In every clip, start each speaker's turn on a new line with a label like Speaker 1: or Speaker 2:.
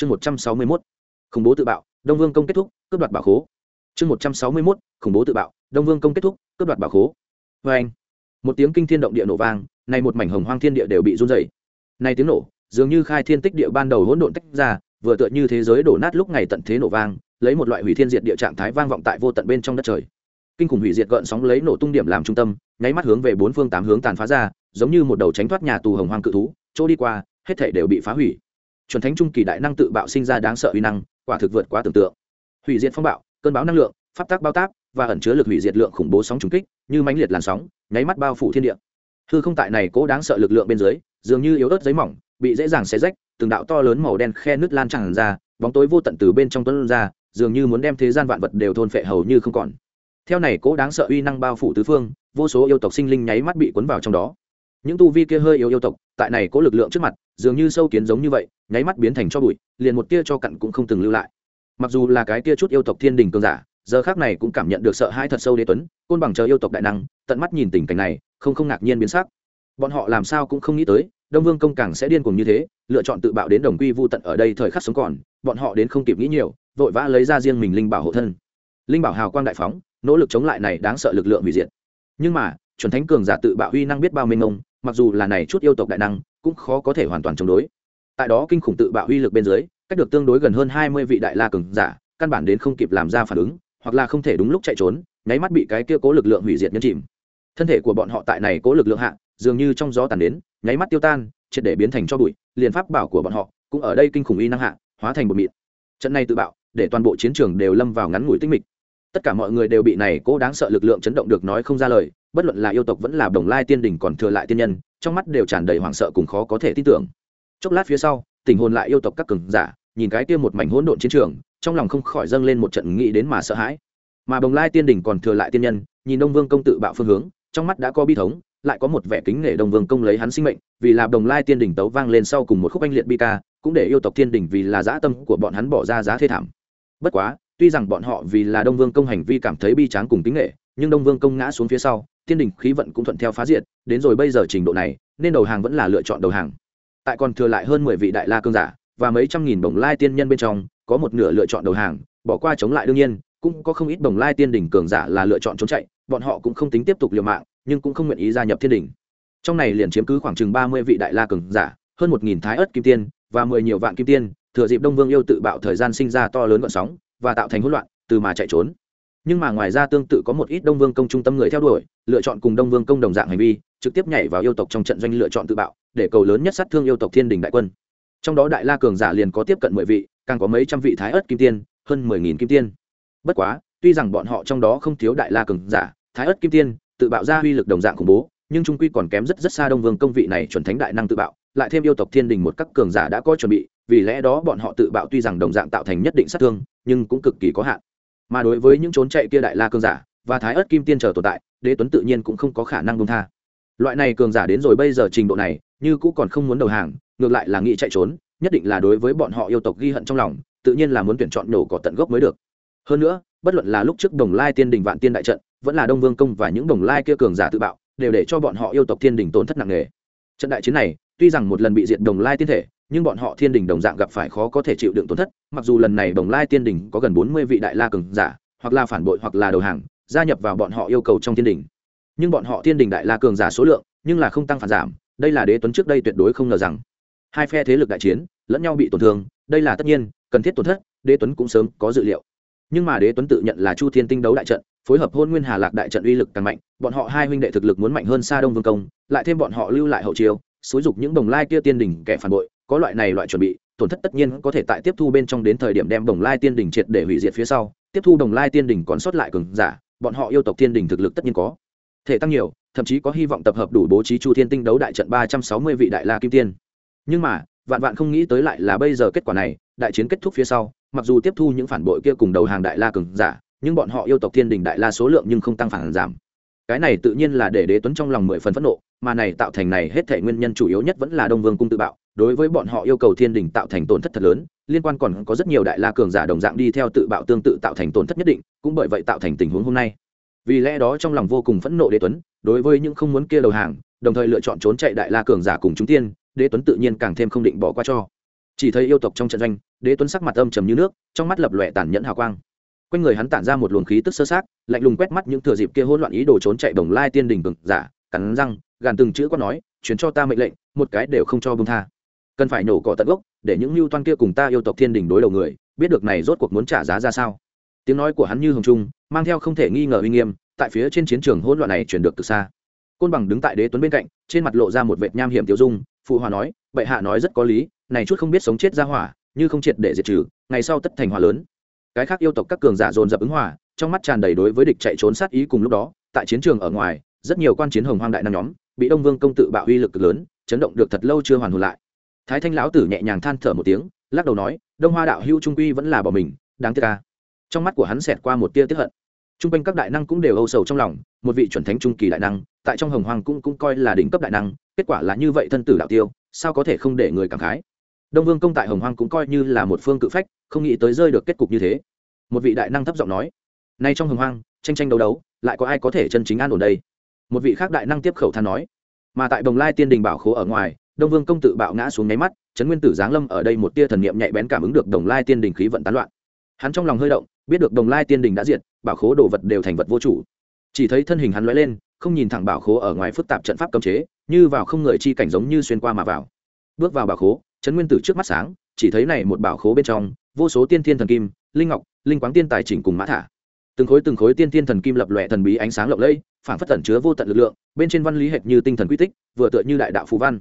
Speaker 1: chương một trăm sáu mươi mốt, khủng bố tự bạo, đông vương công kết thúc, cướp đoạt bảo khố. Chương một trăm sáu mươi mốt, khủng bố tự bạo, đông vương công kết thúc, cướp đoạt bảo khố. Vê anh, một tiếng kinh thiên động địa nổ vang này một mảnh hồng hoang thiên địa đều bị run dày này tiếng nổ, dường như khai thiên tích địa ban đầu hỗn độn tách ra, vừa tựa như thế giới đổ nát lúc ngày tận thế nổ vang, lấy một loại hủy thiên diệt địa trạng thái vang vọng tại vô tận bên trong đất trời. Kinh khủng hủy diệt gợn sóng lấy nổ tung điểm làm trung tâm, nháy mắt hướng về bốn phương tám hướng tàn phá ra, giống như một đầu tránh thoát nhà tù hồng hoang cự thú, chỗ đi qua, hết thể đều bị phá hủy chuẩn thánh trung kỳ đại năng tự bạo sinh ra đáng sợ uy năng, quả thực vượt quá tưởng tượng. Hủy diệt phong bạo, cơn bão năng lượng, pháp tác bao tác và ẩn chứa lực hủy diệt lượng khủng bố sóng trùng kích, như mãnh liệt làn sóng, nháy mắt bao phủ thiên địa. Hư không tại này cố đáng sợ lực lượng bên dưới, dường như yếu ớt giấy mỏng, bị dễ dàng xé rách, từng đạo to lớn màu đen khe nứt lan tràn ra, bóng tối vô tận từ bên trong tuấn ra, dường như muốn đem thế gian vạn vật đều thôn phệ hầu như không còn. Theo này cố đáng sợ uy năng bao phủ tứ phương, vô số yêu tộc sinh linh nháy mắt bị cuốn vào trong đó. Những tu vi kia hơi yếu yêu tộc, tại này có lực lượng trước mặt dường như sâu kiến giống như vậy, nháy mắt biến thành cho bụi, liền một tia cho cặn cũng không từng lưu lại. Mặc dù là cái tia chút yêu tộc thiên đình cường giả, giờ khác này cũng cảm nhận được sợ hãi thật sâu đế tuấn, côn bằng chờ yêu tộc đại năng, tận mắt nhìn tình cảnh này, không không ngạc nhiên biến sắc. Bọn họ làm sao cũng không nghĩ tới, đông vương công càng sẽ điên cuồng như thế, lựa chọn tự bạo đến đồng quy vô tận ở đây thời khắc sống còn, bọn họ đến không kịp nghĩ nhiều, vội vã lấy ra riêng mình linh bảo hộ thân. Linh bảo hào quang đại phóng, nỗ lực chống lại này đáng sợ lực lượng hủy diệt. Nhưng mà, chuẩn thánh cường giả tự bạo huy năng biết bao mênh mông, mặc dù là này chút yêu tộc đại năng cũng khó có thể hoàn toàn chống đối. Tại đó kinh khủng tự bạo uy lực bên dưới, cách được tương đối gần hơn hai mươi vị đại la cường giả, căn bản đến không kịp làm ra phản ứng, hoặc là không thể đúng lúc chạy trốn, nháy mắt bị cái kia cố lực lượng hủy diệt nhân chìm. Thân thể của bọn họ tại này cố lực lượng hạ, dường như trong gió tàn đến, nháy mắt tiêu tan, triệt để biến thành cho bụi, liền pháp bảo của bọn họ cũng ở đây kinh khủng y năng hạ, hóa thành một mịn. Trận này tự bạo, để toàn bộ chiến trường đều lâm vào ngắn ngủi tinh mịch. Tất cả mọi người đều bị này cố đáng sợ lực lượng chấn động được nói không ra lời bất luận là yêu tộc vẫn là đồng lai tiên đỉnh còn thừa lại tiên nhân, trong mắt đều tràn đầy hoảng sợ cùng khó có thể tin tưởng. Chốc lát phía sau, tình hồn lại yêu tộc các cường giả, nhìn cái kia một mảnh hỗn độn chiến trường, trong lòng không khỏi dâng lên một trận nghĩ đến mà sợ hãi. Mà đồng lai tiên đỉnh còn thừa lại tiên nhân, nhìn đông vương công tự bạo phương hướng, trong mắt đã có bi thống, lại có một vẻ kính nể đông vương công lấy hắn sinh mệnh, vì là đồng lai tiên đỉnh tấu vang lên sau cùng một khúc anh liệt bi ca, cũng để yêu tộc tiên đỉnh vì là dã tâm của bọn hắn bỏ ra giá thê thảm. Bất quá, tuy rằng bọn họ vì là đông vương công hành vi cảm thấy bi tráng cùng kính nể, nhưng đông vương công ngã xuống phía sau tiên Đình khí vận cũng thuận theo phá diệt, đến rồi bây giờ trình độ này, nên đầu hàng vẫn là lựa chọn đầu hàng. Tại còn thừa lại hơn mười vị đại la cương giả, và mấy trăm nghìn đồng lai tiên nhân bên trong, có một nửa lựa chọn đầu hàng, bỏ qua chống lại đương nhiên, cũng có không ít đồng lai tiên đỉnh cường giả là lựa chọn trốn chạy, bọn họ cũng không tính tiếp tục liều mạng, nhưng cũng không nguyện ý gia nhập thiên đỉnh. Trong này liền chiếm cứ khoảng chừng ba mươi vị đại la cường giả, hơn một nghìn thái ớt kim tiên, và mười nhiều vạn kim tiên, thừa dịp đông vương yêu tự bạo thời gian sinh ra to lớn gọn sóng, và tạo thành hỗn loạn, từ mà chạy trốn nhưng mà ngoài ra tương tự có một ít đông vương công trung tâm người theo đuổi, lựa chọn cùng đông vương công đồng dạng hành vi, trực tiếp nhảy vào yêu tộc trong trận doanh lựa chọn tự bạo, để cầu lớn nhất sát thương yêu tộc thiên đình đại quân. Trong đó đại la cường giả liền có tiếp cận mười vị, càng có mấy trăm vị thái ớt kim tiên, hơn mười nghìn kim tiên. Bất quá, tuy rằng bọn họ trong đó không thiếu đại la cường giả, thái ớt kim tiên, tự bạo ra uy lực đồng dạng khủng bố, nhưng trung quy còn kém rất rất xa đông vương công vị này chuẩn thánh đại năng tự bạo, lại thêm yêu tộc thiên đình một các cường giả đã có chuẩn bị, vì lẽ đó bọn họ tự bạo tuy rằng đồng dạng tạo thành nhất định sát thương, nhưng cũng cực kỳ có hạn mà đối với những trốn chạy kia đại la cường giả và thái ớt kim tiên chờ tồn tại, đế tuấn tự nhiên cũng không có khả năng bông tha. Loại này cường giả đến rồi bây giờ trình độ này, như cũng còn không muốn đầu hàng, ngược lại là nghĩ chạy trốn, nhất định là đối với bọn họ yêu tộc ghi hận trong lòng, tự nhiên là muốn tuyển chọn nổ cỏ tận gốc mới được. Hơn nữa, bất luận là lúc trước đồng lai tiên đình vạn tiên đại trận, vẫn là đông vương công và những đồng lai kia cường giả tự bạo, đều để cho bọn họ yêu tộc thiên đình tổn thất nặng nề. Trận đại chiến này, tuy rằng một lần bị diệt đồng lai tiên thể nhưng bọn họ thiên đình đồng dạng gặp phải khó có thể chịu đựng tổn thất, mặc dù lần này đồng lai tiên đình có gần bốn mươi vị đại la cường giả, hoặc là phản bội hoặc là đầu hàng, gia nhập vào bọn họ yêu cầu trong thiên đình. Nhưng bọn họ thiên đình đại la cường giả số lượng, nhưng là không tăng phản giảm, đây là đế tuấn trước đây tuyệt đối không ngờ rằng. Hai phe thế lực đại chiến, lẫn nhau bị tổn thương, đây là tất nhiên, cần thiết tổn thất, đế tuấn cũng sớm có dự liệu. Nhưng mà đế tuấn tự nhận là chu thiên tinh đấu đại trận, phối hợp hôn nguyên hà lạc đại trận uy lực càng mạnh, bọn họ hai huynh đệ thực lực muốn mạnh hơn xa đông vương công, lại thêm bọn họ lưu lại hậu chiêu, xúi dục những đồng lai kia tiên đỉnh kẻ phản bội có loại này loại chuẩn bị, tổn thất tất nhiên có thể tại tiếp thu bên trong đến thời điểm đem đồng lai tiên đỉnh triệt để hủy diệt phía sau. Tiếp thu đồng lai tiên đỉnh còn sót lại cường giả, bọn họ yêu tộc tiên đỉnh thực lực tất nhiên có thể tăng nhiều, thậm chí có hy vọng tập hợp đủ bố trí chu thiên tinh đấu đại trận ba trăm sáu mươi vị đại la kim tiên. Nhưng mà, vạn vạn không nghĩ tới lại là bây giờ kết quả này, đại chiến kết thúc phía sau, mặc dù tiếp thu những phản bội kia cùng đầu hàng đại la cường giả, nhưng bọn họ yêu tộc thiên đình đại la số lượng nhưng không tăng phản giảm. Cái này tự nhiên là để đế tuấn trong lòng mười phần phẫn nộ, mà này tạo thành này hết thể nguyên nhân chủ yếu nhất vẫn là đông vương cung tự bạo đối với bọn họ yêu cầu thiên đình tạo thành tổn thất thật lớn, liên quan còn có rất nhiều đại la cường giả đồng dạng đi theo tự bạo tương tự tạo thành tổn thất nhất định, cũng bởi vậy tạo thành tình huống hôm nay. Vì lẽ đó trong lòng vô cùng phẫn nộ đế tuấn, đối với những không muốn kia đầu hàng, đồng thời lựa chọn trốn chạy đại la cường giả cùng chúng tiên, đế tuấn tự nhiên càng thêm không định bỏ qua cho. Chỉ thấy yêu tộc trong trận doanh, đế tuấn sắc mặt âm trầm như nước, trong mắt lập lòe tàn nhẫn hào quang. Quanh người hắn tản ra một luồng khí tức sơ sát, lạnh lùng quét mắt những thừa dịp kia hỗn loạn ý đồ trốn chạy đồng lai tiên đình cường giả, cắn răng, gàn từng chữ quát nói, truyền cho ta mệnh lệnh, một cái đều không cho bông tha cần phải nổ cỏ tận gốc, để những mưu toan kia cùng ta yêu tộc thiên đình đối đầu người, biết được này rốt cuộc muốn trả giá ra sao. Tiếng nói của hắn như hồng trung, mang theo không thể nghi ngờ uy nghiêm, tại phía trên chiến trường hỗn loạn này chuyển được từ xa. Côn bằng đứng tại đế tuấn bên cạnh, trên mặt lộ ra một vệt nham hiểm tiêu dung, phụ hòa nói, bệ hạ nói rất có lý, này chút không biết sống chết ra hỏa, như không triệt để diệt trừ, ngày sau tất thành hòa lớn. Cái khác yêu tộc các cường giả dồn dập ứng hòa, trong mắt tràn đầy đối với địch chạy trốn sát ý cùng lúc đó, tại chiến trường ở ngoài, rất nhiều quan chiến hồng hoang đại năm nhóm, bị đông vương công tự bạo uy lực lớn, chấn động được thật lâu chưa hoàn hồn lại thái thanh lão tử nhẹ nhàng than thở một tiếng, lắc đầu nói, đông hoa đạo hưu trung quy vẫn là bỏ mình, đáng tiếc ca trong mắt của hắn xẹt qua một tia tiếp hận. T r u n g quanh các đại năng cũng đều âu sầu trong lòng, một vị chuẩn thánh trung kỳ đại năng, tại trong hồng hoàng cũng cũng coi là đỉnh cấp đại năng, kết quả là như vậy thân tử đạo tiêu, sao có thể không để người cảm khái? Đông vương công tại hồng hoàng cũng coi như là một phương cự phách, không nghĩ tới rơi được kết cục như thế. Một vị đại năng thấp giọng nói, nay trong hồng hoàng tranh tranh đấu đấu, lại có ai có thể chân chính an ổn đây? Một vị khác đại năng tiếp khẩu than nói, mà tại đồng lai tiên đình bảo khố ở ngoài đông vương công tự bạo ngã xuống nháy mắt, trấn nguyên tử giáng lâm ở đây một tia thần niệm nhạy bén cảm ứng được đồng lai tiên đình khí vận tán loạn. Hắn trong lòng hơi động, biết được đồng lai tiên đình đã diệt, bảo khố đồ vật đều thành vật vô chủ. Chỉ thấy thân hình hắn lóe lên, không nhìn thẳng bảo khố ở ngoài phức tạp trận pháp cấm chế, như vào không người chi cảnh giống như xuyên qua mà vào. Bước vào bảo khố, trấn nguyên tử trước mắt sáng, chỉ thấy này một bảo khố bên trong, vô số tiên thiên thần kim, linh ngọc, linh quáng tiên tài chỉnh cùng mã thả. Từng khối từng khối tiên thiên thần kim lập lòe thần bí ánh sáng lộng lẫy phản phất tẩn chứa vô tận lực lượng, bên trên văn lý hệt như tinh thần quy tích, vừa tựa như đại đạo phù văn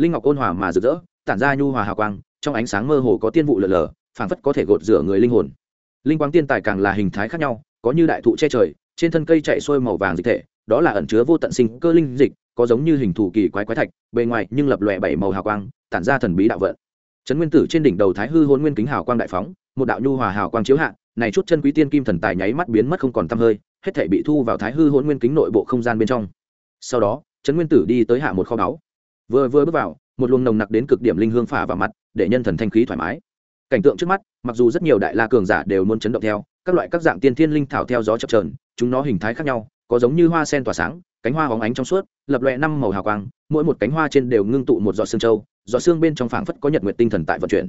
Speaker 1: linh ngọc ôn hòa mà rực rỡ, tản ra nhu hòa hào quang, trong ánh sáng mơ hồ có tiên vụ lờ lờ phảng phất có thể gột rửa người linh hồn. Linh quang tiên tài càng là hình thái khác nhau, có như đại thụ che trời, trên thân cây chạy xuôi màu vàng dịch thể, đó là ẩn chứa vô tận sinh cơ linh dịch, có giống như hình thù kỳ quái quái thạch, bề ngoài nhưng lập lòe bảy màu hào quang, tản ra thần bí đạo vận. Trấn nguyên tử trên đỉnh đầu thái hư hôn nguyên kính hào quang đại phóng, một đạo nhu hòa hào quang chiếu hạ, này chút chân quý tiên kim thần tài nháy mắt biến mất không còn tăm hơi, hết thể bị thu vào thái hư hôn nguyên kính nội bộ không gian bên trong. Sau đó, trấn nguyên tử đi tới hạ một kho báu vừa vừa bước vào, một luồng nồng nặc đến cực điểm linh hương phả vào mặt, để nhân thần thanh khí thoải mái. Cảnh tượng trước mắt, mặc dù rất nhiều đại la cường giả đều muốn chấn động theo, các loại các dạng tiên thiên linh thảo theo gió chập trờn chúng nó hình thái khác nhau, có giống như hoa sen tỏa sáng, cánh hoa hóng ánh trong suốt, lập loẹ năm màu hào quang, mỗi một cánh hoa trên đều ngưng tụ một giọt xương trâu giọt xương bên trong phảng phất có nhật nguyệt tinh thần tại vận chuyển.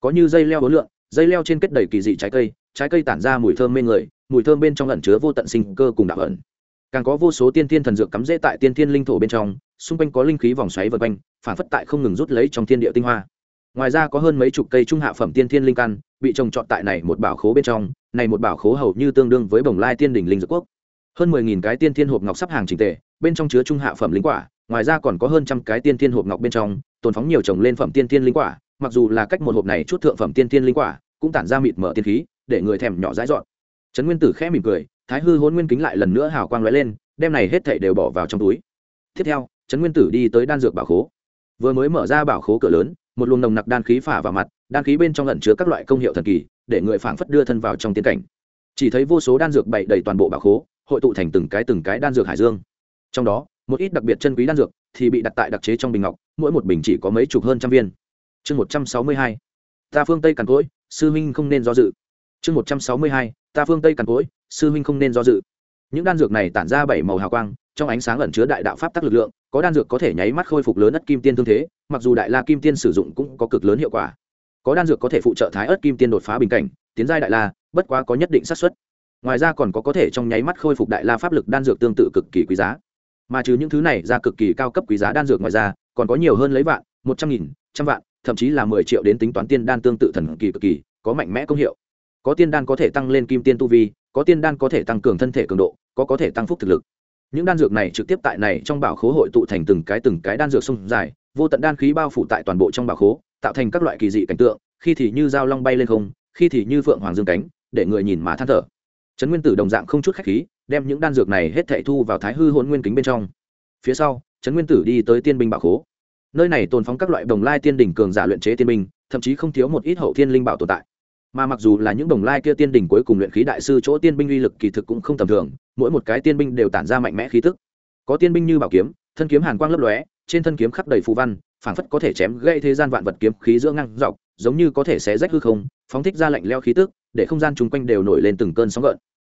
Speaker 1: Có như dây leo hối lượng dây leo trên kết đầy kỳ dị trái cây trái cây tản ra mùi thơm mê người, mùi thơm bên trong lẩn chứa vô tận sinh cơ cùng đạo ẩn. Càng có vô số tiên thiên thần dược cắm rễ tại tiên thiên linh thổ bên trong xung quanh có linh khí vòng xoáy vượt quanh phản phất tại không ngừng rút lấy trong thiên địa tinh hoa. Ngoài ra có hơn mấy chục cây trung hạ phẩm tiên thiên linh căn, bị trồng trọt tại này một bảo khố bên trong, này một bảo khố hầu như tương đương với bồng lai tiên đỉnh linh dược quốc. Hơn mười nghìn cái tiên thiên hộp ngọc sắp hàng trình tề, bên trong chứa trung hạ phẩm linh quả, ngoài ra còn có hơn trăm cái tiên thiên hộp ngọc bên trong, tồn phóng nhiều trồng lên phẩm tiên thiên linh quả, mặc dù là cách một hộp này chút thượng phẩm tiên thiên linh quả, cũng tản ra mịt mở tiên khí, để người thèm nhỏ dãi dọn. Trấn nguyên tử khẽ mỉm cười, thái hư hôn nguyên kính lại lần nữa hào quang lóe lên, đem này hết thảy đều bỏ vào trong túi. Tiếp theo trấn nguyên tử đi tới đan dược bảo khố. Vừa mới mở ra bảo khố cửa lớn, một luồng nồng nặc đan khí phả vào mặt, đan khí bên trong lẩn chứa các loại công hiệu thần kỳ, để người phảng phất đưa thân vào trong tiên cảnh. Chỉ thấy vô số đan dược bày đầy toàn bộ bảo khố, hội tụ thành từng cái từng cái đan dược hải dương. Trong đó, một ít đặc biệt chân quý đan dược thì bị đặt tại đặc chế trong bình ngọc, mỗi một bình chỉ có mấy chục hơn trăm viên. Chương một trăm sáu mươi hai. Ta phương tây càn cỗi, sư huynh không nên do dự. Chương một trăm sáu mươi hai. Ta phương tây càn cỗi, sư huynh không nên do dự. Những đan dược này tản ra bảy màu hào quang trong ánh sáng ẩn chứa đại đạo pháp tắc lực lượng, có đan dược có thể nháy mắt khôi phục lớn ất kim tiên thương thế, mặc dù đại la kim tiên sử dụng cũng có cực lớn hiệu quả. Có đan dược có thể phụ trợ thái ất kim tiên đột phá bình cảnh, tiến giai đại la, bất quá có nhất định xác suất. Ngoài ra còn có có thể trong nháy mắt khôi phục đại la pháp lực đan dược tương tự cực kỳ quý giá. Mà trừ những thứ này ra cực kỳ cao cấp quý giá đan dược ngoài ra, còn có nhiều hơn lấy vạn, một trăm nghìn, trăm vạn, thậm chí là mười triệu đến tính toán tiên đan tương tự thần kỳ cực kỳ, có mạnh mẽ công hiệu. Có tiên đan có thể tăng lên kim tiên tu vi, có tiên đan có thể tăng cường thân thể cường độ, có có thể tăng phúc thực lực những đan dược này trực tiếp tại này trong bảo khố hội tụ thành từng cái từng cái đan dược sông dài, vô tận đan khí bao phủ tại toàn bộ trong bảo khố, tạo thành các loại kỳ dị cảnh tượng, khi thì như dao long bay lên không, khi thì như phượng hoàng dương cánh, để người nhìn mà than thở. Trấn nguyên tử đồng dạng không chút khách khí, đem những đan dược này hết thảy thu vào thái hư hồn nguyên kính bên trong. Phía sau, trấn nguyên tử đi tới tiên binh bảo khố. Nơi này tồn phóng các loại đồng lai tiên đỉnh cường giả luyện chế tiên binh, thậm chí không thiếu một ít hậu thiên linh bảo tồn tại mà mặc dù là những đồng lai kia tiên đỉnh cuối cùng luyện khí đại sư chỗ tiên binh uy lực kỳ thực cũng không tầm thường, mỗi một cái tiên binh đều tản ra mạnh mẽ khí tức. Có tiên binh như bảo kiếm, thân kiếm hàn quang lấp lóe, trên thân kiếm khắc đầy phù văn, phảng phất có thể chém gây thế gian vạn vật kiếm khí giữa ngang dọc, giống như có thể xé rách hư không, phóng thích ra lạnh leo khí tức, để không gian chung quanh đều nổi lên từng cơn sóng gợn.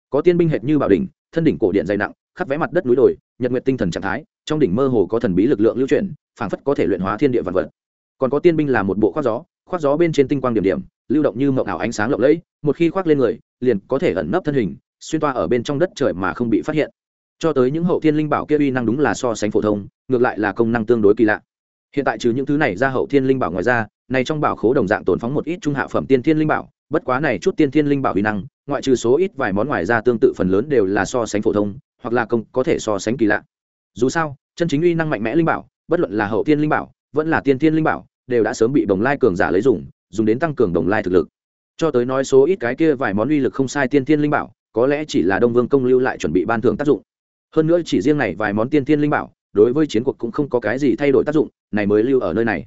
Speaker 1: Có tiên binh hệt như bảo đỉnh, thân đỉnh cổ điện dày nặng khắc vẽ mặt đất núi đồi, nhật nguyệt tinh thần trạng thái, trong đỉnh mơ hồ có thần bí lực lượng lưu chuyển, phảng phất có thể luyện hóa thiên địa vạn vật. Còn có tiên binh là một bộ khoác gió khoác gió bên trên tinh quang điểm điểm, lưu động như mộng ảo ánh sáng lộng lẫy, một khi khoác lên người, liền có thể ẩn nấp thân hình, xuyên toa ở bên trong đất trời mà không bị phát hiện. Cho tới những hậu thiên linh bảo kia uy năng đúng là so sánh phổ thông, ngược lại là công năng tương đối kỳ lạ. Hiện tại trừ những thứ này ra hậu thiên linh bảo ngoài ra, này trong bảo khố đồng dạng tồn phóng một ít trung hạ phẩm tiên thiên linh bảo, bất quá này chút tiên thiên linh bảo uy năng, ngoại trừ số ít vài món ngoài ra tương tự phần lớn đều là so sánh phổ thông, hoặc là công, có thể so sánh kỳ lạ. Dù sao, chân chính uy năng mạnh mẽ linh bảo, bất luận là hậu thiên linh bảo, vẫn là tiên thiên linh bảo đều đã sớm bị đồng lai cường giả lấy dùng dùng đến tăng cường đồng lai thực lực. Cho tới nói số ít cái kia vài món uy lực không sai tiên thiên linh bảo, có lẽ chỉ là đông vương công lưu lại chuẩn bị ban thưởng tác dụng. Hơn nữa chỉ riêng này vài món tiên thiên linh bảo, đối với chiến cuộc cũng không có cái gì thay đổi tác dụng, này mới lưu ở nơi này.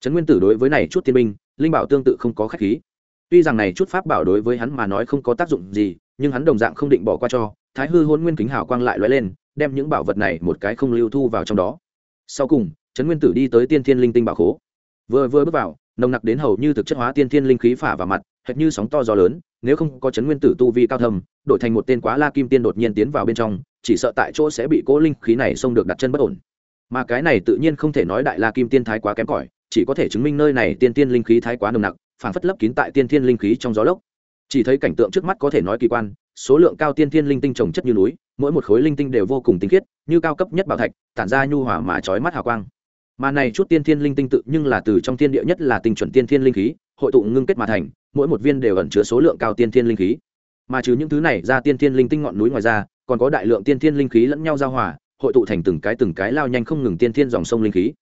Speaker 1: Trấn nguyên tử đối với này chút tiên binh, linh bảo tương tự không có khách khí. Tuy rằng này chút pháp bảo đối với hắn mà nói không có tác dụng gì, nhưng hắn đồng dạng không định bỏ qua cho, thái hư hôn nguyên kính hào quang lại lóe lên, đem những bảo vật này một cái không lưu thu vào trong đó. Sau cùng, trấn nguyên tử đi tới tiên thiên linh tinh bảo khố vừa vừa bước vào, nồng nặc đến hầu như thực chất hóa tiên thiên linh khí phả vào mặt, hệt như sóng to gió lớn, nếu không có chấn nguyên tử tu vi cao thầm đổi thành một tên quá la kim tiên đột nhiên tiến vào bên trong, chỉ sợ tại chỗ sẽ bị cố linh khí này xông được đặt chân bất ổn. Mà cái này tự nhiên không thể nói đại la kim tiên thái quá kém cỏi, chỉ có thể chứng minh nơi này tiên tiên linh khí thái quá nồng nặc phản phất lấp kín tại tiên thiên linh khí trong gió lốc. Chỉ thấy cảnh tượng trước mắt có thể nói kỳ quan, số lượng cao tiên thiên linh tinh trồng chất như núi, mỗi một khối linh tinh đều vô cùng tinh khiết, như cao cấp nhất bảo thạch, tản ra nhu hòa mà trói mắt hào quang mà này chút tiên thiên linh tinh tự nhưng là từ trong thiên địa nhất là tinh chuẩn tiên thiên linh khí, hội tụ ngưng kết mà thành, mỗi một viên đều ẩn chứa số lượng cao tiên thiên linh khí. Mà trừ những thứ này ra tiên thiên linh tinh ngọn núi ngoài ra, còn có đại lượng tiên thiên linh khí lẫn nhau giao hòa, hội tụ thành từng cái từng cái lao nhanh không ngừng tiên thiên dòng sông linh khí.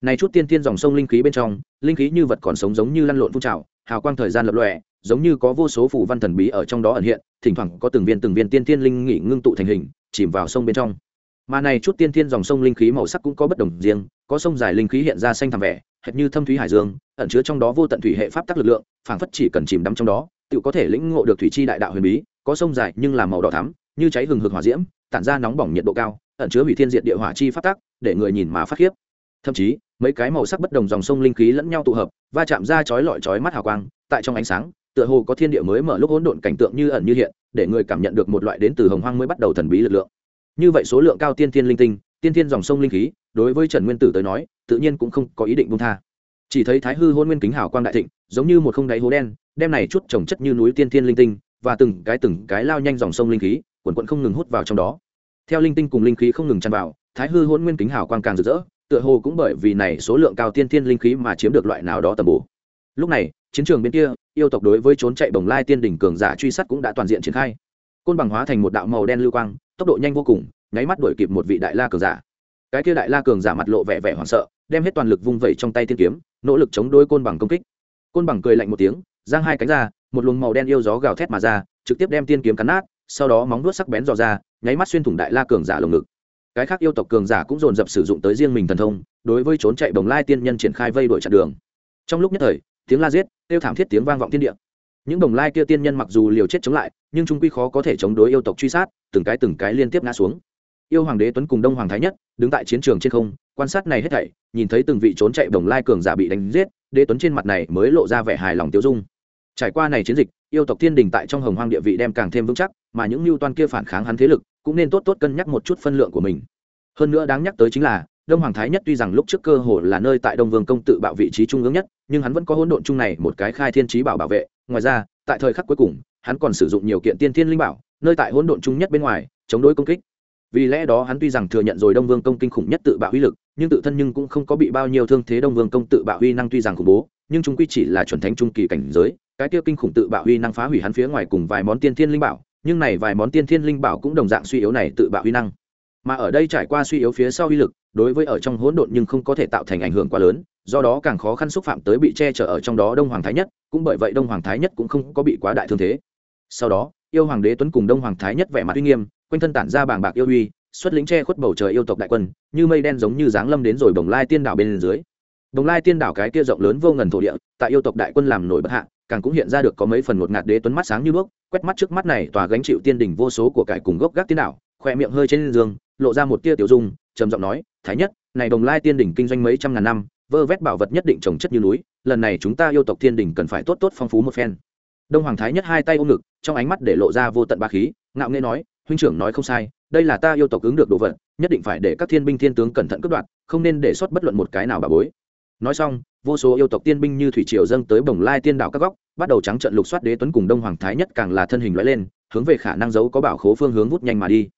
Speaker 1: Này chút tiên thiên dòng sông linh khí bên trong, linh khí như vật còn sống giống như lăn lộn phun trào, hào quang thời gian lập lòe, giống như có vô số phủ văn thần bí ở trong đó ẩn hiện, thỉnh thoảng có từng viên từng viên tiên thiên linh nghỉ ngưng tụ thành hình, chìm vào sông bên trong mà này chút tiên thiên dòng sông linh khí màu sắc cũng có bất đồng riêng, có sông dài linh khí hiện ra xanh thẳm vẻ, hệt như thâm thúy hải dương, ẩn chứa trong đó vô tận thủy hệ pháp tắc lực lượng, phảng phất chỉ cần chìm đắm trong đó tự có thể lĩnh ngộ được thủy chi đại đạo huyền bí, có sông dài nhưng là màu đỏ thắm, như cháy hừng hực hỏa diễm, tản ra nóng bỏng nhiệt độ cao, ẩn chứa hủy thiên diệt địa hỏa chi pháp tắc, để người nhìn mà phát khiếp. Thậm chí, mấy cái màu sắc bất đồng dòng sông linh khí lẫn nhau tụ hợp, va chạm ra chói lọi chói mắt hào quang, tại trong ánh sáng, tựa hồ có thiên địa mới mở lúc hỗn độn cảnh tượng như ẩn như hiện, để người cảm nhận được một loại đến từ hồng hoang mới bắt đầu thần bí lực lượng như vậy số lượng cao tiên thiên linh tinh, tiên thiên dòng sông linh khí, đối với trần nguyên tử tới nói, tự nhiên cũng không có ý định buông tha. Chỉ thấy thái hư hôn nguyên kính hảo quang đại thịnh, giống như một không đáy hố đen, đem này chút trồng chất như núi tiên thiên linh tinh, và từng cái từng cái lao nhanh dòng sông linh khí, quần quận không ngừng hút vào trong đó. Theo linh tinh cùng linh khí không ngừng tràn vào, thái hư hôn nguyên kính hảo quang càng rực rỡ, tựa hồ cũng bởi vì này số lượng cao tiên thiên linh khí mà chiếm được loại nào đó tầm bổ. Lúc này, chiến trường bên kia, yêu tộc đối với trốn chạy bồng lai tiên đỉnh cường giả truy sát cũng đã toàn diện triển khai. Côn bằng hóa thành một đạo màu đen lưu quang tốc độ nhanh vô cùng, nháy mắt đuổi kịp một vị đại la cường giả. Cái kia đại la cường giả mặt lộ vẻ vẻ hoảng sợ, đem hết toàn lực vung vẩy trong tay thiên kiếm, nỗ lực chống đối côn bằng công kích. Côn bằng cười lạnh một tiếng, giang hai cánh ra, một luồng màu đen yêu gió gào thét mà ra, trực tiếp đem tiên kiếm cắn nát, sau đó móng vuốt sắc bén dò ra, nháy mắt xuyên thủng đại la cường giả lồng ngực. Cái khác yêu tộc cường giả cũng dồn dập sử dụng tới riêng mình thần thông, đối với trốn chạy bồng lai tiên nhân triển khai vây đuổi chặn đường. Trong lúc nhất thời, tiếng la giết kêu thảm thiết tiếng vang vọng thiên địa những đồng lai kia tiên nhân mặc dù liều chết chống lại, nhưng trung quy khó có thể chống đối yêu tộc truy sát, từng cái từng cái liên tiếp ngã xuống. Yêu hoàng đế tuấn cùng đông hoàng thái nhất, đứng tại chiến trường trên không, quan sát này hết thảy, nhìn thấy từng vị trốn chạy đồng lai cường giả bị đánh giết, đế tuấn trên mặt này mới lộ ra vẻ hài lòng tiêu dung. Trải qua này chiến dịch, yêu tộc thiên đình tại trong hồng hoang địa vị đem càng thêm vững chắc, mà những mưu toan kia phản kháng hắn thế lực, cũng nên tốt tốt cân nhắc một chút phân lượng của mình. Hơn nữa đáng nhắc tới chính là, đông hoàng thái nhất tuy rằng lúc trước cơ hồ là nơi tại đông vương công tự bạo vị trí trung ương nhất, nhưng hắn vẫn có hỗn độn chung này một cái khai thiên trí bảo bảo vệ ngoài ra, tại thời khắc cuối cùng, hắn còn sử dụng nhiều kiện tiên thiên linh bảo, nơi tại hỗn độn chung nhất bên ngoài, chống đối công kích. Vì lẽ đó hắn tuy rằng thừa nhận rồi đông vương công kinh khủng nhất tự bạo uy lực, nhưng tự thân nhưng cũng không có bị bao nhiêu thương thế đông vương công tự bạo uy năng tuy rằng khủng bố, nhưng chúng quy chỉ là chuẩn thánh trung kỳ cảnh giới, cái tiêu kinh khủng tự bạo uy năng phá hủy hắn phía ngoài cùng vài món tiên thiên linh bảo, nhưng này vài món tiên thiên linh bảo cũng đồng dạng suy yếu này tự bạo uy năng mà ở đây trải qua suy yếu phía sau uy lực, đối với ở trong hỗn độn nhưng không có thể tạo thành ảnh hưởng quá lớn, do đó càng khó khăn xúc phạm tới bị che chở ở trong đó đông hoàng thái nhất, cũng bởi vậy đông hoàng thái nhất cũng không có bị quá đại thương thế. Sau đó, yêu hoàng đế tuấn cùng đông hoàng thái nhất vẻ mặt uy nghiêm, quanh thân tản ra bàng bạc yêu uy, xuất lính che khuất bầu trời yêu tộc đại quân, như mây đen giống như dáng lâm đến rồi bồng lai tiên đảo bên dưới. Bồng lai tiên đảo cái kia rộng lớn vô ngần thổ địa, tại yêu tộc đại quân làm nổi bất hạ, càng cũng hiện ra được có mấy phần một ngạt đế tuấn mắt sáng như bước quét mắt trước mắt này tòa gánh chịu tiên đỉnh vô số của cải cùng gốc gác tiên đảo, khoe miệng hơi trên giường lộ ra một tia tiểu dung, trầm giọng nói, thái nhất, này đồng lai tiên đỉnh kinh doanh mấy trăm ngàn năm, vơ vét bảo vật nhất định trồng chất như núi, lần này chúng ta yêu tộc thiên đỉnh cần phải tốt tốt phong phú một phen. Đông hoàng thái nhất hai tay ôm ngực, trong ánh mắt để lộ ra vô tận ba khí, ngạo nghễ nói, huynh trưởng nói không sai, đây là ta yêu tộc ứng được đồ vật, nhất định phải để các thiên binh thiên tướng cẩn thận cướp đoạt, không nên để sót bất luận một cái nào bà bối. Nói xong, vô số yêu tộc tiên binh như thủy triều dâng tới bồng lai tiên đảo các góc, bắt đầu trắng trận lục soát đế tuấn cùng đông hoàng thái nhất càng là thân hình loại lên, hướng về khả năng giấu có bảo khố phương hướng vút nhanh mà đi.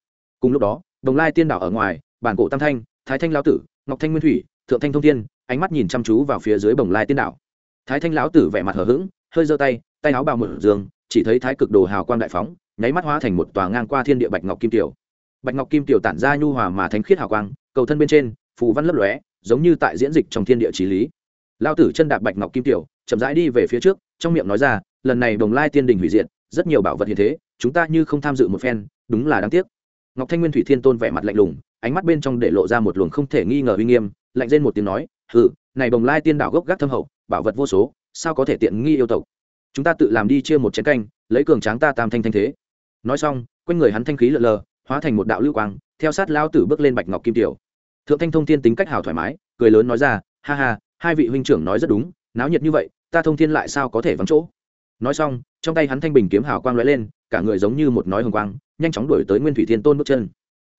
Speaker 1: Cùng lúc đó Đồng lai tiên đảo ở ngoài, bản cổ tam thanh, thái thanh lão tử, ngọc thanh nguyên thủy, thượng thanh thông thiên, ánh mắt nhìn chăm chú vào phía dưới bồng lai tiên đảo. Thái thanh lão tử vẻ mặt hờ hững, hơi giơ tay tay áo bào mở giường, chỉ thấy thái cực đồ hào quang đại phóng, nháy mắt hóa thành một tòa ngang qua thiên địa bạch ngọc kim tiểu. Bạch ngọc kim tiểu tản ra nhu hòa mà thánh khiết hào quang, cầu thân bên trên, phù văn lấp lóe, giống như tại diễn dịch trong thiên địa trí lý. Lao tử chân đạp bạch ngọc kim tiểu, chậm rãi đi về phía trước, trong miệng nói ra, lần này đồng lai tiên đình hủy diệt, rất nhiều bảo vật hiện thế, chúng ta như không tham dự một phen, đúng là đáng tiếc ngọc thanh nguyên thủy thiên tôn vẻ mặt lạnh lùng, ánh mắt bên trong để lộ ra một luồng không thể nghi ngờ uy nghiêm, lạnh lên một tiếng nói, hừ, này Bồng lai tiên đảo gốc gác thâm hậu, bảo vật vô số, sao có thể tiện nghi yêu tộc? Chúng ta tự làm đi chia một chén canh, lấy cường tráng ta tam thanh thanh thế. Nói xong, quanh người hắn thanh khí lờ lờ, hóa thành một đạo lưu quang, theo sát lao tử bước lên bạch ngọc kim tiểu. Thượng thanh thông thiên tính cách hào thoải mái, cười lớn nói ra, ha ha, hai vị huynh trưởng nói rất đúng, náo nhiệt như vậy, ta thông thiên lại sao có thể vắng chỗ? Nói xong, trong tay hắn thanh bình kiếm hào quang lóe lên, cả người giống như một nói hồng quang nhanh chóng đuổi tới nguyên thủy thiên tôn bước chân.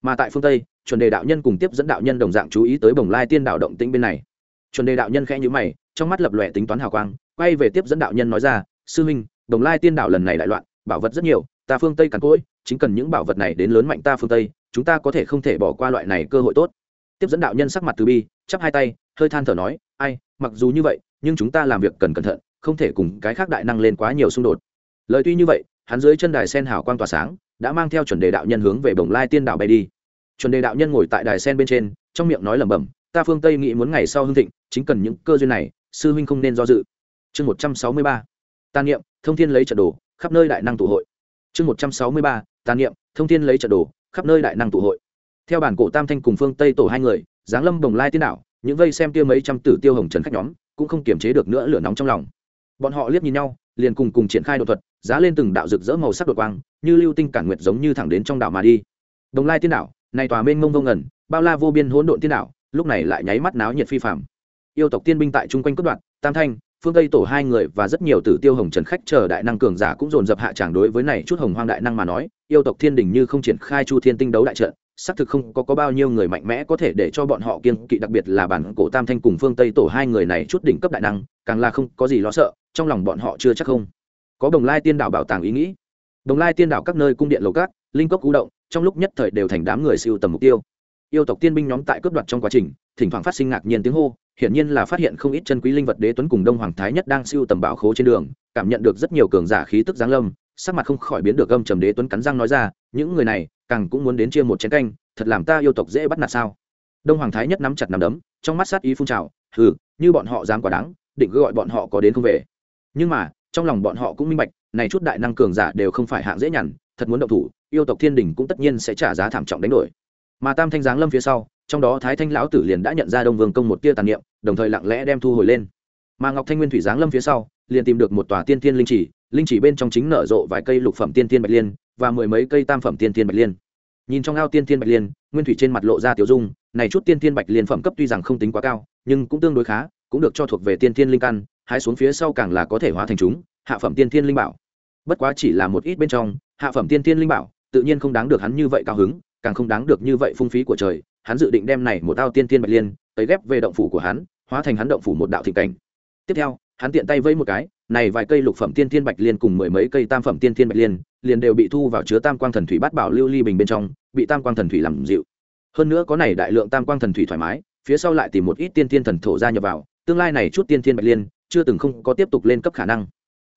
Speaker 1: Mà tại phương tây chuẩn đề đạo nhân cùng tiếp dẫn đạo nhân đồng dạng chú ý tới bồng lai tiên đạo động tĩnh bên này. Chuẩn đề đạo nhân khẽ nhíu mày trong mắt lập lòe tính toán hào quang quay về tiếp dẫn đạo nhân nói ra sư minh, bồng lai tiên đạo lần này đại loạn bảo vật rất nhiều ta phương tây càn cỗi chính cần những bảo vật này đến lớn mạnh ta phương tây chúng ta có thể không thể bỏ qua loại này cơ hội tốt. Tiếp dẫn đạo nhân sắc mặt từ bi chắp hai tay hơi than thở nói ai mặc dù như vậy nhưng chúng ta làm việc cần cẩn thận không thể cùng cái khác đại năng lên quá nhiều xung đột. Lời tuy như vậy hắn dưới chân đài sen hào quang tỏa sáng đã mang theo chuẩn đề đạo nhân hướng về bồng lai tiên đảo bay đi. Chuẩn đề đạo nhân ngồi tại đài sen bên trên, trong miệng nói lẩm bẩm, ta phương tây nghĩ muốn ngày sau hưng thịnh, chính cần những cơ duyên này, sư huynh không nên do dự. Chương một trăm sáu mươi ba, tàn niệm, thông thiên lấy trận đồ, khắp nơi đại năng tụ hội. Chương một trăm sáu mươi ba, tàn niệm, thông thiên lấy trận đồ, khắp nơi đại năng tụ hội. Theo bản cổ tam thanh cùng phương tây tổ hai người, giáng lâm bồng lai tiên đảo, những vây xem kia mấy trăm tử tiêu hồng trần khách nhóm, cũng không kiềm chế được nữa lửa nóng trong lòng. Bọn họ liếc nhìn nhau liền cùng cùng triển khai đột thuật giá lên từng đạo rực rỡ màu sắc đột quang như lưu tinh cản nguyệt giống như thẳng đến trong đảo mà đi. Đồng lai tiên đảo này tòa mênh mông vô ngần bao la vô biên hỗn độn tiên đảo lúc này lại nháy mắt náo nhiệt phi phạm yêu tộc tiên binh tại chung quanh cướp đoạn tam thanh phương tây tổ hai người và rất nhiều tử tiêu hồng trần khách chờ đại năng cường giả cũng dồn dập hạ tràng đối với này chút hồng hoang đại năng mà nói yêu tộc thiên đình như không triển khai chu thiên tinh đấu đại trận xác thực không có, có bao nhiêu người mạnh mẽ có thể để cho bọn họ kiên kỵ đặc biệt là bản cổ tam thanh cùng phương tây tổ hai người này chút đỉnh cấp đại năng càng là không có gì lo sợ trong lòng bọn họ chưa chắc không. Có đồng lai tiên đảo bảo tàng ý nghĩ. Đồng lai tiên đảo các nơi cung điện lầu cát, linh cốc cú động, trong lúc nhất thời đều thành đám người siêu tầm mục tiêu. Yêu tộc tiên binh nhóm tại cướp đoạt trong quá trình, thỉnh thoảng phát sinh ngạc nhiên tiếng hô, hiển nhiên là phát hiện không ít chân quý linh vật đế tuấn cùng đông hoàng thái nhất đang siêu tầm bảo khố trên đường, cảm nhận được rất nhiều cường giả khí tức giáng lâm, sắc mặt không khỏi biến được gâm trầm đế tuấn cắn răng nói ra, những người này, càng cũng muốn đến chia một chén canh, thật làm ta yêu tộc dễ bắt nạt sao? Đông hoàng thái nhất nắm chặt nắm đấm, trong mắt sát ý phun trào, hừ, như bọn họ dám quả đáng, định cứ gọi bọn họ có đến không về nhưng mà, trong lòng bọn họ cũng minh bạch, này chút đại năng cường giả đều không phải hạng dễ nhằn, thật muốn động thủ, yêu tộc thiên đình cũng tất nhiên sẽ trả giá thảm trọng đánh đổi. Mà tam thanh giáng lâm phía sau, trong đó thái thanh lão tử liền đã nhận ra đông vương công một tia tàn niệm, đồng thời lặng lẽ đem thu hồi lên. Mà ngọc thanh nguyên thủy giáng lâm phía sau, liền tìm được một tòa tiên thiên linh chỉ linh chỉ bên trong chính nở rộ vài cây lục phẩm tiên thiên bạch liên, và mười mấy cây tam phẩm tiên thiên bạch liên. Nhìn trong ao tiên thiên bạch liên, nguyên thủy trên mặt lộ ra tiểu dung, này chút tiên thiên bạch liên phẩm cấp tuy rằng không tính quá cao, nhưng cũng tương đối khá, cũng được cho thuộc về tiên thiên linh căn hái xuống phía sau càng là có thể hóa thành chúng, hạ phẩm tiên thiên linh bảo. Bất quá chỉ là một ít bên trong, hạ phẩm tiên thiên linh bảo, tự nhiên không đáng được hắn như vậy cao hứng, càng không đáng được như vậy phung phí của trời, hắn dự định đem này một ao tiên thiên bạch liên tới ghép về động phủ của hắn, hóa thành hắn động phủ một đạo thịnh cảnh. Tiếp theo, hắn tiện tay vây một cái, này vài cây lục phẩm tiên thiên bạch liên cùng mười mấy cây tam phẩm tiên thiên bạch liên, liền đều bị thu vào chứa tam quang thần thủy bát bảo lưu ly bình bên trong, bị tam quang thần thủy làm dịu. Hơn nữa có này đại lượng tam quang thần thủy thoải mái, phía sau lại tìm một ít tiên thiên thần thổ ra nhập vào, tương lai này chút tiên thiên bạch liên chưa từng không có tiếp tục lên cấp khả năng.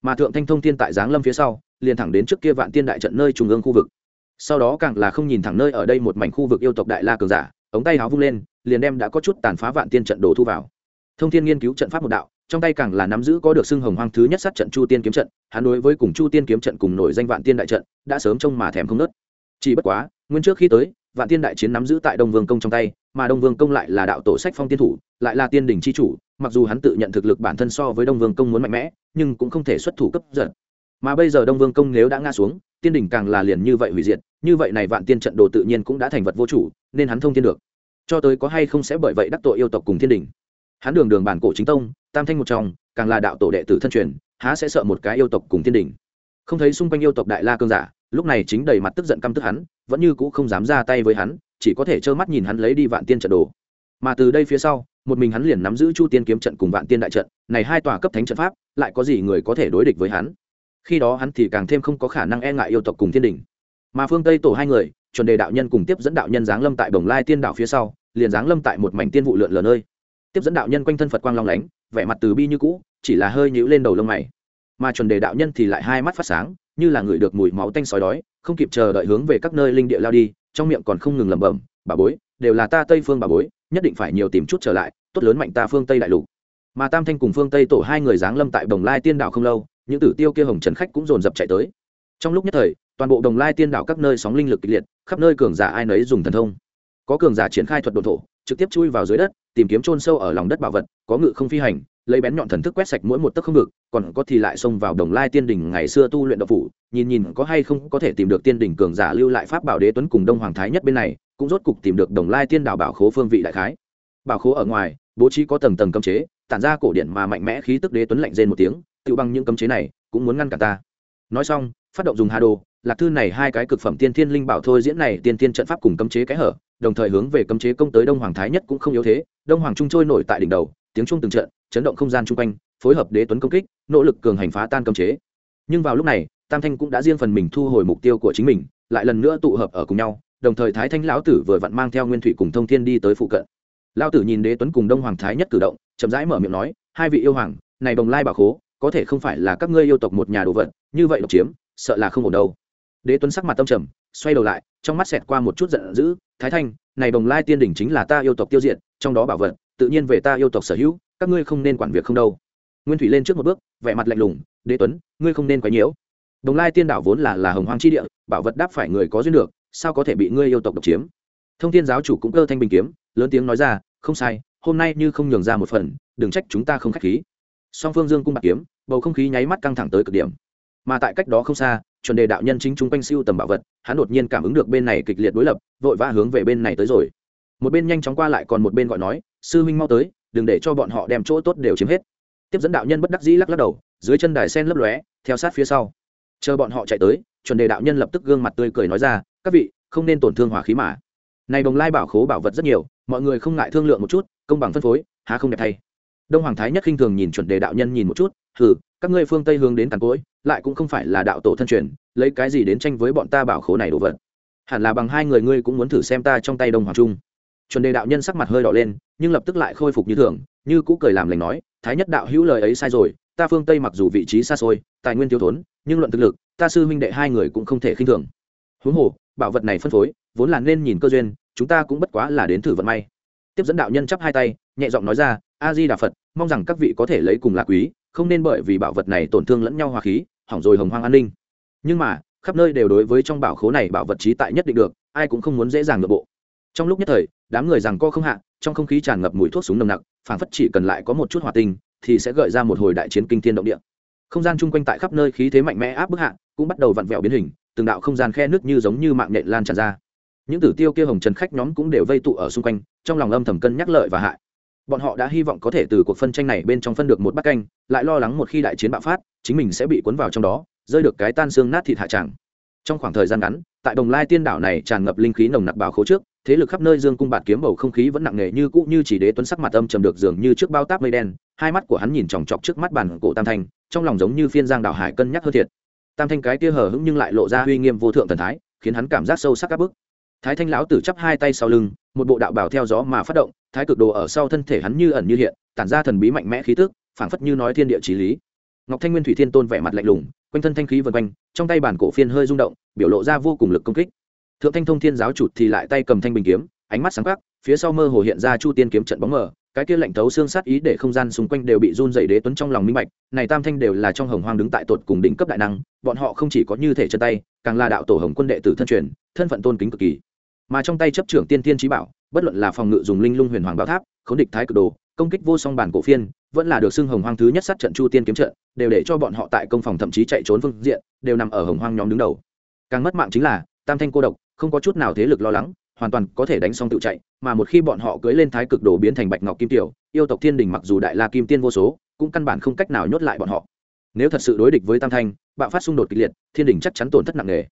Speaker 1: Mà thượng thanh thông thiên tại giáng lâm phía sau, liền thẳng đến trước kia vạn tiên đại trận nơi trung ương khu vực. Sau đó càng là không nhìn thẳng nơi ở đây một mảnh khu vực yêu tộc đại la cường giả, ống tay háo vung lên, liền đem đã có chút tàn phá vạn tiên trận đồ thu vào. Thông thiên nghiên cứu trận pháp một đạo, trong tay càng là nắm giữ có được xưng hồng hoang thứ nhất sát trận chu tiên kiếm trận, hắn đối với cùng chu tiên kiếm trận cùng nổi danh vạn tiên đại trận, đã sớm trông mà thèm không nớt. Chỉ bất quá, nguyên trước khi tới, vạn tiên đại chiến nắm giữ tại đông vương công trong tay, mà đông vương công lại là đạo tổ sách phong tiên thủ, lại là tiên đỉnh c h i chủ mặc dù hắn tự nhận thực lực bản thân so với đông vương công muốn mạnh mẽ, nhưng cũng không thể xuất thủ cấp giật. Mà bây giờ đông vương công nếu đã ngã xuống, tiên đỉnh càng là liền như vậy hủy diệt, như vậy này vạn tiên trận đồ tự nhiên cũng đã thành vật vô chủ, nên hắn thông tiên được. Cho tới có hay không sẽ bởi vậy đắc tội yêu tộc cùng thiên đình hắn đường đường bản cổ chính tông, tam thanh một trong, càng là đạo tổ đệ tử thân truyền, há sẽ sợ một cái yêu tộc cùng thiên đình không thấy xung quanh yêu tộc đại la cương giả, lúc này chính đầy mặt tức giận căm tức hắn, vẫn như cũ không dám ra tay với hắn, chỉ có thể trơ mắt nhìn hắn lấy đi vạn tiên trận đồ. Mà từ đây phía sau một mình hắn liền nắm giữ chu tiên kiếm trận cùng vạn tiên đại trận, này hai tòa cấp thánh trận pháp, lại có gì người có thể đối địch với hắn? Khi đó hắn thì càng thêm không có khả năng e ngại yêu tộc cùng thiên đình. Mà phương tây tổ hai người, chuẩn đề đạo nhân cùng tiếp dẫn đạo nhân giáng lâm tại bồng lai tiên đạo phía sau, liền giáng lâm tại một mảnh tiên vụ lượn lờ nơi. Tiếp dẫn đạo nhân quanh thân phật quang long lánh, vẻ mặt từ bi như cũ, chỉ là hơi nhũ lên đầu lông mày. Mà chuẩn đề đạo nhân thì lại hai mắt phát sáng, như là người được mùi máu tanh sói đói, không kịp chờ đợi hướng về các nơi linh địa lao đi, trong miệng còn không ngừng lẩm bẩm, bà bối đều là ta tây phương bà bối, nhất định phải nhiều tìm chút trở lại, tốt lớn mạnh ta phương tây đại lục. Mà tam thanh cùng phương tây tổ hai người giáng lâm tại đồng lai tiên đảo không lâu, những tử tiêu kia hồng trần khách cũng dồn dập chạy tới. Trong lúc nhất thời, toàn bộ đồng lai tiên đảo các nơi sóng linh lực kịch liệt, khắp nơi cường giả ai nấy dùng thần thông. Có cường giả triển khai thuật đồn thổ, trực tiếp chui vào dưới đất, tìm kiếm trôn sâu ở lòng đất bảo vật, có ngự không phi hành lấy bén nhọn thần thức quét sạch mỗi một tấc không ngực, còn có thì lại xông vào đồng lai tiên đỉnh ngày xưa tu luyện độc phủ, nhìn nhìn có hay không có thể tìm được tiên đỉnh cường giả lưu lại pháp bảo đế tuấn cùng đông hoàng thái nhất bên này, cũng rốt cục tìm được đồng lai tiên đảo bảo khố phương vị đại khái. Bảo khố ở ngoài, bố trí có tầng tầng cấm chế, tản ra cổ điện mà mạnh mẽ khí tức đế tuấn lạnh rên một tiếng, tự bằng những cấm chế này cũng muốn ngăn cả ta. Nói xong, phát động dùng hà đồ, lạc thư này hai cái cực phẩm tiên thiên linh bảo thôi diễn này tiên thiên trận pháp cùng cấm chế cái hở, đồng thời hướng về cấm chế công tới đông hoàng thái nhất cũng không yếu thế, đông hoàng trung trôi nổi tại đỉnh đầu tiếng trung từng trận, chấn động không gian chung quanh, phối hợp đế tuấn công kích, nỗ lực cường hành phá tan cấm chế. Nhưng vào lúc này, tam thanh cũng đã riêng phần mình thu hồi mục tiêu của chính mình, lại lần nữa tụ hợp ở cùng nhau, đồng thời thái thanh lão tử vừa vặn mang theo nguyên thủy cùng thông thiên đi tới phụ cận. Lão tử nhìn đế tuấn cùng đông hoàng thái nhất cử động, chậm rãi mở miệng nói, hai vị yêu hoàng, này đồng lai bảo khố, có thể không phải là các ngươi yêu tộc một nhà đồ vật, như vậy độc chiếm, sợ là không ổn đâu. Đế tuấn sắc mặt tâm trầm, xoay đầu lại, trong mắt xẹt qua một chút giận dữ, thái thanh, này đồng lai tiên đỉnh chính là ta yêu tộc tiêu diệt, trong đó bảo vật tự nhiên về ta yêu tộc sở hữu, các ngươi không nên quản việc không đâu. Nguyên thủy lên trước một bước, vẻ mặt lạnh lùng, đế tuấn, ngươi không nên quấy nhiễu. Đồng lai tiên đảo vốn là là hồng hoang chi địa, bảo vật đáp phải người có duyên được, sao có thể bị ngươi yêu tộc độc chiếm? Thông thiên giáo chủ cũng cơ thanh bình kiếm, lớn tiếng nói ra, không sai, hôm nay như không nhường ra một phần, đừng trách chúng ta không khách khí. Song phương dương cung bạc kiếm, bầu không khí nháy mắt căng thẳng tới cực điểm. Mà tại cách đó không xa, chuẩn đề đạo nhân chính chúng quanh siêu tầm bảo vật, hắn đột nhiên cảm ứng được bên này kịch liệt đối lập, vội vã hướng về bên này tới rồi. Một bên nhanh chóng qua lại còn một bên gọi nói sư huynh mau tới, đừng để cho bọn họ đem chỗ tốt đều chiếm hết. Tiếp dẫn đạo nhân bất đắc dĩ lắc lắc đầu, dưới chân đài sen lấp lóe, theo sát phía sau. Chờ bọn họ chạy tới, chuẩn đề đạo nhân lập tức gương mặt tươi cười nói ra, các vị, không nên tổn thương hỏa khí mà. Này đồng lai bảo khố bảo vật rất nhiều, mọi người không ngại thương lượng một chút, công bằng phân phối, há không đẹp thay. Đông hoàng thái nhất khinh thường nhìn chuẩn đề đạo nhân nhìn một chút, hừ, các ngươi phương tây hướng đến càn cối, lại cũng không phải là đạo tổ thân truyền, lấy cái gì đến tranh với bọn ta bảo khố này đồ vật? Hẳn là bằng hai người ngươi cũng muốn thử xem ta trong tay đông hoàng trung chuẩn đề đạo nhân sắc mặt hơi đỏ lên, nhưng lập tức lại khôi phục như thường, như cũ cười làm lành nói, thái nhất đạo hữu lời ấy sai rồi, ta phương tây mặc dù vị trí xa xôi, tài nguyên thiếu thốn, nhưng luận thực lực, ta sư huynh đệ hai người cũng không thể khinh thường. Huống hồ, bảo vật này phân phối, vốn là nên nhìn cơ duyên, chúng ta cũng bất quá là đến thử vận may. Tiếp dẫn đạo nhân chắp hai tay, nhẹ giọng nói ra a di đà phật, mong rằng các vị có thể lấy cùng là quý, không nên bởi vì bảo vật này tổn thương lẫn nhau hòa khí, hỏng rồi hồng hoang an ninh. Nhưng mà, khắp nơi đều đối với trong bảo khố này bảo vật trí tại nhất định được, ai cũng không muốn dễ dàng nội bộ. Trong lúc nhất thời đám người rằng co không hạ, trong không khí tràn ngập mùi thuốc súng nồng nặc, phảng phất chỉ cần lại có một chút hòa tinh, thì sẽ gợi ra một hồi đại chiến kinh thiên động địa. Không gian chung quanh tại khắp nơi khí thế mạnh mẽ áp bức hạ, cũng bắt đầu vặn vẹo biến hình, từng đạo không gian khe nước như giống như mạng nện lan tràn ra. Những tử tiêu kia hồng trần khách nhóm cũng đều vây tụ ở xung quanh, trong lòng âm thầm cân nhắc lợi và hại. Bọn họ đã hy vọng có thể từ cuộc phân tranh này bên trong phân được một bát canh, lại lo lắng một khi đại chiến bạo phát, chính mình sẽ bị cuốn vào trong đó, rơi được cái tan xương nát thịt hạ tràng. Trong khoảng thời gian ngắn, tại đồng lai tiên đảo này tràn ngập linh khí nồng nặc bào khố trước thế lực khắp nơi dương cung bạt kiếm bầu không khí vẫn nặng nề như cũ như chỉ đế tuấn sắc mặt âm trầm được dường như trước bao táp mây đen, hai mắt của hắn nhìn chòng chọc trước mắt bàn cổ tam thanh, trong lòng giống như phiên giang đảo hải cân nhắc hơn thiệt. Tam thanh cái kia hờ hững nhưng lại lộ ra uy nghiêm vô thượng thần thái, khiến hắn cảm giác sâu sắc các bức thái thanh lão tử chắp hai tay sau lưng, một bộ đạo bảo theo gió mà phát động, thái cực đồ ở sau thân thể hắn như ẩn như hiện, tản ra thần bí mạnh mẽ khí tức, phảng phất như nói thiên địa trí lý. Ngọc thanh nguyên thủy thiên tôn vẻ mặt lạnh lùng, quanh thân thanh khí vần quanh, trong tay bản cổ phiên hơi rung động, biểu lộ ra vô cùng lực công kích thượng thanh thông thiên giáo chủ thì lại tay cầm thanh bình kiếm, ánh mắt sáng khắc phía sau mơ hồ hiện ra chu tiên kiếm trận bóng mờ, cái kia lạnh thấu xương sát ý để không gian xung quanh đều bị run dày đế tuấn trong lòng minh bạch, này tam thanh đều là trong hồng hoang đứng tại tột cùng đỉnh cấp đại năng, bọn họ không chỉ có như thể chân tay, càng là đạo tổ hồng quân đệ tử thân truyền, thân phận tôn kính cực kỳ. Mà trong tay chấp trưởng tiên tiên trí bảo, bất luận là phòng ngự dùng linh lung huyền hoàng bảo tháp khống địch thái cực đồ, công kích vô song bản cổ phiên, vẫn là được xưng hồng hoang thứ nhất sát trận chu tiên kiếm trận, đều để cho bọn họ tại công phòng thậm chí chạy trốn phương diện, đều nằm ở hồng hoang nhóm đứng đầu. Càng mất mạng chính là, tam thanh cô độc không có chút nào thế lực lo lắng, hoàn toàn có thể đánh xong tự chạy, mà một khi bọn họ cưới lên thái cực đồ biến thành bạch ngọc kim tiểu, yêu tộc thiên đình mặc dù đại la kim tiên vô số, cũng căn bản không cách nào nhốt lại bọn họ. Nếu thật sự đối địch với tam thanh, bạo phát xung đột kịch liệt, thiên đình chắc chắn tổn thất nặng nề.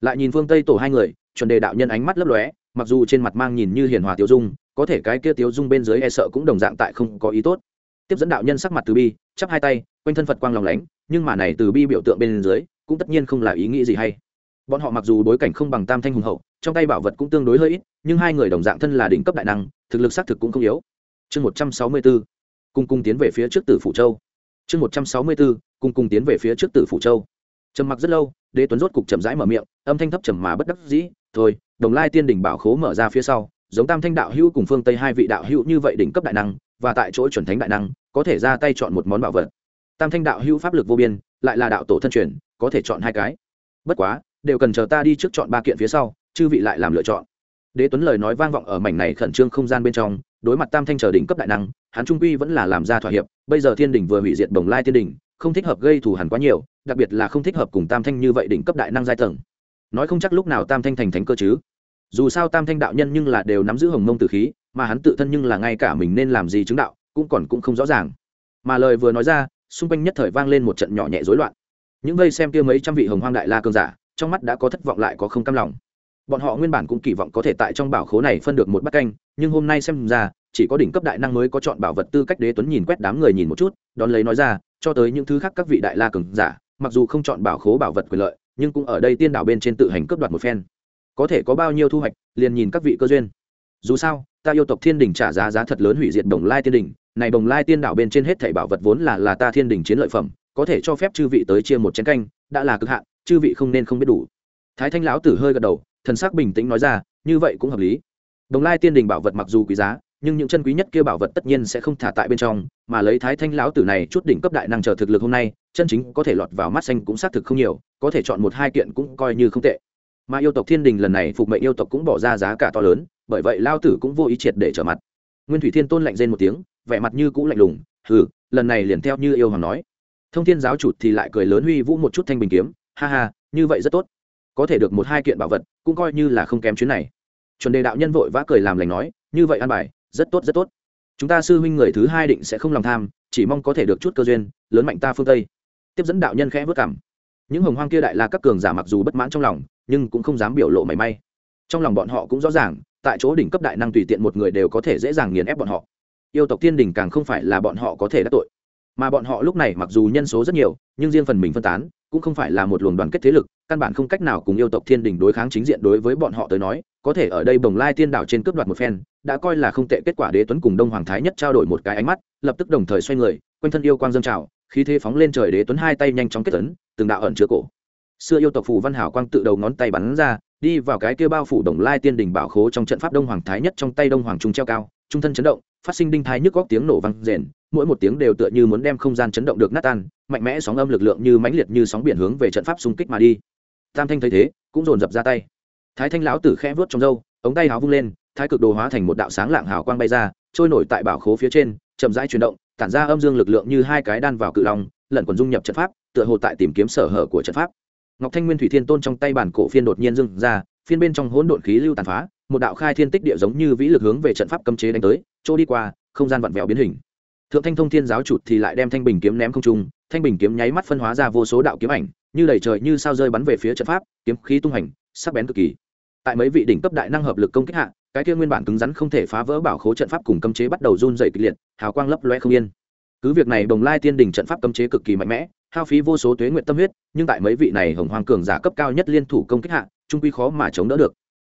Speaker 1: Lại nhìn phương tây tổ hai người, chuẩn đề đạo nhân ánh mắt lấp lóe, mặc dù trên mặt mang nhìn như hiền hòa tiêu dung, có thể cái kia tiêu dung bên dưới e sợ cũng đồng dạng tại không có ý tốt. Tiếp dẫn đạo nhân sắc mặt từ bi, chắp hai tay, quanh thân phật quang lòng lánh, nhưng mà này từ bi biểu tượng bên dưới, cũng tất nhiên không là ý nghĩ gì hay bọn họ mặc dù bối cảnh không bằng tam thanh hùng hậu, trong tay bảo vật cũng tương đối hơi ít, nhưng hai người đồng dạng thân là đỉnh cấp đại năng, thực lực xác thực cũng không yếu. Chương một trăm sáu mươi b ố cùng cùng tiến về phía trước tử phủ châu. Chương một trăm sáu mươi b ố cùng cùng tiến về phía trước tử phủ châu. Trầm mặc rất lâu, đế tuấn rốt cục chậm rãi mở miệng, âm thanh thấp trầm mà bất đắc dĩ, thôi, đồng lai tiên đỉnh bảo khố mở ra phía sau, giống tam thanh đạo hữu cùng phương tây hai vị đạo hữu như vậy đỉnh cấp đại năng, và tại chỗ chuẩn thánh đại năng, có thể ra tay chọn một món bảo vật. Tam thanh đạo hữu pháp lực vô biên, lại là đạo tổ thân truyền, có thể chọn hai cái. Bất quá đều cần chờ ta đi trước chọn ba kiện phía sau, chư vị lại làm lựa chọn. Đế tuấn lời nói vang vọng ở mảnh này khẩn trương không gian bên trong, đối mặt tam thanh chờ đỉnh cấp đại năng, hắn trung quy vẫn là làm ra thỏa hiệp, bây giờ thiên đình vừa hủy diệt bồng lai thiên đình, không thích hợp gây thù hẳn quá nhiều, đặc biệt là không thích hợp cùng tam thanh như vậy đỉnh cấp đại năng giai tầng. Nói không chắc lúc nào tam thanh thành thánh cơ chứ. Dù sao tam thanh đạo nhân nhưng là đều nắm giữ hồng mông tử khí, mà hắn tự thân nhưng là ngay cả mình nên làm gì chứng đạo, cũng còn cũng không rõ ràng. Mà lời vừa nói ra, xung quanh nhất thời vang lên một trận nhỏ nhẹ rối loạn. Những vây xem kia mấy trăm vị hồng hoang đại la cơn giả trong mắt đã có thất vọng lại có không cam lòng. Bọn họ nguyên bản cũng kỳ vọng có thể tại trong bảo khố này phân được một bát canh, nhưng hôm nay xem ra, chỉ có đỉnh cấp đại năng mới có chọn bảo vật tư cách đế tuấn nhìn quét đám người nhìn một chút, đón lấy nói ra, cho tới những thứ khác các vị đại la cường giả, mặc dù không chọn bảo khố bảo vật quyền lợi, nhưng cũng ở đây tiên đảo bên trên tự hành cướp đoạt một phen. Có thể có bao nhiêu thu hoạch, liền nhìn các vị cơ duyên. Dù sao, ta yêu tộc thiên đình trả giá giá thật lớn hủy diệt đồng lai tiên đình, này đồng lai tiên đảo bên trên hết thảy bảo vật vốn là là ta thiên đình chiến lợi phẩm, có thể cho phép chư vị tới chia một chén canh, đã là cực hạn chư vị không nên không biết đủ. Thái thanh lão tử hơi gật đầu, thần sắc bình tĩnh nói ra, như vậy cũng hợp lý. Đồng lai tiên đình bảo vật mặc dù quý giá, nhưng những chân quý nhất kia bảo vật tất nhiên sẽ không thả tại bên trong, mà lấy thái thanh lão tử này chút đỉnh cấp đại năng chờ thực lực hôm nay, chân chính có thể lọt vào mắt xanh cũng xác thực không nhiều, có thể chọn một hai kiện cũng coi như không tệ. Mà yêu tộc thiên đình lần này phục mệnh yêu tộc cũng bỏ ra giá cả to lớn, bởi vậy lao tử cũng vô ý triệt để trở mặt. Nguyên thủy thiên tôn lạnh rên một tiếng, vẻ mặt như cũ lạnh lùng, hừ, lần này liền theo như yêu hoàng nói. Thông thiên giáo chủ thì lại cười lớn huy vũ một chút thanh bình kiếm ha ha, như vậy rất tốt. Có thể được một hai kiện bảo vật, cũng coi như là không kém chuyến này. Chuẩn đề đạo nhân vội vã cười làm lành nói, như vậy an bài, rất tốt rất tốt. Chúng ta sư huynh người thứ hai định sẽ không lòng tham, chỉ mong có thể được chút cơ duyên, lớn mạnh ta phương tây. Tiếp dẫn đạo nhân khẽ vất cảm. Những hồng hoang kia đại la các cường giả mặc dù bất mãn trong lòng, nhưng cũng không dám biểu lộ mảy may. Trong lòng bọn họ cũng rõ ràng, tại chỗ đỉnh cấp đại năng tùy tiện một người đều có thể dễ dàng nghiền ép bọn họ. Yêu tộc thiên đình càng không phải là bọn họ có thể đắc tội. Mà bọn họ lúc này mặc dù nhân số rất nhiều, nhưng riêng phần mình phân tán cũng không phải là một luồng đoàn kết thế lực, căn bản không cách nào cùng yêu tộc thiên đình đối kháng chính diện đối với bọn họ tới nói, có thể ở đây bồng lai tiên đảo trên cướp đoạt một phen, đã coi là không tệ, kết quả đế tuấn cùng đông hoàng thái nhất trao đổi một cái ánh mắt, lập tức đồng thời xoay người, quanh thân yêu quang dâng trào, khí thế phóng lên trời đế tuấn hai tay nhanh chóng kết tấn từng đạo ẩn chứa cổ. Xưa yêu tộc phù văn hảo quang tự đầu ngón tay bắn ra, đi vào cái kia bao phủ đồng lai tiên đình bảo khố trong trận pháp đông hoàng thái nhất trong tay đông hoàng trung treo cao, trung thân chấn động phát sinh đinh thái nhức góc tiếng nổ vang rền, mỗi một tiếng đều tựa như muốn đem không gian chấn động được nát tan, mạnh mẽ sóng âm lực lượng như mãnh liệt như sóng biển hướng về trận pháp xung kích mà đi. Tam thanh thấy thế, cũng dồn dập ra tay. Thái thanh lão tử khẽ vớt trong râu, ống tay háo vung lên, thái cực đồ hóa thành một đạo sáng lạng hào quang bay ra, trôi nổi tại bảo khố phía trên, chậm rãi chuyển động, tản ra âm dương lực lượng như hai cái đan vào cự long, lẩn quần dung nhập trận pháp, tựa hồ tại tìm kiếm sở hở của trận pháp. Ngọc thanh nguyên thủy thiên tôn trong tay bản cổ phiên đột nhiên dưng ra, phiên bên trong hỗn độn khí lưu tàn phá một đạo khai thiên tích địa giống như vĩ lực hướng về trận pháp cấm chế đánh tới, chỗ đi qua, không gian vặn vẹo biến hình. Thượng thanh thông thiên giáo chủ thì lại đem thanh bình kiếm ném không trung, thanh bình kiếm nháy mắt phân hóa ra vô số đạo kiếm ảnh, như đầy trời như sao rơi bắn về phía trận pháp, kiếm khí tung hành, sắc bén cực kỳ. Tại mấy vị đỉnh cấp đại năng hợp lực công kích hạ, cái kia nguyên bản cứng rắn không thể phá vỡ bảo khố trận pháp cùng cấm chế bắt đầu run dày kịch liệt, hào quang lấp loe không yên. Cứ việc này đồng lai tiên đỉnh trận pháp cấm chế cực kỳ mạnh mẽ, hao phí vô số tuế nguyện tâm huyết, nhưng tại mấy vị này hồng hoàng cường giả cấp cao nhất liên thủ công kích hạ, trung quy khó mà chống đỡ được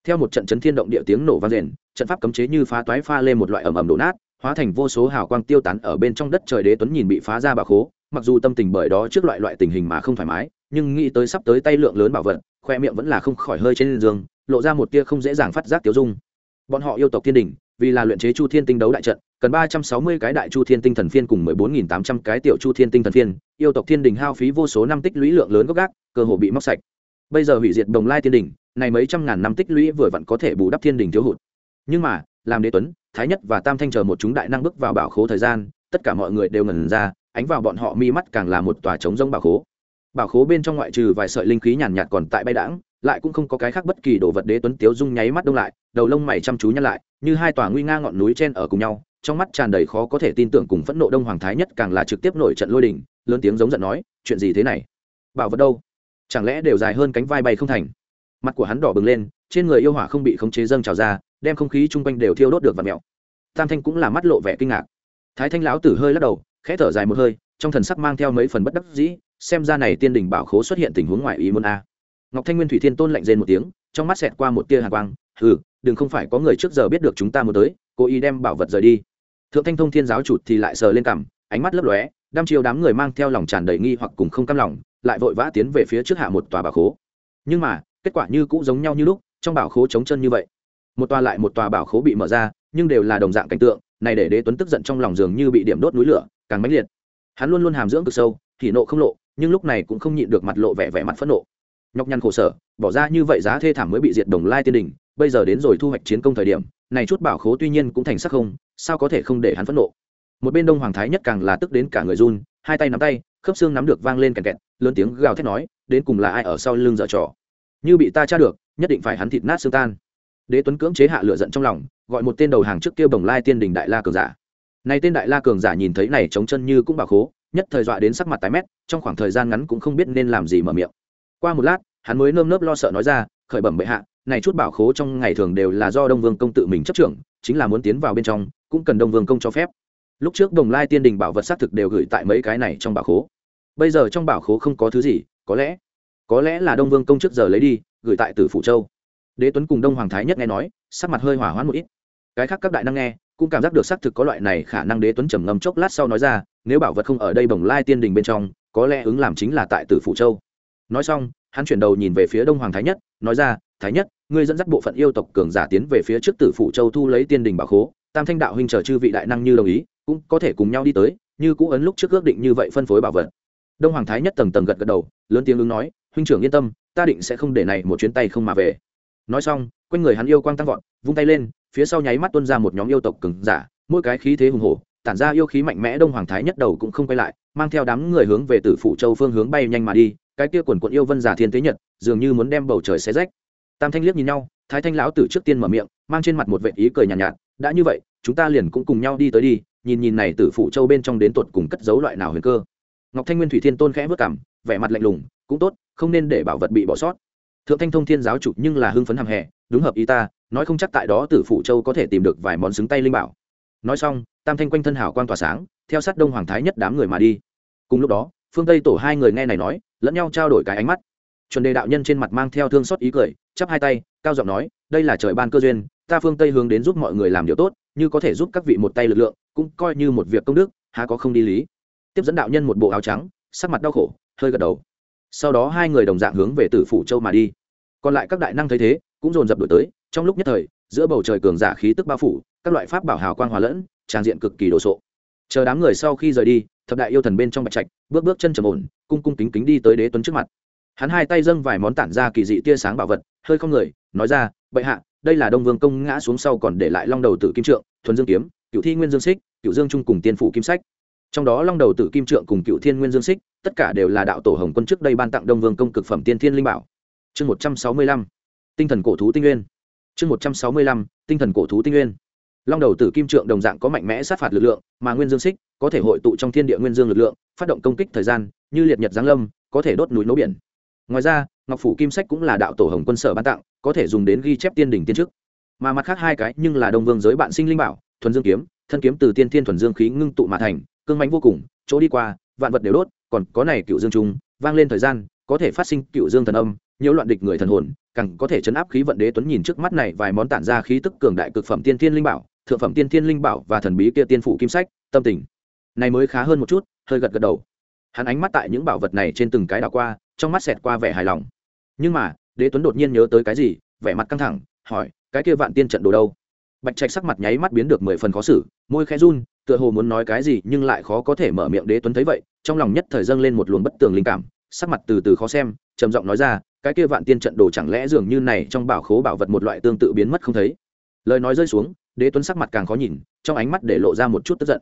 Speaker 1: theo một trận chấn thiên động địa tiếng nổ vang rền, trận pháp cấm chế như phá toái pha lên một loại ẩm ẩm đổ nát, hóa thành vô số hào quang tiêu tán ở bên trong đất trời đế tuấn nhìn bị phá ra bà khố. Mặc dù tâm tình bởi đó trước loại loại tình hình mà không thoải mái, nhưng nghĩ tới sắp tới tay lượng lớn bảo vật, khoe miệng vẫn là không khỏi hơi trên giường, lộ ra một tia không dễ dàng phát giác tiêu dung. Bọn họ yêu tộc thiên đình, vì là luyện chế chu thiên tinh đấu đại trận, cần ba trăm sáu mươi cái đại chu thiên tinh thần phiên cùng mười bốn nghìn tám trăm cái tiểu chu thiên tinh thần phiên, yêu tộc thiên đình hao phí vô số năm tích lũy lượng lớn gốc gác, cơ hồ bị móc sạch bây giờ hủy diệt đồng lai thiên đình, này mấy trăm ngàn năm tích lũy vừa vặn có thể bù đắp thiên đình thiếu hụt. Nhưng mà, làm đế tuấn, thái nhất và tam thanh chờ một chúng đại năng bước vào bảo khố thời gian, tất cả mọi người đều ngẩn ra, ánh vào bọn họ mi mắt càng là một tòa trống rông bảo khố. Bảo khố bên trong ngoại trừ vài sợi linh khí nhàn nhạt còn tại bay đãng, lại cũng không có cái khác bất kỳ đồ vật đế tuấn tiếu dung nháy mắt đông lại, đầu lông mày chăm chú nhăn lại, như hai tòa nguy nga ngọn núi trên ở cùng nhau, trong mắt tràn đầy khó có thể tin tưởng cùng phẫn nộ đông hoàng thái nhất càng là trực tiếp nổi trận lôi đình, lớn tiếng giống giận nói, chuyện gì thế này? Bảo vật đâu? Chẳng lẽ đều dài hơn cánh vai bay không thành? Mặt của hắn đỏ bừng lên, trên người yêu hỏa không bị khống chế dâng trào ra, đem không khí chung quanh đều thiêu đốt được và mèo. Tam thanh cũng là mắt lộ vẻ kinh ngạc. Thái thanh lão tử hơi lắc đầu, khẽ thở dài một hơi, trong thần sắc mang theo mấy phần bất đắc dĩ, xem ra này tiên đình bảo khố xuất hiện tình huống ngoài ý muốn a. Ngọc thanh nguyên thủy thiên tôn lạnh rên một tiếng, trong mắt xẹt qua một tia hạ quang, hừ, đừng không phải có người trước giờ biết được chúng ta muốn tới, cố ý đem bảo vật rời đi. Thượng thanh thông thiên giáo chụt thì lại sờ lên cằm, ánh mắt lấp lóe, đăm chiều đám người mang theo lòng tràn đầy nghi hoặc cùng không cam lòng lại vội vã tiến về phía trước hạ một tòa bảo khố. Nhưng mà, kết quả như cũ giống nhau như lúc, trong bảo khố trống chân như vậy. Một tòa lại một tòa bảo khố bị mở ra, nhưng đều là đồng dạng cảnh tượng, này để đế tuấn tức giận trong lòng giường như bị điểm đốt núi lửa, càng mãnh liệt. Hắn luôn luôn hàm dưỡng cực sâu, thì nộ không lộ, nhưng lúc này cũng không nhịn được mặt lộ vẻ vẻ mặt phẫn nộ. Nhọc nhằn khổ sở, bỏ ra như vậy giá thê thảm mới bị diệt đồng lai tiên đình, bây giờ đến rồi thu hoạch chiến công thời điểm, này chút bảo khố tuy nhiên cũng thành sắc không, sao có thể không để hắn phẫn nộ? Một bên đông hoàng thái nhất càng là tức đến cả người run hai tay nắm tay, khớp xương nắm được vang lên kẹt kẹt, lớn tiếng gào thét nói, đến cùng là ai ở sau lưng dở trò? Như bị ta tra được, nhất định phải hắn thịt nát xương tan. Đế tuấn cưỡng chế hạ lửa giận trong lòng, gọi một tên đầu hàng trước kia bồng lai tiên đình đại la cường giả. Này tên đại la cường giả nhìn thấy này chống chân như cũng bảo khố, nhất thời dọa đến sắc mặt tái mét, trong khoảng thời gian ngắn cũng không biết nên làm gì mở miệng. Qua một lát, hắn mới nơm nớp lo sợ nói ra, khởi bẩm bệ hạ, này chút bảo khố trong ngày thường đều là do đông vương công tự mình chấp trưởng, chính là muốn tiến vào bên trong, cũng cần đông vương công cho phép lúc trước đồng lai tiên đình bảo vật xác thực đều gửi tại mấy cái này trong bảo khố. Bây giờ trong bảo khố không có thứ gì, có lẽ có lẽ là đông vương công trước giờ lấy đi, gửi tại tử phủ châu. Đế tuấn cùng đông hoàng thái nhất nghe nói, sắc mặt hơi hỏa hoãn một ít. Cái khác các đại năng nghe, cũng cảm giác được xác thực có loại này khả năng đế tuấn trầm ngâm chốc lát sau nói ra, nếu bảo vật không ở đây bồng lai tiên đình bên trong, có lẽ ứng làm chính là tại tử phủ châu. Nói xong, hắn chuyển đầu nhìn về phía đông hoàng thái nhất, nói ra, thái nhất, ngươi dẫn dắt bộ phận yêu tộc cường giả tiến về phía trước tử phủ châu thu lấy tiên đình bảo khố tam thanh đạo huynh chờ chư vị đại năng như đồng ý cũng có thể cùng nhau đi tới như cũ ấn lúc trước ước định như vậy phân phối bảo vật. Đông hoàng thái nhất tầng tầng gật gật đầu lớn tiếng ứng nói huynh trưởng yên tâm ta định sẽ không để này một chuyến tay không mà về. Nói xong quanh người hắn yêu quang tăng vọt vung tay lên phía sau nháy mắt tuân ra một nhóm yêu tộc cứng giả mỗi cái khí thế hùng hổ tản ra yêu khí mạnh mẽ đông hoàng thái nhất đầu cũng không quay lại mang theo đám người hướng về tử phủ châu phương hướng bay nhanh mà đi cái kia quần quận yêu vân giả thiên thế nhật dường như muốn đem bầu trời xé rách. Tam thanh liếc nhìn nhau thái thanh lão tử trước tiên mở miệng mang trên mặt một vệ ý cười nhàn nhạt, nhạt đã như vậy, chúng ta liền cũng cùng nhau đi tới đi, nhìn nhìn này tử phủ châu bên trong đến tuột cùng cất giấu loại nào huyền cơ. Ngọc thanh nguyên thủy thiên tôn khẽ vất cảm, vẻ mặt lạnh lùng, cũng tốt, không nên để bảo vật bị bỏ sót. Thượng thanh thông thiên giáo chủ nhưng là hưng phấn hàm hè, đúng hợp ý ta, nói không chắc tại đó tử phủ châu có thể tìm được vài món xứng tay linh bảo. Nói xong, tam thanh quanh thân hảo quan tỏa sáng, theo sát đông hoàng thái nhất đám người mà đi. Cùng lúc đó, phương tây tổ hai người nghe này nói, lẫn nhau trao đổi cái ánh mắt. Chuẩn đề đạo nhân trên mặt mang theo thương xót ý cười, chắp hai tay, cao giọng nói, đây là trời ban cơ duyên ta phương tây hướng đến giúp mọi người làm điều tốt, như có thể giúp các vị một tay lực lượng, cũng coi như một việc công đức, há có không đi lý. Tiếp dẫn đạo nhân một bộ áo trắng, sắc mặt đau khổ, hơi gật đầu. Sau đó hai người đồng dạng hướng về tử phủ châu mà đi. Còn lại các đại năng thấy thế, cũng dồn dập đổi tới, trong lúc nhất thời, giữa bầu trời cường giả khí tức bao phủ, các loại pháp bảo hào quang hòa lẫn tràn diện cực kỳ đồ sộ. Chờ đám người sau khi rời đi, thập đại yêu thần bên trong bạch trạch, bước bước chân trầm ổn, cung cung kính kính đi tới đế tuấn trước mặt. Hắn hai tay dâng vài món tản ra kỳ dị tia sáng bảo vật, hơi không người, nói ra, bệ hạ đây là đông vương công ngã xuống sau còn để lại long đầu tử kim trượng, thuần dương kiếm cựu thi nguyên dương xích cựu dương trung cùng tiên phủ kim sách. Trong đó long đầu tử kim trượng cùng cựu thiên nguyên dương xích, tất cả đều là đạo tổ hồng quân trước đây ban tặng đông vương công cực phẩm tiên thiên linh bảo. Chương một trăm sáu mươi lăm, tinh thần cổ thú tinh nguyên. Chương một trăm sáu mươi lăm, tinh thần cổ thú tinh nguyên. Long đầu tử kim trượng đồng dạng có mạnh mẽ sát phạt lực lượng, mà nguyên dương xích có thể hội tụ trong thiên địa nguyên dương lực lượng, phát động công kích thời gian, như liệt nhật giáng lâm, có thể đốt núi nấu biển. Ngoài ra ngọc phủ kim sách cũng là đạo tổ hồng quân sở ban tặng, có thể dùng đến ghi chép tiên đỉnh tiên trước. mà mặt khác hai cái, nhưng là đông vương giới bạn sinh linh bảo, thuần dương kiếm, thân kiếm từ tiên thiên thuần dương khí ngưng tụ mà thành, cương mánh vô cùng, chỗ đi qua, vạn vật đều đốt, còn có này cựu dương trung, vang lên thời gian, có thể phát sinh cựu dương thần âm nhiễu loạn địch người thần hồn, càng có thể chấn áp khí vận đế tuấn nhìn trước mắt này vài món tản ra khí tức cường đại cực phẩm tiên thiên linh bảo, thượng phẩm tiên thiên linh bảo và thần bí kia tiên phủ kim sách, tâm tình. Này mới khá hơn một chút, hơi gật gật đầu. Hắn ánh mắt tại những bảo vật này trên từng cái đảo qua, trong mắt xẹt qua vẻ hài lòng nhưng mà, đế tuấn đột nhiên nhớ tới cái gì, vẻ mặt căng thẳng, hỏi, cái kia vạn tiên trận đồ đâu? Bạch trạch sắc mặt nháy mắt biến được mười phần khó xử, môi khẽ run, tựa hồ muốn nói cái gì nhưng lại khó có thể mở miệng đế tuấn thấy vậy, trong lòng nhất thời dâng lên một luồng bất tường linh cảm, sắc mặt từ từ khó xem, trầm giọng nói ra, cái kia vạn tiên trận đồ chẳng lẽ dường như này trong bảo khố bảo vật một loại tương tự biến mất không thấy? Lời nói rơi xuống, đế tuấn sắc mặt càng khó nhìn, trong ánh mắt để lộ ra một chút tức giận.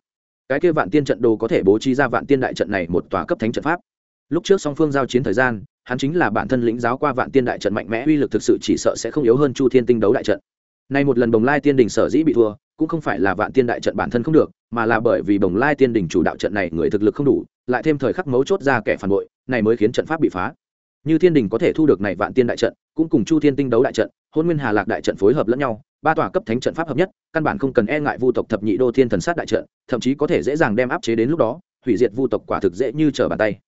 Speaker 1: Cái kia vạn tiên trận đồ có thể bố trí ra vạn tiên đại trận này một tòa cấp thánh trận pháp? Lúc trước song phương giao chiến thời gian hắn chính là bản thân lĩnh giáo qua vạn tiên đại trận mạnh mẽ, uy lực thực sự chỉ sợ sẽ không yếu hơn chu thiên tinh đấu đại trận. Nay một lần bồng lai tiên đình sở dĩ bị thua, cũng không phải là vạn tiên đại trận bản thân không được, mà là bởi vì bồng lai tiên đình chủ đạo trận này người thực lực không đủ, lại thêm thời khắc mấu chốt ra kẻ phản bội, này mới khiến trận pháp bị phá. Như thiên đình có thể thu được này vạn tiên đại trận, cũng cùng chu thiên tinh đấu đại trận, hôn nguyên hà lạc đại trận phối hợp lẫn nhau, ba tòa cấp thánh trận pháp hợp nhất, căn bản không cần e ngại vu tộc thập nhị đô thiên thần sát đại trận, thậm chí có thể dễ dàng đem áp chế đến lúc đó, hủy diệt vu tộc quả thực dễ như trở bàn tay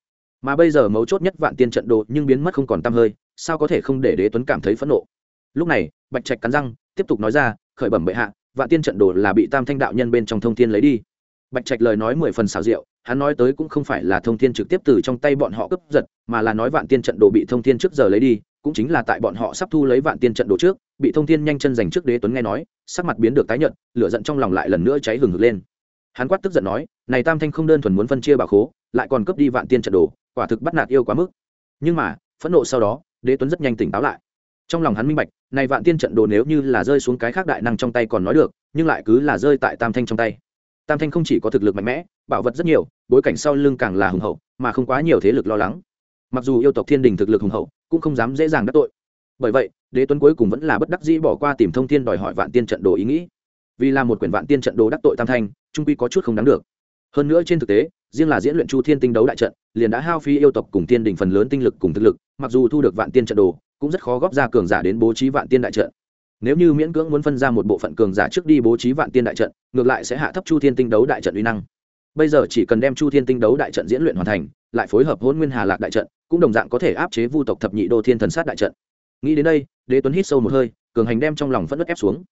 Speaker 1: mà bây giờ mấu chốt nhất vạn tiên trận đồ nhưng biến mất không còn t hơi, sao có thể không để đế tuấn cảm thấy phẫn nộ? Lúc này, bạch trạch cắn răng, tiếp tục nói ra, khởi bẩm bệ hạ, vạn tiên trận đồ là bị tam thanh đạo nhân bên trong thông thiên lấy đi. Bạch trạch lời nói mười phần xảo diệu, hắn nói tới cũng không phải là thông thiên trực tiếp từ trong tay bọn họ cướp giật, mà là nói vạn tiên trận đồ bị thông thiên trước giờ lấy đi, cũng chính là tại bọn họ sắp thu lấy vạn tiên trận đồ trước, bị thông thiên nhanh chân giành trước đế tuấn nghe nói, sắc mặt biến được tái nhợt, lửa giận trong lòng lại lần nữa cháy hừng hực lên. Hắn quát tức giận nói, này tam thanh không đơn thuần muốn phân chia bảo khố, lại còn cướp đi vạn tiên trận đồ quả thực bắt nạt yêu quá mức. Nhưng mà, phẫn nộ sau đó, đế tuấn rất nhanh tỉnh táo lại. Trong lòng hắn minh bạch, này vạn tiên trận đồ nếu như là rơi xuống cái khác đại năng trong tay còn nói được, nhưng lại cứ là rơi tại tam thanh trong tay. Tam thanh không chỉ có thực lực mạnh mẽ, bảo vật rất nhiều, bối cảnh sau lưng càng là hùng hậu, mà không quá nhiều thế lực lo lắng. Mặc dù yêu tộc thiên đình thực lực hùng hậu, cũng không dám dễ dàng đắc tội. Bởi vậy, đế tuấn cuối cùng vẫn là bất đắc dĩ bỏ qua tìm thông thiên đòi hỏi vạn tiên trận đồ ý nghĩ. Vì là một quyển vạn tiên trận đồ đắc tội tam thanh, trung quy có chút không đáng được. Hơn nữa trên thực tế, riêng là diễn luyện chu thiên tinh đấu đại trận liền đã hao phí yêu tộc cùng tiên đình phần lớn tinh lực cùng thực lực, mặc dù thu được vạn tiên trận đồ, cũng rất khó góp ra cường giả đến bố trí vạn tiên đại trận. Nếu như miễn cưỡng muốn phân ra một bộ phận cường giả trước đi bố trí vạn tiên đại trận, ngược lại sẽ hạ thấp chu thiên tinh đấu đại trận uy năng. Bây giờ chỉ cần đem chu thiên tinh đấu đại trận diễn luyện hoàn thành, lại phối hợp hôn nguyên hà lạc đại trận, cũng đồng dạng có thể áp chế vu tộc thập nhị đô thiên thần sát đại trận. Nghĩ đến đây, đế tuấn hít sâu một hơi, cường hành đem trong lòng vẫn đất ép xuống.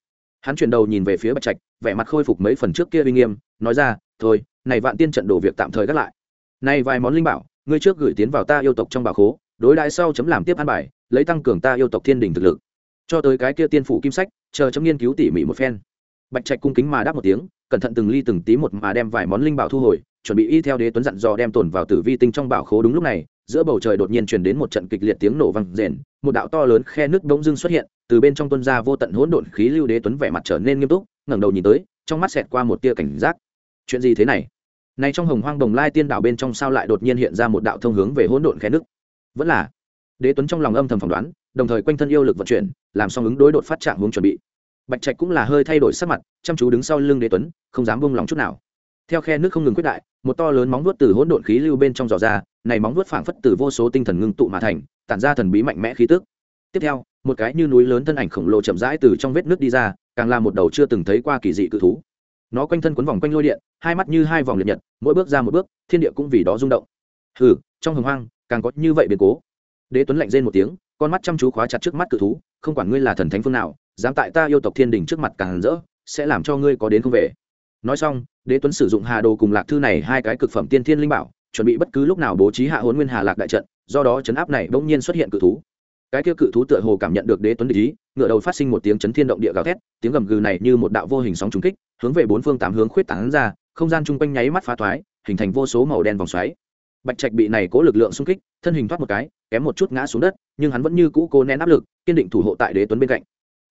Speaker 1: Hắn chuyển đầu nhìn về phía bạch trạch, vẻ mặt khôi phục mấy phần trước kia uy nghiêm, nói ra, thôi, này vạn tiên trận đổ việc tạm thời gác lại này vài món linh bảo, ngươi trước gửi tiến vào ta yêu tộc trong bảo khố, đối đãi sau chấm làm tiếp an bài, lấy tăng cường ta yêu tộc thiên đình thực lực. Cho tới cái kia tiên phủ kim sách, chờ chấm nghiên cứu tỉ mỉ một phen. Bạch trạch cung kính mà đáp một tiếng, cẩn thận từng ly từng tí một mà đem vài món linh bảo thu hồi, chuẩn bị y theo đế tuấn dặn dò đem tổn vào tử vi tinh trong bảo khố đúng lúc này, giữa bầu trời đột nhiên truyền đến một trận kịch liệt tiếng nổ vang rền, một đạo to lớn khe nước bỗng dưng xuất hiện, từ bên trong tuân ra vô tận hỗn độn khí lưu đế tuấn vẻ mặt trở nên nghiêm túc, ngẩng đầu nhìn tới, trong mắt xẹt qua một tia cảnh giác. Chuyện gì thế này? Này trong hồng hoang đồng lai tiên đảo bên trong sao lại đột nhiên hiện ra một đạo thông hướng về hỗn độn khe nước vẫn là, đế tuấn trong lòng âm thầm phỏng đoán, đồng thời quanh thân yêu lực vận chuyển, làm xong ứng đối đột phát trạng hướng chuẩn bị. Bạch trạch cũng là hơi thay đổi sắc mặt, chăm chú đứng sau lưng đế tuấn, không dám buông lòng chút nào. Theo khe nước không ngừng quyết đại, một to lớn móng vuốt từ hỗn độn khí lưu bên trong giò ra, này móng vuốt phảng phất từ vô số tinh thần ngưng tụ mà thành, tản ra thần bí mạnh mẽ khí tức. Tiếp theo, một cái như núi lớn thân ảnh khổng lồ chậm rãi từ trong vết nước đi ra, càng là một đầu chưa từng thấy qua kỳ dị cự thú nó quanh thân quấn vòng quanh lôi điện, hai mắt như hai vòng liệt nhật, mỗi bước ra một bước, thiên địa cũng vì đó rung động. Hừ, trong hồng hoang, càng có như vậy biến cố. Đế tuấn lạnh rên một tiếng, con mắt chăm chú khóa chặt trước mắt cự thú, không quản ngươi là thần thánh phương nào, dám tại ta yêu tộc thiên đình trước mặt càng rỡ, sẽ làm cho ngươi có đến không về. Nói xong, đế tuấn sử dụng hà đồ cùng lạc thư này hai cái cực phẩm tiên thiên linh bảo, chuẩn bị bất cứ lúc nào bố trí hạ hôn nguyên hà lạc đại trận, do đó chấn áp này bỗng nhiên xuất hiện cự thú cái kia cự thú tựa hồ cảm nhận được đế tuấn ý, ngựa đầu phát sinh một tiếng chấn thiên động địa gào thét, tiếng gầm gừ này như một đạo vô hình sóng trúng kích, hướng về bốn phương tám hướng khuyết tán ra, không gian chung quanh nháy mắt phá thoái, hình thành vô số màu đen vòng xoáy. Bạch trạch bị này cố lực lượng xung kích, thân hình thoát một cái, kém một chút ngã xuống đất, nhưng hắn vẫn như cũ cố nén áp lực, kiên định thủ hộ tại đế tuấn bên cạnh.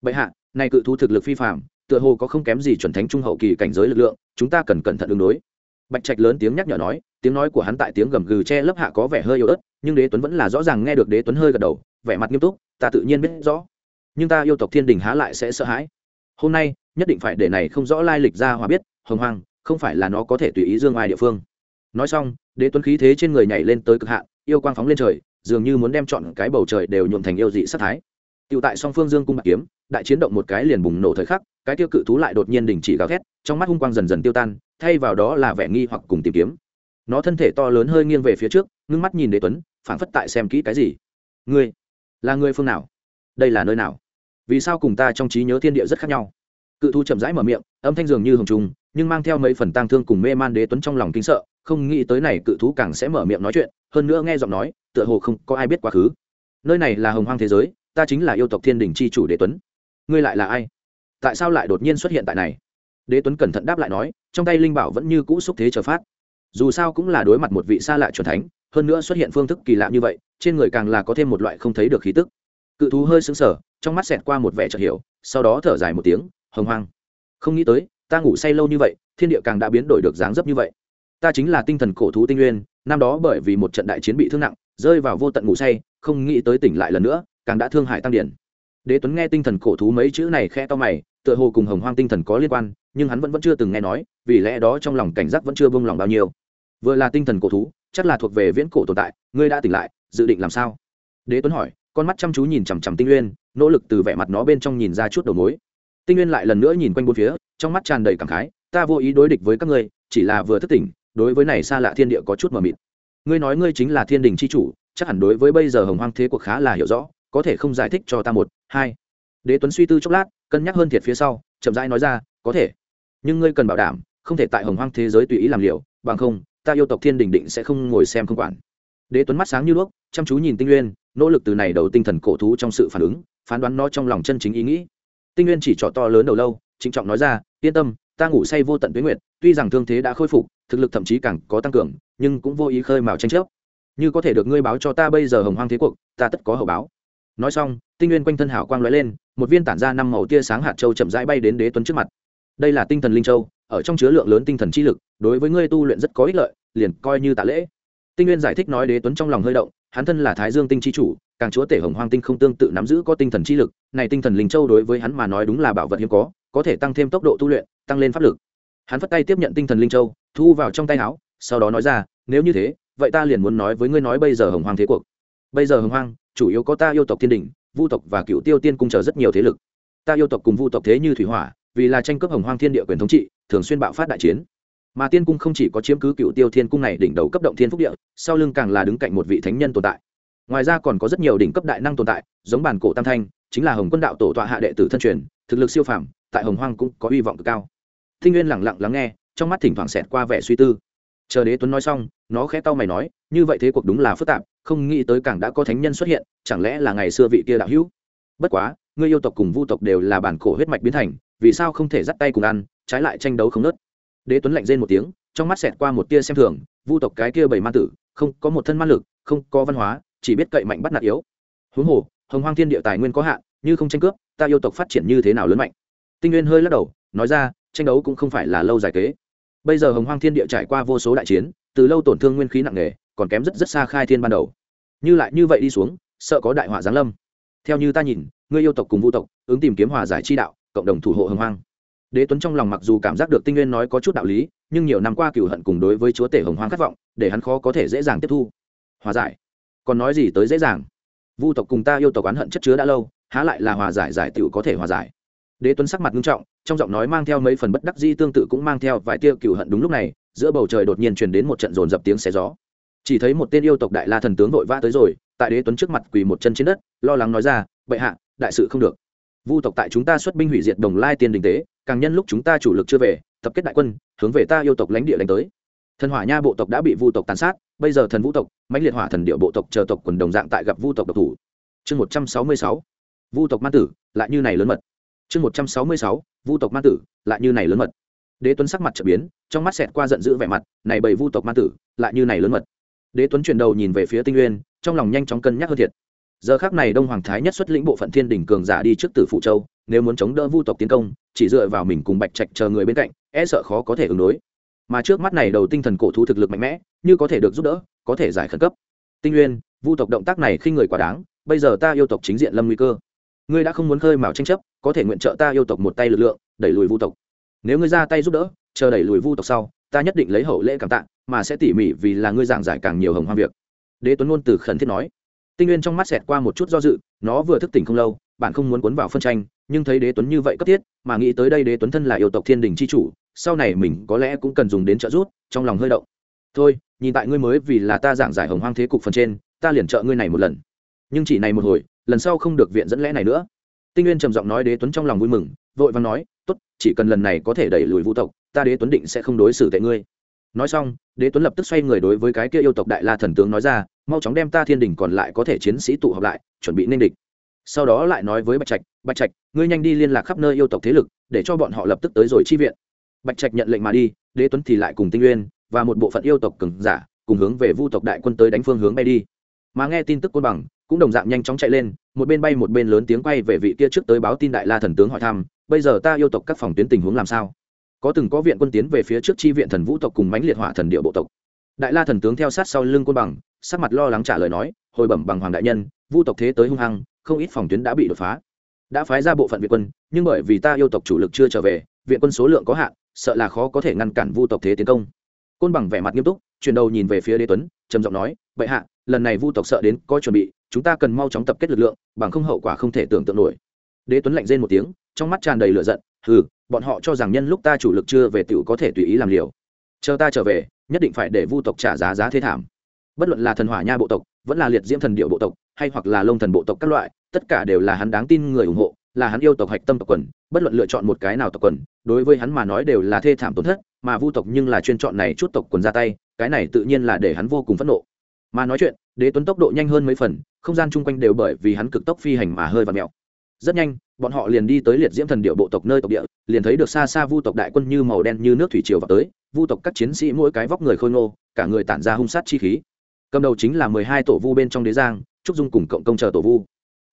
Speaker 1: Bệ hạ, này cự thú thực lực phi phạm tựa hồ có không kém gì chuẩn thánh trung hậu kỳ cảnh giới lực lượng, chúng ta cần cẩn thận ứng đối. Bạch trạch lớn tiếng nhắc nhở nói, tiếng nói của hắn tại tiếng gầm gừ che lấp hạ có vẻ hơi yếu ớt, nhưng đế tuấn vẫn là rõ ràng nghe được đế tuấn hơi gật đầu vẻ mặt nghiêm túc, ta tự nhiên biết rõ. Nhưng ta yêu tộc thiên đình há lại sẽ sợ hãi. Hôm nay, nhất định phải để này không rõ lai lịch ra hòa biết, hồng hoang, không phải là nó có thể tùy ý dương ai địa phương. Nói xong, đế tuấn khí thế trên người nhảy lên tới cực hạn, yêu quang phóng lên trời, dường như muốn đem chọn cái bầu trời đều nhuộm thành yêu dị sát thái. Tựu tại song phương dương cung bạc kiếm, đại chiến động một cái liền bùng nổ thời khắc, cái tiêu cự thú lại đột nhiên đình chỉ gào thét, trong mắt hung quang dần dần tiêu tan, thay vào đó là vẻ nghi hoặc cùng tìm kiếm. Nó thân thể to lớn hơi nghiêng về phía trước, ngưng mắt nhìn đế tuấn, phảng phất tại xem kỹ cái gì. Ngươi là người phương nào? Đây là nơi nào? Vì sao cùng ta trong trí nhớ thiên địa rất khác nhau? Cự thú chậm rãi mở miệng, âm thanh dường như hồng trùng, nhưng mang theo mấy phần tang thương cùng mê man đế tuấn trong lòng kinh sợ, không nghĩ tới này cự thú càng sẽ mở miệng nói chuyện, hơn nữa nghe giọng nói, tựa hồ không có ai biết quá khứ. Nơi này là hồng hoang thế giới, ta chính là yêu tộc thiên đình c h i chủ đế tuấn. Ngươi lại là ai? Tại sao lại đột nhiên xuất hiện tại này? Đế tuấn cẩn thận đáp lại nói, trong tay linh bảo vẫn như cũ xúc thế chờ phát. Dù sao cũng là đối mặt một vị xa lạ c thánh hơn nữa xuất hiện phương thức kỳ lạ như vậy, trên người càng là có thêm một loại không thấy được khí tức. Cự thú hơi xứng sở trong mắt xẹt qua một vẻ chợt hiểu, sau đó thở dài một tiếng, hồng hoang. Không nghĩ tới, ta ngủ say lâu như vậy, thiên địa càng đã biến đổi được dáng dấp như vậy. Ta chính là tinh thần cổ thú tinh nguyên, năm đó bởi vì một trận đại chiến bị thương nặng, rơi vào vô tận ngủ say, không nghĩ tới tỉnh lại lần nữa, càng đã thương hại tăng điển. Đế tuấn nghe tinh thần cổ thú mấy chữ này khe to mày, tựa hồ cùng hồng hoang tinh thần có liên quan, nhưng hắn vẫn vẫn chưa từng nghe nói, vì lẽ đó trong lòng cảnh giác vẫn chưa bông lòng bao nhiêu. Vừa là tinh thần cổ thú chắc là thuộc về viễn cổ tồn tại ngươi đã tỉnh lại dự định làm sao? Đế tuấn hỏi con mắt chăm chú nhìn chằm chằm tinh Nguyên, nỗ lực từ vẻ mặt nó bên trong nhìn ra chút đầu mối. Tinh nguyên lại lần nữa nhìn quanh bốn phía trong mắt tràn đầy cảm khái ta vô ý đối địch với các ngươi chỉ là vừa thức tỉnh đối với này xa lạ thiên địa có chút mờ mịt. Ngươi nói ngươi chính là thiên đình c h i chủ chắc hẳn đối với bây giờ hồng hoang thế cuộc khá là hiểu rõ có thể không giải thích cho ta một hai. Đế tuấn suy tư chốc lát cân nhắc hơn thiệt phía sau chậm rãi nói ra có thể. Nhưng ngươi cần bảo đảm không thể tại hồng hoang thế giới tùy ý làm liều, bằng không ta yêu tộc thiên đình định sẽ không ngồi xem không quản. Đế tuấn mắt sáng như đuốc, chăm chú nhìn tinh nguyên, nỗ lực từ này đầu tinh thần cổ thú trong sự phản ứng, phán đoán nó trong lòng chân chính ý nghĩ. Tinh nguyên chỉ trỏ to lớn đầu lâu, trịnh trọng nói ra, yên tâm, ta ngủ say vô tận tuyến nguyệt, tuy rằng thương thế đã khôi phục, thực lực thậm chí càng có tăng cường, nhưng cũng vô ý khơi mào tranh chấp. Như có thể được ngươi báo cho ta bây giờ hồng hoang thế cuộc, ta tất có hậu báo. Nói xong, tinh nguyên quanh thân hảo quang lóe lên, một viên tản ra năm màu tia sáng hạt châu chậm rãi bay đến đế tuấn trước mặt. Đây là tinh thần linh châu ở trong chứa lượng lớn tinh thần chi lực, đối với ngươi tu luyện rất có ích lợi, liền coi như tạ lễ. Tinh nguyên giải thích nói đế tuấn trong lòng hơi động, hắn thân là thái dương tinh chi chủ, càng chúa tể hồng hoang tinh không tương tự nắm giữ có tinh thần chi lực, này tinh thần linh châu đối với hắn mà nói đúng là bảo vật hiếm có có thể tăng thêm tốc độ tu luyện, tăng lên pháp lực. Hắn phất tay tiếp nhận tinh thần linh châu, thu vào trong tay áo, sau đó nói ra, nếu như thế, vậy ta liền muốn nói với ngươi nói bây giờ hồng hoang thế cuộc. Bây giờ hồng hoang, chủ yếu có ta yêu tộc thiên đình vu tộc và cựu tiêu tiên cung chờ rất nhiều thế lực. Ta yêu tộc cùng vu tộc thế như thủy hỏa vì là tranh cướp hồng hoang thiên địa quyền thống trị, thường xuyên bạo phát đại chiến. Mà tiên cung không chỉ có chiếm cứ cựu tiêu thiên cung này đỉnh đầu cấp động thiên phúc địa, sau lưng càng là đứng cạnh một vị thánh nhân tồn tại. Ngoài ra còn có rất nhiều đỉnh cấp đại năng tồn tại, giống bản cổ tam thanh, chính là hồng quân đạo tổ tọa hạ đệ tử thân truyền, thực lực siêu phàm, tại hồng hoang cũng có hy vọng cực cao. Thinh nguyên lẳng lặng lắng nghe, trong mắt thỉnh thoảng xẹt qua vẻ suy tư. Chờ đế tuấn nói xong, nó khẽ tao mày nói, như vậy thế cuộc đúng là phức tạp, không nghĩ tới càng đã có thánh nhân xuất hiện, chẳng lẽ là ngày xưa vị kia đạo hữu? Bất quá, ngươi yêu tộc cùng vu tộc đều là bản cổ huyết mạch biến thành vì sao không thể dắt tay cùng ăn, trái lại tranh đấu không nớt. Đế tuấn lạnh rên một tiếng, trong mắt xẹt qua một tia xem thường, vu tộc cái kia bảy ma tử, không có một thân ma lực, không có văn hóa, chỉ biết cậy mạnh bắt nạt yếu. Huống hồ, hồng hoang thiên địa tài nguyên có hạn, như không tranh cướp, ta yêu tộc phát triển như thế nào lớn mạnh. Tinh nguyên hơi lắc đầu, nói ra, tranh đấu cũng không phải là lâu dài kế. Bây giờ hồng hoang thiên địa trải qua vô số đại chiến, từ lâu tổn thương nguyên khí nặng nề, còn kém rất rất xa khai thiên ban đầu. Như lại như vậy đi xuống, sợ có đại họa giáng lâm. Theo như ta nhìn, ngươi yêu tộc cùng vũ tộc, ứng tìm kiếm hòa giải chi đạo cộng đồng thủ hộ hồng hoang. Đế tuấn trong lòng mặc dù cảm giác được tinh nguyên nói có chút đạo lý, nhưng nhiều năm qua cựu hận cùng đối với chúa tể hồng hoang khát vọng, để hắn khó có thể dễ dàng tiếp thu. Hòa giải. Còn nói gì tới dễ dàng? Vu tộc cùng ta yêu tộc oán hận chất chứa đã lâu, há lại là hòa giải giải t có thể hòa giải? Đế tuấn sắc mặt nghiêm trọng, trong giọng nói mang theo mấy phần bất đắc di tương tự cũng mang theo vài tia cựu hận đúng lúc này, giữa bầu trời đột nhiên truyền đến một trận rồn dập tiếng xé gió. Chỉ thấy một tên yêu tộc đại la thần tướng vội vã tới rồi, tại đế tuấn trước mặt quỳ một chân trên đất, lo lắng nói ra, bệ hạ, đại sự không được vu tộc tại chúng ta xuất binh hủy diệt đồng lai tiền đình tế, càng nhân lúc chúng ta chủ lực chưa về, tập kết đại quân, hướng về ta yêu tộc lãnh địa đánh tới. Thần hỏa nha bộ tộc đã bị vu tộc tàn sát, bây giờ thần vũ tộc, mãnh liệt hỏa thần điệu bộ tộc chờ tộc quần đồng dạng tại gặp vu tộc độc thủ. Chương một trăm sáu mươi sáu, vu tộc ma tử, lại như này lớn mật. Chương một trăm sáu mươi sáu, vu tộc ma tử, lại như này lớn mật. Đế tuấn sắc mặt trở biến, trong mắt xẹt qua giận dữ vẻ mặt, này bầy vu tộc ma tử, lại như này lớn mật. Đế tuấn chuyển đầu nhìn về phía tinh nguyên, trong lòng nhanh chóng cân nhắc hơn thiệt giờ khác này đông hoàng thái nhất xuất lĩnh bộ phận thiên đỉnh cường giả đi trước tử phụ châu, nếu muốn chống đỡ vu tộc tiến công, chỉ dựa vào mình cùng bạch trạch chờ người bên cạnh e sợ khó có thể ứng đối. Mà trước mắt này đầu tinh thần cổ thú thực lực mạnh mẽ, như có thể được giúp đỡ, có thể giải khẩn cấp. Tinh nguyên, vu tộc động tác này khi người quá đáng, bây giờ ta yêu tộc chính diện lâm nguy cơ. Ngươi đã không muốn khơi mào tranh chấp, có thể nguyện trợ ta yêu tộc một tay lực lượng, đẩy lùi vu tộc. Nếu ngươi ra tay giúp đỡ, chờ đẩy lùi vu tộc sau, ta nhất định lấy hậu lễ cảm tạ, mà sẽ tỉ mỉ vì là ngươi giảng giải càng nhiều hồng hoang việc. Đế tuấn ngôn từ khẩn thiết nói tinh nguyên trong mắt xẹt qua một chút do dự, nó vừa thức tỉnh không lâu, bạn không muốn cuốn vào phân tranh, nhưng thấy đế tuấn như vậy cấp thiết, mà nghĩ tới đây đế tuấn thân là yêu tộc thiên đình c h i chủ, sau này mình có lẽ cũng cần dùng đến trợ giúp, trong lòng hơi động. Thôi, nhìn tại ngươi mới vì là ta giảng giải hồng hoang thế cục phần trên, ta liền trợ ngươi này một lần. Nhưng chỉ này một hồi, lần sau không được viện dẫn lẽ này nữa. Tinh nguyên trầm giọng nói đế tuấn trong lòng vui mừng, vội và nói, tốt, chỉ cần lần này có thể đẩy lùi vũ tộc, ta đế tuấn định sẽ không đối xử tệ ngươi nói xong, đế tuấn lập tức xoay người đối với cái kia yêu tộc đại la thần tướng nói ra, mau chóng đem ta thiên đình còn lại có thể chiến sĩ tụ họp lại, chuẩn bị nên địch. Sau đó lại nói với bạch trạch bạch trạch, ngươi nhanh đi liên lạc khắp nơi yêu tộc thế lực, để cho bọn họ lập tức tới rồi chi viện. Bạch trạch nhận lệnh mà đi, đế tuấn thì lại cùng tinh nguyên và một bộ phận yêu tộc cường giả cùng hướng về vu tộc đại quân tới đánh phương hướng bay đi. Mà nghe tin tức côn bằng, cũng đồng dạng nhanh chóng chạy lên, một bên bay một bên lớn tiếng quay về vị kia trước tới báo tin đại la thần tướng hỏi thăm, bây giờ ta yêu tộc các phòng tuyến tình huống làm sao? Có từng có viện quân tiến về phía trước chi viện thần vũ tộc cùng mãnh liệt hỏa thần địa bộ tộc. Đại la thần tướng theo sát sau lưng côn bằng, sắc mặt lo lắng trả lời nói, hồi bẩm bằng hoàng đại nhân, vu tộc thế tới hung hăng, không ít phòng tuyến đã bị đột phá. Đã phái ra bộ phận viện quân, nhưng bởi vì ta yêu tộc chủ lực chưa trở về, viện quân số lượng có hạn, sợ là khó có thể ngăn cản vu tộc thế tiến công. Côn bằng vẻ mặt nghiêm túc, chuyển đầu nhìn về phía đế tuấn, trầm giọng nói vậy hạ, lần này vu tộc sợ đến có chuẩn bị, chúng ta cần mau chóng tập kết lực lượng, bằng không hậu quả không thể tưởng tượng nổi. Đế tuấn lạnh rên một tiếng, trong mắt tràn đầy lửa giận, hừ bọn họ cho rằng nhân lúc ta chủ lực chưa về tiểu có thể tùy ý làm liều. Chờ ta trở về, nhất định phải để vu tộc trả giá giá thế thảm. Bất luận là thần hỏa nha bộ tộc, vẫn là liệt diễm thần điệu bộ tộc, hay hoặc là lông thần bộ tộc các loại, tất cả đều là hắn đáng tin người ủng hộ, là hắn yêu tộc hạch tâm tộc quần. Bất luận lựa chọn một cái nào tộc quần, đối với hắn mà nói đều là thê thảm tổn thất, mà vu tộc nhưng là chuyên chọn này chút tộc quần ra tay, cái này tự nhiên là để hắn vô cùng phẫn nộ. Mà nói chuyện, đế tuấn tốc độ nhanh hơn mấy phần, không gian chung quanh đều bởi vì hắn cực tốc phi hành mà hơi và mèo. Rất nhanh bọn họ liền đi tới liệt diễm thần điệu bộ tộc nơi tộc địa, liền thấy được xa xa vu tộc đại quân như màu đen như nước thủy triều vào tới, vu tộc các chiến sĩ mỗi cái vóc người khôi ngô, cả người tản ra hung sát chi khí. Cầm đầu chính là mười hai tổ vu bên trong đế giang, trúc dung cùng cộng công chờ tổ vu.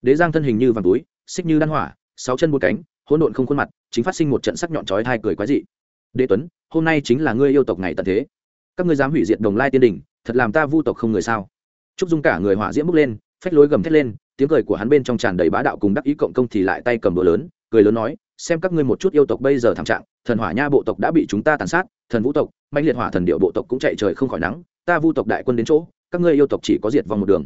Speaker 1: Đế giang thân hình như vàng túi, xích như đan hỏa, sáu chân một cánh, hỗn độn không khuôn mặt, chính phát sinh một trận sắc nhọn chói thai cười quái dị. Đế tuấn, hôm nay chính là ngươi yêu tộc ngày tận thế. Các ngươi dám hủy diệt đồng lai tiên đình, thật làm ta vu tộc không người sao? Trúc dung cả người hỏa diễm bước lên, phách lối gầm thét lên tiếng cười của hắn bên trong tràn đầy bá đạo cùng đắc ý cộng công thì lại tay cầm đũa lớn, cười lớn nói, xem các ngươi một chút yêu tộc bây giờ thảm trạng, thần hỏa nha bộ tộc đã bị chúng ta tàn sát, thần vũ tộc mạnh liệt hỏa thần điệu bộ tộc cũng chạy trời không khỏi nắng, ta vu tộc đại quân đến chỗ, các ngươi yêu tộc chỉ có diệt vòng một đường.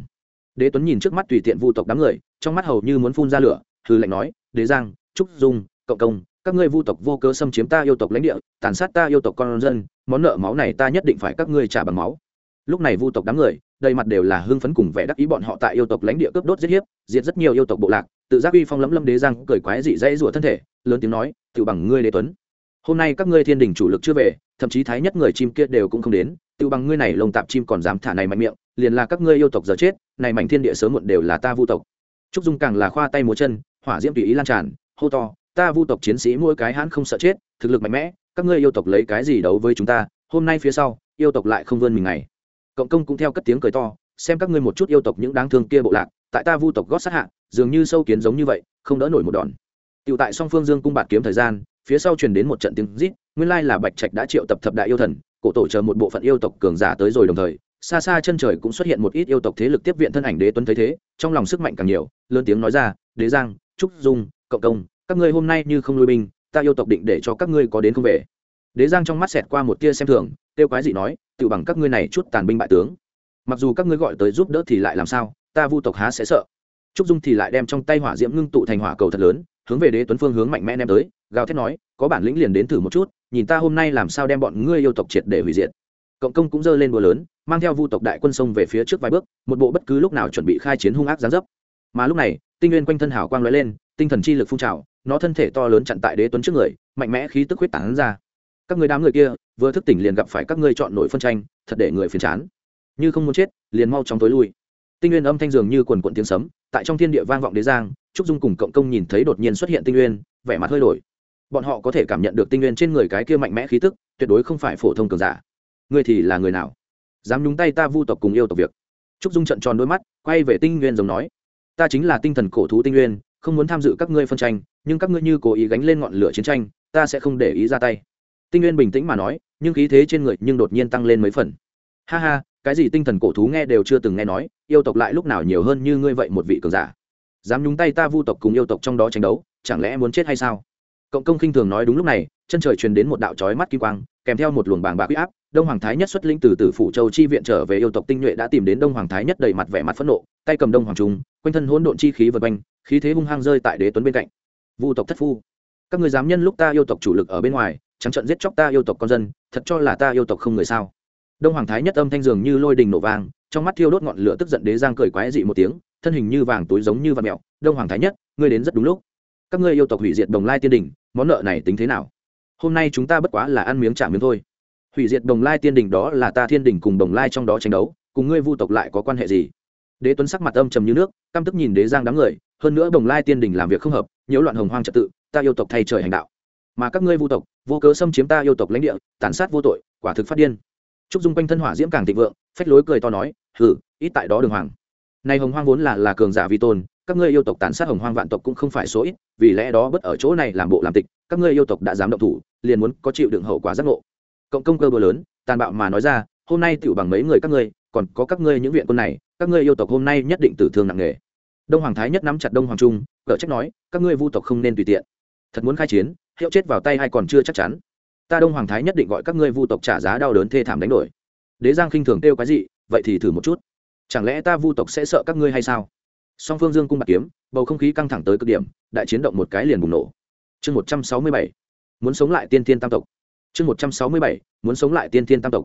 Speaker 1: Đế tuấn nhìn trước mắt tùy tiện vu tộc đám người, trong mắt hầu như muốn phun ra lửa hư lệnh nói, đế giang, trúc dung, cộng công, các ngươi vu tộc vô cớ xâm chiếm ta yêu tộc lãnh địa, tàn sát ta yêu tộc con dân, món nợ máu này ta nhất định phải các ngươi trả bằng máu. Lúc này vu tộc đám người đầy mặt đều là hưng phấn cùng vẻ đắc ý bọn họ tại yêu tộc lãnh địa cướp đốt giết hiếp, diệt rất nhiều yêu tộc bộ lạc, tự giác uy phong lẫm lâm đế giang, cười quái dị dãy rủa thân thể, lớn tiếng nói tự bằng ngươi đế tuấn, hôm nay các ngươi thiên đình chủ lực chưa về, thậm chí thái nhất người chim kia đều cũng không đến tự bằng ngươi này lồng tạp chim còn dám thả này mạnh miệng, liền là các ngươi yêu tộc giờ chết, này mảnh thiên địa sớm muộn đều là ta vu tộc. Trúc dung càng là khoa tay múa chân, hỏa diễm tùy ý lan tràn, hô to, ta vu tộc chiến sĩ mỗi cái hãn không sợ chết, thực lực mạnh mẽ, các ngươi yêu tộc lấy cái gì đấu với chúng ta, hôm nay phía sau, yêu tộc lại không vươn mình này cộng công cũng theo cất tiếng cười to, xem các ngươi một chút yêu tộc những đáng thương kia bộ lạc, tại ta vu tộc gót sát hạ, dường như sâu kiến giống như vậy, không đỡ nổi một đòn. Tiểu tại song phương dương cung bạt kiếm thời gian, phía sau truyền đến một trận tiếng rít, nguyên lai là bạch trạch đã triệu tập thập đại yêu thần, cổ tổ chờ một bộ phận yêu tộc cường giả tới rồi đồng thời, xa xa chân trời cũng xuất hiện một ít yêu tộc thế lực tiếp viện thân ảnh đế tuấn thấy thế, trong lòng sức mạnh càng nhiều, lớn tiếng nói ra, đế giang, trúc dung, cộng công, các ngươi hôm nay như không nuôi binh, ta yêu tộc định để cho các ngươi có đến không về. Đế giang trong mắt xẹt qua một tia xem thường, tiêu quái dị nói tự bằng các ngươi này chút tàn binh bại tướng. Mặc dù các ngươi gọi tới giúp đỡ thì lại làm sao, ta vu tộc há sẽ sợ. Trúc dung thì lại đem trong tay hỏa diễm ngưng tụ thành hỏa cầu thật lớn, hướng về đế tuấn phương hướng mạnh mẽ đem tới. Gào thét nói, có bản lĩnh liền đến thử một chút, nhìn ta hôm nay làm sao đem bọn ngươi yêu tộc triệt để hủy diệt. Cộng công cũng giơ lên búa lớn, mang theo vu tộc đại quân sông về phía trước vài bước, một bộ bất cứ lúc nào chuẩn bị khai chiến hung ác gián dấp. Mà lúc này, tinh nguyên quanh thân hào quang lóe lên, tinh thần chi lực phun trào, nó thân thể to lớn chặn tại đế tuấn trước người, mạnh mẽ khí tức huyết tản ra. Các người đám người kia vừa thức tỉnh liền gặp phải các ngươi chọn nổi phân tranh, thật để người phiền chán. Như không muốn chết, liền mau chóng tối lui. Tinh nguyên âm thanh dường như quần quận tiếng sấm, tại trong thiên địa vang vọng đế giang, trúc dung cùng cộng công nhìn thấy đột nhiên xuất hiện tinh nguyên, vẻ mặt hơi đổi. Bọn họ có thể cảm nhận được tinh nguyên trên người cái kia mạnh mẽ khí tức, tuyệt đối không phải phổ thông cường giả. Ngươi thì là người nào? Dám nhúng tay ta vu tộc cùng yêu tộc việc. Trúc dung trận tròn đôi mắt, quay về tinh nguyên giống nói. Ta chính là tinh thần cổ thú tinh nguyên, không muốn tham dự các ngươi phân tranh, nhưng các ngươi như cố ý gánh lên ngọn lửa chiến tranh, ta sẽ không để ý ra tay tinh nguyên bình tĩnh mà nói, nhưng khí thế trên người nhưng đột nhiên tăng lên mấy phần. Ha ha, cái gì tinh thần cổ thú nghe đều chưa từng nghe nói, yêu tộc lại lúc nào nhiều hơn như ngươi vậy một vị cường giả. Dám nhúng tay ta vu tộc cùng yêu tộc trong đó tranh đấu, chẳng lẽ muốn chết hay sao? Cộng công khinh thường nói đúng lúc này, chân trời truyền đến một đạo trói mắt kim quang, kèm theo một luồng bàng bạc huy áp, đông hoàng thái nhất xuất linh từ từ phủ châu chi viện trở về yêu tộc tinh nhuệ đã tìm đến đông hoàng thái nhất đầy mặt vẻ mặt phẫn nộ, tay cầm đông hoàng trung, quanh thân hỗn độn chi khí vật quanh, khí thế hung hăng rơi tại đế tuấn bên cạnh. Vu tộc thất phu, các người dám nhân lúc ta yêu tộc chủ lực ở bên ngoài trắng trận giết chóc ta yêu tộc con dân, thật cho là ta yêu tộc không người sao? Đông hoàng thái nhất âm thanh dường như lôi đình nổ vang, trong mắt thiêu đốt ngọn lửa tức giận đế giang cười quái dị một tiếng, thân hình như vàng túi giống như vạt mẹo đông hoàng thái nhất, ngươi đến rất đúng lúc. Các ngươi yêu tộc hủy diệt đồng lai tiên đình, món nợ này tính thế nào? Hôm nay chúng ta bất quá là ăn miếng trả miếng thôi. Hủy diệt đồng lai tiên đình đó là ta thiên đình cùng đồng lai trong đó tranh đấu, cùng ngươi vu tộc lại có quan hệ gì? Đế tuấn sắc mặt âm trầm như nước, căm tức nhìn đế giang đám người, hơn nữa đồng lai tiên đình làm việc không hợp, nhiễu loạn hồng hoang trật tự, ta yêu tộc thay trời hành đạo mà các ngươi vu tộc, vô cớ xâm chiếm ta yêu tộc lãnh địa, tàn sát vô tội, quả thực phát điên. Trúc dung quanh thân hỏa diễm càng thịnh vượng, phách lối cười to nói hử ít tại đó đường hoàng. Nay hồng hoang vốn là là cường giả vi tôn, các ngươi yêu tộc tàn sát hồng hoang vạn tộc cũng không phải số ít, vì lẽ đó bất ở chỗ này làm bộ làm tịch, các ngươi yêu tộc đã dám động thủ, liền muốn có chịu đựng hậu quả giác ngộ. Cộng công cơ bờ lớn, tàn bạo mà nói ra, hôm nay tựu bằng mấy người các ngươi, còn có các ngươi những viện quân này, các ngươi yêu tộc hôm nay nhất định tử thương nặng nề. Đông hoàng thái nhất nắm chặt đông hoàng trung cỡ trách nói, các ngươi vu tộc không nên tùy tiện. Thật muốn khai chiến hiệu chết vào tay hay còn chưa chắc chắn. Ta đông hoàng thái nhất định gọi các ngươi vu tộc trả giá đau đớn thê thảm đánh đổi. Đế giang khinh thường kêu cái gì vậy thì thử một chút. Chẳng lẽ ta vu tộc sẽ sợ các ngươi hay sao? Song phương dương cung bạc kiếm, bầu không khí căng thẳng tới cực điểm, đại chiến động một cái liền bùng nổ. Chương một trăm sáu mươi bảy, muốn sống lại tiên thiên tam tộc. Chương một trăm sáu mươi bảy, muốn sống lại tiên thiên tam tộc.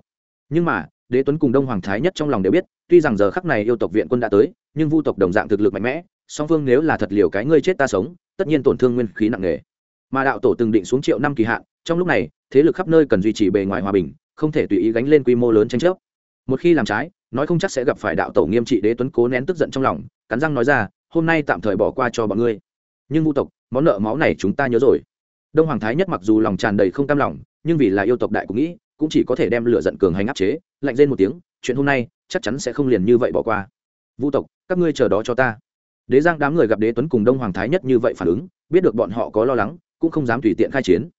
Speaker 1: Nhưng mà, đế tuấn cùng đông hoàng thái nhất trong lòng đều biết, tuy rằng giờ khắc này yêu tộc viện quân đã tới, nhưng vu tộc đồng dạng thực lực mạnh mẽ, song phương nếu là thật liều cái ngươi chết ta sống, tất nhiên tổn thương nguyên khí nặng nề mà đạo tổ từng định xuống triệu năm kỳ hạn, trong lúc này, thế lực khắp nơi cần duy trì bề ngoài hòa bình, không thể tùy ý gánh lên quy mô lớn tranh chấp. Một khi làm trái, nói không chắc sẽ gặp phải đạo tổ nghiêm trị đế tuấn cố nén tức giận trong lòng, cắn răng nói ra, hôm nay tạm thời bỏ qua cho bọn ngươi. Nhưng vu tộc, món nợ máu này chúng ta nhớ rồi. Đông hoàng thái nhất mặc dù lòng tràn đầy không cam lòng, nhưng vì là yêu tộc đại cũng nghĩ, cũng chỉ có thể đem lửa giận cường hành áp chế, lạnh lên một tiếng, chuyện hôm nay, chắc chắn sẽ không liền như vậy bỏ qua. Vu tộc, các ngươi chờ đó cho ta. Đế giang đám người gặp đế tuấn cùng đông hoàng thái nhất như vậy phản ứng, biết được bọn họ có lo lắng cũng không dám tùy tiện khai chiến.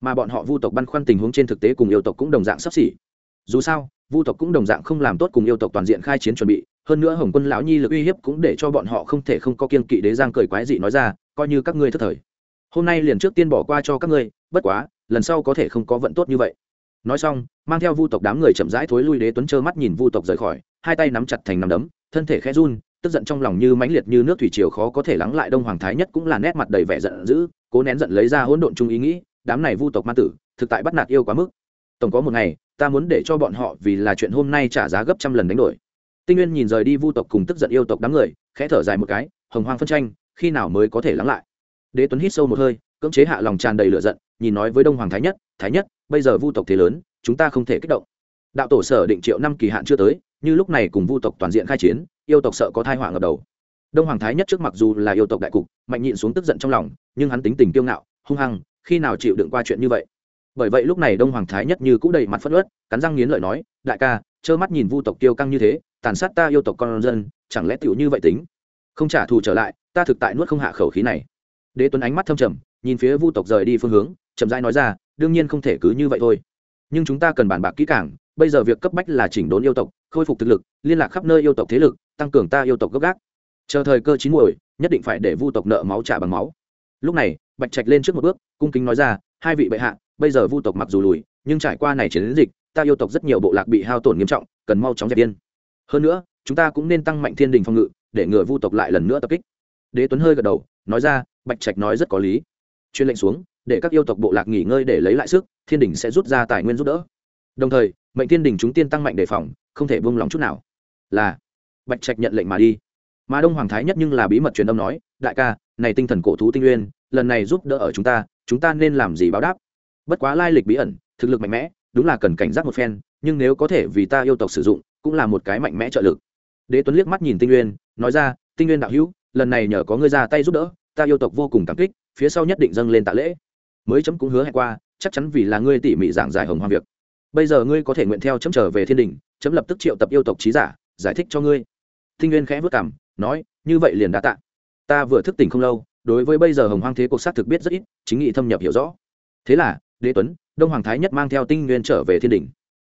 Speaker 1: Mà bọn họ vu tộc băn khoăn tình huống trên thực tế cùng yêu tộc cũng đồng dạng sắp xỉ. Dù sao, vu tộc cũng đồng dạng không làm tốt cùng yêu tộc toàn diện khai chiến chuẩn bị, hơn nữa hồng quân lão nhi lực uy hiếp cũng để cho bọn họ không thể không có kiên kỵ đế giang cười quái dị nói ra, coi như các ngươi thất thời. Hôm nay liền trước tiên bỏ qua cho các ngươi, bất quá, lần sau có thể không có vận tốt như vậy. Nói xong, mang theo vu tộc đám người chậm rãi thối lui đế tuấn trơ mắt nhìn vu tộc rời khỏi, hai tay nắm chặt thành nắm đấm, thân thể khẽ run tức giận trong lòng như mãnh liệt như nước thủy triều khó có thể lắng lại đông hoàng thái nhất cũng là nét mặt đầy vẻ giận dữ, cố nén giận lấy ra hỗn độn chung ý nghĩ, đám này vu tộc ma tử, thực tại bắt nạt yêu quá mức. Tổng có một ngày, ta muốn để cho bọn họ vì là chuyện hôm nay trả giá gấp trăm lần đánh đổi. Tinh nguyên nhìn rời đi vu tộc cùng tức giận yêu tộc đám người, khẽ thở dài một cái, hồng hoang phân tranh, khi nào mới có thể lắng lại? Đế tuấn hít sâu một hơi, cưỡng chế hạ lòng tràn đầy lửa giận, nhìn nói với đông hoàng thái nhất thái nhất, bây giờ vu tộc thế lớn, chúng ta không thể kích động đạo tổ sở định triệu năm kỳ hạn chưa tới, như lúc này cùng vu tộc toàn diện khai chiến, yêu tộc sợ có thai họa ngập đầu. Đông hoàng thái nhất trước mặc dù là yêu tộc đại cục, mạnh nhịn xuống tức giận trong lòng, nhưng hắn tính tình kiêu ngạo, hung hăng, khi nào chịu đựng qua chuyện như vậy? Bởi vậy lúc này đông hoàng thái nhất như cũ đầy mặt phất ớt cắn răng nghiến lợi nói, đại ca, trơ mắt nhìn vu tộc tiêu căng như thế, tàn sát ta yêu tộc con dân, chẳng lẽ tiểu như vậy tính? Không trả thù trở lại, ta thực tại nuốt không hạ khẩu khí này. Đế tuấn ánh mắt thâm trầm, nhìn phía vu tộc rời đi phương hướng, chậm rãi nói ra, đương nhiên không thể cứ như vậy thôi. Nhưng chúng ta cần bàn bạc kỹ càng bây giờ việc cấp bách là chỉnh đốn yêu tộc, khôi phục thực lực, liên lạc khắp nơi yêu tộc thế lực, tăng cường ta yêu tộc gấp gác. Chờ thời cơ chín muồi, nhất định phải để vu tộc nợ máu trả bằng máu. Lúc này, bạch trạch lên trước một bước, cung kính nói ra, hai vị bệ hạ, bây giờ vu tộc mặc dù lùi, nhưng trải qua này chiến dịch, ta yêu tộc rất nhiều bộ lạc bị hao tổn nghiêm trọng, cần mau chóng dẹp yên. Hơn nữa, chúng ta cũng nên tăng mạnh thiên đình phòng ngự, để ngừa vu tộc lại lần nữa tập kích. Đế tuấn hơi gật đầu, nói ra, bạch trạch nói rất có lý. Chuyên lệnh xuống, để các yêu tộc bộ lạc nghỉ ngơi để lấy lại sức, thiên đình sẽ rút ra tài nguyên giúp đỡ đồng thời, mệnh thiên đình chúng tiên tăng mạnh đề phòng, không thể buông lỏng chút nào. Là, bạch trạch nhận lệnh mà đi. Mà đông hoàng thái nhất nhưng là bí mật truyền âm nói, đại ca, này tinh thần cổ thú tinh nguyên, lần này giúp đỡ ở chúng ta chúng ta nên làm gì báo đáp? Bất quá lai lịch bí ẩn, thực lực mạnh mẽ, đúng là cần cảnh giác một phen, nhưng nếu có thể vì ta yêu tộc sử dụng, cũng là một cái mạnh mẽ trợ lực. Đế tuấn liếc mắt nhìn tinh nguyên, nói ra, tinh nguyên đạo hữu, lần này nhờ có ngươi ra tay giúp đỡ, ta yêu tộc vô cùng cảm kích, phía sau nhất định dâng lên tạ lễ. Mới chấm cũng hứa hẹn qua, chắc chắn vì là ngươi tỉ mỉ giảng giải hồng hoa việc bây giờ ngươi có thể nguyện theo chấm trở về thiên đình, chấm lập tức triệu tập yêu tộc trí giả, giải thích cho ngươi. Tinh nguyên khẽ vất cảm nói, như vậy liền đã tạ. Ta vừa thức tỉnh không lâu, đối với bây giờ hồng hoang thế cuộc sát thực biết rất ít, chính nghị thâm nhập hiểu rõ. Thế là, đế tuấn, đông hoàng thái nhất mang theo tinh nguyên trở về thiên đình.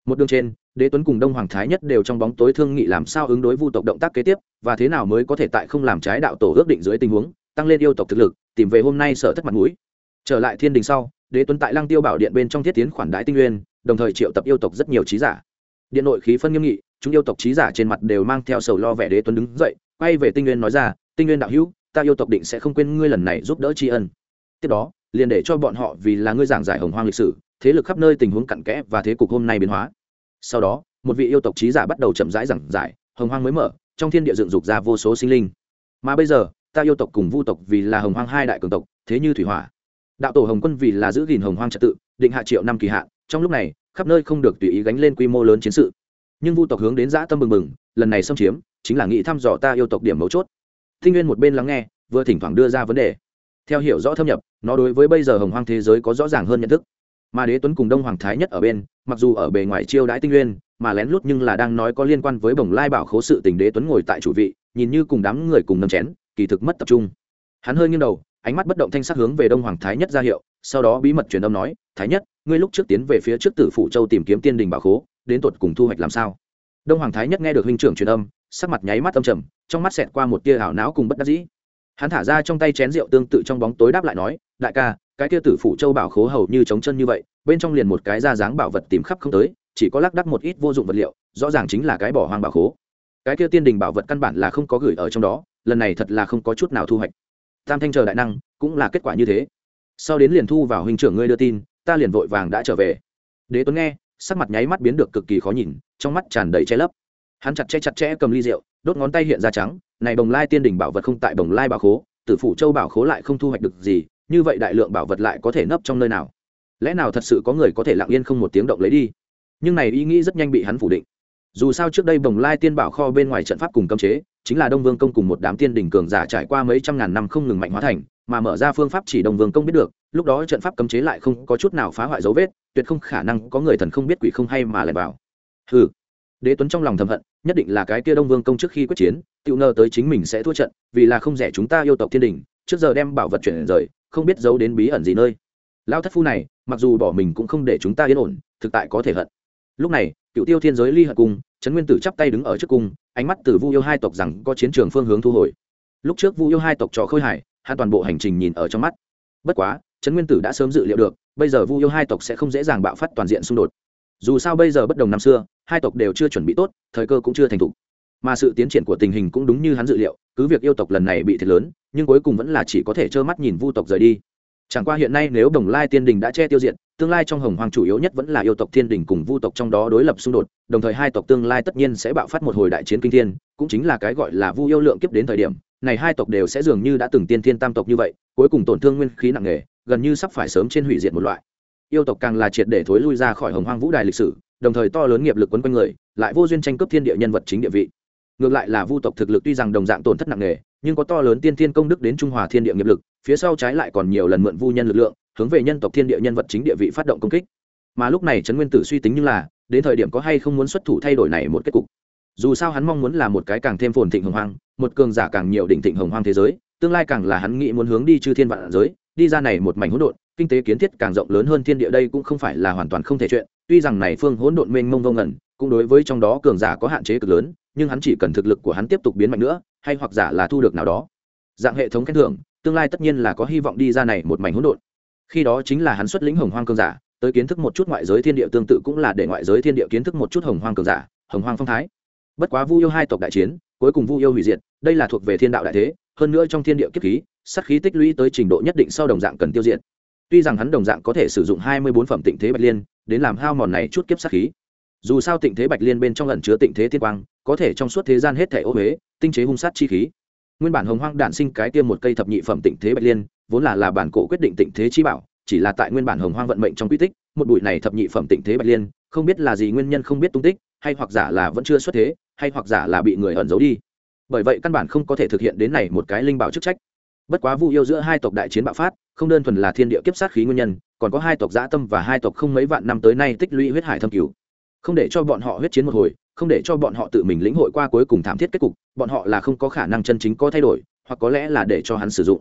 Speaker 1: Một đường trên, đế tuấn cùng đông hoàng thái nhất đều trong bóng tối thương nghị làm sao ứng đối vu tộc động tác kế tiếp, và thế nào mới có thể tại không làm trái đạo tổ ước định dưới tình huống, tăng lên yêu tộc thực lực, tìm về hôm nay sở thất mặt mũi. Trở lại thiên đình sau, đế tuấn tại lăng tiêu bảo điện bên trong thiết tiến khoản đái tinh nguyên đồng thời triệu tập yêu tộc rất nhiều trí giả. Điện nội khí phân nghiêm nghị, chúng yêu tộc trí giả trên mặt đều mang theo sầu lo vẻ đế tuấn đứng dậy, quay về tinh nguyên nói ra, tinh nguyên đạo hữu, ta yêu tộc định sẽ không quên ngươi lần này giúp đỡ tri ân. Tiếp đó, liền để cho bọn họ vì là ngươi giảng giải hồng hoang lịch sử, thế lực khắp nơi tình huống cặn kẽ và thế cục hôm nay biến hóa. Sau đó, một vị yêu tộc trí giả bắt đầu chậm rãi giảng giải, hồng hoang mới mở, trong thiên địa dựng dục ra vô số sinh linh. Mà bây giờ, ta yêu tộc cùng vu tộc vì là hồng hoang hai đại cường tộc, thế như thủy hỏa. Đạo tổ hồng quân vì là giữ gìn hồng hoang trật tự, định hạ triệu năm kỳ hạn trong lúc này, khắp nơi không được tùy ý gánh lên quy mô lớn chiến sự. Nhưng vu tộc hướng đến dã tâm mừng mừng lần này xâm chiếm, chính là nghĩ thăm dò ta yêu tộc điểm mấu chốt. Thinh nguyên một bên lắng nghe, vừa thỉnh thoảng đưa ra vấn đề. Theo hiểu rõ thâm nhập, nó đối với bây giờ hồng hoang thế giới có rõ ràng hơn nhận thức. Mà đế tuấn cùng đông hoàng thái nhất ở bên, mặc dù ở bề ngoài chiêu đãi tinh nguyên, mà lén lút nhưng là đang nói có liên quan với bồng lai bảo khố sự tình đế tuấn ngồi tại chủ vị, nhìn như cùng đám người cùng nâm chén, kỳ thực mất tập trung. Hắn hơi nghiêng đầu, ánh mắt bất động thanh sắc hướng về đông hoàng thái nhất ra hiệu, sau đó bí mật truyền âm nói thái nhất, ngươi lúc trước tiến về phía trước tử phủ châu tìm kiếm tiên đình bảo khố, đến tột cùng thu hoạch làm sao? Đông hoàng thái nhất nghe được huynh trưởng truyền âm, sắc mặt nháy mắt âm trầm, trong mắt xẹt qua một tia hảo não cùng bất đắc dĩ. Hắn thả ra trong tay chén rượu tương tự trong bóng tối đáp lại nói, đại ca, cái tia tử phủ châu bảo khố hầu như trống chân như vậy, bên trong liền một cái da dáng bảo vật tìm khắp không tới, chỉ có lác đắc một ít vô dụng vật liệu, rõ ràng chính là cái bỏ hoang bảo khố. Cái tia tiên đình bảo vật căn bản là không có gửi ở trong đó, lần này thật là không có chút nào thu hoạch. Tam thanh chờ đại năng, cũng là kết quả như thế. Sau đến liền thu vào huynh trưởng ngươi đưa tin ta liền vội vàng đã trở về. Đế tuấn nghe, sắc mặt nháy mắt biến được cực kỳ khó nhìn, trong mắt tràn đầy che lấp. Hắn chặt chẽ chặt chẽ cầm ly rượu, đốt ngón tay hiện ra trắng, này bồng lai tiên đỉnh bảo vật không tại bồng lai bảo khố, tử phủ châu bảo khố lại không thu hoạch được gì, như vậy đại lượng bảo vật lại có thể nấp trong nơi nào? Lẽ nào thật sự có người có thể lặng yên không một tiếng động lấy đi? Nhưng này ý nghĩ rất nhanh bị hắn phủ định. Dù sao trước đây bồng lai tiên bảo kho bên ngoài trận pháp cùng cấm chế chính là đông vương công cùng một đám tiên đỉnh cường giả trải qua mấy trăm ngàn năm không ngừng mạnh hóa thành, mà mở ra phương pháp chỉ đông vương công biết được, lúc đó trận pháp cấm chế lại không có chút nào phá hoại dấu vết, tuyệt không khả năng có người thần không biết quỷ không hay mà lại vào. Hừ. Đế tuấn trong lòng thầm hận, nhất định là cái kia đông vương công trước khi quyết chiến tự ngờ tới chính mình sẽ thua trận, vì là không rẻ chúng ta yêu tộc thiên đình trước giờ đem bảo vật chuyển rời, không biết giấu đến bí ẩn gì nơi. Lao thất phu này, mặc dù bỏ mình cũng không để chúng ta yên ổn, thực tại có thể hận. Lúc này, cựu tiêu thiên giới ly hận cung trấn nguyên tử chắp tay đứng ở trước cung, ánh mắt từ vu yêu hai tộc rằng có chiến trường phương hướng thu hồi. Lúc trước vu yêu hai tộc trò khôi hải hắn toàn bộ hành trình nhìn ở trong mắt. Bất quá, trấn nguyên tử đã sớm dự liệu được, bây giờ vu yêu hai tộc sẽ không dễ dàng bạo phát toàn diện xung đột. Dù sao bây giờ bất đồng năm xưa, hai tộc đều chưa chuẩn bị tốt, thời cơ cũng chưa thành thục. Mà sự tiến triển của tình hình cũng đúng như hắn dự liệu, cứ việc yêu tộc lần này bị thiệt lớn, nhưng cuối cùng vẫn là chỉ có thể trơ mắt nhìn vu tộc rời đi. Chẳng qua hiện nay nếu đồng lai tiên đình đã che tiêu diệt tương lai trong hồng hoàng chủ yếu nhất vẫn là yêu tộc thiên đình cùng vu tộc trong đó đối lập xung đột, đồng thời hai tộc tương lai tất nhiên sẽ bạo phát một hồi đại chiến kinh thiên, cũng chính là cái gọi là vu yêu lượng kiếp đến thời điểm, này hai tộc đều sẽ dường như đã từng tiên thiên tam tộc như vậy, cuối cùng tổn thương nguyên khí nặng nề, gần như sắp phải sớm trên hủy diệt một loại. Yêu tộc càng là triệt để thối lui ra khỏi hồng hoang vũ đài lịch sử, đồng thời to lớn nghiệp lực quấn quanh người, lại vô duyên tranh cướp thiên địa nhân vật chính địa vị. Ngược lại là vu tộc thực lực tuy rằng đồng dạng tổn thất nặng nề, nhưng có to lớn tiên thiên công đức đến trung hòa thiên địa nghiệp lực phía sau trái lại còn nhiều lần mượn vu nhân lực lượng, hướng về nhân tộc thiên địa nhân vật chính địa vị phát động công kích. Mà lúc này trấn nguyên tử suy tính như là, đến thời điểm có hay không muốn xuất thủ thay đổi này một kết cục. Dù sao hắn mong muốn là một cái càng thêm phồn thịnh hồng hoang, một cường giả càng nhiều đỉnh thịnh hồng hoang thế giới, tương lai càng là hắn nghĩ muốn hướng đi chư thiên vạn giới, đi ra này một mảnh hỗn độn, kinh tế kiến thiết càng rộng lớn hơn thiên địa đây cũng không phải là hoàn toàn không thể chuyện, tuy rằng này phương hỗn độn mênh mông vô ngẩn cũng đối với trong đó cường giả có hạn chế cực lớn, nhưng hắn chỉ cần thực lực của hắn tiếp tục biến mạnh nữa, hay hoặc giả là thu được nào đó. Dạng hệ thống khen thưởng tương lai tất nhiên là có hy vọng đi ra này một mảnh hỗn độn. Khi đó chính là hắn xuất lĩnh hồng hoang cường giả, tới kiến thức một chút ngoại giới thiên địa tương tự cũng là để ngoại giới thiên địa kiến thức một chút hồng hoang cường giả, hồng hoang phong thái. Bất quá vu yêu hai tộc đại chiến, cuối cùng vu yêu hủy diệt, đây là thuộc về thiên đạo đại thế, hơn nữa trong thiên địa kiếp khí, sát khí tích lũy tới trình độ nhất định sau đồng dạng cần tiêu diệt. Tuy rằng hắn đồng dạng có thể sử dụng hai mươi bốn phẩm tịnh thế bạch liên, đến làm hao mòn này chút kiếp sát khí. Dù sao tịnh thế bạch liên bên trong lần chứa tịnh thế thiên quang, có thể trong suốt thế gian hết thể ô huế tinh chế hung sát chi khí nguyên bản hồng hoang đản sinh cái tiêm một cây thập nhị phẩm tịnh thế bạch liên, vốn là là bản cổ quyết định tịnh thế chi bảo, chỉ là tại nguyên bản hồng hoang vận mệnh trong quy tích, một bụi này thập nhị phẩm tịnh thế bạch liên, không biết là gì nguyên nhân không biết tung tích, hay hoặc giả là vẫn chưa xuất thế, hay hoặc giả là bị người ẩn giấu đi. Bởi vậy căn bản không có thể thực hiện đến này một cái linh bảo chức trách. Bất quá vu yêu giữa hai tộc đại chiến bạo phát, không đơn thuần là thiên địa kiếp sát khí nguyên nhân, còn có hai tộc dã tâm và hai tộc không mấy vạn năm tới nay tích lũy huyết hải thâm cứu không để cho bọn họ huyết chiến một hồi không để cho bọn họ tự mình lĩnh hội qua cuối cùng thảm thiết kết cục, bọn họ là không có khả năng chân chính có thay đổi, hoặc có lẽ là để cho hắn sử dụng.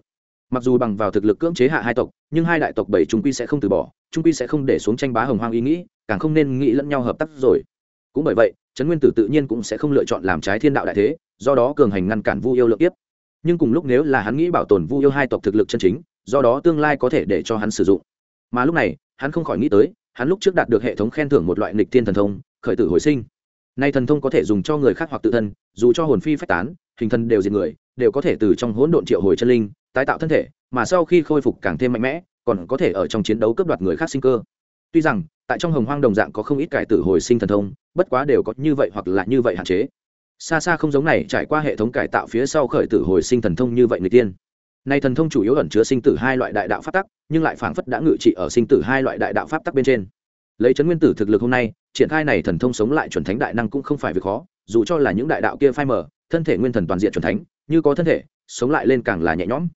Speaker 1: Mặc dù bằng vào thực lực cưỡng chế hạ hai tộc, nhưng hai đại tộc bảy trung quy sẽ không từ bỏ, trung quy sẽ không để xuống tranh bá hồng hoang ý nghĩ, càng không nên nghĩ lẫn nhau hợp tác rồi. Cũng bởi vậy, trấn nguyên tử tự nhiên cũng sẽ không lựa chọn làm trái thiên đạo đại thế, do đó cường hành ngăn cản vu yêu lượng tiếp nhưng cùng lúc nếu là hắn nghĩ bảo tồn vu yêu hai tộc thực lực chân chính, do đó tương lai có thể để cho hắn sử dụng. Mà lúc này, hắn không khỏi nghĩ tới, hắn lúc trước đạt được hệ thống khen thưởng một loại nịch thiên thần thông, khởi tử hồi sinh nay thần thông có thể dùng cho người khác hoặc tự thân, dù cho hồn phi phách tán, hình thân đều diệt người, đều có thể từ trong hỗn độn triệu hồi chân linh, tái tạo thân thể, mà sau khi khôi phục càng thêm mạnh mẽ, còn có thể ở trong chiến đấu cướp đoạt người khác sinh cơ. Tuy rằng, tại trong hồng hoang đồng dạng có không ít cải tử hồi sinh thần thông, bất quá đều có như vậy hoặc là như vậy hạn chế. Xa xa không giống này, trải qua hệ thống cải tạo phía sau khởi tử hồi sinh thần thông như vậy người tiên. Nay thần thông chủ yếu ẩn chứa sinh tử hai loại đại đạo pháp tắc, nhưng lại phảng phất đã ngự trị ở sinh tử hai loại đại đạo pháp tắc bên trên. Lấy chấn nguyên tử thực lực hôm nay triển khai này thần thông sống lại chuẩn thánh đại năng cũng không phải việc khó, dù cho là những đại đạo kia phai mở thân thể nguyên thần toàn diện chuẩn thánh, như có thân thể, sống lại lên càng là nhẹ nhõm.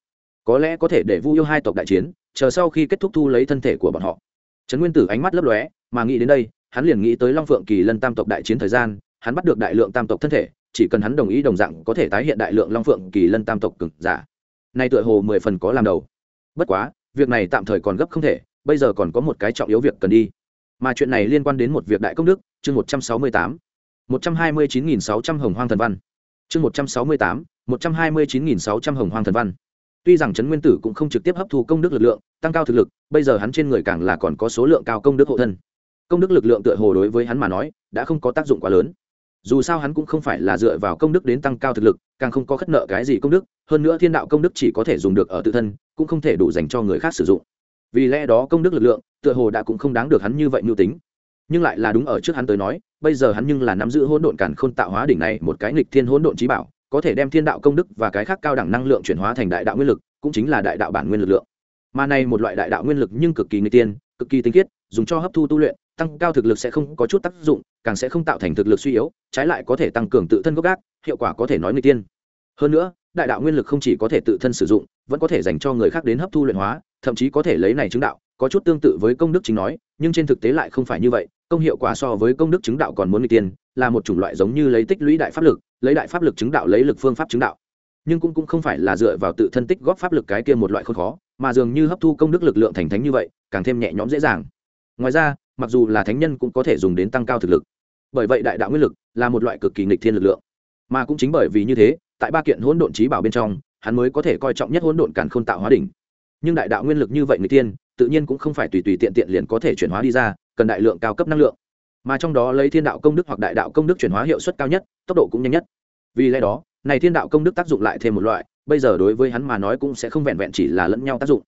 Speaker 1: Có lẽ có thể để vu yêu hai tộc đại chiến, chờ sau khi kết thúc thu lấy thân thể của bọn họ. Trấn nguyên tử ánh mắt lấp lóe, mà nghĩ đến đây, hắn liền nghĩ tới long phượng kỳ lân tam tộc đại chiến thời gian, hắn bắt được đại lượng tam tộc thân thể, chỉ cần hắn đồng ý đồng dạng có thể tái hiện đại lượng long phượng kỳ lân tam tộc cực giả. Nay tựa hồ mười phần có làm đầu. Bất quá, việc này tạm thời còn gấp không thể, bây giờ còn có một cái trọng yếu việc cần đi mà chuyện này liên quan đến một việc đại công đức, chương một trăm sáu mươi tám. một trăm hai mươi chín nghìn sáu trăm hồng hoang thần văn. Chương một trăm sáu mươi tám, một trăm hai mươi chín nghìn sáu trăm hồng hoang thần văn. Tuy rằng trấn nguyên tử cũng không trực tiếp hấp thu công đức lực lượng, tăng cao thực lực, bây giờ hắn trên người càng là còn có số lượng cao công đức hộ thân. Công đức lực lượng tựa hồ đối với hắn mà nói, đã không có tác dụng quá lớn. Dù sao hắn cũng không phải là dựa vào công đức đến tăng cao thực lực, càng không có khất nợ cái gì công đức, hơn nữa thiên đạo công đức chỉ có thể dùng được ở tự thân, cũng không thể đủ dành cho người khác sử dụng vì lẽ đó công đức lực lượng tựa hồ đã cũng không đáng được hắn như vậy mưu tính. Nhưng lại là đúng ở trước hắn tới nói, bây giờ hắn nhưng là nắm giữ hỗn độn cản khôn tạo hóa đỉnh này một cái nghịch thiên hỗn độn trí bảo, có thể đem thiên đạo công đức và cái khác cao đẳng năng lượng chuyển hóa thành đại đạo nguyên lực, cũng chính là đại đạo bản nguyên lực lượng. Mà này một loại đại đạo nguyên lực nhưng cực kỳ nghịch tiên cực kỳ tinh khiết, dùng cho hấp thu tu luyện, tăng cao thực lực sẽ không có chút tác dụng, càng sẽ không tạo thành thực lực suy yếu, trái lại có thể tăng cường tự thân gốc gác, hiệu quả có thể nói người tiên hơn nữa, đại đạo nguyên lực không chỉ có thể tự thân sử dụng, vẫn có thể dành cho người khác đến hấp thu luyện hóa thậm chí có thể lấy này chứng đạo, có chút tương tự với công đức chính nói, nhưng trên thực tế lại không phải như vậy, công hiệu quả so với công đức chứng đạo còn muốn người tiên là một chủng loại giống như lấy tích lũy đại pháp lực, lấy đại pháp lực chứng đạo lấy lực phương pháp chứng đạo. Nhưng cũng cũng không phải là dựa vào tự thân tích góp pháp lực cái kia một loại không khó, mà dường như hấp thu công đức lực lượng thành thánh như vậy, càng thêm nhẹ nhõm dễ dàng. Ngoài ra, mặc dù là thánh nhân cũng có thể dùng đến tăng cao thực lực. Bởi vậy đại đạo nguyên lực là một loại cực kỳ nghịch thiên lực lượng. Mà cũng chính bởi vì như thế, tại ba kiện hỗn độn trí bảo bên trong, hắn mới có thể coi trọng nhất hỗn độn cản khôn tạo hóa đỉnh nhưng đại đạo nguyên lực như vậy người tiên, tự nhiên cũng không phải tùy tùy tiện tiện liền có thể chuyển hóa đi ra, cần đại lượng cao cấp năng lượng. Mà trong đó lấy thiên đạo công đức hoặc đại đạo công đức chuyển hóa hiệu suất cao nhất, tốc độ cũng nhanh nhất. Vì lẽ đó, này thiên đạo công đức tác dụng lại thêm một loại, bây giờ đối với hắn mà nói cũng sẽ không vẹn vẹn chỉ là lẫn nhau tác dụng.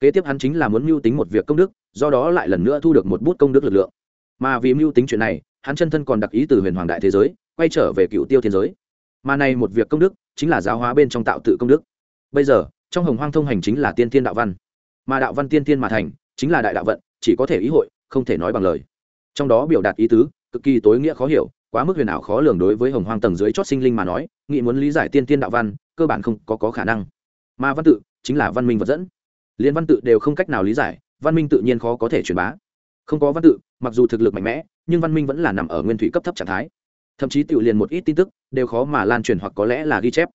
Speaker 1: Kế tiếp hắn chính là muốn mưu tính một việc công đức, do đó lại lần nữa thu được một bút công đức lực lượng. Mà vì mưu tính chuyện này, hắn chân thân còn đặc ý từ huyền hoàng đại thế giới, quay trở về cựu tiêu thiên giới. Mà này một việc công đức, chính là giáo hóa bên trong tạo tự công đức. Bây giờ trong hồng hoang thông hành chính là tiên thiên đạo văn. Mà đạo văn tiên thiên mà thành chính là đại đạo vận chỉ có thể ý hội không thể nói bằng lời. Trong đó biểu đạt ý tứ cực kỳ tối nghĩa khó hiểu quá mức huyền ảo khó lường đối với hồng hoang tầng dưới chót sinh linh mà nói nghị muốn lý giải tiên tiên đạo văn cơ bản không có, có khả năng. Mà văn tự chính là văn minh vật dẫn. Liên văn tự đều không cách nào lý giải văn minh tự nhiên khó có thể truyền bá. Không có văn tự mặc dù thực lực mạnh mẽ nhưng văn minh vẫn là nằm ở nguyên thủy cấp thấp trạng thái. Thậm chí tự liền một ít tin tức đều khó mà lan truyền hoặc có lẽ là ghi chép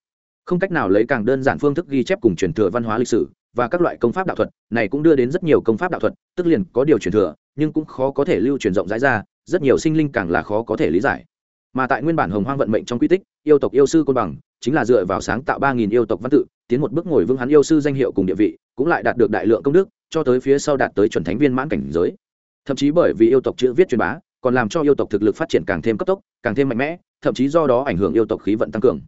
Speaker 1: không cách nào lấy càng đơn giản phương thức ghi chép cùng truyền thừa văn hóa lịch sử và các loại công pháp đạo thuật, này cũng đưa đến rất nhiều công pháp đạo thuật, tức liền có điều truyền thừa, nhưng cũng khó có thể lưu truyền rộng rãi ra, rất nhiều sinh linh càng là khó có thể lý giải. Mà tại nguyên bản hồng hoang vận mệnh trong quy tích, yêu tộc yêu sư côn bằng chính là dựa vào sáng tạo ba nghìn yêu tộc văn tự, tiến một bước ngồi vững hắn yêu sư danh hiệu cùng địa vị, cũng lại đạt được đại lượng công đức, cho tới phía sau đạt tới chuẩn thánh viên mãn cảnh giới. Thậm chí bởi vì yêu tộc chữ viết truyền bá, còn làm cho yêu tộc thực lực phát triển càng thêm cấp tốc, càng thêm mạnh mẽ, thậm chí do đó ảnh hưởng yêu tộc khí vận tăng cường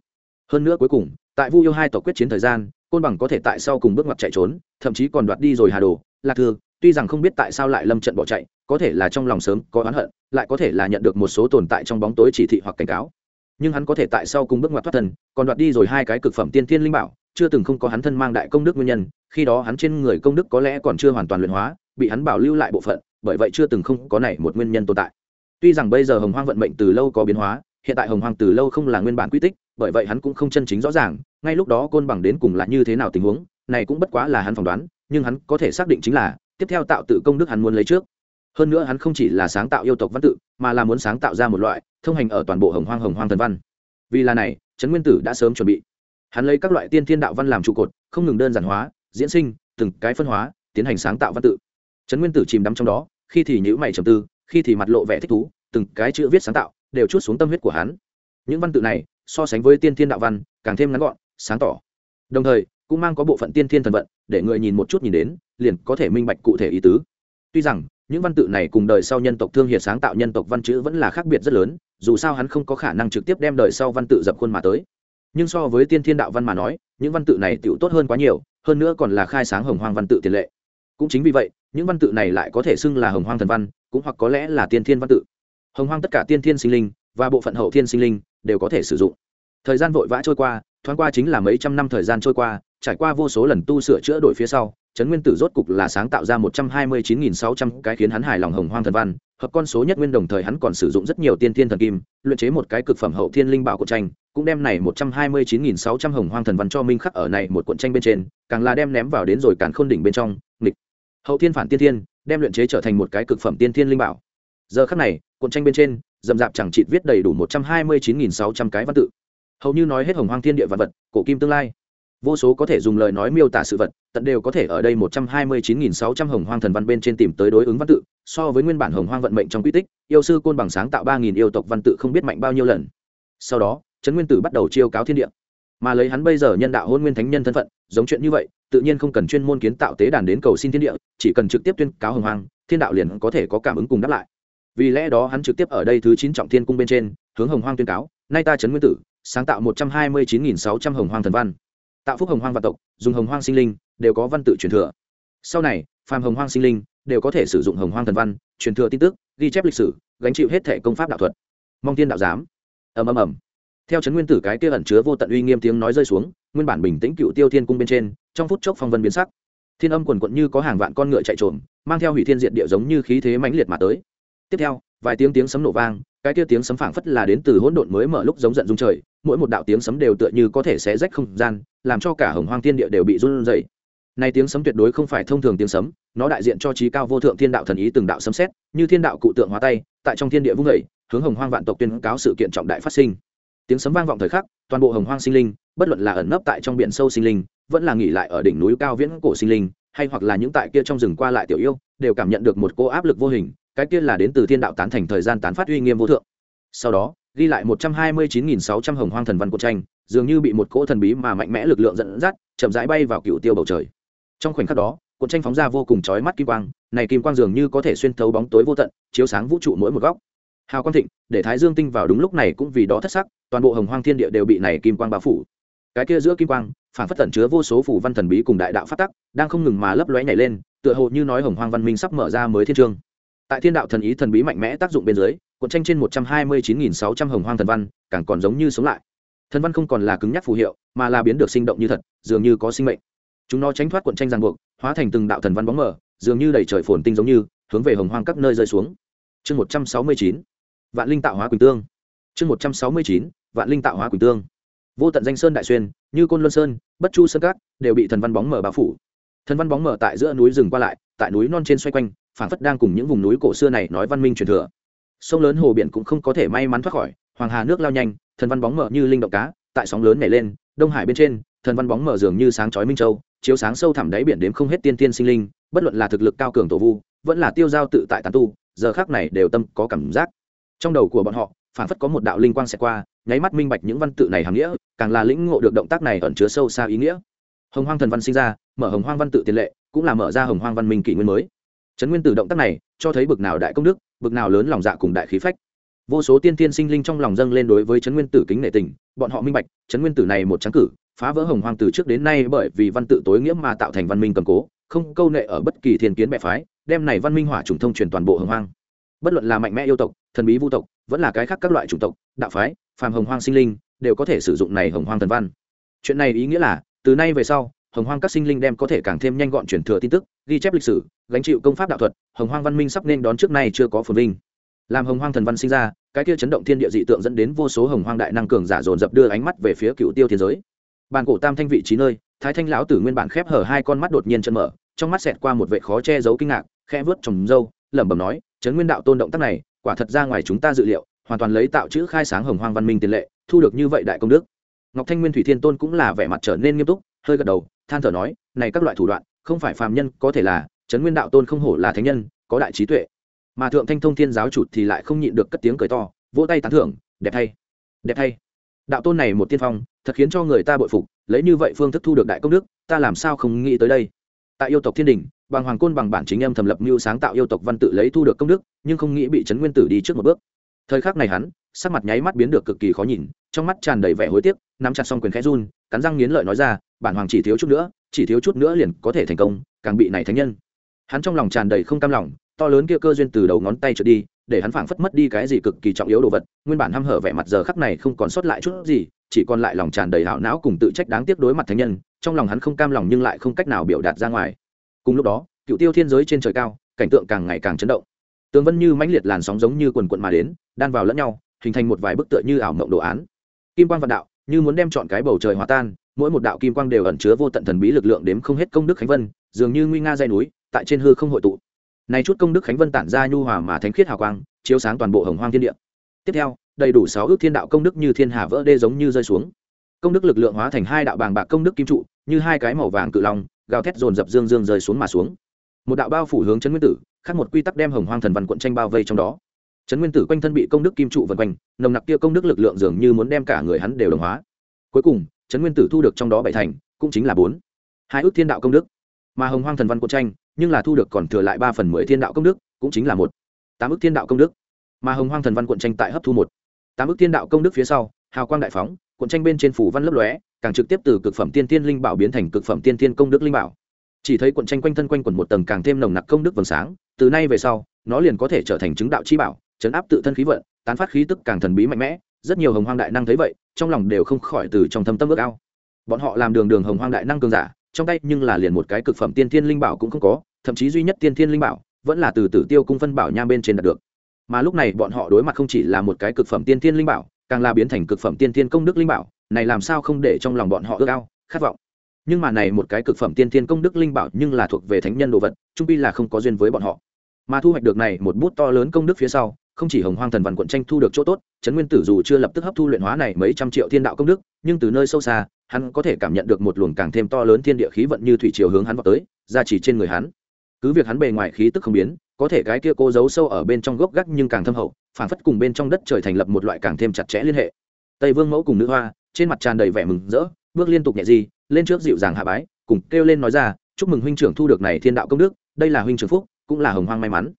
Speaker 1: hơn nữa cuối cùng, tại vu yêu hai tộc quyết chiến thời gian, côn bằng có thể tại sau cùng bước ngoặt chạy trốn, thậm chí còn đoạt đi rồi hà đồ, lạc thư. Tuy rằng không biết tại sao lại lâm trận bỏ chạy, có thể là trong lòng sớm có oán hận, lại có thể là nhận được một số tồn tại trong bóng tối chỉ thị hoặc cảnh cáo. Nhưng hắn có thể tại sau cùng bước ngoặt thoát thân, còn đoạt đi rồi hai cái cực phẩm tiên thiên linh bảo, chưa từng không có hắn thân mang đại công đức nguyên nhân, khi đó hắn trên người công đức có lẽ còn chưa hoàn toàn luyện hóa, bị hắn bảo lưu lại bộ phận, bởi vậy chưa từng không có này một nguyên nhân tồn tại. Tuy rằng bây giờ hồng hoang vận mệnh từ lâu có biến hóa hiện tại hồng hoàng từ lâu không là nguyên bản quy tích, bởi vậy hắn cũng không chân chính rõ ràng, ngay lúc đó côn bằng đến cùng là như thế nào tình huống, này cũng bất quá là hắn phỏng đoán, nhưng hắn có thể xác định chính là, tiếp theo tạo tự công đức hắn muốn lấy trước. Hơn nữa hắn không chỉ là sáng tạo yêu tộc văn tự, mà là muốn sáng tạo ra một loại thông hành ở toàn bộ hồng hoang hồng hoang thần văn. Vì là này, trấn nguyên tử đã sớm chuẩn bị. Hắn lấy các loại tiên thiên đạo văn làm trụ cột, không ngừng đơn giản hóa, diễn sinh, từng cái phân hóa, tiến hành sáng tạo văn tự. Trấn nguyên tử chìm đắm trong đó, khi thì nhữ mày trầm tư, khi thì mặt lộ vẻ thích thú, từng cái chữ viết sáng tạo đều chút xuống tâm huyết của hắn. Những văn tự này, so sánh với tiên thiên đạo văn, càng thêm ngắn gọn, sáng tỏ. Đồng thời, cũng mang có bộ phận tiên thiên thần vận, để người nhìn một chút nhìn đến, liền có thể minh bạch cụ thể ý tứ. Tuy rằng, những văn tự này cùng đời sau nhân tộc thương hiệt sáng tạo nhân tộc văn chữ vẫn là khác biệt rất lớn, dù sao hắn không có khả năng trực tiếp đem đời sau văn tự dập khuôn mà tới. Nhưng so với tiên thiên đạo văn mà nói, những văn tự này tựu tốt hơn quá nhiều, hơn nữa còn là khai sáng hồng hoang văn tự tiền lệ. Cũng chính vì vậy, những văn tự này lại có thể xưng là hồng hoang thần văn, cũng hoặc có lẽ là tiên thiên văn tự hồng hoang tất cả tiên thiên sinh linh và bộ phận hậu thiên sinh linh đều có thể sử dụng. Thời gian vội vã trôi qua, thoáng qua chính là mấy trăm năm thời gian trôi qua, trải qua vô số lần tu sửa chữa đổi phía sau, trấn nguyên tử rốt cục là sáng tạo ra một trăm hai mươi chín nghìn sáu trăm cái khiến hắn hài lòng hồng hoang thần văn, hợp con số nhất nguyên đồng thời hắn còn sử dụng rất nhiều tiên thiên thần kim, luyện chế một cái cực phẩm hậu thiên linh bảo của tranh, cũng đem này một trăm hai mươi chín nghìn sáu trăm hồng hoang thần văn cho minh khắc ở này một cuộn tranh bên trên, càng là đem ném vào đến rồi càn khôn đỉnh bên trong, nghịch. Hậu thiên phản tiên thiên, đem luyện chế trở thành một cái cực phẩm tiên thiên linh bảo giờ khắc này, cuộn tranh bên trên, dầm dạp chẳng chịt viết đầy đủ một trăm hai mươi chín nghìn sáu trăm cái văn tự. Hầu như nói hết hồng hoang thiên địa vật vật, cổ kim tương lai. Vô số có thể dùng lời nói miêu tả sự vật, tận đều có thể ở đây một trăm hai mươi chín nghìn sáu trăm hồng hoang thần văn bên trên tìm tới đối ứng văn tự, so với nguyên bản hồng hoang vận mệnh trong quy tích, yêu sư côn bằng sáng tạo ba nghìn yêu tộc văn tự không biết mạnh bao nhiêu lần. Sau đó, trấn nguyên tử bắt đầu chiêu cáo thiên địa. Mà lấy hắn bây giờ nhân đạo hôn nguyên thánh nhân thân phận, giống chuyện như vậy, tự nhiên không cần chuyên môn kiến tạo tế đàn đến cầu xin thiên địa, chỉ cần trực tiếp tuyên cáo hồng hoang, thiên đạo liền có thể có cảm ứng cùng đáp lại vì lẽ đó hắn trực tiếp ở đây thứ chín trọng thiên cung bên trên, hướng hồng hoang tuyên cáo, nay ta trấn nguyên tử, sáng tạo một trăm hai mươi chín nghìn sáu trăm hồng hoang thần văn. Tạo phúc hồng hoang vạn tộc, dùng hồng hoang sinh linh, đều có văn tự truyền thừa. Sau này, phàm hồng hoang sinh linh, đều có thể sử dụng hồng hoang thần văn, truyền thừa tin tức, ghi chép lịch sử, gánh chịu hết thể công pháp đạo thuật. Mong tiên đạo giám. Ầm ầm ầm. Theo trấn nguyên tử cái kia ẩn chứa vô tận uy nghiêm tiếng nói rơi xuống, nguyên bản bình tĩnh cựu tiêu thiên cung bên trên, trong phút chốc phong vân biến sắc. Thiên âm quần quận như có hàng vạn con ngựa chạy trộm mang theo hủy thiên diện địa giống như khí thế mãnh liệt mà tới tiếp theo, vài tiếng tiếng sấm nổ vang, cái kia tiếng sấm phảng phất là đến từ hỗn độn mới mở lúc giống giận dung trời, mỗi một đạo tiếng sấm đều tựa như có thể xé rách không gian, làm cho cả hồng hoang thiên địa đều bị run rẩy. Này tiếng sấm tuyệt đối không phải thông thường tiếng sấm, nó đại diện cho trí cao vô thượng thiên đạo thần ý từng đạo sấm xét như thiên đạo cụ tượng hóa tay, tại trong thiên địa vung vẩy hướng hồng hoang vạn tộc tuyên cáo sự kiện trọng đại phát sinh. Tiếng sấm vang vọng thời khắc, toàn bộ hồng hoang sinh linh, bất luận là ẩn nấp tại trong biển sâu sinh linh, vẫn là nghỉ lại ở đỉnh núi cao viễn cổ sinh linh, hay hoặc là những tại kia trong rừng qua lại tiểu yêu, đều cảm nhận được một cô áp lực vô hình cái kia là đến từ thiên đạo tán thành thời gian tán phát uy nghiêm vô thượng. Sau đó, ghi lại một trăm hai mươi chín nghìn sáu trăm hồng hoang thần văn cột tranh, dường như bị một cỗ thần bí mà mạnh mẽ lực lượng dẫn dắt, chậm rãi bay vào cựu tiêu bầu trời. Trong khoảnh khắc đó, cuộn tranh phóng ra vô cùng chói mắt kim quang, này kim quang dường như có thể xuyên thấu bóng tối vô tận, chiếu sáng vũ trụ mỗi một góc. Hào quang thịnh, để thái dương tinh vào đúng lúc này cũng vì đó thất sắc, toàn bộ hồng hoang thiên địa đều bị này kim quang bao phủ. Cái kia giữa kim quang, phản phất tẩn chứa vô số phủ văn thần bí cùng đại đạo phát tắc, đang không ngừng mà lấp lóe nhảy lên, tựa hồ như nói hồng hoang văn minh sắp mở ra mới thiên trường tại thiên đạo thần ý thần bí mạnh mẽ tác dụng bên dưới cuộn tranh trên một trăm hai mươi chín nghìn sáu trăm hồng hoang thần văn càng còn giống như sống lại. Thần văn không còn là cứng nhắc phù hiệu mà là biến được sinh động như thật dường như có sinh mệnh. Chúng nó tránh thoát cuộn tranh ràng buộc hóa thành từng đạo thần văn bóng mờ, dường như đầy trời phồn tinh giống như hướng về hồng hoang các nơi rơi xuống. Chương một trăm sáu mươi chín vạn linh tạo hóa quỳnh tương. Chương một trăm sáu mươi chín vạn linh tạo hóa quỳnh tương. Vô tận danh sơn đại xuyên như côn luân sơn bất chu sơn cát đều bị thần văn bóng mở bao phủ. Thần văn bóng mở tại giữa núi rừng qua lại tại núi non trên xoay quanh Phản phất đang cùng những vùng núi cổ xưa này nói văn minh truyền thừa. Sông lớn hồ biển cũng không có thể may mắn thoát khỏi, hoàng hà nước lao nhanh, thần văn bóng mở như linh động cá, tại sóng lớn nảy lên, đông hải bên trên, thần văn bóng mở dường như sáng chói minh châu, chiếu sáng sâu thẳm đáy biển đếm không hết tiên tiên sinh linh, bất luận là thực lực cao cường tổ vu, vẫn là tiêu giao tự tại tán tu, giờ khác này đều tâm có cảm giác. Trong đầu của bọn họ phản phất có một đạo linh quang xẹt qua, nháy mắt minh bạch những văn tự này hàm nghĩa, càng là lĩnh ngộ được động tác này ẩn chứa sâu xa ý nghĩa. Hồng hoang thần văn sinh ra, mở hồng hoang văn tự tiền lệ, cũng là mở ra hồng hoang văn minh kỷ nguyên mới trấn nguyên tử động tác này, cho thấy bực nào đại công đức, bực nào lớn lòng dạ cùng đại khí phách. Vô số tiên tiên sinh linh trong lòng dâng lên đối với trấn nguyên tử kính nể tình, bọn họ minh bạch, trấn nguyên tử này một trắng cử, phá vỡ hồng hoang từ trước đến nay bởi vì văn tự tối nghĩa mà tạo thành văn minh cầm cố, không câu nệ ở bất kỳ thiên kiến bệ phái, đem này văn minh hỏa trùng thông truyền toàn bộ hồng hoang. Bất luận là mạnh mẽ yêu tộc, thần bí vu tộc, vẫn là cái khác các loại chủng tộc, đạo phái, phàm hồng hoang sinh linh, đều có thể sử dụng này hồng hoang thần văn. Chuyện này ý nghĩa là, từ nay về sau hồng hoang các sinh linh đem có thể càng thêm nhanh gọn chuyển thừa tin tức, ghi chép lịch sử, gánh chịu công pháp đạo thuật, hồng hoang văn minh sắp nên đón trước nay chưa có phồn vinh. Làm hồng hoang thần văn sinh ra, cái kia chấn động thiên địa dị tượng dẫn đến vô số hồng hoang đại năng cường giả dồn dập đưa ánh mắt về phía cựu tiêu thiên giới. Bàn cổ tam thanh vị trí nơi, thái thanh lão tử nguyên bản khép hở hai con mắt đột nhiên chân mở, trong mắt xẹt qua một vệ khó che giấu kinh ngạc, khẽ vớt trồng dâu lẩm bẩm nói, chấn nguyên đạo tôn động tác này, quả thật ra ngoài chúng ta dự liệu, hoàn toàn lấy tạo chữ khai sáng hồng hoang văn minh tiền lệ, thu được như vậy đại công đức. Ngọc thanh nguyên thủy thiên tôn cũng là vẻ mặt trở nên nghiêm túc, hơi gật đầu than thở nói, này các loại thủ đoạn, không phải phàm nhân có thể là chấn nguyên đạo tôn không hổ là thánh nhân, có đại trí tuệ. Mà thượng thanh thông thiên giáo chủ thì lại không nhịn được cất tiếng cười to, vỗ tay tán thưởng, đẹp thay đẹp thay. Đạo tôn này một tiên phong, thật khiến cho người ta bội phục, lấy như vậy phương thức thu được đại công đức, ta làm sao không nghĩ tới đây. Tại yêu tộc thiên đình bằng hoàng côn bằng bản chính em thầm lập mưu sáng tạo yêu tộc văn tự lấy thu được công đức, nhưng không nghĩ bị trấn nguyên tử đi trước một bước. Thời khắc này hắn, sắc mặt nháy mắt biến được cực kỳ khó nhìn, trong mắt tràn đầy vẻ hối tiếc, nắm chặt xong quyền khẽ run, cắn răng nghiến lợi nói ra bản hoàng chỉ thiếu chút nữa, chỉ thiếu chút nữa liền có thể thành công, càng bị này thánh nhân. Hắn trong lòng tràn đầy không cam lòng, to lớn kia cơ duyên từ đầu ngón tay trượt đi, để hắn phảng phất mất đi cái gì cực kỳ trọng yếu đồ vật, nguyên bản hăm hở vẻ mặt giờ khắc này không còn sót lại chút gì, chỉ còn lại lòng tràn đầy hảo não cùng tự trách đáng tiếc đối mặt thánh nhân, trong lòng hắn không cam lòng nhưng lại không cách nào biểu đạt ra ngoài. Cùng lúc đó, cựu tiêu thiên giới trên trời cao, cảnh tượng càng ngày càng chấn động. Tường vân như mãnh liệt làn sóng giống như quần quận mà đến, đan vào lẫn nhau, hình thành một vài bức tượng như ảo mộng đồ án. Kim quang vạn đạo, như muốn đem chọn cái bầu trời hòa tan mỗi một đạo kim quang đều ẩn chứa vô tận thần bí lực lượng đếm không hết công đức khánh vân, dường như nguy nga dây núi, tại trên hư không hội tụ. Này chút công đức khánh vân tản ra nhu hòa mà thánh khiết hào quang, chiếu sáng toàn bộ hồng hoang thiên địa. Tiếp theo, đầy đủ sáu ước thiên đạo công đức như thiên hà vỡ đê giống như rơi xuống. Công đức lực lượng hóa thành hai đạo bàng bạc công đức kim trụ, như hai cái màu vàng cự long, gào thét dồn dập dương dương rơi xuống mà xuống. Một đạo bao phủ hướng chấn nguyên tử, khác một quy tắc đem hồng hoang thần văn quận tranh bao vây trong đó. Chấn nguyên tử quanh thân bị công đức kim trụ vần quanh, nồng nặc kia công đức lực lượng dường như muốn đem cả người hắn đều đồng hóa. Cuối cùng chấn nguyên tử thu được trong đó bảy thành, cũng chính là bốn. Hai ước thiên đạo công đức. Mà hồng hoang thần văn cuộc tranh, nhưng là thu được còn thừa lại ba phần mười thiên đạo công đức, cũng chính là một. Tám ước thiên đạo công đức. Mà hồng hoang thần văn cuộn tranh tại hấp thu một. Tám ước thiên đạo công đức phía sau, hào quang đại phóng, cuộn tranh bên trên phủ văn lấp lóe, càng trực tiếp từ cực phẩm tiên tiên linh bảo biến thành cực phẩm tiên tiên công đức linh bảo. Chỉ thấy cuộn tranh quanh thân quanh quẩn một tầng càng thêm nồng nặc công đức vầng sáng, từ nay về sau, nó liền có thể trở thành chứng đạo chi bảo, chấn áp tự thân khí vận, tán phát khí tức càng thần bí mạnh mẽ rất nhiều hồng hoang đại năng thấy vậy, trong lòng đều không khỏi từ trong thâm tâm ước ao. Bọn họ làm đường đường hồng hoang đại năng cường giả, trong tay nhưng là liền một cái cực phẩm tiên thiên linh bảo cũng không có, thậm chí duy nhất tiên thiên linh bảo vẫn là từ tử tiêu cung phân bảo nham bên trên đạt được. Mà lúc này bọn họ đối mặt không chỉ là một cái cực phẩm tiên thiên linh bảo, càng là biến thành cực phẩm tiên thiên công đức linh bảo, này làm sao không để trong lòng bọn họ ước ao, khát vọng. Nhưng mà này một cái cực phẩm tiên thiên công đức linh bảo nhưng là thuộc về thánh nhân đồ vật trung pi là không có duyên với bọn họ. Mà thu hoạch được này một bút to lớn công đức phía sau không chỉ hồng hoang thần văn quận tranh thu được chỗ tốt, trấn nguyên tử dù chưa lập tức hấp thu luyện hóa này mấy trăm triệu thiên đạo công đức, nhưng từ nơi sâu xa, hắn có thể cảm nhận được một luồng càng thêm to lớn thiên địa khí vận như thủy chiều hướng hắn vào tới, ra chỉ trên người hắn. Cứ việc hắn bề ngoài khí tức không biến, có thể cái kia cô giấu sâu ở bên trong gốc gác nhưng càng thâm hậu, phản phất cùng bên trong đất trời thành lập một loại càng thêm chặt chẽ liên hệ. Tây vương mẫu cùng nữ hoa, trên mặt tràn đầy vẻ mừng rỡ, bước liên tục nhẹ di lên trước dịu dàng hạ bái, cùng kêu lên nói ra, chúc mừng huynh trưởng thu được này thiên đạo công đức, đây là huynh trưởng phúc, cũng là hồng hoang may mắn.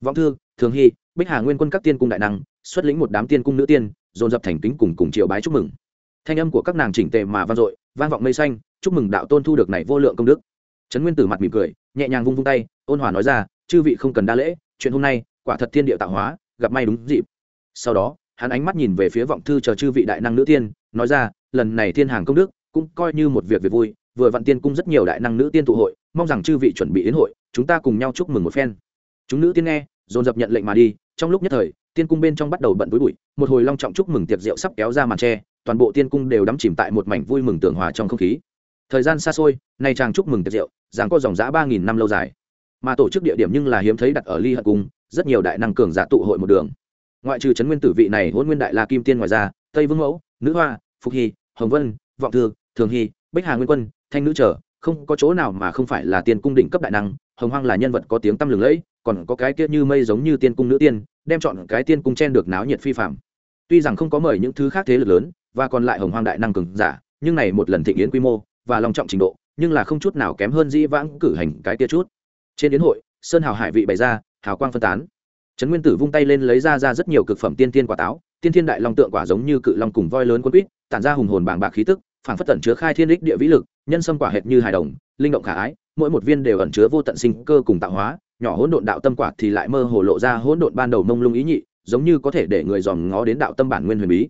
Speaker 1: Vọng thư, thường hy bích hà nguyên quân các tiên cung đại năng, xuất lĩnh một đám tiên cung nữ tiên, dồn dập thành kính cùng cùng triều bái chúc mừng. Thanh âm của các nàng chỉnh tề mà vang dội, vang vọng mây xanh, chúc mừng đạo tôn thu được này vô lượng công đức. Trấn nguyên tử mặt mỉm cười, nhẹ nhàng vung vung tay, ôn hòa nói ra, chư vị không cần đa lễ, chuyện hôm nay, quả thật thiên địa tạo hóa, gặp may đúng dịp. Sau đó, hắn ánh mắt nhìn về phía vọng thư chờ chư vị đại năng nữ tiên, nói ra, lần này thiên hàng công đức, cũng coi như một việc việc vui, vừa vạn tiên cung rất nhiều đại năng nữ tiên tụ hội, mong rằng chư vị chuẩn bị đến hội, chúng ta cùng nhau chúc mừng một phen. Chúng nữ tiên nghe, dồn dập nhận lệnh mà đi trong lúc nhất thời, tiên cung bên trong bắt đầu bận với bụi, một hồi long trọng chúc mừng tiệc rượu sắp kéo ra màn tre, toàn bộ tiên cung đều đắm chìm tại một mảnh vui mừng tường hòa trong không khí. Thời gian xa xôi, nay chàng chúc mừng tiệc rượu giảng có dòng giã ba nghìn năm lâu dài. Mà tổ chức địa điểm nhưng là hiếm thấy đặt ở ly hận cung, rất nhiều đại năng cường giả tụ hội một đường. Ngoại trừ trấn nguyên tử vị này hôn nguyên đại la kim tiên ngoài ra, tây vương mẫu, nữ hoa, phục hy, hồng vân, vọng thư, thường hy, bích hà nguyên quân, thanh nữ trở, không có chỗ nào mà không phải là tiên cung đỉnh cấp đại năng, hồng hoang là nhân vật có tiếng tăm lừng lẫy còn có cái kia như mây giống như tiên cung nữ tiên, đem chọn cái tiên cung chen được náo nhiệt phi phạm tuy rằng không có mời những thứ khác thế lực lớn, và còn lại hồng hoang đại năng cường giả, nhưng này một lần thịnh yến quy mô, và long trọng trình độ, nhưng là không chút nào kém hơn dĩ vãng cử hành cái kia chút. Trên yến hội, sơn hào hải vị bày ra, hào quang phân tán. Trấn nguyên tử vung tay lên lấy ra ra rất nhiều cực phẩm tiên tiên quả táo, tiên thiên đại long tượng quả giống như cự long cùng voi lớn quân quýt, tản ra hùng hồn bàng bạc khí tức, phảng phất tẩn chứa khai thiên đích địa vĩ lực, nhân sâm quả hệt như hài đồng, linh động khả ái, mỗi một viên đều ẩn chứa vô tận sinh cơ cùng tạo hóa nhỏ hỗn độn đạo tâm quả thì lại mơ hồ lộ ra hỗn độn ban đầu mông lung ý nhị, giống như có thể để người dòm ngó đến đạo tâm bản nguyên huyền bí.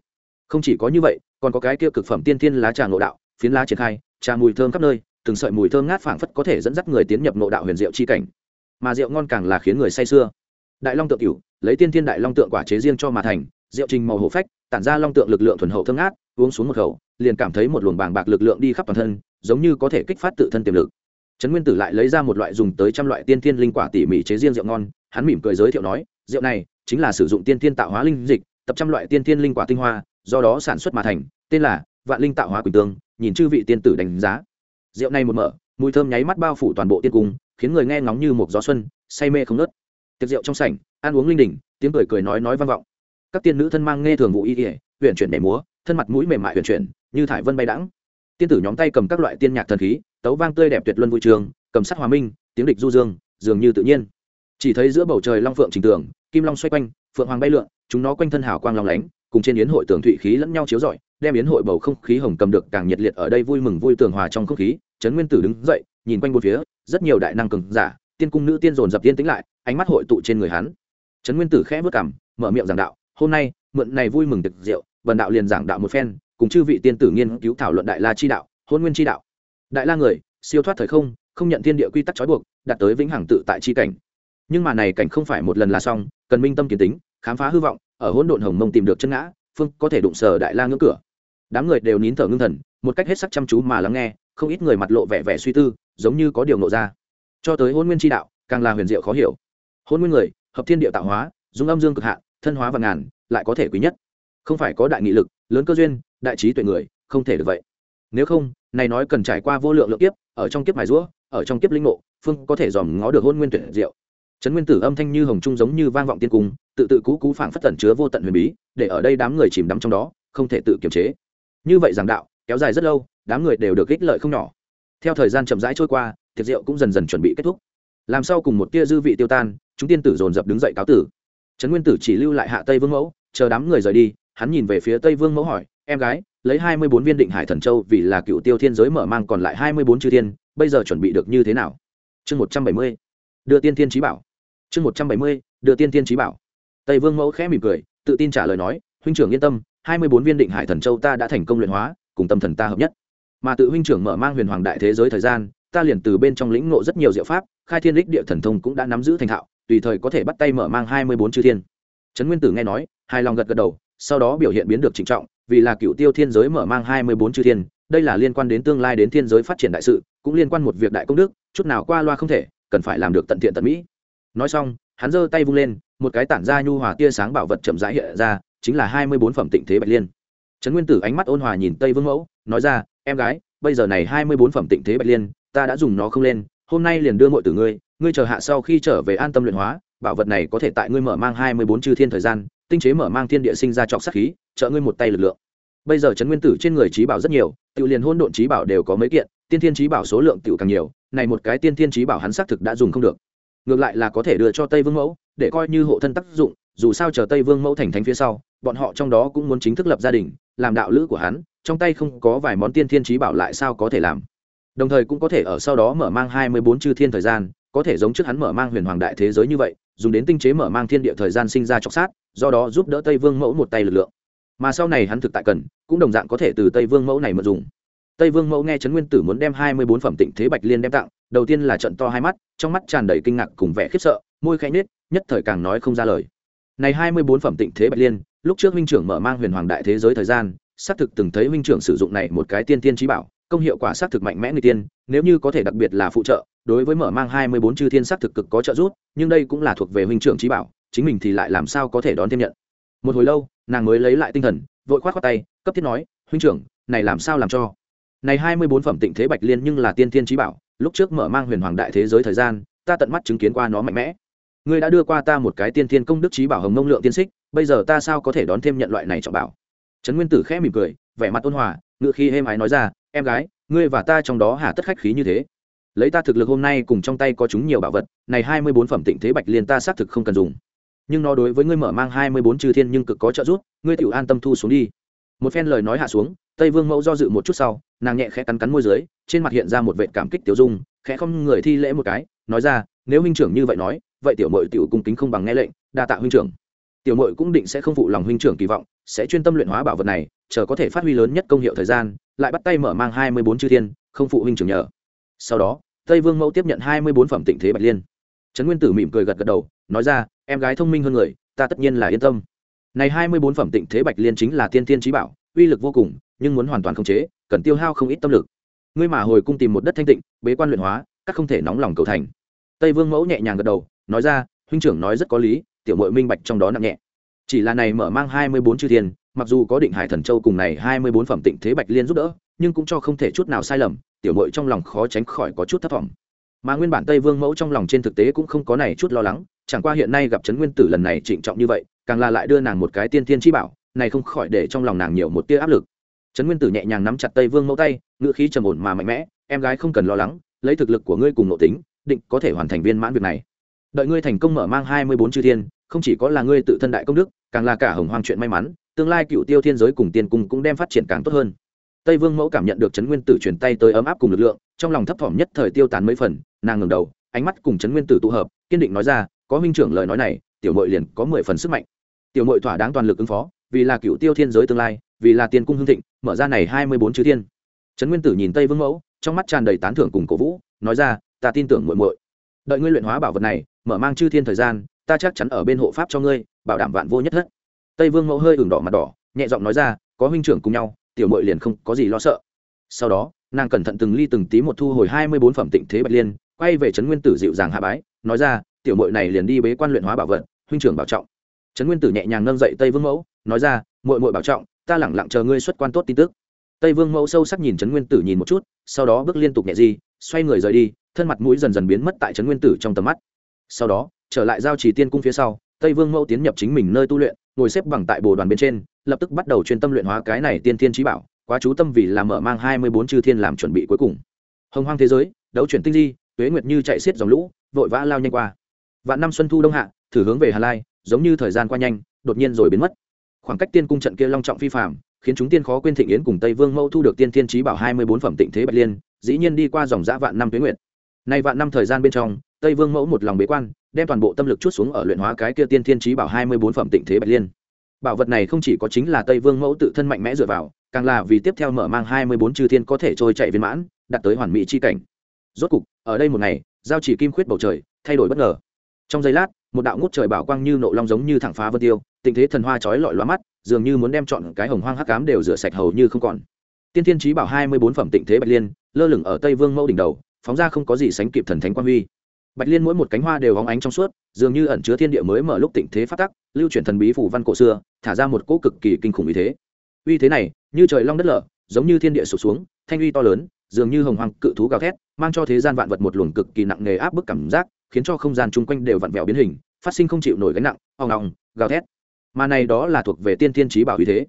Speaker 1: Không chỉ có như vậy, còn có cái kia cực phẩm tiên thiên lá trà ngộ đạo, phiến lá triển khai, trà mùi thơm khắp nơi, từng sợi mùi thơm ngát phảng phất có thể dẫn dắt người tiến nhập ngộ đạo huyền diệu chi cảnh. Mà rượu ngon càng là khiến người say sưa. Đại long tượng cửu, lấy tiên thiên đại long tượng quả chế riêng cho mà thành, rượu trình màu hổ phách, tản ra long tượng lực lượng thuần hậu thơm ngát, uống xuống một khẩu, liền cảm thấy một luồng bàng bạc lực lượng đi khắp toàn thân, giống như có thể kích phát tự thân tiềm lực trấn nguyên tử lại lấy ra một loại dùng tới trăm loại tiên thiên linh quả tỉ mỉ chế riêng rượu ngon, hắn mỉm cười giới thiệu nói, rượu này chính là sử dụng tiên thiên tạo hóa linh dịch, tập trăm loại tiên thiên linh quả tinh hoa, do đó sản xuất mà thành, tên là vạn linh tạo hóa quỳnh tương, nhìn chư vị tiên tử đánh giá. Rượu này một mở, mùi thơm nháy mắt bao phủ toàn bộ tiên cung, khiến người nghe ngóng như một gió xuân, say mê không nớt tiệc rượu trong sảnh, ăn uống linh đình, tiếng cười cười nói nói vang vọng. Các tiên nữ thân mang nghe thường vụ y ỉa huyện chuyển nhảy múa, thân mặt mũi mềm mại huyện chuyển, như thải vân bay đãng. Tiên tử nhóm tay cầm các loại tiên nhạc thần khí tấu vang tươi đẹp tuyệt luân vui trường, cầm sắt hòa minh, tiếng địch du dương, dường như tự nhiên. Chỉ thấy giữa bầu trời long phượng trình tường, kim long xoay quanh, phượng hoàng bay lượn, chúng nó quanh thân hào quang long lánh, cùng trên yến hội tường thụy khí lẫn nhau chiếu rọi, đem yến hội bầu không khí hồng cầm được càng nhiệt liệt ở đây vui mừng vui tường hòa trong không khí, trấn nguyên tử đứng dậy, nhìn quanh bốn phía, rất nhiều đại năng cường giả, tiên cung nữ tiên dồn dập tiên tĩnh lại, ánh mắt hội tụ trên người hắn. Trấn nguyên tử khẽ vất cảm mở miệng giảng đạo, hôm nay, mượn này vui mừng tiệc rượu, vần đạo liền giảng đạo một phen, cùng chư vị tiên tử nghiên cứu thảo luận đại la chi đạo, hôn nguyên chi đạo đại la người, siêu thoát thời không không nhận thiên địa quy tắc trói buộc, đạt tới vĩnh hằng tự tại chi cảnh. Nhưng mà này cảnh không phải một lần là xong, cần minh tâm kiến tính, khám phá hư vọng, ở hỗn độn hồng mông tìm được chân ngã, phương có thể đụng sờ đại la ngưỡng cửa. Đám người đều nín thở ngưng thần, một cách hết sắc chăm chú mà lắng nghe, không ít người mặt lộ vẻ vẻ suy tư, giống như có điều nộ ra. Cho tới hôn nguyên chi đạo, càng là huyền diệu khó hiểu. Hôn nguyên người, hợp thiên địa tạo hóa dùng âm dương cực hạn, thân hóa và ngàn, lại có thể quý nhất. Không phải có đại nghị lực, lớn cơ duyên, đại trí tuệ người, không thể được vậy. Nếu không này nói cần trải qua vô lượng lượng kiếp, ở trong kiếp mài rũa, ở trong kiếp linh ngộ, phương có thể dòm ngó được hôn nguyên tuyệt diệu. Trấn nguyên tử âm thanh như hồng trung giống như vang vọng tiên cung, tự tự cú cú phảng phất tẩn chứa vô tận huyền bí, để ở đây đám người chìm đắm trong đó, không thể tự kiềm chế. Như vậy giảng đạo, kéo dài rất lâu, đám người đều được ích lợi không nhỏ. Theo thời gian chậm rãi trôi qua, tiệc rượu cũng dần dần chuẩn bị kết thúc. Làm sau cùng một tia dư vị tiêu tan, chúng tiên tử dồn dập đứng dậy cáo tử. Trấn nguyên tử chỉ lưu lại hạ tây vương mẫu, chờ đám người rời đi, hắn nhìn về phía tây vương mẫu hỏi, em gái lấy hai mươi bốn viên định hải thần châu vì là cựu tiêu thiên giới mở mang còn lại hai mươi bốn chư thiên, bây giờ chuẩn bị được như thế nào? Chương một trăm bảy mươi, đưa tiên thiên trí bảo. Chương một trăm bảy mươi, đưa tiên thiên trí bảo. Tây vương mẫu khẽ mỉm cười, tự tin trả lời nói, huynh trưởng yên tâm, hai mươi bốn viên định hải thần châu ta đã thành công luyện hóa, cùng tâm thần ta hợp nhất. Mà tự huynh trưởng mở mang huyền hoàng đại thế giới thời gian, ta liền từ bên trong lĩnh ngộ rất nhiều diệu pháp, khai thiên đích địa thần thông cũng đã nắm giữ thành thạo, tùy thời có thể bắt tay mở mang hai mươi bốn chư thiên. Trấn nguyên tử nghe nói, hài lòng gật gật đầu, sau đó biểu hiện biến được trịnh trọng vì là cựu tiêu thiên giới mở mang hai mươi bốn chư thiên, đây là liên quan đến tương lai đến thiên giới phát triển đại sự, cũng liên quan một việc đại công đức, chút nào qua loa không thể, cần phải làm được tận thiện tận mỹ. Nói xong, hắn giơ tay vung lên, một cái tản ra nhu hòa tia sáng bảo vật chậm rãi hiện ra, chính là hai mươi bốn phẩm tịnh thế bạch liên. Trấn nguyên tử ánh mắt ôn hòa nhìn tây vương mẫu, nói ra, em gái, bây giờ này hai mươi bốn phẩm tịnh thế bạch liên, ta đã dùng nó không lên, hôm nay liền đưa mọi tử ngươi ngươi chờ hạ sau khi trở về an tâm luyện hóa, bảo vật này có thể tại ngươi mở mang hai mươi bốn chư thiên thời gian, tinh chế mở mang thiên địa sinh ra trọc sắc khí trợ ngươi một tay lực lượng. Bây giờ trấn nguyên tử trên người trí bảo rất nhiều tự liền hôn độn trí bảo đều có mấy kiện, tiên thiên trí bảo số lượng tự càng nhiều, này một cái tiên thiên trí bảo hắn xác thực đã dùng không được. Ngược lại là có thể đưa cho tây vương mẫu, để coi như hộ thân tác dụng, dù sao chờ tây vương mẫu thành thánh phía sau, bọn họ trong đó cũng muốn chính thức lập gia đình, làm đạo lữ của hắn, trong tay không có vài món tiên thiên trí bảo lại sao có thể làm. Đồng thời cũng có thể ở sau đó mở mang hai mươi bốn chư thiên thời gian, có thể giống trước hắn mở mang huyền hoàng đại thế giới như vậy, dùng đến tinh chế mở mang thiên địa thời gian sinh ra chọc sát, do đó giúp đỡ tây vương mẫu một tay lực lượng mà sau này hắn thực tại cần, cũng đồng dạng có thể từ tây vương mẫu này mà dùng. Tây vương mẫu nghe trấn nguyên tử muốn đem hai mươi bốn phẩm tịnh thế bạch liên đem tặng, đầu tiên là trận to hai mắt, trong mắt tràn đầy kinh ngạc cùng vẻ khiếp sợ, môi khẽ nết nhất thời càng nói không ra lời. Này hai mươi bốn phẩm tịnh thế bạch liên, lúc trước huynh trưởng mở mang huyền hoàng đại thế giới thời gian, xác thực từng thấy huynh trưởng sử dụng này một cái tiên tiên trí bảo, công hiệu quả xác thực mạnh mẽ người tiên, nếu như có thể đặc biệt là phụ trợ, đối với mở mang hai mươi bốn chư thiên xác thực cực có trợ giúp, nhưng đây cũng là thuộc về huynh trưởng trí bảo, chính mình thì lại làm sao có thể đón thêm nhận một hồi lâu, nàng mới lấy lại tinh thần, vội khoát khoát tay, cấp thiết nói, huynh trưởng, này làm sao làm cho? Này hai mươi bốn phẩm tịnh thế bạch liên nhưng là tiên thiên trí bảo, lúc trước mở mang huyền hoàng đại thế giới thời gian, ta tận mắt chứng kiến qua nó mạnh mẽ. Ngươi đã đưa qua ta một cái tiên thiên công đức trí bảo hồng mông lượng tiên xích, bây giờ ta sao có thể đón thêm nhận loại này trọng bảo? Trấn nguyên tử khẽ mỉm cười, vẻ mặt ôn hòa, ngự khi êm ái nói ra, em gái, ngươi và ta trong đó hà tất khách khí như thế. Lấy ta thực lực hôm nay cùng trong tay có chúng nhiều bảo vật, này hai mươi bốn phẩm tịnh thế bạch liên ta xác thực không cần dùng nhưng nó đối với ngươi mở mang hai mươi bốn chư thiên nhưng cực có trợ giúp, ngươi tự an tâm thu xuống đi. Một phen lời nói hạ xuống, tây vương mẫu do dự một chút sau, nàng nhẹ khẽ cắn cắn môi dưới, trên mặt hiện ra một vệ cảm kích tiểu dung, khẽ không người thi lễ một cái, nói ra, nếu huynh trưởng như vậy nói, vậy tiểu mội tiểu cung kính không bằng nghe lệnh, đa tạ huynh trưởng. Tiểu mội cũng định sẽ không phụ lòng huynh trưởng kỳ vọng, sẽ chuyên tâm luyện hóa bảo vật này, chờ có thể phát huy lớn nhất công hiệu thời gian, lại bắt tay mở mang hai mươi bốn chư thiên, không phụ huynh trưởng nhờ. Sau đó, tây vương mẫu tiếp nhận hai mươi bốn phẩm tịnh thế bạch liên. Trấn nguyên tử mỉm cười gật gật đầu nói ra, em gái thông minh hơn người, ta tất nhiên là yên tâm. Này hai mươi bốn phẩm tịnh thế bạch liên chính là tiên tiên trí bảo, uy lực vô cùng, nhưng muốn hoàn toàn khống chế, cần tiêu hao không ít tâm lực. Ngươi mà hồi cung tìm một đất thanh tịnh, bế quan luyện hóa, các không thể nóng lòng cầu thành. Tây vương mẫu nhẹ nhàng gật đầu, nói ra, huynh trưởng nói rất có lý, tiểu mội minh bạch trong đó nặng nhẹ. Chỉ là này mở mang hai mươi bốn chư thiên, mặc dù có định hải thần châu cùng này hai mươi bốn phẩm tịnh thế bạch liên giúp đỡ, nhưng cũng cho không thể chút nào sai lầm, tiểu mội trong lòng khó tránh khỏi có chút thất vọng mà nguyên bản tây vương mẫu trong lòng trên thực tế cũng không có này chút lo lắng, chẳng qua hiện nay gặp trấn nguyên tử lần này trịnh trọng như vậy, càng là lại đưa nàng một cái tiên tiên chi bảo, này không khỏi để trong lòng nàng nhiều một tia áp lực. Trấn nguyên tử nhẹ nhàng nắm chặt tây vương mẫu tay, ngữ khí trầm ổn mà mạnh mẽ, em gái không cần lo lắng, lấy thực lực của ngươi cùng nội tính, định có thể hoàn thành viên mãn việc này. Đợi ngươi thành công mở mang hai mươi bốn chư thiên, không chỉ có là ngươi tự thân đại công đức, càng là cả hồng hoang chuyện may mắn, tương lai cựu tiêu thiên giới cùng tiên cung cũng đem phát triển càng tốt hơn. Tây vương mẫu cảm nhận được trấn nguyên tử chuyển tay tới ấm áp cùng lực lượng, trong lòng thấp thỏm nhất thời tiêu tán mấy phần nàng ngừng đầu, ánh mắt cùng trấn nguyên tử tụ hợp, kiên định nói ra, có huynh trưởng lời nói này, tiểu mội liền có mười phần sức mạnh. Tiểu mội thỏa đáng toàn lực ứng phó, vì là cựu tiêu thiên giới tương lai, vì là tiên cung hương thịnh, mở ra này hai mươi bốn chư thiên. Trấn nguyên tử nhìn tây vương mẫu, trong mắt tràn đầy tán thưởng cùng cổ vũ, nói ra, ta tin tưởng muội muội. Đợi ngươi luyện hóa bảo vật này, mở mang chư thiên thời gian, ta chắc chắn ở bên hộ pháp cho ngươi, bảo đảm vạn vô nhất thất. Tây vương mẫu hơi ửng đỏ mặt đỏ, nhẹ giọng nói ra, có huynh trưởng cùng nhau, tiểu muội liền không có gì lo sợ. Sau đó, nàng cẩn thận từng ly từng tí một thu hồi hai mươi bốn phẩm tịnh thế bạch liên quay về trấn nguyên tử dịu dàng hạ bái, nói ra, tiểu mội này liền đi bế quan luyện hóa bảo vật, huynh trưởng bảo trọng. Trấn nguyên tử nhẹ nhàng nâng dậy tây vương mẫu, nói ra mội mội bảo trọng, ta lẳng lặng chờ ngươi xuất quan tốt tin tức. Tây vương mẫu sâu sắc nhìn trấn nguyên tử nhìn một chút, sau đó bước liên tục nhẹ di xoay người rời đi, thân mặt mũi dần dần biến mất tại trấn nguyên tử trong tầm mắt. Sau đó, trở lại giao trì tiên cung phía sau, tây vương mẫu tiến nhập chính mình nơi tu luyện, ngồi xếp bằng tại bồ đoàn bên trên, lập tức bắt đầu chuyên tâm luyện hóa cái này tiên thiên trí bảo, quá chú tâm vì làm mở mang hai mươi bốn chư thiên làm chuẩn bị cuối cùng. Hồng hoang thế giới, đấu chuyển tinh di tuế nguyệt như chạy xiết dòng lũ, vội vã lao nhanh qua. Vạn năm xuân thu đông hạ, thử hướng về hà lai, giống như thời gian qua nhanh, đột nhiên rồi biến mất. Khoảng cách tiên cung trận kia long trọng phi phạm khiến chúng tiên khó quên thịnh yến cùng tây vương mẫu thu được tiên thiên trí bảo hai mươi bốn phẩm tịnh thế bạch liên, dĩ nhiên đi qua dòng dã vạn năm tuế nguyệt. Nay vạn năm thời gian bên trong, tây vương mẫu một lòng bế quan, đem toàn bộ tâm lực chút xuống ở luyện hóa cái kia tiên thiên trí bảo hai mươi bốn phẩm tịnh thế bạch liên. Bảo vật này không chỉ có chính là tây vương mẫu tự thân mạnh mẽ dựa vào, càng là vì tiếp theo mở mang hai mươi bốn chư thiên có thể trôi chạy viên mãn, đạt tới hoàn mỹ chi cảnh rốt cục, ở đây một ngày, giao chỉ kim khuyết bầu trời, thay đổi bất ngờ. Trong giây lát, một đạo ngút trời bảo quang như nộ long giống như thẳng phá vân tiêu, tình thế thần hoa chói lọi loa mắt, dường như muốn đem chọn cái hồng hoang hắc cám đều rửa sạch hầu như không còn. Tiên thiên trí bảo hai mươi bốn phẩm tịnh thế bạch liên, lơ lửng ở tây vương mẫu đỉnh đầu, phóng ra không có gì sánh kịp thần thánh quan huy. Bạch liên mỗi một cánh hoa đều hóng ánh trong suốt, dường như ẩn chứa thiên địa mới mở lúc tịnh thế phát tắc, lưu chuyển thần bí phủ văn cổ xưa, thả ra một cỗ cực kỳ kinh khủng uy thế. Uy thế này, như trời long đất lở, giống như thiên địa sụp xuống, thanh uy to lớn dường như hồng hoàng cự thú gào thét, mang cho thế gian vạn vật một luồng cực kỳ nặng nề áp bức cảm giác, khiến cho không gian chung quanh đều vặn vẹo biến hình, phát sinh không chịu nổi gánh nặng, ong ong, gào thét. Mà này đó là thuộc về tiên thiên trí bảo uy thế.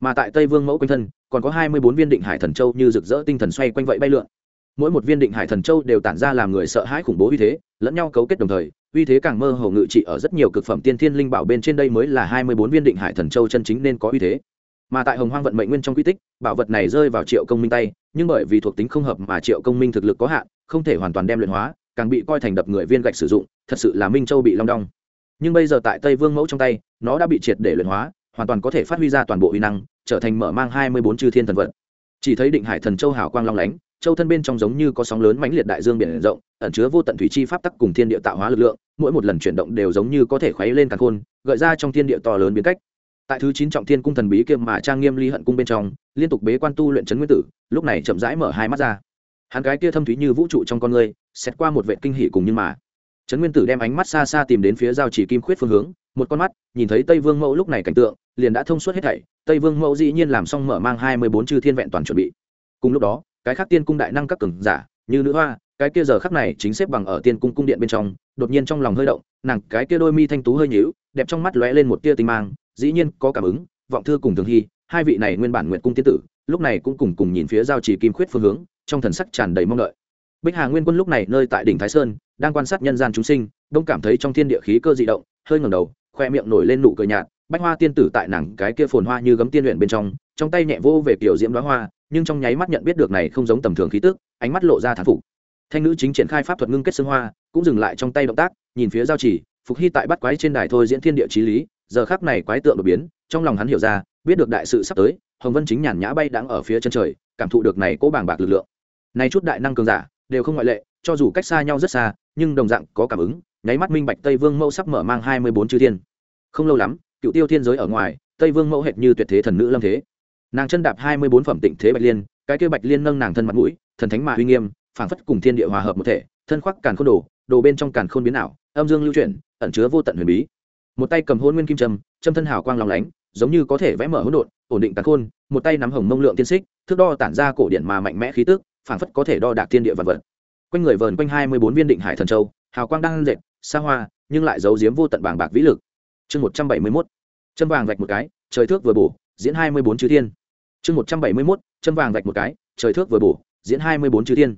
Speaker 1: Mà tại tây vương mẫu quanh thân, còn có hai mươi bốn viên định hải thần châu như rực rỡ tinh thần xoay quanh vậy bay lượn. Mỗi một viên định hải thần châu đều tản ra làm người sợ hãi khủng bố uy thế, lẫn nhau cấu kết đồng thời, uy thế càng mơ hồ ngự trị ở rất nhiều cực phẩm tiên thiên linh bảo bên trên đây mới là hai mươi bốn viên định hải thần châu chân chính nên có uy thế. Mà tại hồng hoang vận mệnh nguyên trong quy tích, bảo vật này rơi vào triệu công minh tay nhưng bởi vì thuộc tính không hợp mà triệu công minh thực lực có hạn, không thể hoàn toàn đem luyện hóa, càng bị coi thành đập người viên gạch sử dụng, thật sự là minh châu bị long đong. Nhưng bây giờ tại tây vương mẫu trong tay, nó đã bị triệt để luyện hóa, hoàn toàn có thể phát huy ra toàn bộ uy năng, trở thành mở mang hai mươi bốn chư thiên thần vật. Chỉ thấy định hải thần châu hào quang long lánh, châu thân bên trong giống như có sóng lớn mãnh liệt đại dương biển rộng, ẩn chứa vô tận thủy chi pháp tắc cùng thiên địa tạo hóa lực lượng, mỗi một lần chuyển động đều giống như có thể khuấy lên càng khôn, gợi ra trong thiên địa to lớn biến cách tại thứ chín trọng thiên cung thần bí kiêm mà trang nghiêm ly hận cung bên trong, liên tục bế quan tu luyện chấn nguyên tử, lúc này chậm rãi mở hai mắt ra. Hắn gái kia thâm thúy như vũ trụ trong con người, xét qua một vệ kinh hỉ cùng nhưng mà. Trấn nguyên tử đem ánh mắt xa xa tìm đến phía giao chỉ kim khuyết phương hướng, một con mắt, nhìn thấy tây vương mẫu lúc này cảnh tượng, liền đã thông suốt hết thảy. Tây vương mẫu dĩ nhiên làm xong mở mang hai mươi bốn chư thiên vẹn toàn chuẩn bị. Cùng lúc đó, cái khác tiên cung đại năng các cường giả, như nữ hoa, cái kia giờ khắc này chính xếp bằng ở tiên cung cung điện bên trong, đột nhiên trong lòng hơi động, nàng cái kia đôi mi thanh tú hơi nhíu, đẹp trong mắt lóe lên một tia tinh mang dĩ nhiên có cảm ứng, vọng thư cùng thường hy, hai vị này nguyên bản nguyện cung tiên tử, lúc này cũng cùng cùng nhìn phía giao trì kim khuyết phương hướng, trong thần sắc tràn đầy mong đợi. Bích hà nguyên quân lúc này nơi tại đỉnh thái sơn, đang quan sát nhân gian chúng sinh, đông cảm thấy trong thiên địa khí cơ dị động, hơi ngẩng đầu, khoe miệng nổi lên nụ cười nhạt, bách hoa tiên tử tại nàng cái kia phồn hoa như gấm tiên luyện bên trong trong tay nhẹ vô về kiểu diễm đoá hoa, nhưng trong nháy mắt nhận biết được này không giống tầm thường khí tức, ánh mắt lộ ra thán phục. Thanh nữ chính triển khai pháp thuật ngưng kết xương hoa, cũng dừng lại trong tay động tác, nhìn phía giao chỉ phục hy tại bắt quái trên đài thôi diễn thiên địa trí lý giờ khắc này quái tượng đột biến, trong lòng hắn hiểu ra, biết được đại sự sắp tới, hồng vân chính nhàn nhã bay đang ở phía chân trời, cảm thụ được này cố bàng bạc lực lượng. Này chút đại năng cường giả, đều không ngoại lệ, cho dù cách xa nhau rất xa, nhưng đồng dạng có cảm ứng, nháy mắt minh bạch tây vương mẫu sắp mở mang hai mươi bốn chư thiên. Không lâu lắm, cựu tiêu thiên giới ở ngoài, tây vương mẫu hệt như tuyệt thế thần nữ lâm thế. Nàng chân đạp hai mươi bốn phẩm tịnh thế bạch liên, cái kia bạch liên nâng nàng thân mặt mũi, thần thánh mà uy nghiêm, phảng phất cùng thiên địa hòa hợp một thể, thân khoác càn khôn đồ đồ bên trong càn khôn biến ảo, âm dương lưu chuyển, ẩn chứa vô tận huyền bí một tay cầm hôn nguyên kim trầm châm thân hào quang lòng lánh, giống như có thể vẽ mở hỗn độn, ổn định càn khôn, một tay nắm hồng mông lượng tiên xích, thước đo tản ra cổ điện mà mạnh mẽ khí tức, phảng phất có thể đo đạc thiên địa vật vật. Quanh người vờn quanh hai mươi bốn viên định hải thần châu, hào quang đang dệt xa hoa, nhưng lại giấu giếm vô tận bảng bạc vĩ lực. Chương một trăm bảy mươi mốt, châm vàng vạch một cái, trời thước vừa bổ, diễn hai mươi bốn chư thiên. Chương một trăm bảy mươi mốt, châm vàng vạch một cái, trời thước vừa bổ, diễn hai mươi bốn chư thiên.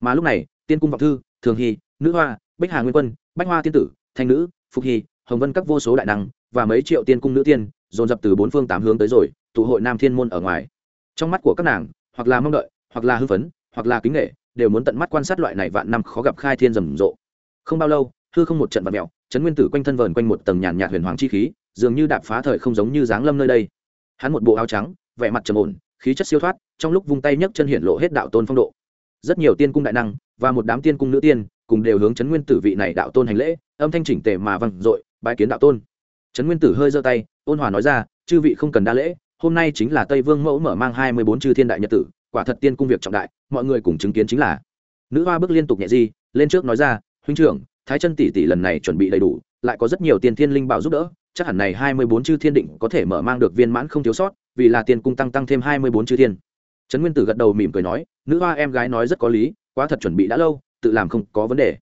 Speaker 1: Mà lúc này, tiên cung vọng thư, thường hy, nữ hoa, bích hà nguyên quân, bách hoa tiên tử, thanh nữ, phục hy hồng vân các vô số đại năng và mấy triệu tiên cung nữ tiên dồn dập từ bốn phương tám hướng tới rồi, tụ hội nam thiên môn ở ngoài. Trong mắt của các nàng, hoặc là mong đợi, hoặc là hư phấn, hoặc là kính nghệ đều muốn tận mắt quan sát loại này vạn năm khó gặp khai thiên rầm rộ. Không bao lâu, hư không một trận vật mèo chấn nguyên tử quanh thân vờn quanh một tầng nhàn nhạt huyền hoàng chi khí, dường như đạp phá thời không giống như dáng lâm nơi đây. Hắn một bộ áo trắng, vẻ mặt trầm ổn, khí chất siêu thoát, trong lúc vung tay nhấc chân hiện lộ hết đạo tôn phong độ. Rất nhiều tiên cung đại năng và một đám tiên cung nữ tiên cùng đều hướng chấn nguyên tử vị này đạo tôn hành lễ, âm thanh chỉnh tề mà vang dội bái kiến đạo tôn. Trấn nguyên tử hơi giơ tay, ôn hòa nói ra, chư vị không cần đa lễ, hôm nay chính là tây vương mẫu mở mang hai mươi bốn chư thiên đại nhật tử, quả thật tiên cung việc trọng đại, mọi người cùng chứng kiến chính là. Nữ hoa bước liên tục nhẹ di, lên trước nói ra, huynh trưởng, thái chân tỷ tỷ lần này chuẩn bị đầy đủ, lại có rất nhiều tiền thiên linh bảo giúp đỡ, chắc hẳn này hai mươi bốn chư thiên định có thể mở mang được viên mãn không thiếu sót, vì là tiên cung tăng tăng thêm hai mươi bốn chư thiên. Trấn nguyên tử gật đầu mỉm cười nói, nữ hoa em gái nói rất có lý, quá thật chuẩn bị đã lâu, tự làm không có vấn đề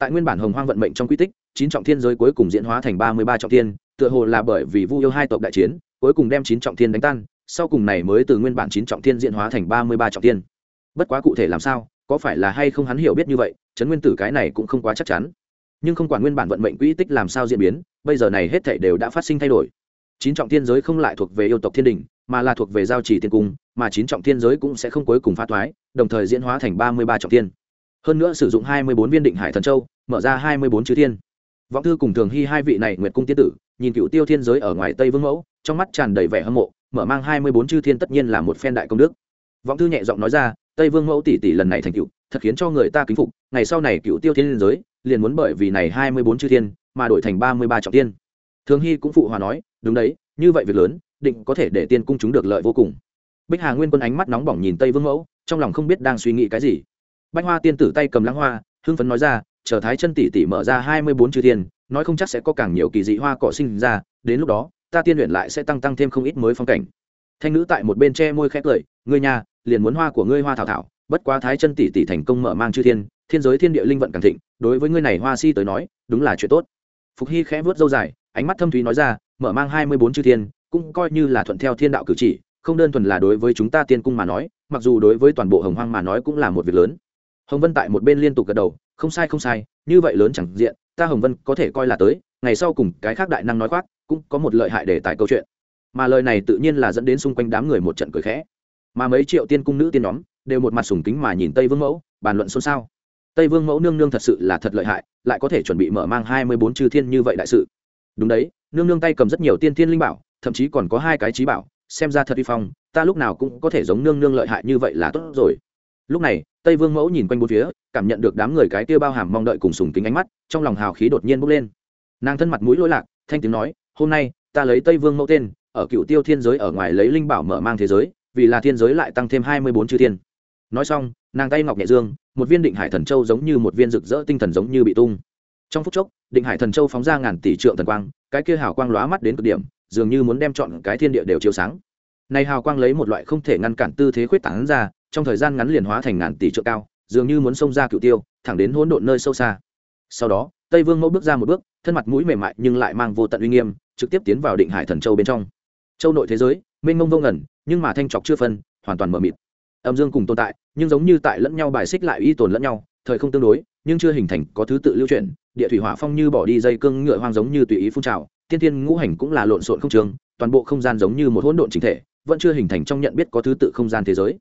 Speaker 1: tại nguyên bản hồng hoang vận mệnh trong quy tích, chín trọng thiên giới cuối cùng diễn hóa thành ba mươi ba trọng thiên, tựa hồ là bởi vì vu yêu hai tộc đại chiến, cuối cùng đem chín trọng thiên đánh tan, sau cùng này mới từ nguyên bản chín trọng thiên diễn hóa thành ba mươi ba trọng thiên. Bất quá cụ thể làm sao, có phải là hay không hắn hiểu biết như vậy chấn nguyên tử cái này cũng không quá chắc chắn. Nhưng không quản nguyên bản vận mệnh quỹ tích làm sao diễn biến, bây giờ này hết thảy đều đã phát sinh thay đổi. Chín trọng thiên giới không lại thuộc về yêu tộc thiên đình, mà là thuộc về giao trì tiên cung, mà chín trọng thiên giới cũng sẽ không cuối cùng phá thoái, đồng thời diễn hóa thành ba mươi ba trọng thiên hơn nữa sử dụng hai mươi bốn viên định hải thần châu, mở ra hai mươi bốn chư thiên. Vọng thư cùng thường hy hai vị này nguyệt cung tiên tử, nhìn cựu tiêu thiên giới ở ngoài tây vương mẫu, trong mắt tràn đầy vẻ hâm mộ, mở mang hai mươi bốn chư thiên tất nhiên là một phen đại công đức. Vọng thư nhẹ giọng nói ra, tây vương mẫu tỷ tỷ lần này thành cựu thật khiến cho người ta kính phục, ngày sau này cựu tiêu thiên giới, liền muốn bởi vì này hai mươi bốn chư thiên, mà đổi thành ba mươi ba trọng tiên thường hy cũng phụ hòa nói, đúng đấy, như vậy việc lớn, định có thể để tiên cung chúng được lợi vô cùng. Bích hà nguyên quân ánh mắt nóng bỏng nhìn tây vương mẫu, trong lòng không biết đang suy nghĩ cái gì bách hoa tiên tử tay cầm lãng hoa, hưng phấn nói ra, chờ thái chân tỷ tỷ mở ra hai mươi bốn chư thiên, nói không chắc sẽ có càng nhiều kỳ dị hoa cỏ sinh ra, đến lúc đó, ta tiên luyện lại sẽ tăng tăng thêm không ít mới phong cảnh. Thanh nữ tại một bên che môi khét cười, ngươi nhà liền muốn hoa của ngươi hoa thảo thảo, bất quá thái chân tỷ tỷ thành công mở mang chư thiên thiên giới thiên địa linh vận càng thịnh, đối với ngươi này hoa si tới nói, đúng là chuyện tốt. Phục hy khẽ vớt dâu dài, ánh mắt thâm thúy nói ra, mở mang hai mươi bốn chư thiên, cũng coi như là thuận theo thiên đạo cử chỉ, không đơn thuần là đối với chúng ta tiên cung mà nói, mặc dù đối với toàn bộ hồng hoang mà nói cũng là một việc lớn hồng vân tại một bên liên tục gật đầu, không sai không sai, như vậy lớn chẳng diện, ta hồng vân có thể coi là tới, ngày sau cùng cái khác đại năng nói khoác, cũng có một lợi hại để tại câu chuyện. Mà lời này tự nhiên là dẫn đến xung quanh đám người một trận cười khẽ. Mà mấy triệu tiên cung nữ tiên nhóm đều một mặt sùng kính mà nhìn tây vương mẫu, bàn luận xôn xao. Tây vương mẫu nương nương thật sự là thật lợi hại, lại có thể chuẩn bị mở mang hai mươi bốn chư thiên như vậy đại sự. Đúng đấy, nương nương tay cầm rất nhiều tiên thiên linh bảo, thậm chí còn có hai cái trí bảo, xem ra thật vi phong, ta lúc nào cũng có thể giống nương nương lợi hại như vậy là tốt rồi. Lúc này tây vương mẫu nhìn quanh bốn phía, cảm nhận được đám người cái kia bao hàm mong đợi cùng sùng kính ánh mắt, trong lòng hào khí đột nhiên bốc lên. Nàng thân mặt mũi lỗi lạc, thanh tiếng nói, hôm nay, ta lấy tây vương mẫu tên, ở cựu tiêu thiên giới ở ngoài lấy linh bảo mở mang thế giới, vì là thiên giới lại tăng thêm hai mươi bốn chư thiên. Nói xong, nàng tay ngọc nhẹ dương, một viên định hải thần châu giống như một viên rực rỡ tinh thần giống như bị tung. Trong phút chốc, định hải thần châu phóng ra ngàn tỷ trượng thần quang, cái kia hào quang lóa mắt đến cực điểm, dường như muốn đem chọn cái thiên địa đều chiếu sáng. Này hào quang lấy một loại không thể ngăn cản tư thế khuyết tán ra trong thời gian ngắn liền hóa thành ngàn tỷ trượng cao, dường như muốn xông ra cựu tiêu, thẳng đến hỗn độn nơi sâu xa. Sau đó, tây vương mẫu bước ra một bước, thân mặt mũi mềm mại nhưng lại mang vô tận uy nghiêm, trực tiếp tiến vào định hải thần châu bên trong. Châu nội thế giới, mênh mông vô ngẩn nhưng mà thanh trọc chưa phân, hoàn toàn mờ mịt. Âm dương cùng tồn tại, nhưng giống như tại lẫn nhau bài xích lại y tồn lẫn nhau, thời không tương đối, nhưng chưa hình thành, có thứ tự lưu chuyển, địa thủy hỏa phong như bỏ đi dây cương ngựa hoang giống như tùy ý phun trào, tiên tiên ngũ hành cũng là lộn xộn không trường toàn bộ không gian giống như một hỗn độn chính thể, vẫn chưa hình thành trong nhận biết có thứ tự không gian thế giới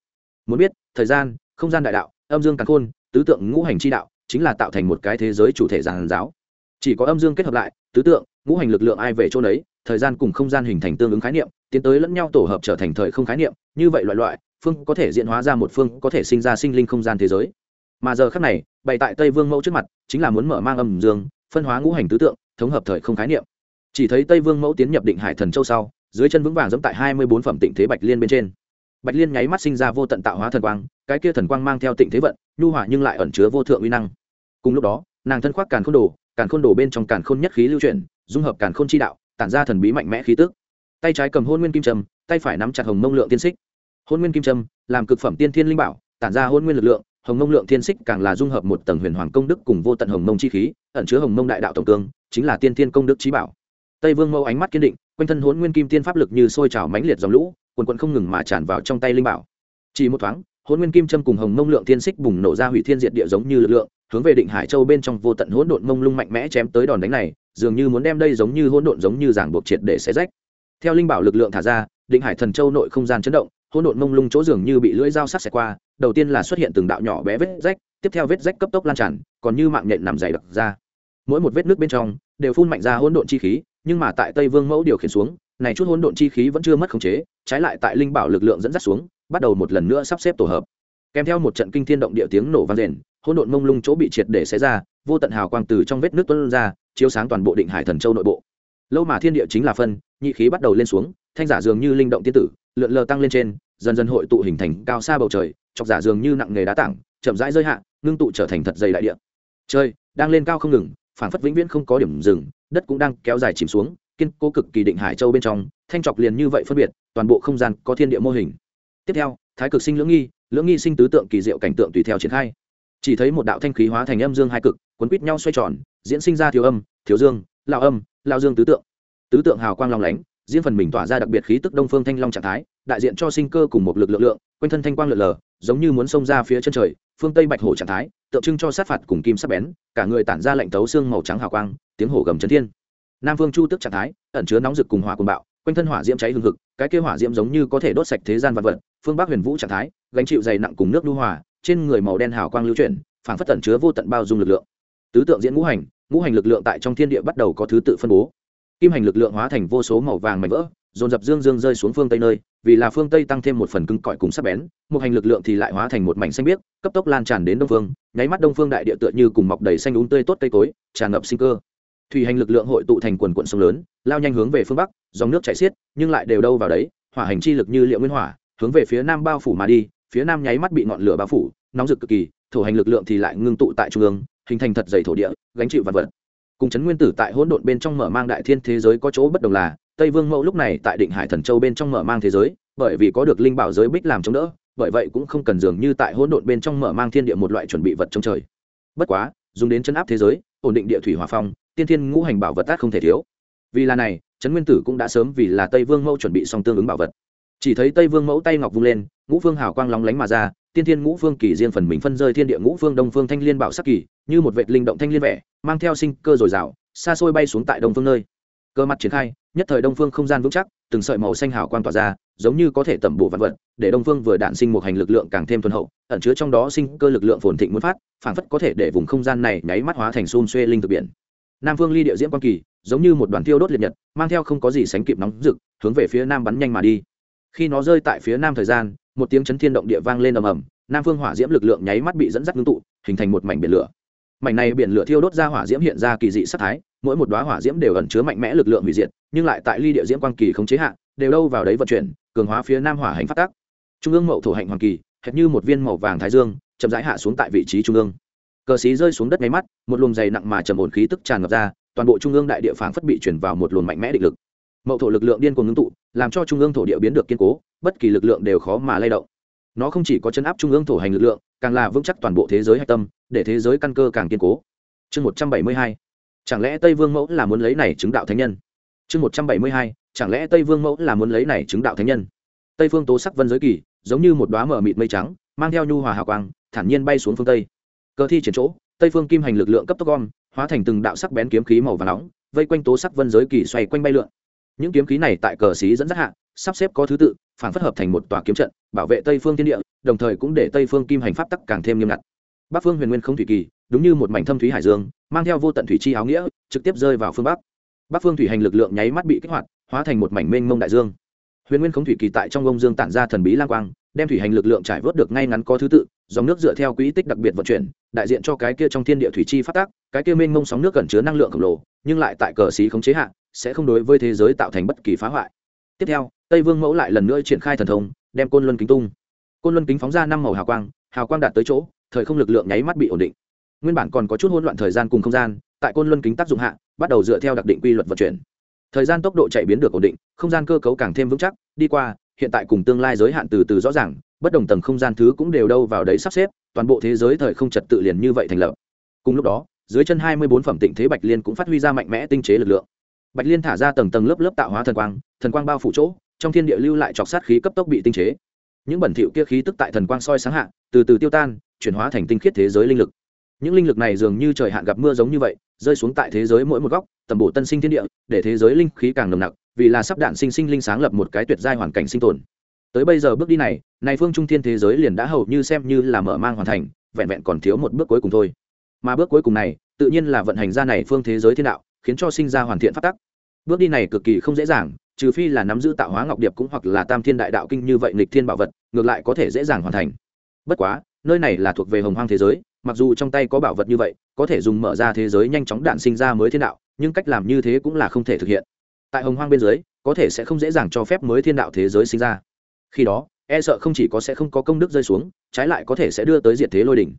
Speaker 1: muốn biết, thời gian, không gian đại đạo, âm dương càn khôn, tứ tượng ngũ hành chi đạo chính là tạo thành một cái thế giới chủ thể giàn giáo. Chỉ có âm dương kết hợp lại, tứ tượng, ngũ hành lực lượng ai về chỗ đấy thời gian cùng không gian hình thành tương ứng khái niệm, tiến tới lẫn nhau tổ hợp trở thành thời không khái niệm, như vậy loại loại, phương có thể diễn hóa ra một phương, có thể sinh ra sinh linh không gian thế giới. Mà giờ khắc này, bày tại tây vương mẫu trước mặt, chính là muốn mở mang âm dương, phân hóa ngũ hành tứ tượng, thống hợp thời không khái niệm. Chỉ thấy tây vương mẫu tiến nhập định hải thần châu sau, dưới chân vững vàng dẫm tại hai mươi bốn phẩm tịnh thế bạch liên bên trên bạch liên nháy mắt sinh ra vô tận tạo hóa thần quang cái kia thần quang mang theo tịnh thế vận nhu hỏa nhưng lại ẩn chứa vô thượng uy năng. Cùng lúc đó nàng thân khoác càn khôn đồ càn khôn đồ bên trong càn khôn nhất khí lưu chuyển dung hợp càn khôn chi đạo tản ra thần bí mạnh mẽ khí tức. Tay trái cầm hôn nguyên kim trâm, tay phải nắm chặt hồng mông lượng tiên xích. Hôn nguyên kim trâm làm cực phẩm tiên thiên linh bảo tản ra hôn nguyên lực lượng hồng mông lượng thiên xích càng là dung hợp một tầng huyền hoàng công đức cùng vô tận hồng mông chi khí ẩn chứa hồng mông đại đạo tổng cương chính là tiên thiên công đức trí bảo. Tây vương mẫu ánh mắt kiên định quanh thân hôn nguyên kim tiên pháp lực như sôi trào mãnh liệt dòng lũ quần quận không ngừng mà tràn vào trong tay linh bảo. Chỉ một thoáng hôn nguyên kim trâm cùng hồng mông lượng thiên xích bùng nổ ra hủy thiên diệt địa giống như lực lượng, hướng về định hải châu bên trong vô tận hỗn độn mông lung mạnh mẽ chém tới đòn đánh này, dường như muốn đem đây giống như hỗn độn giống như giảng buộc triệt để xé rách. Theo linh bảo lực lượng thả ra, định hải thần châu nội không gian chấn động, hỗn độn mông lung chỗ dường như bị lưỡi dao sắc xẹt qua, đầu tiên là xuất hiện từng đạo nhỏ bé vết rách, tiếp theo vết rách cấp tốc lan tràn, còn như mạng nhện nằm dày đặc ra. Mỗi một vết nước bên trong đều phun mạnh ra hỗn độn chi khí, nhưng mà tại tây vương mẫu điều khiển xuống này chút hỗn độn chi khí vẫn chưa mất khống chế, trái lại tại linh bảo lực lượng dẫn dắt xuống, bắt đầu một lần nữa sắp xếp tổ hợp. Kèm theo một trận kinh thiên động địa tiếng nổ vang rền hỗn độn mông lung chỗ bị triệt để xé ra, vô tận hào quang từ trong vết nước tuôn ra, chiếu sáng toàn bộ định hải thần châu nội bộ. Lâu mà thiên địa chính là phân, nhị khí bắt đầu lên xuống, thanh giả dường như linh động tiên tử, lượn lờ tăng lên trên, dần dần hội tụ hình thành cao xa bầu trời, chọc giả dường như nặng nghề đá tảng, chậm rãi rơi hạ, ngưng tụ trở thành thật dày đại địa. Trời, đang lên cao không ngừng phản phất vĩnh viễn không có điểm dừng, đất cũng đang kéo dài chìm xuống kiên cố cực kỳ định hải châu bên trong, thanh trọc liền như vậy phân biệt, toàn bộ không gian có thiên địa mô hình. Tiếp theo, thái cực sinh lưỡng nghi lưỡng nghi sinh tứ tượng kỳ diệu cảnh tượng tùy theo triển khai. Chỉ thấy một đạo thanh khí hóa thành âm dương hai cực quấn quýt nhau xoay tròn, diễn sinh ra thiếu âm, thiếu dương lao âm lao dương tứ tượng. Tứ tượng hào quang long lánh riêng phần mình tỏa ra đặc biệt khí tức đông phương thanh long trạng thái, đại diện cho sinh cơ cùng một lực lượng lượng, quanh thân thanh quang lượn lờ, giống như muốn xông ra phía chân trời, phương tây bạch hổ trạng thái, tượng trưng cho sát phạt cùng kim sắc bén, cả người tản ra lạnh tấu xương màu trắng hào quang, tiếng hổ gầm chấn thiên nam phương chu tức trạng thái, ẩn chứa nóng rực cùng hỏa cùng bạo, quanh thân hỏa diễm cháy hừng hực, cái kia hỏa diễm giống như có thể đốt sạch thế gian vật vật, phương bắc huyền vũ trạng thái, gánh chịu dày nặng cùng nước lưu hòa, trên người màu đen hào quang lưu chuyển phản phất tẩn chứa vô tận bao dung lực lượng. Tứ tượng diễn ngũ hành ngũ hành lực lượng tại trong thiên địa bắt đầu có thứ tự phân bố. Kim hành lực lượng hóa thành vô số màu vàng mảnh vỡ, dồn dập dương dương rơi xuống phương tây nơi, vì là phương tây tăng thêm một phần cứng cỏi cùng sắc bén, một hành lực lượng thì lại hóa thành một mảnh xanh biếc, cấp tốc lan tràn đến đông phương, nháy mắt đông phương đại địa tựa như cùng mọc đầy xanh úng tươi tốt cây cối, tràn ngập sinh cơ thủy hành lực lượng hội tụ thành quần quận sông lớn, lao nhanh hướng về phương bắc, dòng nước chảy xiết, nhưng lại đều đâu vào đấy, hỏa hành chi lực như liệu nguyên hỏa, hướng về phía nam bao phủ mà đi, phía nam nháy mắt bị ngọn lửa bao phủ, nóng rực cực kỳ, thổ hành lực lượng thì lại ngưng tụ tại trung ương, hình thành thật dày thổ địa, gánh chịu vật vật. Cùng chấn nguyên tử tại hỗn độn bên trong mở mang đại thiên thế giới có chỗ bất đồng là, tây vương mẫu lúc này tại định hải thần châu bên trong mở mang thế giới, bởi vì có được linh bảo giới bích làm chống đỡ, bởi vậy cũng không cần dường như tại hỗn độn bên trong mở mang thiên địa một loại chuẩn bị vật trong trời. Bất quá, dùng đến chấn áp thế giới, ổn định địa thủy hòa phong tiên thiên ngũ hành bảo vật tát không thể thiếu. Vì là này, trấn nguyên tử cũng đã sớm vì là tây vương mẫu chuẩn bị xong tương ứng bảo vật. Chỉ thấy tây vương mẫu tay ngọc vung lên, ngũ phương hào quang lóng lánh mà ra, tiên thiên ngũ phương kỳ riêng phần mình phân rơi thiên địa ngũ phương đông phương thanh liên bảo sắc kỳ, như một vệ linh động thanh liên vẻ, mang theo sinh cơ dồi dào, xa xôi bay xuống tại đông phương nơi. Cơ mặt triển khai, nhất thời đông phương không gian vững chắc, từng sợi màu xanh hào quang tỏa ra, giống như có thể tẩm bổ vật vật, để đông phương vừa đạn sinh một hành lực lượng càng thêm thuần hậu, ẩn chứa trong đó sinh cơ lực lượng phồn thịnh muốn phát phản phất có thể để vùng không gian này nháy mắt hóa thành xôn xuê linh thực biển nam phương ly địa diễm quang kỳ, giống như một đoàn thiêu đốt liệt nhật, mang theo không có gì sánh kịp nóng rực, hướng về phía nam bắn nhanh mà đi. Khi nó rơi tại phía nam thời gian, một tiếng chấn thiên động địa vang lên ầm ầm, nam phương hỏa diễm lực lượng nháy mắt bị dẫn dắt ngưng tụ, hình thành một mảnh biển lửa. Mảnh này biển lửa thiêu đốt ra hỏa diễm hiện ra kỳ dị sắc thái, mỗi một đoá hỏa diễm đều ẩn chứa mạnh mẽ lực lượng hủy diệt, nhưng lại tại ly địa diễm quang kỳ không chế hạn đều đâu vào đấy vận chuyển, cường hóa phía nam hỏa hành phát tác. Trung ương mậu thổ hạnh hoàng kỳ, hệt như một viên màu vàng thái dương, chậm rãi hạ xuống tại vị trí trung ương cờ xí rơi xuống đất nháy mắt, một luồng dày nặng mà trầm ổn khí tức tràn ngập ra, toàn bộ trung ương đại địa phảng phất bị chuyển vào một luồng mạnh mẽ định lực. Mậu thổ lực lượng điên cuồng ngưng tụ, làm cho trung ương thổ địa biến được kiên cố, bất kỳ lực lượng đều khó mà lay động. Nó không chỉ có chấn áp trung ương thổ hành lực lượng, càng là vững chắc toàn bộ thế giới hạch tâm, để thế giới căn cơ càng kiên cố. Chương một trăm bảy mươi hai, chẳng lẽ tây vương mẫu là muốn lấy này chứng đạo thánh nhân? Chương một trăm bảy mươi hai, chẳng lẽ tây vương mẫu là muốn lấy này chứng đạo thánh nhân? Tây phương tố sắc vân giới kỳ, giống như một đoá mở mịt mây trắng, mang theo nhu hòa hào quang, thản nhiên bay xuống phương tây cơ thi triển chỗ, tây phương kim hành lực lượng cấp tốc gom, hóa thành từng đạo sắc bén kiếm khí màu và nóng, vây quanh tố sắc vân giới kỳ xoay quanh bay lượn. Những kiếm khí này tại cờ xí dẫn dắt hạ, sắp xếp có thứ tự, phản phất hợp thành một tòa kiếm trận, bảo vệ tây phương thiên địa, đồng thời cũng để tây phương kim hành pháp tắc càng thêm nghiêm ngặt. Bắc phương huyền nguyên không thủy kỳ, đúng như một mảnh thâm thúy hải dương, mang theo vô tận thủy chi áo nghĩa, trực tiếp rơi vào phương bắc. Bắc phương thủy hành lực lượng nháy mắt bị kích hoạt, hóa thành một mảnh mênh mông đại dương. Huyền nguyên không thủy kỳ tại trong ông dương tản ra thần bí lang quang, đem thủy hành lực lượng trải vớt được ngay ngắn có thứ tự dòng nước dựa theo quỹ tích đặc biệt vận chuyển, đại diện cho cái kia trong thiên địa thủy chi phát tác, cái kia mênh mông sóng nước cẩn chứa năng lượng khổng lồ, nhưng lại tại cờ xí khống chế hạn sẽ không đối với thế giới tạo thành bất kỳ phá hoại. Tiếp theo, tây vương mẫu lại lần nữa triển khai thần thông, đem côn luân kính tung. Côn luân kính phóng ra năm màu hào quang hào quang đạt tới chỗ, thời không lực lượng nháy mắt bị ổn định. Nguyên bản còn có chút hỗn loạn thời gian cùng không gian, tại côn luân kính tác dụng hạ, bắt đầu dựa theo đặc định quy luật vận chuyển. Thời gian tốc độ chạy biến được ổn định, không gian cơ cấu càng thêm vững chắc, đi qua, hiện tại cùng tương lai giới hạn từ từ rõ ràng bất đồng tầng không gian thứ cũng đều đâu vào đấy sắp xếp, toàn bộ thế giới thời không trật tự liền như vậy thành lập. Cùng lúc đó, dưới chân hai mươi bốn phẩm tịnh thế bạch liên cũng phát huy ra mạnh mẽ tinh chế lực lượng. Bạch liên thả ra tầng tầng lớp lớp tạo hóa thần quang thần quang bao phủ chỗ, trong thiên địa lưu lại chọc sát khí cấp tốc bị tinh chế. Những bẩn thỉu kia khí tức tại thần quang soi sáng hạ, từ từ tiêu tan, chuyển hóa thành tinh khiết thế giới linh lực. Những linh lực này dường như trời hạn gặp mưa giống như vậy, rơi xuống tại thế giới mỗi một góc, tầm bổ tân sinh thiên địa, để thế giới linh khí càng nồng nặc, vì là sắp đạn sinh sinh linh sáng lập một cái tuyệt giai hoàn cảnh sinh tồn. Tới bây giờ bước đi này này phương trung thiên thế giới liền đã hầu như xem như là mở mang hoàn thành, vẹn vẹn còn thiếu một bước cuối cùng thôi. Mà bước cuối cùng này, tự nhiên là vận hành ra này phương thế giới thiên đạo, khiến cho sinh ra hoàn thiện phát tắc. Bước đi này cực kỳ không dễ dàng, trừ phi là nắm giữ tạo hóa ngọc điệp cũng hoặc là tam thiên đại đạo kinh như vậy nghịch thiên bảo vật, ngược lại có thể dễ dàng hoàn thành. Bất quá, nơi này là thuộc về hồng hoang thế giới, mặc dù trong tay có bảo vật như vậy, có thể dùng mở ra thế giới nhanh chóng đạn sinh ra mới thiên đạo, nhưng cách làm như thế cũng là không thể thực hiện. Tại hồng hoang bên dưới, có thể sẽ không dễ dàng cho phép mới thiên đạo thế giới sinh ra. Khi đó e sợ không chỉ có sẽ không có công đức rơi xuống, trái lại có thể sẽ đưa tới diệt thế lôi đỉnh.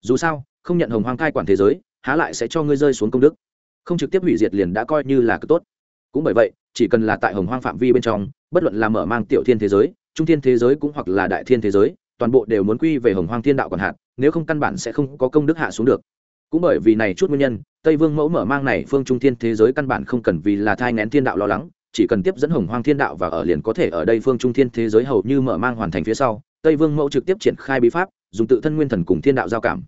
Speaker 1: Dù sao, không nhận hồng hoang cai quản thế giới, há lại sẽ cho ngươi rơi xuống công đức. Không trực tiếp hủy diệt liền đã coi như là cực tốt. Cũng bởi vậy, chỉ cần là tại hồng hoang phạm vi bên trong, bất luận là mở mang tiểu thiên thế giới, trung thiên thế giới cũng hoặc là đại thiên thế giới, toàn bộ đều muốn quy về hồng hoang thiên đạo còn hạn, nếu không căn bản sẽ không có công đức hạ xuống được. Cũng bởi vì này chút nguyên nhân, tây vương mẫu mở mang này phương trung thiên thế giới căn bản không cần vì là thai ngén thiên đạo lo lắng chỉ cần tiếp dẫn hồng hoang thiên đạo và ở liền có thể ở đây phương trung thiên thế giới hầu như mở mang hoàn thành phía sau, tây vương mẫu trực tiếp triển khai bí pháp, dùng tự thân nguyên thần cùng thiên đạo giao cảm.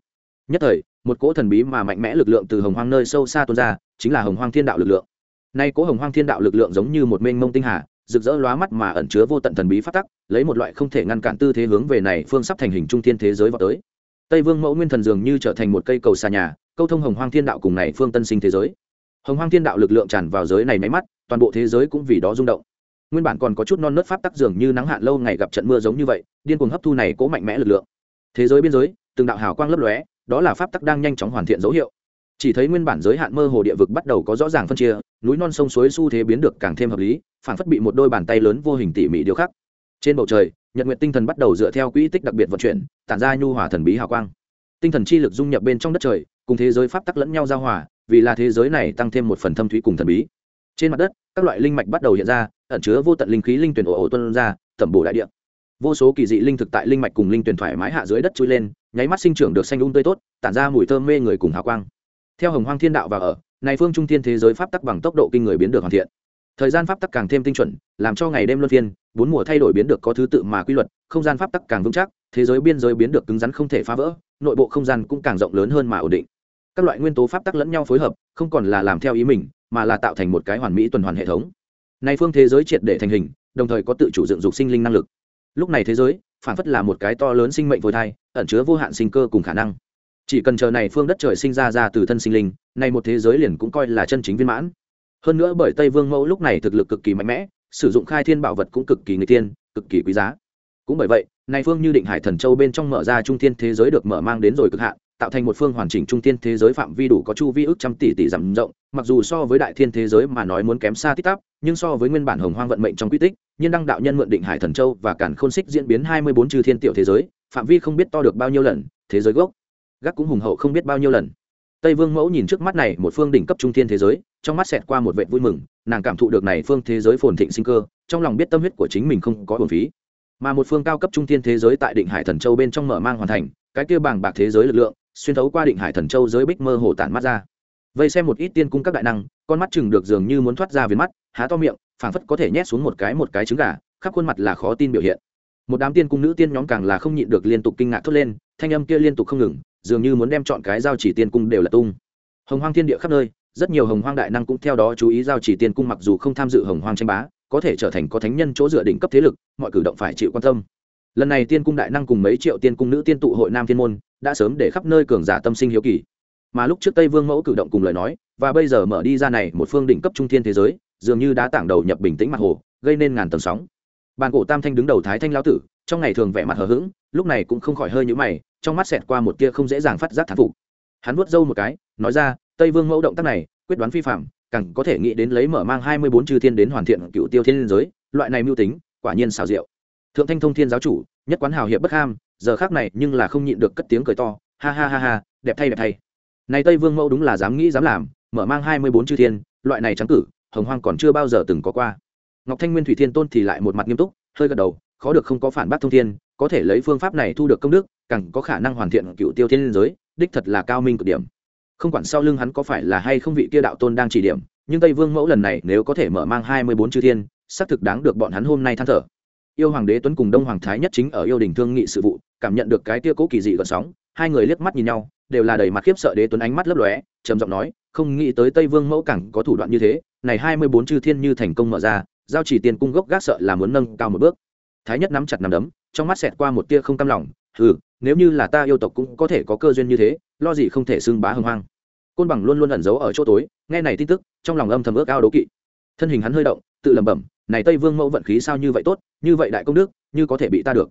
Speaker 1: Nhất thời, một cỗ thần bí mà mạnh mẽ lực lượng từ hồng hoang nơi sâu xa tuôn ra, chính là hồng hoang thiên đạo lực lượng. Nay cỗ hồng hoang thiên đạo lực lượng giống như một mênh mông tinh hà, rực rỡ lóa mắt mà ẩn chứa vô tận thần bí phát tắc, lấy một loại không thể ngăn cản tư thế hướng về này phương sắp thành hình trung thiên thế giới vào tới. Tây vương mẫu nguyên thần dường như trở thành một cây cầu xà nhà, câu thông hồng hoang thiên đạo cùng này phương tân sinh thế giới hồng hoang thiên đạo lực lượng tràn vào giới này máy mắt, toàn bộ thế giới cũng vì đó rung động. Nguyên bản còn có chút non nớt pháp tắc dường như nắng hạn lâu ngày gặp trận mưa giống như vậy, điên cuồng hấp thu này cố mạnh mẽ lực lượng. Thế giới biên giới, từng đạo hào quang lấp lóe, đó là pháp tắc đang nhanh chóng hoàn thiện dấu hiệu. Chỉ thấy nguyên bản giới hạn mơ hồ địa vực bắt đầu có rõ ràng phân chia, núi non sông suối xu thế biến được càng thêm hợp lý phản phất bị một đôi bàn tay lớn vô hình tỉ mỉ điêu khắc. Trên bầu trời, nhật nguyện tinh thần bắt đầu dựa theo quỹ tích đặc biệt vận chuyển, tản ra nhu hòa thần bí hào quang. Tinh thần chi lực dung nhập bên trong đất trời, cùng thế giới pháp tắc lẫn nhau giao hòa vì là thế giới này tăng thêm một phần thâm thúy cùng thần bí. Trên mặt đất, các loại linh mạch bắt đầu hiện ra, ẩn chứa vô tận linh khí linh tuyển ồ ồ tuân ra tẩm bổ đại địa. Vô số kỳ dị linh thực tại linh mạch cùng linh tuyển thoải mái hạ dưới đất chui lên, nháy mắt sinh trưởng được xanh ung um tươi tốt, tản ra mùi thơm mê người cùng hào quang. Theo hồng hoang thiên đạo và ở, này phương trung thiên thế giới pháp tắc bằng tốc độ kinh người biến được hoàn thiện. Thời gian pháp tắc càng thêm tinh chuẩn, làm cho ngày đêm luân phiên, bốn mùa thay đổi biến được có thứ tự mà quy luật, không gian pháp tắc càng vững chắc, thế giới biên giới biến được cứng rắn không thể phá vỡ, nội bộ không gian cũng càng rộng lớn hơn mà ổn định các loại nguyên tố pháp tắc lẫn nhau phối hợp, không còn là làm theo ý mình, mà là tạo thành một cái hoàn mỹ tuần hoàn hệ thống. Này phương thế giới triệt để thành hình, đồng thời có tự chủ dựng dục sinh linh năng lực. Lúc này thế giới phản phất là một cái to lớn sinh mệnh phôi thai, ẩn chứa vô hạn sinh cơ cùng khả năng. Chỉ cần chờ này phương đất trời sinh ra ra từ thân sinh linh, này một thế giới liền cũng coi là chân chính viên mãn. Hơn nữa bởi tây vương mẫu lúc này thực lực cực kỳ mạnh mẽ, sử dụng khai thiên bảo vật cũng cực kỳ người tiên cực kỳ quý giá. Cũng bởi vậy, này phương như định hải thần châu bên trong mở ra trung thiên thế giới được mở mang đến rồi cực hạn tạo thành một phương hoàn chỉnh trung thiên thế giới phạm vi đủ có chu vi ước trăm tỷ tỷ dặm rộng, mặc dù so với đại thiên thế giới mà nói muốn kém xa tích tắp, nhưng so với nguyên bản hồng hoang vận mệnh trong quy tích, nhân đăng đạo nhân mượn định hải thần châu và cản khôn xích diễn biến hai mươi bốn chư thiên tiểu thế giới, phạm vi không biết to được bao nhiêu lần, thế giới gốc. Gác cũng hùng hậu không biết bao nhiêu lần. Tây vương mẫu nhìn trước mắt này, một phương đỉnh cấp trung thiên thế giới, trong mắt xẹt qua một vệ vui mừng, nàng cảm thụ được này phương thế giới phồn thịnh sinh cơ, trong lòng biết tâm huyết của chính mình không có hồn phí. Mà một phương cao cấp trung thiên thế giới tại định hải thần châu bên trong mở mang hoàn thành, cái kia bảng bạc thế giới lực lượng xuyên thấu qua định hải thần châu giới bích mơ hồ tản mắt ra. Vây xem một ít tiên cung các đại năng, con mắt chừng được dường như muốn thoát ra viền mắt, há to miệng, phảng phất có thể nhét xuống một cái một cái trứng gà, khắp khuôn mặt là khó tin biểu hiện. Một đám tiên cung nữ tiên nhóm càng là không nhịn được liên tục kinh ngạc thốt lên, thanh âm kia liên tục không ngừng, dường như muốn đem chọn cái giao chỉ tiên cung đều là tung. Hồng hoang thiên địa khắp nơi, rất nhiều hồng hoang đại năng cũng theo đó chú ý giao chỉ tiên cung mặc dù không tham dự hồng hoang tranh bá, có thể trở thành có thánh nhân chỗ dựa đỉnh cấp thế lực, mọi cử động phải chịu quan tâm lần này tiên cung đại năng cùng mấy triệu tiên cung nữ tiên tụ hội nam thiên môn, đã sớm để khắp nơi cường giả tâm sinh hiếu kỳ. Mà lúc trước tây vương mẫu cử động cùng lời nói, và bây giờ mở đi ra này một phương đỉnh cấp trung thiên thế giới, dường như đã tảng đầu nhập bình tĩnh mặt hồ, gây nên ngàn tầng sóng. Bàn cổ tam thanh đứng đầu thái thanh lão tử, trong ngày thường vẻ mặt hờ hững, lúc này cũng không khỏi hơi nhũ mày, trong mắt xẹt qua một tia không dễ dàng phát giác thán phục. Hắn vuốt râu một cái, nói ra, tây vương mẫu động tác này, quyết đoán phi phạm, càng có thể nghĩ đến lấy mở mang hai mươi bốn chư thiên đến hoàn thiện cựu tiêu thiên giới, loại này mưu tính, quả nhiên xào rượu thượng thanh thông thiên giáo chủ, nhất quán hào hiệp bất ham, giờ khác này nhưng là không nhịn được cất tiếng cười to, ha ha ha ha, đẹp thay đẹp thay. Này tây vương mẫu đúng là dám nghĩ dám làm, mở mang hai mươi bốn chư thiên, loại này trắng cử, hồng hoang còn chưa bao giờ từng có qua. Ngọc thanh nguyên thủy thiên tôn thì lại một mặt nghiêm túc, hơi gật đầu, khó được không có phản bác thông thiên, có thể lấy phương pháp này thu được công đức, càng có khả năng hoàn thiện cựu tiêu thiên giới, đích thật là cao minh cực điểm. Không quản sau lưng hắn có phải là hay không vị kia đạo tôn đang chỉ điểm, nhưng tây vương mẫu lần này nếu có thể mở mang hai mươi bốn chư thiên, xác thực đáng được bọn hắn hôm nay than thở yêu hoàng đế tuấn cùng đông hoàng thái nhất chính ở yêu đình thương nghị sự vụ, cảm nhận được cái tia cố kỳ dị gợn sóng, hai người liếc mắt nhìn nhau, đều là đầy mặt khiếp sợ đế tuấn ánh mắt lấp lóe, trầm giọng nói, không nghĩ tới tây vương mẫu cẳng có thủ đoạn như thế, này hai mươi bốn chư thiên như thành công mở ra, giao chỉ tiền cung gốc gác sợ là muốn nâng cao một bước. Thái nhất nắm chặt nắm đấm, trong mắt xẹt qua một tia không cam lòng ừ nếu như là ta yêu tộc cũng có thể có cơ duyên như thế, lo gì không thể xưng bá hưng hoang. Côn bằng luôn luôn ẩn giấu ở chỗ tối, nghe này tin tức, trong lòng âm thầm ước ao đố kỵ. Thân hình hắn hơi động, tự lẩm bẩm này tây vương mẫu vận khí sao như vậy tốt, như vậy đại công đức, như có thể bị ta được.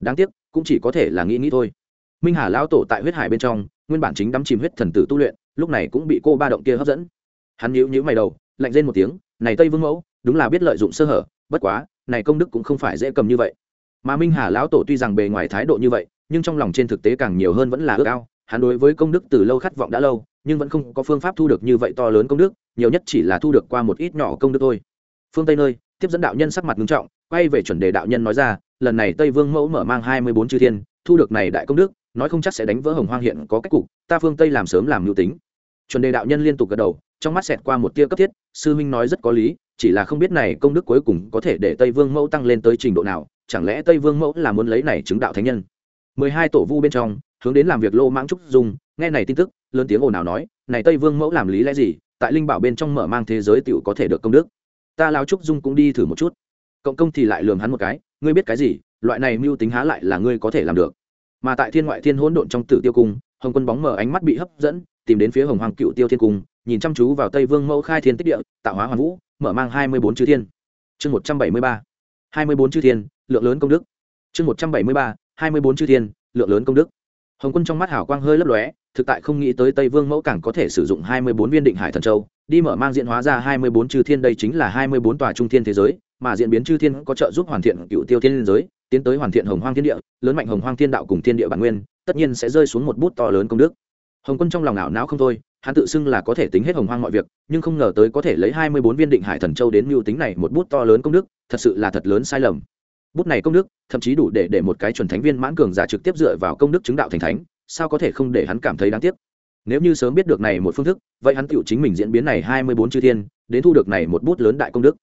Speaker 1: Đáng tiếc, cũng chỉ có thể là nghĩ nghĩ thôi. Minh hà lão tổ tại huyết hải bên trong, nguyên bản chính đắm chìm huyết thần tử tu luyện, lúc này cũng bị cô ba động kia hấp dẫn. Hắn nhíu nhíu mày đầu, lạnh lên một tiếng, này tây vương mẫu, đúng là biết lợi dụng sơ hở, bất quá, này công đức cũng không phải dễ cầm như vậy. Mà minh hà lão tổ tuy rằng bề ngoài thái độ như vậy, nhưng trong lòng trên thực tế càng nhiều hơn vẫn là ước ao. Hắn đối với công đức từ lâu khát vọng đã lâu, nhưng vẫn không có phương pháp thu được như vậy to lớn công đức, nhiều nhất chỉ là thu được qua một ít nhỏ công đức thôi. Phương tây nơi tiếp dẫn đạo nhân sắc mặt nghiêm trọng, quay về chuẩn đề đạo nhân nói ra, lần này tây vương mẫu mở mang hai mươi bốn chư thiên, thu được này đại công đức, nói không chắc sẽ đánh vỡ hồng hoang hiện có cách cục, ta phương tây làm sớm làm mưu tính. Chuẩn đề đạo nhân liên tục gật đầu, trong mắt xẹt qua một tia cấp thiết, sư Minh nói rất có lý, chỉ là không biết này công đức cuối cùng có thể để tây vương mẫu tăng lên tới trình độ nào, chẳng lẽ tây vương mẫu là muốn lấy này chứng đạo thánh nhân? Mười hai tổ vu bên trong, hướng đến làm việc lô mãng trúc dung, nghe này tin tức, lớn tiếng ồn ào nói, này tây vương mẫu làm lý lẽ gì, tại linh bảo bên trong mở mang thế giới tựu có thể được công đức ta lao trúc dung cũng đi thử một chút. Cộng công thì lại lường hắn một cái, ngươi biết cái gì, loại này mưu tính há lại là ngươi có thể làm được. Mà tại thiên ngoại thiên hỗn độn trong tử tiêu cung, hồng quân bóng mở ánh mắt bị hấp dẫn, tìm đến phía hồng hoàng cựu tiêu thiên cung, nhìn chăm chú vào tây vương mẫu khai thiên tích địa, tạo hóa hoàn vũ, mở mang hai mươi bốn chư thiên. Chương một trăm bảy mươi ba, hai mươi bốn chư thiên, lượng lớn công đức. Chương một trăm bảy mươi ba, hai mươi bốn chư thiên, lượng lớn công đức. Hồng quân trong mắt hảo quang hơi lấp lóe thực tại không nghĩ tới tây vương mẫu càng có thể sử dụng hai mươi bốn viên định hải thần châu, đi mở mang diễn hóa ra hai mươi bốn chư thiên, đây chính là hai mươi bốn tòa trung thiên thế giới, mà diễn biến chư thiên có trợ giúp hoàn thiện cựu tiêu thiên giới, tiến tới hoàn thiện hồng hoang thiên địa, lớn mạnh hồng hoang thiên đạo cùng thiên địa bản nguyên, tất nhiên sẽ rơi xuống một bút to lớn công đức. Hồng quân trong lòng ngạo não không thôi, hắn tự xưng là có thể tính hết hồng hoang mọi việc, nhưng không ngờ tới có thể lấy hai mươi bốn viên định hải thần châu đến mưu tính này một bút to lớn công đức, thật sự là thật lớn sai lầm. Bút này công đức, thậm chí đủ để để một cái chuẩn thánh viên mãn cường giả trực tiếp dựa vào công đức chứng đạo thành thánh sao có thể không để hắn cảm thấy đáng tiếc? Nếu như sớm biết được này một phương thức, vậy hắn tựu chính mình diễn biến này hai mươi bốn chư thiên, đến thu được này một bút lớn đại công đức.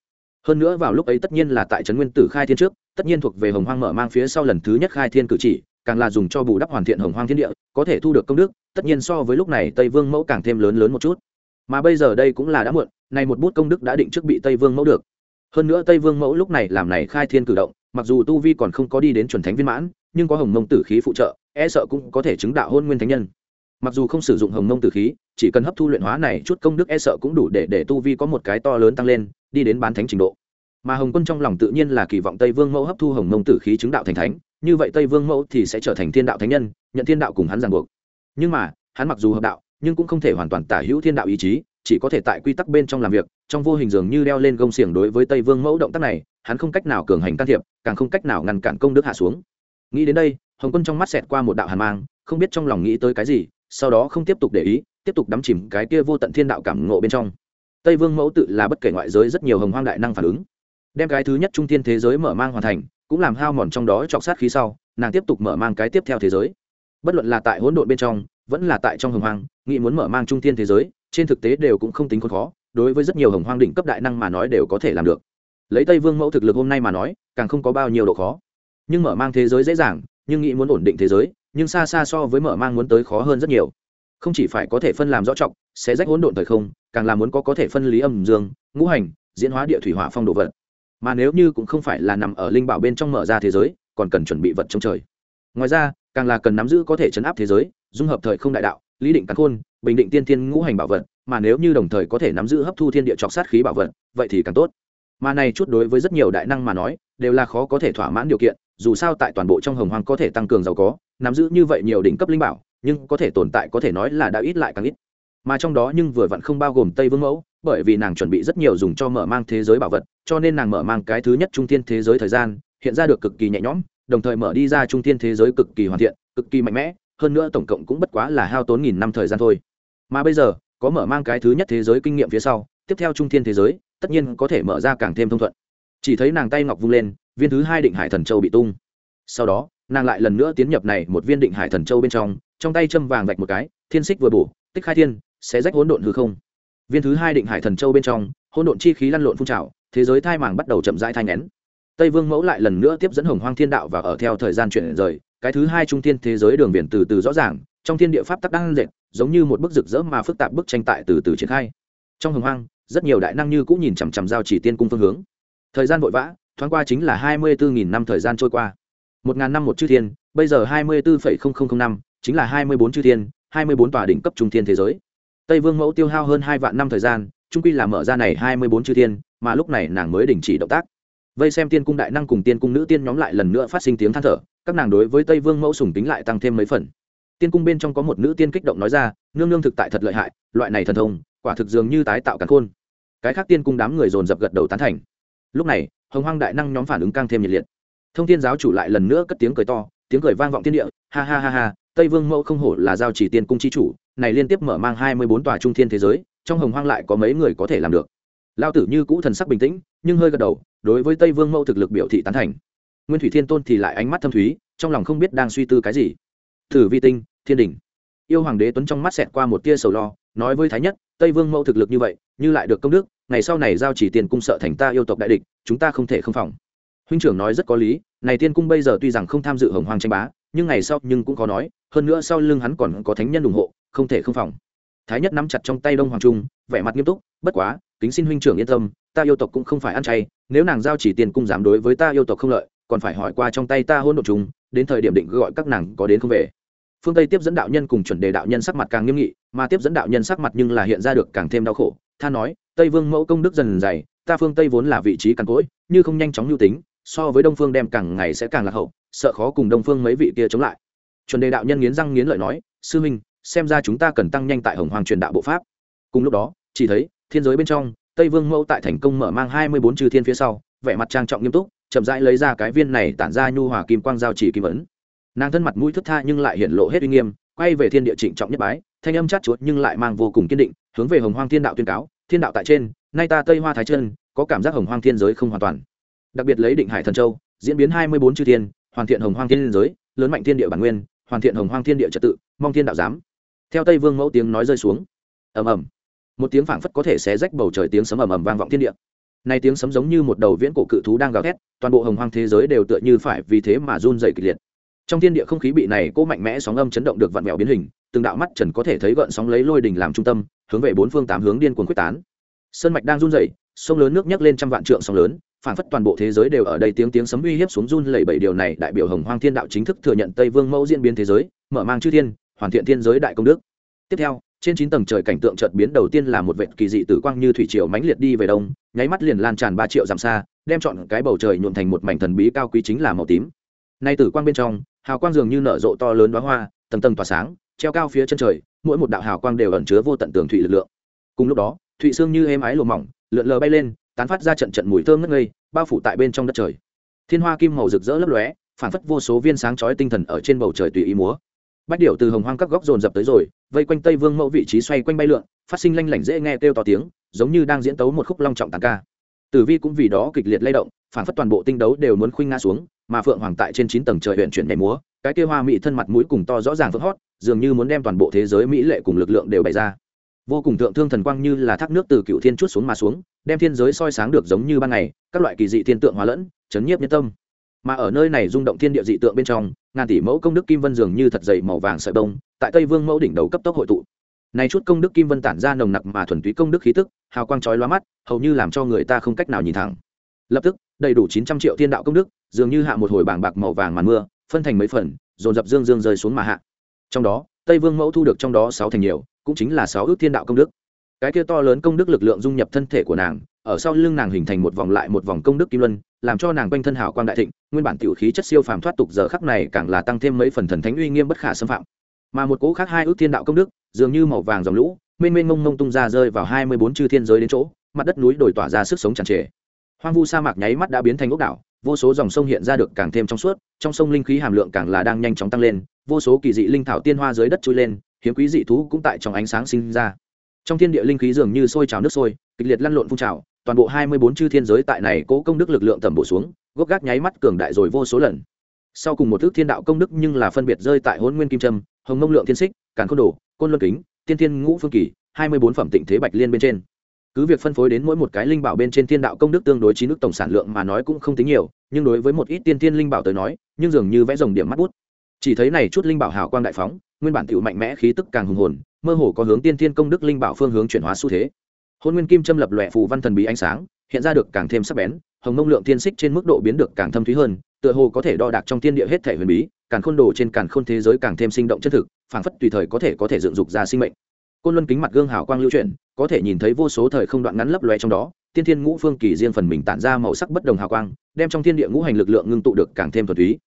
Speaker 1: Hơn nữa vào lúc ấy tất nhiên là tại trấn nguyên tử khai thiên trước, tất nhiên thuộc về hồng hoang mở mang phía sau lần thứ nhất khai thiên cử chỉ, càng là dùng cho bù đắp hoàn thiện hồng hoang thiên địa, có thể thu được công đức, tất nhiên so với lúc này tây vương mẫu càng thêm lớn lớn một chút. Mà bây giờ đây cũng là đã muộn, này một bút công đức đã định trước bị tây vương mẫu được. Hơn nữa tây vương mẫu lúc này làm này khai thiên cử động, mặc dù tu vi còn không có đi đến chuẩn thánh viên mãn, nhưng có hồng mông tử khí phụ trợ e sợ cũng có thể chứng đạo hôn nguyên thánh nhân. Mặc dù không sử dụng hồng mông tử khí, chỉ cần hấp thu luyện hóa này chút công đức e sợ cũng đủ để để tu vi có một cái to lớn tăng lên, đi đến bán thánh trình độ. Mà hồng quân trong lòng tự nhiên là kỳ vọng tây vương mẫu hấp thu hồng mông tử khí chứng đạo thành thánh, như vậy tây vương mẫu thì sẽ trở thành thiên đạo thánh nhân, nhận thiên đạo cùng hắn ràng buộc. Nhưng mà, hắn mặc dù hợp đạo, nhưng cũng không thể hoàn toàn tả hữu thiên đạo ý chí, chỉ có thể tại quy tắc bên trong làm việc, trong vô hình dường như đeo lên gông xiềng đối với tây vương mẫu động tác này, hắn không cách nào cường hành can thiệp, càng không cách nào ngăn cản công đức hạ xuống. Nghĩ đến đây hồng quân trong mắt xẹt qua một đạo hàn mang, không biết trong lòng nghĩ tới cái gì, sau đó không tiếp tục để ý, tiếp tục đắm chìm cái kia vô tận thiên đạo cảm ngộ bên trong. Tây vương mẫu tự là bất kể ngoại giới rất nhiều hồng hoang đại năng phản ứng. Đem cái thứ nhất trung thiên thế giới mở mang hoàn thành, cũng làm hao mòn trong đó trọc sát khí sau, nàng tiếp tục mở mang cái tiếp theo thế giới. Bất luận là tại hỗn độn bên trong, vẫn là tại trong hồng hoang, nghĩ muốn mở mang trung thiên thế giới, trên thực tế đều cũng không tính khó, đối với rất nhiều hồng hoang đỉnh cấp đại năng mà nói đều có thể làm được. Lấy tây vương mẫu thực lực hôm nay mà nói, càng không có bao nhiêu độ khó. Nhưng mở mang thế giới dễ dàng nhưng nghĩ muốn ổn định thế giới, nhưng xa xa so với mở mang muốn tới khó hơn rất nhiều. Không chỉ phải có thể phân làm rõ trọng, sẽ rách hỗn độn thời không, càng là muốn có có thể phân lý âm dương, ngũ hành, diễn hóa địa thủy hỏa phong độ vật. Mà nếu như cũng không phải là nằm ở linh bảo bên trong mở ra thế giới, còn cần chuẩn bị vật trong trời. Ngoài ra, càng là cần nắm giữ có thể chấn áp thế giới, dung hợp thời không đại đạo, lý định cắn khôn, bình định tiên thiên ngũ hành bảo vật, mà nếu như đồng thời có thể nắm giữ hấp thu thiên địa trọc sát khí bảo vật, vậy thì càng tốt. Mà này chút đối với rất nhiều đại năng mà nói, đều là khó có thể thỏa mãn điều kiện dù sao tại toàn bộ trong hồng hoang có thể tăng cường giàu có, nắm giữ như vậy nhiều đỉnh cấp linh bảo, nhưng có thể tồn tại có thể nói là đã ít lại càng ít. Mà trong đó nhưng vừa vặn không bao gồm tây vương mẫu, bởi vì nàng chuẩn bị rất nhiều dùng cho mở mang thế giới bảo vật, cho nên nàng mở mang cái thứ nhất trung tiên thế giới thời gian, hiện ra được cực kỳ nhẹ nhõm, đồng thời mở đi ra trung tiên thế giới cực kỳ hoàn thiện, cực kỳ mạnh mẽ, hơn nữa tổng cộng cũng bất quá là hao tốn nghìn năm thời gian thôi. Mà bây giờ, có mở mang cái thứ nhất thế giới kinh nghiệm phía sau, tiếp theo trung thiên thế giới, tất nhiên có thể mở ra càng thêm thông thuận. Chỉ thấy nàng tay ngọc vung lên viên thứ hai định hải thần châu bị tung. Sau đó, nàng lại lần nữa tiến nhập này một viên định hải thần châu bên trong trong tay châm vàng vạch một cái, thiên xích vừa bổ, tích khai thiên, sẽ rách hỗn độn hư không. Viên thứ hai định hải thần châu bên trong, hỗn độn chi khí lăn lộn phun trào, thế giới thai màng bắt đầu chậm rãi thai ngén tây vương mẫu lại lần nữa tiếp dẫn hồng hoang thiên đạo và ở theo thời gian chuyển rời, cái thứ hai trung thiên thế giới đường biển từ từ rõ ràng, trong thiên địa pháp tắc đang dệt, giống như một bức rực rỡ mà phức tạp bức tranh tại từ từ triển khai. Trong hồng hoang, rất nhiều đại năng như cũng nhìn chằm chằm giao chỉ tiên cung phương hướng. Thời gian vội vã thoáng qua chính là hai mươi bốn năm thời gian trôi qua. Một ngàn năm một chư thiên, bây giờ hai mươi bốn năm, chính là hai mươi bốn chư thiên, hai mươi bốn tòa đỉnh cấp trung thiên thế giới. Tây vương mẫu tiêu hao hơn hai vạn năm thời gian, trung quy là mở ra này hai mươi bốn chư thiên, mà lúc này nàng mới đình chỉ động tác. Vây xem tiên cung đại năng cùng tiên cung nữ tiên nhóm lại lần nữa phát sinh tiếng than thở, các nàng đối với tây vương mẫu sùng tính lại tăng thêm mấy phần. Tiên cung bên trong có một nữ tiên kích động nói ra, nương nương thực tại thật lợi hại, loại này thần thông, quả thực dường như tái tạo cắn khôn. Cái khác tiên cung đám người dồn dập gật đầu tán thành. Lúc này hồng hoang đại năng nhóm phản ứng càng thêm nhiệt liệt. Thông thiên giáo chủ lại lần nữa cất tiếng cười to, tiếng cười vang vọng thiên địa, ha ha ha ha, tây vương mẫu không hổ là giao chỉ tiên cung chi chủ, này liên tiếp mở mang hai mươi bốn tòa trung thiên thế giới, trong hồng hoang lại có mấy người có thể làm được. Lao tử như cũ thần sắc bình tĩnh, nhưng hơi gật đầu, đối với tây vương mẫu thực lực biểu thị tán thành. Nguyên thủy thiên tôn thì lại ánh mắt thâm thúy, trong lòng không biết đang suy tư cái gì. Thử vi tinh, thiên đình yêu hoàng đế tuấn trong mắt xẹt qua một tia sầu lo, nói với thái nhất, tây vương mẫu thực lực như vậy, như lại được công đức, ngày sau này giao chỉ tiền cung sợ thành ta yêu tộc đại địch chúng ta không thể không phòng. Huynh trưởng nói rất có lý, này tiên cung bây giờ tuy rằng không tham dự hồng hoàng tranh bá, nhưng ngày sau nhưng cũng có nói, hơn nữa sau lưng hắn còn có thánh nhân ủng hộ, không thể không phòng. Thái nhất nắm chặt trong tay đông hoàng trung, vẻ mặt nghiêm túc, bất quá, kính xin huynh trưởng yên tâm, ta yêu tộc cũng không phải ăn chay, nếu nàng giao chỉ tiền cung dám đối với ta yêu tộc không lợi, còn phải hỏi qua trong tay ta hôn đ ộ chúng đến thời điểm định gọi các nàng có đến không về. Phương tây tiếp dẫn đạo nhân cùng chuẩn đề đạo nhân sắc mặt càng nghiêm nghị, mà tiếp dẫn đạo nhân sắc mặt nhưng là hiện ra được càng thêm đau khổ. Tha nói, tây vương mẫu công đức dần dày ta phương tây vốn là vị trí cằn cỗi, như không nhanh chóng lưu tính, so với đông phương đem càng ngày sẽ càng lạc hậu, sợ khó cùng đông phương mấy vị kia chống lại. Chuẩn đề đạo nhân nghiến răng nghiến lợi nói, sư minh xem ra chúng ta cần tăng nhanh tại hồng hoàng truyền đạo bộ pháp. Cùng lúc đó, chỉ thấy, thiên giới bên trong, tây vương mẫu tại thành công mở mang hai mươi bốn chư thiên phía sau, vẻ mặt trang trọng nghiêm túc, chậm rãi lấy ra cái viên này tản ra nhu hòa kim quang giao chỉ kim ấn. Nàng thân mặt mũi thức tha nhưng lại hiện lộ hết uy nghiêm, quay về thiên địa trịnh trọng nhất bái, thanh âm chát chuột nhưng lại mang vô cùng kiên định, hướng về hồng hoang thiên đạo tuyên cáo, thiên đạo tại trên nay ta tây hoa thái chân, có cảm giác hồng hoang thiên giới không hoàn toàn. Đặc biệt lấy định hải thần châu, diễn biến hai mươi bốn chư thiên, hoàn thiện hồng hoang thiên giới, lớn mạnh thiên địa bản nguyên, hoàn thiện hồng hoang thiên địa trật tự, mong thiên đạo giám. Theo tây vương mẫu tiếng nói rơi xuống. Ầm ầm. Một tiếng phảng phất có thể xé rách bầu trời tiếng sấm ầm ầm vang vọng thiên địa. Nay tiếng sấm giống như một đầu viễn cổ cự thú đang gào thét, toàn bộ hồng hoang thế giới đều tựa như phải vì thế mà run dày kịch liệt. Trong thiên địa không khí bị này cố mạnh mẽ sóng âm chấn động được vặn vẹo biến hình, từng đạo mắt trần có thể thấy gợn sóng lấy lôi đình làm trung tâm, hướng về bốn phương tám hướng điên cuồng quyết tán sơn mạch đang run rẩy, sông lớn nước nhấc lên trăm vạn trượng sóng lớn phản phất toàn bộ thế giới đều ở đây tiếng tiếng sấm uy hiếp xuống run lẩy bẩy. Điều này đại biểu hồng hoang thiên đạo chính thức thừa nhận tây vương mẫu diễn biến thế giới mở mang chư thiên hoàn thiện thiên giới đại công đức. Tiếp theo trên chín tầng trời cảnh tượng chợt biến đầu tiên là một vệt kỳ dị tử quang như thủy triều mãnh liệt đi về đông nháy mắt liền lan tràn ba triệu dặm xa đem chọn cái bầu trời nhuộm thành một mảnh thần bí cao quý chính là màu tím. Nay tử quang bên trong hào quang dường như nở rộ to lớn đóa hoa tầng tầng tỏa sáng treo cao phía chân trời mỗi một đạo hào quang đều ẩn chứa vô tận tường thủy lực lượng. Cùng lúc đó thụy xương như êm ái lùa mỏng, lượn lờ bay lên, tán phát ra trận trận mùi thơm ngất ngây, bao phủ tại bên trong đất trời. Thiên hoa kim màu rực rỡ lấp lóe, phản phất vô số viên sáng chói tinh thần ở trên bầu trời tùy ý múa. Bách điệu từ hồng hoang các góc dồn dập tới rồi, vây quanh tây vương mẫu vị trí xoay quanh bay lượn, phát sinh lanh lảnh dễ nghe kêu to tiếng, giống như đang diễn tấu một khúc long trọng tàn ca. Tử vi cũng vì đó kịch liệt lay động, phản phất toàn bộ tinh đấu đều muốn khuynh ngã xuống, mà phượng hoàng tại trên chín tầng trời huyện chuyển nhảy múa, cái kia hoa mỹ thân mặt mũi cùng to rõ ràng phượng hót, dường như muốn đem toàn bộ thế giới mỹ lệ cùng lực lượng đều bày ra vô cùng thượng thương thần quang như là thác nước từ cựu thiên chút xuống mà xuống, đem thiên giới soi sáng được giống như ban ngày, các loại kỳ dị thiên tượng hóa lẫn, chấn nhiếp nhân tâm. Mà ở nơi này rung động thiên địa dị tượng bên trong, ngàn tỷ mẫu công đức kim vân dường như thật dày màu vàng sợi bông, tại tây vương mẫu đỉnh đầu cấp tốc hội tụ. Này chút công đức kim vân tản ra nồng nặc mà thuần túy công đức khí tức, hào quang chói lóa mắt, hầu như làm cho người ta không cách nào nhìn thẳng. Lập tức, đầy đủ chín trăm triệu thiên đạo công đức, dường như hạ một hồi bảng bạc màu vàng màn mưa, phân thành mấy phần, dồn dập dương dương rơi xuống mà hạ. Trong đó, tây vương mẫu thu được trong đó sáu thành nhiều cũng chính là sáu ước thiên đạo công đức. Cái kia to lớn công đức lực lượng dung nhập thân thể của nàng, ở sau lưng nàng hình thành một vòng lại một vòng công đức kim luân, làm cho nàng quanh thân hảo quang đại thịnh, nguyên bản tiểu khí chất siêu phàm thoát tục giờ khắc này càng là tăng thêm mấy phần thần thánh uy nghiêm bất khả xâm phạm. Mà một cỗ khác hai ước thiên đạo công đức, dường như màu vàng dòng lũ, mênh mênh mông mông tung ra rơi vào hai mươi bốn chư thiên giới đến chỗ, mặt đất núi đổi tỏa ra sức sống tràn trề. Hoang vu sa mạc nháy mắt đã biến thành ốc đảo, vô số dòng sông hiện ra được càng thêm trong suốt, trong sông linh khí hàm lượng càng là đang nhanh chóng tăng lên, vô số kỳ dị linh thảo tiên hoa dưới đất trôi lên hiếm quý dị thú cũng tại trong ánh sáng sinh ra. Trong thiên địa linh khí dường như sôi trào nước sôi, kịch liệt lăn lộn phun trào, toàn bộ hai mươi bốn chư thiên giới tại này cố công đức lực lượng tầm bổ xuống, gốc gác nháy mắt cường đại rồi vô số lần. Sau cùng một thước thiên đạo công đức nhưng là phân biệt rơi tại hôn nguyên kim trâm, hồng mông lượng thiên xích, càn côn đồ, côn luân kính, tiên thiên ngũ phương kỳ, hai mươi bốn phẩm tịnh thế bạch liên bên trên. Cứ việc phân phối đến mỗi một cái linh bảo bên trên thiên đạo công đức tương đối chín nước tổng sản lượng mà nói cũng không tính nhiều, nhưng đối với một ít tiên thiên linh bảo tới nói, nhưng dường như vẽ dòng điểm mắt bút. Chỉ thấy này chút linh bảo hào quang đại phóng nguyên bản tiểu mạnh mẽ khí tức càng hùng hồn, mơ hồ có hướng tiên thiên công đức linh bảo phương hướng chuyển hóa xu thế. Hôn nguyên kim châm lập lòe phù văn thần bí ánh sáng, hiện ra được càng thêm sắc bén, hồng mông lượng tiên xích trên mức độ biến được càng thâm thúy hơn, tựa hồ có thể đo đạc trong thiên địa hết thể huyền bí, càng khôn đồ trên càng khôn thế giới càng thêm sinh động chân thực, phảng phất tùy thời có thể có thể dựng dục ra sinh mệnh. Côn luân kính mặt gương hào quang lưu chuyển, có thể nhìn thấy vô số thời không đoạn ngắn lấp loè trong đó, tiên thiên ngũ phương kỳ riêng phần mình tản ra màu sắc bất đồng hào quang, đem trong thiên địa ngũ hành lực lượng ngưng tụ được càng thêm thuần túy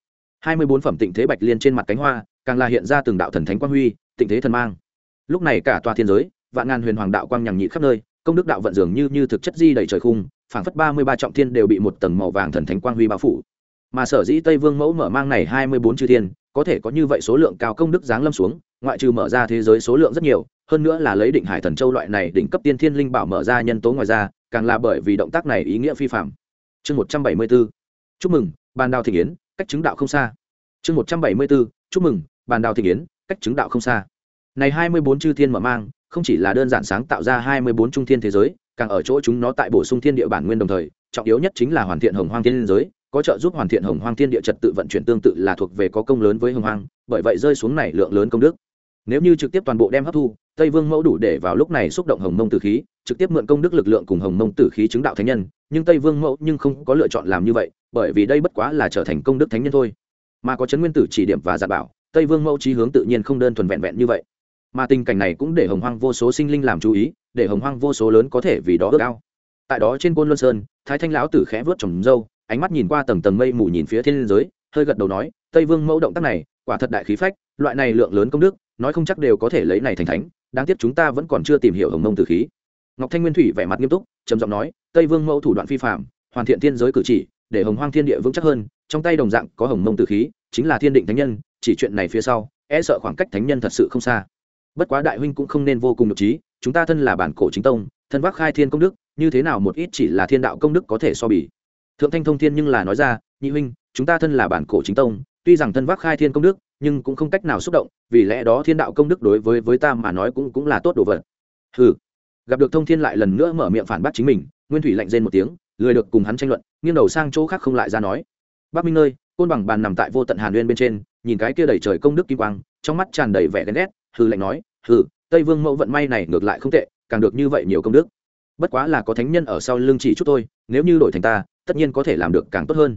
Speaker 1: hai mươi bốn phẩm tịnh thế bạch liên trên mặt cánh hoa, càng là hiện ra từng đạo thần thánh quang huy, tịnh thế thần mang. Lúc này cả tòa thiên giới, vạn ngàn huyền hoàng đạo quang nhằng nhị khắp nơi, công đức đạo vận dường như như thực chất di đầy trời khung, phảng phất ba mươi ba trọng thiên đều bị một tầng màu vàng thần thánh quang huy bao phủ. Mà sở dĩ tây vương mẫu mở mang này hai mươi bốn chư thiên, có thể có như vậy số lượng cao công đức giáng lâm xuống, ngoại trừ mở ra thế giới số lượng rất nhiều, hơn nữa là lấy định hải thần châu loại này đỉnh cấp tiên thiên linh bảo mở ra nhân tố ngoài ra, càng là bởi vì động tác này ý nghĩa phi phạm chương một trăm bảy mươi b ố chúc mừng bàn đào thị yến cách chứng đạo không xa. Chương một trăm bảy mươi b ố chúc mừng, bàn đào thị yến, cách chứng đạo không xa. Này hai mươi bốn chư thiên mở mang, không chỉ là đơn giản sáng tạo ra hai mươi bốn trung thiên thế giới, càng ở chỗ chúng nó tại bổ sung thiên địa bản nguyên đồng thời, trọng yếu nhất chính là hoàn thiện hồng hoang thiên giới, có trợ giúp hoàn thiện hồng hoang thiên địa trật tự vận chuyển tương tự là thuộc về có công lớn với hồng hoang, bởi vậy rơi xuống này lượng lớn công đức. Nếu như trực tiếp toàn bộ đem hấp thu, tây vương mẫu đủ để vào lúc này xúc động hồng mông tử khí trực tiếp mượn công đức lực lượng cùng hồng mông tử khí chứng đạo thánh nhân, nhưng tây vương mẫu nhưng không có lựa chọn làm như vậy, bởi vì đây bất quá là trở thành công đức thánh nhân thôi. Mà có chấn nguyên tử chỉ điểm và giả bảo, tây vương mẫu trí hướng tự nhiên không đơn thuần vẹn vẹn như vậy. Mà tình cảnh này cũng để hồng hoang vô số sinh linh làm chú ý, để hồng hoang vô số lớn có thể vì đó ước ao. Tại đó trên côn luân sơn, thái thanh lão tử khẽ vớt trồng dâu ánh mắt nhìn qua tầng tầng mây mù nhìn phía thiên giới, hơi gật đầu nói, tây vương mẫu động tác này, quả thật đại khí phách, loại này lượng lớn công đức, nói không chắc đều có thể lấy này thành thánh, đáng tiếc chúng ta vẫn còn chưa tìm hiểu hồng mông tử khí ngọc thanh nguyên thủy vẻ mặt nghiêm túc, trầm giọng nói, tây vương mẫu thủ đoạn phi phạm hoàn thiện thiên giới cử chỉ, để hồng hoang thiên địa vững chắc hơn, trong tay đồng dạng có hồng mông tử khí, chính là thiên định thánh nhân, chỉ chuyện này phía sau e sợ khoảng cách thánh nhân thật sự không xa. Bất quá đại huynh cũng không nên vô cùng nhục trí chúng ta thân là bản cổ chính tông, thân vác khai thiên công đức, như thế nào một ít chỉ là thiên đạo công đức có thể so bì. Thượng thanh thông thiên nhưng là nói ra, nhị huynh, chúng ta thân là bản cổ chính tông, tuy rằng thân vác khai thiên công đức, nhưng cũng không cách nào xúc động, vì lẽ đó thiên đạo công đức đối với với ta mà nói cũng cũng là tốt đồ vật. Ừ gặp được thông thiên lại lần nữa mở miệng phản bác chính mình, nguyên thủy lạnh rên một tiếng, lười được cùng hắn tranh luận, nghiêng đầu sang chỗ khác không lại ra nói. Bắc minh nơi, côn bằng bàn nằm tại vô tận hàn uyên bên trên, nhìn cái kia đầy trời công đức kim quang, trong mắt tràn đầy vẻ ghen ghét hư lạnh nói hư tây vương mẫu vận may này ngược lại không tệ, càng được như vậy nhiều công đức. Bất quá là có thánh nhân ở sau lưng chỉ chút tôi nếu như đổi thành ta, tất nhiên có thể làm được càng tốt hơn.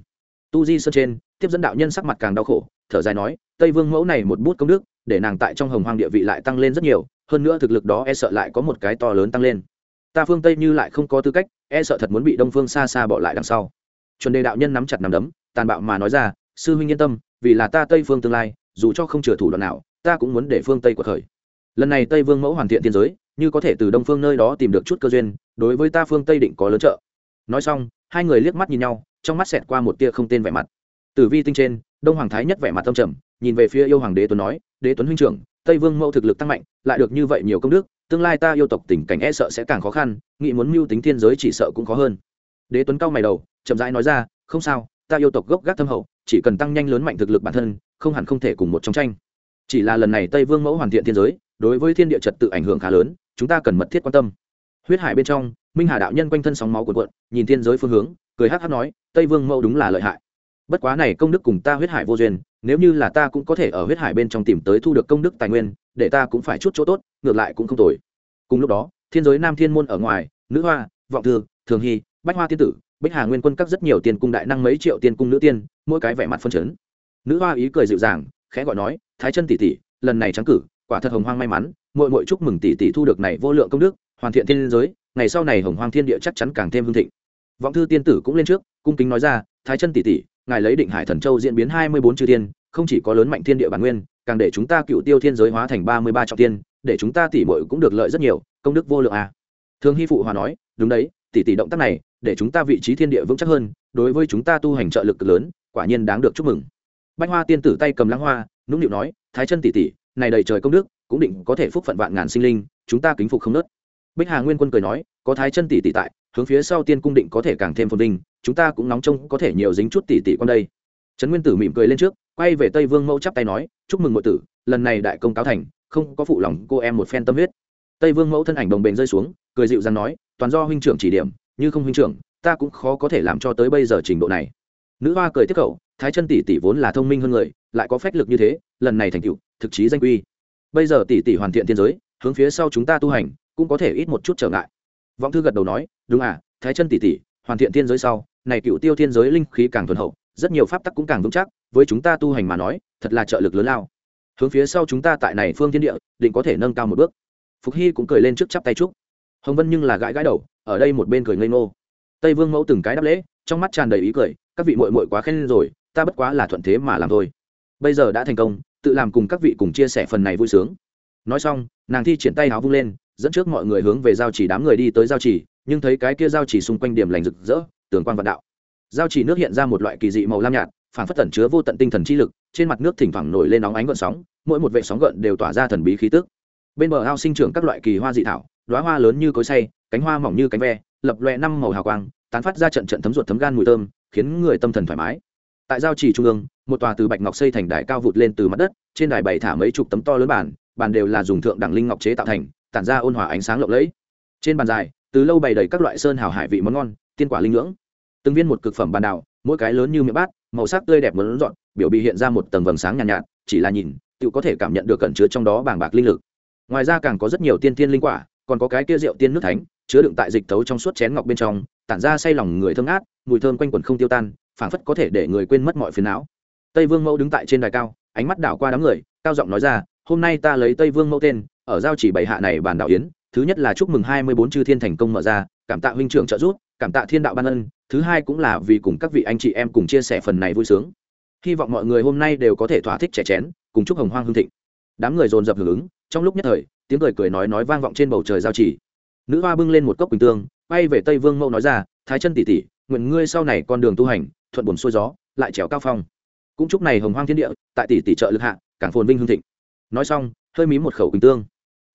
Speaker 1: Tu di sơn trên, tiếp dẫn đạo nhân sắc mặt càng đau khổ, thở dài nói, tây vương mẫu này một bút công đức, để nàng tại trong hồng hoàng địa vị lại tăng lên rất nhiều hơn nữa thực lực đó e sợ lại có một cái to lớn tăng lên. Ta phương tây như lại không có tư cách e sợ thật muốn bị đông phương xa xa bỏ lại đằng sau. Chuẩn đề đạo nhân nắm chặt nắm đấm, tàn bạo mà nói ra, sư huynh yên tâm, vì là ta tây phương tương lai, dù cho không chừa thủ đoạn nào, ta cũng muốn để phương tây của khởi. Lần này tây vương mẫu hoàn thiện thiên giới, như có thể từ đông phương nơi đó tìm được chút cơ duyên, đối với ta phương tây định có lớn trợ. Nói xong, hai người liếc mắt nhìn nhau, trong mắt xẹt qua một tia không tên vẻ mặt. Tử vi tinh trên, đông hoàng thái nhất vẻ mặt tâm trầm, nhìn về phía yêu hoàng đế tuấn nói, đế tuấn huynh trưởng tây vương mẫu thực lực tăng mạnh, lại được như vậy nhiều công đức, tương lai ta yêu tộc tình cảnh e sợ sẽ càng khó khăn, nghĩ muốn mưu tính thiên giới chỉ sợ cũng khó hơn. Đế tuấn cao mày đầu, chậm rãi nói ra, không sao, ta yêu tộc gốc gác thâm hậu, chỉ cần tăng nhanh lớn mạnh thực lực bản thân, không hẳn không thể cùng một trong tranh. Chỉ là lần này tây vương mẫu hoàn thiện thiên giới, đối với thiên địa trật tự ảnh hưởng khá lớn, chúng ta cần mật thiết quan tâm. Huyết hải bên trong, minh hà đạo nhân quanh thân sóng máu cuộn cuộn, nhìn thiên giới phương hướng, cười hát hát nói, tây vương mẫu đúng là lợi hại bất quá này công đức cùng ta huyết hải vô duyên, nếu như là ta cũng có thể ở huyết hải bên trong tìm tới thu được công đức tài nguyên, để ta cũng phải chút chỗ tốt, ngược lại cũng không tồi. Cùng lúc đó, thiên giới nam thiên môn ở ngoài, nữ hoa, vọng thư, thường hy, bách hoa tiên tử, bích hà nguyên quân các rất nhiều tiền cung đại năng mấy triệu tiền cung nữ tiên, mỗi cái vẻ mặt phân chấn. Nữ hoa ý cười dịu dàng, khẽ gọi nói, thái chân tỷ tỷ, lần này trắng cử, quả thật hồng hoang may mắn mỗi mỗi chúc mừng tỷ tỷ thu được này vô lượng công đức, hoàn thiện thiên giới, ngày sau này hồng hoang thiên địa chắc chắn càng thêm hưng thịnh. Vọng thư tiên tử cũng lên trước, cung kính nói ra, thái chân tỷ tỷ ngài lấy định hải thần châu diễn biến hai mươi bốn chư thiên, không chỉ có lớn mạnh thiên địa bản nguyên, càng để chúng ta cựu tiêu thiên giới hóa thành ba mươi ba trọng tiên để chúng ta tỷ muội cũng được lợi rất nhiều, công đức vô lượng à. thường hy phụ hòa nói, đúng đấy, tỷ tỷ động tác này, để chúng ta vị trí thiên địa vững chắc hơn, đối với chúng ta tu hành trợ lực cực lớn, quả nhiên đáng được chúc mừng bách hoa tiên tử tay cầm lãng hoa, nũng nịu nói, thái chân tỷ tỷ, này đầy trời công đức, cũng định có thể phúc phận vạn ngàn sinh linh, chúng ta kính phục không nớt bích hà nguyên quân cười nói, có thái chân tỷ tỷ tại hướng phía sau tiên cung định có thể càng thêm phồn vinh, chúng ta cũng nóng trông có thể nhiều dính chút tỷ tỷ con đây. Trấn nguyên tử mỉm cười lên trước, quay về tây vương mẫu chắp tay nói, chúc mừng mọi tử, lần này đại công cáo thành, không có phụ lòng cô em một phen tâm huyết. Tây vương mẫu thân ảnh đồng bền rơi xuống, cười dịu dàng nói, toàn do huynh trưởng chỉ điểm, như không huynh trưởng, ta cũng khó có thể làm cho tới bây giờ trình độ này. Nữ hoa cười tiếp cậu, thái chân tỷ tỷ vốn là thông minh hơn người, lại có phách lực như thế, lần này thành tựu, thực chí danh quy bây giờ tỷ tỷ hoàn thiện thiên giới, hướng phía sau chúng ta tu hành, cũng có thể ít một chút trở ngại vọng thư gật đầu nói, đúng à thái chân tỷ tỷ, hoàn thiện thiên giới sau, này cựu tiêu thiên giới linh khí càng thuần hậu, rất nhiều pháp tắc cũng càng vững chắc, với chúng ta tu hành mà nói, thật là trợ lực lớn lao. Hướng phía sau chúng ta tại này phương thiên địa, định có thể nâng cao một bước. Phục hy cũng cười lên trước chắp tay chúc. Hồng vân nhưng là gãi gãi đầu, ở đây một bên cười ngây ngô. Tây vương mẫu từng cái đáp lễ, trong mắt tràn đầy ý cười, các vị mội mội quá khen rồi, ta bất quá là thuận thế mà làm thôi. Bây giờ đã thành công, tự làm cùng các vị cùng chia sẻ phần này vui sướng. Nói xong, nàng thi triển tay áo vung lên dẫn trước mọi người hướng về giao chỉ đám người đi tới giao chỉ, nhưng thấy cái kia giao chỉ xung quanh điểm lành rực rỡ, tường quan vạn đạo. Giao chỉ nước hiện ra một loại kỳ dị màu lam nhạt, phản phất tẩn chứa vô tận tinh thần chi lực, trên mặt nước thỉnh thoảng nổi lên nóng ánh gợn sóng, mỗi một vệ sóng gợn đều tỏa ra thần bí khí tức. Bên bờ ao sinh trưởng các loại kỳ hoa dị thảo đoá hoa lớn như cối say cánh hoa mỏng như cánh ve, lập loẹ năm màu hào quang, tán phát ra trận trận thấm ruột thấm gan mùi thơm, khiến người tâm thần thoải mái. Tại giao chỉ trung ương, một tòa từ bạch ngọc xây thành đài cao vụt lên từ mặt đất, trên đài bày thả mấy chục tấm to lớn bản bàn đều là dùng thượng đẳng linh ngọc chế tạo thành tản ra ôn hòa ánh sáng lộng lẫy. Trên bàn dài từ lâu bày đầy các loại sơn hào hải vị món ngon tiên quả linh lưỡng từng viên một cực phẩm bàn đào mỗi cái lớn như miệng bát màu sắc tươi đẹp muốn dọn biểu bị hiện ra một tầng vầng sáng nhàn nhạt, nhạt chỉ là nhìn tự có thể cảm nhận được cẩn chứa trong đó bàng bạc linh lực. Ngoài ra càng có rất nhiều tiên tiên linh quả còn có cái kia rượu tiên nước thánh chứa đựng tại dịch tấu trong suốt chén ngọc bên trong tản ra say lòng người thơm ngát mùi thơm quanh quẩn không tiêu tan phảng phất có thể để người quên mất mọi phiền não. Tây vương mẫu đứng tại trên đài cao ánh mắt đảo qua đám người cao giọng nói ra hôm nay ta lấy tây vương mẫu tên ở giao chỉ bảy hạ này bàn đạo yến, thứ nhất là chúc mừng hai mươi bốn chư thiên thành công mở ra, cảm tạ huynh trưởng trợ giúp, cảm tạ thiên đạo ban ân, thứ hai cũng là vì cùng các vị anh chị em cùng chia sẻ phần này vui sướng. Hy vọng mọi người hôm nay đều có thể thỏa thích trẻ chén, cùng chúc hồng hoang hương thịnh. Đám người dồn dập hưởng ứng, trong lúc nhất thời, tiếng cười cười nói nói vang vọng trên bầu trời giao chỉ. Nữ hoa bưng lên một cốc quỳnh tương, quay về tây vương mẫu nói ra, thái chân tỷ tỷ, nguyện ngươi sau này con đường tu hành, thuận buồn xuôi gió, lại trèo cao phong. Cũng chúc này hồng hoang thiên địa, tại tỷ tỷ trợ lực hạ, càng phồn vinh hương thịnh. Nói xong, hơi mí một khẩu quỳnh tương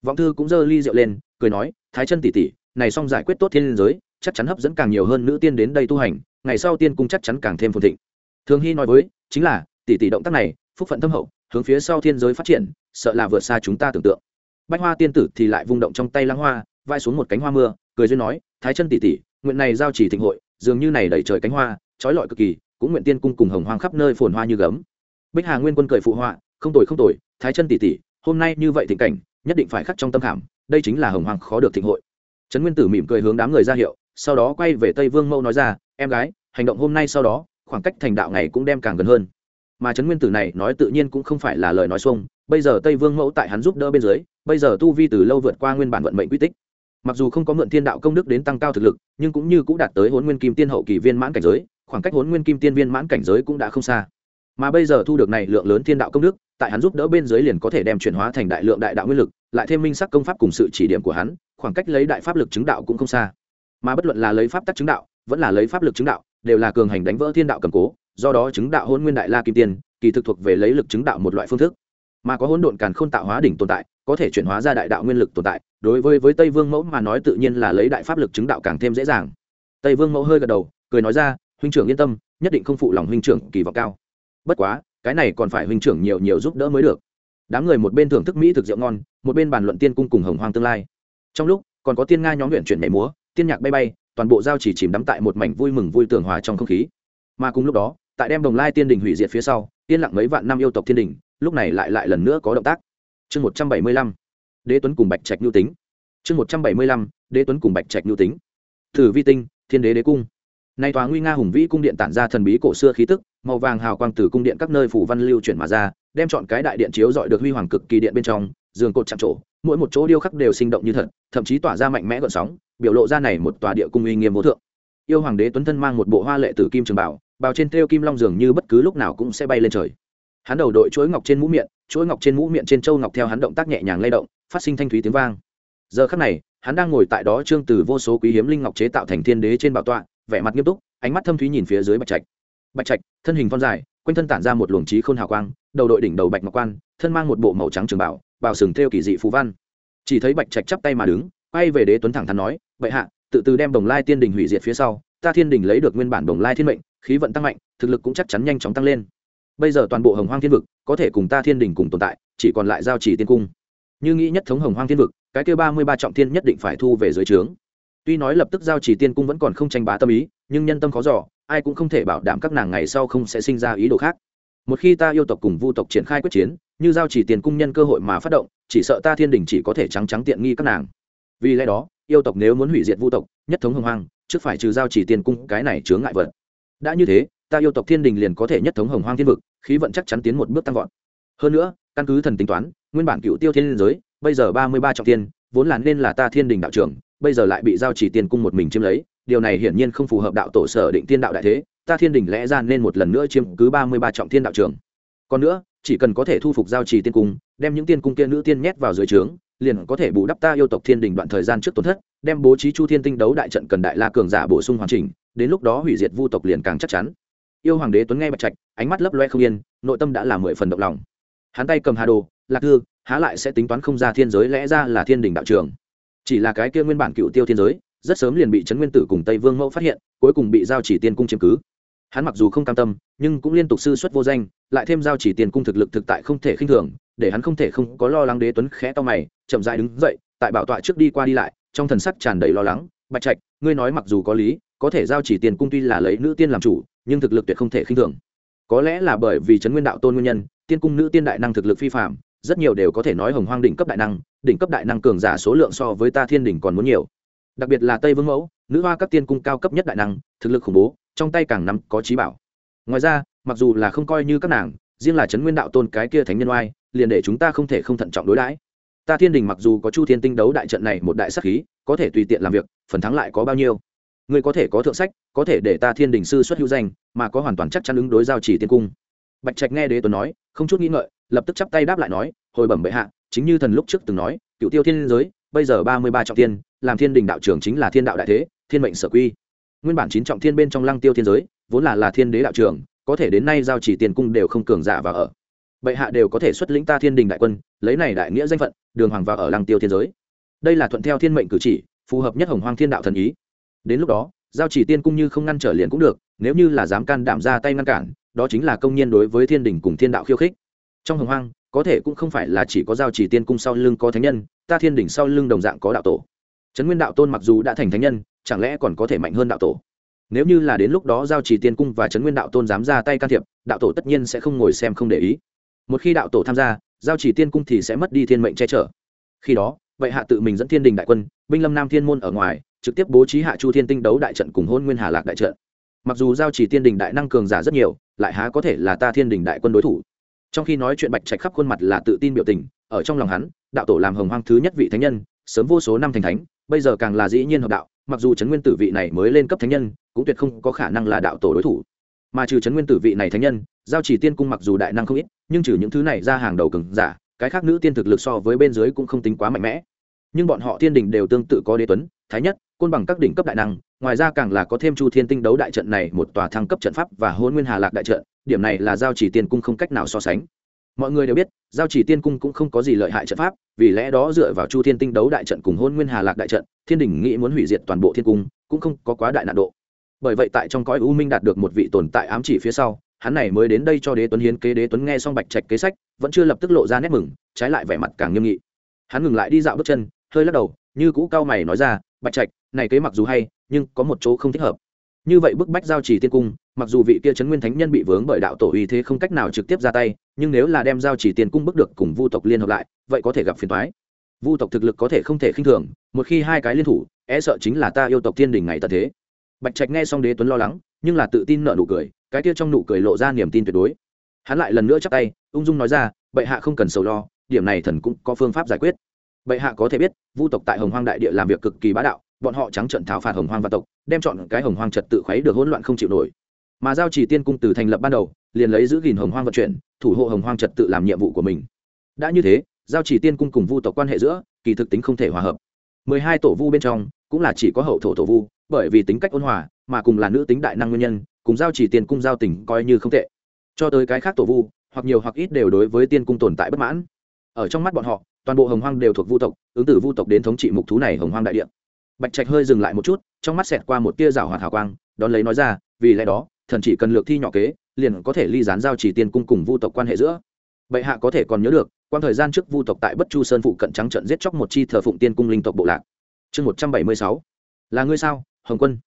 Speaker 1: vọng thư cũng giơ ly rượu lên, cười nói, thái chân tỷ tỷ, này xong giải quyết tốt thiên liên giới, chắc chắn hấp dẫn càng nhiều hơn nữ tiên đến đây tu hành, ngày sau tiên cung chắc chắn càng thêm phồn thịnh. Thường hy nói với, chính là, tỷ tỷ động tác này, phúc phận thâm hậu, hướng phía sau thiên giới phát triển, sợ là vượt xa chúng ta tưởng tượng. Bách hoa tiên tử thì lại vung động trong tay lăng hoa, vai xuống một cánh hoa mưa, cười duyên nói, thái chân tỷ tỷ, nguyện này giao chỉ thịnh hội, dường như này đẩy trời cánh hoa, trói lọi cực kỳ, cũng nguyện tiên cung cùng hồng hoang khắp nơi phồn hoa như gấm. Bích hà nguyên quân cười phụ họa, không tồi không tồi, thái chân tỷ tỷ, hôm nay như vậy thịnh cảnh nhất định phải khắc trong tâm khảm, đây chính là hồng hoàng khó được thịnh hội. Trấn nguyên tử mỉm cười hướng đám người ra hiệu, sau đó quay về tây vương mẫu nói ra, em gái, hành động hôm nay sau đó, khoảng cách thành đạo này cũng đem càng gần hơn. Mà trấn nguyên tử này nói tự nhiên cũng không phải là lời nói xuông, bây giờ tây vương mẫu tại hắn giúp đỡ bên dưới, bây giờ tu vi từ lâu vượt qua nguyên bản vận mệnh quy tích. Mặc dù không có mượn thiên đạo công đức đến tăng cao thực lực, nhưng cũng như cũng đạt tới hôn nguyên kim tiên hậu kỳ viên mãn cảnh giới, khoảng cách hôn nguyên kim tiên viên mãn cảnh giới cũng đã không xa. Mà bây giờ thu được này lượng lớn thiên đạo công đức, tại hắn giúp đỡ bên dưới liền có thể đem chuyển hóa thành đại lượng đại đạo nguyên lực lại thêm minh sắc công pháp cùng sự chỉ điểm của hắn, khoảng cách lấy đại pháp lực chứng đạo cũng không xa. Mà bất luận là lấy pháp tắc chứng đạo, vẫn là lấy pháp lực chứng đạo, đều là cường hành đánh vỡ thiên đạo cầm cố, do đó chứng đạo hôn nguyên đại la kim tiên, kỳ thực thuộc về lấy lực chứng đạo một loại phương thức. Mà có hỗn độn càn khôn tạo hóa đỉnh tồn tại, có thể chuyển hóa ra đại đạo nguyên lực tồn tại, đối với với tây vương mẫu mà nói tự nhiên là lấy đại pháp lực chứng đạo càng thêm dễ dàng. Tây vương mẫu hơi gật đầu, cười nói ra, huynh trưởng yên tâm, nhất định không phụ lòng huynh trưởng kỳ vọng cao. Bất quá, cái này còn phải huynh trưởng nhiều nhiều giúp đỡ mới được. Đám người một bên thưởng thức mỹ thực rượu ngon một bên bàn luận tiên cung cùng hồng hoang tương lai. Trong lúc, còn có tiên nga nhóm luyện chuyển nhảy múa, tiên nhạc bay bay, toàn bộ giao chỉ chìm đắm tại một mảnh vui mừng vui tường hòa trong không khí. Mà cùng lúc đó, tại đem đồng lai tiên đình hủy diệt phía sau, yên lặng mấy vạn năm yêu tộc thiên đình, lúc này lại lại lần nữa có động tác. Chương một trăm bảy mươi lăm, đế tuấn cùng bạch trạch nhu tính. Chương một trăm bảy mươi lăm, đế tuấn cùng bạch trạch nhu tính. Thử vi tinh, thiên đế đế cung. Nay tòa nguy nga hùng vĩ cung điện tản ra thần bí cổ xưa khí tức, màu vàng hào quang từ cung điện các nơi phủ văn lưu chuyển mà ra, đem chọn cái đại điện chiếu dọi được huy hoàng cực kỳ điện bên trong giường cột chạm trổ mỗi một chỗ điêu khắc đều sinh động như thật, thậm chí tỏa ra mạnh mẽ gọn sóng, biểu lộ ra này một tòa địa cung uy nghiêm vô thượng. Yêu hoàng đế tuấn thân mang một bộ hoa lệ tử kim trường bảo bào trên thêu kim long dường như bất cứ lúc nào cũng sẽ bay lên trời. Hắn đầu đội chuỗi ngọc trên mũ miệng, chuỗi ngọc trên mũ miệng trên châu ngọc theo hắn động tác nhẹ nhàng lay động, phát sinh thanh thúy tiếng vang. Giờ khắc này, hắn đang ngồi tại đó trương từ vô số quý hiếm linh ngọc chế tạo thành thiên đế trên bảo tọa, vẻ mặt nghiêm túc, ánh mắt thâm thúy nhìn phía dưới bạch trạch. Bạch trạch, thân hình phong dài, quanh thân tản ra một luồng trí khôn hào quang, đầu đội đỉnh đầu bạch ngọc quan, thân mang một bộ màu trắng trường bảo bào sừng theo kỳ dị phú văn. Chỉ thấy bạch trạch chắp tay mà đứng, quay về đế tuấn thẳng thắn nói vậy hạ, tự từ đem đồng lai tiên đình hủy diệt phía sau, ta thiên đình lấy được nguyên bản đồng lai thiên mệnh, khí vận tăng mạnh, thực lực cũng chắc chắn nhanh chóng tăng lên. Bây giờ toàn bộ hồng hoang thiên vực có thể cùng ta thiên đình cùng tồn tại, chỉ còn lại giao chỉ tiên cung. Như nghĩ nhất thống hồng hoang thiên vực, cái kêu ba mươi ba trọng thiên nhất định phải thu về dưới trướng. Tuy nói lập tức giao chỉ tiên cung vẫn còn không tranh bá tâm ý, nhưng nhân tâm khó giỏ ai cũng không thể bảo đảm các nàng ngày sau không sẽ sinh ra ý đồ khác. Một khi ta yêu tộc cùng vu tộc triển khai quyết chiến như giao chỉ tiền cung nhân cơ hội mà phát động, chỉ sợ ta thiên đình chỉ có thể trắng trắng tiện nghi các nàng. Vì lẽ đó, yêu tộc nếu muốn hủy diệt vu tộc, nhất thống hồng hoang, trước phải trừ giao chỉ tiền cung, cái này chướng ngại vật. Đã như thế, ta yêu tộc thiên đình liền có thể nhất thống hồng hoang thiên vực, khí vận chắc chắn tiến một bước tăng vọt. Hơn nữa, căn cứ thần tính toán, nguyên bản cựu tiêu thiên liên giới, bây giờ ba mươi ba trọng tiên vốn là nên là ta thiên đình đạo trưởng, bây giờ lại bị giao chỉ tiền cung một mình chiếm lấy, điều này hiển nhiên không phù hợp đạo tổ sở định tiên đạo đại thế, ta thiên đình lẽ ra nên một lần nữa chiếm cứ ba mươi ba trọng thiên đạo trường còn nữa, chỉ cần có thể thu phục giao trì tiên cung, đem những tiên cung kia nữ tiên nhét vào dưới trướng, liền có thể bù đắp ta yêu tộc thiên đình đoạn thời gian trước tổn thất, đem bố trí chu thiên tinh đấu đại trận cần đại la cường giả bổ sung hoàn chỉnh, đến lúc đó hủy diệt vu tộc liền càng chắc chắn. Yêu hoàng đế tuấn nghe bạch trạch, ánh mắt lấp loe không yên, nội tâm đã là mười phần động lòng. Hắn tay cầm hà đồ, lạc thư, há lại sẽ tính toán không ra thiên giới lẽ ra là thiên đình đạo trường? Chỉ là cái kia nguyên bản cựu tiêu thiên giới, rất sớm liền bị trấn nguyên tử cùng tây vương mẫu phát hiện, cuối cùng bị giao chỉ tiên cung chiếm cứ hắn mặc dù không cam tâm, nhưng cũng liên tục sư xuất vô danh, lại thêm giao chỉ tiền cung thực lực thực tại không thể khinh thường, để hắn không thể không có lo lắng đế tuấn khẽ to mày, chậm dại đứng dậy, tại bảo tọa trước đi qua đi lại, trong thần sắc tràn đầy lo lắng, bạch trạch, ngươi nói mặc dù có lý, có thể giao chỉ tiền cung tuy là lấy nữ tiên làm chủ, nhưng thực lực tuyệt không thể khinh thường. Có lẽ là bởi vì trấn nguyên đạo tôn nguyên nhân, tiên cung nữ tiên đại năng thực lực phi phạm rất nhiều đều có thể nói hồng hoang đỉnh cấp đại năng, đỉnh cấp đại năng cường giả số lượng so với ta thiên đỉnh còn muốn nhiều. Đặc biệt là tây vương mẫu, nữ hoa các tiên cung cao cấp nhất đại năng, thực lực khủng bố trong tay càng nắm có trí bảo. Ngoài ra, mặc dù là không coi như các nàng, riêng là trấn nguyên đạo tôn cái kia thánh nhân oai, liền để chúng ta không thể không thận trọng đối đãi. Ta thiên đình mặc dù có chu thiên tinh đấu đại trận này một đại sắc khí, có thể tùy tiện làm việc, phần thắng lại có bao nhiêu? Ngươi có thể có thượng sách, có thể để ta thiên đình sư xuất hữu danh, mà có hoàn toàn chắc chắn ứng đối giao chỉ tiên cung. Bạch trạch nghe đế tuấn nói, không chút nghĩ ngợi, lập tức chắp tay đáp lại nói, hồi bẩm bệ hạ, chính như thần lúc trước từng nói, cựu tiêu thiên giới, bây giờ ba mươi ba trọng tiên, làm thiên đình đạo trưởng chính là thiên đạo đại thế, thiên mệnh sở quy nguyên bản chín trọng thiên bên trong lăng tiêu thiên giới vốn là là thiên đế đạo trường, có thể đến nay giao chỉ tiền cung đều không cường giả và ở. Bệ hạ đều có thể xuất lĩnh ta thiên đình đại quân lấy này đại nghĩa danh phận đường hoàng vào ở lăng tiêu thiên giới. Đây là thuận theo thiên mệnh cử chỉ phù hợp nhất hồng hoang thiên đạo thần ý. Đến lúc đó giao chỉ tiên cung như không ngăn trở liền cũng được nếu như là dám can đảm ra tay ngăn cản đó chính là công nhiên đối với thiên đình cùng thiên đạo khiêu khích. Trong hồng hoang có thể cũng không phải là chỉ có giao chỉ tiên cung sau lưng có thánh nhân ta thiên đình sau lưng đồng dạng có đạo tổ. Trấn nguyên đạo tôn mặc dù đã thành thánh nhân chẳng lẽ còn có thể mạnh hơn đạo tổ? Nếu như là đến lúc đó giao chỉ tiên cung và trấn nguyên đạo tôn dám ra tay can thiệp, đạo tổ tất nhiên sẽ không ngồi xem không để ý. Một khi đạo tổ tham gia, giao chỉ tiên cung thì sẽ mất đi thiên mệnh che chở. Khi đó, vậy hạ tự mình dẫn thiên đình đại quân, binh lâm nam thiên môn ở ngoài, trực tiếp bố trí hạ chu thiên tinh đấu đại trận cùng hôn nguyên hà lạc đại trận. Mặc dù giao chỉ tiên đình đại năng cường giả rất nhiều, lại há có thể là ta thiên đình đại quân đối thủ. Trong khi nói chuyện bạch trạch khắp khuôn mặt là tự tin biểu tình, ở trong lòng hắn, đạo tổ làm hồng hoang thứ nhất vị thánh nhân, sớm vô số năm thành thánh, bây giờ càng là dĩ nhiên hợp đạo mặc dù trấn nguyên tử vị này mới lên cấp thánh nhân, cũng tuyệt không có khả năng là đạo tổ đối thủ. Mà trừ trấn nguyên tử vị này thánh nhân, giao chỉ tiên cung mặc dù đại năng không ít, nhưng trừ những thứ này ra hàng đầu cường giả, cái khác nữ tiên thực lực so với bên dưới cũng không tính quá mạnh mẽ. Nhưng bọn họ thiên đình đều tương tự có đế tuấn, thái nhất, côn bằng các đỉnh cấp đại năng, ngoài ra càng là có thêm chu thiên tinh đấu đại trận này một tòa thăng cấp trận pháp và hôn nguyên hà lạc đại trận, điểm này là giao chỉ tiên cung không cách nào so sánh mọi người đều biết, giao chỉ tiên cung cũng không có gì lợi hại trận pháp, vì lẽ đó dựa vào chu thiên tinh đấu đại trận cùng hôn nguyên hà lạc đại trận, thiên đình nghĩ muốn hủy diệt toàn bộ thiên cung, cũng không có quá đại nạn độ. Bởi vậy tại trong cõi u minh đạt được một vị tồn tại ám chỉ phía sau, hắn này mới đến đây cho đế tuấn hiến kế đế tuấn nghe xong bạch trạch kế sách, vẫn chưa lập tức lộ ra nét mừng, trái lại vẻ mặt càng nghiêm nghị. Hắn ngừng lại đi dạo bước chân, hơi lắc đầu, như cũ cao mày nói ra, bạch trạch, này kế mặc dù hay, nhưng có một chỗ không thích hợp. Như vậy bức bách giao chỉ tiên cung mặc dù vị kia trấn nguyên thánh nhân bị vướng bởi đạo tổ uy thế không cách nào trực tiếp ra tay, nhưng nếu là đem giao chỉ tiền cung bức được cùng vu tộc liên hợp lại, vậy có thể gặp phiền toái. Vu tộc thực lực có thể không thể khinh thường, một khi hai cái liên thủ e sợ chính là ta yêu tộc thiên đình ngày tận thế. Bạch trạch nghe xong đế tuấn lo lắng, nhưng là tự tin nợ nụ cười, cái kia trong nụ cười lộ ra niềm tin tuyệt đối. Hắn lại lần nữa chắc tay, ung dung nói ra, bệ hạ không cần sầu lo, điểm này thần cũng có phương pháp giải quyết. Bệ hạ có thể biết, vu tộc tại hồng hoang đại địa làm việc cực kỳ bá đạo, bọn họ trắng trận thảo phạt hồng hoang và tộc, đem chọn cái hồng hoang trật tự khuấy được hỗn loạn không chịu nổi mà giao chỉ tiên cung từ thành lập ban đầu, liền lấy giữ gìn hồng hoang vận chuyển, thủ hộ hồng hoang trật tự làm nhiệm vụ của mình. Đã như thế, giao chỉ tiên cung cùng vu tộc quan hệ giữa, kỳ thực tính không thể hòa hợp. Mười hai tổ vu bên trong, cũng là chỉ có hậu thổ tổ vu, bởi vì tính cách ôn hòa, mà cùng là nữ tính đại năng nguyên nhân, cùng giao chỉ tiên cung giao tình coi như không tệ. Cho tới cái khác tổ vu, hoặc nhiều hoặc ít đều đối với tiên cung tồn tại bất mãn. Ở trong mắt bọn họ, toàn bộ hồng hoang đều thuộc vu tộc, ứng tử vu tộc đến thống trị mục thú này hồng hoang đại địa. Bạch trạch hơi dừng lại một chút, trong mắt xẹt qua một tia rào hoạt hào quang, đón lấy nói ra, vì lẽ đó thần chỉ cần lược thi nhỏ kế, liền có thể ly gián giao chỉ tiên cung cùng vu tộc quan hệ giữa. Bệ hạ có thể còn nhớ được quan thời gian trước vu tộc tại bất chu sơn phụ cận trắng trận giết chóc một chi thờ phụng tiên cung linh tộc bộ lạc. Chương một trăm bảy mươi sáu. Là ngươi sao, hồng quân?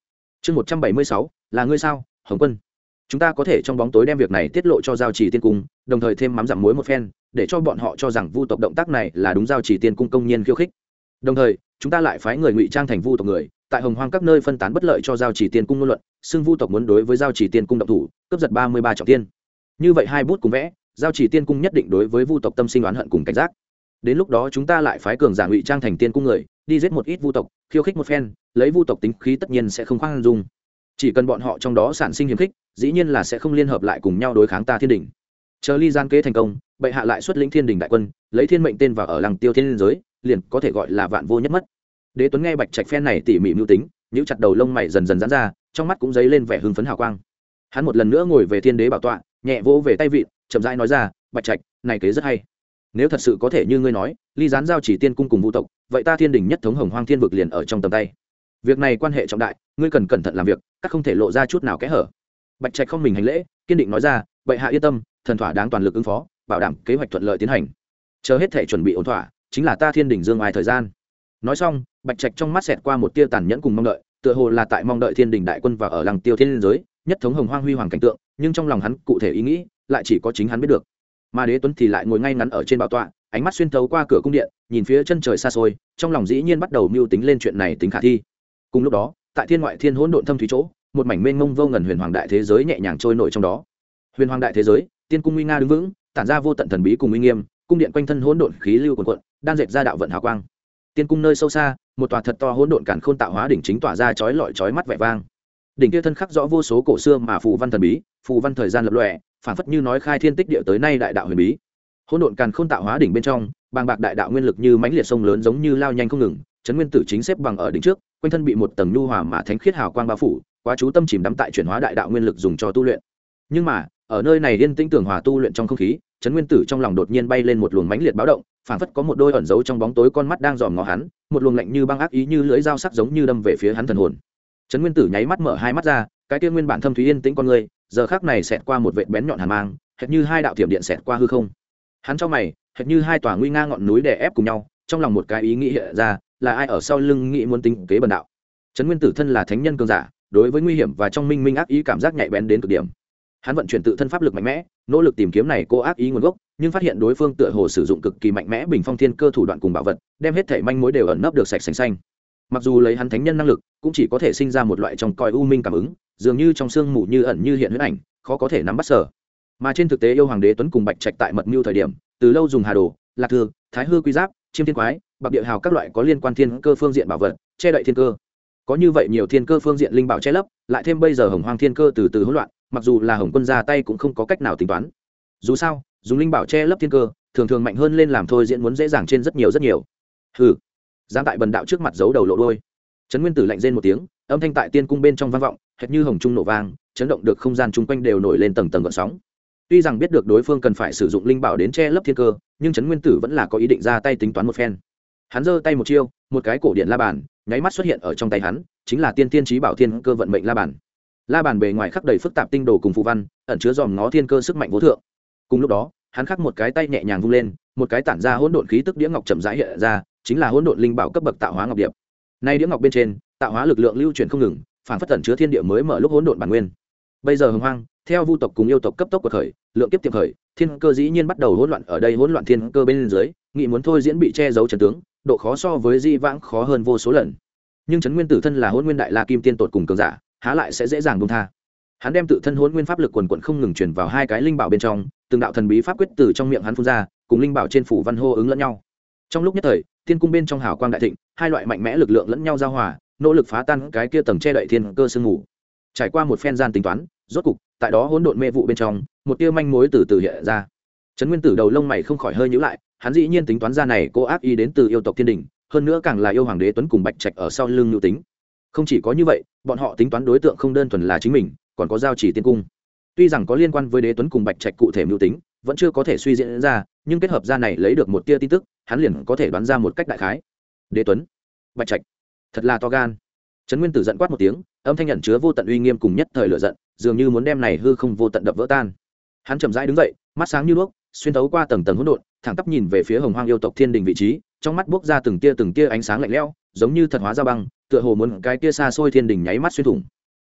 Speaker 1: Chương một trăm bảy mươi sáu. Là ngươi sao, hồng quân? Chúng ta có thể trong bóng tối đem việc này tiết lộ cho giao chỉ tiên cung, đồng thời thêm mắm giảm muối một phen, để cho bọn họ cho rằng vu tộc động tác này là đúng giao chỉ tiên cung công nhiên khiêu khích. Đồng thời, chúng ta lại phái người ngụy trang thành vu tộc người, tại hồng hoang các nơi phân tán bất lợi cho giao chỉ tiên cung ngôn luận xưng vu tộc muốn đối với giao chỉ tiên cung động thủ, cướp giật ba mươi ba trọng tiên. Như vậy hai bút cùng vẽ, giao chỉ tiên cung nhất định đối với vu tộc tâm sinh oán hận cùng cảnh giác. Đến lúc đó chúng ta lại phái cường giả ngụy trang thành tiên cung người, đi giết một ít vu tộc, khiêu khích một phen, lấy vu tộc tính khí tất nhiên sẽ không khoan dung. Chỉ cần bọn họ trong đó sản sinh hiềm khích, dĩ nhiên là sẽ không liên hợp lại cùng nhau đối kháng ta thiên đình. Chờ ly gian kế thành công, bệ hạ lại xuất lĩnh thiên đình đại quân, lấy thiên mệnh tên vào ở làng tiêu thiên liên giới, liền có thể gọi là vạn vô nhất mất. Đế tuấn nghe bạch trạch phen này tỉ mỉ mưu tính, nhíu chặt đầu lông mày dần dần dán ra trong mắt cũng dấy lên vẻ hưng phấn hào quang. Hắn một lần nữa ngồi về thiên đế bảo tọa, nhẹ vỗ về tay vịn, chậm rãi nói ra, bạch trạch, này kế rất hay. Nếu thật sự có thể như ngươi nói, ly gián giao chỉ tiên cung cùng vũ tộc, vậy ta thiên đình nhất thống hồng hoang thiên vực liền ở trong tầm tay. Việc này quan hệ trọng đại, ngươi cần cẩn thận làm việc, các không thể lộ ra chút nào kẽ hở. Bạch trạch không mình hành lễ, kiên định nói ra vậy hạ yên tâm, thần thỏa đáng toàn lực ứng phó, bảo đảm kế hoạch thuận lợi tiến hành. Chờ hết thể chuẩn bị ổn thỏa, chính là ta thiên đình dương ai thời gian. Nói xong, bạch trạch trong mắt xẹt qua một tia tàn nhẫn cùng mong đợi tựa hồ là tại mong đợi thiên đình đại quân và ở làng tiêu thiên liên giới, nhất thống hồng hoang huy hoàng cảnh tượng, nhưng trong lòng hắn cụ thể ý nghĩ lại chỉ có chính hắn biết được. Mà đế tuấn thì lại ngồi ngay ngắn ở trên bảo tọa, ánh mắt xuyên thấu qua cửa cung điện, nhìn phía chân trời xa xôi, trong lòng dĩ nhiên bắt đầu mưu tính lên chuyện này tính khả thi. Cùng lúc đó, tại thiên ngoại thiên hỗn độn thâm thúy chỗ, một mảnh mênh mông vô ngần huyền hoàng đại thế giới nhẹ nhàng trôi nổi trong đó. Huyền hoàng đại thế giới, tiên cung nguy nga đứng vững, tản ra vô tận thần bí cùng uy nghiêm, cung điện quanh thân hỗn độn khí lưu quần quận đan dệt ra đạo vận hào quang. Tiên cung nơi sâu xa một tòa thật to hỗn độn cản khôn tạo hóa đỉnh chính tỏa ra chói lọi chói mắt vẻ vang. Đỉnh kia thân khắc rõ vô số cổ xưa mà phù văn thần bí, phù văn thời gian lập lòe phản phất như nói khai thiên tích địa tới nay đại đạo huyền bí. Hỗn độn càn khôn tạo hóa đỉnh bên trong, bàng bạc đại đạo nguyên lực như mãnh liệt sông lớn giống như lao nhanh không ngừng, chấn nguyên tử chính xếp bằng ở đỉnh trước, quanh thân bị một tầng nhu hòa mà thánh khiết hào quang bao phủ, quá chú tâm chìm đắm tại chuyển hóa đại đạo nguyên lực dùng cho tu luyện. Nhưng mà ở nơi này yên tĩnh tưởng hòa tu luyện trong không khí chấn nguyên tử trong lòng đột nhiên bay lên một luồng mãnh liệt báo động, phảng phất có một đôi ẩn giấu trong bóng tối con mắt đang dòm ngó hắn, một luồng lạnh như băng ác ý như lưỡi dao sắc giống như đâm về phía hắn thần hồn. Chấn nguyên tử nháy mắt mở hai mắt ra, cái kia nguyên bản thâm thúy yên tĩnh con người, giờ khác này xẹt qua một vệt bén nhọn hàn mang, hệt như hai đạo thiểm điện xẹt qua hư không. Hắn cho mày, hệt như hai tòa nguy nga ngọn núi đè ép cùng nhau, trong lòng một cái ý nghĩ hiện ra, là ai ở sau lưng nghĩ muốn tính kế bần đạo. Trấn nguyên tử thân là thánh nhân cường giả, đối với nguy hiểm và trong minh minh ác ý cảm giác nhạy bén đến cực điểm hắn vận chuyển tự thân pháp lực mạnh mẽ, nỗ lực tìm kiếm này cô ác ý nguồn gốc, nhưng phát hiện đối phương tựa hồ sử dụng cực kỳ mạnh mẽ bình phong thiên cơ thủ đoạn cùng bảo vật, đem hết thể manh mối đều ẩn nấp được sạch sành xanh. Mặc dù lấy hắn thánh nhân năng lực, cũng chỉ có thể sinh ra một loại trong coi u minh cảm ứng, dường như trong sương mù như ẩn như hiện huyết ảnh, khó có thể nắm bắt sở. Mà trên thực tế yêu hoàng đế tuấn cùng bạch trạch tại mật mưu thời điểm, từ lâu dùng hà đồ, lạc thư, thái hư quy giáp, chiêm thiên quái, bạc địa hào các loại có liên quan thiên cơ phương diện bảo vật, che đậy thiên cơ. Có như vậy nhiều thiên cơ phương diện linh bảo che lấp, lại thêm bây giờ hồng hoang thiên cơ từ từ hỗn loạn mặc dù là hồng quân ra tay cũng không có cách nào tính toán. Dù sao, dùng linh bảo che lấp thiên cơ, thường thường mạnh hơn lên làm thôi diễn muốn dễ dàng trên rất nhiều rất nhiều. Ừ giang tại bần đạo trước mặt giấu đầu lộ đôi trấn nguyên tử lạnh rên một tiếng, âm thanh tại tiên cung bên trong vang vọng, hệt như hồng trung nổ vang, chấn động được không gian chung quanh đều nổi lên tầng tầng gợn sóng. Tuy rằng biết được đối phương cần phải sử dụng linh bảo đến che lấp thiên cơ, nhưng trấn nguyên tử vẫn là có ý định ra tay tính toán một phen. Hắn giơ tay một chiêu, một cái cổ điện la bàn, nháy mắt xuất hiện ở trong tay hắn, chính là tiên tiên trí bảo thiên cơ vận mệnh la bàn la bàn bề ngoài khắc đầy phức tạp tinh đồ cùng phù văn, ẩn chứa dòm ngó thiên cơ sức mạnh vô thượng. Cùng lúc đó, hắn khắc một cái tay nhẹ nhàng vung lên, một cái tản ra hỗn độn khí tức đĩa ngọc chậm rãi hiện ra, chính là hỗn độn linh bảo cấp bậc tạo hóa ngọc điệp. Nay đĩa ngọc bên trên, tạo hóa lực lượng lưu chuyển không ngừng, phản phất tẩn chứa thiên địa mới mở lúc hỗn độn bản nguyên. Bây giờ hồng hoang, theo vu tộc cùng yêu tộc cấp tốc của khởi, lượng kiếp tiệm khởi, thiên cơ dĩ nhiên bắt đầu hỗn loạn ở đây hỗn loạn thiên cơ bên dưới, nghị muốn thôi diễn bị che giấu trần tướng, độ khó so với di vãng khó hơn vô số lần. Nhưng trấn nguyên tử thân là hỗn nguyên đại la kim tiên tột cùng cường giả há lại sẽ dễ dàng buông tha. Hắn đem tự thân hỗn nguyên pháp lực quần quận không ngừng truyền vào hai cái linh bảo bên trong, từng đạo thần bí pháp quyết từ trong miệng hắn phun ra, cùng linh bảo trên phủ văn hô ứng lẫn nhau. Trong lúc nhất thời, thiên cung bên trong hào quang đại thịnh, hai loại mạnh mẽ lực lượng lẫn nhau giao hòa, nỗ lực phá tan cái kia tầng che đậy thiên cơ sương ngủ trải qua một phen gian tính toán, rốt cục, tại đó hỗn độn mê vụ bên trong, một tia manh mối từ từ hiện ra. Trấn nguyên tử đầu lông mày không khỏi hơi nhữ lại, hắn dĩ nhiên tính toán ra này cô ác ý đến từ yêu tộc thiên đình, hơn nữa càng là yêu hoàng đế tuấn cùng bạch trạch ở sau lưng nhu tính không chỉ có như vậy, bọn họ tính toán đối tượng không đơn thuần là chính mình, còn có giao chỉ tiên cung. Tuy rằng có liên quan với đế tuấn cùng bạch trạch cụ thể mưu tính, vẫn chưa có thể suy diễn ra, nhưng kết hợp ra này lấy được một tia tin tức, hắn liền có thể đoán ra một cách đại khái. Đế tuấn, bạch trạch, thật là to gan. Trấn nguyên tử giận quát một tiếng, âm thanh nhận chứa vô tận uy nghiêm cùng nhất thời lựa giận, dường như muốn đem này hư không vô tận đập vỡ tan. Hắn chậm rãi đứng dậy, mắt sáng như đuốc, xuyên thấu qua tầng tầng hỗn độn, thẳng tắp nhìn về phía hồng hoang yêu tộc thiên đình vị trí, trong mắt buốc ra từng tia từng tia ánh sáng lạnh lẽo, giống như thật hóa ra băng tựa hồ muốn cái tia xa xôi thiên đình nháy mắt xuyên thủng.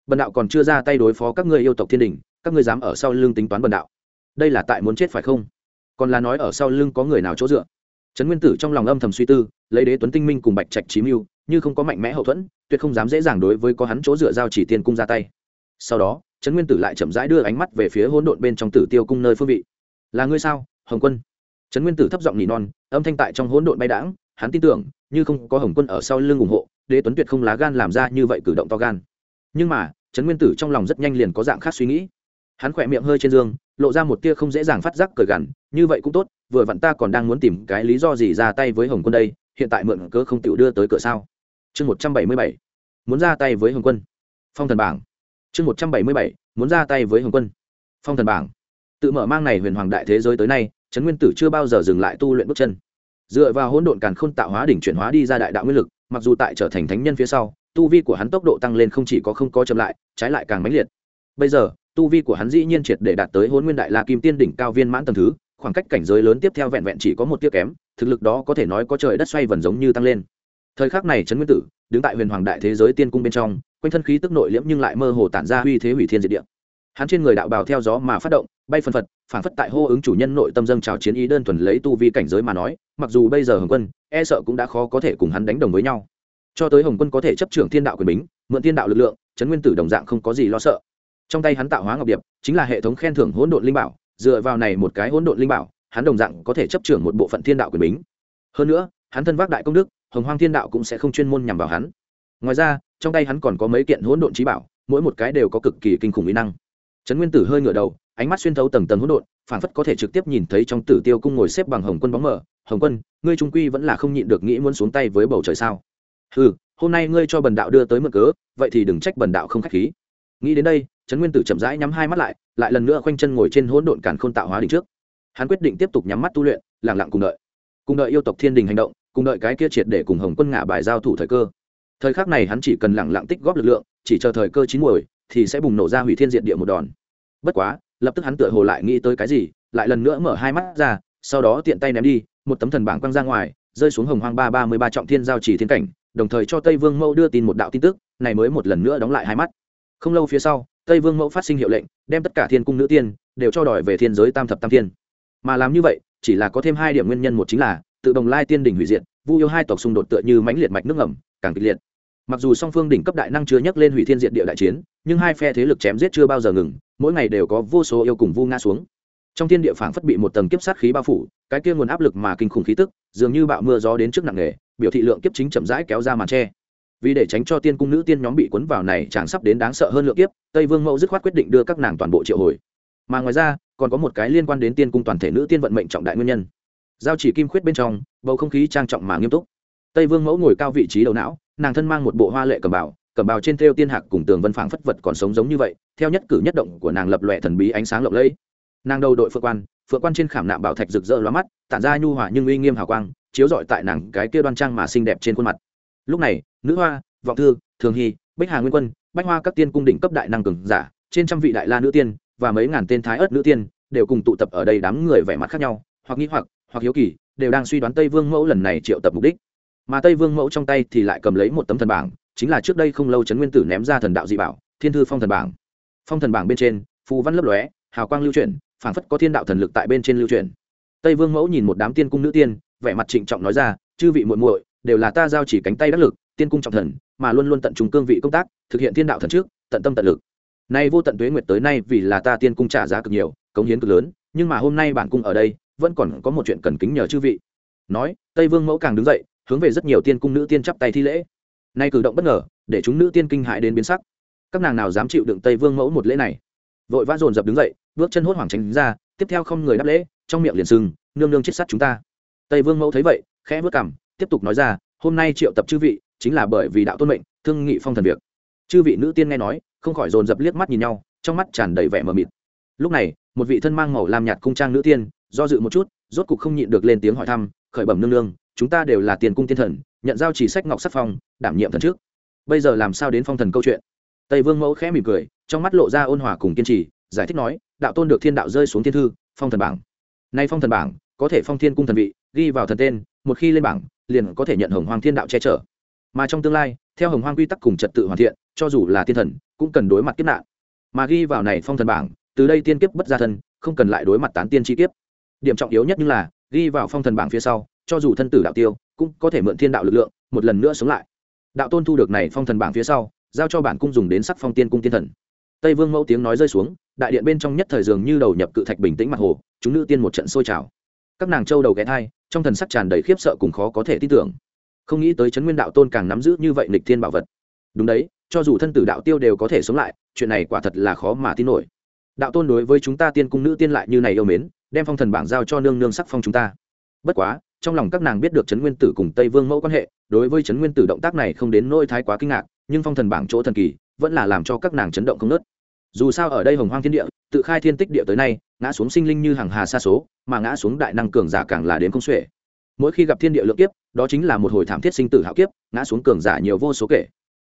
Speaker 1: Bần đạo còn chưa ra tay đối phó các ngươi yêu tộc thiên đình, các ngươi dám ở sau lưng tính toán bần đạo. Đây là tại muốn chết phải không? Còn là nói ở sau lưng có người nào chỗ dựa? Trấn nguyên tử trong lòng âm thầm suy tư, lấy đế tuấn tinh minh cùng bạch trạch chí mưu, như không có mạnh mẽ hậu thuẫn, tuyệt không dám dễ dàng đối với có hắn chỗ dựa giao chỉ tiên cung ra tay. Sau đó, trấn nguyên tử lại chậm rãi đưa ánh mắt về phía hỗn độn bên trong tử tiêu cung nơi phương vị. Là ngươi sao, hồng quân? Trấn nguyên tử thấp giọng nỉ non, âm thanh tại trong hỗn độn bay đãng, hắn tin tưởng, như không có hồng quân ở sau lưng ủng hộ đế tuấn tuyệt không lá gan làm ra như vậy cử động to gan. Nhưng mà, trấn nguyên tử trong lòng rất nhanh liền có dạng khác suy nghĩ. Hắn khỏe miệng hơi trên giường lộ ra một tia không dễ dàng phát giác cởi gằn, như vậy cũng tốt, vừa vặn ta còn đang muốn tìm cái lý do gì ra tay với hồng quân đây, hiện tại mượn cớ không tiểu đưa tới cửa sao? Chương một trăm bảy mươi bảy, muốn ra tay với hồng quân. Phong thần bảng. Chương một trăm bảy mươi bảy, muốn ra tay với hồng quân. Phong thần bảng. Tự mở mang này huyền hoàng đại thế giới tới nay, trấn nguyên tử chưa bao giờ dừng lại tu luyện bước chân. Dựa vào hỗn độn càn khôn tạo hóa đỉnh chuyển hóa đi ra đại đạo nguyên lực mặc dù tại trở thành thánh nhân phía sau, tu vi của hắn tốc độ tăng lên không chỉ có không có chậm lại, trái lại càng mãnh liệt. Bây giờ, tu vi của hắn dĩ nhiên triệt để đạt tới hôn nguyên đại la kim tiên đỉnh cao viên mãn tầm thứ, khoảng cách cảnh giới lớn tiếp theo vẹn vẹn chỉ có một tia kém, thực lực đó có thể nói có trời đất xoay vần giống như tăng lên. Thời khắc này trấn nguyên tử, đứng tại huyền hoàng đại thế giới tiên cung bên trong, quanh thân khí tức nội liễm nhưng lại mơ hồ tản ra uy thế hủy thiên diệt địa. Hắn trên người đạo bào theo gió mà phát động, bay phân phật, phản phất tại hô ứng chủ nhân nội tâm dâng trào chiến ý đơn thuần lấy tu vi cảnh giới mà nói, mặc dù bây giờ hồng quân e sợ cũng đã khó có thể cùng hắn đánh đồng với nhau. Cho tới hồng quân có thể chấp trưởng thiên đạo quyền bính, mượn thiên đạo lực lượng, trấn nguyên tử đồng dạng không có gì lo sợ. Trong tay hắn tạo hóa ngọc điệp, chính là hệ thống khen thưởng hỗn độn linh bảo, dựa vào này một cái hỗn độn linh bảo, hắn đồng dạng có thể chấp trưởng một bộ phận thiên đạo quyền bính. Hơn nữa, hắn thân vác đại công đức, hồng hoang thiên đạo cũng sẽ không chuyên môn nhằm vào hắn. Ngoài ra, trong tay hắn còn có mấy kiện hỗn độn trí bảo, mỗi một cái đều có cực kỳ kinh khủng mỹ năng trấn nguyên tử hơi ngửa đầu, ánh mắt xuyên thấu tầng tầng hỗn độn phản phất có thể trực tiếp nhìn thấy trong tử tiêu cung ngồi xếp bằng hồng quân bóng mờ. Hồng quân, ngươi trung quy vẫn là không nhịn được nghĩ muốn xuống tay với bầu trời sao? Ừ hôm nay ngươi cho bần đạo đưa tới mượn cớ, vậy thì đừng trách bần đạo không k h á c h khí. Nghĩ đến đây, trấn nguyên tử chậm rãi nhắm hai mắt lại lại lần nữa khoanh chân ngồi trên hỗn độn càn k h ô n tạo hóa đỉnh trước. Hắn quyết định tiếp tục nhắm mắt tu luyện lẳng lặng cùng đợi. Cùng đợi yêu tộc thiên đình hành động, cùng đợi cái kia triệt để cùng hồng quân ngả bài giao thủ thời cơ. Thời khắc này hắn chỉ cần lẳng lặng tích góp lực lượng, chỉ chờ thời cơ chín muồi, thì sẽ bùng nổ ra hủy thiên diện địa một đòn bất quá, lập tức hắn tựa hồ lại nghĩ tới cái gì, lại lần nữa mở hai mắt ra, sau đó tiện tay ném đi, một tấm thần bảng quăng ra ngoài, rơi xuống hồng hoang ba ba mươi ba trọng thiên giao chỉ thiên cảnh, đồng thời cho tây vương mẫu đưa tin một đạo tin tức, này mới một lần nữa đóng lại hai mắt. Không lâu phía sau, tây vương mẫu phát sinh hiệu lệnh, đem tất cả thiên cung nữ tiên đều cho đòi về thiên giới tam thập tam thiên. Mà làm như vậy, chỉ là có thêm hai điểm nguyên nhân, một chính là, tự đồng lai tiên đỉnh hủy diệt, vu yêu hai tộc xung đột tựa như mãnh liệt mạch nước ngầm, càng kịch liệt. Mặc dù song phương đỉnh cấp đại năng chưa nhắc lên hủy thiên diện địa đại chiến, nhưng hai phe thế lực chém giết chưa bao giờ ngừng mỗi ngày đều có vô số yêu cùng vu ngã xuống. Trong thiên địa phảng phất bị một tầng kiếp sát khí bao phủ, cái kia nguồn áp lực mà kinh khủng khí tức, dường như bạo mưa gió đến trước nặng nề, biểu thị lượng kiếp chính chậm rãi kéo ra màn tre. Vì để tránh cho tiên cung nữ tiên nhóm bị cuốn vào này chẳng sắp đến đáng sợ hơn lượng kiếp, tây vương mẫu dứt khoát quyết định đưa các nàng toàn bộ triệu hồi. Mà ngoài ra, còn có một cái liên quan đến tiên cung toàn thể nữ tiên vận mệnh trọng đại nguyên nhân. Giao chỉ kim khuyết bên trong, bầu không khí trang trọng mà nghiêm túc. Tây vương mẫu ngồi cao vị trí đầu não, nàng thân mang một bộ hoa lệ cầm bào cầm bào trên thêu tiên hạc cùng tường vân phảng phất vật còn sống giống như vậy, theo nhất cử nhất động của nàng lập lòe thần bí ánh sáng lộng lẫy. Nàng đầu đội phượng quan phượng quan trên khảm nạm bảo thạch rực rỡ lóa mắt, tản ra nhu hòa nhưng uy nghiêm hào quang, chiếu rọi tại nàng cái kia đoan trang mà xinh đẹp trên khuôn mặt. Lúc này, nữ hoa, vọng thư, thường hy, bích hà nguyên quân, bách hoa các tiên cung đỉnh cấp đại năng cường giả, trên trăm vị đại la nữ tiên và mấy ngàn tên thái ớt nữ tiên đều cùng tụ tập ở đây đám người vẻ mặt khác nhau, hoặc nghĩ hoặc hoặc hiếu kỳ, đều đang suy đoán tây vương mẫu lần này triệu tập mục đích. Mà tây vương mẫu trong tay thì lại cầm lấy một tấm thần bảng chính là trước đây không lâu trấn nguyên tử ném ra thần đạo dị bảo, thiên thư phong thần bảng. Phong thần bảng bên trên, phù văn lấp lóe, hào quang lưu chuyển, phảng phất có thiên đạo thần lực tại bên trên lưu chuyển. Tây vương mẫu nhìn một đám tiên cung nữ tiên, vẻ mặt trịnh trọng nói ra, chư vị muội muội, đều là ta giao chỉ cánh tay đắc lực, tiên cung trọng thần, mà luôn luôn tận trung cương vị công tác, thực hiện thiên đạo thần trước, tận tâm tận lực. Nay vô tận tuế nguyệt tới nay vì là ta tiên cung trả giá cực nhiều, cống hiến cực lớn, nhưng mà hôm nay bản cung ở đây, vẫn còn có một chuyện cần kính nhờ chư vị. Nói, tây vương mẫu càng đứng dậy, hướng về rất nhiều tiên cung nữ tiên chắp tay thi lễ nay cử động bất ngờ, để chúng nữ tiên kinh hại đến biến sắc. Các nàng nào dám chịu đựng tây vương mẫu một lễ này? Vội vã dồn dập đứng dậy, bước chân hốt hoảng tránh ra, tiếp theo không người đáp lễ, trong miệng liền sưng nương nương chết sát chúng ta. Tây vương mẫu thấy vậy, khẽ vớt cảm tiếp tục nói ra, hôm nay triệu tập chư vị, chính là bởi vì đạo tôn mệnh, thương nghị phong thần việc. Chư vị nữ tiên nghe nói, không khỏi dồn dập liếc mắt nhìn nhau, trong mắt tràn đầy vẻ mờ mịt. Lúc này, một vị thân mang màu làm nhạt cung trang nữ tiên, do dự một chút, rốt cục không nhịn được lên tiếng hỏi thăm, khởi bẩm nương nương, chúng ta đều là tiền cung tiên thần, nhận giao chỉ sách ngọc sắc phong đảm nhiệm thần trước. Bây giờ làm sao đến phong thần câu chuyện? Tây vương mẫu khẽ mỉm cười, trong mắt lộ ra ôn hòa cùng kiên trì, giải thích nói, đạo tôn được thiên đạo rơi xuống thiên thư, phong thần bảng. Nay phong thần bảng, có thể phong thiên cung thần vị, ghi vào thần tên, một khi lên bảng, liền có thể nhận hồng hoàng thiên đạo che chở. Mà trong tương lai, theo hồng hoàng quy tắc cùng trật tự hoàn thiện, cho dù là thiên thần, cũng cần đối mặt kiếp nạn. Mà ghi vào này phong thần bảng, từ đây tiên kiếp bất gia thân, không cần lại đối mặt tán tiên chi kiếp. Điểm trọng yếu nhất như là, ghi vào phong thần bảng phía sau, cho dù thân tử đạo tiêu, cũng có thể mượn thiên đạo lực lượng, một lần nữa sống lại đạo tôn thu được này phong thần bảng phía sau, giao cho bản cung dùng đến sắc phong tiên cung tiên thần. Tây vương mẫu tiếng nói rơi xuống, đại điện bên trong nhất thời dường như đầu nhập cự thạch bình tĩnh mặt hồ, chúng nữ tiên một trận sôi trào. Các nàng châu đầu ghé thai, trong thần sắc tràn đầy khiếp sợ cùng khó có thể tin tưởng. Không nghĩ tới chấn nguyên đạo tôn càng nắm giữ như vậy nịch thiên bảo vật. Đúng đấy, cho dù thân tử đạo tiêu đều có thể sống lại, chuyện này quả thật là khó mà tin nổi. Đạo tôn đối với chúng ta tiên cung nữ tiên lại như này yêu mến, đem phong thần bảng giao cho nương nương sắc phong chúng ta. Bất quá trong lòng các nàng biết được trấn nguyên tử cùng tây vương mẫu quan hệ, đối với trấn nguyên tử động tác này không đến nỗi thái quá kinh ngạc, nhưng phong thần bảng chỗ thần kỳ vẫn là làm cho các nàng chấn động không nớt dù sao ở đây hồng hoang thiên địa, tự khai thiên tích địa tới nay, ngã xuống sinh linh như hàng hà xa số, mà ngã xuống đại năng cường giả càng là đến không xuể. Mỗi khi gặp thiên địa lượng kiếp, đó chính là một hồi thảm thiết sinh tử hạo kiếp, ngã xuống cường giả nhiều vô số kể.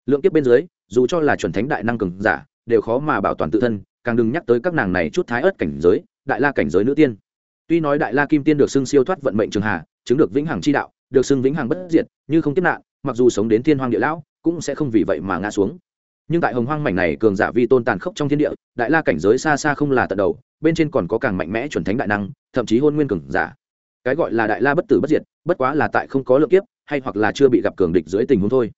Speaker 1: Lượng kiếp bên dưới, dù cho là chuẩn thánh đại năng cường giả, đều khó mà bảo toàn tự thân, càng đừng nhắc tới các nàng này chút thái ớt cảnh giới, đại la cảnh giới nữ tiên. Tuy nói đại la kim tiên được xưng siêu thoát vận mệnh trường hà chứng được vĩnh hằng chi đạo, được xưng vĩnh hằng bất diệt, như không tiếp nạn, mặc dù sống đến thiên hoàng địa lão, cũng sẽ không vì vậy mà ngã xuống. Nhưng tại hồng hoang mảnh này cường giả vi tôn tàn khốc trong thiên địa, đại la cảnh giới xa xa không là tận đầu, bên trên còn có càng mạnh mẽ chuẩn thánh đại năng, thậm chí hôn nguyên cường giả. Cái gọi là đại la bất tử bất diệt, bất quá là tại không có lượng kiếp, hay hoặc là chưa bị gặp cường địch dưới tình huống thôi.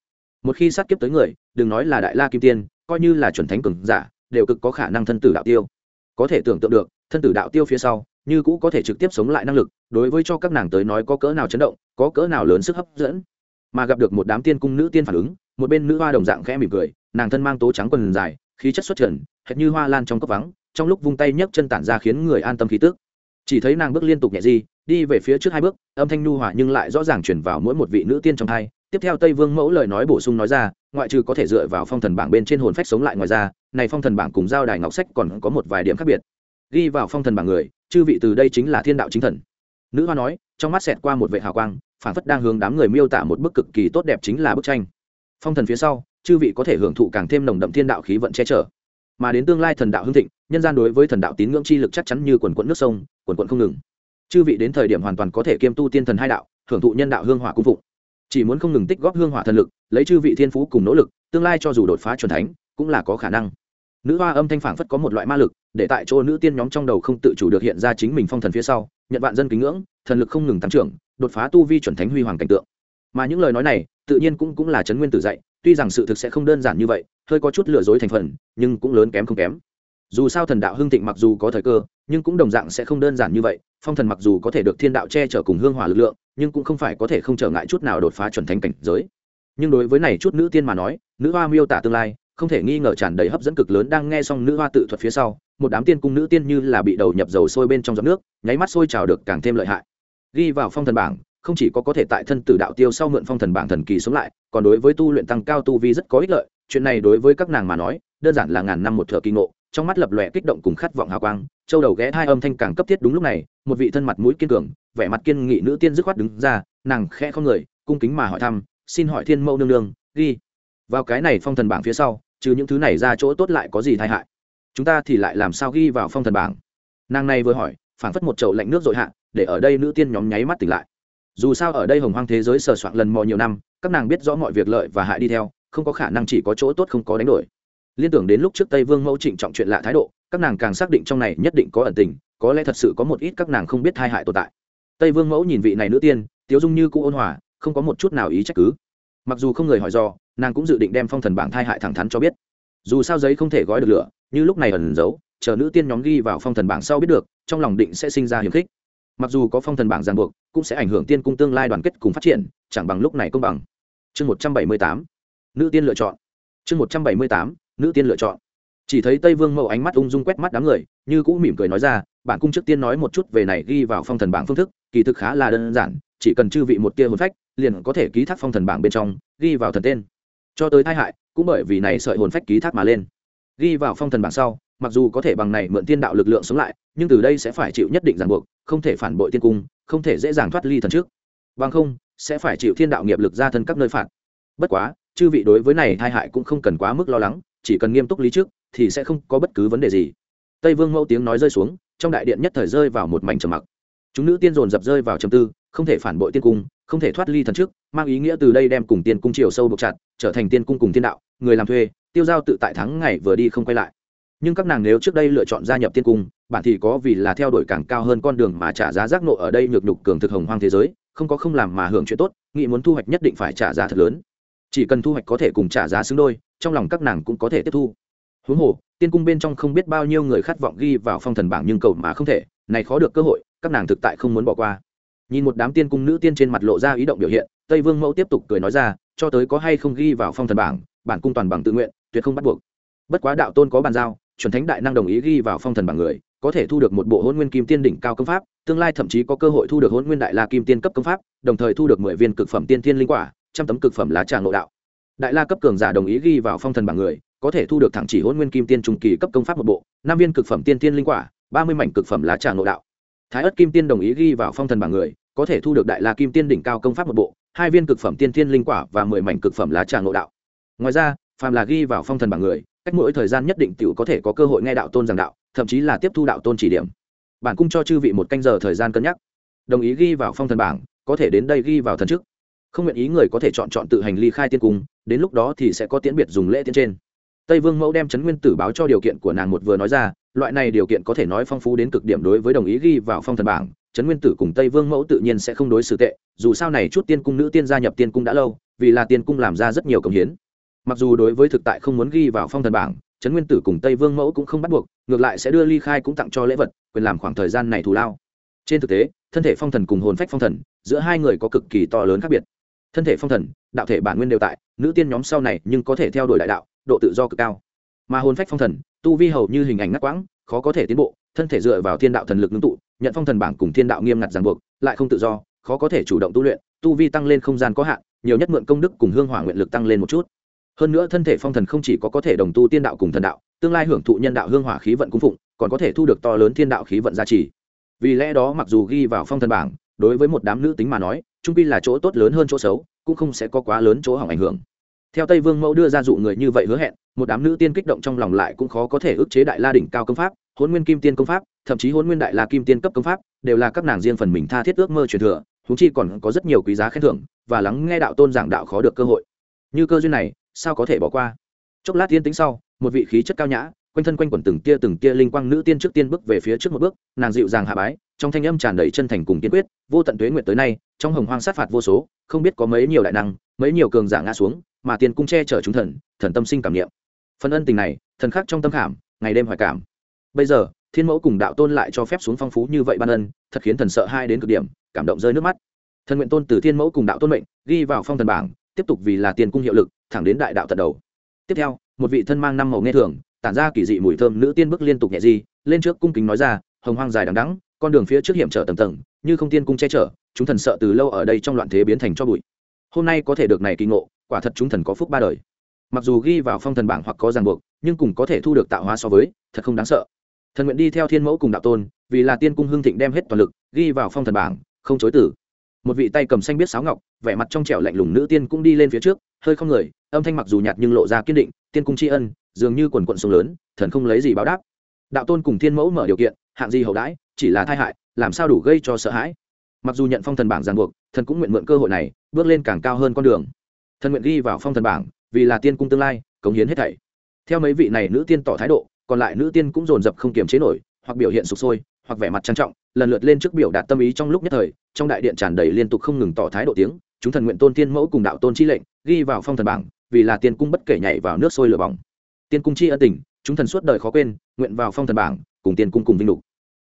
Speaker 1: Một khi sát kiếp tới người, đừng nói là đại la kim tiên, coi như là chuẩn thánh cường giả, đều cực có khả năng thân tử đạo tiêu. Có thể tưởng tượng được, thân tử đạo tiêu phía sau như cũ có thể trực tiếp sống lại năng lực, đối với cho các nàng tới nói có cỡ nào chấn động, có cỡ nào lớn sức hấp dẫn. Mà gặp được một đám tiên cung nữ tiên phản ứng, một bên nữ hoa đồng dạng khẽ mỉm cười, nàng thân mang tố trắng quần dài, khí chất xuất trần, hệt như hoa lan trong cốc vắng, trong lúc vung tay nhấc chân tản ra khiến người an tâm khí tức. Chỉ thấy nàng bước liên tục nhẹ di, đi về phía trước hai bước, âm thanh nhu hòa nhưng lại rõ ràng chuyển vào mỗi một vị nữ tiên trong hai. Tiếp theo tây vương mẫu lời nói bổ sung nói ra, ngoại trừ có thể dựa vào phong thần bảng bên trên hồn phách sống lại ngoài ra, này phong thần bảng cùng giao đài ngọc sách còn có một vài điểm khác biệt. Ghi vào phong thần bảng người chư vị từ đây chính là thiên đạo chính thần. Nữ hoa nói, trong mắt xẹt qua một vệ hào quang, phản phất đang hướng đám người miêu tả một bức cực kỳ tốt đẹp chính là bức tranh. Phong thần phía sau, chư vị có thể hưởng thụ càng thêm nồng đậm thiên đạo khí vận che chở. Mà đến tương lai thần đạo hưng thịnh, nhân gian đối với thần đạo tín ngưỡng chi lực chắc chắn như quần quận nước sông, quần quận không ngừng. Chư vị đến thời điểm hoàn toàn có thể kiêm tu tiên thần hai đạo hưởng thụ nhân đạo hương hỏa cung phụng. Chỉ muốn không ngừng tích góp hương hỏa thần lực, lấy chư vị thiên phú cùng nỗ lực, tương lai cho dù đột phá c thánh, cũng là có khả năng nữ hoa âm thanh phảng phất có một loại ma lực, để tại chỗ nữ tiên nhóm trong đầu không tự chủ được hiện ra chính mình phong thần phía sau, nhận vạn dân kính ngưỡng, thần lực không ngừng tăng trưởng, đột phá tu vi chuẩn thánh huy hoàng cảnh tượng. Mà những lời nói này, tự nhiên cũng cũng là chấn nguyên tử dạy, tuy rằng sự thực sẽ không đơn giản như vậy, hơi có chút lừa dối thành phần, nhưng cũng lớn kém không kém. Dù sao thần đạo hưng thịnh mặc dù có thời cơ, nhưng cũng đồng dạng sẽ không đơn giản như vậy, phong thần mặc dù có thể được thiên đạo che chở cùng hương hỏa lực lượng, nhưng cũng không phải có thể không trở ngại chút nào đột phá chuẩn thánh cảnh giới. Nhưng đối với này chút nữ tiên mà nói, nữ hoa miêu tả tương lai không thể nghi ngờ tràn đầy hấp dẫn cực lớn đang nghe xong nữ hoa tự thuật phía sau, một đám tiên cung nữ tiên như là bị đầu nhập dầu sôi bên trong giọt nước, nháy mắt sôi trào được càng thêm lợi hại. Ghi vào phong thần bảng, không chỉ có có thể tại thân tử đạo tiêu sau mượn phong thần bảng thần kỳ sống lại, còn đối với tu luyện tăng cao tu vi rất có ích lợi, chuyện này đối với các nàng mà nói, đơn giản là ngàn năm một thừa kỳ ngộ, trong mắt lập lòe kích động cùng khát vọng hào quang, châu đầu ghé hai âm thanh càng cấp thiết đúng lúc này, một vị thân mặt mũi kiên cường, vẻ mặt kiên nghị nữ tiên dứt khoát đứng ra, nàng khẽ không người, cung kính mà hỏi thăm, xin hỏi thiên mẫu nương nương, ghi vào cái này phong thần bảng phía sau trừ những thứ này ra chỗ tốt lại có gì tai hại? Chúng ta thì lại làm sao ghi vào phong thần bảng? Nàng này vừa hỏi, phảng phất một chậu lạnh nước dội hạ, để ở đây nữ tiên nhóm nháy mắt tỉnh lại. Dù sao ở đây hồng hoang thế giới sờ soạn lần mò nhiều năm, các nàng biết rõ mọi việc lợi và hại đi theo, không có khả năng chỉ có chỗ tốt không có đánh đổi. Liên tưởng đến lúc trước tây vương mẫu trịnh trọng chuyện lạ thái độ, các nàng càng xác định trong này nhất định có ẩn tình, có lẽ thật sự có một ít các nàng không biết tai hại tồn tại. Tây vương mẫu nhìn vị này nữ tiên, tiếu dung như cũ ôn hòa, không có một chút nào ý trách cứ mặc dù không người hỏi do, nàng cũng dự định đem phong thần bảng thai hại thẳng thắn cho biết. Dù sao giấy không thể gói được lửa, như lúc này ẩn giấu, chờ nữ tiên nhóm ghi vào phong thần bảng sau biết được, trong lòng định sẽ sinh ra hiềm khích. Mặc dù có phong thần bảng ràng buộc, cũng sẽ ảnh hưởng tiên cung tương lai đoàn kết cùng phát triển, chẳng bằng lúc này công bằng. Chương một trăm bảy mươi tám, nữ tiên lựa chọn. Chương một trăm bảy mươi tám, nữ tiên lựa chọn. Chỉ thấy tây vương mẫu ánh mắt ung dung quét mắt đám người, như cũ mỉm cười nói ra bản cung trước tiên nói một chút về này ghi vào phong thần bảng phương thức, kỳ thực khá là đơn giản, chỉ cần chư vị một tia hồn phách liền có thể ký thác phong thần bảng bên trong, ghi vào thần tên. Cho tới tai hại, cũng bởi vì này sợi hồn phách ký thác mà lên. Ghi vào phong thần bảng sau, mặc dù có thể bằng này mượn tiên đạo lực lượng sống lại, nhưng từ đây sẽ phải chịu nhất định ràng buộc, không thể phản bội tiên cung, không thể dễ dàng thoát ly thần trước. Bằng không, sẽ phải chịu thiên đạo nghiệp lực ra thân các nơi phạt. Bất quá, chư vị đối với này tai hại cũng không cần quá mức lo lắng, chỉ cần nghiêm túc lý trước, thì sẽ không có bất cứ vấn đề gì. Tây vương mẫu tiếng nói rơi xuống, trong đại điện nhất thời rơi vào một mảnh trầm mặc chúng nữ tiên dồn dập rơi vào trầm tư, không thể phản bội tiên cung, không thể thoát ly thần trước, mang ý nghĩa từ đây đem cùng tiên cung chiều sâu buộc chặt, trở thành tiên cung cùng tiên đạo, người làm thuê, tiêu giao tự tại thắng ngày vừa đi không quay lại. Nhưng các nàng nếu trước đây lựa chọn gia nhập tiên cung, bản thì có vì là theo đuổi càng cao hơn con đường mà trả giá giác nộ ở đây nhược nhục cường thực hồng hoang thế giới, không có không làm mà hưởng chuyện tốt, nghĩ muốn thu hoạch nhất định phải trả giá thật lớn. Chỉ cần thu hoạch có thể cùng trả giá xứng đôi, trong lòng các nàng cũng có thể tiếp thu. Huống hồ, tiên cung bên trong không biết bao nhiêu người khát vọng ghi vào phong thần bảng nhưng cầu mà không thể, này khó được cơ hội các nàng thực tại không muốn bỏ qua. Nhìn một đám tiên cung nữ tiên trên mặt lộ ra ý động biểu hiện, tây vương mẫu tiếp tục cười nói ra, cho tới có hay không ghi vào phong thần bảng, bản cung toàn bằng tự nguyện, tuyệt không bắt buộc. Bất quá đạo tôn có bàn giao, chuẩn thánh đại năng đồng ý ghi vào phong thần bảng người, có thể thu được một bộ hôn nguyên kim tiên đỉnh cao công pháp, tương lai thậm chí có cơ hội thu được hôn nguyên đại la kim tiên cấp công pháp, đồng thời thu được mười viên cực phẩm tiên thiên linh quả, trăm tấm cực phẩm lá trà nội đạo. Đại la cấp cường giả đồng ý ghi vào phong thần bảng người, có thể thu được thẳng chỉ hôn nguyên kim tiên trung kỳ cấp công pháp một bộ, năm viên cực phẩm tiên thiên linh quả, ba mươi mảnh cực phẩm lá trà nội đạo thái ất kim tiên đồng ý ghi vào phong thần bảng người, có thể thu được đại la kim tiên đỉnh cao công pháp một bộ, hai viên cực phẩm tiên thiên linh quả và mười mảnh cực phẩm lá trà ngộ đạo. Ngoài ra, phàm là ghi vào phong thần bảng người, cách mỗi thời gian nhất định t có thể có cơ hội nghe đạo tôn giảng đạo, thậm chí là tiếp thu đạo tôn chỉ điểm. Bản cung cho chư vị một canh giờ thời gian cân nhắc. Đồng ý ghi vào phong thần bảng, có thể đến đây ghi vào thần chức. Không nguyện ý người có thể chọn chọn tự hành ly khai tiên cung, đến lúc đó thì sẽ có tiễn biệt dùng lễ tiên trên tây vương mẫu đem trấn nguyên tử báo cho điều kiện của nàng một vừa nói ra, loại này điều kiện có thể nói phong phú đến cực điểm đối với đồng ý ghi vào phong thần bảng trấn nguyên tử cùng tây vương mẫu tự nhiên sẽ không đối xử tệ, dù sao này chút tiên cung nữ tiên gia nhập tiên cung đã lâu, vì là tiên cung làm ra rất nhiều công hiến. Mặc dù đối với thực tại không muốn ghi vào phong thần bảng trấn nguyên tử cùng tây vương mẫu cũng không bắt buộc, ngược lại sẽ đưa ly khai cũng tặng cho lễ vật, quyền làm khoảng thời gian này thù lao. Trên thực tế, thân thể phong thần cùng hồn phách phong thần, giữa hai người có cực kỳ to lớn khác biệt. Thân thể phong thần, đạo thể bản nguyên đều tại, nữ tiên nhóm sau này nhưng có thể theo đuổi đại đạo độ tự do cực cao. Mà hồn phách phong thần, tu vi hầu như hình ảnh ngắt quãng, khó có thể tiến bộ, thân thể dựa vào thiên đạo thần lực ngưng tụ, nhận phong thần bảng cùng thiên đạo nghiêm ngặt ràng buộc, lại không tự do, khó có thể chủ động tu luyện, tu vi tăng lên không gian có hạn, nhiều nhất mượn công đức cùng hương hỏa nguyện lực tăng lên một chút. Hơn nữa thân thể phong thần không chỉ có có thể đồng tu tiên đạo cùng thần đạo, tương lai hưởng thụ nhân đạo hương hỏa khí vận cung phụng, còn có thể thu được to lớn thiên đạo khí vận gia trì vì lẽ đó mặc dù ghi vào phong thần bảng, đối với một đám nữ tính mà nói, trung pi là chỗ tốt lớn hơn chỗ xấu, cũng không sẽ có quá lớn chỗ hỏng ảnh hưởng theo tây vương mẫu đưa ra dụ người như vậy hứa hẹn, một đám nữ tiên kích động trong lòng lại cũng khó có thể ức chế đại la đỉnh cao công pháp hôn nguyên kim tiên công pháp, thậm chí hôn nguyên đại la kim tiên cấp công pháp, đều là các nàng riêng phần mình tha thiết ước mơ truyền thừa thú chi còn có rất nhiều quý giá khen thưởng và lắng nghe đạo tôn giảng đạo khó được cơ hội. Như cơ duyên này, sao có thể bỏ qua? Chốc lát tiên tính sau, một vị khí chất cao nhã, quanh thân quanh quẩn từng tia từng tia linh quang nữ tiên trước tiên bước về phía trước một bước, nàng dịu dàng hạ bái, trong thanh âm tràn đầy chân thành cùng kiên quyết, vô tận tuế nguyện tới nay, trong hồng hoang sát phạt vô số, không biết có mấy nhiều đại năng, mấy nhiều cường giả ngã xuống mà tiền cung che chở chúng thần thần tâm sinh cảm niệm. Phần ân tình này, thần khắc trong tâm khảm, ngày đêm hoài cảm. Bây giờ, thiên mẫu cùng đạo tôn lại cho phép xuống phong phú như vậy ban ân, thật khiến thần sợ hai đến cực điểm, cảm động rơi nước mắt. Thần nguyện tôn từ thiên mẫu cùng đạo tôn mệnh, ghi vào phong thần bảng, tiếp tục vì là tiền cung hiệu lực, thẳng đến đại đạo tận đầu. Tiếp theo, một vị thân mang năm màu nghe thường, tản ra kỳ dị mùi thơm nữ tiên bước liên tục nhẹ di, lên trước cung kính nói ra, hồng hoang dài đằng đắng con đường phía trước hiểm trở tầng tầng, như không tiên cung che chở, chúng thần sợ từ lâu ở đây trong loạn thế biến thành cho bụi. Hôm nay có thể được này kỳ ngộ quả thật chúng thần có phúc ba đời. Mặc dù ghi vào phong thần bảng hoặc có ràng buộc, nhưng cùng có thể thu được tạo hóa so với, thật không đáng sợ. Thần nguyện đi theo thiên mẫu cùng đạo tôn, vì là tiên cung hưng thịnh đem hết toàn lực, ghi vào phong thần bảng, không chối tử một vị tay cầm xanh biết sáo ngọc, vẻ mặt trong trẻo lạnh lùng nữ tiên cũng đi lên phía trước, hơi không người, âm thanh mặc dù nhạt nhưng lộ ra kiên định, tiên cung tri ân, dường như quần quận sông lớn, thần không lấy gì báo đáp. Đạo tôn cùng thiên mẫu mở điều kiện, hạng gì hậu đãi, chỉ là thai hại, làm sao đủ gây cho sợ hãi. Mặc dù nhận phong thần bảng ràng buộc, thần cũng nguyện mượn cơ hội này, bước lên càng cao hơn con đường thần nguyện ghi vào phong thần bảng, vì là tiên cung tương lai, cống hiến hết thảy. Theo mấy vị này nữ tiên tỏ thái độ, còn lại nữ tiên cũng dồn dập không kiềm chế nổi, hoặc biểu hiện sụp sôi, hoặc vẻ mặt trang trọng, lần lượt lên trước biểu đạt tâm ý trong lúc nhất thời, trong đại điện tràn đầy liên tục không ngừng tỏ thái độ tiếng, chúng thần nguyện tôn tiên mẫu cùng đạo tôn chi lệnh, ghi vào phong thần bảng, vì là tiên cung bất kể nhảy vào nước sôi lửa bỏng. Tiên cung chi ân tình, chúng thần suốt đời khó quên, nguyện vào phong thần bảng, cùng tiên cung cùng vinh lục.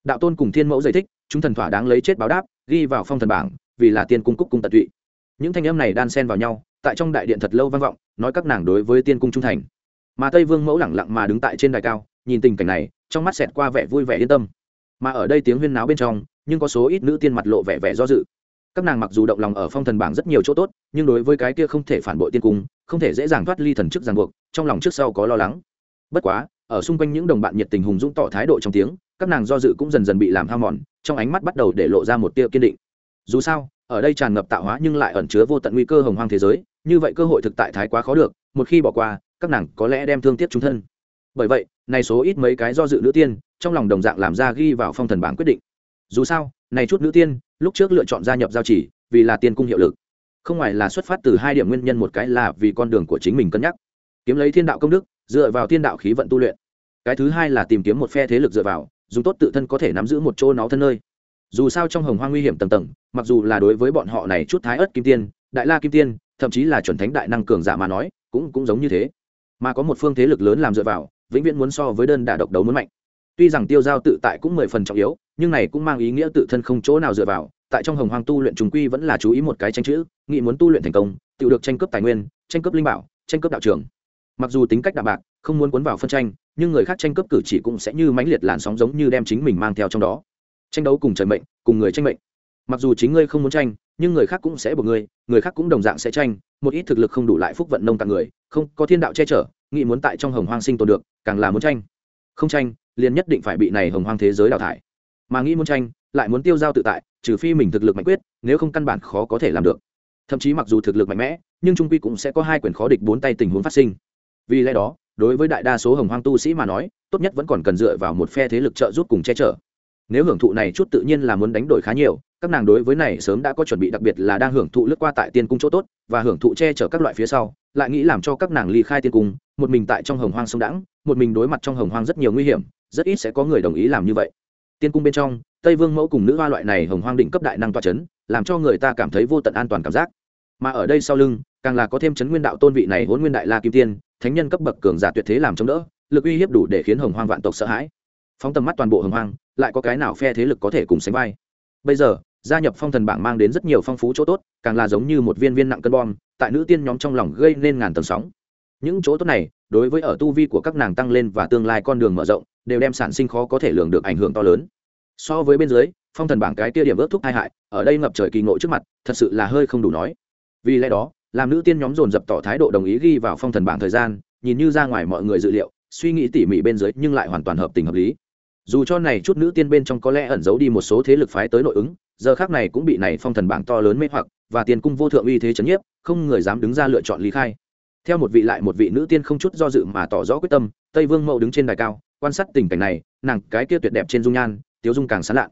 Speaker 1: Đạo tôn cùng thiên mẫu giải thích, chúng thần thỏa đáng lấy chết báo đáp, ghi vào phong thần bảng, vì là tiên cung cúc cung tận tụy. Những thanh âm này đan xen vào nhau tại trong đại điện thật lâu vang vọng, nói các nàng đối với tiên cung trung thành. Mà tây vương mẫu lẳng lặng mà đứng tại trên đài cao, nhìn tình cảnh này, trong mắt xẹt qua vẻ vui vẻ yên tâm. Mà ở đây tiếng huyên náo bên trong, nhưng có số ít nữ tiên mặt lộ vẻ vẻ do dự. Các nàng mặc dù động lòng ở phong thần bảng rất nhiều chỗ tốt, nhưng đối với cái kia không thể phản bội tiên cung, không thể dễ dàng thoát ly thần chức ràng buộc, trong lòng trước sau có lo lắng. Bất quá, ở xung quanh những đồng bạn nhiệt tình hùng dũng tỏ thái độ trong tiếng, các nàng do dự cũng dần dần bị làm hao mòn, trong ánh mắt bắt đầu để lộ ra một tia kiên định. Dù sao, ở đây tràn ngập tạo hóa nhưng lại ẩn chứa vô tận nguy cơ hồng hoang thế giới như vậy cơ hội thực tại thái quá khó được, một khi bỏ qua, các nàng có lẽ đem thương tiếc chúng thân. Bởi vậy, này số ít mấy cái do dự nữ tiên, trong lòng đồng dạng làm ra ghi vào phong thần bảng quyết định. Dù sao, này chút nữ tiên, lúc trước lựa chọn gia nhập giao chỉ, vì là tiên cung hiệu lực. Không ngoài là xuất phát từ hai điểm nguyên nhân, một cái là vì con đường của chính mình cân nhắc. Kiếm lấy thiên đạo công đức, dựa vào thiên đạo khí vận tu luyện. Cái thứ hai là tìm kiếm một phe thế lực dựa vào, dùng tốt tự thân có thể nắm giữ một chỗ nó thân nơi. Dù sao trong hồng hoa nguy hiểm tầng tầng, mặc dù là đối với bọn họ này chút thái ớt kim tiên, đại la kim tiên thậm chí là chuẩn thánh đại năng cường giả mà nói, cũng cũng giống như thế. Mà có một phương thế lực lớn làm dựa vào, vĩnh viễn muốn so với đơn đả độc đấu muốn mạnh. Tuy rằng tiêu giao tự tại cũng mười phần trọng yếu, nhưng này cũng mang ý nghĩa tự thân không chỗ nào dựa vào. Tại trong hồng hoang tu luyện trùng quy vẫn là chú ý một cái tranh chữ, nghị muốn tu luyện thành công, tự được tranh cướp tài nguyên, tranh cướp linh bảo, tranh cướp đạo trường. Mặc dù tính cách đạm bạc, không muốn cuốn vào phân tranh, nhưng người khác tranh cướp cử chỉ cũng sẽ như mãnh liệt làn sóng giống như đem chính mình mang theo trong đó. Tranh đấu cùng trời mệnh, cùng người tranh mệnh. Mặc dù chính ngươi không muốn tranh nhưng người khác cũng sẽ buộc ngươi, người khác cũng đồng dạng sẽ tranh, một ít thực lực không đủ lại phúc vận nông tặng người, không, có thiên đạo che chở, nghĩ muốn tại trong hồng hoang sinh tồn được, càng là muốn tranh. Không tranh, liền nhất định phải bị này hồng hoang thế giới đào thải. Mà nghĩ muốn tranh, lại muốn tiêu giao tự tại, trừ phi mình thực lực mạnh quyết, nếu không căn bản khó có thể làm được. Thậm chí mặc dù thực lực mạnh mẽ, nhưng trung quy cũng sẽ có hai quyền khó địch bốn tay tình huống phát sinh. Vì lẽ đó, đối với đại đa số hồng hoang tu sĩ mà nói, tốt nhất vẫn còn cần dựa vào một phe thế lực trợ giúp cùng che chở. Nếu hưởng thụ này chút tự nhiên là muốn đánh đổi khá nhiều các nàng đối với này sớm đã có chuẩn bị, đặc biệt là đang hưởng thụ lướt qua tại tiên cung chỗ tốt và hưởng thụ che chở các loại phía sau, lại nghĩ làm cho các nàng ly khai tiên cung, một mình tại trong hồng hoang sông đãng, một mình đối mặt trong hồng hoang rất nhiều nguy hiểm, rất ít sẽ có người đồng ý làm như vậy. Tiên cung bên trong, tây vương mẫu cùng nữ hoa loại này hồng hoang định cấp đại năng toa c h ấ n làm cho người ta cảm thấy vô tận an toàn cảm giác. Mà ở đây sau lưng, càng là có thêm chấn nguyên đạo tôn vị này hôn nguyên đại la kim tiên, thánh nhân cấp bậc cường giả tuyệt thế làm chống đỡ, lực uy hiếp đủ để khiến hồng hoang vạn tộc sợ hãi. Phóng tầm mắt toàn bộ hồng hoang, lại có cái nào phe thế lực có thể cùng sánh vai? Bây giờ gia nhập phong thần bảng mang đến rất nhiều phong phú chỗ tốt, càng là giống như một viên viên nặng cân bom, tại nữ tiên nhóm trong lòng gây nên ngàn tầng sóng. Những chỗ tốt này, đối với ở tu vi của các nàng tăng lên và tương lai con đường mở rộng, đều đem sản sinh khó có thể lường được ảnh hưởng to lớn. So với bên dưới, phong thần bảng cái tia điểm ước thúc hai hại, ở đây ngập trời kỳ ngộ trước mặt, thật sự là hơi không đủ nói. Vì lẽ đó, làm nữ tiên nhóm dồn dập tỏ thái độ đồng ý ghi vào phong thần bảng thời gian, nhìn như ra ngoài mọi người dự liệu, suy nghĩ tỉ mỉ bên dưới nhưng lại hoàn toàn hợp tình hợp lý. Dù cho này chút nữ tiên bên trong có lẽ ẩn giấu đi một số thế lực phái tới nội ứng giờ khác này cũng bị này phong thần bảng to lớn mê hoặc, và tiền cung vô thượng uy thế chấn nhiếp, không người dám đứng ra lựa chọn lý khai. Theo một vị lại một vị nữ tiên không chút do dự mà tỏ rõ quyết tâm, tây vương mẫu đứng trên đài cao, quan sát tình cảnh này, nàng cái kia tuyệt đẹp trên dung nhan, tiếu dung càng sán lạ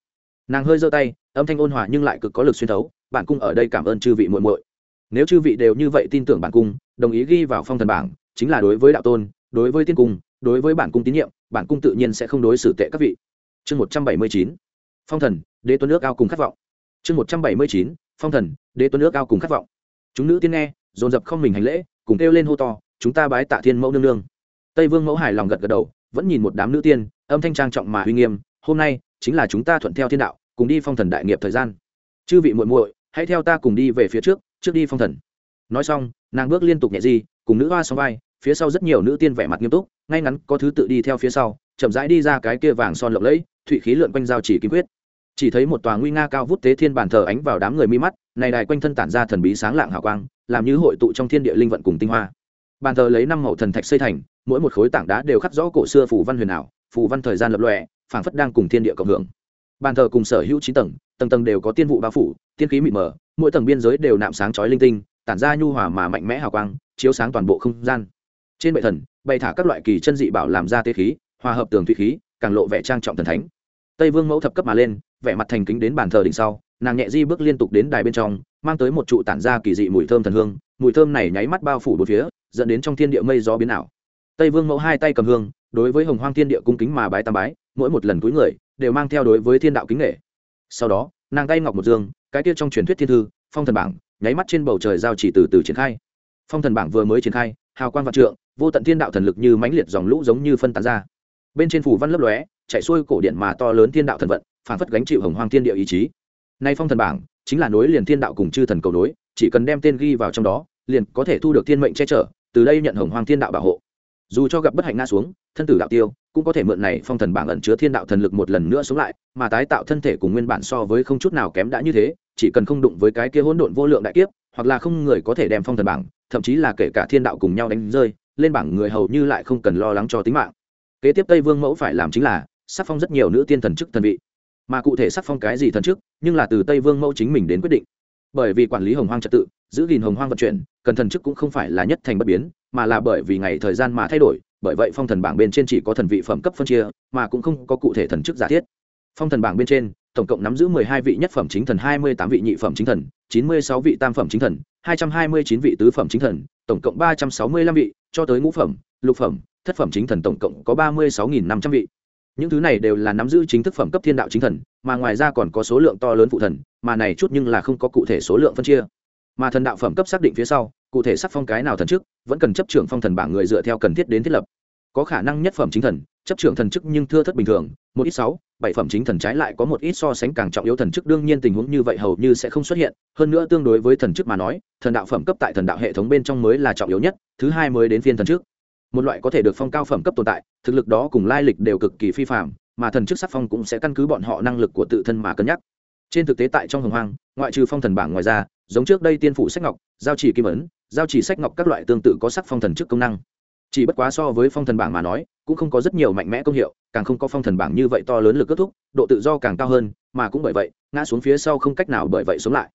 Speaker 1: nàng hơi giơ tay, âm thanh ôn hòa nhưng lại cực có lực xuyên thấu, bản cung ở đây cảm ơn chư vị muội muội. Nếu chư vị đều như vậy tin tưởng bản cung, đồng ý ghi vào phong thần bảng, chính là đối với đạo tôn, đối với tiên cung, đối với bản cung tín nhiệm, bản cung tự nhiên sẽ không đối xử tệ các vị. Chương một trăm bảy mươi chín. Phong thần, đế tuấn nước ao cùng khát vọng chương một trăm bảy mươi chín, phong thần, đế tuấn nước ao cùng khát vọng. Chúng nữ tiên nghe, dồn dập không mình hành lễ, cùng kêu lên hô to, chúng ta bái tạ thiên mẫu nương nương. Tây vương mẫu hài lòng gật gật đầu, vẫn nhìn một đám nữ tiên, âm thanh trang trọng mà uy nghiêm, hôm nay, chính là chúng ta thuận theo thiên đạo, cùng đi phong thần đại nghiệp thời gian. Chư vị muội muội, hãy theo ta cùng đi về phía trước trước đi phong thần. Nói xong, nàng bước liên tục nhẹ di, cùng nữ hoa song vai, phía sau rất nhiều nữ tiên vẻ mặt nghiêm túc, ngay ngắn có thứ tự đi theo phía sau, chậm rãi đi ra cái kia vàng son lộng lẫy, thụy khí lượn quanh giao chỉ kim quyết chỉ thấy một tòa nguy nga cao vút tế thiên bàn thờ ánh vào đám người mi mắt, này đài quanh thân tản ra thần bí sáng lạng hào quang, làm như hội tụ trong thiên địa linh vận cùng tinh hoa. Bàn thờ lấy năm mẫu thần thạch xây thành, mỗi một khối tảng đá đều khắc rõ cổ xưa phù văn huyền ảo, phù văn thời gian lập lòe, phảng phất đang cùng thiên địa cộng hưởng. Bàn thờ cùng sở hữu chín tầng tầng tầng đều có tiên vụ bao phủ, tiên khí mịt mờ, mỗi tầng biên giới đều nạm sáng chói linh tinh, tản ra nhu hòa mà mạnh mẽ hào quang, chiếu sáng toàn bộ không gian. Trên bệ thần, bày thả các loại kỳ chân dị bảo làm ra tế khí, hòa hợp tường thủy khí, càng lộ vẻ trang trọng thần thánh. Tây vương mẫu thập cấp mà lên vẻ mặt thành kính đến bàn thờ đỉnh sau, nàng nhẹ di bước liên tục đến đài bên trong, mang tới một trụ tản ra kỳ dị mùi thơm thần hương, mùi thơm này nháy mắt bao phủ bốn phía, dẫn đến trong thiên địa mây gió biến ảo. Tây vương mẫu hai tay cầm hương, đối với hồng hoang thiên địa cung kính mà bái tam bái, mỗi một lần cúi người, đều mang theo đối với thiên đạo kính nghệ. Sau đó, nàng tay ngọc một dương, cái kia trong truyền thuyết thiên thư, phong thần bảng, nháy mắt trên bầu trời giao chỉ từ từ triển khai. Phong thần bảng vừa mới triển khai, hào quang vạn trượng, vô tận thiên đạo thần lực như mãnh liệt dòng lũ giống như phân tán ra. Bên trên phủ văn lấp lóe, chạy xuôi cổ điện mà to lớn thiên đạo thần vận phản phất gánh chịu hồng hoang thiên địa ý chí. Nay phong thần bảng chính là nối liền thiên đạo cùng chư thần cầu nối, chỉ cần đem tên ghi vào trong đó, liền có thể thu được thiên mệnh che chở, từ đây nhận hồng hoang thiên đạo bảo hộ. Dù cho gặp bất hạnh ngã xuống, thân tử đạo tiêu, cũng có thể mượn này phong thần bảng ẩn chứa thiên đạo thần lực một lần nữa sống lại, mà tái tạo thân thể cùng nguyên bản so với không chút nào kém đã như thế, chỉ cần không đụng với cái kia hỗn độn vô lượng đại kiếp, hoặc là không người có thể đem phong thần bảng, thậm chí là kể cả thiên đạo cùng nhau đánh rơi, lên bảng người hầu như lại không cần lo lắng cho tính mạng. Kế tiếp tây vương mẫu phải làm chính là sắc phong rất nhiều nữ tiên thần chức thần vị mà cụ thể sắc phong cái gì thần chức, nhưng là từ tây vương mẫu chính mình đến quyết định. Bởi vì quản lý hồng hoang trật tự, giữ gìn hồng hoang vận chuyển, cần thần chức cũng không phải là nhất thành bất biến, mà là bởi vì ngày thời gian mà thay đổi, bởi vậy phong thần bảng bên trên chỉ có thần vị phẩm cấp phân chia, mà cũng không có cụ thể thần chức giả thiết. Phong thần bảng bên trên, tổng cộng nắm giữ mười hai vị nhất phẩm chính thần, hai mươi tám vị nhị phẩm chính thần, chín mươi sáu vị tam phẩm chính thần, hai trăm hai mươi chín vị tứ phẩm chính thần, tổng cộng ba trăm sáu mươi lăm vị, cho tới ngũ phẩm, lục phẩm, thất phẩm chính thần tổng cộng có ba mươi sáu nghìn năm trăm vị những thứ này đều là nắm giữ chính thức phẩm cấp thiên đạo chính thần, mà ngoài ra còn có số lượng to lớn phụ thần, mà này chút nhưng là không có cụ thể số lượng phân chia. Mà thần đạo phẩm cấp xác định phía sau, cụ thể sắc phong cái nào thần chức, vẫn cần chấp trưởng phong thần bảng người dựa theo cần thiết đến thiết lập. Có khả năng nhất phẩm chính thần, chấp trưởng thần chức nhưng thưa thất bình thường, một ít sáu, bảy phẩm chính thần trái lại có một ít so sánh càng trọng yếu thần chức, đương nhiên tình huống như vậy hầu như sẽ không xuất hiện, hơn nữa tương đối với thần chức mà nói, thần đạo phẩm cấp tại thần đạo hệ thống bên trong mới là trọng yếu nhất, thứ hai mới đến phiên thần chức một loại có thể được phong cao phẩm cấp tồn tại, thực lực đó cùng lai lịch đều cực kỳ phi phạm mà thần chức sắc phong cũng sẽ căn cứ bọn họ năng lực của tự thân mà cân nhắc. Trên thực tế tại trong hồng hoang, ngoại trừ phong thần bảng ngoài ra, giống trước đây tiên phủ sách ngọc, giao chỉ kim ấn, giao chỉ sách ngọc các loại tương tự có sắc phong thần chức công năng. Chỉ bất quá so với phong thần bảng mà nói, cũng không có rất nhiều mạnh mẽ công hiệu, càng không có phong thần bảng như vậy to lớn lực kết thúc, độ tự do càng cao hơn, mà cũng bởi vậy, ngã xuống phía sau không cách nào bởi vậy sống lại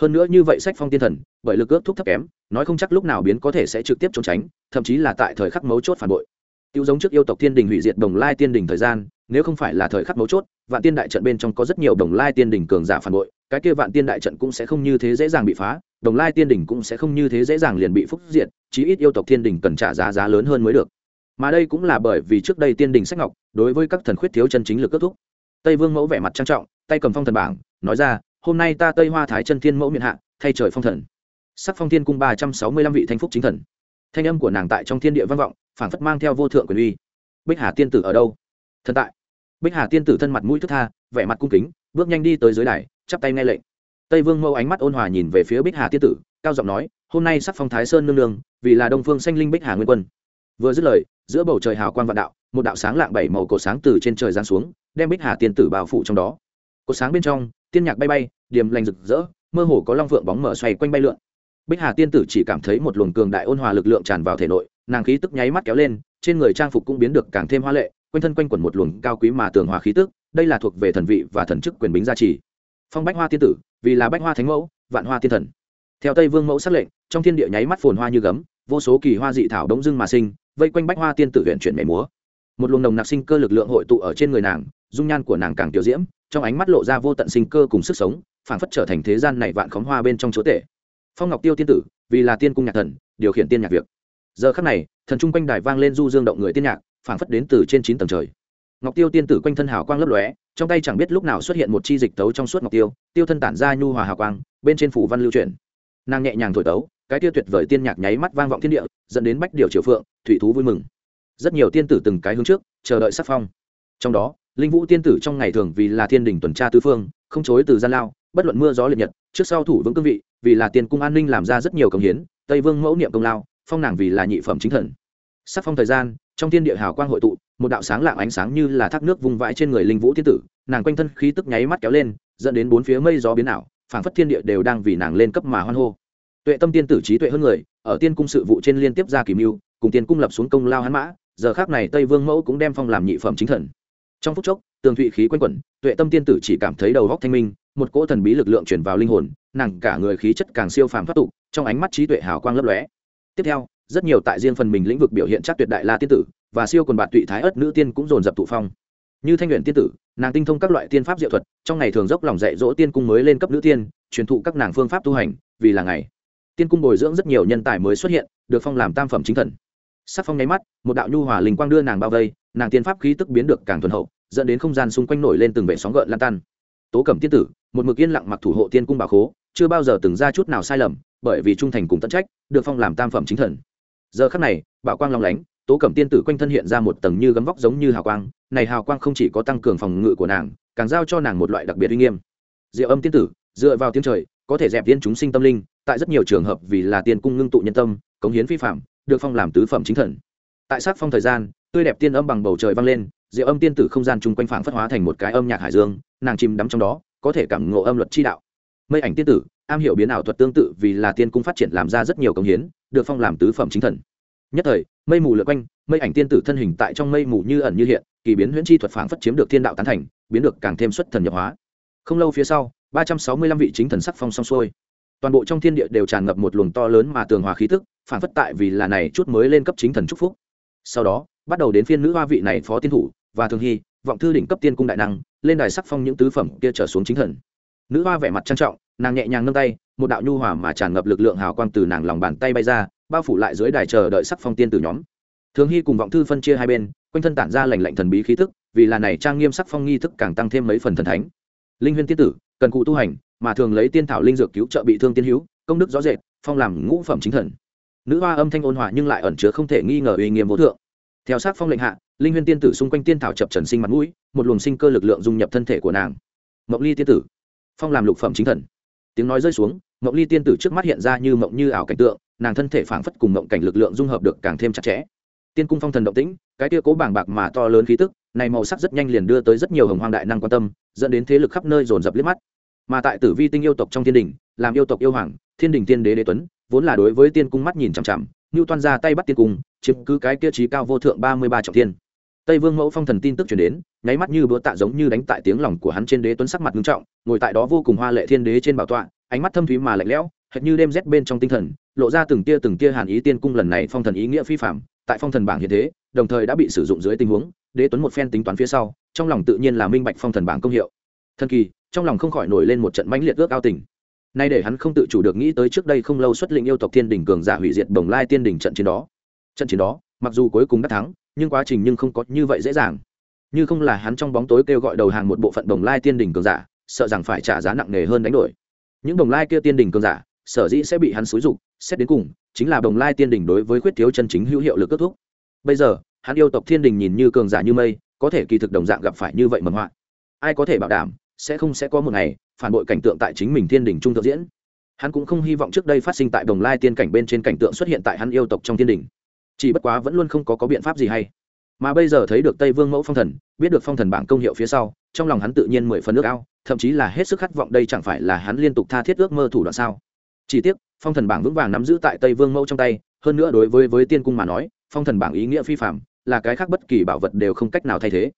Speaker 1: hơn nữa như vậy sách phong tiên thần, bởi lực ước thúc thấp kém, nói không chắc lúc nào biến có thể sẽ trực tiếp trốn tránh, thậm chí là tại thời khắc mấu chốt phản bội. Tiêu giống trước yêu tộc thiên đình hủy diệt đồng lai tiên đình thời gian, nếu không phải là thời khắc mấu chốt, vạn tiên đại trận bên trong có rất nhiều đồng lai tiên đình cường giả phản bội, cái kia vạn tiên đại trận cũng sẽ không như thế dễ dàng bị phá, đồng lai tiên đình cũng sẽ không như thế dễ dàng liền bị phúc diệt, chí ít yêu tộc thiên đình cần trả giá giá lớn hơn mới được. Mà đây cũng là bởi vì trước đây tiên đình sách ngọc, đối với các thần khuyết thiếu chân chính lực kết thúc. Tây vương mẫu vẻ mặt trang trọng, tay cầm phong thần bảng, nói ra hôm nay ta tây hoa thái chân thiên mẫu miệng hạ, thay trời phong thần. Sắc phong thiên cung ba trăm sáu mươi lăm vị thanh phúc chính thần. Thanh âm của nàng tại trong thiên địa văn vọng, phảng phất mang theo vô thượng quyền uy. Bích hà tiên tử ở đâu? Thần tại. Bích hà tiên tử thân mặt mũi thức tha, vẻ mặt cung kính, bước nhanh đi tới dưới đài, chắp tay nghe lệnh. Tây vương mẫu ánh mắt ôn hòa nhìn về phía bích hà tiên tử, cao giọng nói, hôm nay sắc phong thái sơn nương nương, vì là đông phương sanh linh bích hà nguyên quân. Vừa dứt lời, giữa bầu trời hào quang vạn đạo, một đạo sáng lạng bảy màu cổ sáng từ trên trời giáng xuống, đem bích hà tiên tử bao phủ trong đó. Cổ sáng bên trong tiên nhạc bay bay điềm lành rực rỡ, mơ hồ có long phượng bóng mở xoay quanh bay lượn. Bích hà tiên tử chỉ cảm thấy một luồng cường đại ôn hòa lực lượng tràn vào thể nội, nàng khí tức nháy mắt kéo lên, trên người trang phục cũng biến được càng thêm hoa lệ, quanh thân quanh quẩn một luồng cao quý mà tường hòa khí tức, đây là thuộc về thần vị và thần chức quyền bính gia trì. Phong bách hoa tiên tử, vì là bách hoa thánh mẫu, vạn hoa tiên thần. Theo tây vương mẫu xác lệnh, trong thiên địa nháy mắt phồn hoa như gấm, vô số kỳ hoa dị thảo đống dưng mà sinh, vây quanh bách hoa tiên tử huyện chuyển mẻ múa. Một luồng nồng nặc sinh cơ lực lượng hội tụ ở trên người nàng dung nhan của nàng càng tiểu diễm, trong ánh mắt lộ ra vô tận sinh cơ cùng sức sống, phảng phất trở thành thế gian này vạn khóm hoa bên trong chúa tể. Phong ngọc tiêu tiên tử, vì là tiên cung nhạc thần, điều khiển tiên nhạc việc. Giờ khắc này, thần trung quanh đài vang lên du dương động người tiên nhạc, phảng phất đến từ trên chín tầng trời. Ngọc tiêu tiên tử quanh thân hào quang lấp lóe, trong tay chẳng biết lúc nào xuất hiện một chi dịch tấu trong suốt ngọc tiêu tiêu thân tản ra nhu hòa hào quang, bên trên phủ văn lưu truyền. nàng nhẹ nhàng thổi tấu, cái tiêu tuyệt vời tiên nhạc nháy mắt vang vọng thiên địa, dẫn đến bách điều triều phượng, thủy thú vui mừng. Rất nhiều tiên tử từng cái hướng trước, chờ đợi sắc phong. Trong đó linh vũ tiên tử trong ngày thường vì là thiên đình tuần tra tứ phương, không chối từ gian lao, bất luận mưa gió liệt nhật, trước sau thủ vững cương vị, vì là tiền cung an ninh làm ra rất nhiều công hiến, tây vương mẫu niệm công lao, phong nàng vì là nhị phẩm chính thần. Sắc phong thời gian, trong thiên địa hào quang hội tụ, một đạo sáng lạng ánh sáng như là thác nước vung vãi trên người linh vũ tiên tử, nàng quanh thân khí tức nháy mắt kéo lên, dẫn đến bốn phía mây gió biến ảo, phảng phất thiên địa đều đang vì nàng lên cấp mà hoan hô. Tuệ tâm tiên tử trí tuệ hơn người, ở tiên cung sự vụ trên liên tiếp ra kỳ mưu, cùng tiên cung lập xuống công lao hắn mã, giờ khác này tây vương mẫu cũng đem phong làm nhị phẩm chính thần trong phút chốc, tường thụy khí quanh quẩn, tuệ tâm tiên tử chỉ cảm thấy đầu góc thanh minh, một cỗ thần bí lực lượng chuyển vào linh hồn, nàng cả người khí chất càng siêu phàm thoát tục, trong ánh mắt trí tuệ hào quang lấp lóe. Tiếp theo, rất nhiều tại riêng phần mình lĩnh vực biểu hiện chắc tuyệt đại la tiên tử và siêu quần bạn tụy thái ất nữ tiên cũng dồn dập thụ phong. Như thanh luyện tiên tử, nàng tinh thông các loại tiên pháp diệu thuật, trong ngày thường dốc lòng dạy dỗ tiên cung mới lên cấp nữ tiên, truyền thụ các nàng phương pháp tu hành, vì là ngày. Tiên cung bồi dưỡng rất nhiều nhân tài mới xuất hiện, được phong làm tam phẩm chính thần sắc phong nháy mắt, một đạo nhu hòa linh quang đưa nàng bao vây, nàng tiên pháp khí tức biến được càng thuần hậu, dẫn đến không gian xung quanh nổi lên từng vệ sóng gợn lan tan. Tố cẩm tiên tử, một mực yên lặng mặc thủ hộ tiên cung bảo khố, chưa bao giờ từng ra chút nào sai lầm, bởi vì trung thành cùng tận trách, được phong làm tam phẩm chính thần. Giờ khắc này, bảo quang long lánh, tố cẩm tiên tử quanh thân hiện ra một tầng như gấm vóc giống như hào quang, này hào quang không chỉ có tăng cường phòng ngự của nàng, càng giao cho nàng một loại đặc biệt uy nghiêm. Diệu âm tiên tử, dựa vào tiếng trời, có thể dẹp tiên chúng sinh tâm linh, tại rất nhiều trường hợp vì là tiên cung ngưng tụ nhân tâm, cống hiến phi phạm được phong làm tứ phẩm chính thần. Tại sát phong thời gian, tươi đẹp tiên âm bằng bầu trời vang lên, diệu âm tiên tử không gian chung quanh phảng phất hóa thành một cái âm nhạc hải dương, nàng chìm đắm trong đó, có thể cảm ngộ âm luật chi đạo. Mây ảnh tiên tử, am hiểu biến ảo thuật tương tự vì là tiên cung phát triển làm ra rất nhiều công hiến, được phong làm tứ phẩm chính thần. Nhất thời, mây mù lượn quanh, mây ảnh tiên tử thân hình tại trong mây mù như ẩn như hiện, kỳ biến huyễn chi thuật phảng phất chiếm được thiên đạo tán thành, biến được càng thêm xuất thần nhập hóa. Không lâu phía sau, ba trăm sáu mươi lăm vị chính thần sắc phong xong xuôi toàn bộ trong thiên địa đều tràn ngập một luồng to lớn mà tường hòa khí tức, phản phất tại vì là này chút mới lên cấp chính thần chúc phúc. Sau đó, bắt đầu đến phiên nữ hoa vị này phó tiên thủ, và thường hy, vọng thư đỉnh cấp tiên cung đại năng, lên đài sắc phong những tứ phẩm kia trở xuống chính thần. Nữ hoa vẻ mặt trang trọng, nàng nhẹ nhàng nâng tay, một đạo nhu hòa mà tràn ngập lực lượng hào quang từ nàng lòng bàn tay bay ra, bao phủ lại dưới đài chờ đợi sắc phong tiên từ nhóm. Thường hy cùng vọng thư phân chia hai bên, quanh thân tản ra lành lạnh thần bí khí thức vì là này trang nghiêm sắc phong nghi thức càng tăng thêm mấy phần thần thánh. Linh huyên tiên tử, cần cụ tu hành mà thường lấy tiên thảo linh dược cứu trợ bị thương tiên hữu, công đức rõ rệt, phong làm ngũ phẩm chính thần. Nữ hoa âm thanh ôn hòa nhưng lại ẩn chứa không thể nghi ngờ uy nghiêm vô thượng. Theo sát phong lệnh hạ, linh huyên tiên tử xung quanh tiên thảo chập trần sinh mặt mũi, một luồng sinh cơ lực lượng dung nhập thân thể của nàng. Mộng ly tiên tử, phong làm lục phẩm chính thần. Tiếng nói rơi xuống, mộng ly tiên tử trước mắt hiện ra như mộng như ảo cảnh tượng, nàng thân thể phảng phất cùng mộng cảnh lực lượng dung hợp được càng thêm chặt chẽ. Tiên cung phong thần động tĩnh, cái tia cố bảng bạc mà to lớn khí tức, này màu sắc rất nhanh liền đưa tới rất nhiều hồng hoang đại năng quan tâm, dẫn đến thế lực khắp nơi dồn dập liếc mắt mà tại tử vi tinh yêu tộc trong thiên đình, làm yêu tộc yêu hoàng, thiên đình tiên đế đế tuấn, vốn là đối với tiên cung mắt nhìn chằm chằm như toan ra tay bắt tiên cung, chiếm cứ cái kia trí cao vô thượng ba mươi ba trọng thiên. Tây vương mẫu phong thần tin tức chuyển đến, nháy mắt như bữa tạ giống như đánh tại tiếng lòng của hắn trên đế tuấn sắc mặt nghiêm trọng, ngồi tại đó vô cùng hoa lệ thiên đế trên bảo tọa, ánh mắt thâm thúy mà lạnh lẽo, hệt như đêm rét bên trong tinh thần, lộ ra từng tia từng tia hàn ý tiên cung lần này phong thần ý nghĩa phi phạm tại phong thần bảng hiện thế, đồng thời đã bị sử dụng dưới tình huống, đế tuấn một phen tính toán phía sau, trong lòng tự nhiên là minh bạch phong thần bảng công hiệu. Thần kỳ trong lòng không khỏi nổi lên một trận mãnh liệt ước ao tình. Nay để hắn không tự chủ được nghĩ tới trước đây không lâu xuất lĩnh yêu tộc thiên đình cường giả hủy diệt đồng lai tiên đình trận chiến đó. Trận chiến đó, mặc dù cuối cùng đã thắng, nhưng quá trình nhưng không có như vậy dễ dàng. Như không là hắn trong bóng tối kêu gọi đầu hàng một bộ phận đồng lai tiên đình cường giả, sợ rằng phải trả giá nặng nề hơn đánh đổi. Những đồng lai kia tiên đình cường giả, sở dĩ sẽ bị hắn xúi dục, xét đến cùng, chính là đồng lai tiên đình đối với khuyết thiếu chân chính hữu hiệu lực kết thúc. Bây giờ, hắn yêu tộc thiên đình nhìn như cường giả như mây, có thể kỳ thực đồng dạng gặp phải như vậy mầm họa. Ai có thể bảo đảm sẽ không sẽ có một ngày phản bội cảnh tượng tại chính mình thiên đình trung thực diễn. Hắn cũng không hy vọng trước đây phát sinh tại đồng lai tiên cảnh bên trên cảnh tượng xuất hiện tại hắn yêu tộc trong thiên đình. Chỉ bất quá vẫn luôn không có, có biện pháp gì hay. Mà bây giờ thấy được tây vương mẫu phong thần biết được phong thần bảng công hiệu phía sau trong lòng hắn tự nhiên mười phần nước ao thậm chí là hết sức khát vọng đây chẳng phải là hắn liên tục tha thiết ước mơ thủ đoạn sao. Chỉ tiếc phong thần bảng vững vàng nắm giữ tại tây vương mẫu trong tay hơn nữa đối với với tiên cung mà nói phong thần bảng ý nghĩa phi phạm là cái khác bất kỳ bảo vật đều không cách nào thay thế.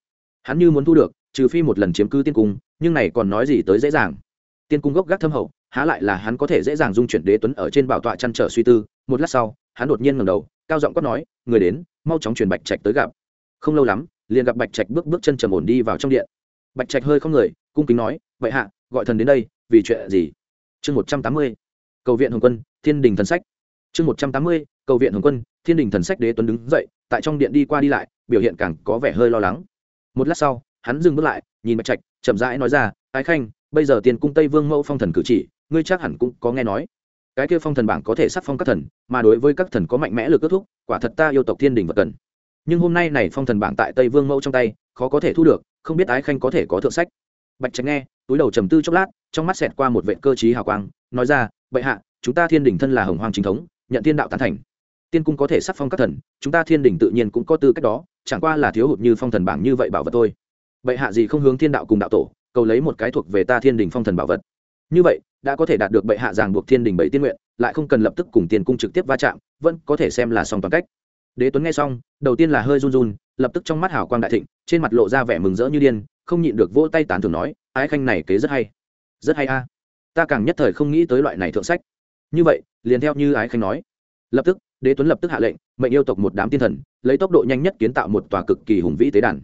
Speaker 1: Hắn như muốn thu được trừ phi một lần chiếm cứ tiên cung, nhưng này còn nói gì tới dễ dàng. Tiên cung gốc gác thâm hậu, há lại là hắn có thể dễ dàng dung chuyển đế tuấn ở trên bảo tọa chăn trở suy tư, một lát sau, hắn đột nhiên ngầm đầu, cao giọng quát nói, người đến, mau chóng truyền bạch trạch tới gặp. Không lâu lắm, liền gặp bạch trạch bước bước chân trầm ổn đi vào trong điện. Bạch trạch hơi không người, cung kính nói, vậy hạ, gọi thần đến đây, vì chuyện gì? Chương một trăm tám mươi, cầu viện hồng quân, thiên đình thần sách. Chương một trăm tám mươi, cầu viện hồng quân, thiên đình thần sách đế tuấn đứng dậy, tại trong điện đi qua đi lại, biểu hiện càng có vẻ hơi lo lắng. Một lát sau hắn dừng bước lại, nhìn bạch trạch, chậm rãi nói ra, ái khanh, bây giờ tiền cung tây vương mẫu phong thần cử chỉ, ngươi chắc hẳn cũng có nghe nói. Cái kia phong thần bảng có thể sắc phong các thần, mà đối với các thần có mạnh mẽ lực kết thúc, quả thật ta yêu tộc thiên đình vật cần. Nhưng hôm nay này phong thần bảng tại tây vương mẫu trong tay, khó có thể thu được, không biết ái khanh có thể có thượng sách. Bạch trạch nghe, túi đầu trầm tư chốc lát, trong mắt xẹt qua một vệ cơ chí hào quang, nói ra, bệ hạ, chúng ta thiên đình thân là hồng hoàng chính thống, nhận thiên đạo tán thành. Tiên cung có thể sắc phong các thần, chúng ta thiên đình tự nhiên cũng có tư cách đó, chẳng qua là thiếu hụt như phong thần bảng như vậy bảo vật thôi bệ hạ gì không hướng thiên đạo cùng đạo tổ, cầu lấy một cái thuộc về ta thiên đình phong thần bảo vật. Như vậy, đã có thể đạt được bệ hạ ràng buộc thiên đình bảy tiên nguyện, lại không cần lập tức cùng tiền cung trực tiếp va chạm, vẫn có thể xem là song toàn cách. Đế tuấn nghe xong, đầu tiên là hơi run run, lập tức trong mắt hảo quang đại thịnh, trên mặt lộ ra vẻ mừng rỡ như điên, không nhịn được vỗ tay tán thường nói, ái khanh này kế rất hay. Rất hay a. Ta càng nhất thời không nghĩ tới loại này thượng sách. Như vậy, liền theo như ái khanh nói. Lập tức, đế tuấn lập tức hạ lệnh, mệnh yêu tộc một đám tiên thần, lấy tốc độ nhanh nhất kiến tạo một tòa cực kỳ hùng vĩ tế đàn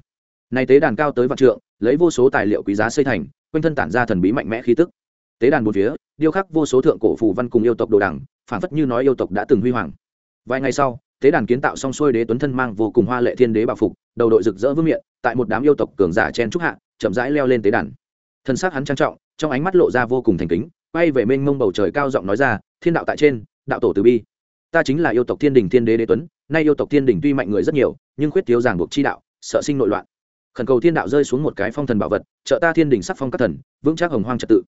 Speaker 1: này tế đàn cao tới vạn trượng, lấy vô số tài liệu quý giá xây thành, quanh thân tản ra thần bí mạnh mẽ khí tức. Tế đàn bốn phía, điêu khắc vô số thượng cổ phù văn cùng yêu tộc đồ đẳng phản phất như nói yêu tộc đã từng huy hoàng. Vài ngày sau, tế đàn kiến tạo xong xuôi đế tuấn thân mang vô cùng hoa lệ thiên đế bảo phục, đầu đội rực rỡ vương miện, tại một đám yêu tộc cường giả chen trúc hạ, chậm rãi leo lên tế đàn. Thân xác hắn trang trọng, trong ánh mắt lộ ra vô cùng thành kính, quay về mênh mông bầu trời cao giọng nói ra, thiên đạo tại trên, đạo tổ từ bi. Ta chính là yêu tộc thiên đình thiên đế đế tuấn, nay yêu tộc thiên đình tuy mạnh người rất nhiều, nhưng khuyết thiếu giảng buộc chi đạo, sợ sinh nội loạn khẩn cầu thiên đạo rơi xuống một cái phong thần bảo vật, trợ ta thiên đình sắc phong các thần, vững chắc hồng hoang trật tự.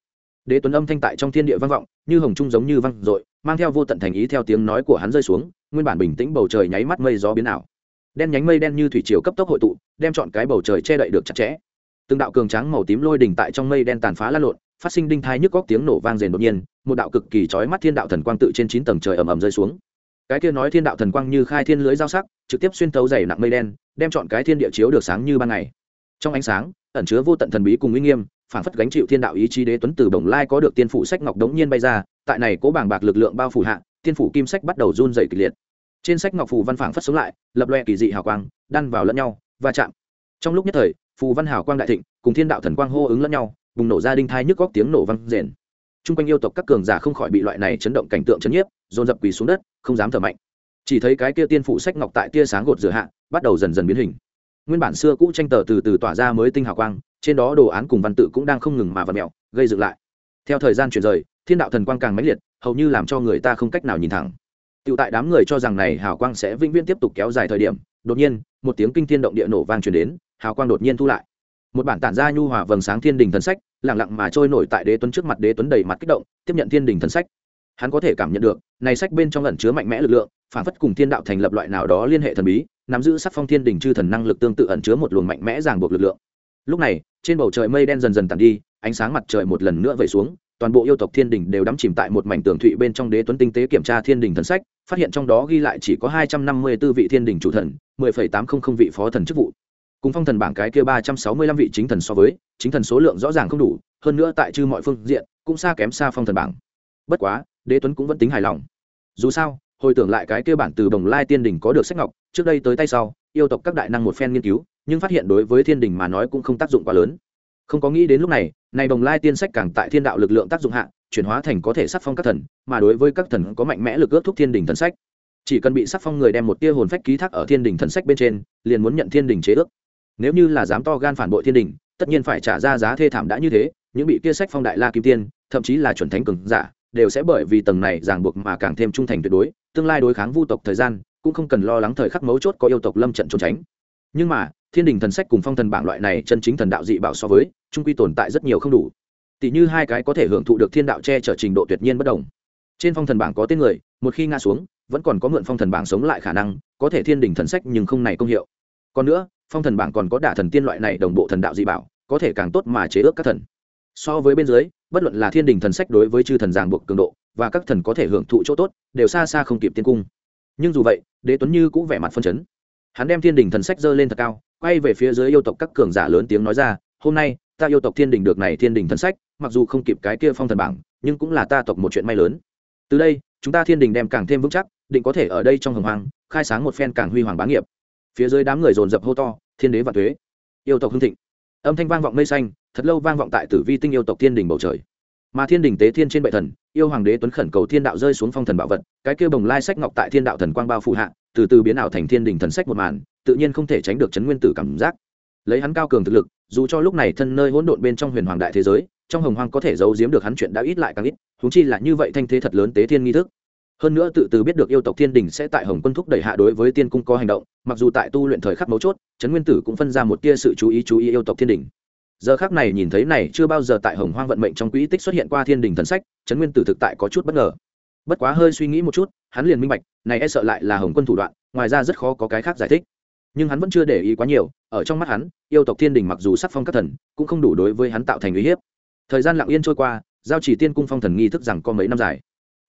Speaker 1: Đế tuấn âm thanh tại trong thiên địa vang vọng, như hồng trung giống như vang dội, mang theo vô tận thành ý theo tiếng nói của hắn rơi xuống, nguyên bản bình tĩnh bầu trời nháy mắt mây gió biến ảo. Đen nhánh mây đen như thủy triều cấp tốc hội tụ, đem chọn cái bầu trời che đậy được chặt chẽ. Từng đạo cường trắng màu tím lôi đỉnh tại trong mây đen tàn phá lan lộn, phát sinh đinh thai nhức góc tiếng nổ vang rền đột nhiên, một đạo cực kỳ chói mắt thiên đạo thần quang tự trên chín tầng trời ầm ầm rơi xuống. Cái kia nói thiên đạo thần quang như khai thiên lưới giao sắc, trực tiếp xuyên tấu dày nặng mây đen, đem chọn cái thiên địa chiếu được sáng như ban ngày trong ánh sáng, ẩn chứa vô tận thần bí cùng uy nghiêm phản phất gánh chịu thiên đạo ý chí đế tuấn từ bồng lai có được tiên phủ sách ngọc đống nhiên bay ra, tại này cố bảng bạc lực lượng bao phủ hạ, tiên phủ kim sách bắt đầu run dày kịch liệt. Trên sách ngọc phù văn phảng phất sống lại, lập loe kỳ dị hào quang, đan vào lẫn nhau và chạm. Trong lúc nhất thời, phù văn hào quang đại thịnh, cùng thiên đạo thần quang hô ứng lẫn nhau, bùng nổ ra đinh thai nhức góc tiếng nổ vang rền. T r u n g quanh yêu tộc các cường giả không khỏi bị loại này chấn động cảnh tượng chấn nhiếp, dồn dập quỳ xuống đất, không dám thở mạnh. Chỉ thấy cái kia tiên phủ sách ngọc tại tia sáng gột rửa hạ, bắt đầu dần dần biến hình nguyên bản xưa cũ tranh tờ từ từ tỏa ra mới tinh hào quang trên đó đồ án cùng văn tự cũng đang không ngừng mà vật mẹo gây dựng lại theo thời gian chuyển rời thiên đạo thần quang càng mãnh liệt hầu như làm cho người ta không cách nào nhìn thẳng tựu tại đám người cho rằng này hào quang sẽ vĩnh viễn tiếp tục kéo dài thời điểm, đột nhiên, một tiếng kinh thiên động địa nổ vang truyền đến, hào quang đột nhiên thu lại. Một bản tản ra nhu hòa vầng sáng thiên đình thần sách, lặng lặng mà trôi nổi tại Đế Tuấn trước mặt Đế Tuấn đầy mặt kích động, tiếp nhận thiên đình thần sách. Hắn có thể cảm nhận được, này sách bên trong ẩn chứa mạnh mẽ lực lượng, phản phất cùng thiên đạo thành lập loại nào đó liên hệ thần bí, nắm giữ sắc phong thiên đình chư thần năng lực tương tự ẩn chứa một luồng mạnh mẽ ràng buộc lực lượng. Lúc này, trên bầu trời mây đen dần dần tàn đi, ánh sáng mặt trời một lần nữa về xuống, toàn bộ yêu tộc thiên đình đều đắm chìm tại một mảnh tường thụy bên trong đế tuấn tinh tế kiểm tra thiên đình thần sách phát hiện trong đó ghi lại chỉ có hai trăm năm mươi b ố vị thiên đình chủ thần mười phẩy tám không không vị phó thần chức vụ. Cùng phong thần bảng cái kia ba trăm sáu mươi lăm vị chính thần so với chính thần số lượng rõ ràng không đủ hơn nữa tại chư mọi phương diện cũng xa kém xa phong thần bảng. Bất quá đế tuấn cũng vẫn tính hài lòng. Dù sao hồi tưởng lại cái kia bản từ đồng lai tiên đình có được sách ngọc, trước đây tới tay sau, yêu tộc các đại năng một phen nghiên cứu, nhưng phát hiện đối với thiên đình mà nói cũng không tác dụng quá lớn. Không có nghĩ đến lúc này này đồng lai tiên sách càng tại thiên đạo lực lượng tác dụng hạ, chuyển hóa thành có thể sắc phong các thần, mà đối với các thần có mạnh mẽ lực ước thúc thiên đình thần sách. Chỉ cần bị sắc phong người đem một tia hồn phách ký thác ở thiên đình thần sách bên trên, liền muốn nhận thiên đình chế ước. Nếu như là dám to gan phản bội thiên đình, tất nhiên phải trả ra giá thê thảm đã như thế, những bị kia sách phong đại la kim tiên, thậm chí là chuẩn thánh cường giả đều sẽ bởi vì tầng này ràng buộc mà càng thêm trung thành tuyệt đối, tương lai đối kháng vu tộc thời gian cũng không cần lo lắng thời khắc mấu chốt có yêu tộc lâm trận trốn tránh. Nhưng mà, thiên đình thần sách cùng phong thần bảng loại này chân chính thần đạo dị bảo so với, trung quy tồn tại rất nhiều không đủ. Tỷ như hai cái có thể hưởng thụ được thiên đạo che chở trình độ tuyệt nhiên bất đồng. Trên phong thần bảng có tên người, một khi ngã xuống, vẫn còn có mượn phong thần bảng sống lại khả năng, có thể thiên đình thần sách nhưng không này công hiệu. Còn nữa, phong thần bảng còn có đả thần tiên loại này đồng bộ thần đạo dị bảo, có thể càng tốt mà chế ước các thần so với bên dưới, bất luận là thiên đình thần sách đối với chư thần giảng buộc cường độ, và các thần có thể hưởng thụ chỗ tốt, đều xa xa không kịp tiên cung. Nhưng dù vậy, đế tuấn như cũng vẻ mặt phân chấn. Hắn đem thiên đình thần sách dơ lên thật cao, quay về phía dưới yêu tộc các cường giả lớn tiếng nói ra, hôm nay, ta yêu tộc thiên đình được này thiên đình thần sách, mặc dù không kịp cái kia phong thần bảng, nhưng cũng là ta tộc một chuyện may lớn. Từ đây, chúng ta thiên đình đem càng thêm vững chắc, định có thể ở đây trong hồng hoang, khai sáng một phen càng huy hoàng bá nghiệp. Phía dưới đám người dồn dập hô to, thiên đế và thuế yêu tộc hưng thịnh. Âm thanh vang vọng mây xanh thật lâu vang vọng tại tử vi tinh yêu tộc thiên đình bầu trời. Mà thiên đình tế thiên trên bệ thần, yêu hoàng đế tuấn khẩn cầu thiên đạo rơi xuống phong thần bảo vật, cái kia bồng lai sách ngọc tại thiên đạo thần quang bao phụ hạ, từ từ biến ảo thành thiên đình thần sách một màn, tự nhiên không thể tránh được chấn nguyên tử cảm giác. Lấy hắn cao cường thực lực, dù cho lúc này thân nơi hỗn độn bên trong huyền hoàng đại thế giới, trong hồng hoang có thể giấu giếm được hắn chuyện đã ít lại càng ít húng chi là như vậy thanh thế thật lớn tế thiên nghi thức. Hơn nữa tự từ biết được yêu tộc thiên đình sẽ tại hồng quân thúc đẩy hạ đối với tiên cung có hành động, mặc dù tại tu luyện thời khắc mấu chốt trấn nguyên tử cũng phân ra một tia sự chú ý chú ý yêu tộc thiên đình giờ khác này nhìn thấy này chưa bao giờ tại hồng hoang vận mệnh trong quỹ tích xuất hiện qua thiên đình thần sách, trấn nguyên tử thực tại có chút bất ngờ. Bất quá hơi suy nghĩ một chút, hắn liền minh bạch, này e sợ lại là hồng quân thủ đoạn, ngoài ra rất khó có cái khác giải thích. Nhưng hắn vẫn chưa để ý quá nhiều, ở trong mắt hắn, yêu tộc thiên đình mặc dù sắc phong các thần, cũng không đủ đối với hắn tạo thành uy hiếp. Thời gian lặng yên trôi qua, giao chỉ tiên cung phong thần nghi thức rằng có mấy năm dài.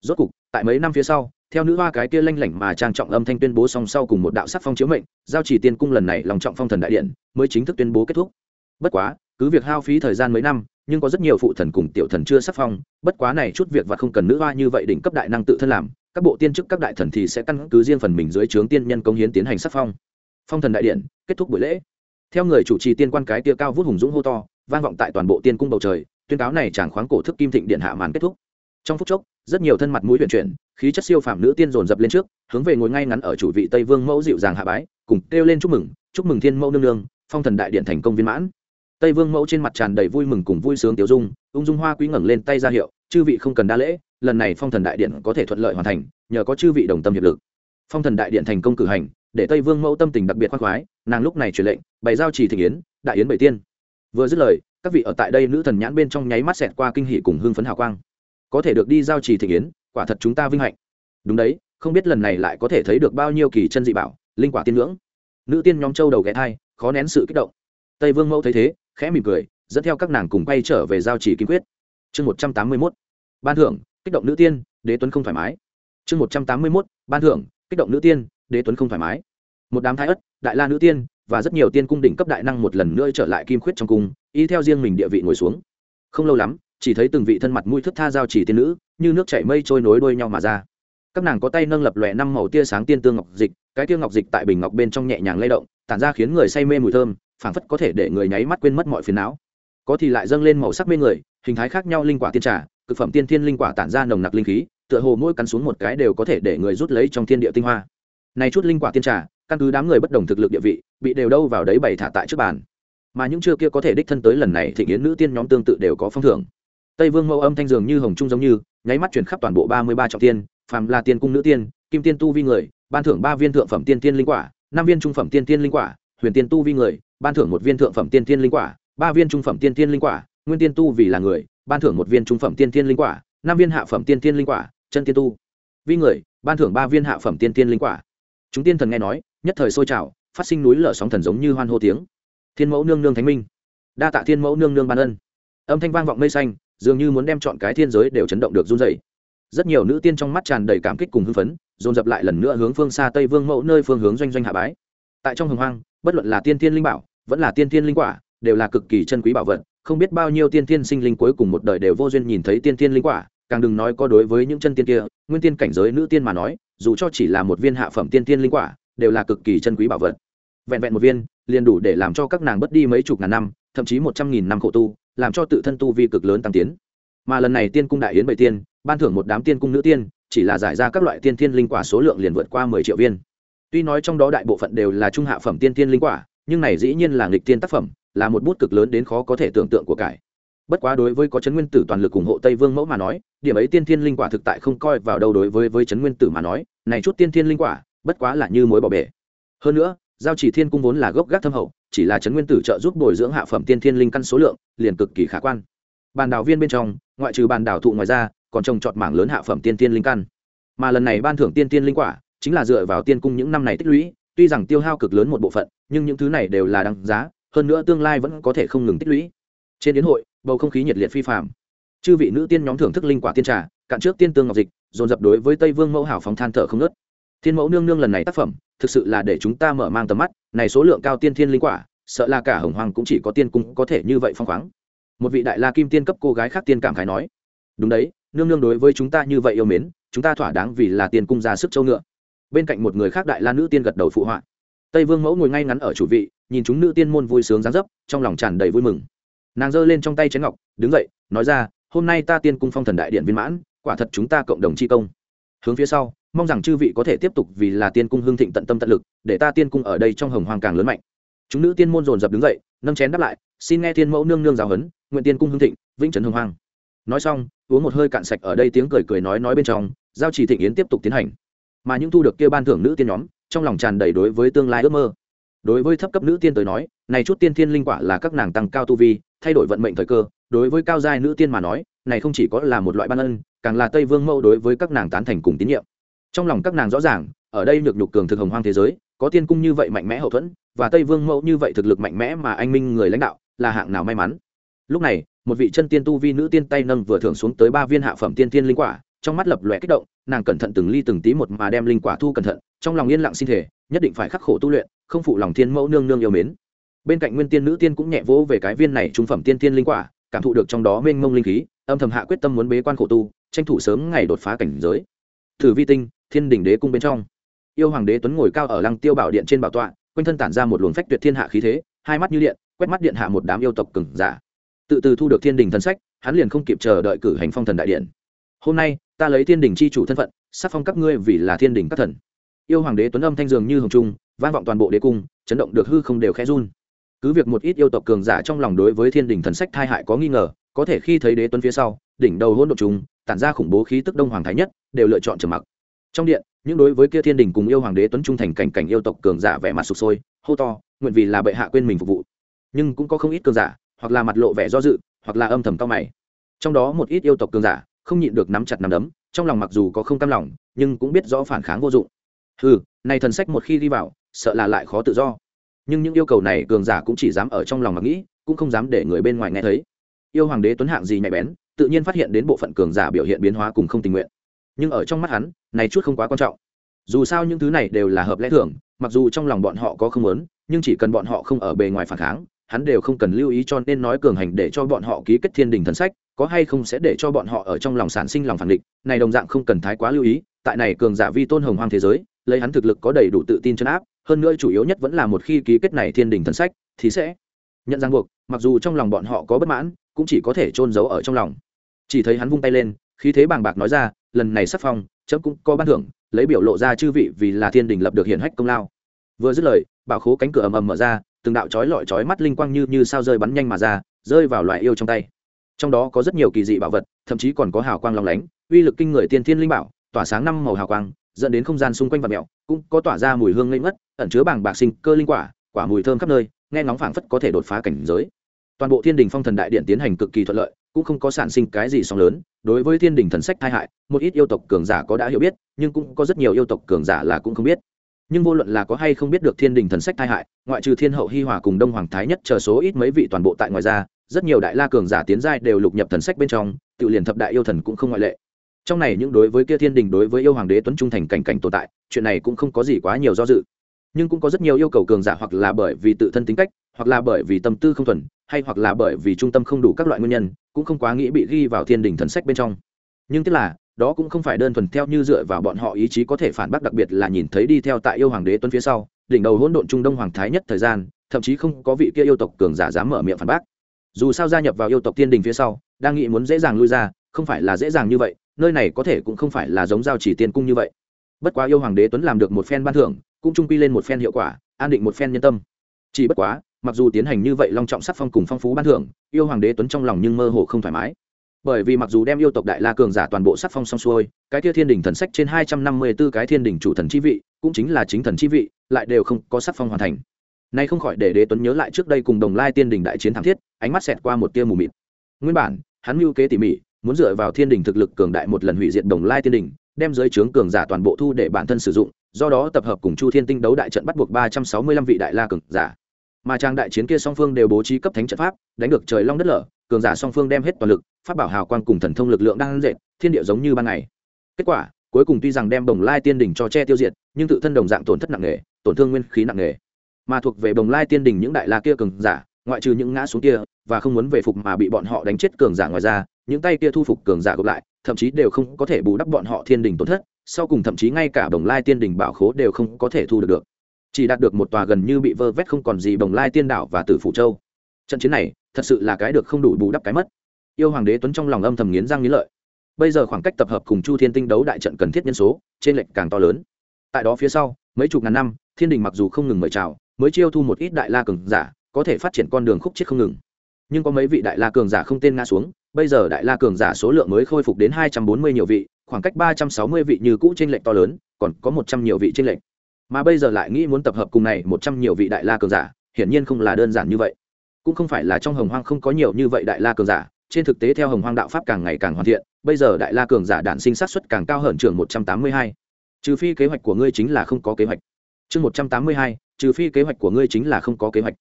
Speaker 1: Rốt cục, tại mấy năm phía sau, theo nữ hoa cái kia lanh lảnh mà trang trọng âm thanh tuyên bố song sau cùng một đạo sắc phong chiếu mệnh, giao chỉ tiên cung lần này lòng trọng phong thần đại điện, mới chính thức tuyên bố kết thúc. Bất quá cứ việc hao phí thời gian mấy năm, nhưng có rất nhiều phụ thần cùng tiểu thần chưa sắc phong, bất quá này chút việc và không cần nữ hoa như vậy đỉnh cấp đại năng tự thân làm, các bộ tiên chức các đại thần thì sẽ căn cứ riêng phần mình dưới trướng tiên nhân công hiến tiến hành sắc phong. Phong thần đại điện, kết thúc buổi lễ. Theo người chủ trì tiên quan cái tia cao vút hùng dũng hô to, vang vọng tại toàn bộ tiên cung bầu trời, tuyên cáo này chẳng khoáng cổ thức kim thịnh điện hạ màn kết thúc. Trong phút chốc, rất nhiều thân mặt mũi huyền chuyển, khí chất siêu phàm nữ tiên dồn dập lên trước, hướng về ngồi ngay ngắn ở chủ vị tây vương mẫu dịu dàng hạ bái, cùng kêu lên chúc mừng chúc mừng thiên mẫu nương nương, phong thần đại điện thành công viên mãn tây vương mẫu trên mặt tràn đầy vui mừng cùng vui sướng tiểu dung, ung dung hoa quý ngẩng lên tay ra hiệu, chư vị không cần đa lễ, lần này phong thần đại điện có thể thuận lợi hoàn thành, nhờ có chư vị đồng tâm hiệp lực. Phong thần đại điện thành công cử hành, để tây vương mẫu tâm tình đặc biệt khoác khoái, nàng lúc này truyền lệnh, bày giao trì thị yến, đại yến bảy tiên. Vừa dứt lời, các vị ở tại đây nữ thần nhãn bên trong nháy mắt xẹt qua kinh hỷ cùng hương phấn hào quang. Có thể được đi giao trì thị yến, quả thật chúng ta vinh hạnh. Đúng đấy, không biết lần này lại có thể thấy được bao nhiêu kỳ chân dị bảo, linh quả tiên ngưỡng. Nữ tiên nhóm châu đầu ghé thai, khó nén sự kích động. Tây vương mẫu thấy thế khẽ mỉm cười, dẫn theo các nàng cùng quay trở về giao chỉ kim quyết. Chương một trăm tám mươi mốt, ban thưởng, kích động nữ tiên, đế tuấn không thoải mái. Chương một trăm tám mươi mốt, ban thưởng, kích động nữ tiên, đế tuấn không thoải mái. Một đám thái ất, đại la nữ tiên, và rất nhiều tiên cung đỉnh cấp đại năng một lần nữa trở lại kim khuyết trong cung, y theo riêng mình địa vị ngồi xuống. Không lâu lắm, chỉ thấy từng vị thân mặt mũi thức tha giao chỉ tiên nữ, như nước chảy mây trôi nối đuôi nhau mà ra. Các nàng có tay nâng lập lòe năm màu tia sáng tiên tương ngọc dịch, cái tia ngọc dịch tại bình ngọc bên trong nhẹ nhàng lay động, tản ra khiến người say mê mùi thơm phảng phất có thể để người nháy mắt quên mất mọi phiền não. Có thì lại dâng lên màu sắc mê người, hình thái khác nhau linh quả tiên trà, cực phẩm tiên thiên linh quả tản ra nồng nặc linh khí, tựa hồ mỗi cắn xuống một cái đều có thể để người rút lấy trong thiên địa tinh hoa. Này chút linh quả tiên trà, căn cứ đám người bất đồng thực lực địa vị, bị đều đâu vào đấy bày thả tại trước bàn. Mà những chưa kia có thể đích thân tới lần này thị yến nữ tiên nhóm tương tự đều có phong thưởng. Tây vương mẫu âm thanh dường như hồng trung giống như, nháy mắt chuyển khắp toàn bộ ba mươi ba trọng tiên, phàm là tiên cung nữ tiên, kim tiên tu vi người, ban thưởng ba viên thượng phẩm tiên tiên linh quả, năm viên trung phẩm tiên tiên linh quả, huyền tiên tu vi người ban thưởng một viên thượng phẩm tiên tiên linh quả, ba viên trung phẩm tiên tiên linh quả, nguyên tiên tu vì là người, ban thưởng một viên trung phẩm tiên tiên linh quả, năm viên hạ phẩm tiên tiên linh quả, chân tiên tu vi người, ban thưởng ba viên hạ phẩm tiên tiên linh quả. Chúng tiên thần nghe nói, nhất thời sôi trào, phát sinh núi lở sóng thần giống như hoan hô tiếng. Thiên mẫu nương nương thánh minh. Đa tạ thiên mẫu nương nương ban ân. Âm thanh vang vọng mây xanh, dường như muốn đem chọn cái thiên giới đều chấn động được run dày rất nhiều nữ tiên trong mắt tràn đầy cảm kích cùng hưng phấn, dồn dập lại lần nữa hướng phương xa tây vương mẫu nơi phương hướng doanh doanh hạ bái. Tại trong hồng hoang, bất luận là tiên tiên linh bảo vẫn là tiên thiên linh quả, đều là cực kỳ chân quý bảo vật, không biết bao nhiêu tiên thiên sinh linh cuối cùng một đời đều vô duyên nhìn thấy tiên thiên linh quả, càng đừng nói có đối với những chân tiên kia, nguyên tiên cảnh giới nữ tiên mà nói, dù cho chỉ là một viên hạ phẩm tiên thiên linh quả, đều là cực kỳ chân quý bảo vật. Vẹn vẹn một viên, liền đủ để làm cho các nàng bất đi mấy chục ngàn năm, thậm chí một trăm nghìn năm khổ tu, làm cho tự thân tu vi cực lớn tăng tiến. Mà lần này tiên cung đại yến bảy tiên, ban thưởng một đám tiên cung nữ tiên, chỉ là giải ra các loại tiên thiên linh quả số lượng liền vượt qua mười triệu viên. Tuy nói trong đó đại bộ phận đều là trung hạ phẩm tiên thiên linh quả nhưng này dĩ nhiên là nghịch tiên tác phẩm, là một bút cực lớn đến khó có thể tưởng tượng của cải. Bất quá đối với có chấn nguyên tử toàn lực ủng hộ tây vương mẫu mà nói, điểm ấy tiên thiên linh quả thực tại không coi vào đâu đối với với chấn nguyên tử mà nói, này chút tiên thiên linh quả, bất quá là như mối bỏ bể. Hơn nữa, giao chỉ thiên cung vốn là gốc gác thâm hậu, chỉ là chấn nguyên tử trợ giúp bồi dưỡng hạ phẩm tiên thiên linh căn số lượng, liền cực kỳ khả quan. Bàn đảo viên bên trong, ngoại trừ bàn đảo thụ ngoài ra, còn trồng trọt mảng lớn hạ phẩm tiên thiên linh căn. Mà lần này ban thưởng tiên thiên linh quả, chính là dựa vào tiên cung những năm này tích lũy, tuy rằng tiêu hao cực lớn một bộ phận nhưng những thứ này đều là đăng giá, hơn nữa tương lai vẫn có thể không ngừng tích lũy. Trên đến hội, bầu không khí nhiệt liệt phi phạm chư vị nữ tiên nhóm thưởng thức linh quả tiên trà, cạn trước tiên tương ngọc dịch, dồn dập đối với tây vương mẫu hảo phóng than thở không nớt thiên mẫu nương nương lần này tác phẩm, thực sự là để chúng ta mở mang tầm mắt, này số lượng cao tiên thiên linh quả, sợ là cả hồng hoàng cũng chỉ có tiên cung có thể như vậy phong khoáng. Một vị đại la kim tiên cấp cô gái khác tiên cảm khái nói, đúng đấy, nương nương đối với chúng ta như vậy yêu mến, chúng ta thỏa đáng vì là tiên cung ra sức châu ngựa. Bên cạnh một người khác đại la nữ tiên gật đầu phụ họa tây vương mẫu ngồi ngay ngắn ở chủ vị, nhìn chúng nữ tiên môn vui sướng dáng dấp, trong lòng tràn đầy vui mừng. Nàng giơ lên trong tay chén ngọc, đứng dậy, nói ra, hôm nay ta tiên cung phong thần đại điện viên mãn, quả thật chúng ta cộng đồng chi công. Hướng phía sau, mong rằng chư vị có thể tiếp tục vì là tiên cung hương thịnh tận tâm tận lực, để ta tiên cung ở đây trong hồng hoàng càng lớn mạnh. Chúng nữ tiên môn dồn dập đứng dậy, nâng chén đáp lại, xin nghe thiên mẫu nương nương giáo huấn, nguyện tiên cung hương thịnh, vĩnh trấn hồng hoàng nói xong, uống một hơi cạn sạch ở đây tiếng cười cười nói nói bên trong, giao chỉ thịnh yến tiếp tục tiến hành. Mà những thu được kia ban thưởng nữ tiên nhóm trong lòng tràn đầy đối với tương lai ước mơ. Đối với thấp cấp nữ tiên tới nói, này chút tiên thiên linh quả là các nàng tăng cao tu vi, thay đổi vận mệnh thời cơ. Đối với cao giai nữ tiên mà nói, này không chỉ có là một loại ban ân, càng là tây vương mẫu đối với các nàng tán thành cùng tín nhiệm. Trong lòng các nàng rõ ràng, ở đây nhược nhục cường thực hồng hoang thế giới, có tiên cung như vậy mạnh mẽ hậu thuẫn, và tây vương mẫu như vậy thực lực mạnh mẽ mà anh minh người lãnh đạo, là hạng nào may mắn. Lúc này, một vị chân tiên tu vi nữ tiên tay nâng vừa thưởng xuống tới ba viên hạ phẩm tiên tiên linh quả trong mắt lập lòe kích động, nàng cẩn thận từng ly từng tí một mà đem linh quả thu cẩn thận, trong lòng yên lặng xin thể nhất định phải khắc khổ tu luyện, không phụ lòng thiên mẫu nương nương yêu mến. Bên cạnh nguyên tiên nữ tiên cũng nhẹ vỗ về cái viên này trung phẩm tiên tiên linh quả, cảm thụ được trong đó mênh mông linh khí, âm thầm hạ quyết tâm muốn bế quan khổ tu, tranh thủ sớm ngày đột phá cảnh giới. Thử vi tinh, thiên đỉnh đế cung bên trong. Yêu hoàng đế tuấn ngồi cao ở lăng tiêu bảo điện trên bảo tọa, quanh thân tản ra một luồng phách tuyệt thiên hạ khí thế, hai mắt như điện, quét mắt điện hạ một đám yêu tộc cừng giả. Tự từ thu được thiên đình thân sách, hắn liền không kịp chờ đợi cử hành phong thần đại điện. Hôm nay ta lấy thiên đình c h i chủ thân phận, sắc phong các ngươi vì là thiên đình các thần. Yêu hoàng đế tuấn âm thanh dường như hồng trung, vang vọng toàn bộ đế cung, chấn động được hư không đều khẽ run. Cứ việc một ít yêu tộc cường giả trong lòng đối với thiên đình thần sách thai hại có nghi ngờ, có thể khi thấy đế tuấn phía sau, đỉnh đầu hỗn độ chúng, tản ra khủng bố khí tức đông hoàng thái nhất, đều lựa chọn trầm mặc. Trong điện, những đối với kia thiên đình cùng yêu hoàng đế tuấn trung thành cảnh cảnh yêu tộc cường giả vẻ mặt sụp sôi, hô to, nguyện vì là bệ hạ quên mình phục vụ. Nhưng cũng có không ít cường giả, hoặc là mặt lộ vẻ do dự, hoặc là âm thầm cao mày. Trong đó một ít yêu tộc cường giả không nhịn được nắm chặt nắm đấm, trong lòng mặc dù có không cam lòng, nhưng cũng biết rõ phản kháng vô dụng. Ừ này thần sách một khi đi vào, sợ là lại khó tự do. Nhưng những yêu cầu này cường giả cũng chỉ dám ở trong lòng mà nghĩ, cũng không dám để người bên ngoài nghe thấy. Yêu hoàng đế tuấn hạng gì nhạy bén, tự nhiên phát hiện đến bộ phận cường giả biểu hiện biến hóa cùng không tình nguyện. Nhưng ở trong mắt hắn, này chút không quá quan trọng. Dù sao những thứ này đều là hợp lẽ thường, mặc dù trong lòng bọn họ có không muốn, nhưng chỉ cần bọn họ không ở bề ngoài phản kháng hắn đều không cần lưu ý cho nên nói cường hành để cho bọn họ ký kết thiên đình thần sách, có hay không sẽ để cho bọn họ ở trong lòng sản sinh lòng phản định này đồng dạng không cần thái quá lưu ý, tại này cường giả vi tôn hồng hoang thế giới, lấy hắn thực lực có đầy đủ tự tin chấn áp, hơn nữa chủ yếu nhất vẫn là một khi ký kết này thiên đình thần sách, thì sẽ nhận ràng buộc, mặc dù trong lòng bọn họ có bất mãn, cũng chỉ có thể trôn giấu ở trong lòng. Chỉ thấy hắn vung tay lên, khí thế bàng bạc nói ra, lần này sắc phong, chấm cũng có ban thưởng, lấy biểu lộ ra chư vị vì là thiên đình lập được hiển hách công lao. Vừa dứt lời, bảo khố cánh cửa ầm ầm mở ra từng đạo chói lọi chói mắt linh quang như như sao rơi bắn nhanh mà ra, rơi vào loại yêu trong tay. Trong đó có rất nhiều kỳ dị bảo vật, thậm chí còn có hào quang long lánh, uy lực kinh người tiên thiên linh bảo, tỏa sáng năm màu hào quang, dẫn đến không gian xung quanh vật mèo cũng có tỏa ra mùi hương ngây ngất, ẩn chứa bảng bạc sinh cơ linh quả quả mùi thơm khắp nơi, nghe ngóng phảng phất có thể đột phá cảnh giới. Toàn bộ thiên đình phong thần đại điện tiến hành cực kỳ thuận lợi, cũng không có sản sinh cái gì sóng lớn. Đối với thiên đình thần sách tai hại, một ít yêu tộc cường giả có đã hiểu biết, nhưng cũng có rất nhiều yêu tộc cường giả là cũng không biết nhưng vô luận là có hay không biết được thiên đình thần sách tai hại, ngoại trừ thiên hậu hi hòa cùng đông hoàng thái nhất chờ số ít mấy vị toàn bộ tại ngoài ra, rất nhiều đại la cường giả tiến giai đều lục nhập thần sách bên trong, tự liền thập đại yêu thần cũng không ngoại lệ. Trong này những đối với kia thiên đình đối với yêu hoàng đế tuấn trung thành cảnh cảnh tồn tại, chuyện này cũng không có gì quá nhiều do dự. Nhưng cũng có rất nhiều yêu cầu cường giả hoặc là bởi vì tự thân tính cách, hoặc là bởi vì tâm tư không thuần, hay hoặc là bởi vì trung tâm không đủ các loại nguyên nhân, cũng không quá nghĩ bị ghi vào thiên đình thần sách bên trong. Nhưng tức là đó cũng không phải đơn thuần theo như dựa vào bọn họ ý chí có thể phản bác đặc biệt là nhìn thấy đi theo tại yêu hoàng đế tuấn phía sau, đỉnh đầu hỗn độn trung đông hoàng thái nhất thời gian, thậm chí không có vị kia yêu tộc cường giả dám mở miệng phản bác. Dù sao gia nhập vào yêu tộc tiên đình phía sau, đang nghĩ muốn dễ dàng lui ra, không phải là dễ dàng như vậy, nơi này có thể cũng không phải là giống giao chỉ tiên cung như vậy. Bất quá yêu hoàng đế tuấn làm được một phen ban thưởng, cũng trung quy lên một phen hiệu quả, an định một phen nhân tâm. Chỉ bất quá, mặc dù tiến hành như vậy long trọng sắc phong cùng phong phú ban thưởng, yêu hoàng đế tuấn trong lòng nhưng mơ hồ không thoải mái bởi vì mặc dù đem yêu tộc đại la cường giả toàn bộ sắc phong xong xuôi, cái kia thiên đình thần sách trên hai trăm năm mươi b ố cái thiên đình chủ thần chi vị, cũng chính là chính thần chi vị, lại đều không có sắc phong hoàn thành. Nay không khỏi để đế tuấn nhớ lại trước đây cùng đồng lai tiên đình đại chiến thắng thiết, ánh mắt xẹt qua một tia mù mịt. Nguyên bản, hắn mưu kế tỉ mỉ, muốn dựa vào thiên đình thực lực cường đại một lần hủy diệt đồng lai tiên đình, đem giới trướng cường giả toàn bộ thu để bản thân sử dụng, do đó tập hợp cùng chu thiên tinh đấu đại trận bắt buộc ba trăm sáu mươi lăm vị đại la cường giả. Mà trang đại chiến kia song phương đều bố trí cấp thánh trận pháp, đánh được trời long đất lở cường giả song phương đem hết toàn lực phát bảo hào quang cùng thần thông lực lượng đang dệt, thiên địa giống như ban ngày. Kết quả, cuối cùng tuy rằng đem đồng lai tiên đỉnh cho che tiêu diệt, nhưng tự thân đồng dạng tổn thất nặng nề, tổn thương nguyên khí nặng nề. Mà thuộc về đồng lai tiên đỉnh những đại la kia cường giả, ngoại trừ những ngã xuống kia và không muốn về phục mà bị bọn họ đánh chết cường giả ngoài ra, những tay kia thu phục cường giả gộp lại, thậm chí đều không có thể bù đắp bọn họ thiên đình tổn thất, sau cùng thậm chí ngay cả đồng lai tiên đình bảo khố đều không có thể thu được được. Chỉ đạt được một tòa gần như bị vơ vét không còn gì đồng lai tiên đảo và tử phủ châu trận chiến này thật sự là cái được không đủ bù đắp cái mất. Yêu hoàng đế tuấn trong lòng âm thầm nghiến răng nghiến lợi. Bây giờ khoảng cách tập hợp cùng chu thiên tinh đấu đại trận cần thiết nhân số, trên lệnh càng to lớn. Tại đó phía sau, mấy chục ngàn năm, thiên đình mặc dù không ngừng mời chào, mới chiêu thu một ít đại la cường giả, có thể phát triển con đường khúc chết không ngừng. Nhưng có mấy vị đại la cường giả không tên nga xuống, bây giờ đại la cường giả số lượng mới khôi phục đến hai trăm bốn mươi nhiều vị, khoảng cách ba trăm sáu mươi vị như cũ trên lệnh to lớn, còn có một trăm nhiều vị trên lệnh mà bây giờ lại nghĩ muốn tập hợp cùng này một trăm nhiều vị đại la cường giả, hiển nhiên không là đơn giản như vậy cũng không phải là trong hồng hoang không có nhiều như vậy đại la cường giả, trên thực tế theo hồng hoang đạo pháp càng ngày càng hoàn thiện, bây giờ đại la cường giả đản sinh sát xuất càng cao hơn trường một trăm tám mươi hai. Trừ phi kế hoạch của ngươi chính là không có kế hoạch. Chương một trăm tám mươi hai, trừ phi kế hoạch của ngươi chính là không có kế hoạch.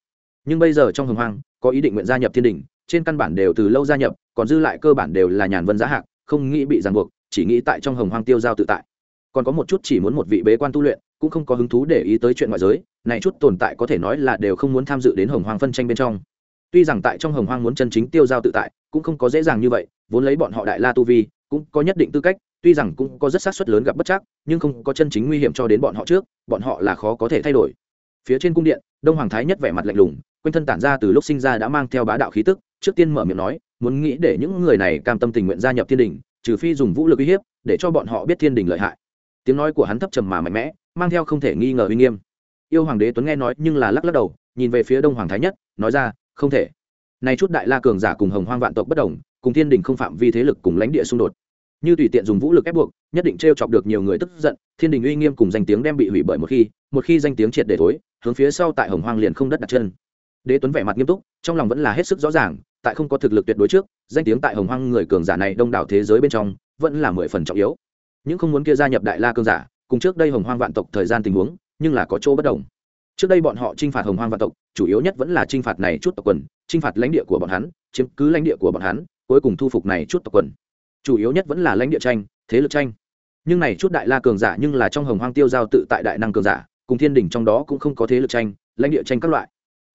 Speaker 1: Nhưng bây giờ trong hồng hoang, có ý định nguyện gia nhập thiên đình, trên căn bản đều từ lâu gia nhập, còn dư lại cơ bản đều là nhàn vân giá hạng không nghĩ bị ràng buộc, chỉ nghĩ tại trong hồng hoang tiêu giao tự tại. Còn có một chút chỉ muốn một vị bế quan tu luyện, cũng không có hứng thú để ý tới chuyện ngoại giới này chút tồn tại có thể nói là đều không muốn tham dự đến hồng hoang phân tranh bên trong. Tuy rằng tại trong hồng hoang muốn chân chính tiêu giao tự tại, cũng không có dễ dàng như vậy, vốn lấy bọn họ đại la tu vi, cũng có nhất định tư cách, tuy rằng cũng có rất sát suất lớn gặp bất chắc, nhưng không có chân chính nguy hiểm cho đến bọn họ trước, bọn họ là khó có thể thay đổi. Phía trên cung điện, đông hoàng thái nhất vẻ mặt lạnh lùng, quanh thân tản ra từ lúc sinh ra đã mang theo bá đạo khí tức, trước tiên mở miệng nói, muốn nghĩ để những người này cam tâm tình nguyện gia nhập thiên đình, trừ phi dùng vũ lực uy hiếp, để cho bọn họ biết thiên đình lợi hại. Tiếng nói của hắn thấp trầm mà mạnh mẽ, mang theo không thể nghi ngờ uy nghiêm yêu hoàng đế tuấn nghe nói nhưng là lắc lắc đầu, nhìn về phía đông hoàng thái nhất, nói ra, không thể. Nay chút đại la cường giả cùng hồng hoang vạn tộc bất đồng, cùng thiên đình không phạm vi thế lực cùng lãnh địa xung đột. Như tùy tiện dùng vũ lực ép buộc, nhất định t r e o chọc được nhiều người tức giận, thiên đình uy nghiêm cùng danh tiếng đem bị hủy bởi một khi một khi danh tiếng triệt để thối, hướng phía sau tại hồng hoang liền không đất đặt chân. Đế tuấn vẻ mặt nghiêm túc, trong lòng vẫn là hết sức rõ ràng, tại không có thực lực tuyệt đối trước, danh tiếng tại hồng hoang người cường giả này đông đảo thế giới bên trong, vẫn là mười phần trọng yếu. Những không muốn kia gia nhập đại la cường giả, cùng trước đây hồng hoang vạn tộc thời gian tình huống nhưng là có chỗ bất đồng. Trước đây bọn họ t r i n h phạt hồng hoang vạn tộc, chủ yếu nhất vẫn là t r i n h phạt này chút tộc quần t r i n h phạt lãnh địa của bọn hắn, chiếm cứ lãnh địa của bọn hắn, cuối cùng thu phục này chút tộc quần. Chủ yếu nhất vẫn là lãnh địa tranh, thế lực tranh. Nhưng này chút đại la cường giả nhưng là trong hồng hoang tiêu giao tự tại đại năng cường giả, cùng thiên đình trong đó cũng không có thế lực tranh, lãnh địa tranh các loại.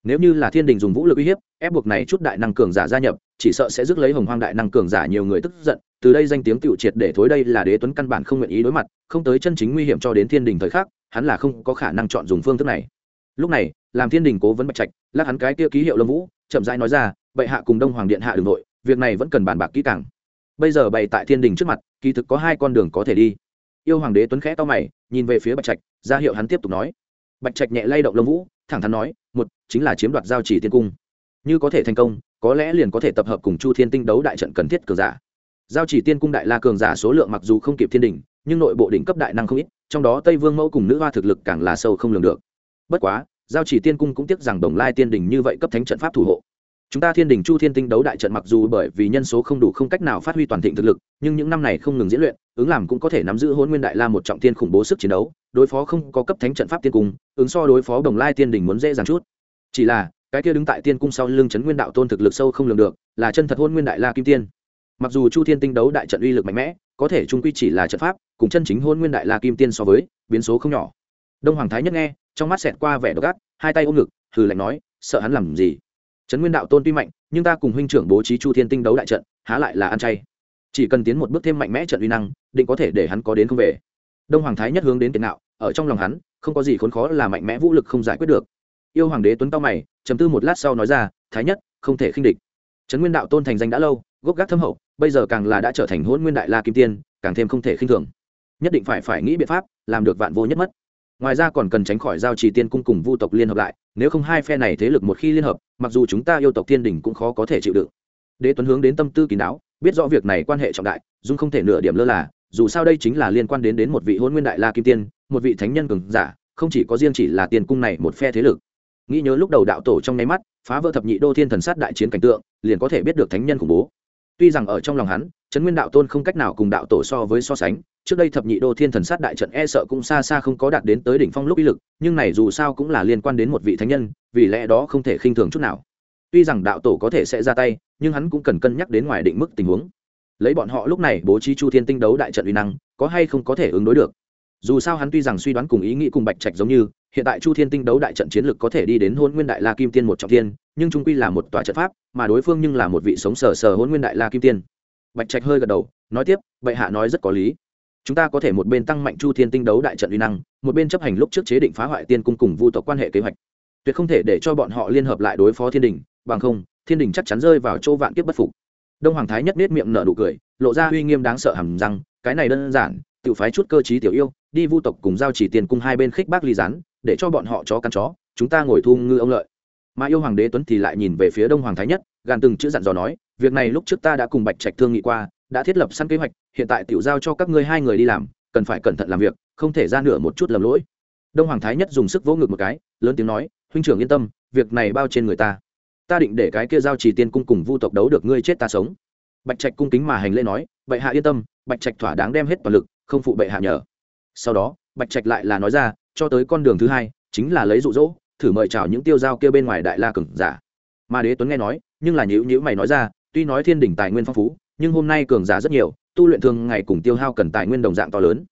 Speaker 1: Nếu như là thiên đình dùng vũ lực uy hiếp, ép buộc này chút đại năng cường giả gia nhập, chỉ sợ sẽ rước lấy hồng hoang đại năng cường giả nhiều người tức giận từ đây danh tiếng tựu triệt để thối đây là đế tuấn căn bản không nguyện ý đối mặt, không tới chân chính nguy hiểm cho đến thiên đình thời khắc, hắn là không có khả năng chọn dùng phương thức này. Lúc này, làm thiên đình cố vấn bạch trạch, lắc hắn cái kia ký hiệu lâm vũ, chậm rãi nói ra, bệ hạ cùng đông hoàng điện hạ đường nội, việc này vẫn cần bàn bạc kỹ càng. Bây giờ bày tại thiên đình trước mặt, kỳ thực có hai con đường có thể đi. Yêu hoàng đế tuấn khẽ to mày, nhìn về phía bạch trạch, ra hiệu hắn tiếp tục nói. Bạch trạch nhẹ lay động lâm vũ, thẳng thắn nói, một, chính là chiếm đoạt giao chỉ tiên cung. Như có thể thành công, có lẽ liền có thể tập hợp cùng chu thiên tinh đấu đại trận cần thiết cường giả giao chỉ tiên cung đại la cường giả số lượng mặc dù không kịp thiên đình nhưng nội bộ đỉnh cấp đại năng không ít, trong đó tây vương mẫu cùng nữ hoa thực lực càng là sâu không lường được. Bất quá, giao chỉ tiên cung cũng tiếc rằng đồng lai tiên đình như vậy cấp thánh trận pháp thủ hộ. Chúng ta thiên đình chu thiên tinh đấu đại trận mặc dù bởi vì nhân số không đủ không cách nào phát huy toàn thịnh thực lực, nhưng những năm này không ngừng diễn luyện, ứng làm cũng có thể nắm giữ hôn nguyên đại la một trọng tiên khủng bố sức chiến đấu, đối phó không có cấp thánh trận pháp tiên cung, ứng so đối phó đồng lai tiên đình muốn dễ dàng chút. Chỉ là, cái kia đứng tại tiên cung sau lưng chấn nguyên đạo tôn thực lực sâu không lường được, là chân thật hôn nguyên đại la kim tiên mặc dù chu thiên tinh đấu đại trận uy lực mạnh mẽ có thể trung quy chỉ là trận pháp cùng chân chính hôn nguyên đại la kim tiên so với biến số không nhỏ. Đông hoàng thái nhất nghe trong mắt xẹt qua vẻ đ ộ gác hai tay ôm ngực hừ lạnh nói sợ hắn làm gì? Trấn nguyên đạo tôn tuy mạnh nhưng ta cùng huynh trưởng bố trí chu thiên tinh đấu đại trận há lại là ăn chay. Chỉ cần tiến một bước thêm mạnh mẽ trận uy năng định có thể để hắn có đến không về. Đông hoàng thái nhất hướng đến tiền đạo, ở trong lòng hắn không có gì khốn khó là mạnh mẽ vũ lực không giải quyết được. Yêu hoàng đế tuấn cao mày chấm tư một lát sau nói ra thái nhất không thể khinh địch. Trấn nguyên đạo tôn thành danh đã lâu gốc gác thâm hậu bây giờ càng là đã trở thành hôn nguyên đại la kim tiên, càng thêm không thể khinh thường. Nhất định phải phải nghĩ biện pháp, làm được vạn vô nhất mất. Ngoài ra còn cần tránh khỏi giao trì tiên cung cùng vu tộc liên hợp lại, nếu không hai phe này thế lực một khi liên hợp, mặc dù chúng ta yêu tộc thiên đình cũng khó có thể chịu đựng. Đế tuấn hướng đến tâm tư kín đáo, biết rõ việc này quan hệ trọng đại dung không thể nửa điểm lơ là, dù sao đây chính là liên quan đến đến một vị hôn nguyên đại la kim tiên, một vị thánh nhân cường giả, không chỉ có riêng chỉ là tiền cung này một phe thế lực. Nghĩ nhớ lúc đầu đạo tổ trong nháy mắt, phá vỡ thập nhị đô thiên thần sát đại chiến cảnh tượng, liền có thể biết được thánh nhân khủng bố tuy rằng ở trong lòng hắn, trấn nguyên đạo tôn không cách nào cùng đạo tổ so với so sánh, trước đây thập nhị đô thiên thần sát đại trận e sợ cũng xa xa không có đạt đến tới đỉnh phong lúc uy lực, nhưng này dù sao cũng là liên quan đến một vị thánh nhân, vì lẽ đó không thể khinh thường chút nào. Tuy rằng đạo tổ có thể sẽ ra tay, nhưng hắn cũng cần cân nhắc đến ngoài định mức tình huống. Lấy bọn họ lúc này bố trí chu thiên tinh đấu đại trận uy năng, có hay không có thể ứng đối được? Dù sao hắn tuy rằng suy đoán cùng ý nghĩ cùng bạch trạch giống như hiện tại chu thiên tinh đấu đại trận chiến lược có thể đi đến hôn nguyên đại la kim tiên một trọng tiên nhưng trung quy là một tòa trận pháp, mà đối phương nhưng là một vị sống sờ sờ hôn nguyên đại la kim tiên. Bạch trạch hơi gật đầu, nói tiếp, bệ hạ nói rất có lý. Chúng ta có thể một bên tăng mạnh chu thiên tinh đấu đại trận uy năng, một bên chấp hành lúc trước chế định phá hoại tiên cung cùng vu tộc quan hệ kế hoạch. Tuyệt không thể để cho bọn họ liên hợp lại đối phó thiên đình, bằng không, thiên đình chắc chắn rơi vào chỗ vạn kiếp bất phục. Đông hoàng thái nhất nết miệng nở nụ cười, lộ ra uy nghiêm đáng sợ hẳn rằng cái này đơn giản tự phái chút cơ chí tiểu yêu, đi vu tộc cùng giao chỉ tiền cung hai bên khích bác ly rán để cho bọn họ chó căn chó, chúng ta ngồi thu ngư ông lợi. Mà yêu hoàng đế tuấn thì lại nhìn về phía đông hoàng thái nhất, gàn từng chữ dặn dò nói, việc này lúc trước ta đã cùng bạch trạch thương nghị qua, đã thiết lập sẵn kế hoạch, hiện tại tiểu giao cho các ngươi hai người đi làm, cần phải cẩn thận làm việc, không thể ra nửa một chút lầm lỗi. Đông hoàng thái nhất dùng sức vỗ ngực một cái, lớn tiếng nói, huynh trưởng yên tâm, việc này bao trên người ta. Ta định để cái kia giao trì tiên cung cùng vu tộc đấu được ngươi chết ta sống. Bạch trạch cung kính mà hành lễ nói, bệ hạ yên tâm, bạch trạch thỏa đáng đem hết toàn lực, không phụ bệ hạ nhờ. Sau đó, bạch trạch lại là nói ra cho tới con đường thứ hai, chính là lấy rụ rỗ thử mời chào những tiêu giao kia bên ngoài đại la cừng giả. Mà đế tuấn nghe nói, nhưng là nhữ nhữ mày nói ra, tuy nói thiên đỉnh tài nguyên phong phú, nhưng hôm nay cường giả rất nhiều, tu luyện thường ngày cùng tiêu hao cần tài nguyên đồng dạng to lớn.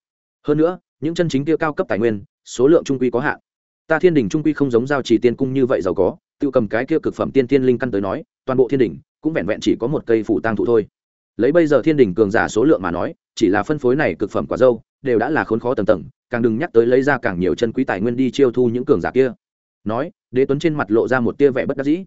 Speaker 1: Hơn nữa, những chân chính tiêu cao cấp tài nguyên, số lượng trung quy có hạn. Ta thiên đỉnh trung quy không giống giao chỉ tiên cung như vậy giàu có, tự cầm cái kia cực phẩm tiên tiên linh căn tới nói, toàn bộ thiên đỉnh cũng vẹn vẹn chỉ có một cây phủ tang thụ thôi. Lấy bây giờ thiên đỉnh cường giả số lượng mà nói, chỉ là phân phối này cực phẩm quả dâu đều đã là khốn khó tầng tầng, càng đừng nhắc tới lấy ra càng nhiều chân quý tài nguyên đi chiêu thu những cường giả kia. Nói, đế tuấn trên mặt lộ ra một tia vẻ bất đắc dĩ.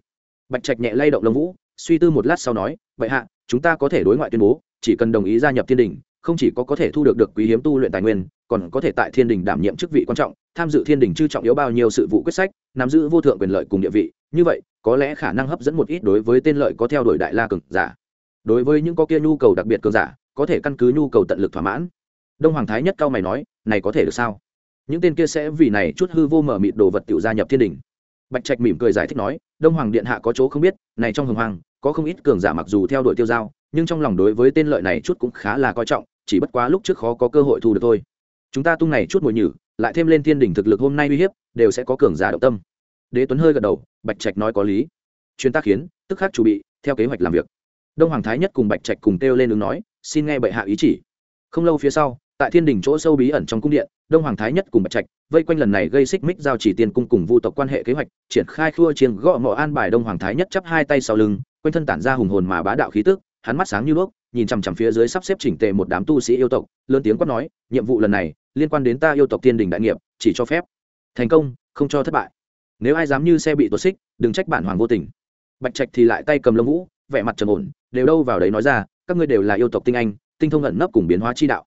Speaker 1: Bạch trạch nhẹ lay động lông vũ, suy tư một lát sau nói, vậy hạ, chúng ta có thể đối ngoại tuyên bố, chỉ cần đồng ý gia nhập thiên đình, không chỉ có có thể thu được được quý hiếm tu luyện tài nguyên, còn có thể tại thiên đình đảm nhiệm chức vị quan trọng, tham dự thiên đình chư trọng yếu bao nhiêu sự vụ quyết sách, nắm giữ vô thượng quyền lợi cùng địa vị. Như vậy, có lẽ khả năng hấp dẫn một ít đối với tên lợi có theo đuổi đại la cường giả. Đối với những có kia nhu cầu đặc biệt cường giả, có thể căn cứ nhu cầu tận lực thỏa mãn đông hoàng thái nhất cao mày nói, này có thể được sao? Những tên kia sẽ vì này chút hư vô mở mịt đồ vật tiểu gia nhập thiên đình. Bạch trạch mỉm cười giải thích nói, đông hoàng điện hạ có chỗ không biết, này trong hồng hoàng, có không ít cường giả mặc dù theo đuổi tiêu giao, nhưng trong lòng đối với tên lợi này chút cũng khá là coi trọng, chỉ bất quá lúc trước khó có cơ hội thu được thôi. Chúng ta tung này chút mùi nhử, lại thêm lên thiên đình thực lực hôm nay uy hiếp, đều sẽ có cường giả động tâm. Đế tuấn hơi gật đầu, bạch trạch nói có lý. Chuyên tác khiến, tức khắc chuẩn bị, theo kế hoạch làm việc. Đông hoàng thái nhất cùng bạch trạch cùng kêu lên ứng nói, xin nghe bệ hạ ý chỉ. Không lâu phía sau tại thiên đình chỗ sâu bí ẩn trong cung điện, đông hoàng thái nhất cùng bạch trạch, vây quanh lần này gây xích mích giao chỉ tiền cung cùng vu tộc quan hệ kế hoạch, triển khai khua chiêng gõ ngọ an bài đông hoàng thái nhất chắp hai tay sau lưng, quanh thân tản ra hùng hồn mà bá đạo khí tức, hắn mắt sáng như đuốc, nhìn chằm chằm phía dưới sắp xếp chỉnh tề một đám tu sĩ yêu tộc, lớn tiếng quát nói, nhiệm vụ lần này liên quan đến ta yêu tộc thiên đình đại nghiệp, chỉ cho phép. Thành công, không cho thất bại. Nếu ai dám như xe bị tuột xích, đừng trách bản hoàng vô tình. Bạch trạch thì lại tay cầm lông vũ, vẻ mặt trầm ổn, đều đâu vào đấy nói ra, các ngươi đều là yêu tộc tinh anh, tinh thông ẩn nấp cùng biến hóa chi đạo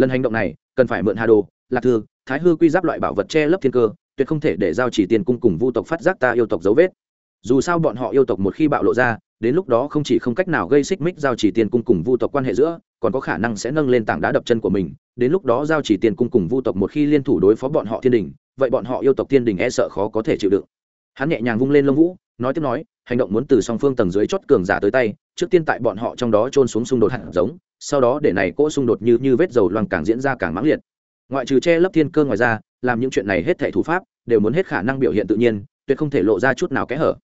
Speaker 1: lần hành động này, cần phải mượn hà đồ, lạc thư, thái hư quy giáp loại bảo vật che lấp thiên cơ, tuyệt không thể để giao chỉ tiền cung cùng vu tộc phát giác ta yêu tộc dấu vết. Dù sao bọn họ yêu tộc một khi bạo lộ ra, đến lúc đó không chỉ không cách nào gây xích mích giao chỉ tiền cung cùng vu tộc quan hệ giữa, còn có khả năng sẽ nâng lên tảng đá đập chân của mình, đến lúc đó giao chỉ tiền cung cùng vu tộc một khi liên thủ đối phó bọn họ thiên đình, vậy bọn họ yêu tộc thiên đình e sợ khó có thể chịu đựng. Hắn nhẹ nhàng vung lên lông vũ, nói tiếp nói, hành động muốn từ song phương tầng dưới chót cường giả tới tay, trước tiên tại bọn họ trong đó trôn xuống xung đột hạt giống sau đó để này cỗ xung đột như như vết dầu loang càng diễn ra càng mãng liệt. Ngoại trừ che lấp thiên cơ ngoài ra, làm những chuyện này hết thảy thủ pháp, đều muốn hết khả năng biểu hiện tự nhiên, tuyệt không thể lộ ra chút nào kẽ hở.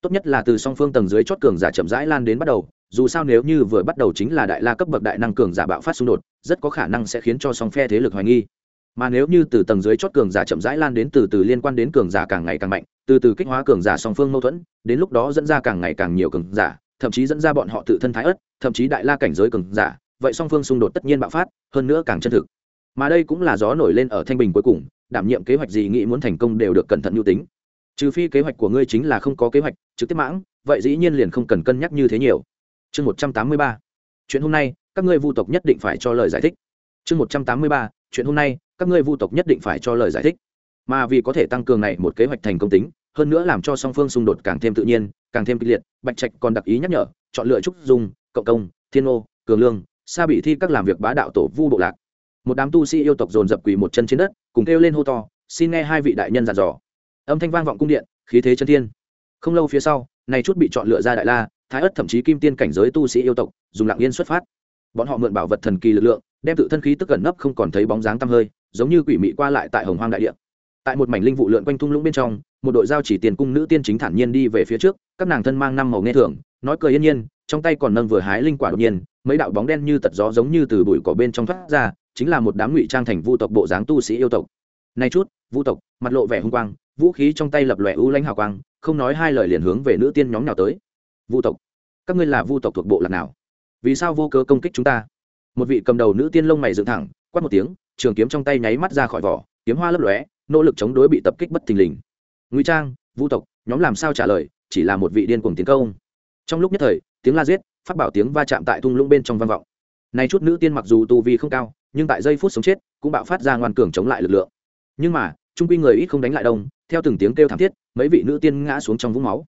Speaker 1: Tốt nhất là từ song phương tầng dưới chót cường giả chậm rãi lan đến bắt đầu, dù sao nếu như vừa bắt đầu chính là đại la cấp bậc đại năng cường giả bạo phát xung đột, rất có khả năng sẽ khiến cho song phe thế lực hoài nghi. Mà nếu như từ tầng dưới chót cường giả chậm rãi lan đến từ từ liên quan đến cường giả càng ngày càng mạnh, từ từ kích hóa cường giả song phương mâu thuẫn, đến lúc đó dẫn ra càng ngày càng nhiều cường giả, thậm chí dẫn ra bọn họ tự thân thái ất thậm chí đại la cảnh giới cường giả vậy song phương xung đột tất nhiên bạo phát, hơn nữa càng chân thực. Mà đây cũng là gió nổi lên ở thanh bình cuối cùng, đảm nhiệm kế hoạch gì nghĩ muốn thành công đều được cẩn thận nhu tính. Trừ phi kế hoạch của ngươi chính là không có kế hoạch, trực tiếp mãng, vậy dĩ nhiên liền không cần cân nhắc như thế nhiều. Chương một trăm tám mươi ba. Chuyện hôm nay, các ngươi vu tộc nhất định phải cho lời giải thích. Chương một trăm tám mươi ba. Chuyện hôm nay, các ngươi vu tộc nhất định phải cho lời giải thích. Mà vì có thể tăng cường này một kế hoạch thành công tính, hơn nữa làm cho song phương xung đột càng thêm tự nhiên, càng thêm kịch liệt, bạch trạch còn đặc ý nhắc nhở, chọn lựa trúc dung, cộng công, thiên ô cường lương xa bị thi các làm việc bá đạo tổ vu bộ lạc. Một đám tu sĩ yêu tộc dồn dập quỳ một chân trên đất, cùng kêu lên hô to, xin nghe hai vị đại nhân dặn dò. Âm thanh vang vọng cung điện, khí thế chân thiên. Không lâu phía sau, này chút bị chọn lựa ra đại la, thái ất thậm chí kim tiên cảnh giới tu sĩ yêu tộc, dùng lặng yên xuất phát. Bọn họ mượn bảo vật thần kỳ lực lượng, đem tự thân khí tức gần nấp không còn thấy bóng dáng tăm hơi, giống như quỷ mị qua lại tại hồng hoang đại địa. Tại một mảnh linh vụ lượn quanh thung lũng bên trong, một đội giao chỉ tiền cung nữ tiên chính thản nhiên đi về phía trước, các nàng thân mang năm màu nghe thường, nói cười yên nhiên, trong tay còn nâng vừa hái linh quả đột nhiên mấy đạo bóng đen như tật gió giống như từ bụi cỏ bên trong thoát ra, chính là một đám ngụy trang thành vu tộc bộ dáng tu sĩ yêu tộc. Nay chút, vu tộc, mặt lộ vẻ hung quang, vũ khí trong tay lập lòe ưu lãnh hào quang, không nói hai lời liền hướng về nữ tiên nhóm nào tới. Vu tộc, các ngươi là vu tộc thuộc bộ lạc nào? Vì sao vô cớ công kích chúng ta? Một vị cầm đầu nữ tiên lông mày dựng thẳng, quát một tiếng, trường kiếm trong tay nháy mắt ra khỏi vỏ, kiếm hoa lấp lóe, nỗ lực chống đối bị tập kích bất thình lình. Ngụy trang, vu tộc, nhóm làm sao trả lời, chỉ là một vị điên cuồng tiến công. Trong lúc nhất thời, tiếng la giết phát bảo tiếng va chạm tại thung lũng bên trong vang vọng. Nay chút nữ tiên mặc dù tu vi không cao, nhưng tại giây phút sống chết, cũng bạo phát ra ngoan cường chống lại lực lượng. Nhưng mà, trung quy người ít không đánh lại đông, theo từng tiếng kêu thảm thiết, mấy vị nữ tiên ngã xuống trong vũng máu.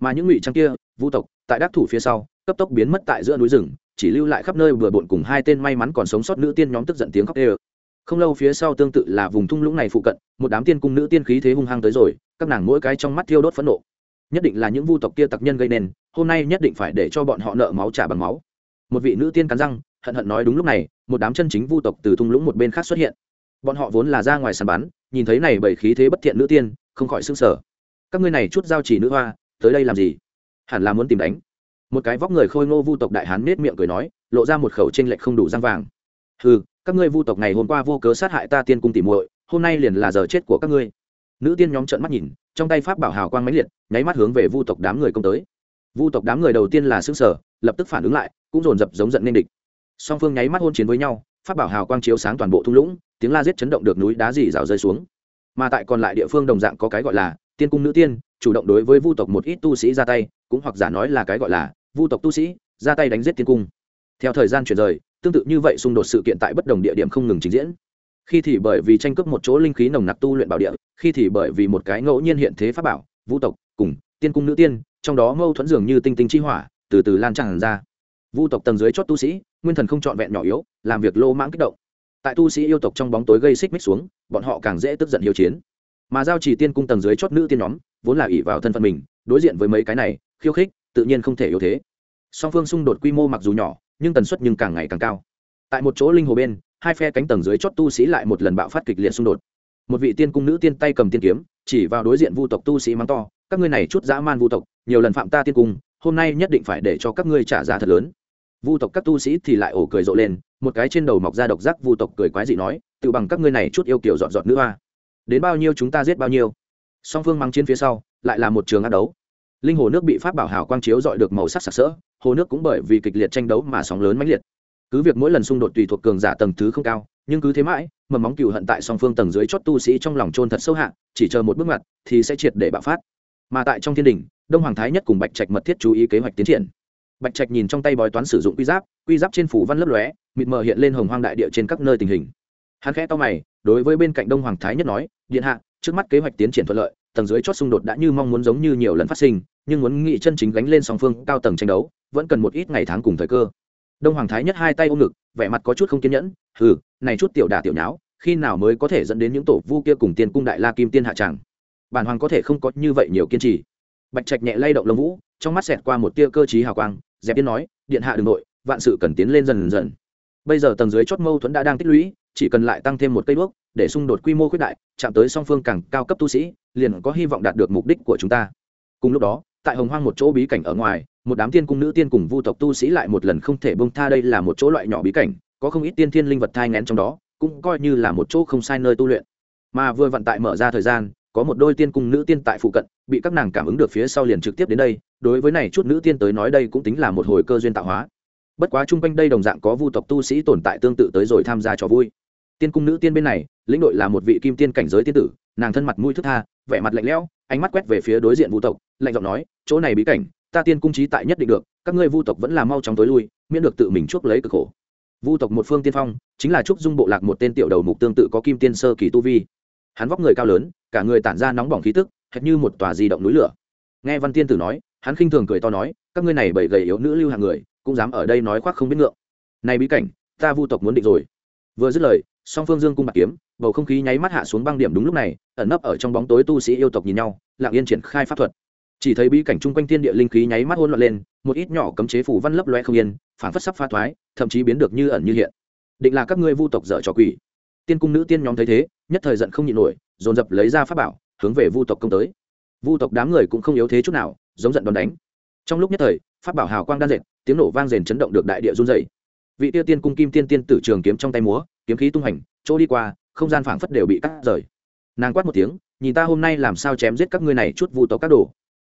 Speaker 1: Mà những ngụy trang kia vũ tộc, tại đắc thủ phía sau, cấp tốc biến mất tại giữa núi rừng, chỉ lưu lại khắp nơi vừa bộn cùng hai tên may mắn còn sống sót nữ tiên nhóm tức giận tiếng khóc ê không lâu phía sau tương tự là vùng thung lũng này phụ cận, một đám tiên cung nữ tiên khí thế hung hăng tới rồi, các nàng mỗi cái trong mắt thiêu đốt phẫn nộ nhất định là những vu tộc kia tặc nhân gây nên hôm nay nhất định phải để cho bọn họ nợ máu trả bằng máu. Một vị nữ tiên cắn răng hận hận nói đúng lúc này một đám chân chính vu tộc từ thung lũng một bên khác xuất hiện. Bọn họ vốn là ra ngoài sàn bán, nhìn thấy này bởi khí thế bất thiện nữ tiên không khỏi s ư n g sở các ngươi này chút giao chỉ nữ hoa tới đây làm gì? Hẳn là muốn tìm đánh. Một cái vóc người khôi ngô vu tộc đại hán nết miệng cười nói lộ ra một khẩu t r ê n lệch không đủ răng vàng. Ừ các ngươi vu tộc ngày hôm qua vô cớ sát hại ta tiên cung tìm muội hôm nay liền là giờ chết của các ngươi nữ tiên nhóm trợn mắt nhìn, trong tay pháp bảo hào quang máy liệt, nháy mắt hướng về vu tộc đám người công tới. Vu tộc đám người đầu tiên là xương sở lập tức phản ứng lại, cũng dồn dập giống giận nên địch. Song phương nháy mắt hôn chiến với nhau, pháp bảo hào quang chiếu sáng toàn bộ thung lũng, tiếng la giết chấn động được núi đá dì rào rơi xuống. Mà tại còn lại địa phương đồng dạng có cái gọi là tiên cung nữ tiên, chủ động đối với vu tộc một ít tu sĩ ra tay, cũng hoặc giả nói là cái gọi là vu tộc tu sĩ, ra tay đánh giết tiên cung. Theo thời gian chuyển rời, tương tự như vậy xung đột sự kiện tại bất đồng địa điểm không ngừng trình diễn. Khi thì bởi vì tranh cướp một chỗ linh khí nồng nặc tu luyện bảo địa khi thì bởi vì một cái ngẫu nhiên hiện thế pháp bảo, vũ tộc, cùng, tiên cung nữ tiên, trong đó mâu thuẫn dường như tinh tinh chi hỏa, từ từ lan tràn ra. Vũ tộc tầng dưới chót tu sĩ, nguyên thần không trọn vẹn nhỏ yếu, làm việc lô mãng kích động. Tại tu sĩ yêu tộc trong bóng tối gây xích mích xuống, bọn họ càng dễ tức giận hiếu chiến. Mà giao chỉ tiên cung tầng dưới chót nữ tiên nhóm, vốn là ỷ vào thân phận mình, đối diện với mấy cái này, khiêu khích, tự nhiên không thể yếu thế. Song phương xung đột quy mô mặc dù nhỏ, nhưng tần suất nhưng càng ngày càng cao. Tại một chỗ linh hồ bên, hai phe cánh tầng dưới chót tu sĩ lại một lần bạo phát kịch liệt xung đột một vị tiên cung nữ tiên tay cầm tiên kiếm, chỉ vào đối diện vu tộc tu sĩ mắng to, các ngươi này chút dã man vu tộc, nhiều lần phạm ta tiên cung, hôm nay nhất định phải để cho các ngươi trả giá thật lớn. Vu tộc các tu sĩ thì lại ổ cười rộ lên, một cái trên đầu mọc ra độc giác vu tộc cười quái dị nói, tự bằng các ngươi này chút yêu kiểu dọn dọn nữ hoa. Đến bao nhiêu chúng ta giết bao nhiêu. Song phương mắng chiến phía sau, lại là một trường ác đấu. Linh hồ nước bị pháp bảo hào quang chiếu dọi được màu sắc sặc sỡ, hồ nước cũng bởi vì kịch liệt tranh đấu mà sóng lớn mãnh liệt. Cứ việc mỗi lần xung đột tùy thuộc cường giả tầng thứ không cao, nhưng cứ thế mãi mầm móng cừu hận tại song phương tầng dưới chót tu sĩ trong lòng trôn thật sâu hạ, chỉ chờ một bước ngoặt thì sẽ triệt để bạo phát. Mà tại trong thiên đình, đông hoàng thái nhất cùng bạch trạch mật thiết chú ý kế hoạch tiến triển. Bạch trạch nhìn trong tay bói toán sử dụng quy giáp quy giáp trên phủ văn lấp lóe, mịt mờ hiện lên hồng hoang đại địa trên các nơi tình hình. Hắn khẽ to mày, đối với bên cạnh đông hoàng thái nhất nói, điện hạ, trước mắt kế hoạch tiến triển thuận lợi, tầng dưới chót xung đột đã như mong muốn giống như nhiều lần phát sinh, nhưng muốn nghị chân chính gánh lên song phương cao tầng tranh đấu, vẫn cần một ít ngày tháng cùng thời cơ đông hoàng thái nhất hai tay ôm ngực vẻ mặt có chút không kiên nhẫn hừ này chút tiểu đà tiểu nháo khi nào mới có thể dẫn đến những tổ vu kia cùng tiên cung đại la kim tiên hạ tràng? Bản hoàng có thể không có như vậy nhiều kiên trì. Bạch trạch nhẹ lay động lông vũ trong mắt xẹt qua một tia cơ trí hào quang dẹp tiên nói điện hạ đ ừ n g nội vạn sự cần tiến lên dần dần. Bây giờ tầng dưới chót mâu thuẫn đã đang tích lũy chỉ cần lại tăng thêm một cây bước, để xung đột quy mô khuyết đại chạm tới song phương càng cao cấp tu sĩ liền có hy vọng đạt được mục đích của chúng ta. Cùng lúc đó tại hồng hoang một chỗ bí cảnh ở ngoài một đám tiên cung nữ tiên cùng vu tộc tu sĩ lại một lần không thể bông tha đây là một chỗ loại nhỏ bí cảnh, có không ít tiên thiên linh vật thai ngén trong đó, cũng coi như là một chỗ không sai nơi tu luyện. Mà vừa vận tại mở ra thời gian, có một đôi tiên cung nữ tiên tại phụ cận, bị các nàng cảm ứng được phía sau liền trực tiếp đến đây, đối với này chút nữ tiên tới nói đây cũng tính là một hồi cơ duyên tạo hóa. Bất quá chung quanh đây đồng dạng có vu tộc tu sĩ tồn tại tương tự tới rồi tham gia trò vui. Tiên cung nữ tiên bên này, lĩnh đội là một vị kim tiên cảnh giới tiên tử, nàng thân mặt mũi thức tha, vẻ mặt lạnh lẽo, ánh mắt quét về phía đối diện vu tộc, lạnh giọng nói, chỗ này bí cảnh ta tiên cung trí tại nhất định được, các ngươi vu tộc vẫn là mau chóng tối lui, miễn được tự mình chuốc lấy cực khổ. Vu tộc một phương tiên phong, chính là trúc dung bộ lạc một tên tiểu đầu mục tương tự có kim tiên sơ kỳ tu vi. Hắn vóc người cao lớn, cả người tản ra nóng bỏng khí tức, hệt như một tòa di động núi lửa. Nghe văn tiên tử nói, hắn khinh thường cười to nói, các ngươi này bảy gầy yếu nữ lưu hàng người, cũng dám ở đây nói khoác không biết ngượng. Này bí cảnh, ta vu tộc muốn định rồi. Vừa dứt lời, song phương dương cung bạc kiếm, bầu không khí nháy mắt hạ xuống băng điểm đúng lúc này, ẩn nấp ở trong bóng tối tu sĩ yêu tộc nhìn nhau, lặng yên triển khai pháp thuật chỉ thấy bí cảnh chung quanh thiên địa linh khí nháy mắt hỗn loạn lên, một ít nhỏ cấm chế phủ văn lấp loe không yên, phản phất sắp pha thoái, thậm chí biến được như ẩn như hiện. Định là các ngươi vu tộc dở trò quỷ. Tiên cung nữ tiên nhóm thấy thế, nhất thời giận không nhịn nổi, dồn dập lấy ra pháp bảo, hướng về vu tộc công tới. Vu tộc đám người cũng không yếu thế chút nào, giống giận đòn đánh. Trong lúc nhất thời, pháp bảo hào quang đan dệt, tiếng nổ vang rền chấn động được đại địa run dày vị tiêu tiên cung kim tiên tiên tử trường kiếm trong tay múa, kiếm khí tung hành, chỗ đi qua, không gian phảng phất đều bị cắt rời. Nàng quát một tiếng, nhìn ta hôm nay làm sao chém giết các ngươi này chút vu tộc các đồ?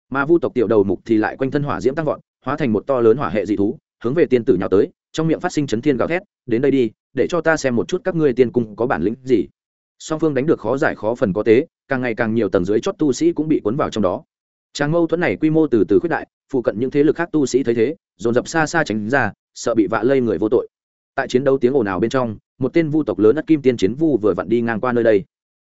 Speaker 1: Mà vu tộc tiểu đầu mục thì lại quanh thân hỏa diễm tăng vọt, hóa thành một to lớn hỏa hệ dị thú, hướng về tiên tử nhào tới, trong miệng phát sinh chấn thiên gào thét, đến đây đi, để cho ta xem một chút các ngươi tiên cung có bản lĩnh gì. Song phương đánh được khó giải khó phần có tế, càng ngày càng nhiều tầng dưới chót tu sĩ cũng bị cuốn vào trong đó. Trang mâu thuẫn này quy mô từ từ khuyết đại, phụ cận những thế lực khác tu sĩ thấy thế, dồn dập xa xa tránh ra, sợ bị vạ lây người vô tội. Tại chiến đấu tiếng ồn ào bên trong, một tên vu tộc lớn ất kim tiên chiến vu vừa vặn đi ngang qua nơi đây.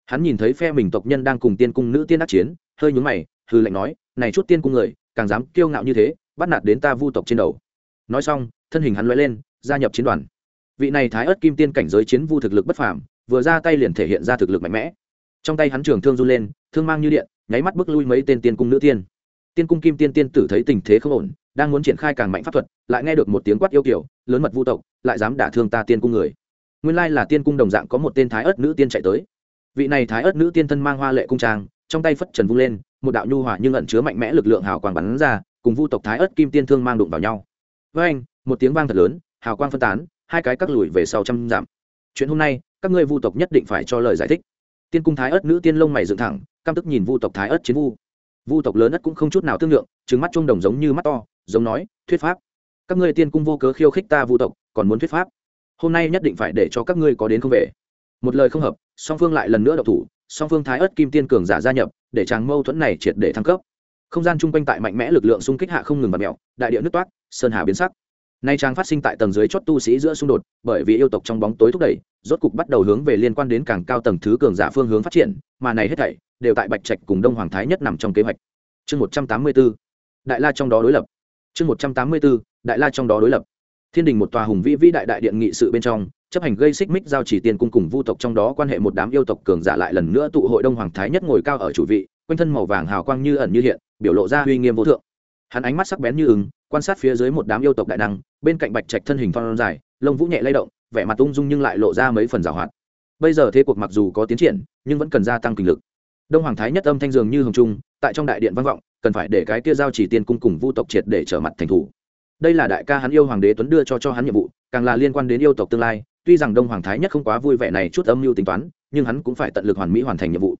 Speaker 1: Hắn nhìn thấy phe mình tộc nhân đang cùng tiên cung nữ tiên đắc chiến, hơi nhúng mày hư lệnh nói này chút tiên cung người, càng dám kiêu ngạo như thế, bắt nạt đến ta vu tộc trên đầu. Nói xong, thân hình hắn lóe lên, gia nhập chiến đoàn. Vị này thái ớt kim tiên cảnh giới chiến vu thực lực bất phàm, vừa ra tay liền thể hiện ra thực lực mạnh mẽ. Trong tay hắn trường thương run lên, thương mang như điện, nháy mắt bước lui mấy tên tiên cung nữ tiên. Tiên cung kim tiên tiên tử thấy tình thế không ổn, đang muốn triển khai càng mạnh pháp thuật, lại nghe được một tiếng quát yêu kiểu, lớn mật vu tộc, lại dám đả thương ta tiên cung người. Nguyên lai là tiên cung đồng dạng có một tên thái ớt nữ tiên chạy tới. Vị này thái ớt nữ tiên thân mang hoa lệ cung trang, trong tay phất trần vung lên một đạo nhu hòa nhưng ẩn chứa mạnh mẽ lực lượng hào quang bắn ra, cùng vu tộc thái ớt kim tiên thương mang đụng vào nhau. Với anh, một tiếng vang thật lớn, hào quang phân tán, hai cái các lùi về sau trăm dặm. Chuyện hôm nay, các ngươi vu tộc nhất định phải cho lời giải thích. Tiên cung thái ớt nữ tiên lông mày dựng thẳng, căm tức nhìn vu tộc thái ớt chiến vu. Vu tộc lớn ất cũng không chút nào thương lượng trứng mắt trung đồng giống như mắt to, giống nói, thuyết pháp. Các ngươi tiên cung vô cớ khiêu khích ta vu tộc, còn muốn thuyết pháp? Hôm nay nhất định phải để cho các ngươi có đến không về. Một lời không hợp, song phương lại lần nữa độc thủ song phương thái ớt kim tiên cường giả gia nhập, để tràng mâu thuẫn này triệt để thăng cấp. Không gian chung quanh tại mạnh mẽ lực lượng xung kích hạ không ngừng bật mẹo đại địa nước toát sơn hà biến sắc. Nay trang phát sinh tại tầng dưới chót tu sĩ giữa xung đột, bởi vì yêu tộc trong bóng tối thúc đẩy, rốt cục bắt đầu hướng về liên quan đến càng cao tầng thứ cường giả phương hướng phát triển, mà này hết thảy đều tại bạch trạch cùng đông hoàng thái nhất nằm trong kế hoạch. Chương một trăm tám mươi b ố đại la trong đó đối lập. Chương một trăm tám mươi b ố đại la trong đó đối lập. Thiên đình một tòa hùng vĩ vĩ đại đại điện nghị sự bên trong chấp hành gây xích mích giao chỉ tiền cung cùng vu tộc trong đó quan hệ một đám yêu tộc cường giả lại lần nữa tụ hội đông hoàng thái nhất ngồi cao ở chủ vị, quanh thân màu vàng hào quang như ẩn như hiện, biểu lộ ra uy nghiêm vô thượng. Hắn ánh mắt sắc bén như ứng quan sát phía dưới một đám yêu tộc đại năng, bên cạnh bạch trạch thân hình phong dài, lông vũ nhẹ lay động, vẻ mặt ung dung nhưng lại lộ ra mấy phần rào hoạt. Bây giờ thế cuộc mặc dù có tiến triển, nhưng vẫn cần gia tăng kinh lực. Đông hoàng thái nhất âm thanh dường như hồng trung, tại trong đại điện vang vọng, cần phải để cái kia giao chỉ tiên cung cùng vu tộc triệt để trở mặt thành thủ. Đây là đại ca hắn yêu hoàng đế tuấn đưa cho cho hắn nhiệm vụ, càng là liên quan đến yêu tộc tương lai tuy rằng đông hoàng thái nhất không quá vui vẻ này chút âm mưu tính toán, nhưng hắn cũng phải tận lực hoàn mỹ hoàn thành nhiệm vụ.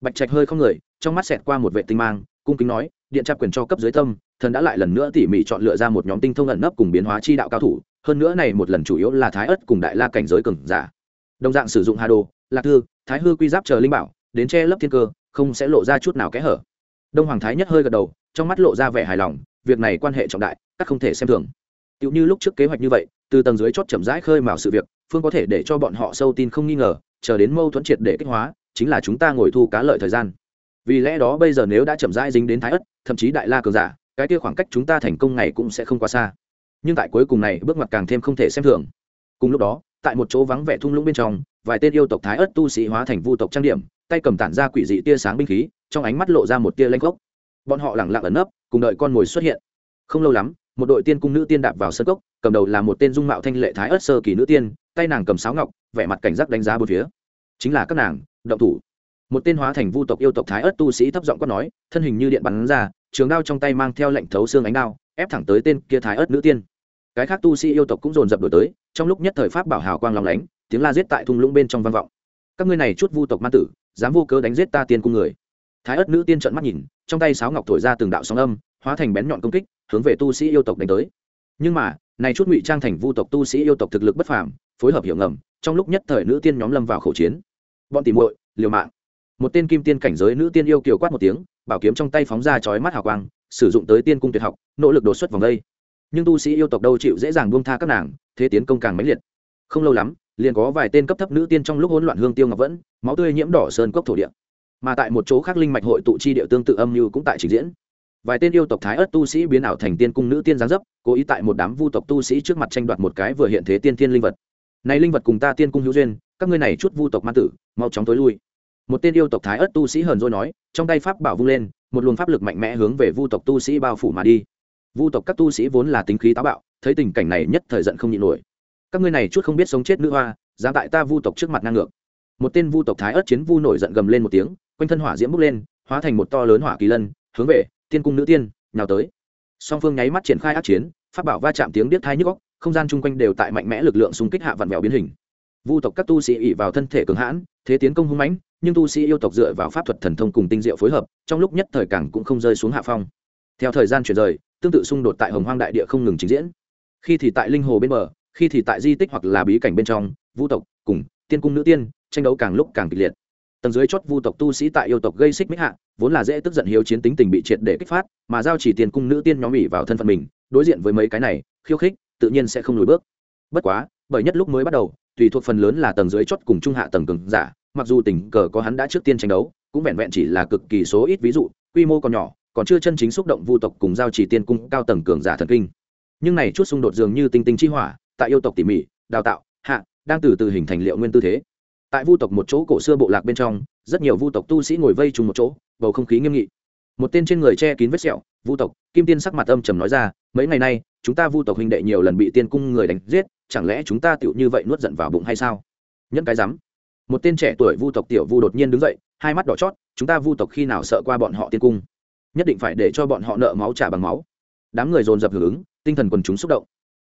Speaker 1: Bạch trạch hơi không người, trong mắt xẹt qua một vệ tinh mang, cung kính nói, điện trap quyền cho cấp dưới tâm, thần đã lại lần nữa tỉ mỉ chọn lựa ra một nhóm tinh thông ẩn nấp cùng biến hóa chi đạo cao thủ, hơn nữa này một lần chủ yếu là thái ất cùng đại la cảnh giới cường giả. Đồng dạng sử dụng hà đồ, lạc thư, thái hư quy giáp chờ linh bảo, đến che lấp thiên cơ, không sẽ lộ ra chút nào kẽ hở. Đông hoàng thái nhất hơi gật đầu, trong mắt lộ ra vẻ hài lòng, việc này quan hệ trọng đại, các không thể xem thường. Tựu như lúc trước kế hoạch như vậy, từ tầng dưới chót chậm rãi khơi mào sự việc phương có thể để cho bọn họ sâu tin không nghi ngờ, chờ đến mâu thuẫn triệt để kích hóa, chính là chúng ta ngồi thu cá lợi thời gian. Vì lẽ đó bây giờ nếu đã chậm rãi dính đến thái ất, thậm chí đại la cường giả, cái kia khoảng cách chúng ta thành công này cũng sẽ không quá xa. Nhưng tại cuối cùng này, bước ngoặt càng thêm không thể xem thường. Cùng lúc đó, tại một chỗ vắng vẻ thung lũng bên trong, vài tên yêu tộc thái ất tu sĩ hóa thành vu tộc trang điểm, tay cầm tản ra quỷ dị tia sáng binh khí, trong ánh mắt lộ ra một tia lanh gốc bọn họ lẳng lặng ẩn nấp, cùng đợi con mồi xuất hiện. Không lâu lắm, một đội tiên cung nữ tiên đạp vào sân cốc, cầm đầu là một tên dung mạo thanh lệ thái ất sơ kỳ nữ tiên tay nàng cầm sáo ngọc, vẻ mặt cảnh giác đánh giá bốn phía. Chính là các nàng, động thủ. Một tên hóa thành vu tộc yêu tộc thái ất tu sĩ thấp giọng quát nói, thân hình như điện bắn ra, trường đao trong tay mang theo lệnh thấu xương ánh đao, ép thẳng tới tên kia thái ất nữ tiên. Cái khác tu sĩ yêu tộc cũng dồn dập đổi tới, trong lúc nhất thời pháp bảo hào quang lòng lánh, tiếng la giết tại thung lũng bên trong vang vọng. Các ngươi này chút vu tộc ma tử, dám vô cớ đánh giết ta tiên cung người. Thái ất nữ tiên trợn mắt nhìn, trong tay sáo ngọc thổi ra từng đạo sóng âm, hóa thành bén nhọn công kích, hướng về tu sĩ yêu tộc đánh tới. Nhưng mà, này chút ngụy trang thành vu tộc tu sĩ yêu tộc thực lực bất phàm phối hợp hiểu ngầm, trong lúc nhất thời nữ tiên nhóm lâm vào khẩu chiến. Bọn tìm muội, liều mạng. Một tên kim tiên cảnh giới nữ tiên yêu kiều quát một tiếng, bảo kiếm trong tay phóng ra chói mắt hào quang, sử dụng tới tiên cung tuyệt học, nỗ lực đột xuất vòng đây. Nhưng tu sĩ yêu tộc đâu chịu dễ dàng buông tha các nàng, thế tiến công càng mãnh liệt. Không lâu lắm, liền có vài tên cấp thấp nữ tiên trong lúc hỗn loạn hương tiêu ngọc vẫn, máu tươi nhiễm đỏ sơn cốc thổ địa. Mà tại một chỗ khác linh mạch hội tụ chi địa tương tự âm như cũng tại trình diễn. Vài tên yêu tộc thái ớt tu sĩ biến ảo thành tiên cung nữ tiên giáng dấp, cố ý tại một đám vu tộc tu sĩ trước mặt tranh đoạt một cái vừa hiện thế tiên thiên linh vật này linh vật cùng ta tiên cung hữu duyên, các ngươi này chút vu tộc ma tử, mau chóng tối lui. Một tên yêu tộc thái ớt tu sĩ hờn dỗi nói, trong tay pháp bảo vung lên, một luồng pháp lực mạnh mẽ hướng về vu tộc tu sĩ bao phủ mà đi. Vu tộc các tu sĩ vốn là tính khí táo bạo, thấy tình cảnh này nhất thời giận không nhịn nổi. Các ngươi này chút không biết sống chết nữ hoa, dám tại ta vu tộc trước mặt ngang ngược. Một tên vu tộc thái ớt chiến vu nổi giận gầm lên một tiếng, quanh thân hỏa diễm bốc lên, hóa thành một to lớn hỏa kỳ lân, hướng về tiên cung nữ tiên, nhào tới. Song phương nháy mắt triển khai ác chiến, pháp bảo va chạm tiếng điếc thai nhức góc không gian chung quanh đều tại mạnh mẽ lực lượng xung kích hạ vặn vẹo biến hình. Vu tộc các tu sĩ ỉ vào thân thể cường hãn, thế tiến công hung mãnh, nhưng tu sĩ yêu tộc dựa vào pháp thuật thần thông cùng tinh diệu phối hợp, trong lúc nhất thời cảng cũng không rơi xuống hạ phong. Theo thời gian chuyển rời, tương tự xung đột tại hồng hoang đại địa không ngừng trình diễn. Khi thì tại linh hồ bên bờ, khi thì tại di tích hoặc là bí cảnh bên trong, vu tộc cùng tiên cung nữ tiên tranh đấu càng lúc càng kịch liệt. Tầng dưới chót vu tộc tu sĩ tại yêu tộc gây xích mích hạ, vốn là dễ tức giận hiếu chiến tính tình bị triệt để kích phát, mà giao chỉ tiền cung nữ tiên nhóm ủy vào thân phận mình, đối diện với mấy cái này, khiêu khích tự nhiên sẽ không lùi bước. Bất quá, bởi nhất lúc mới bắt đầu, tùy thuộc phần lớn là tầng dưới chót cùng trung hạ tầng cường giả, mặc dù tình cờ có hắn đã trước tiên tranh đấu, cũng vẹn vẹn chỉ là cực kỳ số ít ví dụ, quy mô còn nhỏ, còn chưa chân chính xúc động vu tộc cùng giao chỉ tiên cung cao tầng cường giả thần kinh. Nhưng này chút xung đột dường như tinh tinh chi hỏa, tại yêu tộc tỉ mỉ, đào tạo, hạ, đang từ từ hình thành liệu nguyên tư thế. Tại vu tộc một chỗ cổ xưa bộ lạc bên trong, rất nhiều vu tộc tu sĩ ngồi vây chung một chỗ, bầu không khí nghiêm nghị. Một tên trên người che kín vết sẹo, vu tộc, kim tiên sắc mặt âm trầm nói ra, mấy ngày nay chúng ta vu tộc huynh đệ nhiều lần bị tiên cung người đánh giết, chẳng lẽ chúng ta tựu như vậy nuốt giận vào bụng hay sao? Nhẫn cái rắm. Một tên trẻ tuổi vu tộc tiểu vu đột nhiên đứng dậy, hai mắt đỏ chót, chúng ta vu tộc khi nào sợ qua bọn họ tiên cung? Nhất định phải để cho bọn họ nợ máu trả bằng máu. Đám người dồn dập hưởng ứng, tinh thần quần chúng xúc động.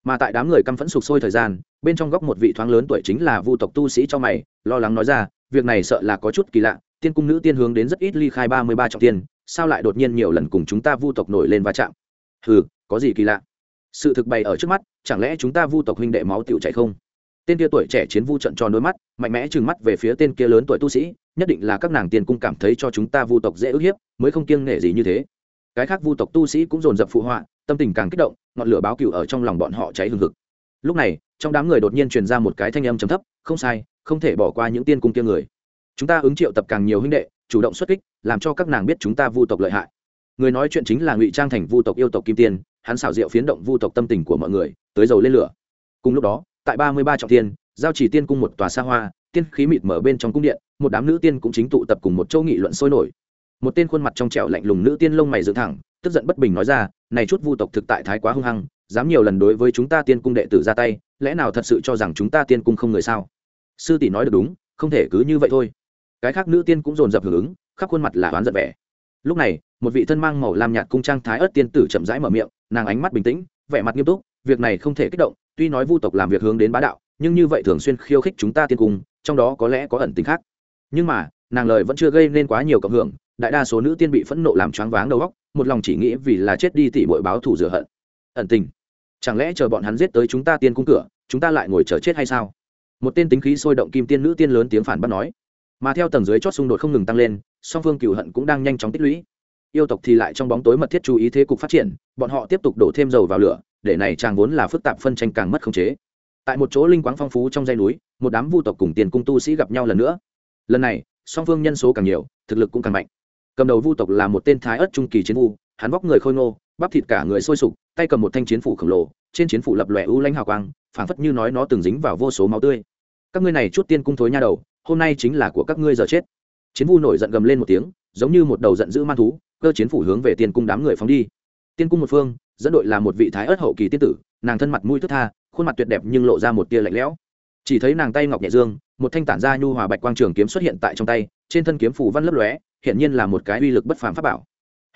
Speaker 1: Mà tại đám người căm phẫn sục sôi thời gian, bên trong góc một vị thoáng lớn tuổi chính là vu tộc tu sĩ cho mày, lo lắng nói ra, việc này sợ là có chút kỳ lạ, tiên cung nữ tiên hướng đến rất ít ly khai ba mươi ba trọng tiên, sao lại đột nhiên nhiều lần cùng chúng ta vu tộc nổi lên va chạm? Ừ có gì kỳ lạ? Sự thực bày ở trước mắt, chẳng lẽ chúng ta vu tộc huynh đệ máu tiểu chảy không? Tên kia tuổi trẻ chiến vu trận tròn đôi mắt, mạnh mẽ trừng mắt về phía tên kia lớn tuổi tu sĩ, nhất định là các nàng tiên cung cảm thấy cho chúng ta vu tộc dễ ức hiếp, mới không kiêng nể gì như thế. Cái khác vu tộc tu sĩ cũng dồn dập phụ họa, tâm tình càng kích động, ngọn lửa báo cựu ở trong lòng bọn họ cháy hừng hực. Lúc này, trong đám người đột nhiên truyền ra một cái thanh âm trầm thấp, không sai, không thể bỏ qua những tiên cung kia người. Chúng ta ứng triệu tập càng nhiều huynh đệ, chủ động xuất kích, làm cho các nàng biết chúng ta vu tộc lợi hại. Người nói chuyện chính là ngụy trang thành vu tộc yêu tộc kim tiên hắn xảo diệu phiến động vu tộc tâm tình của mọi người, tới dầu lên lửa. Cùng lúc đó, tại ba mươi ba trọng tiên giao chỉ tiên cung một tòa xa hoa, tiên khí mịt mở bên trong cung điện, một đám nữ tiên cũng chính tụ tập cùng một châu nghị luận sôi nổi. Một tên khuôn mặt trong trẻo lạnh lùng nữ tiên lông mày dựng thẳng, tức giận bất bình nói ra, này chút vu tộc thực tại thái quá hung hăng, dám nhiều lần đối với chúng ta tiên cung đệ tử ra tay, lẽ nào thật sự cho rằng chúng ta tiên cung không người sao? Sư tỷ nói được đúng, không thể cứ như vậy thôi. Cái khác nữ tiên cũng dồn dập hưởng ứng, khắp khuôn mặt là oán giận vẻ. Lúc này, một vị thân mang màu lam nhạt cung trang thái ớt tiên tử chậm rãi mở miệng nàng ánh mắt bình tĩnh, vẻ mặt nghiêm túc, việc này không thể kích động, tuy nói vu tộc làm việc hướng đến bá đạo, nhưng như vậy thường xuyên khiêu khích chúng ta tiên cung, trong đó có lẽ có ẩn tính khác. Nhưng mà, nàng lời vẫn chưa gây nên quá nhiều cộng hưởng, đại đa số nữ tiên bị phẫn nộ làm choáng váng đầu óc, một lòng chỉ nghĩ vì là chết đi tỷ bội báo thù rửa hận. Ẩn tình. Chẳng lẽ chờ bọn hắn giết tới chúng ta tiên cung cửa, chúng ta lại ngồi chờ chết hay sao? Một tên tính khí sôi động kim tiên nữ tiên lớn tiếng phản bác nói. Mà theo tầng dưới chót xung đột không ngừng tăng lên, song phương cựu hận cũng đang nhanh chóng tích lũy yêu tộc thì lại trong bóng tối mật thiết chú ý thế cục phát triển, bọn họ tiếp tục đổ thêm dầu vào lửa, để này chàng vốn là phức tạp phân tranh càng mất khống chế. Tại một chỗ linh quáng phong phú trong dây núi, một đám vu tộc cùng tiền cung tu sĩ gặp nhau lần nữa. Lần này, song phương nhân số càng nhiều, thực lực cũng càng mạnh. Cầm đầu vu tộc là một tên thái ất trung kỳ chiến vu, hắn vóc người khôi ngô, bắp thịt cả người sôi sục, tay cầm một thanh chiến phủ khổng lồ, trên chiến phủ lập lòe ưu lãnh hào quang, phảng phất như nói nó từng dính vào vô số máu tươi. Các ngươi này chút tiên cung thối nha đầu, hôm nay chính là của các ngươi giờ chết. Chiến vu nổi giận gầm lên một tiếng, giống như một đầu giận dữ man thú cơ chiến phủ hướng về tiên cung đám người phóng đi. Tiên cung một phương, dẫn đội là một vị thái ớt hậu kỳ tiên tử, nàng thân mặt mũi thức tha, khuôn mặt tuyệt đẹp nhưng lộ ra một tia lạnh lẽo. Chỉ thấy nàng tay ngọc nhẹ dương, một thanh tản gia nhu hòa bạch quang trường kiếm xuất hiện tại trong tay, trên thân kiếm phủ văn lấp lóe hiện nhiên là một cái uy lực bất phàm pháp bảo.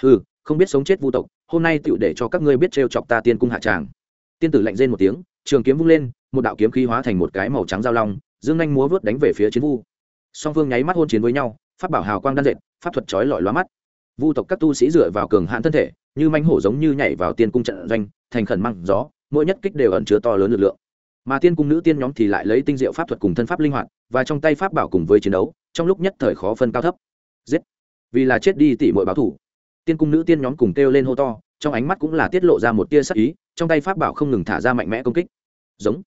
Speaker 1: Ừ không biết sống chết vu tộc, hôm nay tựu để cho các ngươi biết trêu chọc ta tiên cung hạ tràng. Tiên tử lạnh rên một tiếng, trường kiếm vung lên, một đạo kiếm khí hóa thành một cái màu trắng giao long, dương nhanh múa vớt đánh về phía chiến vu. Song phương nháy mắt hôn chiến với nhau, pháp bảo hào quang đan dệt, pháp thuật chói lọi lóa mắt vu tộc các tu sĩ dựa vào cường hạn thân thể, như manh hổ giống như nhảy vào tiên cung trận doanh, thành khẩn măng gió, mỗi nhất kích đều ẩn chứa to lớn lực lượng. Mà tiên cung nữ tiên nhóm thì lại lấy tinh diệu pháp thuật cùng thân pháp linh hoạt, và trong tay pháp bảo cùng với chiến đấu, trong lúc nhất thời khó phân cao thấp. Giết! Vì là chết đi tỷ mọi báo thủ. Tiên cung nữ tiên nhóm cùng kêu lên hô to, trong ánh mắt cũng là tiết lộ ra một tia sắc ý, trong tay pháp bảo không ngừng thả ra mạnh mẽ công kích. Giống!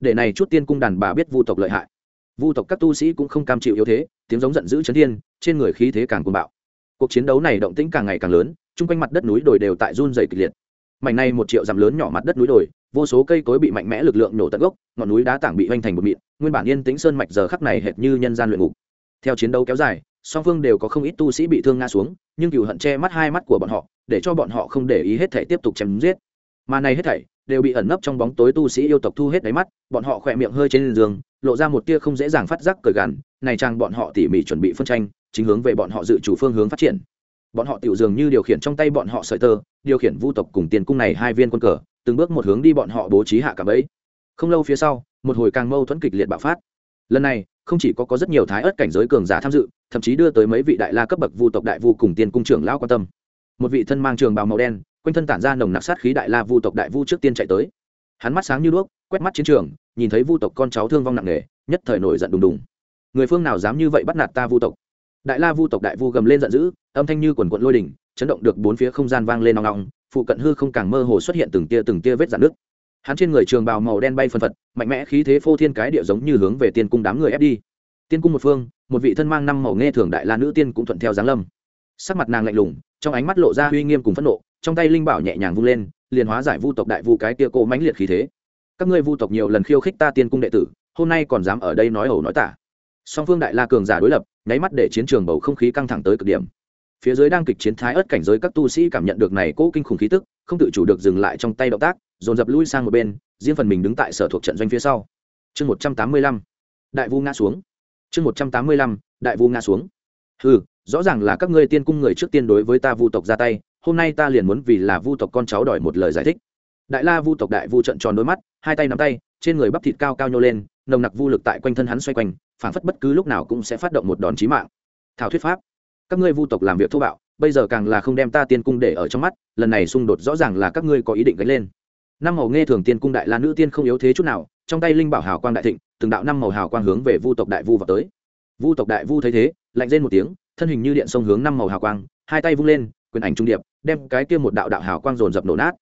Speaker 1: Để này chút tiên cung đàn bà biết vu tộc lợi hại. Vu tộc các tu sĩ cũng không cam chịu yếu thế, tiếng giống giận dữ chấn thiên, trên người khí thế càng cuồng bạo cuộc chiến đấu này động tĩnh càng ngày càng lớn, chung quanh mặt đất núi đồi đều tại run dày kịch liệt. Mảnh này một triệu dặm lớn nhỏ mặt đất núi đồi, vô số cây cối bị mạnh mẽ lực lượng nổ tận gốc, ngọn núi đá tảng bị hoành thành một mịn, nguyên bản yên tĩnh sơn mạch giờ khắc này hệt như nhân gian luyện ngục. Theo chiến đấu kéo dài, song phương đều có không ít tu sĩ bị thương ngã xuống, nhưng cựu hận che mắt hai mắt của bọn họ, để cho bọn họ không để ý hết thể tiếp tục chém giết. Mà này hết thảy đều bị ẩn nấp trong bóng tối tu sĩ yêu tộc thu hết đáy mắt, bọn họ khỏe miệng hơi trên giường, lộ ra một tia không dễ dàng phát giác cởi gằn, này trang bọn họ tỉ mỉ chuẩn bị phân tranh, chính hướng về bọn họ dự chủ phương hướng phát triển. Bọn họ tiểu dường như điều khiển trong tay bọn họ sợi tơ, điều khiển vu tộc cùng tiền cung này hai viên quân cờ, từng bước một hướng đi bọn họ bố trí hạ cả bẫy. Không lâu phía sau, một hồi càng mâu thuẫn kịch liệt bạo phát. Lần này, không chỉ có có rất nhiều thái ớt cảnh giới cường giả tham dự, thậm chí đưa tới mấy vị đại la cấp bậc vu tộc đại vu cùng tiền cung trưởng lão quan tâm. Một vị thân mang trường bào màu đen quanh thân tản ra nồng nặc sát khí đại la vu tộc đại vu trước tiên chạy tới. Hắn mắt sáng như đuốc, quét mắt chiến trường, nhìn thấy vu tộc con cháu thương vong nặng nề, nhất thời nổi giận đùng đùng. Người phương nào dám như vậy bắt nạt ta vu tộc? Đại la vu tộc đại vu gầm lên giận dữ, âm thanh như quần quận lôi đỉnh chấn động được bốn phía không gian vang lên nòng nòng phụ cận hư không càng mơ hồ xuất hiện từng tia từng tia vết dạn nước hắn trên người trường bào màu đen bay phân phật, mạnh mẽ khí thế phô thiên cái địa giống như hướng về tiên cung đám người ép đi. Tiên cung một phương, một vị thân mang năm màu nghe thường đại la nữ tiên cũng thuận theo giáng lâm. Sắc mặt nàng lạnh lùng, trong ánh mắt lộ ra uy nghiêm cùng phẫn nộ trong tay linh bảo nhẹ nhàng vung lên, liền hóa giải vu tộc đại vu cái kia cô mãnh liệt khí thế. Các ngươi vu tộc nhiều lần khiêu khích ta tiên cung đệ tử, hôm nay còn dám ở đây nói ẩu nói tả. Song phương đại la cường giả đối lập, nháy mắt để chiến trường bầu không khí căng thẳng tới cực điểm. Phía dưới đang kịch chiến thái ớt cảnh giới các tu sĩ cảm nhận được này cố kinh khủng khí tức, không tự chủ được dừng lại trong tay động tác, dồn dập lui sang một bên, riêng phần mình đứng tại sở thuộc trận doanh phía sau. Chương một trăm tám mươi lăm. Đại vu ngã xuống. Chương một trăm tám mươi lăm. Đại vu ngã xuống. Ừ rõ ràng là các ngươi tiên cung người trước tiên đối với ta vu tộc ra tay hôm nay ta liền muốn vì là vu tộc con cháu đòi một lời giải thích. Đại la vu tộc đại vu trận tròn đôi mắt, hai tay nắm tay, trên người bắp thịt cao cao nhô lên, nồng nặc vu lực tại quanh thân hắn xoay quanh, phảng phất bất cứ lúc nào cũng sẽ phát động một đòn chí mạng. Thảo thuyết pháp. Các ngươi vu tộc làm việc thô bạo, bây giờ càng là không đem ta tiên cung để ở trong mắt, lần này xung đột rõ ràng là các ngươi có ý định gánh lên. Năm màu nghe thường tiên cung đại la nữ tiên không yếu thế chút nào, trong tay linh bảo hào quang đại thịnh, từng đạo năm màu hào quang hướng về vu tộc đại vu vào tới. Vu tộc đại vu thấy thế, lạnh rên một tiếng, thân hình như điện sông hướng năm màu hào quang, hai tay vung lên, quyền ảnh trung điệp đem cái kia một đạo đạo hào quang dồn dập nổ nát.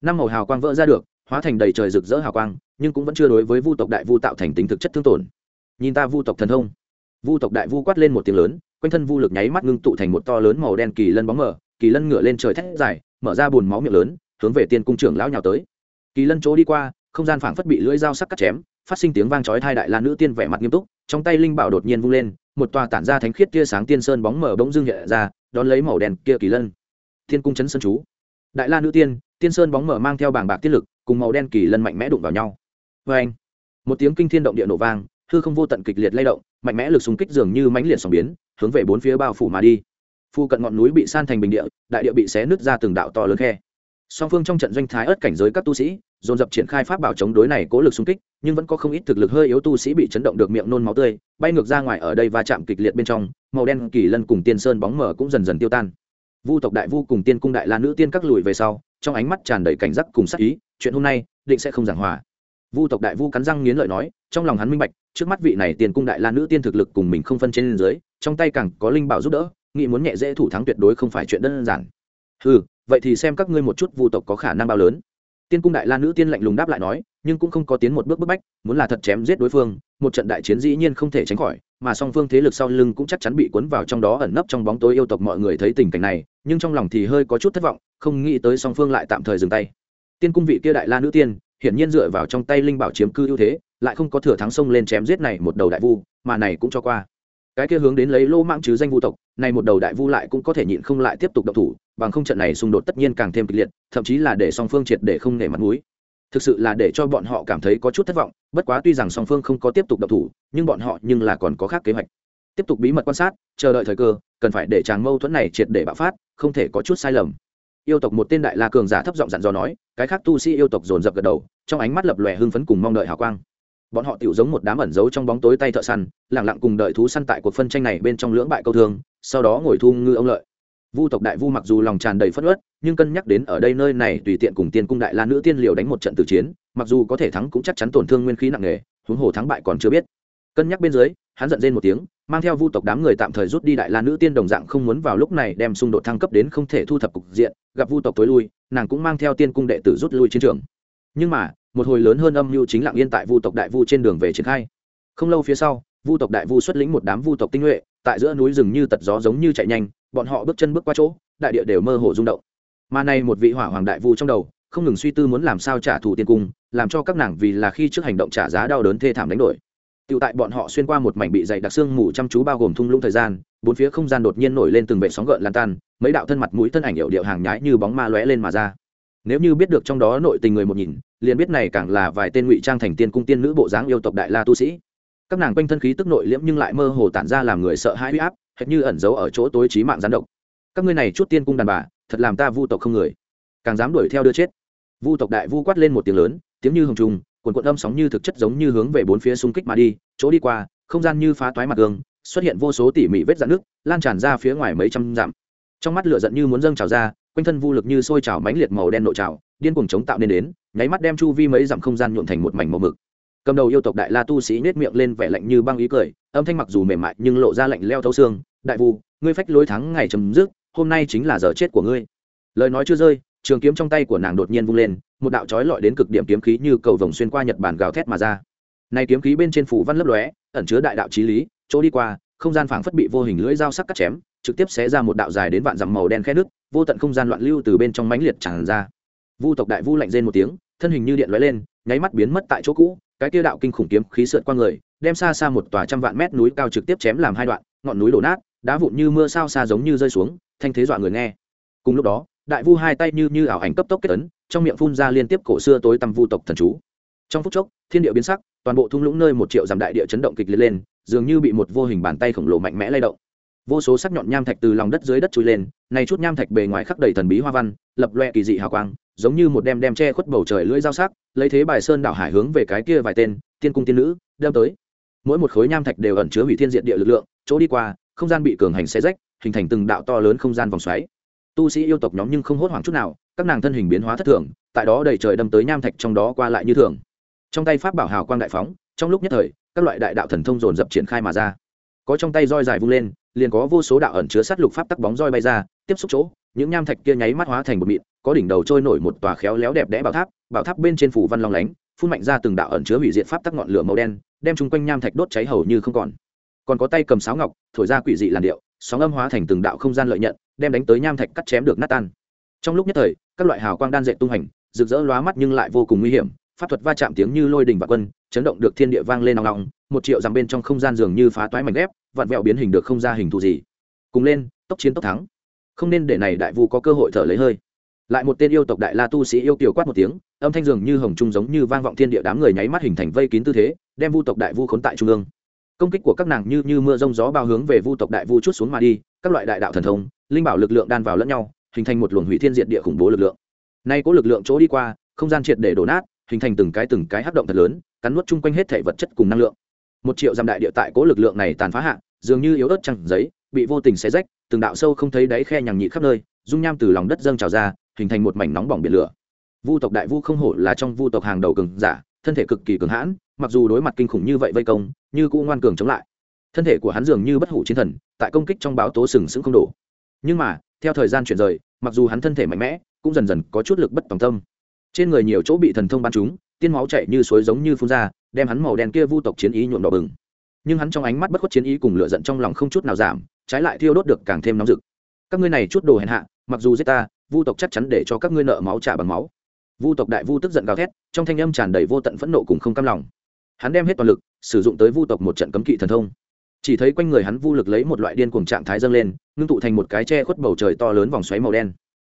Speaker 1: Năm màu hào quang vỡ ra được, hóa thành đầy trời rực rỡ hào quang, nhưng cũng vẫn chưa đối với vu tộc đại vu tạo thành tính thực chất thương tổn. Nhìn ta vu tộc thần thông. Vu tộc đại vu quát lên một tiếng lớn, quanh thân vu lực nháy mắt ngưng tụ thành một to lớn màu đen kỳ lân bóng mờ, kỳ lân ngửa lên trời thét dài, mở ra bùn máu miệng lớn, hướng về tiên cung trưởng lão nhào tới. Kỳ lân chỗ đi qua, không gian phảng phất bị lưỡi dao sắc cắt chém, phát sinh tiếng vang chói hai đại la nữ tiên vẻ mặt nghiêm túc, trong tay linh bảo đột nhiên vung lên, một tòa tản ra thánh khiết tia sáng tiên sơn bóng mở bỗng dưng hiện ra, đón lấy màu đen kia kỳ lân thiên cung chấn sơn chú. Đại la nữ tiên tiên sơn bóng mở mang theo bảng bạc tiết lực, cùng màu đen kỳ lân mạnh mẽ đụng vào nhau. Vê anh, một tiếng kinh thiên động địa nổ vang, hư không vô tận kịch liệt lay động, mạnh mẽ lực xung kích dường như mãnh liệt sóng biến, hướng về bốn phía bao phủ mà đi. Phu cận ngọn núi bị san thành bình địa, đại địa bị xé nứt ra từng đạo to lớn khe. Song phương trong trận doanh thái ớt cảnh giới các tu sĩ, dồn dập triển khai pháp bảo chống đối này cố lực xung kích, nhưng vẫn có không ít thực lực hơi yếu tu sĩ bị chấn động được miệng nôn máu tươi, bay ngược ra ngoài ở đây và chạm kịch liệt bên trong, màu đen kỳ lân cùng tiên sơn bóng mở cũng dần dần tiêu tan vu tộc đại vu cùng tiên cung đại la nữ tiên các lùi về sau, trong ánh mắt tràn đầy cảnh giác cùng sắc ý, chuyện hôm nay, định sẽ không giảng hòa. Vu tộc đại vu cắn răng nghiến lợi nói, trong lòng hắn minh bạch, trước mắt vị này Tiên cung đại la nữ tiên thực lực cùng mình không phân trên dưới, trong tay càng có linh bảo giúp đỡ, nghĩ muốn nhẹ dễ thủ thắng tuyệt đối không phải chuyện đơn giản. Ừ vậy thì xem các ngươi một chút vu tộc có khả năng bao lớn. Tiên cung đại la nữ tiên lạnh lùng đáp lại nói, nhưng cũng không có tiến một bước bức bách, muốn là thật chém giết đối phương, một trận đại chiến dĩ nhiên không thể tránh khỏi, mà song phương thế lực sau lưng cũng chắc chắn bị cuốn vào trong đó ẩn nấp trong bóng tối yêu tộc mọi người thấy tình cảnh này nhưng trong lòng thì hơi có chút thất vọng, không nghĩ tới song phương lại tạm thời dừng tay. Tiên cung vị kia đại la nữ tiên, hiển nhiên dựa vào trong tay linh bảo chiếm cư ưu thế, lại không có thừa thắng sông lên chém giết này một đầu đại vu, mà này cũng cho qua. Cái kia hướng đến lấy lô mạng chứ danh vu tộc, này một đầu đại vu lại cũng có thể nhịn không lại tiếp tục động thủ, bằng không trận này xung đột tất nhiên càng thêm kịch liệt, thậm chí là để song phương triệt để không nể mặt mũi. Thực sự là để cho bọn họ cảm thấy có chút thất vọng, bất quá tuy rằng song phương không có tiếp tục động thủ, nhưng bọn họ nhưng là còn có khác kế hoạch tiếp tục bí mật quan sát, chờ đợi thời cơ, cần phải để chàng mâu thuẫn này triệt để bạo phát, không thể có chút sai lầm. Yêu tộc một tên đại la cường giả thấp giọng dặn dò nói, cái khác tu sĩ yêu tộc dồn dập gật đầu, trong ánh mắt lập lòe hưng phấn cùng mong đợi hào quang. Bọn họ tiểu giống một đám ẩn giấu trong bóng tối tay thợ săn lẳng lặng cùng đợi thú săn tại cuộc phân tranh này bên trong lưỡng bại câu thương, sau đó ngồi thu ngư ông lợi. Vu tộc đại vu mặc dù lòng tràn đầy phất ớt nhưng cân nhắc đến ở đây nơi này tùy tiện cùng tiên cung đại la nữ tiên liều đánh một trận tử chiến, mặc dù có thể thắng cũng chắc chắn tổn thương nguyên khí nặng nề, huống hồ thắng bại còn chưa biết. Cân nhắc bên dưới hắn giận lên một tiếng, mang theo vu tộc đám người tạm thời rút đi đại la nữ tiên đồng dạng không muốn vào lúc này đem xung đột thăng cấp đến không thể thu thập cục diện, gặp vu tộc tối lui, nàng cũng mang theo tiên cung đệ tử rút lui chiến trường. Nhưng mà, một hồi lớn hơn âm mưu chính lặng yên tại vu tộc đại vu trên đường về triển khai. Không lâu phía sau, vu tộc đại vu xuất lĩnh một đám vu tộc tinh nhuệ, tại giữa núi rừng như tật gió giống như chạy nhanh, bọn họ bước chân bước qua chỗ, đại địa đều mơ hồ rung động. Mà này một vị hỏa hoàng đại vu trong đầu, không ngừng suy tư muốn làm sao trả thù tiên cung, làm cho các nàng vì là khi trước hành động trả giá đau đớn thê thảm đánh đổi. Tiểu tại bọn họ xuyên qua một mảnh bị dày đặc xương mù chăm chú bao gồm thung lũng thời gian, bốn phía không gian đột nhiên nổi lên từng vệt sóng gợn lan tan, mấy đạo thân mặt mũi thân ảnh hiệu điệu hàng nhái như bóng ma lóe lên mà ra. Nếu như biết được trong đó nội tình người một nhìn, liền biết này càng là vài tên ngụy trang thành tiên cung tiên nữ bộ dáng yêu tộc đại la tu sĩ. Các nàng quanh thân khí tức nội liễm nhưng lại mơ hồ tản ra làm người sợ hãi uy áp, hệt như ẩn giấu ở chỗ tối trí mạng gián độc. Các ngươi này chút tiên cung đàn bà, thật làm ta vu tộc không người, càng dám đuổi theo đưa chết. Vu tộc đại vu quát lên một tiếng lớn, tiếng như hồng trùng, cuộn cuộn âm sóng như thực chất giống như hướng về bốn phía xung kích mà đi, chỗ đi qua, không gian như phá toái mặt gương xuất hiện vô số tỉ mỉ vết dạn nước lan tràn ra phía ngoài mấy trăm dặm. Trong mắt lửa giận như muốn dâng trào ra quanh thân vô lực như sôi trào mãnh liệt màu đen nội trào điên cuồng chống tạo nên đến nháy mắt đem chu vi mấy dặm không gian nhuộn thành một mảnh màu mực. Cầm đầu yêu tộc đại la tu sĩ nết miệng lên vẻ lạnh như băng ý cười âm thanh mặc dù mềm mại nhưng lộ ra lạnh leo thấu xương đại vu ngươi phách lối thắng ngày chấm dứt hôm nay chính là giờ chết của ngươi. Lời nói chưa rơi trường kiếm trong tay của nàng đột nhiên vung lên một đạo chói lọi đến cực điểm kiếm khí như cầu vồng xuyên qua nhật bản gào thét mà ra. Này kiếm khí bên trên phủ văn lấp lóe, ẩn chứa đại đạo trí lý, chỗ đi qua, không gian phảng phất bị vô hình lưỡi dao sắc cắt chém, trực tiếp xé ra một đạo dài đến vạn dặm màu đen khe nước vô tận không gian loạn lưu từ bên trong mãnh liệt tràn ra. Vu tộc đại vu lạnh rên một tiếng, thân hình như điện lóe lên, nháy mắt biến mất tại chỗ cũ, cái kia đạo kinh khủng kiếm khí sượt qua người, đem xa xa một tòa trăm vạn mét núi cao trực tiếp chém làm hai đoạn, ngọn núi đổ nát, đá vụn như mưa sao xa giống như rơi xuống, thanh thế dọa người nghe. Cùng lúc đó đại vu hai tay như như ảo ảnh cấp tốc kết ấn, trong miệng phun ra liên tiếp cổ xưa tối tăm vu tộc thần chú. Trong phút chốc, thiên địa biến sắc, toàn bộ thung lũng nơi một triệu dặm đại địa chấn động kịch liệt lên, dường như bị một vô hình bàn tay khổng lồ mạnh mẽ lay động. Vô số sắc nhọn nham thạch từ lòng đất dưới đất trồi lên này chút nham thạch bề ngoài khắc đầy thần bí hoa văn, lập loe kỳ dị hào quang, giống như một đem đem che khuất bầu trời lưỡi dao sắc, lấy thế bài sơn đảo hải hướng về cái kia vài tên, tiên cung tiên nữ đâm tới. Mỗi một khối nham thạch đều ẩn chứa hủy thiên diện địa lực lượng, chỗ đi qua, không gian bị cường hành xé rách, hình thành từng đạo to lớn không gian vòng xoáy tu sĩ yêu tộc nhóm nhưng không hốt hoảng chút nào, các nàng thân hình biến hóa thất thường, tại đó đầy trời đâm tới nham thạch trong đó qua lại như thường. Trong tay pháp bảo hào quang đại phóng, trong lúc nhất thời, các loại đại đạo thần thông dồn dập triển khai mà ra. Có trong tay roi dài vung lên, liền có vô số đạo ẩn chứa sát lục pháp tắc bóng roi bay ra, tiếp xúc chỗ, những nham thạch kia nháy mắt hóa thành một mịn, có đỉnh đầu trôi nổi một tòa khéo léo đẹp đẽ bảo tháp bảo tháp bên trên phủ văn long lánh, phun mạnh ra từng đạo ẩn chứa hủy diệt pháp tắc ngọn lửa màu đen, đem chung quanh nham thạch đốt cháy hầu như không còn. Còn có tay cầm sáo ngọc, thổi ra quỷ dị làn điệu, sóng âm hóa thành từng đạo không gian lợi nhận đem đánh tới nham thạch cắt chém được nát tan. Trong lúc nhất thời, các loại hào quang đan dệt tung hành, rực rỡ lóa mắt nhưng lại vô cùng nguy hiểm. Pháp thuật va chạm tiếng như lôi đình và quân, chấn động được thiên địa vang lên nòng nòng, một triệu dặm bên trong không gian dường như phá toái mảnh ghép, vặn vẹo biến hình được không ra hình thù gì. Cùng lên, tốc chiến tốc thắng. Không nên để này đại vu có cơ hội thở lấy hơi. Lại một tên yêu tộc đại la tu sĩ yêu kiều quát một tiếng, âm thanh dường như hồng trung giống như vang vọng thiên địa đám người nháy mắt hình thành vây kín tư thế, đem vu tộc đại vu khốn tại trung ương. Công kích của các nàng như như mưa rông gió bao hướng về vu tộc đại vu chút xuống mà đi các loại đại đạo thần thông, linh bảo lực lượng đan vào lẫn nhau, hình thành một luồng hủy thiên diệt địa khủng bố lực lượng. Nay có lực lượng chỗ đi qua, không gian triệt để đổ nát, hình thành từng cái từng cái hấp động thật lớn, cắn nuốt chung quanh hết thể vật chất cùng năng lượng. Một triệu dặm đại địa tại cố lực lượng này tàn phá hạ, dường như yếu ớt chẳng giấy, bị vô tình xé rách, từng đạo sâu không thấy đáy khe nhằng nhị khắp nơi, dung nham từ lòng đất dâng trào ra, hình thành một mảnh nóng bỏng biển lửa. Vu tộc đại vu không hổ là trong vu tộc hàng đầu cường giả, thân thể cực kỳ cường hãn, mặc dù đối mặt kinh khủng như vậy vây công, như cũng ngoan cường chống lại thân thể của hắn dường như bất hủ chiến thần, tại công kích trong báo tố sừng sững không đổ. Nhưng mà, theo thời gian chuyển rời, mặc dù hắn thân thể mạnh mẽ, cũng dần dần có chút lực bất tòng tâm. Trên người nhiều chỗ bị thần thông bắn trúng, tiên máu chảy như suối giống như phun ra, đem hắn màu đen kia vu tộc chiến ý nhuộm đỏ bừng. Nhưng hắn trong ánh mắt bất khuất chiến ý cùng lửa giận trong lòng không chút nào giảm, trái lại thiêu đốt được càng thêm nóng rực. Các ngươi này chút đồ hèn hạ, mặc dù giết ta, vu tộc chắc chắn để cho các ngươi nợ máu trả bằng máu. Vu tộc đại vu tức giận gào thét, trong thanh âm tràn đầy vô tận phẫn nộ cùng không cam lòng. Hắn đem hết toàn lực, sử dụng tới vu tộc một trận cấm kỵ thần thông chỉ thấy quanh người hắn vu lực lấy một loại điên cuồng trạng thái dâng lên, ngưng tụ thành một cái che khuất bầu trời to lớn vòng xoáy màu đen.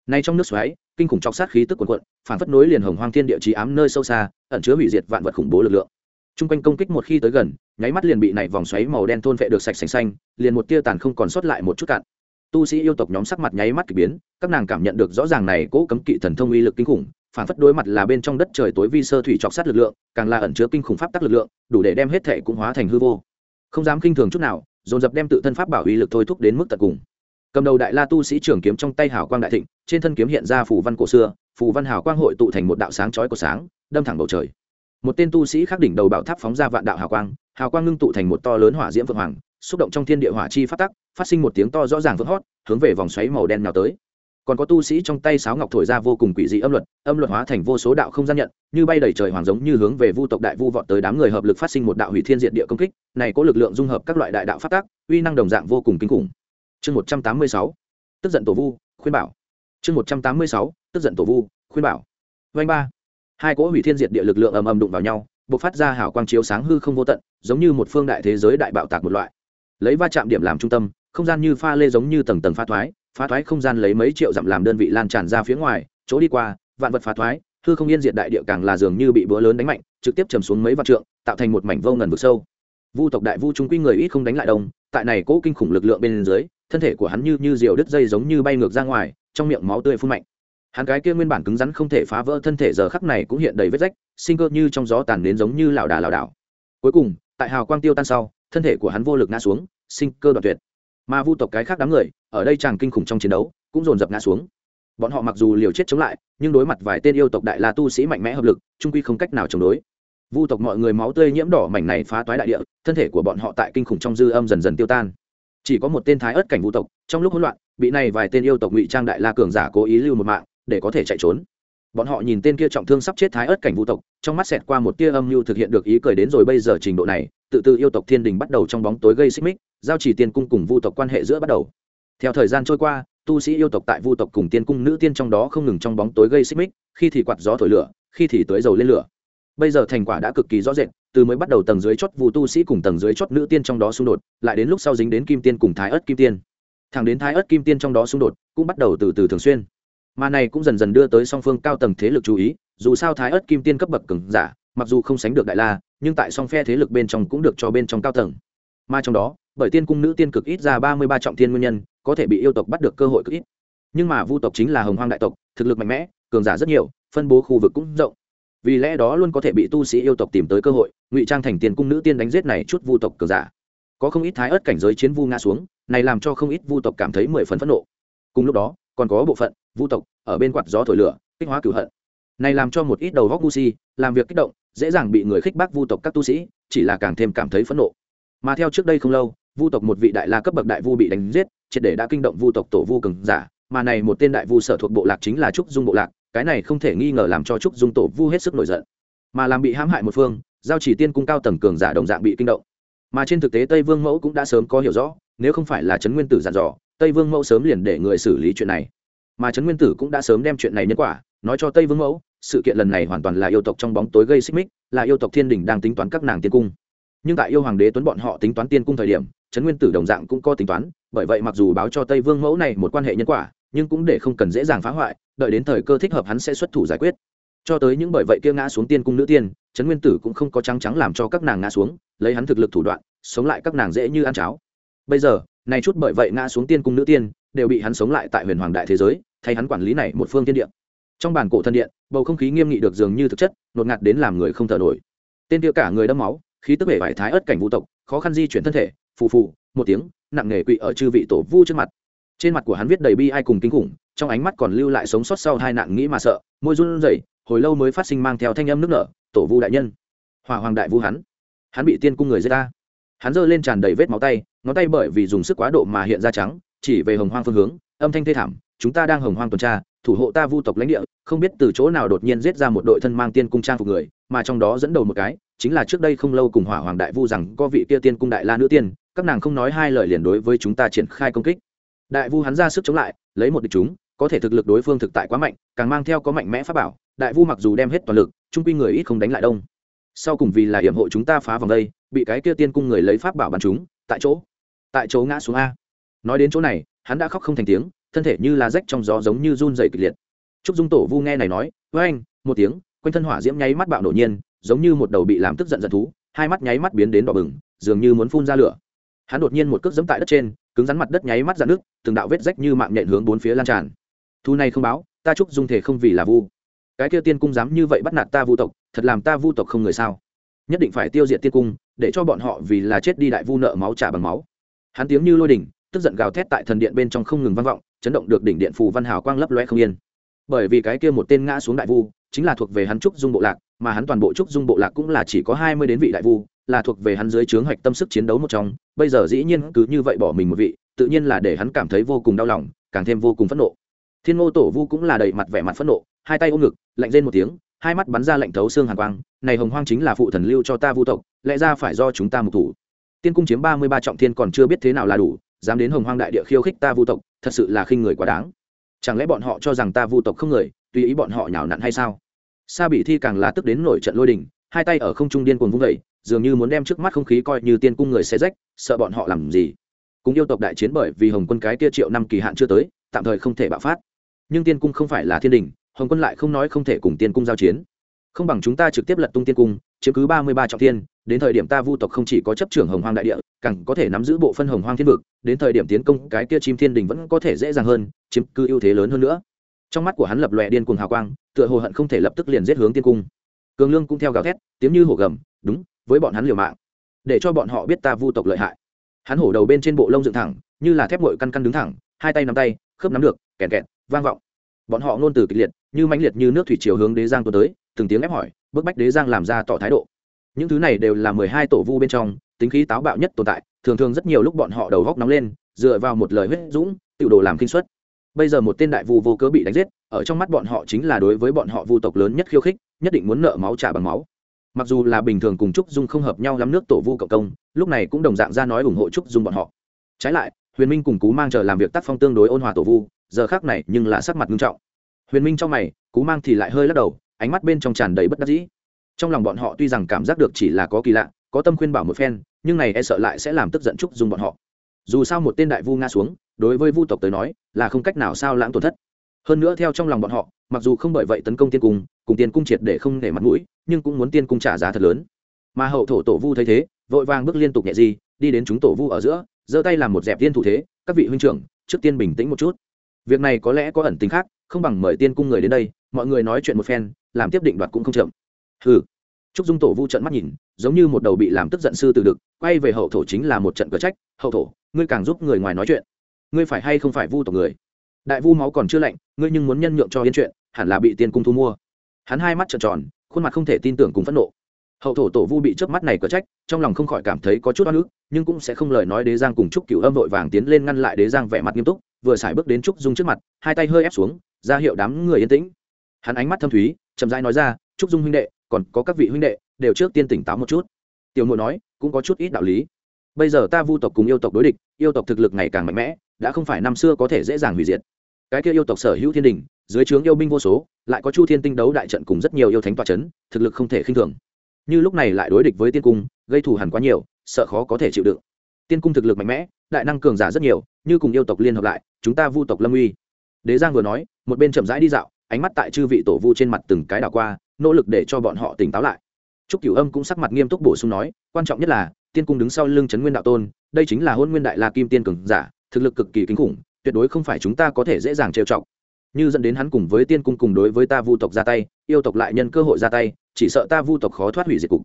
Speaker 1: Nay trong nước xoáy, kinh khủng chọc sát khí tức quần quận phản phất nối liền hồng hoang thiên địa trí ám nơi sâu xa, ẩn chứa hủy diệt vạn vật khủng bố lực lượng. T r u n g quanh công kích một khi tới gần, nháy mắt liền bị này vòng xoáy màu đen thôn vệ được sạch sành xanh, liền một tia tàn không còn sót lại một chút cạn. Tu sĩ yêu tộc nhóm sắc mặt nháy mắt k ỳ biến, các nàng cảm nhận được rõ ràng này cỗ cấm kỵ thần thông uy lực kinh khủng, phản phất đối mặt là bên trong đất trời tối vi sơ thủy chọc sát lực lượng, càng là ẩn chứa kinh khủng pháp tắc lực lượng, đủ để đem hết thệ cũng hóa thành hư vô không dám khinh thường chút nào, dồn dập đem tự thân pháp bảo uy lực thôi thúc đến mức tận cùng. Cầm đầu đại la tu sĩ trưởng kiếm trong tay hào quang đại thịnh, trên thân kiếm hiện ra phủ văn cổ xưa phủ văn hào quang hội tụ thành một đạo sáng chói của sáng, đâm thẳng bầu trời. Một tên tu sĩ khắc đỉnh đầu bảo tháp phóng ra vạn đạo hào quang hào quang ngưng tụ thành một to lớn hỏa diễm vượng hoàng, xúc động trong thiên địa hỏa chi phát tắc, phát sinh một tiếng to rõ ràng vỡ hót, hướng về vòng xoáy màu đen nào tới còn có tu sĩ trong tay sáo ngọc thổi ra vô cùng quỷ dị âm luật âm luật hóa thành vô số đạo không gian nhận, như bay đầy trời hoàng giống như hướng về vu tộc đại vu vọt tới đám người hợp lực phát sinh một đạo hủy thiên diện địa công kích, này có lực lượng dung hợp các loại đại đạo phát tác uy năng đồng dạng vô cùng kinh khủng. Chương một trăm tám mươi sáu, tức giận tổ vu, khuyên bảo. Chương một trăm tám mươi sáu, tức giận tổ vu, khuyên bảo. Vanh ba. Hai cỗ hủy thiên diệt địa lực lượng ầm ầm đụng vào nhau b ộ c phát ra hảo quang chiếu sáng hư không vô tận, giống như một phương đại thế giới đại bạo tạc một loại. Lấy va chạm điểm làm trung tâm, không gian như pha lê giống như tầng tầng phá thoái phá thoái không gian lấy mấy triệu dặm làm đơn vị lan tràn ra phía ngoài, chỗ đi qua, vạn vật phá thoái, hư không yên diệt đại địa càng là dường như bị búa lớn đánh mạnh, trực tiếp chầm xuống mấy vạn trượng, tạo thành một mảnh vô ngần vực sâu. Vu tộc đại vu trung quy người ít không đánh lại đông, tại này cố kinh khủng lực lượng bên dưới, thân thể của hắn như như diều đứt dây giống như bay ngược ra ngoài, trong miệng máu tươi phun mạnh. Hắn cái kia nguyên bản cứng rắn không thể phá vỡ thân thể giờ khắc này cũng hiện đầy vết rách, sinh cơ như trong gió tàn đến giống như lảo đà lảo đảo. Cuối cùng, tại hào quang tiêu tan sau, thân thể của hắn vô lực ngã xuống, sinh cơ đoạn tuyệt. Mà vu tộc cái khác đám người ở đây chàng kinh khủng trong chiến đấu, cũng dồn dập ngã xuống. Bọn họ mặc dù liều chết chống lại, nhưng đối mặt vài tên yêu tộc đại la tu sĩ mạnh mẽ hợp lực, trung quy không cách nào chống đối. Vu tộc mọi người máu tươi nhiễm đỏ mảnh này phá toái đại địa, thân thể của bọn họ tại kinh khủng trong dư âm dần dần tiêu tan. Chỉ có một tên thái ớt cảnh vu tộc, trong lúc hỗn loạn, bị này vài tên yêu tộc ngụy trang đại la cường giả cố ý lưu một mạng, để có thể chạy trốn. Bọn họ nhìn tên kia trọng thương sắp chết thái ớt cảnh vu tộc, trong mắt xẹt qua một tia âm mưu thực hiện được ý cười đến rồi bây giờ trình độ này, tự tự yêu tộc thiên đình bắt đầu trong bóng tối gây xích mích, giao chỉ tiên cung cùng vu tộc quan hệ giữa bắt đầu theo thời gian trôi qua, tu sĩ yêu tộc tại vu tộc cùng tiên cung nữ tiên trong đó không ngừng trong bóng tối gây xích mích, khi thì quạt gió thổi lửa, khi thì tưới dầu lên lửa. Bây giờ thành quả đã cực kỳ rõ rệt, từ mới bắt đầu tầng dưới chót vu tu sĩ cùng tầng dưới chót nữ tiên trong đó xung đột, lại đến lúc sau dính đến kim tiên cùng thái ớt kim tiên. Thẳng đến thái ớt kim tiên trong đó xung đột, cũng bắt đầu từ từ thường xuyên. Mà này cũng dần dần đưa tới song phương cao tầng thế lực chú ý, dù sao thái ớt kim tiên cấp bậc cường giả, mặc dù không sánh được đại la, nhưng tại song phe thế lực bên trong cũng được cho bên trong cao tầng. Mà trong đó bởi tiên cung nữ tiên cực ít ra ba mươi ba trọng thiên nguyên nhân, có thể bị yêu tộc bắt được cơ hội cực ít. Nhưng mà vu tộc chính là hồng hoang đại tộc, thực lực mạnh mẽ, cường giả rất nhiều, phân bố khu vực cũng rộng. Vì lẽ đó luôn có thể bị tu sĩ yêu tộc tìm tới cơ hội, ngụy trang thành tiền cung nữ tiên đánh giết này chút vu tộc cường giả. Có không ít thái ớt cảnh giới chiến vu ngã xuống, này làm cho không ít vu tộc cảm thấy mười phần phẫn nộ. Cùng lúc đó, còn có bộ phận, vu tộc, ở bên quạt gió thổi lửa, kích hóa cửu hận. Này làm cho một ít đầu góc gu si, làm việc kích động, dễ dàng bị người khích bác vu tộc các tu sĩ, chỉ là càng thêm cảm thấy phẫn nộ. Mà theo trước đây không lâu vu tộc một vị đại la cấp bậc đại vu bị đánh giết, triệt để đã kinh động vu tộc tổ vu cường giả, mà này một tên đại vu sở thuộc bộ lạc chính là trúc dung bộ lạc, cái này không thể nghi ngờ làm cho trúc dung tổ vu hết sức nổi giận. Mà làm bị hãm hại một phương, giao chỉ tiên cung cao tầng cường giả đồng dạng bị kinh động. Mà trên thực tế tây vương mẫu cũng đã sớm có hiểu rõ, nếu không phải là trấn nguyên tử giàn dò, tây vương mẫu sớm liền để người xử lý chuyện này. Mà trấn nguyên tử cũng đã sớm đem chuyện này nhân quả, nói cho tây vương mẫu, sự kiện lần này hoàn toàn là yêu tộc trong bóng tối gây xích mích, là yêu tộc thiên đình đang tính toán các nàng tiên cung. Nhưng tại yêu hoàng đế tuấn bọn họ tính toán tiên cung thời điểm trấn nguyên tử đồng dạng cũng có tính toán, bởi vậy mặc dù báo cho tây vương mẫu này một quan hệ nhân quả, nhưng cũng để không cần dễ dàng phá hoại, đợi đến thời cơ thích hợp hắn sẽ xuất thủ giải quyết. Cho tới những bởi vậy kia ngã xuống tiên cung nữ tiên, trấn nguyên tử cũng không có trắng trắng làm cho các nàng ngã xuống, lấy hắn thực lực thủ đoạn, sống lại các nàng dễ như ăn cháo. Bây giờ, này chút bởi vậy ngã xuống tiên cung nữ tiên, đều bị hắn sống lại tại huyền hoàng đại thế giới, thay hắn quản lý này một phương tiên điện trong bản cổ thân điện, bầu không khí nghiêm nghị được dường như thực chất, nột ngạt đến làm người không thở nổi. Tên kia cả người đẫm máu, khí tức bể vải thái ớt cảnh vũ tộc, khó khăn di chuyển thân thể phù phù, một tiếng, nặng nề quỵ ở chư vị tổ vu trước mặt. Trên mặt của hắn viết đầy bi ai cùng kinh khủng, trong ánh mắt còn lưu lại sống sót sau hai nạn nghĩ mà sợ, môi run rẩy, hồi lâu mới phát sinh mang theo thanh âm nước nở, tổ vu đại nhân. Hỏa hoàng đại vu hắn. Hắn bị tiên cung người giết ta hắn giơ lên tràn đầy vết máu tay, ngón tay bởi vì dùng sức quá độ mà hiện ra trắng, chỉ về hồng hoang phương hướng, âm thanh thê thảm, chúng ta đang hồng hoang tuần tra, thủ hộ ta vu tộc lãnh địa, không biết từ chỗ nào đột nhiên giết ra một đội thân mang tiên cung trang phục người, mà trong đó dẫn đầu một cái, chính là trước đây không lâu cùng hỏa hoàng đại vu rằng có vị kia tiên cung đại la nữ tiên các nàng không nói hai lời liền đối với chúng ta triển khai công kích. Đại vu hắn ra sức chống lại, lấy một địch chúng, có thể thực lực đối phương thực tại quá mạnh, càng mang theo có mạnh mẽ pháp bảo, đại vu mặc dù đem hết toàn lực trung quy người ít không đánh lại đông. Sau cùng vì là hiểm hộ chúng ta phá vòng đây, bị cái kia tiên cung người lấy pháp bảo bắn chúng, tại chỗ tại chỗ ngã xuống a. Nói đến chỗ này, hắn đã khóc không thành tiếng, thân thể như là rách trong gió giống như run dày kịch liệt. Trúc dung tổ vu nghe này nói với anh một tiếng, quanh thân hỏa diễm nháy mắt bạo nổ nhiên, giống như một đầu bị làm tức giận giận thú, hai mắt nháy mắt biến đến đỏ bừng, dường như muốn phun ra lửa hắn đột nhiên một cước dẫm tại đất trên, cứng rắn mặt đất nháy mắt ra nước từng đạo vết rách như mạng nhện hướng bốn phía lan tràn. Thu này không báo, ta chúc dung thể không vì là vu. Cái kia tiên cung dám như vậy bắt nạt ta vu tộc, thật làm ta vu tộc không người sao? Nhất định phải tiêu diệt tiên cung, để cho bọn họ vì là chết đi đại vu nợ máu trả bằng máu. Hắn tiếng như lôi đỉnh, tức giận gào thét tại thần điện bên trong không ngừng vang vọng, chấn động được đỉnh điện phù văn hào quang lấp loe không yên. Bởi vì cái kia một tên ngã xuống đại vu, chính là thuộc về hắn trúc dung bộ lạc, mà hắn toàn bộ trúc dung bộ lạc cũng là chỉ có hai mươi đến vị đại vu là thuộc về hắn dưới trướng hoạch tâm sức chiến đấu một trong, bây giờ dĩ nhiên cứ như vậy bỏ mình một vị, tự nhiên là để hắn cảm thấy vô cùng đau lòng, càng thêm vô cùng phẫn nộ. Thiên ngô tổ vu cũng là đầy mặt vẻ mặt phẫn nộ, hai tay ôm ngực, lạnh lên một tiếng, hai mắt bắn ra lạnh thấu xương hàn quang, này hồng hoang chính là phụ thần lưu cho ta vu tộc, lẽ ra phải do chúng ta mục thủ. Tiên cung chiếm ba mươi ba trọng thiên còn chưa biết thế nào là đủ, dám đến hồng hoang đại địa khiêu khích ta vu tộc, thật sự là khinh người quá đáng. Chẳng lẽ bọn họ cho rằng ta vu tộc không người, tùy ý bọn họ nhào nặn hay sao? Sa bị thi càng là tức đến nổi trận lôi đình, hai tay ở không trung điên cuồng vung vẩy dường như muốn đem trước mắt không khí coi như tiên cung người sẽ rách, sợ bọn họ làm gì. Cùng yêu tộc đại chiến bởi vì hồng quân cái kia triệu năm kỳ hạn chưa tới, tạm thời không thể bạo phát. Nhưng tiên cung không phải là thiên đình, hồng quân lại không nói không thể cùng tiên cung giao chiến. Không bằng chúng ta trực tiếp lật tung tiên cung, chiếm cứ ba mươi ba trọng thiên, đến thời điểm ta vu tộc không chỉ có chấp trưởng hồng hoang đại địa, càng có thể nắm giữ bộ phân hồng hoang thiên vực, đến thời điểm tiến công cái kia chim thiên đình vẫn có thể dễ dàng hơn, chiếm cứ ưu thế lớn hơn nữa. Trong mắt của hắn lập lòe điên cuồng hào quang, tựa hồ hận không thể lập tức liền giết hướng tiên cung. Cường lương cũng theo gào thét, tiếng như hổ gầm, đúng với bọn hắn liều mạng, để cho bọn họ biết ta vu tộc lợi hại. Hắn hổ đầu bên trên bộ lông dựng thẳng, như là thép ngội căn căn đứng thẳng, hai tay nắm tay, khớp nắm được kẹn kẹt, vang vọng. Bọn họ ngôn từ kịch liệt, như mãnh liệt như nước thủy chiều hướng đế giang tuần tới, từng tiếng ép hỏi, bức bách đế giang làm ra tỏ thái độ. Những thứ này đều là mười hai tổ vu bên trong, tính khí táo bạo nhất tồn tại, thường thường rất nhiều lúc bọn họ đầu góc nóng lên, dựa vào một lời huyết dũng tự đồ làm kinh suất. Bây giờ một tên đại vu vô cớ bị đánh giết, ở trong mắt bọn họ chính là đối với bọn họ vu tộc lớn nhất khiêu khích, nhất định muốn nợ máu trả bằng máu mặc dù là bình thường cùng trúc dung không hợp nhau lắm nước tổ vu cộng công, lúc này cũng đồng dạng ra nói ủng hộ trúc dung bọn họ. Trái lại, huyền minh cùng cú mang chờ làm việc tác phong tương đối ôn hòa tổ vu, giờ khác này nhưng là sắc mặt nghiêm trọng. Huyền minh trong mày, cú mang thì lại hơi lắc đầu, ánh mắt bên trong tràn đầy bất đắc dĩ. Trong lòng bọn họ tuy rằng cảm giác được chỉ là có kỳ lạ, có tâm khuyên bảo một phen, nhưng này e sợ lại sẽ làm tức giận trúc dung bọn họ. Dù sao một tên đại vu nga xuống, đối với vu tộc tới nói, là không cách nào sao lãng tổn thất. Hơn nữa theo trong lòng bọn họ, mặc dù không bởi vậy tấn công tiên cung cùng tiên cung triệt để không để mặt mũi, nhưng cũng muốn tiên cung trả giá thật lớn. Mà hậu thổ tổ vu thấy thế, vội vàng bước liên tục nhẹ di, đi đến chúng tổ vu ở giữa, giơ tay làm một dẹp tiên thủ thế, các vị huynh trưởng, trước tiên bình tĩnh một chút. Việc này có lẽ có ẩn tính khác, không bằng mời tiên cung người đến đây, mọi người nói chuyện một phen, làm tiếp định đoạt cũng không chậm. Ừ trúc dung tổ vu trận mắt nhìn, giống như một đầu bị làm tức giận sư từ đực, quay về hậu thổ chính là một trận cờ trách, hậu thổ, ngươi càng giúp người ngoài nói chuyện. Ngươi phải hay không phải vu tộc người? Đại vu máu còn chưa lạnh, ngươi nhưng muốn nhân nhượng cho yên chuyện, hẳn là bị tiên cung thu mua hắn hai mắt trợn tròn, khuôn mặt không thể tin tưởng cùng phẫn nộ. Hậu thổ tổ vu bị chớp mắt này có trách, trong lòng không khỏi cảm thấy có chút oan ức, nhưng cũng sẽ không lời nói đế giang cùng trúc cửu âm vội vàng tiến lên ngăn lại đế giang vẻ mặt nghiêm túc, vừa xài bước đến trúc dung trước mặt, hai tay hơi ép xuống, ra hiệu đám người yên tĩnh. Hắn ánh mắt thâm thúy, chậm rãi nói ra, trúc dung huynh đệ, còn có các vị huynh đệ, đều trước tiên tỉnh táo một chút. Tiểu muội nói, cũng có chút ít đạo lý. Bây giờ ta vu tộc cùng yêu tộc đối địch, yêu tộc thực lực ngày càng mạnh mẽ, đã không phải năm xưa có thể dễ dàng hủy diệt. Cái kia yêu tộc sở hữu thiên đình, dưới trướng yêu binh vô số lại có chu thiên tinh đấu đại trận cùng rất nhiều yêu thánh tòa c h ấ n thực lực không thể khinh thường. Như lúc này lại đối địch với tiên cung, gây thù hẳn quá nhiều, sợ khó có thể chịu đựng. Tiên cung thực lực mạnh mẽ, đại năng cường giả rất nhiều, như cùng yêu tộc liên hợp lại, chúng ta vu tộc lâm uy. Đế giang vừa nói, một bên chậm rãi đi dạo, ánh mắt tại chư vị tổ vu trên mặt từng cái đảo qua, nỗ lực để cho bọn họ tỉnh táo lại. Trúc cửu âm cũng sắc mặt nghiêm túc bổ sung nói, quan trọng nhất là, tiên cung đứng sau lưng trấn nguyên đạo tôn, đây chính là hôn nguyên đại la kim tiên cường giả, thực lực cực kỳ kinh khủng, tuyệt đối không phải chúng ta có thể dễ dàng trêu chọc như dẫn đến hắn cùng với tiên cung cùng đối với ta vu tộc ra tay, yêu tộc lại nhân cơ hội ra tay, chỉ sợ ta vu tộc khó thoát hủy diệt cục.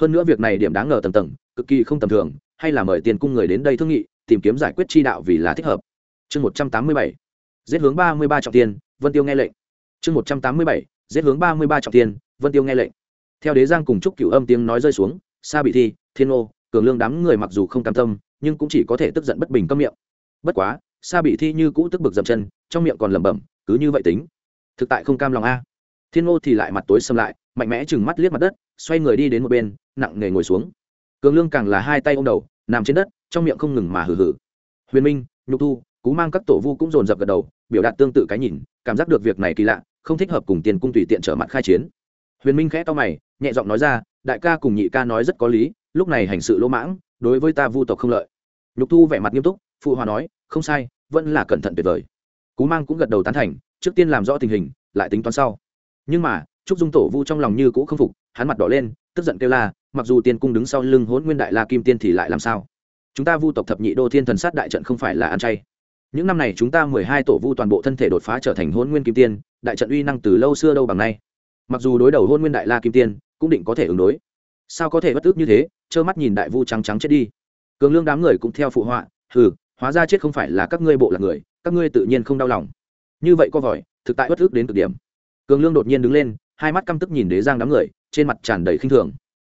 Speaker 1: Hơn nữa việc này điểm đáng ngờ tầm tầng, cực kỳ không tầm thường, hay là mời tiên cung người đến đây thương nghị, tìm kiếm giải quyết chi đạo vì là thích hợp. Chương một trăm tám mươi bảy, giết hướng ba mươi ba trọng tiên, vân tiêu nghe lệnh. Chương một trăm tám mươi bảy, giết hướng ba mươi ba trọng tiên, vân tiêu nghe lệnh. Theo đế giang cùng chúc cựu âm tiếng nói rơi xuống, sa bị thi, thiên ô cường lương đám người mặc dù không cam tâm, nhưng cũng chỉ có thể tức giận bất bình câm miệng. Bất quá, sa bị thi như cũ tức bực dậm chân, trong miệng còn lẩm bẩm cứ như vậy tính. Thực tại không cam lòng a. Thiên ngô thì lại mặt tối xâm lại, mạnh mẽ chừng mắt liếc mặt đất, xoay người đi đến một bên, nặng nề ngồi xuống. Cường lương càng là hai tay ô m đầu, nằm trên đất, trong miệng không ngừng mà hử hử huyền minh, nhục thu, cú mang các tổ vu cũng dồn dập gật đầu, biểu đạt tương tự cái nhìn, cảm giác được việc này kỳ lạ, không thích hợp cùng tiền cung tùy tiện trở mặt khai chiến. Huyền minh khẽ to mày, nhẹ giọng nói ra, đại ca cùng nhị ca nói rất có lý, lúc này hành sự lỗ mãng, đối với ta vu tộc không lợi. Nhục thu vẻ mặt nghiêm túc, phụ hòa nói, không sai, vẫn là cẩn thận tuyệt vời cú mang cũng gật đầu tán thành, trước tiên làm rõ tình hình, lại tính toán sau. Nhưng mà, trúc dung tổ vu trong lòng như cũ không phục, hắn mặt đỏ lên, tức giận kêu la, mặc dù tiên cung đứng sau lưng hốn nguyên đại la kim tiên thì lại làm sao? Chúng ta vu tộc thập nhị đô thiên thần sát đại trận không phải là ăn chay. Những năm này chúng ta mười hai tổ vu toàn bộ thân thể đột phá trở thành hôn nguyên kim tiên, đại trận uy năng từ lâu xưa đâu bằng nay. Mặc dù đối đầu hôn nguyên đại la kim tiên, cũng định có thể ứng đối. Sao có thể bất ước như thế, trơ mắt nhìn đại vu trắng trắng chết đi. Cường lương đám người cũng theo phụ họa, hừ hóa ra chết không phải là các ngươi bộ là người, các ngươi tự nhiên không đau lòng. Như vậy có vòi, thực tại bất ức đến cực điểm. Cường lương đột nhiên đứng lên, hai mắt căm tức nhìn đế giang đám người, trên mặt tràn đầy khinh thường.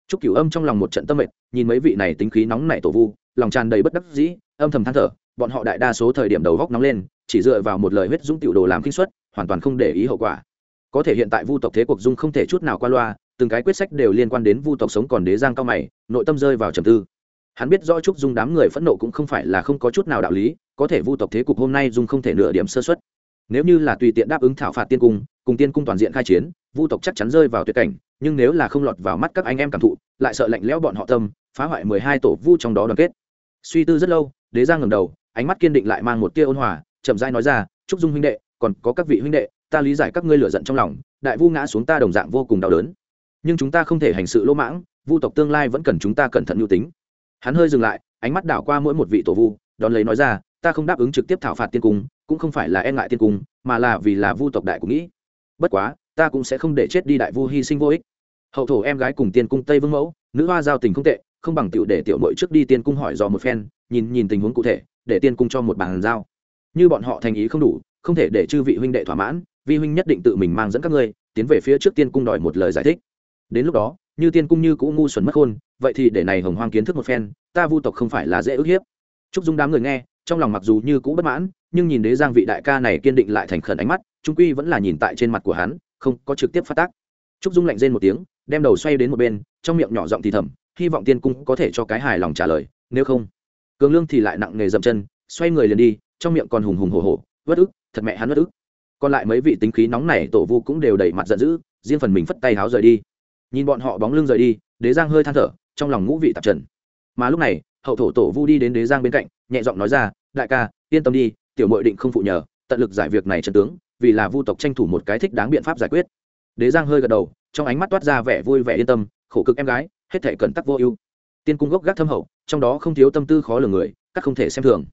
Speaker 1: Chúc cửu âm trong lòng một trận tâm mệnh nhìn mấy vị này tính khí nóng nảy tổ vu, lòng tràn đầy bất đắc dĩ, âm thầm than thở, bọn họ đại đa số thời điểm đầu góc nóng lên, chỉ dựa vào một lời huyết dũng tiểu đồ làm kinh suất, hoàn toàn không để ý hậu quả. Có thể hiện tại vu tộc thế cuộc dung không thể chút nào qua loa, từng cái quyết sách đều liên quan đến vu tộc sống còn đế giang cao mày, nội tâm rơi vào trầm tư hắn biết rõ trúc dung đám người phẫn nộ cũng không phải là không có chút nào đạo lý, có thể vu tộc thế cục hôm nay dung không thể nửa điểm sơ xuất nếu như là tùy tiện đáp ứng thảo phạt tiên cung, cùng tiên cung toàn diện khai chiến, vu tộc chắc chắn rơi vào tuyệt cảnh, nhưng nếu là không lọt vào mắt các anh em cảm thụ, lại sợ lạnh lẽo bọn họ tâm, phá hoại mười hai tổ vu trong đó đoàn kết. Suy tư rất lâu, đế giang ngầm đầu, ánh mắt kiên định lại mang một tia ôn hòa, chậm rãi nói ra chúc dung huynh đệ, còn có các vị huynh đệ, ta lý giải các ngươi lửa giận trong lòng, đại vu ngã xuống ta đồng dạng vô cùng đau đớn. Nhưng chúng ta không thể hành sự lỗ mãng, vu tộc tương lai vẫn cần chúng ta cẩn thận mưu tính hắn hơi dừng lại, ánh mắt đảo qua mỗi một vị tổ vu, đón lấy nói ra, ta không đáp ứng trực tiếp thảo phạt tiên cung, cũng không phải là e ngại tiên cung, mà là vì là vu tộc đại cũng nghĩ. Bất quá, ta cũng sẽ không để chết đi đại vu hy sinh vô ích. Hậu thổ em gái cùng tiên cung tây vương mẫu, nữ hoa giao tình không tệ, không bằng tiểu để tiểu mội trước đi tiên cung hỏi dò một phen, nhìn nhìn tình huống cụ thể, để tiên cung cho một bàn giao. Như bọn họ thành ý không đủ, không thể để chư vị huynh đệ thỏa mãn, vi huynh nhất định tự mình mang dẫn các ngươi, tiến về phía trước tiên cung đòi một lời giải thích. Đến lúc đó như tiên cung như cũ ngu xuẩn mất khôn, vậy thì để này hồng hoang kiến thức một phen, ta vu tộc không phải là dễ ức hiếp. Chúc dung đám người nghe, trong lòng mặc dù như cũ bất mãn, nhưng nhìn đế giang vị đại ca này kiên định lại thành khẩn ánh mắt trung quy vẫn là nhìn tại trên mặt của hắn, không có trực tiếp phát tác. Trúc dung lạnh rên một tiếng, đem đầu xoay đến một bên, trong miệng nhỏ giọng thì thầm, hy vọng tiên cung có thể cho cái hài lòng trả lời, nếu không. Cường lương thì lại nặng nghề dậm chân, xoay người liền đi, trong miệng còn hùng hùng hổ hổ vất ức, thật mẹ hắn vất ức. Còn lại mấy vị tính khí nóng này tổ vu cũng đều đẩy mặt giận dữ, riêng phần mình phất tay háo rời đi nhìn bọn họ bóng lưng rời đi, đế giang hơi than thở, trong lòng ngũ vị tạp trần. Mà lúc này, hậu thổ tổ vu đi đến đế giang bên cạnh, nhẹ giọng nói ra, đại ca, yên tâm đi, tiểu mội định không phụ nhờ, tận lực giải việc này trần tướng, vì là vu tộc tranh thủ một cái thích đáng biện pháp giải quyết. Đế giang hơi gật đầu, trong ánh mắt toát ra vẻ vui vẻ yên tâm, khổ cực em gái, hết thể cẩn tắc vô ưu. Tiên cung gốc gác thâm hậu, trong đó không thiếu tâm tư khó lường người, các không thể xem thường.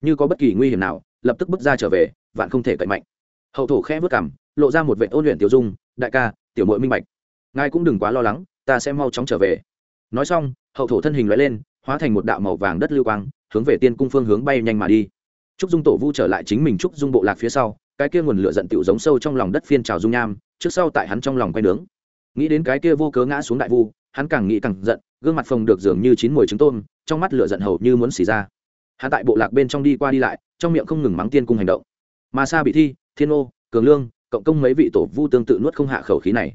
Speaker 1: Như có bất kỳ nguy hiểm nào, lập tức bước ra trở về, vạn không thể cậy mạnh. Hậu thổ khẽ vất cảm lộ ra một vệ ôn luyện tiểu dung, đại ca, tiểu mội minh bạch ngài cũng đừng quá lo lắng, ta sẽ mau chóng trở về. Nói xong, hậu thổ thân hình loại lên, hóa thành một đạo màu vàng đất lưu quang, hướng về tiên cung phương hướng bay nhanh mà đi. Trúc dung tổ vu trở lại chính mình trúc dung bộ lạc phía sau, cái kia nguồn lửa giận tiểu giống sâu trong lòng đất phiên trào dung nham, trước sau tại hắn trong lòng quay nướng. Nghĩ đến cái kia vô cớ ngã xuống đại vu, hắn càng nghĩ càng giận, gương mặt phồng được dường như chín mùi trứng tôm, trong mắt lửa giận hầu như muốn xì ra. Hắn tại bộ lạc bên trong đi qua đi lại, trong miệng không ngừng mắng tiên cung hành động. Mà sa bị thi, thiên ô, cường lương, cộng công mấy vị tổ vu tương tự nuốt không hạ khẩu khí này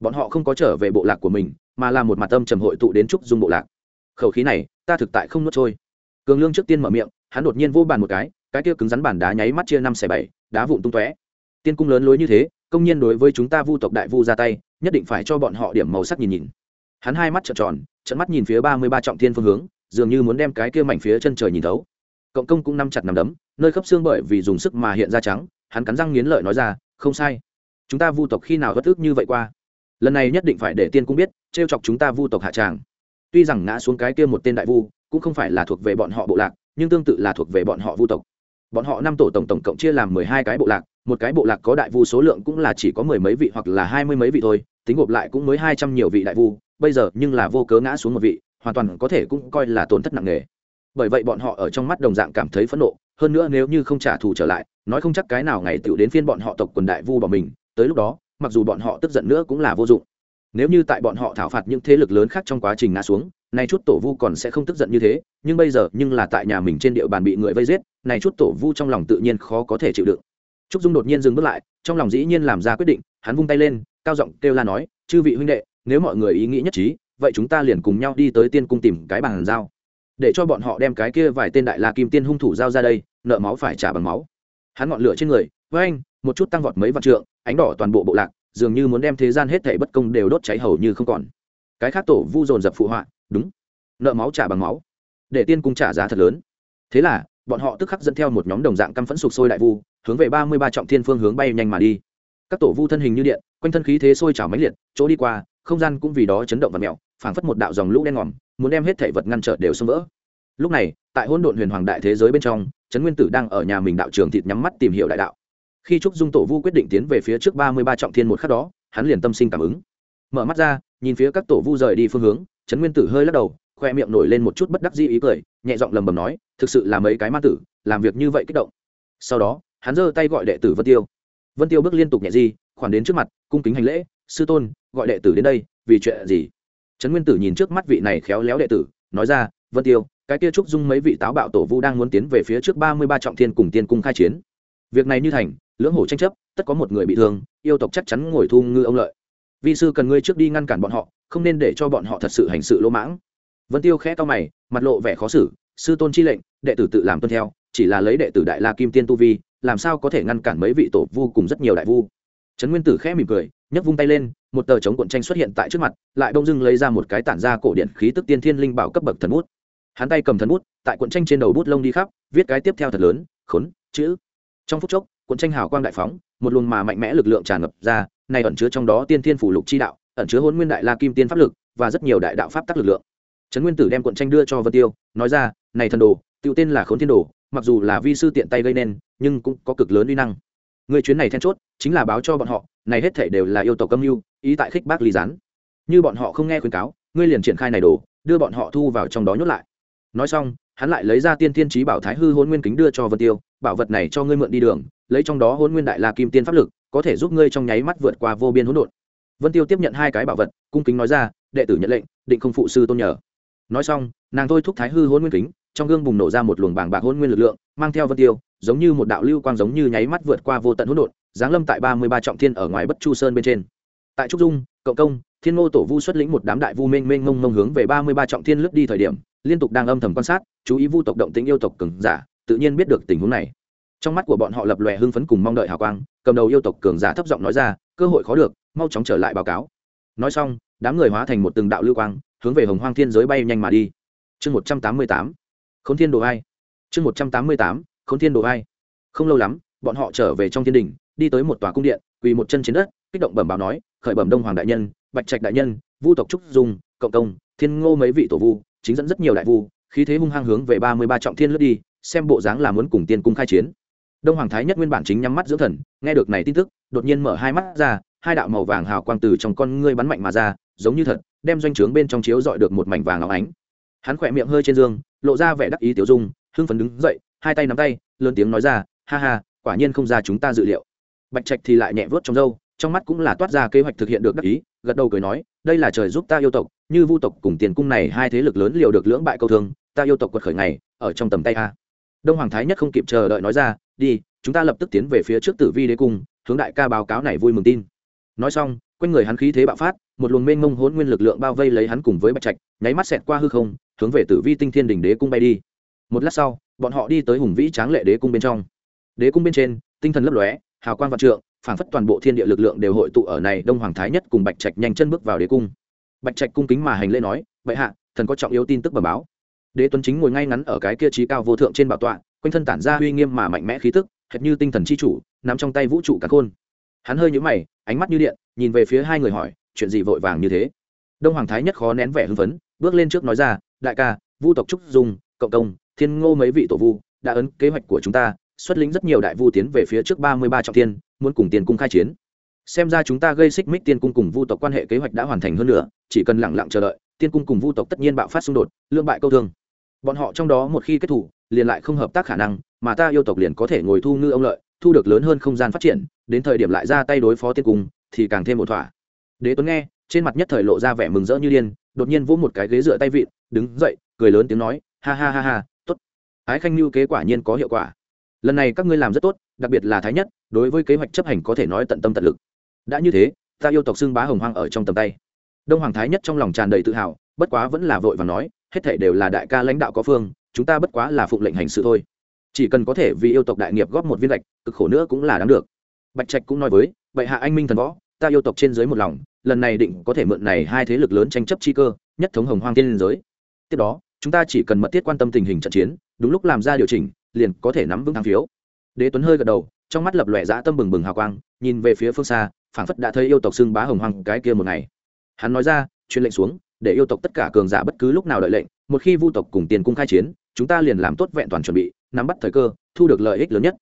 Speaker 1: bọn họ không có trở về bộ lạc của mình, mà là một mặt âm trầm hội tụ đến trúc dung bộ lạc. Khẩu khí này, ta thực tại không nuốt trôi. Cường lương trước tiên mở miệng, hắn đột nhiên vô bàn một cái cái kia cứng rắn bàn đá nháy mắt chia năm xẻ bảy, đá vụn tung tóe. Tiên cung lớn lối như thế, công nhiên đối với chúng ta vu tộc đại vu ra tay, nhất định phải cho bọn họ điểm màu sắc nhìn nhìn. Hắn hai mắt trợn tròn trận mắt nhìn phía ba mươi ba trọng thiên phương hướng, dường như muốn đem cái kia mảnh phía chân trời nhìn thấu. Cộng công cũng nắm chặt nằm đấm, nơi khớp xương bởi vì dùng sức mà hiện ra trắng, hắn cắn răng nghiến lợi nói ra, không sai. Chúng ta vu tộc khi nào bất ức như vậy qua? Lần này nhất định phải để tiên cung biết t chọc chúng ta vu tộc hạ tràng. Tuy rằng ngã xuống cái kia một tên đại vu, cũng không phải là thuộc về bọn họ bộ lạc, nhưng tương tự là thuộc về bọn họ vu tộc. Bọn họ năm tổ tổng tổng cộng chia làm mười hai cái bộ lạc, một cái bộ lạc có đại vu số lượng cũng là chỉ có mười mấy vị hoặc là hai mươi mấy vị thôi, tính gộp lại cũng mới hai trăm nhiều vị đại vu, bây giờ nhưng là vô cớ ngã xuống một vị, hoàn toàn có thể cũng coi là tổn thất nặng nề. Bởi vậy bọn họ ở trong mắt đồng dạng cảm thấy phẫn nộ, hơn nữa nếu như không trả thù trở lại, nói không chắc cái nào ngày tựu đến phiên bọn họ tộc quần đại vu bỏ mình, tới lúc đó mặc dù bọn họ tức giận nữa cũng là vô dụng. Nếu như tại bọn họ thảo phạt những thế lực lớn khác trong quá trình ngã xuống, nay chút tổ vu còn sẽ không tức giận như thế, nhưng bây giờ nhưng là tại nhà mình trên địa bàn bị người vây giết này chút tổ vu trong lòng tự nhiên khó có thể chịu đựng. Trúc dung đột nhiên dừng bước lại, trong lòng dĩ nhiên làm ra quyết định, hắn vung tay lên, cao giọng kêu la nói, chư vị huynh đệ, nếu mọi người ý nghĩ nhất trí, vậy chúng ta liền cùng nhau đi tới tiên cung tìm cái bàn giao. Để cho bọn họ đem cái kia vài tên đại la kim tiên hung thủ giao ra đây, nợ máu phải trả bằng máu. Hắn ngọn lửa trên người với anh một chút tăng vọt mấy vạn trượng, ánh đỏ toàn bộ bộ lạc, dường như muốn đem thế gian hết thảy bất công đều đốt cháy hầu như không còn. Cái khác tổ vu dồn dập phụ họa, đúng, nợ máu trả bằng máu, để tiên cung trả giá thật lớn. Thế là, bọn họ tức khắc dẫn theo một nhóm đồng dạng căm phẫn sục sôi đại vu, hướng về ba mươi ba trọng thiên phương hướng bay nhanh mà đi. Các tổ vu thân hình như điện, quanh thân khí thế sôi trào mãnh liệt, chỗ đi qua, không gian cũng vì đó chấn động và mèo phảng phất một đạo dòng lũ đen ngòm, muốn đem hết thể vật ngăn trở đều xâm vỡ. Lúc này, tại hỗn độn huyền hoàng đại thế giới bên trong, trấn nguyên tử đang ở nhà mình đạo trường thịt nhắm mắt tìm hiểu đại đạo khi trúc dung tổ vu quyết định tiến về phía trước ba mươi ba trọng thiên một khắc đó, hắn liền tâm sinh cảm ứng. Mở mắt ra, nhìn phía các tổ vu rời đi phương hướng, trấn nguyên tử hơi lắc đầu, khoe miệng nổi lên một chút bất đắc dĩ ý cười, nhẹ giọng lầm bầm nói, thực sự là mấy cái ma tử, làm việc như vậy kích động. Sau đó, hắn giơ tay gọi đệ tử vân tiêu. Vân tiêu bước liên tục nhẹ di, khoản đến trước mặt, cung kính hành lễ, sư tôn, gọi đệ tử đến đây, vì chuyện gì? Trấn nguyên tử nhìn trước mắt vị này khéo léo đệ tử, nói ra, vân tiêu, cái kia trúc dung mấy vị táo bạo tổ vu đang muốn tiến về phía trước ba mươi ba trọng thiên cùng tiên cung khai chiến. Việc này như thành lưỡng hổ tranh chấp, tất có một người bị thương, yêu tộc chắc chắn ngồi thu ngư ông lợi. Vi sư cần ngươi trước đi ngăn cản bọn họ, không nên để cho bọn họ thật sự hành sự lỗ mãng. Vân tiêu khẽ to mày, mặt lộ vẻ khó xử, sư tôn chi lệnh, đệ tử tự làm tuân theo, chỉ là lấy đệ tử đại la kim tiên tu vi, làm sao có thể ngăn cản mấy vị tổ vu cùng rất nhiều đại vu? Trấn nguyên tử khẽ mỉm cười, nhấc vung tay lên, một tờ chống cuộn tranh xuất hiện tại trước mặt, lại đông dưng lấy ra một cái tản ra cổ điện khí tức tiên thiên linh bảo cấp bậc thần bút. Hắn tay cầm thần bút, tại cuộn tranh trên đầu bút lông đi khắp, viết cái tiếp theo thật lớn, khốn, chữ. Trong phút chốc cuộn tranh hào quang đại phóng, một luồng mà mạnh mẽ lực lượng tràn ngập ra này ẩn chứa trong đó tiên thiên phủ lục chi đạo, ẩn chứa hôn nguyên đại la kim tiên pháp lực, và rất nhiều đại đạo pháp tắc lực lượng. Trấn nguyên tử đem cuộn tranh đưa cho vân tiêu, nói ra, này thần đồ tự tên là khốn thiên đồ, mặc dù là vi sư tiện tay gây nên, nhưng cũng có cực lớn uy năng. Người chuyến này then chốt, chính là báo cho bọn họ, này hết thể đều là yêu tộc âm mưu, ý tại khích bác ly gián. Như bọn họ không nghe khuyến cáo, ngươi liền triển khai này đồ, đưa bọn họ thu vào trong đó nhốt lại. Nói xong, hắn lại lấy ra tiên thiên trí bảo thái hư hôn nguyên kính đưa cho vân tiêu, bảo vật này cho ngươi mượn đi đường lấy trong đó hôn nguyên đại la kim tiên pháp lực, có thể giúp ngươi trong nháy mắt vượt qua vô biên hỗn độn. Vân tiêu tiếp nhận hai cái bảo vật, cung kính nói ra, đệ tử nhận lệnh, định không phụ sư tôn nhờ. Nói xong, nàng thôi thúc thái hư hôn nguyên kính, trong gương bùng nổ ra một luồng bảng bạc hôn nguyên lực lượng, mang theo vân tiêu, giống như một đạo lưu quang giống như nháy mắt vượt qua vô tận hỗn độn, giáng lâm tại ba mươi ba trọng thiên ở ngoài bất chu sơn bên trên. Tại trúc dung, cộng công, thiên ngô tổ vu xuất lĩnh một đám đại vu mênh mênh mông mông hướng về ba mươi ba trọng thiên lướt đi thời điểm, liên tục đang âm thầm quan sát, chú ý vu tộc động tĩnh yêu tộc cường giả, tự nhiên biết được tình huống này trong mắt của bọn họ lập lòe hưng phấn cùng mong đợi hào quang, cầm đầu yêu tộc cường giả thấp giọng nói ra, cơ hội khó được, mau chóng trở lại báo cáo. Nói xong, đám người hóa thành một từng đạo lưu quang, hướng về hồng hoang thiên giới bay nhanh mà đi. Chương một trăm tám mươi tám k h ố n thiên đồ hai chương một trăm tám mươi tám k h ố n thiên đồ hai không lâu lắm, bọn họ trở về trong thiên đình, đi tới một tòa cung điện, quỳ một chân trên đất, kích động bẩm báo nói, khởi bẩm đông hoàng đại nhân, bạch trạch đại nhân, vu tộc trúc dung, cộng công, thiên ngô mấy vị tổ vu, chính dẫn rất nhiều đại vu, khí thế hung hăng hướng về ba mươi ba trọng thiên lướt đi, xem bộ dáng là muốn cùng tiên cung khai chiến đông hoàng thái nhất nguyên bản chính nhắm mắt dưỡng thần, nghe được này tin tức, đột nhiên mở hai mắt ra, hai đạo màu vàng hào quang từ trong con ngươi bắn mạnh mà ra, giống như thật, đem doanh trướng bên trong chiếu dọi được một mảnh vàng óng ánh. Hắn khỏe miệng hơi trên giường lộ ra vẻ đắc ý tiểu dung, hưng phấn đứng dậy, hai tay nắm tay, lớn tiếng nói ra, ha ha, quả nhiên không ra chúng ta dự liệu. Bạch trạch thì lại nhẹ vớt trong râu, trong mắt cũng là toát ra kế hoạch thực hiện được đắc ý, gật đầu cười nói, đây là trời giúp ta yêu tộc, như vu tộc cùng tiền cung này hai thế lực lớn liều được lưỡng bại câu thương, ta yêu tộc quật khởi ngày, ở trong tầm tay a. Đông hoàng thái nhất không kịp chờ đợi nói ra đi, chúng ta lập tức tiến về phía trước tử vi đế cung, hướng đại ca báo cáo này vui mừng tin. Nói xong, quanh người hắn khí thế bạo phát, một luồng mênh mông hỗn nguyên lực lượng bao vây lấy hắn cùng với bạch trạch, nháy mắt xẹt qua hư không, hướng về tử vi tinh thiên đỉnh đế cung bay đi. Một lát sau, bọn họ đi tới hùng vĩ tráng lệ đế cung bên trong. Đế cung bên trên, tinh thần lấp lóe, hào quang vạn trượng, phảng phất toàn bộ thiên địa lực lượng đều hội tụ ở này đông hoàng thái nhất cùng bạch trạch nhanh chân bước vào đế cung. Bạch trạch cung kính mà hành lễ nói, bệ hạ, thần có trọng yếu tin tức bẩm báo. Đế tuấn chính ngồi ngay ngắn ở cái kia trí cao vô thượng trên bảo tọa quanh thân tản ra uy nghiêm mà mạnh mẽ khí tức, hệt như tinh thần chi chủ nằm trong tay vũ trụ cả khôn. Hắn hơi nhũ mày, ánh mắt như điện, nhìn về phía hai người hỏi, chuyện gì vội vàng như thế? Đông hoàng thái nhất khó nén vẻ hưng phấn, bước lên trước nói ra, đại ca, vu tộc trúc dung, cộng công, thiên ngô mấy vị tổ vu đã ấn kế hoạch của chúng ta, xuất lĩnh rất nhiều đại vu tiến về phía trước ba mươi ba trọng tiên muốn cùng tiền cung khai chiến. Xem ra chúng ta gây xích mích tiên cung cùng vu tộc quan hệ kế hoạch đã hoàn thành hơn nữa, chỉ cần lẳng lặng chờ đợi, tiên cung cùng vu tộc tất nhiên bạo phát xung đột lương bại câu thương bọn họ trong đó một khi kết thủ, liền lại không hợp tác khả năng, mà ta yêu tộc liền có thể ngồi thu ngư ông lợi, thu được lớn hơn không gian phát triển, đến thời điểm lại ra tay đối phó tiên cung, thì càng thêm một thỏa. Đế tuấn nghe, trên mặt nhất thời lộ ra vẻ mừng rỡ như điên, đột nhiên vỗ một cái ghế dựa tay vịn, đứng dậy, cười lớn tiếng nói, ha ha ha ha, tốt. Ái khanh lưu kế quả nhiên có hiệu quả. Lần này các ngươi làm rất tốt, đặc biệt là thái nhất, đối với kế hoạch chấp hành có thể nói tận tâm tận lực. Đã như thế, ta yêu tộc xưng bá hồng hoang ở trong tầm tay. Đông hoàng thái nhất trong lòng tràn đầy tự hào, bất quá vẫn là vội và nói hết thể đều là đại ca lãnh đạo có phương, chúng ta bất quá là phụng lệnh hành sự thôi. Chỉ cần có thể vì yêu tộc đại nghiệp góp một viên lệch, cực khổ nữa cũng là đáng được. Bạch trạch cũng nói với vậy hạ anh minh thần võ, ta yêu tộc trên dưới một lòng, lần này định có thể mượn này hai thế lực lớn tranh chấp chi cơ, nhất thống hồng hoang tiên liên giới. Tiếp đó, chúng ta chỉ cần mật thiết quan tâm tình hình trận chiến, đúng lúc làm ra điều chỉnh, liền có thể nắm vững thắng phiếu. Đế tuấn hơi gật đầu, trong mắt lập lòe dã tâm bừng bừng hào quang, nhìn về phía phương xa, phảng phất đã thấy yêu tộc xưng bá hồng hoang cái kia một ngày. Hắn nói ra, truyền lệnh xuống để yêu tộc tất cả cường giả bất cứ lúc nào đợi lệnh, một khi vu tộc cùng tiền cung khai chiến, chúng ta liền làm tốt vẹn toàn chuẩn bị, nắm bắt thời cơ, thu được lợi ích lớn nhất.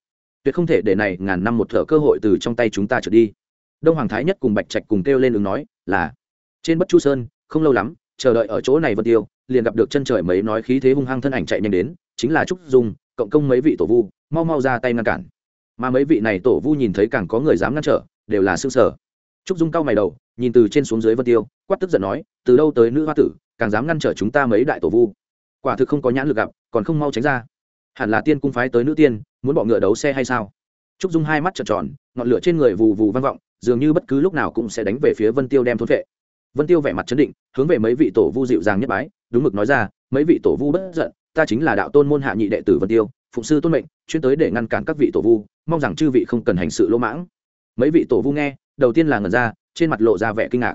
Speaker 1: Tuyệt không thể để này ngàn năm một thở cơ hội từ trong tay chúng ta trở đi. Đông hoàng thái nhất cùng bạch trạch cùng kêu lên ứng nói, là, trên bất chu sơn, không lâu lắm, chờ đợi ở chỗ này vân tiêu, liền gặp được chân trời mấy nói khí thế hung hăng thân ảnh chạy nhanh đến, chính là trúc dung, cộng công mấy vị tổ vu, mau mau ra tay ngăn cản. Mà mấy vị này tổ vu nhìn thấy càng có người dám ngăn trở, đều là xương sở trúc dung cao mày đầu, nhìn từ trên xuống dưới vân tiêu, quát tức giận nói, từ đâu tới nữ hoa tử, càng dám ngăn trở chúng ta mấy đại tổ vu? Quả thực không có nhãn lực gặp, còn không mau tránh ra. Hẳn là tiên cung phái tới nữ tiên, muốn bọ ngựa đấu xe hay sao? Trúc dung hai mắt trợn tròn, ngọn lửa trên người vù vù vang vọng, dường như bất cứ lúc nào cũng sẽ đánh về phía vân tiêu đem thốn vệ. Vân tiêu vẻ mặt chấn định, hướng về mấy vị tổ vu dịu dàng nhất bái, đúng mực nói ra, mấy vị tổ vu bất giận, ta chính là đạo tôn môn hạ nhị đệ tử vân tiêu, phụng sư tôn mệnh, chuyên tới để ngăn cản các vị tổ vu, mong rằng chư vị không cần hành sự lỗ mãng. Mấy vị tổ vu nghe đầu tiên là ngần ra, trên mặt lộ ra vẻ kinh ngạc.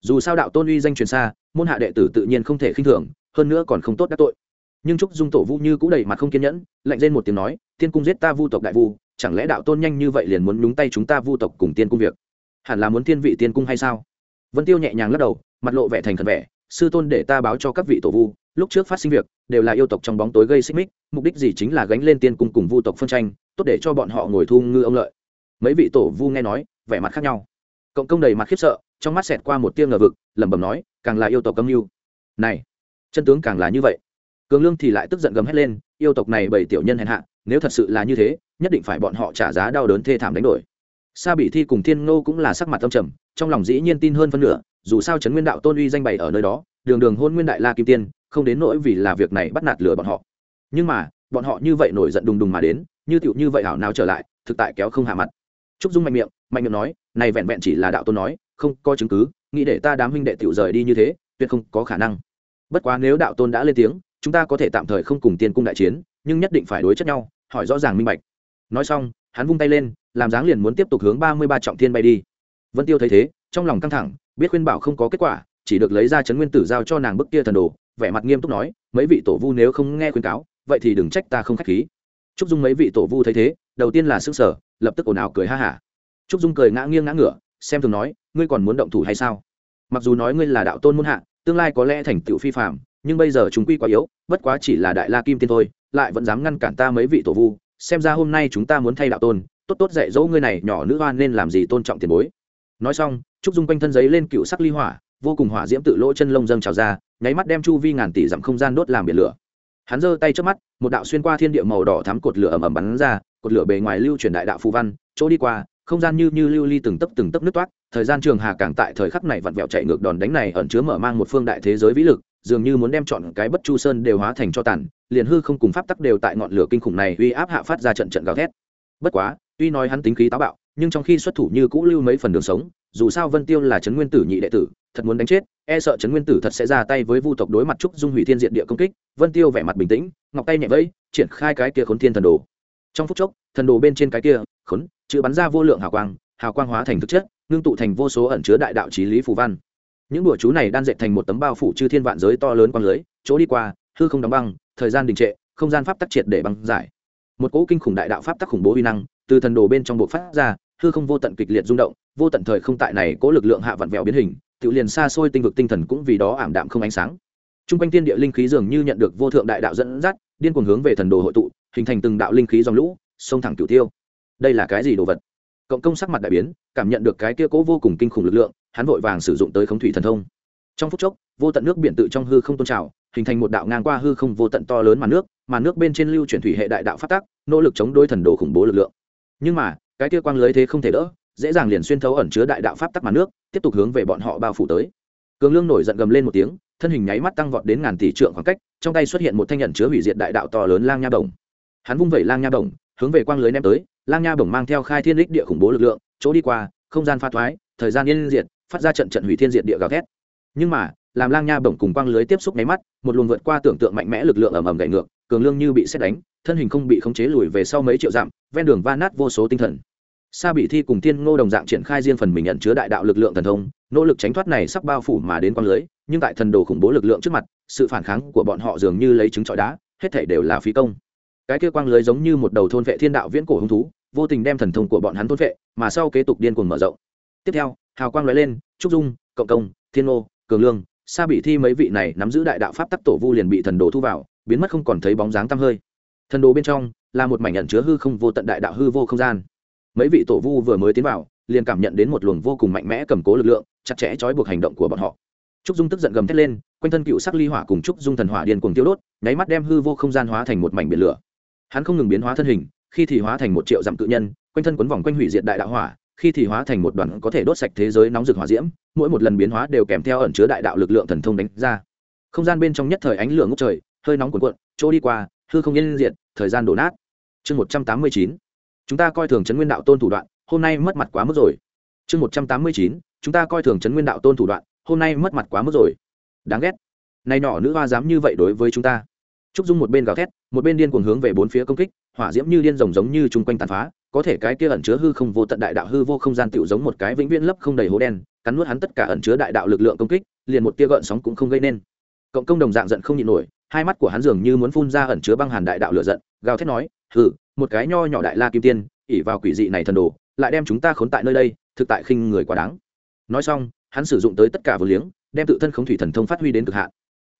Speaker 1: Dù sao đạo tôn uy danh truyền xa, môn hạ đệ tử tự nhiên không thể khinh thường, hơn nữa còn không tốt đắc tội. Nhưng trúc dung tổ vu như cũng đầy mặt không kiên nhẫn, lạnh lên một tiếng nói, tiên cung giết ta vu tộc đại vu, chẳng lẽ đạo tôn nhanh như vậy liền muốn nhúng tay chúng ta vu tộc cùng tiên cung việc? Hẳn là muốn tiên vị tiên cung hay sao? Vân tiêu nhẹ nhàng lắc đầu, mặt lộ vẻ thành khẩn vẻ, sư tôn để ta báo cho các vị tổ vu, lúc trước phát sinh việc, đều là yêu tộc trong bóng tối gây xích mích, mục đích gì chính là gánh lên tiên cung cùng vu tộc phân tranh, tốt để cho bọn họ ngồi thu ngư ông lợi mấy vị tổ vu nghe nói, vẻ mặt khác nhau. Cộng công đầy mặt khiếp sợ, trong mắt xẹt qua một tia ngờ vực, lẩm bẩm nói, càng là yêu tộc âm mưu. Này, chân tướng càng là như vậy. Cường lương thì lại tức giận gầm hét lên, yêu tộc này bảy tiểu nhân hèn hạ, nếu thật sự là như thế, nhất định phải bọn họ trả giá đau đớn thê thảm đánh đổi. Sa bị thi cùng thiên ngô cũng là sắc mặt tâm trầm, trong lòng dĩ nhiên tin hơn phân nửa, dù sao trấn nguyên đạo tôn uy danh bày ở nơi đó, đường đường hôn nguyên đại la kim tiên, không đến nỗi vì là việc này bắt nạt lừa bọn họ. Nhưng mà, bọn họ như vậy nổi giận đùng đùng mà đến, như tựu như vậy hảo nào trở lại, thực tại kéo không hạ mặt trúc dung mạnh miệng mạnh miệng nói, này vẹn vẹn chỉ là đạo tôn nói, không có chứng cứ, nghĩ để ta đám huynh đệ tiểu rời đi như thế, tuyệt không có khả năng. Bất quá nếu đạo tôn đã lên tiếng, chúng ta có thể tạm thời không cùng tiên cung đại chiến, nhưng nhất định phải đối chất nhau, hỏi rõ ràng minh bạch. Nói xong, hắn vung tay lên, làm dáng liền muốn tiếp tục hướng ba mươi ba trọng thiên bay đi. Vân tiêu thấy thế, trong lòng căng thẳng, biết khuyên bảo không có kết quả, chỉ được lấy ra chấn nguyên tử giao cho nàng bức kia thần đồ, vẻ mặt nghiêm túc nói, mấy vị tổ vu nếu không nghe khuyên cáo, vậy thì đừng trách ta không khách khí. Trúc dung mấy vị tổ vu thấy thế, đầu tiên là sức sở lập tức ồn ào cười ha hả. Trúc dung cười ngã nghiêng ngã ngửa, xem thường nói, ngươi còn muốn động thủ hay sao? Mặc dù nói ngươi là đạo tôn muôn hạ, tương lai có lẽ thành tựu phi phạm nhưng bây giờ chúng quy quá yếu, bất quá chỉ là đại la kim tiên thôi, lại vẫn dám ngăn cản ta mấy vị tổ vu, xem ra hôm nay chúng ta muốn thay đạo tôn, tốt tốt dạy dỗ ngươi này nhỏ nữ hoan nên làm gì tôn trọng tiền bối. Nói xong, trúc dung quanh thân giấy lên cựu sắc ly hỏa, vô cùng hỏa diễm tự lỗ chân lông dâng trào ra, nháy mắt đem chu vi ngàn tỷ dặm không gian đốt làm biển lửa. Hắn giơ tay trước mắt, một đạo xuyên qua thiên địa màu đỏ thắm cột lửa ầm ầm bắn ra cột lửa bề ngoài lưu truyền đại đạo phù văn, chỗ đi qua, không gian như như lưu ly từng tấc từng tấc nứt toát thời gian trường hà càng tại thời khắc này vặn vẹo chạy ngược đòn đánh này ẩn chứa mở mang một phương đại thế giới vĩ lực, dường như muốn đem chọn cái bất chu sơn đều hóa thành cho tàn, liền hư không cùng pháp tắc đều tại ngọn lửa kinh khủng này uy áp hạ phát ra trận trận gào thét. Bất quá, tuy nói hắn tính khí táo bạo, nhưng trong khi xuất thủ như cũ lưu mấy phần đường sống, dù sao vân tiêu là trấn nguyên tử nhị đệ tử, thật muốn đánh chết e sợ trấn nguyên tử thật sẽ ra tay với vu tộc đối mặt trúc dung hủy thiên diện địa công kích. Vân tiêu vẻ mặt bình tĩnh, ngọc tay nhẹ vẫy, triển khai cái kia khốn thiên thần đồ trong phút chốc thần đồ bên trên cái kia khốn chữ bắn ra vô lượng hào quang hào quang hóa thành thực chất ngưng tụ thành vô số ẩn chứa đại đạo trí lý phù văn. Những đùa chú này đan dệt thành một tấm bao phủ chư thiên vạn giới to lớn quang lưới chỗ đi qua hư không đóng băng thời gian đình trệ không gian pháp tắc triệt để băng giải. Một cỗ kinh khủng đại đạo pháp tắc khủng bố uy năng từ thần đồ bên trong bộ phát ra hư không vô tận kịch liệt rung động vô tận thời không tại này cỗ lực lượng hạ vặn vẹo biến hình tự liền xa xôi tinh vực tinh thần cũng vì đó ảm đạm không ánh sáng. Trung quanh thiên địa linh khí dường như nhận được vô thượng đại đạo dẫn dắt, điên cuồng hướng về thần đồ hội tụ, hình thành từng đạo linh khí dòng lũ, sông thẳng cửu tiêu. Đây là cái gì đồ vật? Cộng công sắc mặt đại biến, cảm nhận được cái kia cố vô cùng kinh khủng lực lượng, hắn vội vàng sử dụng tới khống thủy thần thông. Trong phút chốc, vô tận nước biển tự trong hư không tôn trào, hình thành một đạo ngang qua hư không vô tận to lớn màn nước, màn nước bên trên lưu chuyển thủy hệ đại đạo phát tác, nỗ lực chống đối thần đồ khủng bố lực lượng. Nhưng mà, cái kia quang lưới thế không thể đỡ, dễ dàng liền xuyên thấu ẩn chứa đại đạo pháp tắc màn nước, tiếp tục hướng về bọn họ bao phủ tới. Cường Lương nổi giận gầm lên một tiếng, thân hình nháy mắt tăng vọt đến ngàn tỷ trượng khoảng cách trong tay xuất hiện một thanh nhận chứa hủy diệt đại đạo to lớn lang nha bổng hắn vung vẩy lang nha bổng hướng về quang lưới ném tới, lang nha bổng mang theo khai thiên lích địa khủng bố lực lượng, chỗ đi qua, không gian pha thoái, thời gian yên diệt, phát ra trận trận hủy thiên diệt địa gào thét. Nhưng mà, làm lang nha bổng cùng quang lưới tiếp xúc nháy mắt, một luồng vượt qua tưởng tượng mạnh mẽ lực lượng ầm ầm gậy ngược, cường lương như bị xét đánh, thân hình không bị khống chế lùi về sau mấy triệu dặm, ven đường va nát vô số tinh thần. Sa bị thi cùng thiên ngô đồng dạng triển khai riêng phần mình nhận chứa đại đạo lực lượng thần thông, nỗ lực tránh thoát này sắp bao phủ mà đến quang lưới nhưng tại thần đồ khủng bố lực lượng trước mặt sự phản kháng của bọn họ dường như lấy trứng trọi đá hết thể đều là phí công. Cái kia quang lưới giống như một đầu thôn vệ thiên đạo viễn cổ hung thú vô tình đem thần thông của bọn hắn thôn vệ mà sau kế tục điên cuồng mở rộng. Tiếp theo hào quang lóe lên trúc dung cộng công thiên ô, cường lương sa bị thi mấy vị này nắm giữ đại đạo pháp tắc tổ vu liền bị thần đồ thu vào biến mất không còn thấy bóng dáng tăm hơi. Thần đồ bên trong là một mảnh nhận chứa hư không vô tận đại đạo hư vô không gian. Mấy vị tổ vu vừa mới tiến vào liền cảm nhận đến một luồng vô cùng mạnh mẽ cầm cố lực lượng chặt chẽ trói buộc hành động của bọn họ trúc dung tức giận gầm thét lên, quanh thân cựu sắc ly hỏa cùng trúc dung thần hỏa điên cuồng tiêu đốt, nháy mắt đem hư vô không gian hóa thành một mảnh biển lửa. Hắn không ngừng biến hóa thân hình, khi thì hóa thành một triệu dặm cự nhân, quanh thân quấn vòng quanh hủy diệt đại đạo hỏa, khi thì hóa thành một đoàn có thể đốt sạch thế giới nóng rực hỏa diễm, mỗi một lần biến hóa đều kèm theo ẩn chứa đại đạo lực lượng thần thông đánh ra. Không gian bên trong nhất thời ánh lửa ngốc trời, hơi nóng cuồn cuộn, chỗ đi qua, hư không yên diệt, thời gian đổ nát. Chương một trăm tám mươi chín, chúng ta coi thường trấn nguyên đạo tôn thủ đoạn, hôm nay mất mặt quá mức rồi. Chương một trăm tám mươi chín, chúng ta coi thường trấn nguyên đạo tôn thủ đoạn hôm nay mất mặt quá mức rồi. Đáng ghét. Nay nọ nữ hoa dám như vậy đối với chúng ta. Trúc dung một bên gào thét, một bên điên cuồng hướng về bốn phía công kích, hỏa diễm như điên rồng giống như chung quanh tàn phá, có thể cái kia ẩn chứa hư không vô tận đại đạo hư vô không gian tựu giống một cái vĩnh viễn lấp không đầy hố đen, cắn nuốt hắn tất cả ẩn chứa đại đạo lực lượng công kích, liền một tia gợn sóng cũng không gây nên. Cộng công đồng dạng giận không nhịn nổi, hai mắt của hắn dường như muốn phun ra ẩn chứa băng hàn đại đạo lửa giận, gào thét nói, hừ, một cái nho nhỏ đại la kim tiên ỉ vào quỷ dị này thần đồ, lại đem chúng ta khốn tại nơi đây, thực tại khinh người quá đáng. Nói xong hắn sử dụng tới tất cả vừa liếng, đem tự thân khống thủy thần thông phát huy đến cực hạn.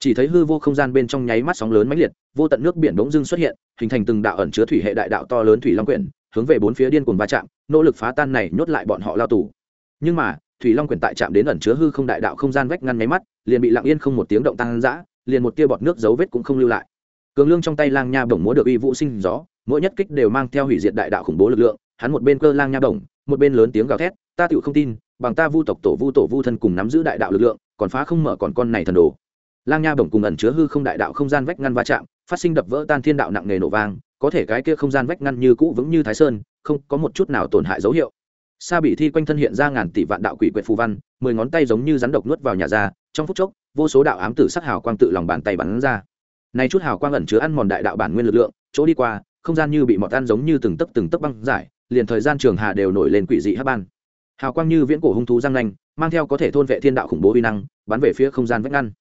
Speaker 1: Chỉ thấy hư vô không gian bên trong nháy mắt sóng lớn mãnh liệt, vô tận nước biển bỗng dưng xuất hiện, hình thành từng đạo ẩn chứa thủy hệ đại đạo to lớn thủy long quyển, hướng về bốn phía điên cuồng va chạm, nỗ lực phá tan này nhốt lại bọn họ lao tù. Nhưng mà, thủy long quyển tại chạm đến ẩn chứa hư không đại đạo không gian vách ngăn nháy mắt, liền bị lặng yên không một tiếng động tăng dã liền một tia bọt nước dấu vết cũng không lưu lại. Cường lương trong tay lang nha bổng múa được uy vũ sinh gió, mỗi nhất kích đều mang theo hủy diệt đại đạo khủng bố lực lượng, hắn một bên cơ lang nha bổng, một bên lớn tiếng gào thét, ta tựu không tin bằng ta vu tộc tổ vu tổ vu thân cùng nắm giữ đại đạo lực lượng, còn phá không mở còn con này thần đồ. Lang nha bổng cùng ẩn chứa hư không đại đạo không gian vách ngăn va chạm, phát sinh đập vỡ tan thiên đạo nặng nề nổ vang, có thể cái kia không gian vách ngăn như cũ vững như thái sơn, không có một chút nào tổn hại dấu hiệu. Sa bị thi quanh thân hiện ra ngàn tỷ vạn đạo quỷ quyệt phù văn, mười ngón tay giống như rắn độc nuốt vào nhà ra, trong phút chốc, vô số đạo ám tử sắc hào quang tự lòng bàn tay bắn ra. Này chút hào quang ẩn chứa ăn mòn đại đạo bản nguyên lực lượng, chỗ đi qua, không gian như bị mọt ăn giống như từng tấc từng tấc băng giải, liền thời gian trường hà đều nổi lên quỷ dị hấp ban hào quang như viễn cổ hung thú răng nanh, mang theo có thể thôn vệ thiên đạo khủng bố uy năng, bắn về phía không gian vách ngăn.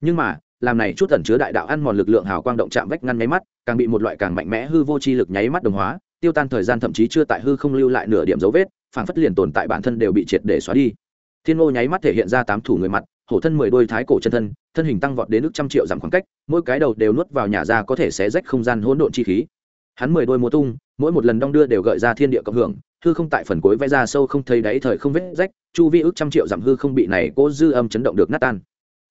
Speaker 1: Nhưng mà, làm này chút ẩn chứa đại đạo ăn mòn lực lượng hào quang động chạm vách ngăn nháy mắt, càng bị một loại càng mạnh mẽ hư vô chi lực nháy mắt đồng hóa, tiêu tan thời gian thậm chí chưa tại hư không lưu lại nửa điểm dấu vết phản phất liền tồn tại bản thân đều bị triệt để xóa đi. Thiên ngô nháy mắt thể hiện ra tám thủ người mặt, hổ thân mười đôi thái cổ chân thân thân hình tăng vọt đến nước trăm triệu giảm khoảng cách, mỗi cái đầu đều nuốt vào nhà ra có thể xé rách không gian hỗn độn chi khí. Hắn mười đôi múa tung, mỗi một lần đong đưa đều gợi ra thiên địa cộng hưởng hư không tại phần cuối vẽ ra sâu không thấy đáy thời không vết rách, chu vi ước trăm triệu dặm hư không bị này cố dư âm chấn động được nát tan.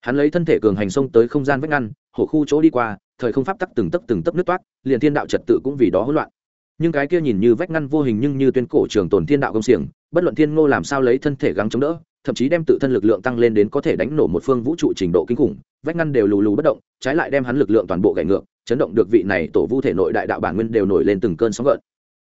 Speaker 1: Hắn lấy thân thể cường hành xông tới không gian vách ngăn, hổ khu chỗ đi qua, thời không pháp tắc từng tấc từng tấc nước toát, liền thiên đạo trật tự cũng vì đó hỗn loạn. Nhưng cái kia nhìn như vách ngăn vô hình nhưng như tuyên cổ trường tồn thiên đạo công xiềng, bất luận thiên ngô làm sao lấy thân thể gắng chống đỡ, thậm chí đem tự thân lực lượng tăng lên đến có thể đánh nổ một phương vũ trụ trình độ kinh khủng, vách ngăn đều lù lù bất động, trái lại đem hắn lực lượng toàn bộ gảy ngược, chấn động được vị này tổ vu thể nội đại đạo bản nguyên đều nổi lên từng cơn sóng gợn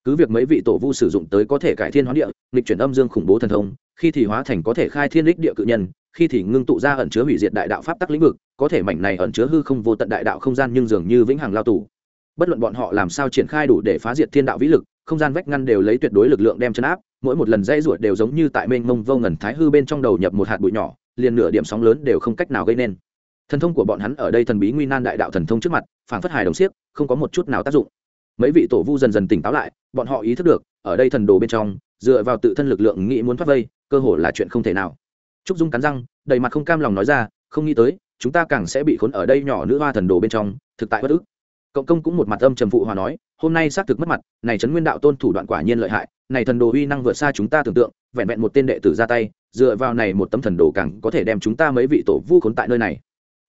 Speaker 1: cứ việc mấy vị tổ vu sử dụng tới có thể cải thiên hóa địa, nghịch chuyển âm dương khủng bố thần thông, khi thì hóa thành có thể khai thiên đích địa cự nhân, khi thì ngưng tụ ra ẩn chứa hủy diệt đại đạo pháp tắc lĩnh vực, có thể mảnh này ẩn chứa hư không vô tận đại đạo không gian nhưng dường như vĩnh hằng lao tù. Bất luận bọn họ làm sao triển khai đủ để phá diệt thiên đạo vĩ lực, không gian vách ngăn đều lấy tuyệt đối lực lượng đem chấn áp, mỗi một lần dây ruột đều giống như tại mênh mông vô ngần thái hư bên trong đầu nhập một hạt bụi nhỏ, liền nửa điểm sóng lớn đều không cách nào gây nên. Thần thông của bọn hắn ở đây thần bí nguy nan đại đạo thần thông trước mặt phản phất hài đồng xiếc, không có một chút nào tác dụng mấy vị tổ vu dần dần tỉnh táo lại, bọn họ ý thức được, ở đây thần đồ bên trong, dựa vào tự thân lực lượng nghĩ muốn thoát vây, cơ hồ là chuyện không thể nào. Trúc dung cắn răng, đầy mặt không cam lòng nói ra, không nghĩ tới, chúng ta càng sẽ bị khốn ở đây nhỏ nữ hoa thần đồ bên trong, thực tại bất ức. Cộng công cũng một mặt âm trầm phụ hòa nói, hôm nay xác thực mất mặt, này trấn nguyên đạo tôn thủ đoạn quả nhiên lợi hại, này thần đồ uy năng vượt xa chúng ta tưởng tượng, vẹn vẹn một tên đệ tử ra tay, dựa vào này một tấm thần đồ càng có thể đem chúng ta mấy vị tổ vu khốn tại nơi này.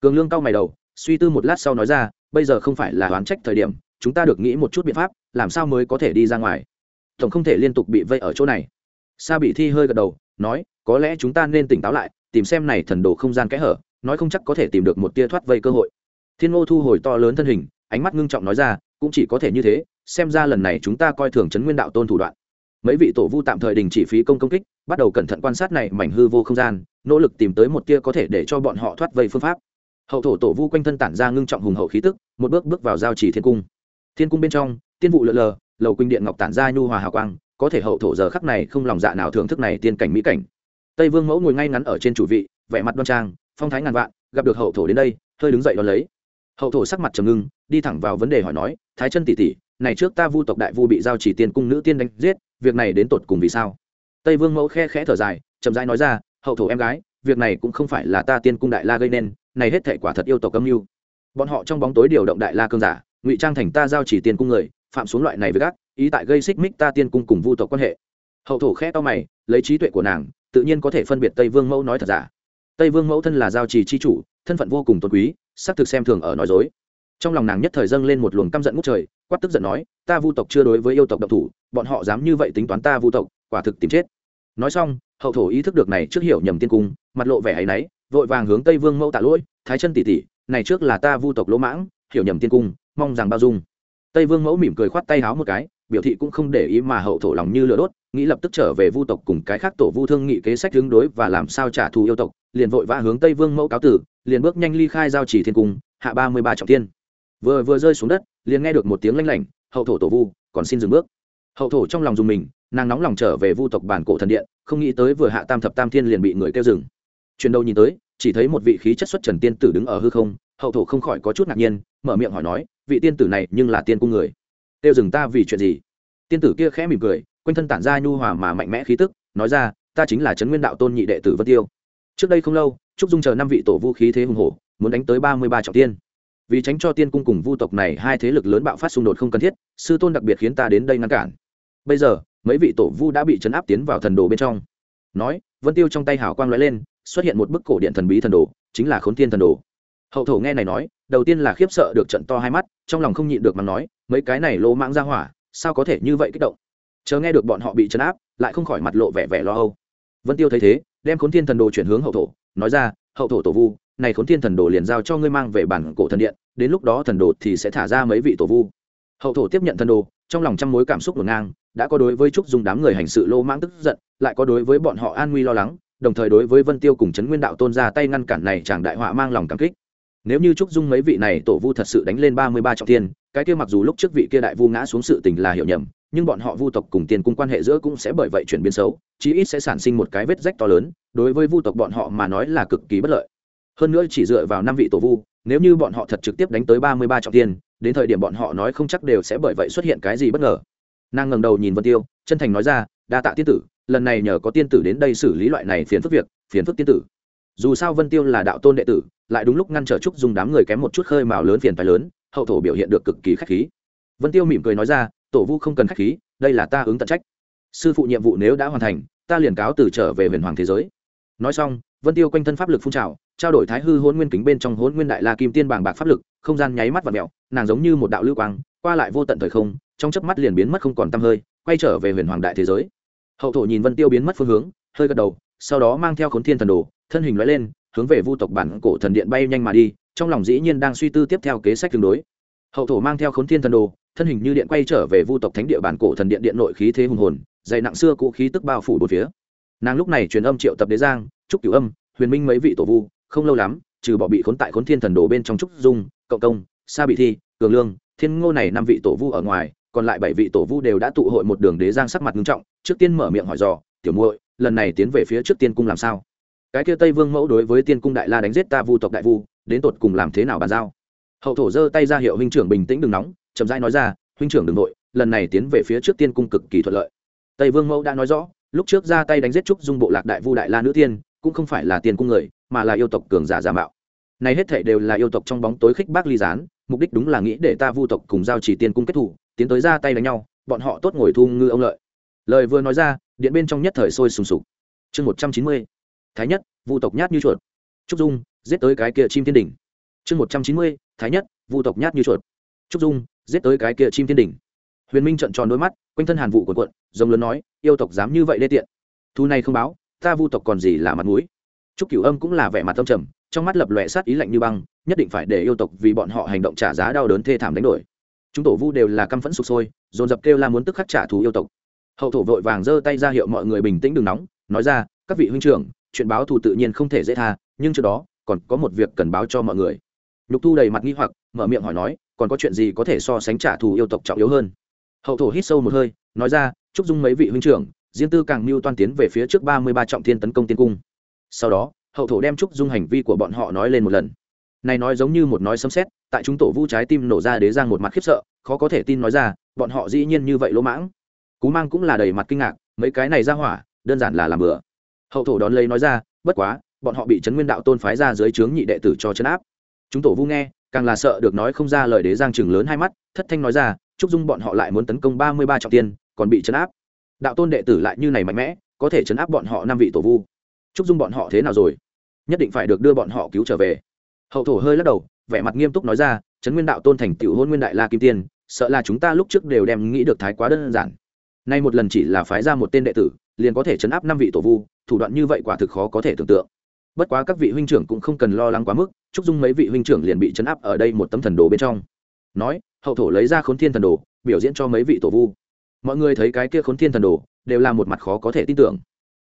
Speaker 1: Cường lương cao mày đầu, suy tư một lát sau nói ra, bây giờ không phải là oán trách thời điểm chúng ta được nghĩ một chút biện pháp, làm sao mới có thể đi ra ngoài? Tổng không thể liên tục bị vây ở chỗ này. Sa bị thi hơi gật đầu, nói, có lẽ chúng ta nên tỉnh táo lại, tìm xem này thần đồ không gian kẽ hở, nói không chắc có thể tìm được một tia thoát vây cơ hội. Thiên ngô thu hồi to lớn thân hình, ánh mắt ngưng trọng nói ra, cũng chỉ có thể như thế, xem ra lần này chúng ta coi thường Trấn nguyên đạo tôn thủ đoạn. Mấy vị tổ vu tạm thời đình chỉ phí công công kích, bắt đầu cẩn thận quan sát này mảnh hư vô không gian, nỗ lực tìm tới một tia có thể để cho bọn họ thoát vây phương pháp. Hậu thổ tổ vu quanh thân tản ra ngưng trọng hùng hậu khí tức, một bước bước vào giao chỉ thiên cung thiên cung bên trong, tiên vụ lượn lờ, lầu quỳnh điện ngọc tản ra nhu hòa hào quang, có thể hậu thổ giờ khắc này không lòng dạ nào thưởng thức này tiên cảnh mỹ cảnh. Tây vương mẫu ngồi ngay ngắn ở trên chủ vị, vẻ mặt đoan trang, phong thái ngàn vạn, gặp được hậu thổ đến đây, hơi đứng dậy đón lấy. Hậu thổ sắc mặt trầm ngưng, đi thẳng vào vấn đề hỏi nói, thái chân tỷ tỷ, này trước ta vu tộc đại vu bị giao chỉ tiên cung nữ tiên đánh giết, việc này đến tột cùng vì sao? Tây vương mẫu khe khẽ thở dài, chậm rãi nói ra, hậu thổ em gái, việc này cũng không phải là ta tiên cung đại la gây nên, này hết thể quả thật yêu tộc âm mưu. Bọn họ trong bóng tối điều động đại la cương giả ngụy trang thành ta giao chỉ tiên cung người, phạm xuống loại này với gác, ý tại gây xích mích ta tiên cung cùng vu tộc quan hệ. Hậu thổ khe to mày, lấy trí tuệ của nàng, tự nhiên có thể phân biệt tây vương mẫu nói thật giả. Tây vương mẫu thân là giao trì chi chủ, thân phận vô cùng tôn quý xác thực xem thường ở nói dối. Trong lòng nàng nhất thời dâng lên một luồng căm giận ngút trời, quát tức giận nói, ta vu tộc chưa đối với yêu tộc độc thủ, bọn họ dám như vậy tính toán ta vu tộc, quả thực tìm chết. Nói xong, hậu thổ ý thức được này trước hiểu nhầm tiên cung, mặt lộ vẻ hay náy, vội vàng hướng tây vương mẫu tạ lỗi, thái chân tỷ tỷ, này trước là ta vu tộc lỗ mãng, hiểu nhầm tiên cung mong rằng bao dung. Tây vương mẫu mỉm cười khoát tay háo một cái, biểu thị cũng không để ý mà hậu thổ lòng như lửa đốt, nghĩ lập tức trở về vu tộc cùng cái khác tổ vu thương nghị kế sách hướng đối và làm sao trả thù yêu tộc, liền vội vã hướng tây vương mẫu cáo tử, liền bước nhanh ly khai giao chỉ thiên cung, hạ ba mươi ba trọng tiên vừa vừa rơi xuống đất, liền nghe được một tiếng lanh lảnh, hậu thổ tổ vu, còn xin dừng bước. Hậu thổ trong lòng dùng mình, nàng nóng lòng trở về vu tộc bản cổ thần điện, không nghĩ tới vừa hạ tam thập tam thiên liền bị người kêu dừng. Chuyển đầu nhìn tới, chỉ thấy một vị khí chất xuất trần tiên tử đứng ở hư không, hậu thổ không khỏi có chút ngạc nhiên, mở miệng hỏi nói vị tiên tử này nhưng là tiên cung người. Tiêu dừng ta vì chuyện gì? Tiên tử kia khẽ mỉm cười, quanh thân tản ra nhu hòa mà mạnh mẽ khí tức, nói ra, ta chính là trấn nguyên đạo tôn nhị đệ tử vân tiêu. Trước đây không lâu, trúc dung chờ năm vị tổ vũ khí thế hùng hổ, muốn đánh tới ba mươi ba trọng tiên. Vì tránh cho tiên cung cùng vu tộc này hai thế lực lớn bạo phát xung đột không cần thiết, sư tôn đặc biệt khiến ta đến đây ngăn cản. Bây giờ, mấy vị tổ vu đã bị chấn áp tiến vào thần đồ bên trong. Nói, vân tiêu trong tay hào quang lóe lên, xuất hiện một bức cổ điện thần bí thần đồ, chính là khốn tiên thần đồ. Hậu thổ nghe này nói đầu tiên là khiếp sợ được trận to hai mắt, trong lòng không nhịn được mà nói, mấy cái này lỗ mãng ra hỏa, sao có thể như vậy kích động? Chờ nghe được bọn họ bị chấn áp, lại không khỏi mặt lộ vẻ vẻ lo âu. Vân tiêu thấy thế, đem khốn thiên thần đồ chuyển hướng hậu thổ, nói ra, hậu thổ tổ vu, này khốn thiên thần đồ liền giao cho ngươi mang về bản cổ thần điện, đến lúc đó thần đồ thì sẽ thả ra mấy vị tổ vu. Hậu thổ tiếp nhận thần đồ, trong lòng trăm mối cảm xúc ngổn ngang, đã có đối với trúc dùng đám người hành sự lô mãng tức giận, lại có đối với bọn họ an nguy lo lắng, đồng thời đối với vân tiêu cùng trấn nguyên đạo tôn ra tay ngăn cản này chàng đại họa mang lòng cảm kích nếu như trúc dung mấy vị này tổ vu thật sự đánh lên ba mươi ba trọng tiên cái kia mặc dù lúc trước vị kia đại vu ngã xuống sự tình là hiểu nhầm, nhưng bọn họ vu tộc cùng tiền cung quan hệ giữa cũng sẽ bởi vậy chuyển biến xấu, chí ít sẽ sản sinh một cái vết rách to lớn, đối với vu tộc bọn họ mà nói là cực kỳ bất lợi. Hơn nữa chỉ dựa vào năm vị tổ vu, nếu như bọn họ thật trực tiếp đánh tới ba mươi ba trọng tiên đến thời điểm bọn họ nói không chắc đều sẽ bởi vậy xuất hiện cái gì bất ngờ. Nàng ngẩng đầu nhìn vân tiêu, chân thành nói ra, đa tạ tiên tử, lần này nhờ có tiên tử đến đây xử lý loại này phiền phức việc, phiền phức tiên tử dù sao vân tiêu là đạo tôn đệ tử, lại đúng lúc ngăn trở trúc dùng đám người kém một chút khơi mào lớn phiền phái lớn, hậu thổ biểu hiện được cực kỳ khách khí. Vân tiêu mỉm cười nói ra, tổ vu không cần khách khí, đây là ta ứng tận trách. Sư phụ nhiệm vụ nếu đã hoàn thành, ta liền cáo từ trở về huyền hoàng thế giới. Nói xong, vân tiêu quanh thân pháp lực phun trào, trao đổi thái hư hôn nguyên kính bên trong hôn nguyên đại la kim tiên bàng bạc pháp lực, không gian nháy mắt và mẹo nàng giống như một đạo lưu quang, qua lại vô tận thời không, trong chớp mắt liền biến mất không còn tăm hơi, quay trở về huyền hoàng đại thế giới. Hậu thổ nhìn vân tiêu biến mất phương hướng, hơi gật đầu, sau đó mang theo khốn thiên thần đồ thân hình loại lên, hướng về vu tộc bản cổ thần điện bay nhanh mà đi, trong lòng dĩ nhiên đang suy tư tiếp theo kế sách tương đối. Hậu thổ mang theo khốn thiên thần đồ, thân hình như điện quay trở về vu tộc thánh địa bản cổ thần điện điện nội khí thế hùng hồn, dày nặng xưa cũ khí tức bao phủ bốn phía. Nàng lúc này truyền âm triệu tập đế giang trúc cửu âm, huyền minh mấy vị tổ vu, không lâu lắm, trừ bỏ bị khốn tại khốn thiên thần đồ bên trong trúc dung, cộng công, sa bị thi, cường lương, thiên ngô này năm vị tổ vu ở ngoài, còn lại bảy vị tổ vu đều đã tụ hội một đường đế giang sắc mặt nghiêm trọng, trước tiên mở miệng hỏi dò, tiểu muội, lần này tiến về phía trước tiên cung làm sao? Cái kia tây vương mẫu đối với tiên cung đại la đánh giết ta vu tộc đại vu, đến tột cùng làm thế nào bàn giao? Hậu thổ giơ tay ra hiệu huynh trưởng bình tĩnh đừng nóng, chậm rãi nói ra, huynh trưởng đừng nội lần này tiến về phía trước tiên cung cực kỳ thuận lợi. Tây vương mẫu đã nói rõ, lúc trước ra tay đánh giết trúc dung bộ lạc đại vu đại la nữ tiên, cũng không phải là tiên cung người, mà là yêu tộc cường giả giả mạo. Này hết thảy đều là yêu tộc trong bóng tối khích bác ly gián, mục đích đúng là nghĩ để ta vu tộc cùng giao chỉ tiên cung kết thủ, tiến tới ra tay đánh nhau, bọn họ tốt ngồi thu ngư ông lợi. Lời vừa nói ra, điện bên trong nhất thời sôi sùng sục. Chương một trăm chín mươi thái nhất, vu tộc nhát như chuột. Trúc dung, giết tới cái kia chim thiên đỉnh. Chương một trăm chín mươi, thái nhất, vu tộc nhát như chuột. Trúc dung, giết tới cái kia chim thiên đỉnh. Huyền minh trận tròn đôi mắt, quanh thân hàn vụ quần quận rồng lớn nói, yêu tộc dám như vậy đê tiện. Thu này không báo, ta vu tộc còn gì là mặt mũi? Trúc cửu âm cũng là vẻ mặt tâm trầm, trong mắt lập lòe sát ý lạnh như băng, nhất định phải để yêu tộc vì bọn họ hành động trả giá đau đớn thê thảm đánh đổi. Chúng tổ vu đều là căm phẫn sụp sôi, dồn dập kêu la muốn tức khắc trả thù yêu tộc. Hậu thổ vội vàng giơ tay ra hiệu mọi người bình tĩnh đừng nóng, nói ra, các vị huynh trưởng chuyện báo thù tự nhiên không thể dễ tha, nhưng trước đó, còn có một việc cần báo cho mọi người. Nhục thu đầy mặt nghi hoặc, mở miệng hỏi nói, còn có chuyện gì có thể so sánh trả thù yêu tộc trọng yếu hơn? Hậu thổ hít sâu một hơi, nói ra, chúc dung mấy vị huynh trưởng riêng tư càng mưu toan tiến về phía trước ba mươi ba trọng thiên tấn công tiên cung. Sau đó, hậu thổ đem trúc dung hành vi của bọn họ nói lên một lần. Này nói giống như một nói sấm xét tại chúng tổ vu trái tim nổ ra đế giang một mặt khiếp sợ, khó có thể tin nói ra, bọn họ dĩ nhiên như vậy lỗ mãng. Cú mang cũng là đầy mặt kinh ngạc, mấy cái này ra hỏa, đơn giản là làm bừa hậu thổ đón lấy nói ra, bất quá, bọn họ bị trấn nguyên đạo tôn phái ra dưới trướng nhị đệ tử cho chấn áp. Chúng tổ vu nghe, càng là sợ được nói không ra lời đế giang chừng lớn hai mắt, thất thanh nói ra trúc dung bọn họ lại muốn tấn công ba mươi ba trọng tiên, còn bị chấn áp. Đạo tôn đệ tử lại như này mạnh mẽ, có thể chấn áp bọn họ năm vị tổ vu. Trúc dung bọn họ thế nào rồi? Nhất định phải được đưa bọn họ cứu trở về. Hậu thổ hơi lắc đầu, vẻ mặt nghiêm túc nói ra trấn nguyên đạo tôn thành tựu hôn nguyên đại la kim tiên, sợ là chúng ta lúc trước đều đem nghĩ được thái quá đơn giản. Nay một lần chỉ là phái ra một tên đệ tử, liền có thể chấn áp năm vị tổ vu thủ đoạn như vậy quả thực khó có thể tưởng tượng. Bất quá các vị huynh trưởng cũng không cần lo lắng quá mức, chúc dung mấy vị huynh trưởng liền bị chấn áp ở đây một tấm thần đồ bên trong. Nói, hậu thổ lấy ra khốn thiên thần đồ, biểu diễn cho mấy vị tổ vu. Mọi người thấy cái kia khốn thiên thần đồ, đều là một mặt khó có thể tin tưởng.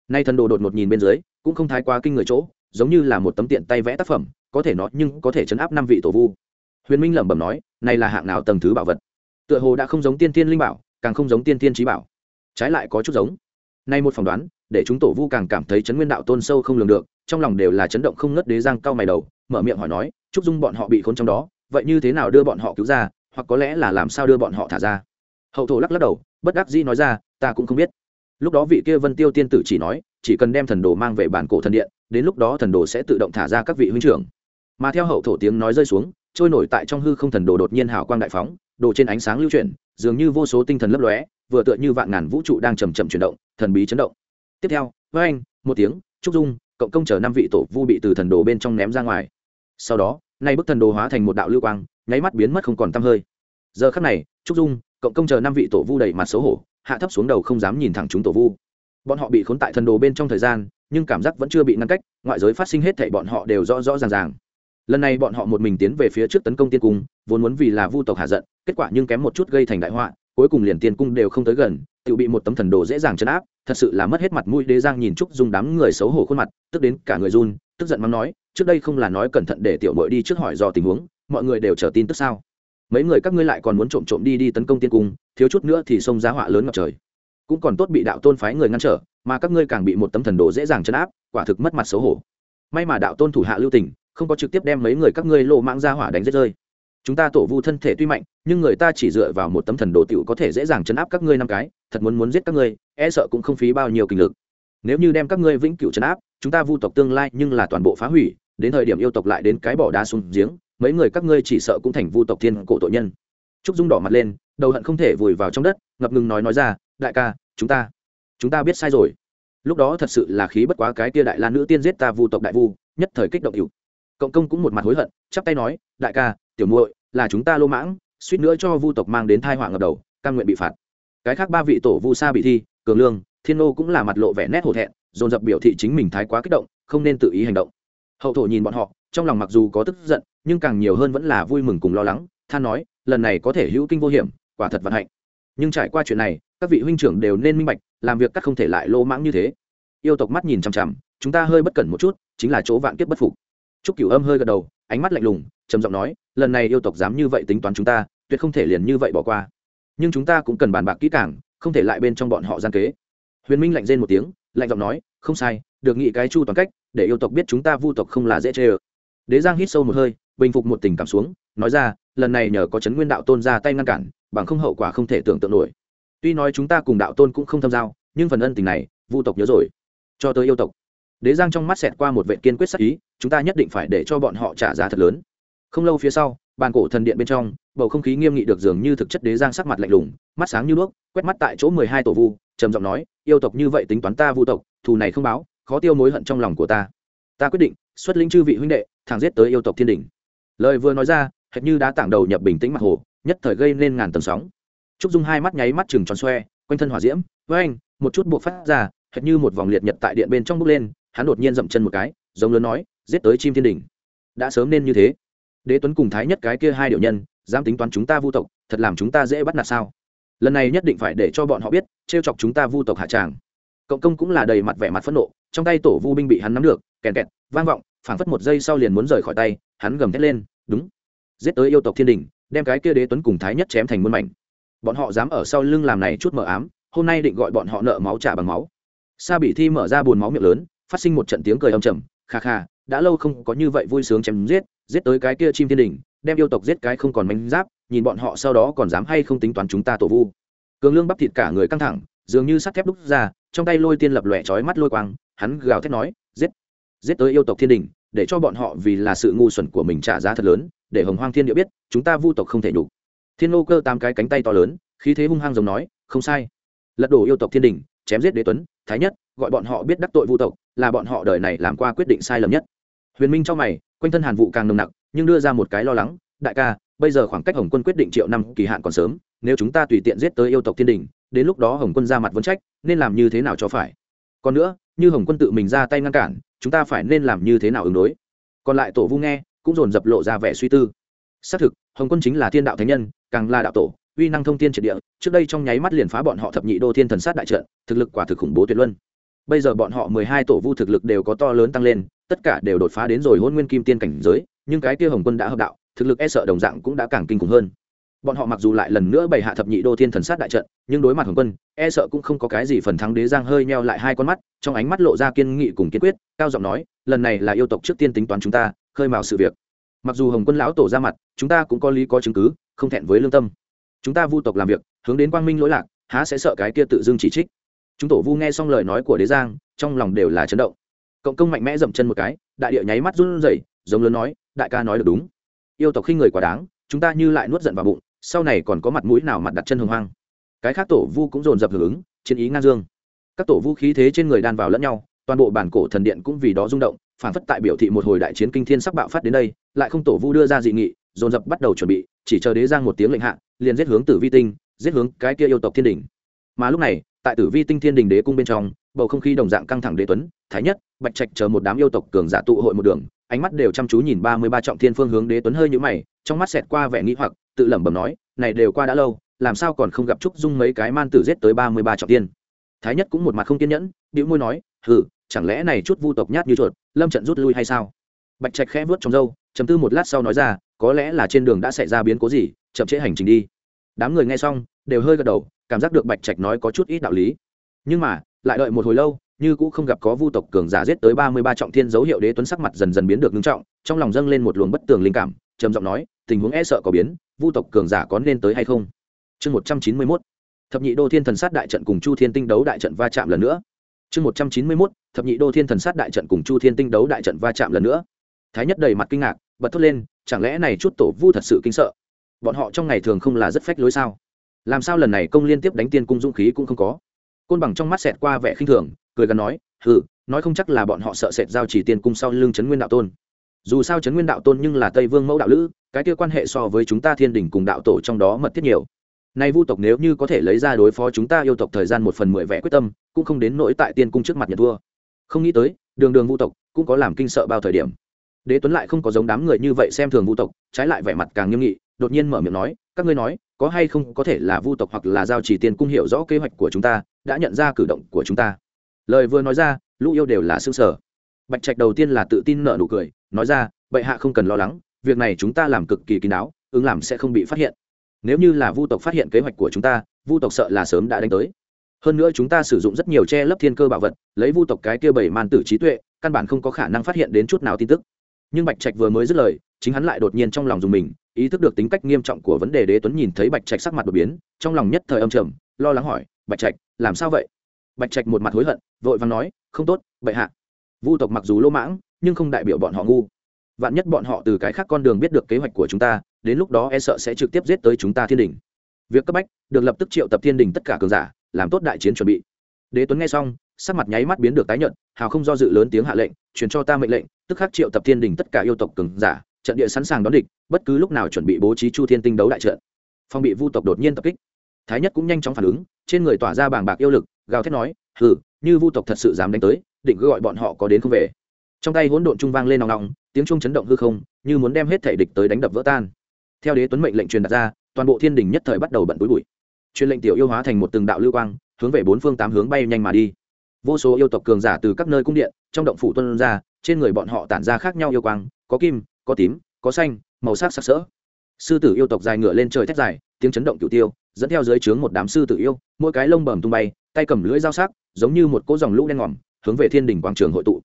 Speaker 1: Nay thần đồ đột ngột nhìn bên dưới, cũng không thái quá kinh người chỗ, giống như là một tấm tiện tay vẽ tác phẩm, có thể nói nhưng có thể chấn áp năm vị tổ vu. Huyền minh lẩm bẩm nói, này là hạng nào tầng thứ bảo vật? Tựa hồ đã không giống tiên tiên linh bảo, càng không giống tiên tiên trí bảo. Trái lại có chút giống. Nay một phỏng đoán để chúng tổ vu càng cảm thấy chấn nguyên đạo tôn sâu không lường được, trong lòng đều là chấn động không ngất đế giang cao mày đầu, mở miệng hỏi nói trúc dung bọn họ bị khốn trong đó, vậy như thế nào đưa bọn họ cứu ra, hoặc có lẽ là làm sao đưa bọn họ thả ra? Hậu thổ lắc lắc đầu, bất đắc dĩ nói ra, ta cũng không biết. Lúc đó vị kia vân tiêu tiên tử chỉ nói, chỉ cần đem thần đồ mang về bản cổ thần điện, đến lúc đó thần đồ sẽ tự động thả ra các vị huynh trưởng. Mà theo hậu thổ tiếng nói rơi xuống, trôi nổi tại trong hư không thần đồ đột nhiên hào quang đại phóng, đồ trên ánh sáng lưu chuyển, dường như vô số tinh thần lấp lóe, vừa tựa như vạn ngàn vũ trụ đang chầm chậm chuyển động, thần bí chấn động tiếp theo, với anh, một tiếng trúc dung, cộng công chờ năm vị tổ vu bị từ thần đồ bên trong ném ra ngoài. Sau đó, nay bức thần đồ hóa thành một đạo lưu quang, nháy mắt biến mất không còn tăm hơi. Giờ khắc này trúc dung, cộng công chờ năm vị tổ vu đầy mặt xấu hổ, hạ thấp xuống đầu không dám nhìn thẳng chúng tổ vu. Bọn họ bị khốn tại thần đồ bên trong thời gian, nhưng cảm giác vẫn chưa bị ngăn cách, ngoại giới phát sinh hết thảy bọn họ đều rõ rõ ràng ràng. Lần này bọn họ một mình tiến về phía trước tấn công tiên cung, vốn muốn vì là vu tộc hạ giận, kết quả nhưng kém một chút gây thành đại họa cuối cùng liền tiên cung đều không tới gần tự bị một tấm thần đồ dễ dàng chấn áp, thật sự là mất hết mặt mũi đế giang nhìn trúc dung đám người xấu hổ khuôn mặt, tức đến cả người run, tức giận mắng nói, trước đây không là nói cẩn thận để tiểu bội đi trước hỏi do tình huống, mọi người đều chờ tin tức sao? Mấy người các ngươi lại còn muốn trộm trộm đi đi tấn công tiên cung, thiếu chút nữa thì xông giá họa lớn ngập trời. Cũng còn tốt bị đạo tôn phái người ngăn trở, mà các ngươi càng bị một tấm thần đồ dễ dàng chấn áp, quả thực mất mặt xấu hổ. May mà đạo tôn thủ hạ lưu tình, không có trực tiếp đem mấy người các ngươi lộ mạng ra hỏa đánh giết rơi chúng ta tổ vu thân thể tuy mạnh, nhưng người ta chỉ dựa vào một tấm thần đồ tiểu có thể dễ dàng chấn áp các ngươi năm cái, thật muốn muốn giết các ngươi e sợ cũng không phí bao nhiêu kinh lực. Nếu như đem các ngươi vĩnh cửu chấn áp, chúng ta vu tộc tương lai nhưng là toàn bộ phá hủy, đến thời điểm yêu tộc lại đến cái bỏ đá xuống giếng, mấy người các ngươi chỉ sợ cũng thành vu tộc thiên cổ tội nhân. Trúc dung đỏ mặt lên, đầu hận không thể vùi vào trong đất, ngập ngừng nói nói ra, đại ca, chúng ta chúng ta biết sai rồi. Lúc đó thật sự là khí bất quá cái tia đại la nữ tiên giết ta vu tộc đại vu, nhất thời kích động cựu cộng công cũng một mặt hối hận, chắp tay nói, đại ca tiểu muội, là chúng ta lô mãng, suýt nữa cho vu tộc mang đến thai họa ngập đầu căn nguyện bị phạt. Cái khác ba vị tổ vu sa bị thi, cường lương, thiên nô cũng là mặt lộ vẻ nét hổ thẹn, dồn dập biểu thị chính mình thái quá kích động, không nên tự ý hành động. Hậu thổ nhìn bọn họ, trong lòng mặc dù có tức giận, nhưng càng nhiều hơn vẫn là vui mừng cùng lo lắng, than nói, lần này có thể hữu kinh vô hiểm, quả thật vận hạnh. Nhưng trải qua chuyện này, các vị huynh trưởng đều nên minh bạch, làm việc các không thể lại lô mãng như thế. Yêu tộc mắt nhìn chằm chằm, chúng ta hơi bất cẩn một chút, chính là chỗ vạn kiếp bất phục. Trúc cửu âm hơi gật đầu, ánh mắt lạnh lùng, trầm giọng nói lần này yêu tộc dám như vậy tính toán chúng ta, tuyệt không thể liền như vậy bỏ qua. Nhưng chúng ta cũng cần bàn bạc kỹ càng, không thể lại bên trong bọn họ gian kế. Huyền minh lạnh rên một tiếng, lạnh giọng nói, không sai, được nghị cái chu toàn cách, để yêu tộc biết chúng ta vu tộc không là dễ chê ơ. Đế giang hít sâu một hơi, bình phục một tình cảm xuống, nói ra, lần này nhờ có chấn nguyên đạo tôn ra tay ngăn cản, bằng không hậu quả không thể tưởng tượng nổi. Tuy nói chúng ta cùng đạo tôn cũng không tham giao, nhưng phần ân tình này, vu tộc nhớ rồi. Cho tới yêu tộc. Đế giang trong mắt xẹt qua một vệ kiên quyết sắc ý, chúng ta nhất định phải để cho bọn họ trả giá thật lớn không lâu phía sau, bàn cổ thần điện bên trong, bầu không khí nghiêm nghị được dường như thực chất đế giang sắc mặt lạnh lùng, mắt sáng như đuốc, quét mắt tại chỗ mười hai tổ vu, trầm giọng nói, yêu tộc như vậy tính toán ta vu tộc, thù này không báo, khó tiêu mối hận trong lòng của ta. Ta quyết định, xuất lĩnh chư vị huynh đệ, thẳng giết tới yêu tộc thiên đình. Lời vừa nói ra, hệt như đã tảng đầu nhập bình tĩnh mặt hồ, nhất thời gây nên ngàn tầng sóng. Trúc dung hai mắt nháy mắt chừng tròn xoe, quanh thân hỏa diễm với anh một chút buộc phát ra, hệt như một vòng liệt nhật tại điện bên trong bước lên, hắn đột nhiên dậm chân một cái, giống lớn nói, giết tới chim thiên đình. Đã sớm nên như thế đế tuấn cùng thái nhất cái kia hai điệu nhân, dám tính toán chúng ta vu tộc, thật làm chúng ta dễ bắt nạt sao? Lần này nhất định phải để cho bọn họ biết, trêu chọc chúng ta vu tộc hạ tràng. Cộng công cũng là đầy mặt vẻ mặt phẫn nộ, trong tay tổ vu binh bị hắn nắm được, kèn kẹt, vang vọng, phảng phất một giây sau liền muốn rời khỏi tay, hắn gầm thét lên, đúng. Giết tới yêu tộc thiên đình, đem cái kia đế tuấn cùng thái nhất chém thành muôn mảnh. Bọn họ dám ở sau lưng làm này chút mờ ám, hôm nay định gọi bọn họ nợ máu trả bằng máu. Sa bị thi mở ra bùn máu miệng lớn, phát sinh một trận tiếng cười âm trầm, kha kha đã lâu không có như vậy vui sướng chém giết giết tới cái kia chim thiên đình, đem yêu tộc giết cái không còn mánh giáp, nhìn bọn họ sau đó còn dám hay không tính toán chúng ta tổ vu. Cường lương bắp thịt cả người căng thẳng, dường như sắt thép đúc ra, trong tay lôi tiên lập lòe trói mắt lôi quang, hắn gào thét nói, giết! Giết tới yêu tộc thiên đình, để cho bọn họ vì là sự ngu xuẩn của mình trả giá thật lớn, để hồng hoang thiên địa biết, chúng ta vu tộc không thể nhục thiên nô cơ tám cái cánh tay to lớn, khí thế hung hăng giống nói, không sai. Lật đổ yêu tộc thiên đình, chém giết đế tuấn, thái nhất, gọi bọn họ biết đắc tội vu tộc, là bọn họ đời này làm qua quyết định sai lầm nhất huyền minh cho mày, quanh thân hàn vụ càng nồng nặc, nhưng đưa ra một cái lo lắng, đại ca, bây giờ khoảng cách hồng quân quyết định triệu năm kỳ hạn còn sớm, nếu chúng ta tùy tiện giết tới yêu tộc thiên đình, đến lúc đó hồng quân ra mặt vấn trách, nên làm như thế nào cho phải? Còn nữa, như hồng quân tự mình ra tay ngăn cản, chúng ta phải nên làm như thế nào ứng đối? Còn lại tổ vu nghe, cũng dồn dập lộ ra vẻ suy tư. Xác thực, hồng quân chính là thiên đạo thánh nhân, càng là đạo tổ, uy năng thông thiên triệt địa, trước đây trong nháy mắt liền phá bọn họ thập nhị đô thiên thần sát đại trận, thực lực quả thực khủng bố tuyệt luân bây giờ bọn họ mười hai tổ vu thực lực đều có to lớn tăng lên, tất cả đều đột phá đến rồi hôn nguyên kim tiên cảnh giới, nhưng cái kia hồng quân đã hợp đạo, thực lực e sợ đồng dạng cũng đã càng kinh khủng hơn. Bọn họ mặc dù lại lần nữa bày hạ thập nhị đô thiên thần sát đại trận, nhưng đối mặt hồng quân e sợ cũng không có cái gì phần thắng đế giang hơi meo lại hai con mắt, trong ánh mắt lộ ra kiên nghị cùng kiên quyết, cao giọng nói, lần này là yêu tộc trước tiên tính toán chúng ta, khơi mào sự việc. Mặc dù hồng quân lão tổ ra mặt, chúng ta cũng có lý có chứng cứ, không thẹn với lương tâm. Chúng ta vu tộc làm việc, hướng đến quang minh lỗi lạc, há sẽ sợ cái kia tự dưng chỉ trích chúng tổ vu nghe xong lời nói của đế giang, trong lòng đều là chấn động. Cộng công mạnh mẽ dậm chân một cái, đại địa nháy mắt run rẩy, giống lớn nói, đại ca nói được đúng. Yêu tộc khi người quá đáng, chúng ta như lại nuốt giận vào bụng, sau này còn có mặt mũi nào mặt đặt chân hồng hoang? Cái khác tổ vu cũng dồn dập hưởng ứng, chiến ý ngang dương. Các tổ vu khí thế trên người đan vào lẫn nhau, toàn bộ bản cổ thần điện cũng vì đó rung động, phản phất tại biểu thị một hồi đại chiến kinh thiên sắc bạo phát đến đây, lại không tổ vu đưa ra dị nghị, dồn dập bắt đầu chuẩn bị, chỉ chờ đế giang một tiếng lệnh hạ, liền giết hướng tử vi tinh, giết hướng cái kia yêu tộc thiên đình mà lúc này tại tử vi tinh thiên đình đế cung bên trong, bầu không khí đồng dạng căng thẳng đế tuấn, thái nhất, bạch trạch chờ một đám yêu tộc cường giả tụ hội một đường, ánh mắt đều chăm chú nhìn ba mươi ba trọng thiên phương hướng đế tuấn hơi nhũ mày, trong mắt xẹt qua vẻ nghĩ hoặc, tự lẩm bẩm nói, này đều qua đã lâu, làm sao còn không gặp trúc dung mấy cái man tử giết tới ba mươi ba trọng thiên? Thái nhất cũng một mặt không kiên nhẫn, bĩu môi nói, hừ, chẳng lẽ này chút vu tộc nhát như chuột, lâm trận rút lui hay sao? Bạch trạch khẽ vớt trong râu chấm tư một lát sau nói ra, có lẽ là trên đường đã xảy ra biến cố gì, chậm trễ hành trình đi. Đám người nghe xong, đều hơi gật đầu cảm giác được bạch trạch nói có chút ít đạo lý. Nhưng mà, lại đợi một hồi lâu, như cũng không gặp có vu tộc cường giả giết tới ba mươi ba trọng thiên dấu hiệu đế tuấn sắc mặt dần dần biến được ngưng trọng, trong lòng dâng lên một luồng bất tường linh cảm, trầm giọng nói, tình huống e sợ có biến, vu tộc cường giả có nên tới hay không? Chương một trăm chín mươi mốt, thập nhị đô thiên thần sát đại trận cùng chu thiên tinh đấu đại trận va chạm lần nữa. Chương một trăm chín mươi mốt, thập nhị đô thiên thần sát đại trận cùng chu thiên tinh đấu đại trận va chạm lần nữa. Thái nhất đầy mặt kinh ngạc, bật thốt lên, chẳng lẽ này chút tổ vu thật sự kinh sợ? Bọn họ trong ngày thường không là rất phách lối sao? Làm sao lần này công liên tiếp đánh tiên cung dũng khí cũng không có. Côn bằng trong mắt xẹt qua vẻ khinh thường, cười gắn nói, hừ, nói không chắc là bọn họ sợ sệt giao chỉ tiên cung sau lưng trấn nguyên đạo tôn. Dù sao trấn nguyên đạo tôn nhưng là tây vương mẫu đạo lữ, cái kia quan hệ so với chúng ta thiên đình cùng đạo tổ trong đó mật thiết nhiều. Nay vu tộc nếu như có thể lấy ra đối phó chúng ta yêu tộc thời gian một phần mười vẻ quyết tâm, cũng không đến nỗi tại tiên cung trước mặt nhật vua không nghĩ tới, đường đường vu tộc cũng có làm kinh sợ bao thời điểm. Đế tuấn lại không có giống đám người như vậy xem thường vu tộc, trái lại vẻ mặt càng nghiêm nghị đột nhiên mở miệng nói, các ngươi nói, có hay không có thể là vu tộc hoặc là giao chỉ tiên cung hiểu rõ kế hoạch của chúng ta, đã nhận ra cử động của chúng ta? Lời vừa nói ra, lũ yêu đều là xương sở bạch trạch đầu tiên là tự tin nợ nụ cười, nói ra, bệ hạ không cần lo lắng, việc này chúng ta làm cực kỳ kín đáo, ứng làm sẽ không bị phát hiện. Nếu như là vu tộc phát hiện kế hoạch của chúng ta, vu tộc sợ là sớm đã đánh tới. Hơn nữa chúng ta sử dụng rất nhiều che lấp thiên cơ bảo vật, lấy vu tộc cái kia bảy man tử trí tuệ, căn bản không có khả năng phát hiện đến chút nào tin tức. Nhưng bạch trạch vừa mới dứt lời, chính hắn lại đột nhiên trong lòng dùng mình ý thức được tính cách nghiêm trọng của vấn đề đế tuấn nhìn thấy bạch trạch sắc mặt đột biến, trong lòng nhất thời âm trầm, lo lắng hỏi, bạch trạch, làm sao vậy? Bạch trạch một mặt hối hận, vội vàng nói, không tốt, bệ hạ. Vu tộc mặc dù lỗ mãng, nhưng không đại biểu bọn họ ngu. Vạn nhất bọn họ từ cái khác con đường biết được kế hoạch của chúng ta, đến lúc đó e sợ sẽ trực tiếp giết tới chúng ta thiên đình. Việc cấp bách được lập tức triệu tập thiên đình tất cả cường giả, làm tốt đại chiến chuẩn bị. Đế tuấn nghe xong, sắc mặt nháy mắt biến được tái nhận hào không do dự lớn tiếng hạ lệnh, truyền cho ta mệnh lệnh, tức khắc triệu tập thiên đình tất cả yêu tộc cường giả trận địa sẵn sàng đón địch, bất cứ lúc nào chuẩn bị bố trí chu thiên tinh đấu đại trận. Phong bị vu tộc đột nhiên tập kích. Thái nhất cũng nhanh chóng phản ứng, trên người tỏa ra bàng bạc yêu lực, gào thét nói, hừ, như vu tộc thật sự dám đánh tới, định cứ gọi bọn họ có đến không về. Trong tay hỗn độn trung vang lên nòng nòng, tiếng trung chấn động hư không, như muốn đem hết thể địch tới đánh đập vỡ tan. Theo đế tuấn mệnh lệnh truyền đặt ra, toàn bộ thiên đình nhất thời bắt đầu bận túi bụi. Truyền lệnh tiểu yêu hóa thành một từng đạo lưu quang, hướng về bốn phương tám hướng bay nhanh mà đi. Vô số yêu tộc cường giả từ các nơi cung điện, trong động phủ tuân ra, trên người bọn họ tản ra khác nhau yêu quang, có kim có tím có xanh màu sắc sặc sỡ. Sư tử yêu tộc dài ngựa lên trời thét dài tiếng chấn động cửu tiêu dẫn theo dưới trướng một đám sư tử yêu mỗi cái lông bầm tung bay tay cầm lưỡi dao sắc giống như một cỗ dòng lũ đen ngòm hướng về thiên đình quảng trường hội tụ.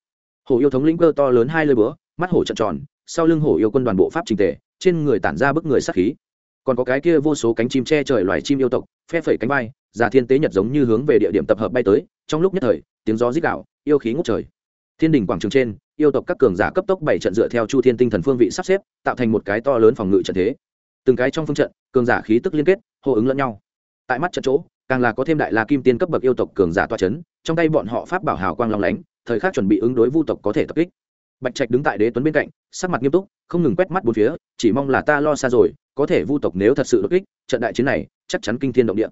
Speaker 1: Hổ yêu thống lĩnh cơ to lớn hai lơi búa mắt hổ trận tròn sau lưng hổ yêu quân đoàn bộ pháp trình tề trên người tản ra bức người sắc khí. Còn có cái kia vô số cánh chim che trời loài chim yêu tộc phe phẩy cánh bay già thiên tế nhật giống như hướng về địa điểm tập hợp bay tới trong lúc nhất thời tiếng gió rít gạo, yêu khí ngút trời. Thiên đình quảng trường trên yêu tộc các cường giả cấp tốc bảy trận dựa theo chu thiên tinh thần phương vị sắp xếp, tạo thành một cái to lớn phòng ngự trận thế. Từng cái trong phương trận, cường giả khí tức liên kết, hô ứng lẫn nhau. Tại mắt trận chỗ, càng là có thêm đại la kim tiên cấp bậc yêu tộc cường giả toa c h ấ n trong tay bọn họ pháp bảo hào quang long lánh, thời khắc chuẩn bị ứng đối vu tộc có thể tập kích. Bạch trạch đứng tại đế tuấn bên cạnh, sắc mặt nghiêm túc, không ngừng quét mắt bốn phía, chỉ mong là ta lo xa rồi, có thể vu tộc nếu thật sự đột kích, trận đại chiến này, chắc chắn kinh thiên động địa.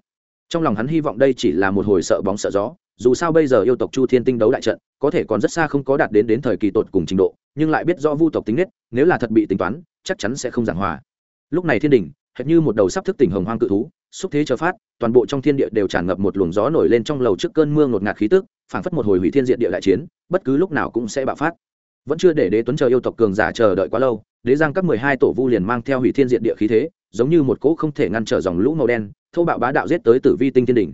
Speaker 1: Trong lòng hắn hy vọng đây chỉ là một hồi sợ bóng sợ gió dù sao bây giờ yêu tộc chu thiên tinh đấu đại trận, có thể còn rất xa không có đạt đến đến thời kỳ tột cùng trình độ, nhưng lại biết do vu tộc tính nết, nếu là thật bị tính toán, chắc chắn sẽ không giảng hòa. Lúc này thiên đình, hệt như một đầu sắp thức tỉnh hồng hoang cự thú, xúc thế chờ phát, toàn bộ trong thiên địa đều tràn ngập một luồng gió nổi lên trong lầu trước cơn mưa ngột ngạt khí tức, phảng phất một hồi hủy thiên diện địa đại chiến, bất cứ lúc nào cũng sẽ bạo phát. Vẫn chưa để đế tuấn chờ yêu tộc cường giả chờ đợi quá lâu, đế giang các mười hai tổ vu liền mang theo hủy thiên diện địa khí thế, giống như một cỗ không thể ngăn trở dòng lũ màu đen thâu bạo bá đạo giết tới tử vi tinh thiên đỉnh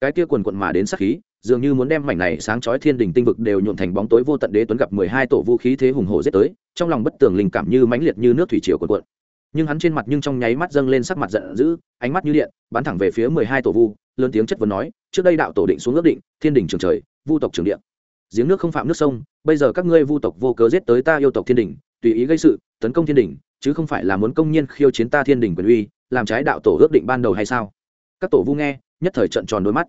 Speaker 1: cái kia quần quận mà đến sắc khí dường như muốn đem mảnh này sáng chói thiên đình tinh vực đều nhuộn thành bóng tối vô tận đế tuấn gặp mười hai tổ vũ khí thế hùng hổ giết tới, trong lòng bất tường linh cảm như mãnh liệt như nước thủy triều cuộn nhưng hắn trên mặt nhưng trong nháy mắt dâng lên sắc mặt giận dữ, ánh mắt như điện, bắn thẳng về phía mười hai tổ vu, lớn tiếng chất vấn nói, trước đây đạo tổ định xuống ước định, thiên đình trường trời, vu tộc trường địa. Giếng nước không phạm nước sông, bây giờ các ngươi vu tộc vô cớ giết tới ta yêu tộc thiên đình, tùy ý gây sự, tấn công thiên đình, chứ không phải là muốn công nhiên khiêu chiến ta thiên đình quyền uy, làm trái đạo tổ ước định ban đầu hay sao? Các tổ vu nghe, nhất thời trận tròn đôi mắt.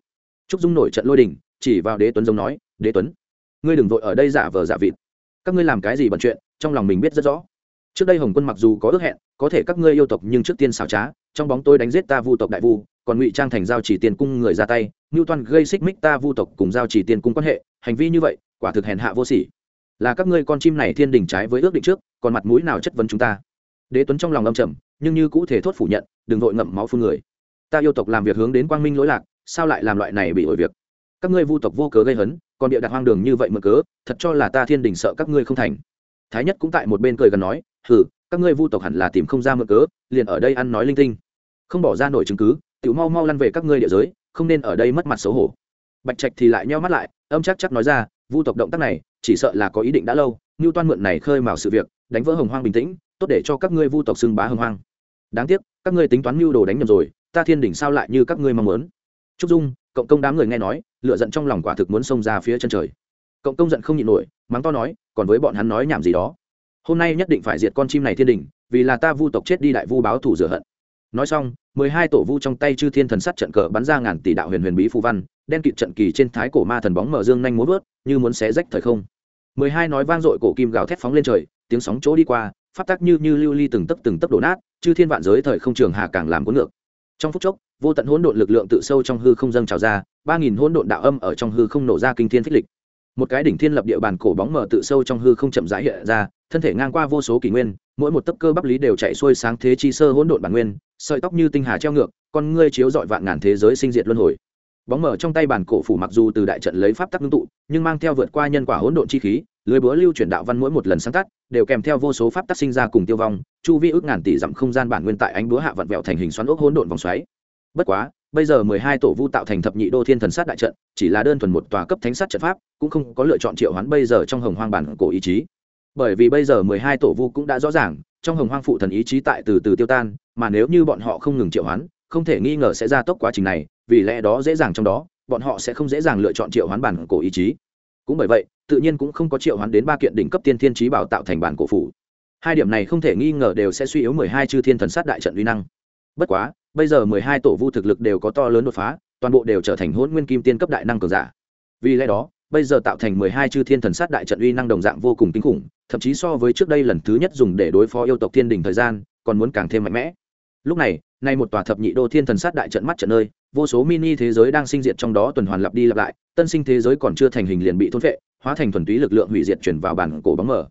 Speaker 1: Trúc dung nổi trận lôi đình chỉ vào đế tuấn giống nói, đế tuấn, ngươi đừng vội ở đây giả vờ giả vịt. Các ngươi làm cái gì bận chuyện, trong lòng mình biết rất rõ. Trước đây hồng quân mặc dù có ước hẹn, có thể các ngươi yêu tộc nhưng trước tiên xảo trá, trong bóng tôi đánh giết ta vu tộc đại vu, còn ngụy trang thành giao chỉ tiền cung người ra tay ngưu toan gây xích mích ta vu tộc cùng giao chỉ tiền cung quan hệ, hành vi như vậy, quả thực hèn hạ vô sỉ. Là các ngươi con chim này thiên đình trái với ước định trước, còn mặt mũi nào chất vấn chúng ta? Đế tuấn trong lòng âm trầm, nhưng như cũ thể thốt phủ nhận, đừng vội ngậm máu phương người. Ta yêu tộc làm việc hướng đến quang minh lỗi lạc, sao lại làm loại này bị ổi việc? Các ngươi vu tộc vô cớ gây hấn, còn địa đặt hoang đường như vậy mượn cớ, thật cho là ta thiên đình sợ các ngươi không thành. Thái nhất cũng tại một bên cười gần nói, hừ, các ngươi vu tộc hẳn là tìm không ra mượn cớ, liền ở đây ăn nói linh tinh. Không bỏ ra nổi chứng cứ tự mau mau lăn về các ngươi địa giới, không nên ở đây mất mặt xấu hổ. Bạch trạch thì lại nheo mắt lại, âm chắc chắc nói ra, vu tộc động tác này, chỉ sợ là có ý định đã lâu như toan mượn này khơi mào sự việc, đánh vỡ hồng hoang bình tĩnh, tốt để cho các ngươi vu tộc xưng bá hồng hoang. Đáng tiếc, các ngươi tính toán mưu đồ đánh nhầm rồi, ta thiên đỉnh sao lại như các ngươi mong muốn? Trúc dung cộng công đám người nghe nói lựa giận trong lòng quả thực muốn xông ra phía chân trời. Cộng công giận không nhịn nổi, mắng to nói, còn với bọn hắn nói nhảm gì đó? Hôm nay nhất định phải diệt con chim này thiên đình, vì là ta vu tộc chết đi đại vu báo thủ rửa hận. Nói xong, mười hai tổ vu trong tay chư thiên thần sắt trận cờ bắn ra ngàn tỷ đạo huyền huyền bí phù văn, đen kịt trận kỳ trên thái cổ ma thần bóng mở dương nhanh muốn vớt, như muốn xé rách thời không. mười hai nói vang dội cổ kim gào thét phóng lên trời, tiếng sóng chỗ đi qua phát tác như như lưu ly từng tấc từng tấc đổ nát, chư thiên vạn giới thời không trường hà càng làm cuốn ngược trong phút chốc, vô tận hỗn độn lực lượng tự sâu trong hư không dâng trào ra, ba nghìn hỗn độn đạo âm ở trong hư không nổ ra kinh thiên phích lịch. Một cái đỉnh thiên lập địa bàn cổ bóng mở tự sâu trong hư không chậm rãi hiện ra, thân thể ngang qua vô số kỷ nguyên, mỗi một tấc cơ bắp lý đều chạy xuôi sáng thế chi sơ hỗn độn bản nguyên, sợi tóc như tinh hà treo ngược, con ngươi chiếu dọi vạn ngàn thế giới sinh diệt luân hồi. Bóng mở trong tay bản cổ phủ mặc dù từ đại trận lấy pháp tắc ngưng tụ, nhưng mang theo vượt qua nhân quả hỗn độn chi khí lưới búa lưu chuyển đạo văn mỗi một lần sáng tác đều kèm theo vô số pháp tắc sinh ra cùng tiêu vong, chu vi ước ngàn tỷ dặm không gian bản nguyên tại ánh búa hạ vặn vẹo thành hình xoắn ốc hỗn độn vòng xoáy. Bất quá, bây giờ mười hai tổ vu tạo thành thập nhị đô thiên thần sát đại trận, chỉ là đơn thuần một tòa cấp thánh sát trận pháp, cũng không có lựa chọn triệu hoán bây giờ trong hồng hoang bản cổ ý chí. Bởi vì bây giờ mười hai tổ vu cũng đã rõ ràng, trong hồng hoang phụ thần ý chí tại từ từ tiêu tan, mà nếu như bọn họ không ngừng triệu hoán, không thể nghi ngờ sẽ gia tốc quá trình này, vì lẽ đó dễ dàng trong đó, bọn họ sẽ không dễ dàng lựa chọn triệu hoán bản cổ ý chí cũng bởi vậy, tự nhiên cũng không có triệu hoán đến ba kiện đỉnh cấp tiên thiên trí bảo tạo thành bản cổ phủ. Hai điểm này không thể nghi ngờ đều sẽ suy yếu mười hai chư thiên thần sát đại trận uy năng. Bất quá, bây giờ mười hai tổ vu thực lực đều có to lớn đột phá, toàn bộ đều trở thành hôn nguyên kim tiên cấp đại năng cường giả. Vì lẽ đó, bây giờ tạo thành mười hai chư thiên thần sát đại trận uy năng đồng dạng vô cùng kinh khủng, thậm chí so với trước đây lần thứ nhất dùng để đối phó yêu tộc thiên đình thời gian, còn muốn càng thêm mạnh mẽ lúc này, nay một tòa thập nhị đô thiên thần sát đại trận mắt trận nơi, vô số mini thế giới đang sinh diệt trong đó tuần hoàn lặp đi lặp lại, tân sinh thế giới còn chưa thành hình liền bị thôn vệ hóa thành thuần túy lực lượng hủy diệt chuyển vào bản cổ bóng mở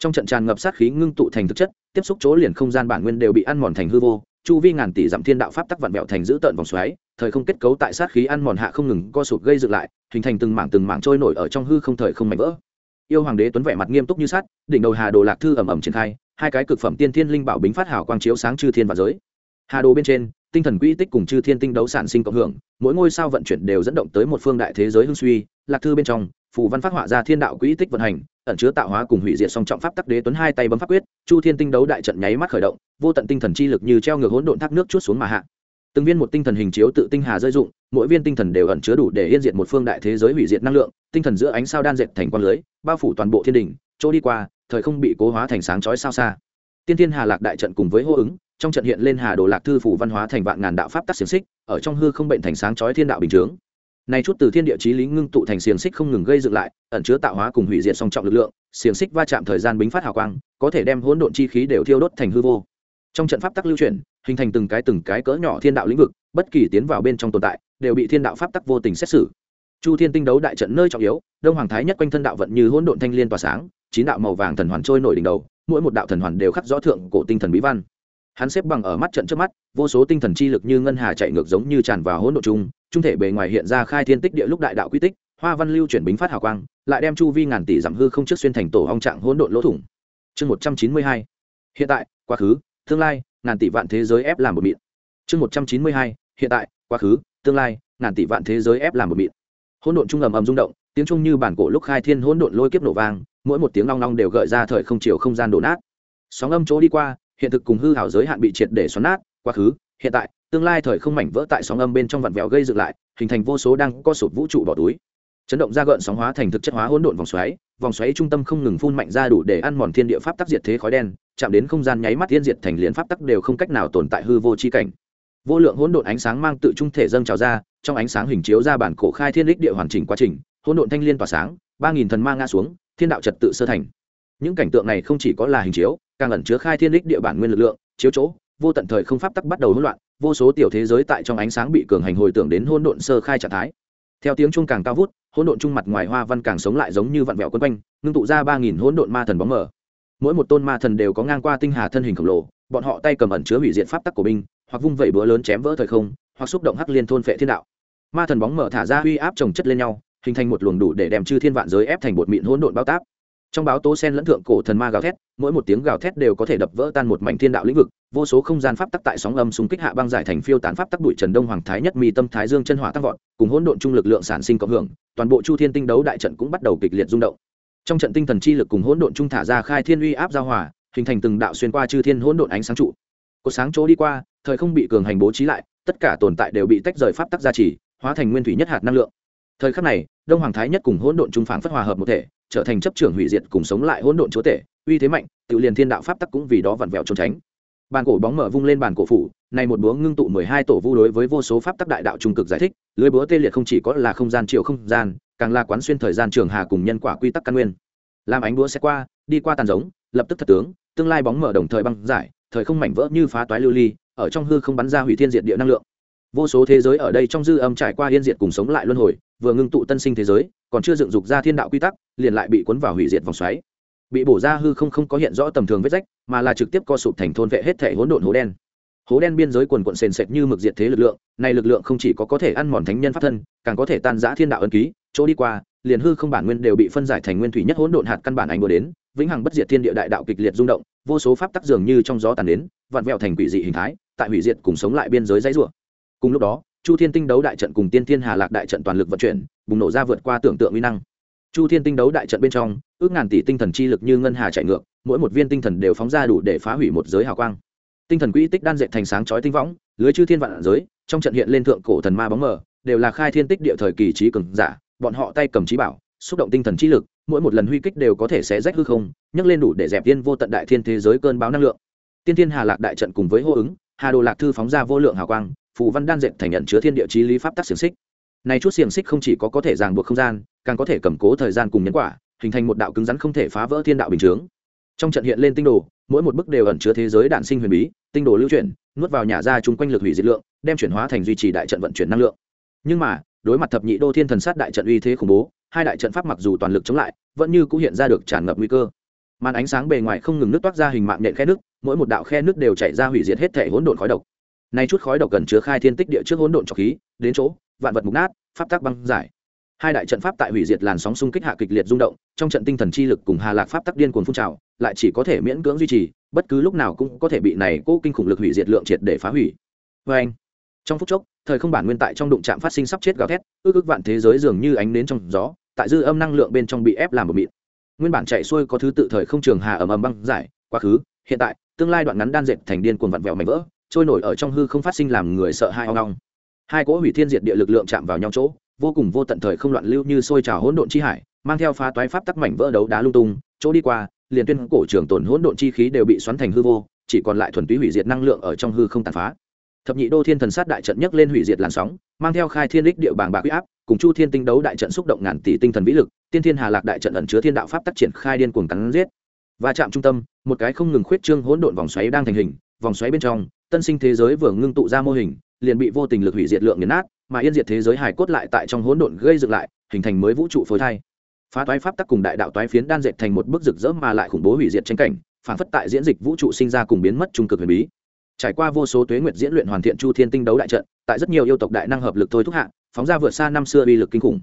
Speaker 1: trong trận tràn ngập sát khí ngưng tụ thành thực chất, tiếp xúc chỗ liền không gian bản nguyên đều bị ăn mòn thành hư vô, chu vi ngàn tỷ dặm thiên đạo pháp tắc vặn bẹo thành giữ tợn vòng xoáy, thời không kết cấu tại sát khí ăn mòn hạ không ngừng co sụp gây dựng lại, hình thành từng mảng từng mảng trôi nổi ở trong hư không thời không mạnh vỡ. Yêu hoàng đế tuấn vẻ mặt nghiêm túc như sắt, đỉnh đầu hà đồ lạc thư ẩm ẩm triển khai, hai cái cực phẩm tiên thiên linh bảo bính phát hào quang chiếu sáng chư thiên và giới hà đồ bên trên, tinh thần quỹ tích cùng chư thiên tinh đấu sản sinh cộng hưởng, mỗi ngôi sao vận chuyển đều dẫn động tới một phương đại thế giới hưng suy, lạc thư bên trong, phù văn phát họa ra thiên đạo quỹ tích vận hành, ẩn chứa tạo hóa cùng hủy diệt song trọng pháp tắc đế tuấn hai tay bấm pháp quyết, chu thiên tinh đấu đại trận nháy mắt khởi động, vô tận tinh thần chi lực như treo ngược hỗn độn thác nước chút xuống mà hạ. Từng viên một tinh thần hình chiếu tự tinh hà rơi dụng mỗi viên tinh thần đều ẩn chứa đủ để yên diệt một phương đại thế giới hủy diệt năng lượng, tinh thần giữa ánh sao đan dệt thành quang lưới, bao phủ toàn bộ thiên đình, chỗ đi qua, thời không bị cố hóa thành sáng chói sao xa. Tiên thiên hà lạc đại trận cùng với hô ứng trong trận hiện lên hà đồ lạc thư phủ văn hóa thành vạn ngàn đạo pháp tắc xiềng xích, ở trong hư không bệnh thành sáng chói thiên đạo bình chướng. Này chút từ thiên địa chí lý ngưng tụ thành xiềng xích không ngừng gây dựng lại, ẩn chứa tạo hóa cùng hủy diệt song trọng lực lượng, xiềng xích va chạm thời gian bính phát hào quang, có thể đem hỗn độn chi khí đều thiêu đốt thành hư vô. Trong trận pháp tắc lưu chuyển, hình thành từng cái từng cái cỡ nhỏ thiên đạo lĩnh vực, bất kỳ tiến vào bên trong tồn tại, đều bị thiên đạo pháp tắc vô tình xét xử. Chu thiên tinh đấu đại trận nơi trọng yếu, đông hoàng thái nhất quanh thân đạo vận như hỗn độn thanh liên tỏa sáng, chín đạo màu vàng thần hoàn trôi nổi đỉnh đầu, mỗi một đạo thần hoàn đều khắc rõ thượng cổ tinh thần bí văn hắn xếp bằng ở mắt trận trước mắt, vô số tinh thần chi lực như ngân hà chạy ngược giống như tràn vào hỗn độn chung, trung thể bề ngoài hiện ra khai thiên tích địa lúc đại đạo quy tích, hoa văn lưu chuyển bính phát hào quang, lại đem chu vi ngàn tỷ giảm hư không trước xuyên thành tổ hong trạng hỗn độn lỗ thủng. Chương một trăm chín mươi hai. Hiện tại, quá khứ, tương lai, ngàn tỷ vạn thế giới ép làm một mịn. Chương một trăm chín mươi hai. Hiện tại, quá khứ, tương lai, ngàn tỷ vạn thế giới ép làm một mịn. Hỗn độn trung ầm ầm rung động, tiếng trung như bản cổ lúc khai thiên hỗn độn lôi kiếp nổ vang, mỗi một tiếng long long đều gợi ra thời không chiều không gian đổ nát. Sóng âm chỗ đi qua hiện thực cùng hư hảo giới hạn bị triệt để xoắn nát, quá khứ, hiện tại, tương lai thời không mảnh vỡ tại sóng âm bên trong vặn vẹo gây dựng lại, hình thành vô số đang co sụp vũ trụ bỏ túi. Chấn động ra gợn sóng hóa thành thực chất hóa hỗn độn vòng xoáy vòng xoáy trung tâm không ngừng phun mạnh ra đủ để ăn mòn thiên địa pháp tắc diệt thế khói đen, chạm đến không gian nháy mắt tiên diệt thành liền pháp tắc đều không cách nào tồn tại hư vô chi cảnh. Vô lượng hỗn độn ánh sáng mang tự trung thể dâng trào ra, trong ánh sáng hình chiếu ra bản cổ khai thiên đích địa hoàn chỉnh quá trình, hỗn độn thanh liên tỏa sáng, ba nghìn thần ma ngã xuống, thiên đạo trật tự sơ thành. Những cảnh tượng này không chỉ có là hình chiếu càng ẩn chứa khai thiên đích địa bản nguyên lực lượng, chiếu chỗ, vô tận thời không pháp tắc bắt đầu hỗn loạn, vô số tiểu thế giới tại trong ánh sáng bị cường hành hồi tưởng đến hỗn độn sơ khai trạng thái. Theo tiếng chuông càng cao vút, hỗn độn trung mặt ngoài hoa văn càng sống lại giống như vặn vẹo quấn quanh, ngưng tụ ra ba nghìn hỗn độn ma thần bóng mờ. Mỗi một tôn ma thần đều có ngang qua tinh hà thân hình khổng lồ, bọn họ tay cầm ẩn chứa hủy diện pháp tắc của binh hoặc vung vẩy búa lớn chém vỡ thời không, hoặc xúc động hắc liên thôn phệ thiên đạo. Ma thần bóng mở thả ra uy áp trồng chất lên nhau, hình thành một luồng đủ để đem chư thiên vạn giới ép thành bột mịn hỗn độn bao táp trong báo tố sen lẫn thượng cổ thần ma gào thét, mỗi một tiếng gào thét đều có thể đập vỡ tan một mảnh thiên đạo lĩnh vực, vô số không gian pháp tắc tại sóng âm xung kích hạ băng giải thành phiêu tán pháp tắc bụi trần đông hoàng thái nhất mi tâm thái dương chân hỏa tăng vọt, cùng hỗn độn trung lực lượng sản sinh cộng hưởng, toàn bộ chu thiên tinh đấu đại trận cũng bắt đầu kịch liệt rung động. Trong trận tinh thần chi lực cùng hỗn độn trung thả ra khai thiên uy áp giao hòa, hình thành từng đạo xuyên qua chư thiên hỗn độn ánh sáng trụ. Cột sáng chỗ đi qua, thời không bị cường hành bố trí lại, tất cả tồn tại đều bị tách rời pháp tắc gia trì, hóa thành nguyên thủy nhất hạt năng lượng. Thời khắc này, đông hoàng thái nhất cùng hỗn độn trung phản phất hòa hợp một thể trở thành chấp trưởng hủy diệt cùng sống lại hỗn độn chúa tể, uy thế mạnh, tự liền thiên đạo pháp tắc cũng vì đó vặn vẹo trốn tránh. Bàn cổ bóng mở vung lên bàn cổ phủ, này một búa ngưng tụ mười hai tổ vu đối với vô số pháp tắc đại đạo trung cực giải thích, lưới búa tê liệt không chỉ có là không gian chiều không gian, càng là quán xuyên thời gian trường hà cùng nhân quả quy tắc căn nguyên. Làm ánh búa sẽ qua, đi qua tàn giống, lập tức thật tướng, tương lai bóng mở đồng thời băng giải, thời không mảnh vỡ như phá toái lưu ly, ở trong hư không bắn ra hủy thiên diệt địa năng lượng. Vô số thế giới ở đây trong dư âm trải qua yên diệt cùng sống lại luân hồi, vừa ngưng tụ tân sinh thế giới còn chưa dựng dục ra thiên đạo quy tắc, liền lại bị cuốn vào hủy diệt vòng xoáy. Bị bổ ra hư không không có hiện rõ tầm thường vết rách, mà là trực tiếp co sụp thành thôn vệ hết thể hỗn độn hố đen. Hố đen biên giới quần quận sền sệt như mực diệt thế lực lượng này lực lượng không chỉ có có thể ăn mòn thánh nhân pháp thân, càng có thể tan giã thiên đạo ân ký. Chỗ đi qua, liền hư không bản nguyên đều bị phân giải thành nguyên thủy nhất hỗn độn hạt căn bản ảnh vừa đến, vĩnh hằng bất diệt thiên địa đại đạo kịch liệt rung động, vô số pháp tắc dường như trong gió tàn đến, vặn vẹo thành quỷ dị hình thái, tại hủy diệt cùng sống lại biên giới dãy rủa. Cùng lúc đó chu thiên tinh đấu đại trận cùng tiên thiên hà lạc đại trận toàn lực vận chuyển, bùng nổ ra vượt qua tưởng tượng uy năng. Chu thiên tinh đấu đại trận bên trong, ước ngàn tỷ tinh thần chi lực như ngân hà chạy ngược, mỗi một viên tinh thần đều phóng ra đủ để phá hủy một giới hào quang. Tinh thần quỹ tích đan dệt thành sáng chói tinh võng, lưới chư thiên vạn giới, trong trận hiện lên thượng cổ thần ma bóng mờ, đều là khai thiên tích địa thời kỳ trí cường giả, bọn họ tay cầm trí bảo, xúc động tinh thần trí lực, mỗi một lần huy kích đều có thể sẽ rách hư không, nhấc lên đủ để dẹp tiên vô tận đại thiên thế giới cơn báo năng lượng. Tiên thiên hà lạc đại trận cùng với hô ứng, hà đồ lạc thư phóng ra vô lượng hào quang phù văn đan dệt thành nhận chứa thiên địa chí lý pháp tắc xiềng xích. Này chút xiềng xích không chỉ có có thể ràng buộc không gian, càng có thể cầm cố thời gian cùng nhân quả, hình thành một đạo cứng rắn không thể phá vỡ thiên đạo bình chướng. Trong trận hiện lên tinh đồ, mỗi một bức đều ẩn chứa thế giới đạn sinh huyền bí, tinh đồ lưu chuyển, nuốt vào nhà ra chung quanh lực hủy diệt lượng, đem chuyển hóa thành duy trì đại trận vận chuyển năng lượng. Nhưng mà, đối mặt thập nhị đô thiên thần sát đại trận uy thế khủng bố, hai đại trận pháp mặc dù toàn lực chống lại, vẫn như cũng hiện ra được tràn ngập nguy cơ. Màn ánh sáng bề ngoài không ngừng nước toát ra hình mạng nhện khe nước, mỗi một đạo khe nước đều chảy ra hủy diệt hết thể hỗn độn khói độc nay chút khói độc cần chứa khai thiên tích địa trước hỗn độn trọc khí, đến chỗ, vạn vật mục nát, pháp tắc băng giải. Hai đại trận pháp tại hủy diệt làn sóng xung kích hạ kịch liệt rung động, trong trận tinh thần chi lực cùng hà lạc pháp tắc điên cuồng phun trào, lại chỉ có thể miễn cưỡng duy trì, bất cứ lúc nào cũng có thể bị này cố kinh khủng lực hủy diệt lượng triệt để phá hủy. Oeng. anh trong phút chốc, thời không bản nguyên tại trong đụng chạm phát sinh sắp chết gào thét, ước ước vạn thế giới dường như ánh nến trong gió, tại dư âm năng lượng bên trong bị ép làm một mịn nguyên bản chạy xuôi có thứ tự thời không trường hà ầm ầm băng giải, quá khứ, hiện tại, tương lai đoạn ngắn đan dệt thành điên cuồng vặn vẹo mảnh vỡ trôi nổi ở trong hư không phát sinh làm người sợ hai hoang long. Hai cỗ hủy thiên diệt địa lực lượng chạm vào nhau chỗ, vô cùng vô tận thời không loạn lưu như sôi trào hỗn độn chi hải, mang theo phá toái pháp tắc mảnh vỡ đấu đá lung tung, chỗ đi qua, liền tuyên cổ trường tồn hỗn độn chi khí đều bị xoắn thành hư vô, chỉ còn lại thuần túy hủy diệt năng lượng ở trong hư không tàn phá. Thập nhị đô thiên thần sát đại trận nhấc lên hủy diệt làn sóng, mang theo khai thiên đích địa bàng bạc huy áp, cùng chu thiên tinh đấu đại trận xúc động ngàn tỷ tinh thần vĩ lực, tiên thiên hà lạc đại trận ẩn chứa thiên đạo pháp tắc triển khai điên cuồng cắn giết. Và chạm trung tâm, một cái không ngừng khuyết trương hỗn độn vòng xoáy đang thành hình, vòng xoáy bên trong tân sinh thế giới vừa ngưng tụ ra mô hình, liền bị vô tình lực hủy diệt lượng nghiền nát, mà yên diệt thế giới hài cốt lại tại trong hỗn độn gây dựng lại, hình thành mới vũ trụ phối thai. Phá toái pháp tắc cùng đại đạo toái phiến đan dệt thành một bức rực rỡ mà lại khủng bố hủy diệt tranh cảnh, phản phất tại diễn dịch vũ trụ sinh ra cùng biến mất trung cực huyền bí. Trải qua vô số tuế nguyệt diễn luyện hoàn thiện chu thiên tinh đấu đại trận, tại rất nhiều yêu tộc đại năng hợp lực thôi thúc hạ, phóng ra vượt xa năm xưa uy lực kinh khủng.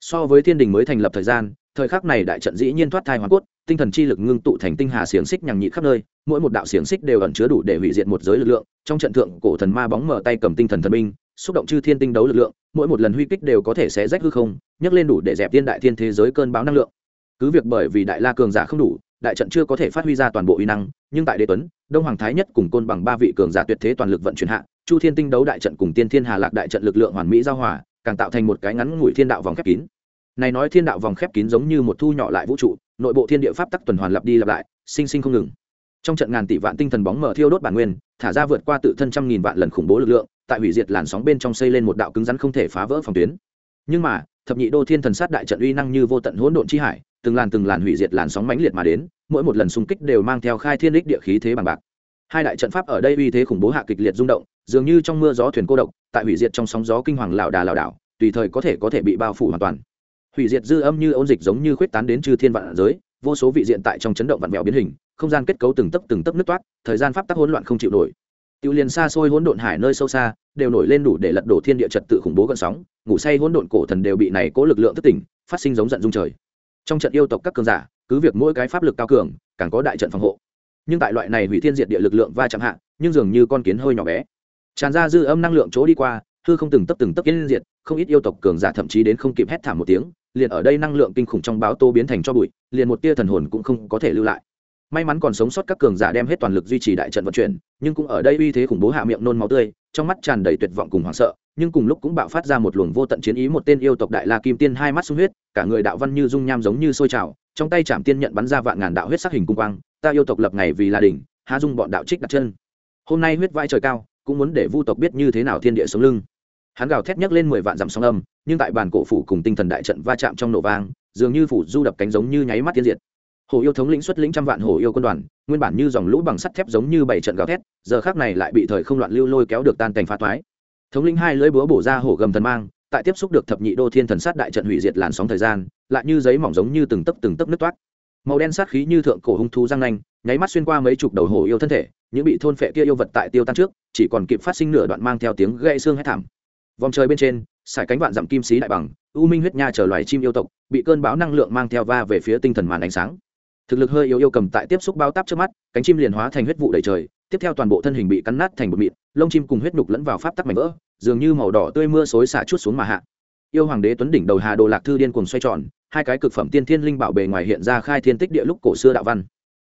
Speaker 1: So với thiên đình mới thành lập thời gian, thời khắc này đại trận dĩ nhiên thoát thai hoàn cốt tinh thần chi lực ngưng tụ thành tinh hà xiềng xích nhằng nhị khắp nơi, mỗi một đạo xiềng xích đều ẩn chứa đủ để hủy diệt một giới lực lượng. Trong trận thượng, cổ thần ma bóng mở tay cầm tinh thần thần binh, xúc động chư thiên tinh đấu lực lượng, mỗi một lần huy kích đều có thể xé rách hư không, nhấc lên đủ để dẹp tiên đại thiên thế giới cơn bão năng lượng. Cứ việc bởi vì đại la cường giả không đủ, đại trận chưa có thể phát huy ra toàn bộ uy năng, nhưng tại đế tuấn, đông hoàng thái nhất cùng côn bằng ba vị cường giả tuyệt thế toàn lực vận chuyển hạ, chu thiên tinh đấu đại trận cùng tiên thiên hà lạc đại trận lực lượng hoàn mỹ giao hòa, càng tạo thành một cái ngắn ngủi thiên đạo vòng khép kín. Này nói thiên đạo vòng khép kín giống như một thu nhỏ lại vũ trụ nội bộ thiên địa pháp tắc tuần hoàn lặp đi lặp lại, sinh sinh không ngừng. Trong trận ngàn tỷ vạn tinh thần bóng mở thiêu đốt bản nguyên, thả ra vượt qua tự thân trăm nghìn vạn lần khủng bố lực lượng, tại hủy diệt làn sóng bên trong xây lên một đạo cứng rắn không thể phá vỡ phòng tuyến. Nhưng mà, thập nhị đô thiên thần sát đại trận uy năng như vô tận hỗn độn chi hải, từng làn từng làn hủy diệt làn sóng mãnh liệt mà đến, mỗi một lần xung kích đều mang theo khai thiên đích địa khí thế bằng bạc. Hai đại trận pháp ở đây uy thế khủng bố hạ kịch liệt rung động, dường như trong mưa gió thuyền cô độc, tại hủy diệt trong sóng gió kinh hoàng lảo đà lảo đảo, tùy thời có thể có thể bị bao phủ hoàn toàn hủy diệt dư âm như ôn dịch giống như khuyết tán đến chư thiên vạn giới, vô số vị diện tại trong chấn động vạn vẹo biến hình, không gian kết cấu từng tấc từng tấc nứt toát, thời gian pháp tắc hỗn loạn không chịu nổi. Tiêu liền xa xôi hỗn độn hải nơi sâu xa, đều nổi lên đủ để lật đổ thiên địa trật tự khủng bố gần sóng, ngủ say hỗn độn cổ thần đều bị này cố lực lượng thất tỉnh, phát sinh giống giận dung trời. Trong trận yêu tộc các cường giả, cứ việc mỗi cái pháp lực cao cường, càng có đại trận phòng hộ. Nhưng tại loại này hủy thiên diệt địa lực lượng va chạm hạ, nhưng dường như con kiến hơi nhỏ bé. Tràn ra dư âm năng lượng chỗ đi qua, hư không từng tấp từng tấp kiến diệt, không ít yêu tộc cường giả thậm chí đến không kịp hét thảm một tiếng liền ở đây năng lượng kinh khủng trong báo tô biến thành cho bụi, liền một tia thần hồn cũng không có thể lưu lại. May mắn còn sống sót các cường giả đem hết toàn lực duy trì đại trận vận chuyển, nhưng cũng ở đây uy thế khủng bố hạ miệng nôn máu tươi, trong mắt tràn đầy tuyệt vọng cùng hoảng sợ, nhưng cùng lúc cũng bạo phát ra một luồng vô tận chiến ý một tên yêu tộc đại la kim tiên hai mắt sung huyết, cả người đạo văn như dung nham giống như sôi trào, trong tay chạm tiên nhận bắn ra vạn ngàn đạo huyết sắc hình cung quang, ta yêu tộc lập ngày vì là đỉnh, há dung bọn đạo trích đặt chân. Hôm nay huyết vai trời cao, cũng muốn để vu tộc biết như thế nào thiên địa sống lưng hắn gào thét nhấc lên mười vạn dặm sóng âm, nhưng tại bàn cổ phủ cùng tinh thần đại trận va chạm trong nổ vang, dường như phủ du đập cánh giống như nháy mắt tiên diệt. Hồ yêu thống lĩnh xuất lĩnh trăm vạn hồ yêu quân đoàn, nguyên bản như dòng lũ bằng sắt thép giống như bảy trận gào thét, giờ khác này lại bị thời không loạn lưu lôi kéo được tan thành phá thoái thống lĩnh hai lưỡi búa bổ ra hổ gầm thần mang, tại tiếp xúc được thập nhị đô thiên thần sát đại trận hủy diệt làn sóng thời gian, lại như giấy mỏng giống như từng tấc từng tấc nứt toát. Màu đen sát khí như thượng cổ hung thú răng nanh, nháy mắt xuyên qua mấy chục đầu hổ yêu thân thể, những bị thôn phệ kia yêu vật tại tiêu tan trước, chỉ còn kịp phát sinh nửa đoạn mang theo tiếng gãy xương hét thảm vòng trời bên trên, sải cánh vạn dặm kim sĩ đại bằng, u minh huyết nha chờ loài chim yêu tộc, bị cơn bão năng lượng mang theo va về phía tinh thần màn ánh sáng. Thực lực hơi yếu yêu cầm tại tiếp xúc bao táp trước mắt, cánh chim liền hóa thành huyết vụ đầy trời, tiếp theo toàn bộ thân hình bị cắn nát thành bột mịn, lông chim cùng huyết nhục lẫn vào pháp tắc mảnh vỡ, dường như màu đỏ tươi mưa xối xả chút xuống mà hạ. Yêu hoàng đế tuấn đỉnh đầu hà đồ lạc thư điên cuồng xoay tròn, hai cái cực phẩm tiên thiên linh bảo bề ngoài hiện ra khai thiên tích địa lúc cổ xưa đạo văn.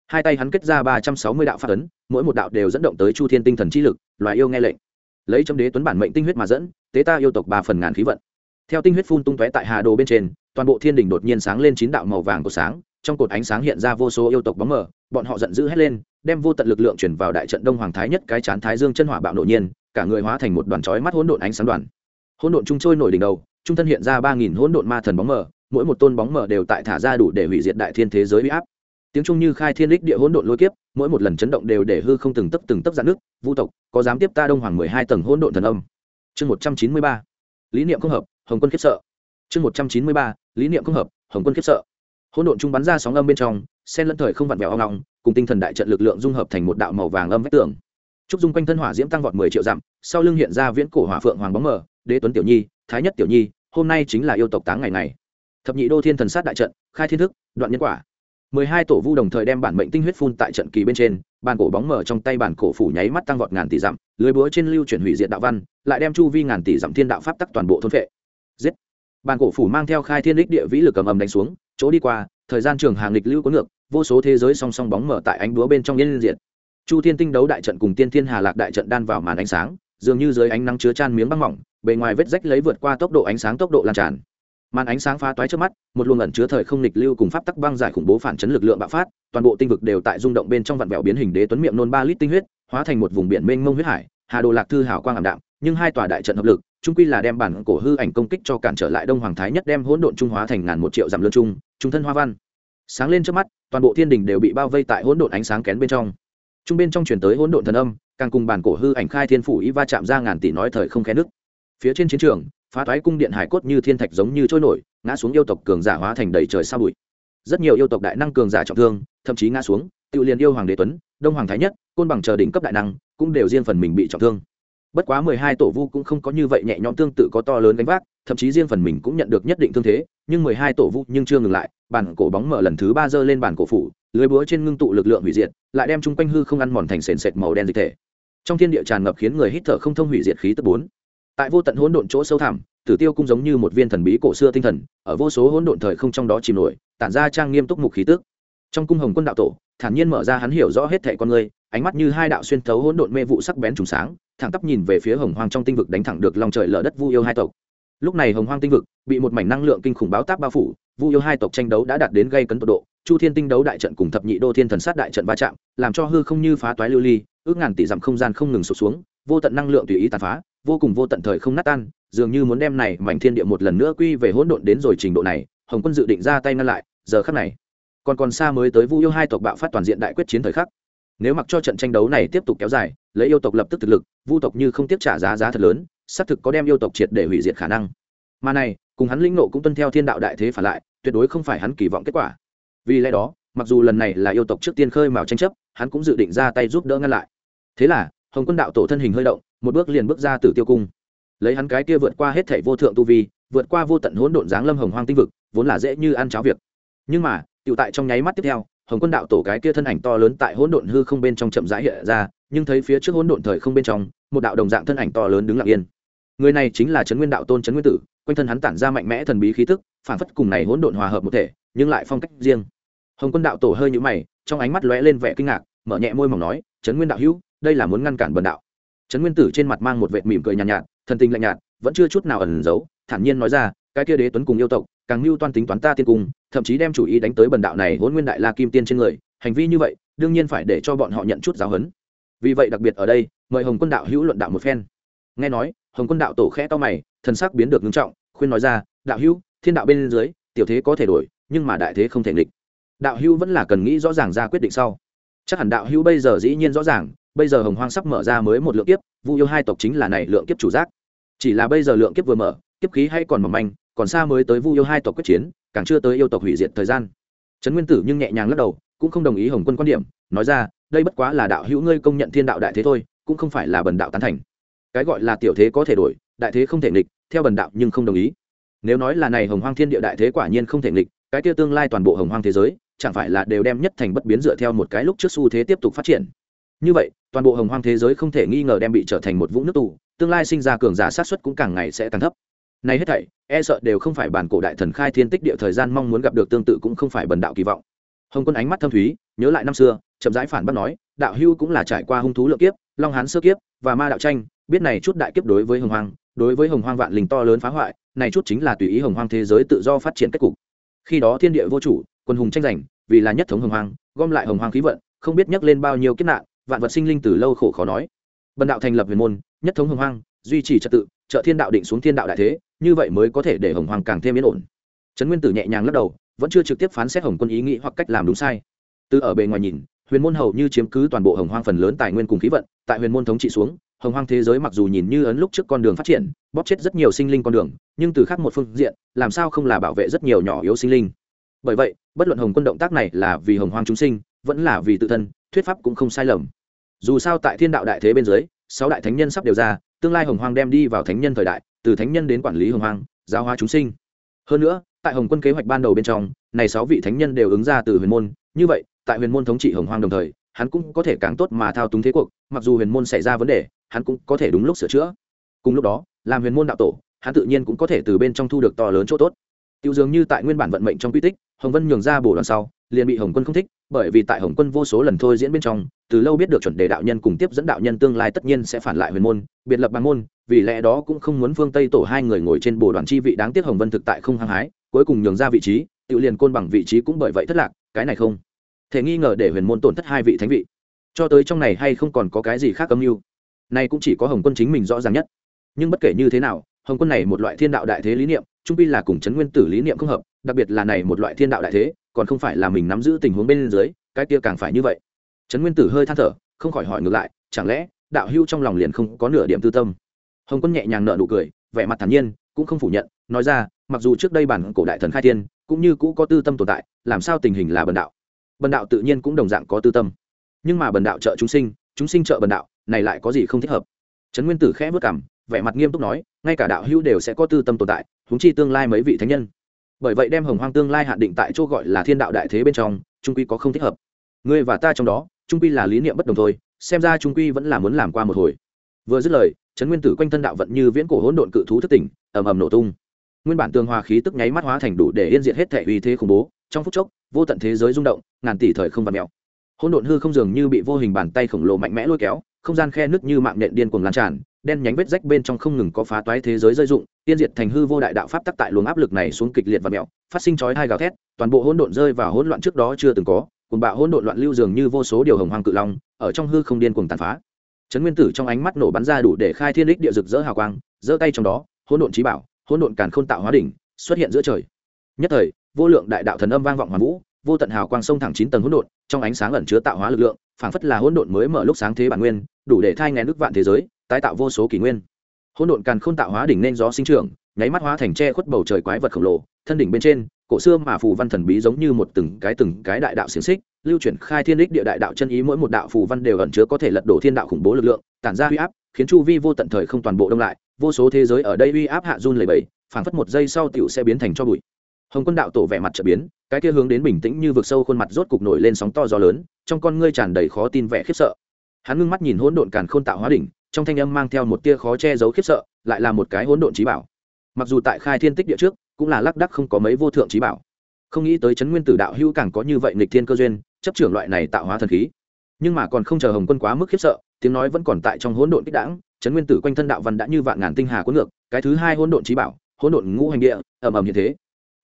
Speaker 1: Hai tay hắn kết ra ba trăm sáu mươi đạo phát ấn, mỗi một đạo đều dẫn động tới chu thiên tinh thần chi lực, loài yêu nghe lệnh lấy châm đế tuấn bản mệnh tinh huyết mà dẫn, tế ta yêu tộc ba phần ngàn khí vận. Theo tinh huyết phun tung tóe tại hà đồ bên trên, toàn bộ thiên đình đột nhiên sáng lên chín đạo màu vàng của sáng, trong cột ánh sáng hiện ra vô số yêu tộc bóng mờ, bọn họ giận dữ hét lên, đem vô tận lực lượng chuyển vào đại trận đông hoàng thái nhất cái chán thái dương chân hỏa bạo nộ nhiên, cả người hóa thành một đoàn chói mắt hỗn độn ánh sáng đoàn. Hỗn độn trung trôi nổi đỉnh đầu, trung thân hiện ra ba nghìn hỗn độn ma thần bóng mờ, mỗi một tôn bóng mờ đều tại thả ra đủ để hủy diệt đại thiên thế giới uy áp tiếng trung như khai thiên đích địa hỗn độn lôi kiếp, mỗi một lần chấn động đều để hư không từng tấp từng tấp dạn nước vu tộc, có dám tiếp ta đông hoàng mười hai tầng hỗn độn thần âm. Chương một trăm chín mươi ba, lý niệm không hợp, hồng quân khiếp sợ. Chương một trăm chín mươi ba, lý niệm không hợp, hồng quân khiếp sợ. Hỗn độn trung bắn ra sóng âm bên trong sen lẫn thời không vặn vẹo hoang ngọng cùng tinh thần đại trận lực lượng dung hợp thành một đạo màu vàng âm vách tường. Trúc dung quanh thân hỏa diễm tăng vọt mười triệu dặm, sau lưng hiện ra viễn cổ hỏa phượng hoàng bóng mờ, đế tuấn tiểu nhi, thái nhất tiểu nhi, hôm nay chính là yêu tộc táng ngày này thập nhị đô thiên thần sát đại trận, khai thiên thức, đoạn nhân quả mười hai tổ vu đồng thời đem bản mệnh tinh huyết phun tại trận kỳ bên trên, bàn cổ bóng mở trong tay bản cổ phủ nháy mắt tăng vọt ngàn tỷ dặm, lưới búa trên lưu chuyển hủy diệt đạo văn, lại đem chu vi ngàn tỷ dặm thiên đạo pháp tắc toàn bộ thôn phệ. Giết! Bàn cổ phủ mang theo khai thiên đích địa vĩ lực cầm ầm đánh xuống, chỗ đi qua, thời gian trường hàng lịch lưu có ngược, vô số thế giới song song bóng mở tại ánh búa bên trong yên diệt. Chu thiên tinh đấu đại trận cùng tiên thiên hà lạc đại trận đan vào màn ánh sáng, dường như dưới ánh nắng chứa chan miếng băng mỏng, bề ngoài vết rách lấy vượt qua tốc độ ánh sáng tốc độ lan tràn màn ánh sáng phá toái trước mắt, một luồng ẩn chứa thời không lịch lưu cùng pháp tắc băng giải khủng bố phản chấn lực lượng bạo phát, toàn bộ tinh vực đều tại rung động bên trong vạn vẹo biến hình đế tuấn miệng nôn ba lít tinh huyết, hóa thành một vùng biển mênh mông huyết hải, hà đồ lạc thư hào quang ảm đạm, nhưng hai tòa đại trận hợp lực trung quy là đem bản cổ hư ảnh công kích cho cản trở lại đông hoàng thái nhất đem hỗn độn trung hóa thành ngàn một triệu dặm lương trung trung thân hoa văn. Sáng lên trước mắt, toàn bộ thiên đình đều bị bao vây tại hỗn độn ánh sáng kén bên trong. Trung bên trong chuyển tới hỗn độn thần âm, càng cùng bản cổ hư ảnh khai thiên phủ ý va chạm ra ngàn tỷ nói thời không khe nước phía trên chiến trường, phá thoái cung điện hải cốt như thiên thạch giống như trôi nổi, ngã xuống yêu tộc cường giả hóa thành đầy trời sa bụi. Rất nhiều yêu tộc đại năng cường giả trọng thương, thậm chí ngã xuống, tự liền yêu hoàng đế tuấn, đông hoàng thái nhất, côn bằng chờ đỉnh cấp đại năng, cũng đều riêng phần mình bị trọng thương. Bất quá mười hai tổ vu cũng không có như vậy nhẹ nhõm tương tự có to lớn gánh vác, thậm chí riêng phần mình cũng nhận được nhất định thương thế, nhưng mười hai tổ vu nhưng chưa ngừng lại, bản cổ bóng mở lần thứ ba giơ lên bản cổ phủ, lưới búa trên ngưng tụ lực lượng hủy diệt, lại đem chung quanh hư không ăn mòn thành sền sệt màu đen dịch thể. Trong thiên địa tràn ngập khiến người hít thở không thông hủy diệt khí tức bốn tại vô tận hỗn độn chỗ sâu thẳm, tử tiêu cũng giống như một viên thần bí cổ xưa tinh thần, ở vô số hỗn độn thời không trong đó chìm nổi, tản ra trang nghiêm túc mục khí tức. Trong cung hồng quân đạo tổ, thản nhiên mở ra hắn hiểu rõ hết thẻ con người, ánh mắt như hai đạo xuyên thấu hỗn độn mê vụ sắc bén trùng sáng, thẳng tắp nhìn về phía hồng hoang trong tinh vực đánh thẳng được lòng trời lở đất vu yêu hai tộc. Lúc này hồng hoang tinh vực bị một mảnh năng lượng kinh khủng báo táp bao phủ, vu yêu hai tộc tranh đấu đã đạt đến gây cấn tột độ, chu thiên tinh đấu đại trận cùng thập nhị đô thiên thần sát đại trận va chạm, làm cho hư không như phá toái lưu ly, ước ngàn tỷ dặm không gian không ngừng sụt xuống, vô tận năng lượng tùy ý tàn phá vô cùng vô tận thời không nát tan, dường như muốn đem này mảnh thiên địa một lần nữa quy về hỗn độn đến rồi trình độ này, hồng quân dự định ra tay ngăn lại, giờ khắc này. Còn còn xa mới tới vu yêu hai tộc bạo phát toàn diện đại quyết chiến thời khắc. Nếu mặc cho trận tranh đấu này tiếp tục kéo dài, lấy yêu tộc lập tức thực lực, vu tộc như không tiếp trả giá giá thật lớn, xác thực có đem yêu tộc triệt để hủy diệt khả năng. Mà này, cùng hắn lĩnh nộ cũng tuân theo thiên đạo đại thế phản lại, tuyệt đối không phải hắn kỳ vọng kết quả. Vì lẽ đó, mặc dù lần này là yêu tộc trước tiên khơi mào tranh chấp, hắn cũng dự định ra tay giúp đỡ ngăn lại. Thế là, hồng quân đạo tổ thân hình hơi động một bước liền bước ra từ tiêu cung. Lấy hắn cái kia vượt qua hết thảy vô thượng tu vi, vượt qua vô tận hỗn độn dáng lâm hồng hoang tinh vực, vốn là dễ như ăn cháo việc. Nhưng mà tựu tại trong nháy mắt tiếp theo, hồng quân đạo tổ cái kia thân ảnh to lớn tại hỗn độn hư không bên trong chậm rãi hiện ra, nhưng thấy phía trước hỗn độn thời không bên trong, một đạo đồng dạng thân ảnh to lớn đứng lặng yên. Người này chính là trấn nguyên đạo tôn trấn nguyên tử, quanh thân hắn tản ra mạnh mẽ thần bí khí tức, phản phất cùng này hỗn độn hòa hợp một thể, nhưng lại phong cách riêng. Hồng quân đạo tổ hơi nhũ mày, trong ánh mắt lóe lên vẻ kinh ngạc, mở nhẹ môi mỏng nói trấn nguyên đạo hữu, đây là muốn ngăn cản bần đạo trấn nguyên tử trên mặt mang một vệt mỉm cười nhàn nhạt, nhạt thần tình lạnh nhạt vẫn chưa chút nào ẩn giấu thản nhiên nói ra cái kia đế tuấn cùng yêu tộc càng mưu toan tính toán ta tiên cung thậm chí đem chủ ý đánh tới bần đạo này hôn nguyên đại la kim tiên trên người hành vi như vậy đương nhiên phải để cho bọn họ nhận chút giáo huấn. Vì vậy đặc biệt ở đây mời hồng quân đạo hữu luận đạo một phen. Nghe nói hồng quân đạo tổ khẽ to mày thần sắc biến được ngưng trọng khuyên nói ra đạo hữu thiên đạo bên dưới tiểu thế có thể đổi nhưng mà đại thế không thể nghịch. Đạo hữu vẫn là cần nghĩ rõ ràng ra quyết định sau. Chắc hẳn đạo hữu bây giờ dĩ nhiên rõ ràng bây giờ hồng hoang sắp mở ra mới một lượng kiếp, vu yêu hai tộc chính là này lượng kiếp chủ giác. Chỉ là bây giờ lượng kiếp vừa mở, kiếp khí hay còn mỏng manh, còn xa mới tới vu yêu hai tộc quyết chiến, càng chưa tới yêu tộc hủy diệt thời gian. Trấn nguyên tử nhưng nhẹ nhàng lắc đầu, cũng không đồng ý hồng quân quan điểm, nói ra, đây bất quá là đạo hữu ngươi công nhận thiên đạo đại thế thôi, cũng không phải là bần đạo tán thành. Cái gọi là tiểu thế có thể đổi, đại thế không thể nghịch, theo bần đạo nhưng không đồng ý. Nếu nói là này hồng hoang thiên địa đại thế quả nhiên không thể nghịch, cái kia tương lai toàn bộ hồng hoang thế giới, chẳng phải là đều đem nhất thành bất biến dựa theo một cái lúc trước xu thế tiếp tục phát triển như vậy, toàn bộ hồng hoang thế giới không thể nghi ngờ đem bị trở thành một vũng nước tù, tương lai sinh ra cường giả sát xuất cũng càng ngày sẽ càng thấp. Này hết thảy e sợ đều không phải bản cổ đại thần khai thiên tích địa thời gian mong muốn gặp được tương tự cũng không phải bần đạo kỳ vọng. Hồng quân ánh mắt thâm thúy, nhớ lại năm xưa, chậm rãi phản bác nói, đạo hưu cũng là trải qua hung thú lượng kiếp, long hán sơ kiếp và ma đạo tranh, biết này chút đại kiếp đối với hồng hoang, đối với hồng hoang vạn linh to lớn phá hoại, này chút chính là tùy ý hồng hoang thế giới tự do phát triển kết cục. Khi đó thiên địa vô chủ, quân hùng tranh giành, vì là nhất thống hồng hoang, gom lại hồng hoang khí vận, không biết nhắc lên bao nhiêu kiếp nạn vạn vật sinh linh từ lâu khổ khó nói. Bần đạo thành lập huyền môn, nhất thống hồng hoang, duy trì trật tự, trợ thiên đạo định xuống thiên đạo đại thế, như vậy mới có thể để hồng hoang càng thêm yên ổn. Trấn nguyên tử nhẹ nhàng lắc đầu, vẫn chưa trực tiếp phán xét hồng quân ý nghĩ hoặc cách làm đúng sai. Từ ở bề ngoài nhìn, huyền môn hầu như chiếm cứ toàn bộ hồng hoang phần lớn tài nguyên cùng khí vận, tại huyền môn thống trị xuống, hồng hoang thế giới mặc dù nhìn như ấn lúc trước con đường phát triển, bóp chết rất nhiều sinh linh con đường, nhưng từ khác một phương diện, làm sao không là bảo vệ rất nhiều nhỏ yếu sinh linh? Bởi vậy, bất luận hồng quân động tác này là vì hồng hoang chúng sinh, vẫn là vì tự thân, thuyết pháp cũng không sai lầm dù sao tại thiên đạo đại thế bên dưới, sáu đại thánh nhân sắp đều ra, tương lai hồng hoang đem đi vào thánh nhân thời đại, từ thánh nhân đến quản lý hồng hoang, giáo hóa chúng sinh. Hơn nữa, tại hồng quân kế hoạch ban đầu bên trong, này sáu vị thánh nhân đều ứng ra từ huyền môn, như vậy, tại huyền môn thống trị hồng hoang đồng thời, hắn cũng có thể càng tốt mà thao túng thế cuộc, mặc dù huyền môn xảy ra vấn đề, hắn cũng có thể đúng lúc sửa chữa. Cùng lúc đó, làm huyền môn đạo tổ, hắn tự nhiên cũng có thể từ bên trong thu được to lớn chỗ tốt. Tiêu dường như tại nguyên bản vận mệnh trong quy tích, hồng vân nhường ra bổ đoàn sau, liền bị hồng quân không thích bởi vì tại hồng quân vô số lần thôi diễn bên trong, từ lâu biết được chuẩn đề đạo nhân cùng tiếp dẫn đạo nhân tương lai tất nhiên sẽ phản lại huyền môn, biệt lập bằng môn, vì lẽ đó cũng không muốn phương tây tổ hai người ngồi trên bồ đoàn chi vị đáng tiếc hồng vân thực tại không hăng hái, cuối cùng nhường ra vị trí, tự liền côn bằng vị trí cũng bởi vậy thất lạc, cái này không thể nghi ngờ để huyền môn tổn thất hai vị thánh vị. Cho tới trong này hay không còn có cái gì khác âm mưu? Này cũng chỉ có hồng quân chính mình rõ ràng nhất. Nhưng bất kể như thế nào, hồng quân này một loại thiên đạo đại thế lý niệm, trung pi là cùng chấn nguyên tử lý niệm không hợp, đặc biệt là này một loại thiên đạo đại thế còn không phải là mình nắm giữ tình huống bên dưới, cái kia càng phải như vậy. Trấn nguyên tử hơi than thở, không khỏi hỏi ngược lại, chẳng lẽ, đạo hưu trong lòng liền không có nửa điểm tư tâm? Hồng quân nhẹ nhàng nợ nụ cười, vẻ mặt thản nhiên, cũng không phủ nhận, nói ra, mặc dù trước đây bản cổ đại thần khai thiên, cũng như cũ có tư tâm tồn tại, làm sao tình hình là bần đạo? Bần đạo tự nhiên cũng đồng dạng có tư tâm. Nhưng mà bần đạo trợ chúng sinh chúng sinh trợ bần đạo, này lại có gì không thích hợp? Trấn nguyên tử khẽ vất cảm vẻ mặt nghiêm túc nói, ngay cả đạo hữu đều sẽ có tư tâm tồn tại, huống chi tương lai mấy vị thánh nhân bởi vậy đem hồng hoang tương lai hạn định tại chỗ gọi là thiên đạo đại thế bên trong, trung quy có không thích hợp. Ngươi và ta trong đó, trung quy là lý niệm bất đồng thôi, xem ra trung quy vẫn là muốn làm qua một hồi. Vừa dứt lời, trấn nguyên tử quanh thân đạo vận như viễn cổ hỗn độn cự thú thất tỉnh, ầm ầm nổ tung. Nguyên bản tương hòa khí tức nháy mắt hóa thành đủ để yên diệt hết thể uy thế khủng bố, trong phút chốc, vô tận thế giới rung động, ngàn tỷ thời không vặn mèo. Hỗn độn hư không dường như bị vô hình bàn tay khổng lồ mạnh mẽ lôi kéo không gian khe nứt như mạng nhện điên cuồng lan tràn, đen nhánh vết rách bên trong không ngừng có phá toái thế giới rơi dụng, tiên diệt thành hư vô đại đạo pháp tắc tại luồng áp lực này xuống kịch liệt và mẹo, phát sinh chói hai gào thét, toàn bộ hỗn độn rơi vào hỗn loạn trước đó chưa từng có cùng bạo hỗn độn loạn lưu dường như vô số điều hồng hoàng cự long, ở trong hư không điên cuồng tàn phá. Trấn nguyên tử trong ánh mắt nổ bắn ra đủ để khai thiên đích địa rực rỡ hào quang, giơ tay trong đó, hỗn độn trí bảo, hỗn độn càn khôn tạo hóa đỉnh, xuất hiện giữa trời. Nhất thời, vô lượng đại đạo thần âm vang vọng hoàn vũ, vô tận hào quang sông thẳng chín tầng hỗn độn, trong ánh sáng ẩn chứa tạo hóa lực lượng phảng phất là hỗn độn mới mở lúc sáng thế bản nguyên đủ để thai ngén nước vạn thế giới tái tạo vô số kỷ nguyên. Hỗn độn càn khôn tạo hóa đỉnh nên gió sinh trưởng nháy mắt hóa thành che khuất bầu trời quái vật khổng lồ thân đỉnh bên trên cổ xưa mà phù văn thần bí giống như một từng cái từng cái đại đạo xiềng xích lưu chuyển khai thiên đích địa đại đạo chân ý mỗi một đạo phù văn đều ẩn chứa có thể lật đổ thiên đạo khủng bố lực lượng tản ra uy áp khiến chu vi vô tận thời không toàn bộ đông lại vô số thế giới ở đây uy áp hạ run lầy bẩy, phảng phất một giây sau tiểu sẽ biến thành cho bụi hồng quân đạo tổ vẻ mặt trợ biến, cái kia hướng đến bình tĩnh như vực sâu khuôn mặt rốt cục nổi lên sóng to gió lớn, trong con ngươi tràn đầy khó tin vẻ khiếp sợ. Hắn ngưng mắt nhìn hỗn độn càn khôn tạo hóa đỉnh, trong thanh âm mang theo một tia khó che giấu khiếp sợ, lại là một cái hỗn độn trí bảo. Mặc dù tại khai thiên tích địa trước, cũng là lác đắc không có mấy vô thượng trí bảo. Không nghĩ tới chấn nguyên tử đạo hữu càng có như vậy nghịch thiên cơ duyên, chấp trưởng loại này tạo hóa thần khí. Nhưng mà còn không chờ hồng quân quá mức khiếp sợ, tiếng nói vẫn còn tại trong hỗn độn kích đảng chấn nguyên tử quanh thân đạo văn đã như vạn ngàn tinh hà cuốn ngược, cái thứ hai hỗn độn trí bảo, hỗn độn ngũ hành địa, ầm ầm như thế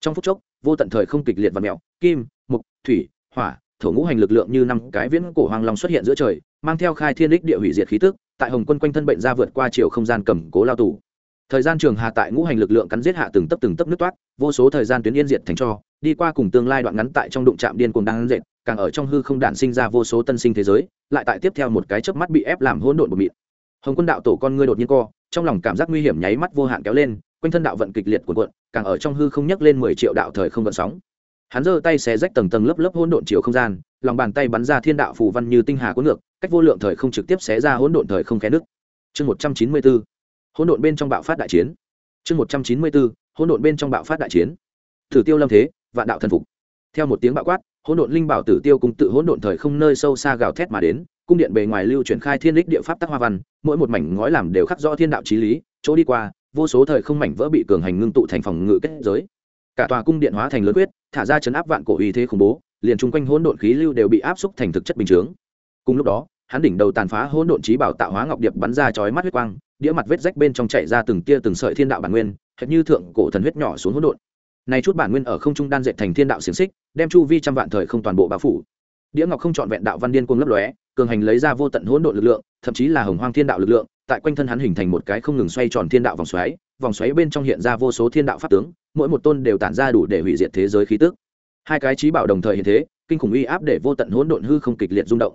Speaker 1: trong phút chốc, vô tận thời không kịch liệt và mèo kim, mục, thủy, hỏa, thổ ngũ hành lực lượng như năm cái viễn cổ hoàng long xuất hiện giữa trời, mang theo khai thiên đích địa hủy diệt khí tức, tại hồng quân quanh thân bệnh ra vượt qua chiều không gian cầm cố lao tù. Thời gian trường hà tại ngũ hành lực lượng cắn giết hạ từng tấp từng tấp nước toát, vô số thời gian tuyến yên diệt thành cho, đi qua cùng tương lai đoạn ngắn tại trong đụng trạm điên cuồng đang dệt, càng ở trong hư không đản sinh ra vô số tân sinh thế giới, lại tại tiếp theo một cái chớp mắt bị ép làm hỗn độn một mịn. Hồng quân đạo tổ con ngươi đột nhiên co, trong lòng cảm giác nguy hiểm nháy mắt vô hạn kéo lên quanh thân đạo vận kịch liệt cuộn cuộn, càng ở trong hư không nhấc lên mười triệu đạo thời không vận sóng. Hắn giơ tay xé rách tầng tầng lớp lớp hỗn độn chiều không gian, lòng bàn tay bắn ra thiên đạo phù văn như tinh hà cuốn ngược, cách vô lượng thời không trực tiếp xé ra hỗn độn thời không khe nước chương một trăm chín mươi bốn, hỗn độn bên trong bạo phát đại chiến. Chương một trăm chín mươi bốn, hỗn độn bên trong bạo phát đại chiến. Thử tiêu lâm thế, vạn đạo thần phục. Theo một tiếng bạo quát, hỗn độn linh bảo tử tiêu cùng tự hỗn độn thời không nơi sâu xa gào thét mà đến, cung điện bề ngoài lưu truyền khai thiên đích địa pháp tắc hoa văn, mỗi một mảnh ngói làm đều khắc rõ thiên đạo trí lý, chỗ đi qua vô số thời không mảnh vỡ bị cường hành ngưng tụ thành phòng ngự kết giới. Cả tòa cung điện hóa thành lớn quyết, thả ra chấn áp vạn cổ uy thế khủng bố, liền chung quanh hỗn độn khí lưu đều bị áp xúc thành thực chất bình chướng. Cùng lúc đó, hắn đỉnh đầu tàn phá hỗn độn trí bảo tạo hóa ngọc điệp bắn ra chói mắt huyết quang, đĩa mặt vết rách bên trong chạy ra từng tia từng sợi thiên đạo bản nguyên, hệt như thượng cổ thần huyết nhỏ xuống hỗn độn. Này chút bản nguyên ở không trung đan dệt thành thiên đạo xiềng xích, đem chu vi trăm vạn thời không toàn bộ bao phủ. Đĩa ngọc không chọn vẹn đạo văn điên cuồng lấp lóe, cường hành lấy ra vô tận hỗn độn lực lượng, thậm chí là hồng hoang thiên đạo lực lượng tại quanh thân hắn hình thành một cái không ngừng xoay tròn thiên đạo vòng xoáy vòng xoáy bên trong hiện ra vô số thiên đạo pháp tướng, mỗi một tôn đều tản ra đủ để hủy diệt thế giới khí tức. Hai cái trí bảo đồng thời hiện thế, kinh khủng uy áp để vô tận hỗn độn hư không kịch liệt rung động.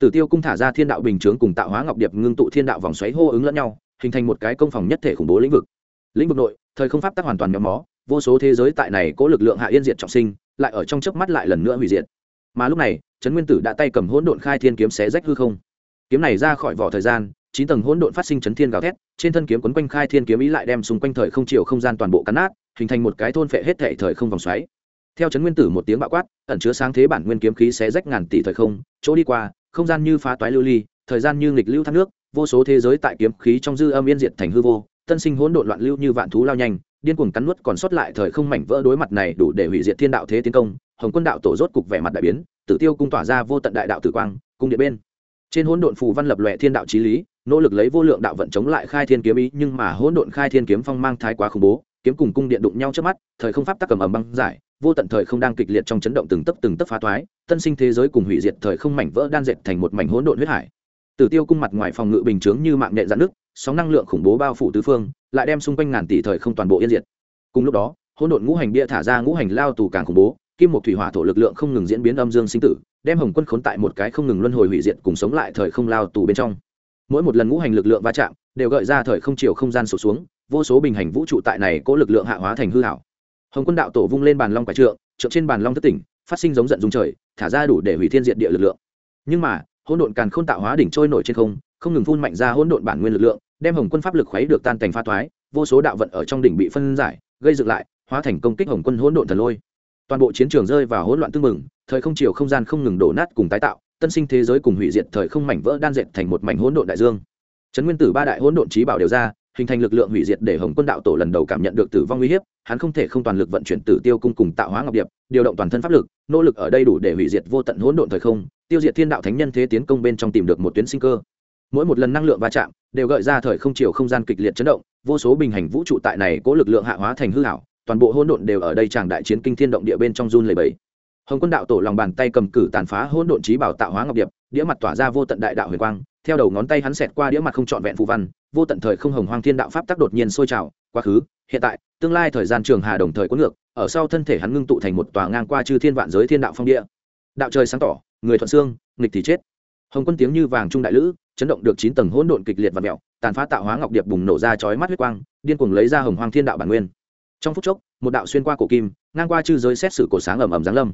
Speaker 1: Tử tiêu cung thả ra thiên đạo bình chướng cùng tạo hóa ngọc điệp ngưng tụ thiên đạo vòng xoáy hô ứng lẫn nhau, hình thành một cái công phòng nhất thể khủng bố lĩnh vực. Lĩnh vực nội, thời không pháp tắc hoàn toàn nhóm mó, vô số thế giới tại này có lực lượng hạ yên diệt trọng sinh, lại ở trong chớp mắt lại lần nữa hủy diệt. Mà lúc này, trấn nguyên tử đã tay cầm hỗn độn khai thiên kiếm xé rách hư không. Kiếm này ra khỏi vỏ thời gian chín tầng hỗn độn phát sinh chấn thiên gào thét, trên thân kiếm quấn quanh khai thiên kiếm ý lại đem xung quanh thời không chiều không gian toàn bộ cắn nát, hình thành một cái thôn phệ hết thể thời không vòng xoáy. Theo chấn nguyên tử một tiếng bạo quát, ẩn chứa sáng thế bản nguyên kiếm khí xé rách ngàn tỷ thời không, chỗ đi qua, không gian như phá toái lưu ly, thời gian như nghịch lưu thác nước, vô số thế giới tại kiếm khí trong dư âm yên diệt thành hư vô, tân sinh hỗn độn loạn lưu như vạn thú lao nhanh, điên cuồng cắn nuốt còn sót lại thời không mảnh vỡ đối mặt này đủ để hủy diệt thiên đạo thế tiến công, hồng quân đạo tổ rốt cục vẻ mặt đại biến, tử tiêu cung tỏa ra vô tận đại đạo tử quang, cung điện bên. Trên hỗn độn phù văn lập lòe thiên đạo chí lý nỗ lực lấy vô lượng đạo vận chống lại khai thiên kiếm ý, nhưng mà hỗn độn khai thiên kiếm phong mang thái quá khủng bố, kiếm cùng cung điện đụng nhau trước mắt, thời không pháp tắc cầm ầm băng giải, vô tận thời không đang kịch liệt trong chấn động từng tấc từng tấc phá toái tân sinh thế giới cùng hủy diệt thời không mảnh vỡ đan dệt thành một mảnh hỗn độn huyết hải. Tử tiêu cung mặt ngoài phòng ngự bình chướng như mạng nhện dạn nước sóng năng lượng khủng bố bao phủ tứ phương, lại đem xung quanh ngàn tỷ thời không toàn bộ yên diệt. Cùng lúc đó, hỗn độn ngũ hành bia thả ra ngũ hành lao tù càng khủng bố, kim một thủy hỏa thổ lực lượng không ngừng diễn biến âm dương sinh tử, đem hồng quân khốn tại một cái không ngừng luân hồi hủy diệt cùng sống lại thời không lao tù bên trong mỗi một lần ngũ hành lực lượng va chạm đều gợi ra thời không chiều không gian sụt xuống, vô số bình hành vũ trụ tại này cố lực lượng hạ hóa thành hư hảo. Hồng quân đạo tổ vung lên bàn long quả trượng trượng trên bàn long thất tỉnh, phát sinh giống giận dung trời, thả ra đủ để hủy thiên diện địa lực lượng. Nhưng mà, hỗn độn càn khôn tạo hóa đỉnh trôi nổi trên không không ngừng phun mạnh ra hỗn độn bản nguyên lực lượng, đem hồng quân pháp lực khuấy được tan thành pha thoái vô số đạo vận ở trong đỉnh bị phân giải, gây dựng lại, hóa thành công kích hồng quân hỗn độn thần lôi. Toàn bộ chiến trường rơi vào hỗn loạn tương mừng thời không chiều không gian không ngừng đổ nát cùng tái tạo tân sinh thế giới cùng hủy diệt thời không mảnh vỡ đan dệt thành một mảnh hỗn độn đại dương. Trấn nguyên tử ba đại hỗn độn trí bảo đều ra, hình thành lực lượng hủy diệt để hồng quân đạo tổ lần đầu cảm nhận được tử vong uy hiếp, hắn không thể không toàn lực vận chuyển tử tiêu cung cùng tạo hóa ngọc điệp, điều động toàn thân pháp lực, nỗ lực ở đây đủ để hủy diệt vô tận hỗn độn thời không, tiêu diệt thiên đạo thánh nhân thế tiến công bên trong tìm được một tuyến sinh cơ. Mỗi một lần năng lượng va chạm, đều gợi ra thời không chiều không gian kịch liệt chấn động, vô số bình hành vũ trụ tại này cố lực lượng hạ hóa thành hư hảo toàn bộ hỗn độn đều ở đây tràng đại chiến kinh thiên động địa bên trong run lầy bẫy hồng quân đạo tổ lòng bàn tay cầm cử tàn phá hỗn độn trí bảo tạo hóa ngọc điệp, đĩa mặt tỏa ra vô tận đại đạo huyền quang, theo đầu ngón tay hắn xẹt qua đĩa mặt không trọn vẹn phù văn, vô tận thời không hồng hoang thiên đạo pháp tác đột nhiên sôi trào, quá khứ, hiện tại, tương lai thời gian trường hà đồng thời cuốn ngược, ở sau thân thể hắn ngưng tụ thành một tòa ngang qua chư thiên vạn giới thiên đạo phong địa. Đạo trời sáng tỏ, người thuận xương, nghịch thì chết. Hồng quân tiếng như vàng trung đại lữ, chấn động được chín tầng hỗn độn kịch liệt và mèo tàn phá tạo hóa ngọc điệp bùng nổ ra chói mắt huyết quang, điên cuồng lấy ra hồng hoang thiên đạo bản nguyên. Trong phút chốc, một đạo xuyên qua cổ kim, ngang qua chư giới xét xử cổ sáng ẩm ẩm giáng lâm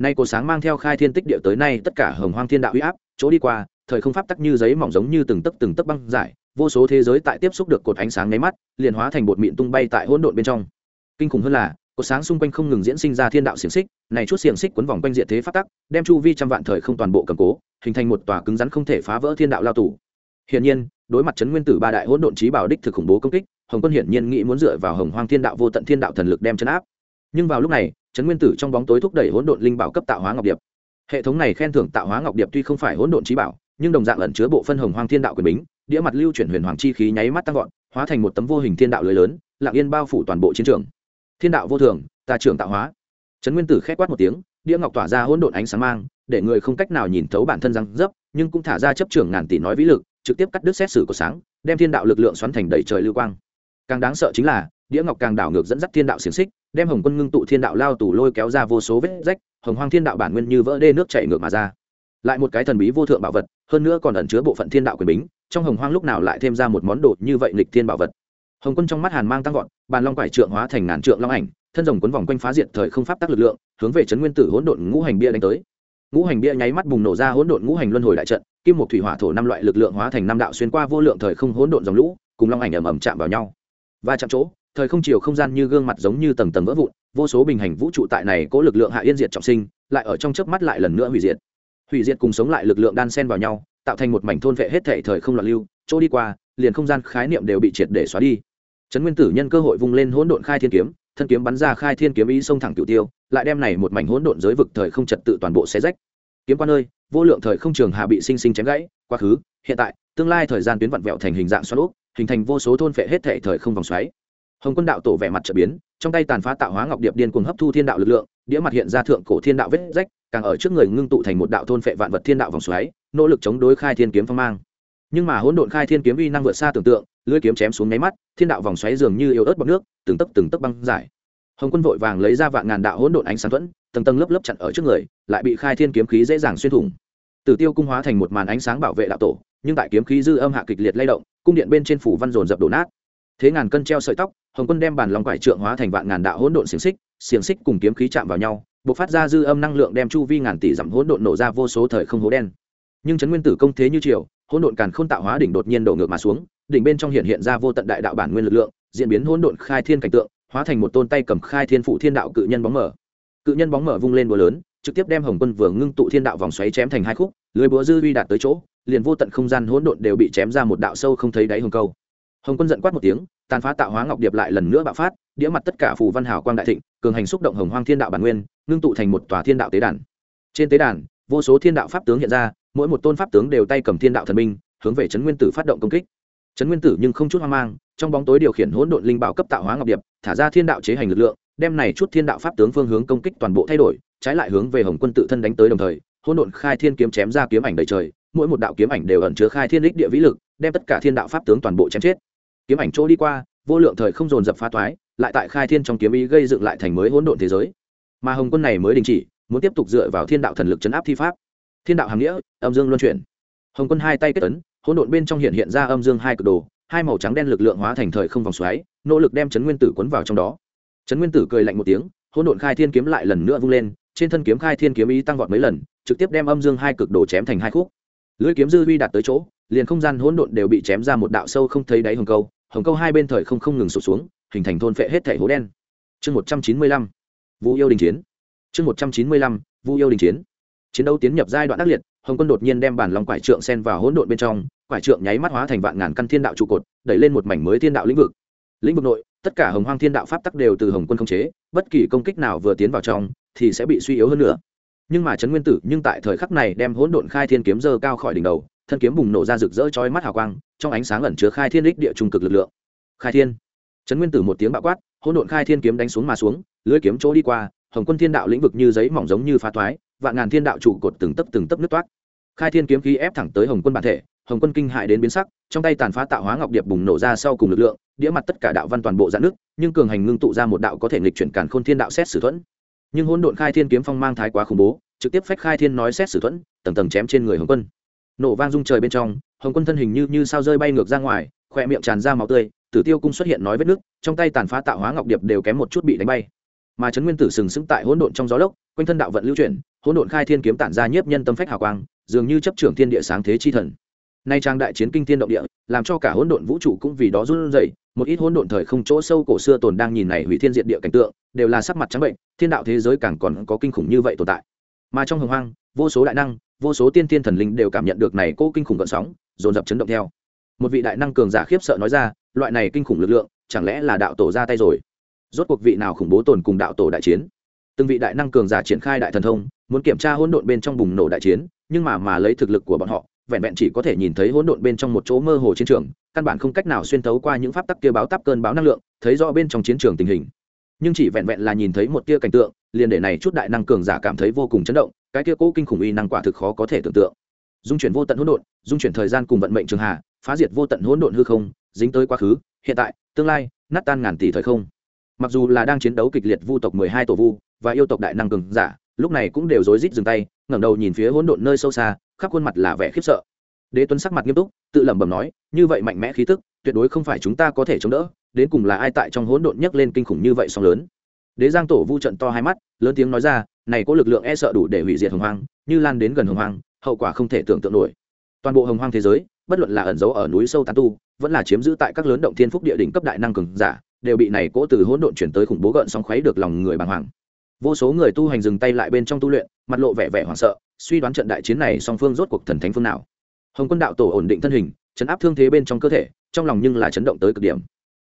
Speaker 1: nay cô sáng mang theo khai thiên tích địa tới nay tất cả hồng hoang thiên đạo huy áp, chỗ đi qua, thời không pháp tắc như giấy mỏng giống như từng tấc từng tấc băng giải, vô số thế giới tại tiếp xúc được cột ánh sáng nháy mắt, liền hóa thành bột mịn tung bay tại hỗn độn bên trong. Kinh khủng hơn là, cột sáng xung quanh không ngừng diễn sinh ra thiên đạo xiềng xích, này chút xiềng xích quấn vòng quanh diện thế pháp tắc, đem chu vi trăm vạn thời không toàn bộ cầm cố, hình thành một tòa cứng rắn không thể phá vỡ thiên đạo lao tù. Hiển nhiên, đối mặt chấn nguyên tử ba đại hỗn độn trí bảo đích thực khủng bố công kích, hồng quân hiển nhiên nghĩ muốn dựa vào hồng hoang thiên đạo vô tận thiên đạo thần lực đem chấn áp nhưng vào lúc này chấn nguyên tử trong bóng tối thúc đẩy hỗn độn linh bảo cấp tạo hóa ngọc điệp. Hệ thống này khen thưởng tạo hóa ngọc điệp tuy không phải hỗn độn trí bảo, nhưng đồng dạng ẩn chứa bộ phân hồng hoang thiên đạo quyền bính, đĩa mặt lưu chuyển huyền hoàng chi khí nháy mắt tăng vọt, hóa thành một tấm vô hình thiên đạo lưới lớn, lặng yên bao phủ toàn bộ chiến trường. Thiên đạo vô thường, tà trưởng tạo hóa. Trấn nguyên tử khét quát một tiếng, đĩa ngọc tỏa ra hỗn độn ánh sáng mang, để người không cách nào nhìn thấu bản thân răng dấp, nhưng cũng thả ra chấp trưởng ngàn tỷ nói vĩ lực, trực tiếp cắt đứt xét xử của sáng, đem thiên đạo lực lượng xoắn thành đầy trời lưu quang. Càng đáng sợ chính là, đĩa ngọc càng đảo ngược dẫn dắt thiên đạo xiềng xích đem hồng quân ngưng tụ thiên đạo lao tù lôi kéo ra vô số vết rách, hồng hoang thiên đạo bản nguyên như vỡ đê nước chảy ngược mà ra. Lại một cái thần bí vô thượng bảo vật, hơn nữa còn ẩn chứa bộ phận thiên đạo quyền bính, trong hồng hoang lúc nào lại thêm ra một món đồ như vậy lịch thiên bảo vật. Hồng quân trong mắt hàn mang tăng vọt, bàn long quải trượng hóa thành ngàn trượng long ảnh, thân rồng quấn vòng quanh phá diện thời không pháp tắc lực lượng, hướng về trấn nguyên tử hỗn độn ngũ hành bia đánh tới. Ngũ hành bia nháy mắt bùng nổ ra hỗn độn ngũ hành luân hồi đại trận, kim một thủy hỏa thổ năm loại lực lượng hóa thành năm đạo xuyên qua vô lượng thời không hỗn độn dòng lũ, cùng long ảnh ầm ầm chạm vào nhau. Và chạm chỗ thời không chiều không gian như gương mặt giống như tầng tầng vỡ vụn, vô số bình hành vũ trụ tại này cố lực lượng hạ yên diệt trọng sinh, lại ở trong chớp mắt lại lần nữa hủy diệt. Hủy diệt cùng sống lại lực lượng đan xen vào nhau, tạo thành một mảnh thôn vệ hết thể thời không loạn lưu, chỗ đi qua, liền không gian khái niệm đều bị triệt để xóa đi. Trấn nguyên tử nhân cơ hội vung lên hỗn độn khai thiên kiếm, thân kiếm bắn ra khai thiên kiếm ý xông thẳng cửu tiêu, lại đem này một mảnh hỗn độn giới vực thời không trật tự toàn bộ xé rách. Kiếm quan ơi, vô lượng thời không trường hạ bị sinh sinh chém gãy, quá khứ, hiện tại, tương lai thời gian tuyến vặn vẹo thành hình dạng xoắn úp hình thành vô số thôn phệ hết thể thời không vòng xoáy hồng quân đạo tổ vẻ mặt trở biến, trong tay tàn phá tạo hóa ngọc điệp điên cuồng hấp thu thiên đạo lực lượng, đĩa mặt hiện ra thượng cổ thiên đạo vết rách, càng ở trước người ngưng tụ thành một đạo thôn phệ vạn vật thiên đạo vòng xoáy, nỗ lực chống đối khai thiên kiếm phong mang. Nhưng mà hỗn độn khai thiên kiếm uy năng vượt xa tưởng tượng, lưỡi kiếm chém xuống nháy mắt, thiên đạo vòng xoáy dường như yếu ớt bọc nước, từng tấc từng tấc băng giải. Hồng quân vội vàng lấy ra vạn ngàn đạo hỗn độn ánh sáng thuẫn, tầng tầng lớp lớp chặn ở trước người, lại bị khai thiên kiếm khí dễ dàng xuyên thủng. Tử tiêu cung hóa thành một màn ánh sáng bảo vệ đạo tổ, nhưng tại kiếm khí dư âm hạ kịch liệt lay động, cung điện bên trên phủ văn dồn dập đổ nát thế ngàn cân treo sợi tóc, hồng quân đem bàn lòng quải trượng hóa thành vạn ngàn đạo hỗn độn xiềng xích xiềng xích cùng kiếm khí chạm vào nhau b ộ c phát ra dư âm năng lượng đem chu vi ngàn tỷ dặm hỗn độn nổ ra vô số thời không hố đen. Nhưng trấn nguyên tử công thế như triều, hỗn độn càn k h ô n tạo hóa đỉnh đột nhiên đổ ngược mà xuống, đỉnh bên trong hiện hiện ra vô tận đại đạo bản nguyên lực lượng, diễn biến hỗn độn khai thiên cảnh tượng, hóa thành một tôn tay cầm khai thiên phụ thiên đạo cự nhân bóng mở. Cự nhân bóng mở vung lên búa lớn, trực tiếp đem hồng quân vừa ngưng tụ thiên đạo vòng xoáy chém thành hai khúc, lưới búa dư uy đạt tới chỗ, liền vô tận không gian hỗn độn đều bị chém ra một đạo sâu không thấy đáy hồng câu hồng quân giận quát một tiếng, tàn phá tạo hóa ngọc điệp lại lần nữa bạo phát, đĩa mặt tất cả phù văn hào quang đại thịnh, cường hành xúc động hồng hoang thiên đạo bản nguyên, ngưng tụ thành một tòa thiên đạo tế đàn. Trên tế đàn, vô số thiên đạo pháp tướng hiện ra, mỗi một tôn pháp tướng đều tay cầm thiên đạo thần minh hướng về trấn nguyên tử phát động công kích. Trấn nguyên tử nhưng không chút hoang mang, trong bóng tối điều khiển hỗn độn linh bảo cấp tạo hóa ngọc điệp, thả ra thiên đạo chế hành lực lượng, đem này chút thiên đạo pháp tướng phương hướng công kích toàn bộ thay đổi, trái lại hướng về hồng quân tự thân đánh tới đồng thời, hỗn độn khai thiên kiếm chém ra kiếm ảnh đầy trời, mỗi một đạo kiếm ảnh đều ẩn chứa khai thiên đích địa vĩ lực, đem tất cả thiên đạo pháp tướng toàn bộ chém chết kiếm ảnh chỗ đi qua, vô lượng thời không dồn dập phá toái lại tại khai thiên trong kiếm ý gây dựng lại thành mới hỗn độn thế giới. Mà hồng quân này mới đình chỉ, muốn tiếp tục dựa vào thiên đạo thần lực chấn áp thi pháp. Thiên đạo hàm nghĩa, âm dương luân chuyển. Hồng quân hai tay kết ấn, hỗn độn bên trong hiện hiện ra âm dương hai cực đồ, hai màu trắng đen lực lượng hóa thành thời không vòng xoáy, nỗ lực đem chấn nguyên tử quấn vào trong đó. Chấn nguyên tử cười lạnh một tiếng, hỗn độn khai thiên kiếm lại lần nữa vung lên, trên thân kiếm khai thiên kiếm ý tăng vọt mấy lần, trực tiếp đem âm dương hai cực đồ chém thành hai khúc. Lưỡi kiếm dư huy đạt tới chỗ, liền không gian hỗn độn đều bị chém ra một đạo sâu không thấy đáy hồng câu hồng câu hai bên thời không không ngừng sụt xuống, hình thành thôn phệ hết thảy hố đen. Chương một trăm chín mươi lăm vũ yêu đình chiến. Chương một trăm chín mươi lăm vũ yêu đình chiến. Chiến đấu tiến nhập giai đoạn ác liệt, hồng quân đột nhiên đem bản lòng quải trượng sen vào hỗn độn bên trong, quải trượng nháy mắt hóa thành vạn ngàn căn thiên đạo trụ cột, đẩy lên một mảnh mới thiên đạo lĩnh vực. Lĩnh vực nội, tất cả hồng hoang thiên đạo pháp tắc đều từ hồng quân khống chế, bất kỳ công kích nào vừa tiến vào trong, thì sẽ bị suy yếu hơn nữa. Nhưng mà trấn nguyên tử nhưng tại thời khắc này đem hỗn độn khai thiên kiếm dơ cao khỏi đỉnh đầu, thân kiếm bùng nổ ra rực rỡ chói mắt hào quang trong ánh sáng ẩn chứa khai thiên đích địa trung cực lực lượng. Khai thiên. Trấn nguyên tử một tiếng bạo quát, hỗn độn khai thiên kiếm đánh xuống mà xuống lưỡi kiếm chỗ đi qua, hồng quân thiên đạo lĩnh vực như giấy mỏng giống như phá thoái, vạn ngàn thiên đạo trụ cột từng tấc từng tấc nứt toát khai thiên kiếm khí ép thẳng tới hồng quân bản thể, hồng quân kinh hại đến biến sắc, trong tay tàn phá tạo hóa ngọc điệp bùng nổ ra sau cùng lực lượng, đĩa mặt tất cả đạo văn toàn bộ dạn nước nhưng cường hành ngưng tụ ra một đạo có thể nghịch chuyển cản khôn thiên đạo xét xử thuẫn. Nhưng hỗn độn khai thiên kiếm phong mang thái quá khủng bố, trực tiếp phách khai thiên nói xét xử thuẫn, tầng tầng chém trên người hồng quân nổ vang rung trời bên trong, hồng quân thân hình như như sao rơi bay ngược ra ngoài, khỏe miệng tràn ra máu tươi, tử tiêu cung xuất hiện nói vết nước, trong tay tàn phá tạo hóa ngọc điệp đều kém một chút bị đánh bay. Mà trấn nguyên tử sừng sững tại hỗn độn trong gió lốc, quanh thân đạo vận lưu chuyển, hỗn độn khai thiên kiếm tản ra nhiếp nhân tâm phách hào quang, dường như chấp trưởng thiên địa sáng thế chi thần. Nay trang đại chiến kinh thiên động địa, làm cho cả hỗn độn vũ trụ cũng vì đó run rẩy, một ít hỗn độn thời không chỗ sâu cổ xưa tồn đang nhìn này hủy thiên diệt địa cảnh tượng, đều là sắc mặt trắng bệnh, thiên đạo thế giới càng còn có kinh khủng như vậy tồn tại. Mà trong hồng hoang, vô số đại năng vô số tiên thiên thần linh đều cảm nhận được này cô kinh khủng gợn sóng, dồn dập chấn động theo. Một vị đại năng cường giả khiếp sợ nói ra, loại này kinh khủng lực lượng, chẳng lẽ là đạo tổ ra tay rồi? Rốt cuộc vị nào khủng bố tồn cùng đạo tổ đại chiến? Từng vị đại năng cường giả triển khai đại thần thông, muốn kiểm tra hỗn độn bên trong bùng nổ đại chiến, nhưng mà mà lấy thực lực của bọn họ, vẹn vẹn chỉ có thể nhìn thấy hỗn độn bên trong một chỗ mơ hồ chiến trường, căn bản không cách nào xuyên thấu qua những pháp tắc kia báo tắp cơn báo năng lượng, thấy rõ bên trong chiến trường tình hình nhưng chỉ vẹn vẹn là nhìn thấy một tia cảnh tượng, liền để này chút đại năng cường giả cảm thấy vô cùng chấn động, cái tia cố kinh khủng uy năng quả thực khó có thể tưởng tượng. Dung chuyển vô tận hỗn độn, dung chuyển thời gian cùng vận mệnh trường hạ, phá diệt vô tận hỗn độn hư không, dính tới quá khứ, hiện tại, tương lai, nát tan ngàn tỷ thời không. Mặc dù là đang chiến đấu kịch liệt vu tộc mười hai tổ vu và yêu tộc đại năng cường giả, lúc này cũng đều rối rít dừng tay, ngẩng đầu nhìn phía hỗn độn nơi sâu xa, khắp khuôn mặt là vẻ khiếp sợ. Đế tuấn sắc mặt nghiêm túc, tự lẩm bẩm nói, như vậy mạnh mẽ khí tức, tuyệt đối không phải chúng ta có thể chống đỡ đến cùng là ai tại trong hỗn độn nhấc lên kinh khủng như vậy song lớn. Đế giang tổ vu trận to hai mắt, lớn tiếng nói ra, này có lực lượng e sợ đủ để hủy diệt hồng hoang, như lan đến gần hồng hoang, hậu quả không thể tưởng tượng nổi. Toàn bộ hồng hoang thế giới, bất luận là ẩn giấu ở núi sâu tán tu, vẫn là chiếm giữ tại các lớn động thiên phúc địa đỉnh cấp đại năng cường giả, đều bị này cỗ từ hỗn độn chuyển tới khủng bố gợn sóng khuấy được lòng người bàng hoàng. Vô số người tu hành dừng tay lại bên trong tu luyện, mặt lộ vẻ vẻ hoảng sợ, suy đoán trận đại chiến này song phương rốt cuộc thần thánh phương nào. Hồng quân đạo tổ ổn định thân hình, chấn áp thương thế bên trong cơ thể, trong lòng nhưng là chấn động tới cực điểm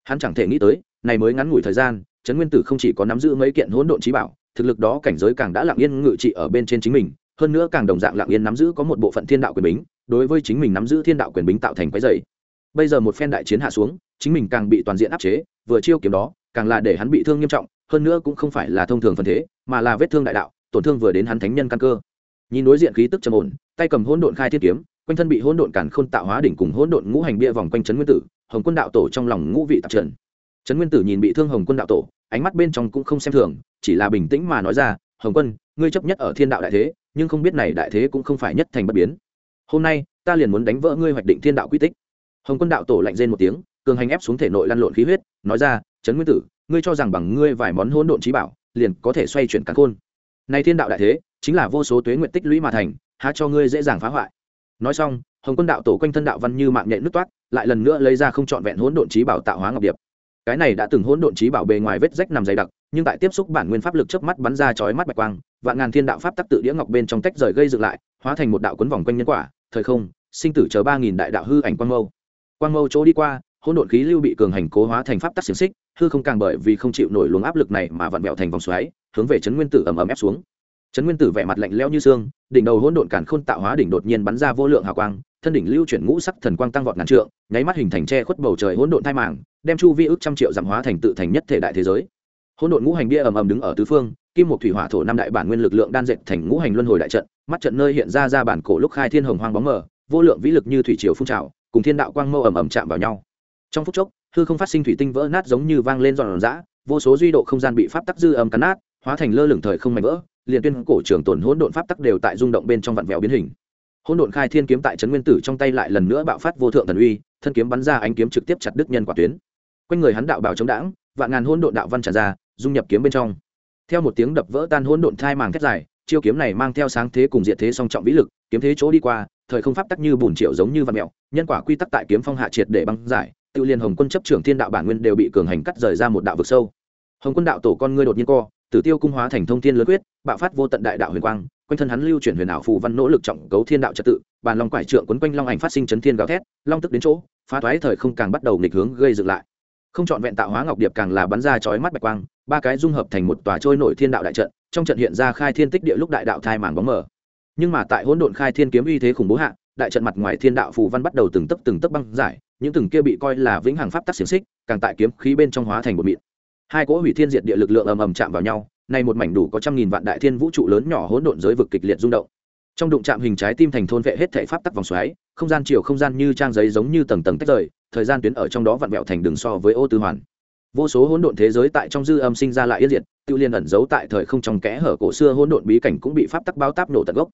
Speaker 1: hắn chẳng thể nghĩ tới, này mới ngắn ngủi thời gian, trấn nguyên tử không chỉ có nắm giữ mấy kiện hỗn độn trí bảo, thực lực đó cảnh giới càng đã lặng yên ngự trị ở bên trên chính mình, hơn nữa càng đồng dạng lặng yên nắm giữ có một bộ phận thiên đạo quyền bính, đối với chính mình nắm giữ thiên đạo quyền bính tạo thành cái dày. Bây giờ một phen đại chiến hạ xuống, chính mình càng bị toàn diện áp chế, vừa chiêu kiếm đó, càng là để hắn bị thương nghiêm trọng, hơn nữa cũng không phải là thông thường phần thế, mà là vết thương đại đạo, tổn thương vừa đến hắn thánh nhân căn cơ. Nhìn đối diện khí tức trầm ổn, tay cầm hỗn độn khai thiết kiếm, quanh thân bị hỗn độn càn khôn tạo hóa đỉnh cùng hỗn độn ngũ hành bia vòng quanh trấn nguyên tử hồng quân đạo tổ trong lòng ngũ vị tạp trần. Trấn nguyên tử nhìn bị thương hồng quân đạo tổ, ánh mắt bên trong cũng không xem thường, chỉ là bình tĩnh mà nói ra, hồng quân, ngươi chấp nhất ở thiên đạo đại thế, nhưng không biết này đại thế cũng không phải nhất thành bất biến. Hôm nay, ta liền muốn đánh vỡ ngươi hoạch định thiên đạo quy tích. Hồng quân đạo tổ lạnh rên một tiếng, cường hành ép xuống thể nội lăn lộn khí huyết, nói ra, trấn nguyên tử, ngươi cho rằng bằng ngươi vài món hỗn độn trí bảo, liền có thể xoay chuyển cả khôn. Này thiên đạo đại thế, chính là vô số tuế nguyện tích lũy mà thành, há cho ngươi dễ dàng phá hoại. Nói xong, hồng quân đạo tổ quanh thân đạo văn như mạng nhện nước toát lại lần nữa lấy ra không trọn vẹn hỗn độn trí bảo tạo hóa ngọc điệp. Cái này đã từng hỗn độn trí bảo bề ngoài vết rách nằm dày đặc, nhưng tại tiếp xúc bản nguyên pháp lực chớp mắt bắn ra chói mắt bạch quang, vạn ngàn thiên đạo pháp tắc tự đĩa ngọc bên trong tách rời gây dựng lại, hóa thành một đạo cuốn vòng quanh nhân quả, thời không, sinh tử chờ ba nghìn đại đạo hư ảnh quang mâu. Quang mâu chỗ đi qua, hỗn độn khí lưu bị cường hành cố hóa thành pháp tắc xiềng xích, hư không càng bởi vì không chịu nổi luồng áp lực này mà vặn vẹo thành vòng xoáy, hướng về chấn nguyên tử ầm ầm ép xuống. Chấn nguyên tử vẻ mặt lạnh lẽo như xương, đỉnh đầu hỗn độn càn khôn tạo hóa đỉnh đột nhiên bắn ra vô lượng hào quang thân đỉnh lưu chuyển ngũ sắc thần quang tăng vọt ngàn trượng, nháy mắt hình thành che khuất bầu trời hỗn độn thai màng, đem chu vi ước trăm triệu giảm hóa thành tự thành nhất thể đại thế giới. Hỗn độn ngũ hành bia ầm ầm đứng ở tứ phương, kim một thủy hỏa thổ năm đại bản nguyên lực lượng đan dệt thành ngũ hành luân hồi đại trận, mắt trận nơi hiện ra ra bản cổ lúc khai thiên hồng hoang bóng mờ, vô lượng vĩ lực như thủy triều phun trào, cùng thiên đạo quang mâu ầm ầm chạm vào nhau. Trong phút chốc, hư không phát sinh thủy tinh vỡ nát giống như vang lên giòn giã, vô số duy độ không gian bị pháp tắc dư âm cắn nát, hóa thành lơ lửng thời không mảnh vỡ, liền tuyên cổ trường tồn hỗn độn pháp tắc đều tại rung động bên trong vặn vẹo biến hình hỗn độn khai thiên kiếm tại trấn nguyên tử trong tay lại lần nữa bạo phát vô thượng thần uy, thân kiếm bắn ra ánh kiếm trực tiếp chặt đứt nhân quả tuyến. Quanh người hắn đạo bảo chống đãng, vạn ngàn hỗn độn đạo văn tràn ra, dung nhập kiếm bên trong. Theo một tiếng đập vỡ tan hỗn độn thai màng thét dài, chiêu kiếm này mang theo sáng thế cùng diện thế song trọng vĩ lực, kiếm thế chỗ đi qua, thời không pháp tắc như bùn triệu giống như vạt mèo, nhân quả quy tắc tại kiếm phong hạ triệt để băng giải, tự liên hồng quân chấp trưởng thiên đạo bản nguyên đều bị cường hành cắt rời ra một đạo vực sâu. Hồng quân đạo tổ con ngươi đột nhiên co, tử tiêu cung hóa thành thông thiên lớn quyết, bạo phát vô tận đại đạo huyền quang quanh thân hắn lưu chuyển huyền ảo phù văn nỗ lực trọng cấu thiên đạo trật tự, bàn long quải trượng quấn quanh long ảnh phát sinh chấn thiên gào thét, long tức đến chỗ, phá thoái thời không càng bắt đầu nghịch hướng gây dựng lại. Không chọn vẹn tạo hóa ngọc điệp càng là bắn ra chói mắt bạch quang, ba cái dung hợp thành một tòa trôi nổi thiên đạo đại trận, trong trận hiện ra khai thiên tích địa lúc đại đạo thai màn bóng mở nhưng mà tại hỗn độn khai thiên kiếm uy thế khủng bố hạ, đại trận mặt ngoài thiên đạo phù văn bắt đầu từng tấc từng tấc băng giải, những từng kia bị coi là vĩnh hằng pháp tắc xiềng xích, càng tại kiếm khí bên trong hóa thành một mịn. Hai cỗ hủy thiên diệt địa lực lượng ầm ầm chạm vào nhau nay một mảnh đủ có trăm nghìn vạn đại thiên vũ trụ lớn nhỏ hỗn độn giới vực kịch liệt rung động. Trong đụng chạm hình trái tim thành thôn vệ hết thể pháp tắc vòng xoáy, không gian chiều không gian như trang giấy giống như tầng tầng tách rời, thời gian tuyến ở trong đó vặn vẹo thành đường so với ô tư hoàn. Vô số hỗn độn thế giới tại trong dư âm sinh ra lại yên diệt, tiêu liên ẩn giấu tại thời không trong kẽ hở cổ xưa hỗn độn bí cảnh cũng bị pháp tắc bao táp nổ tận gốc.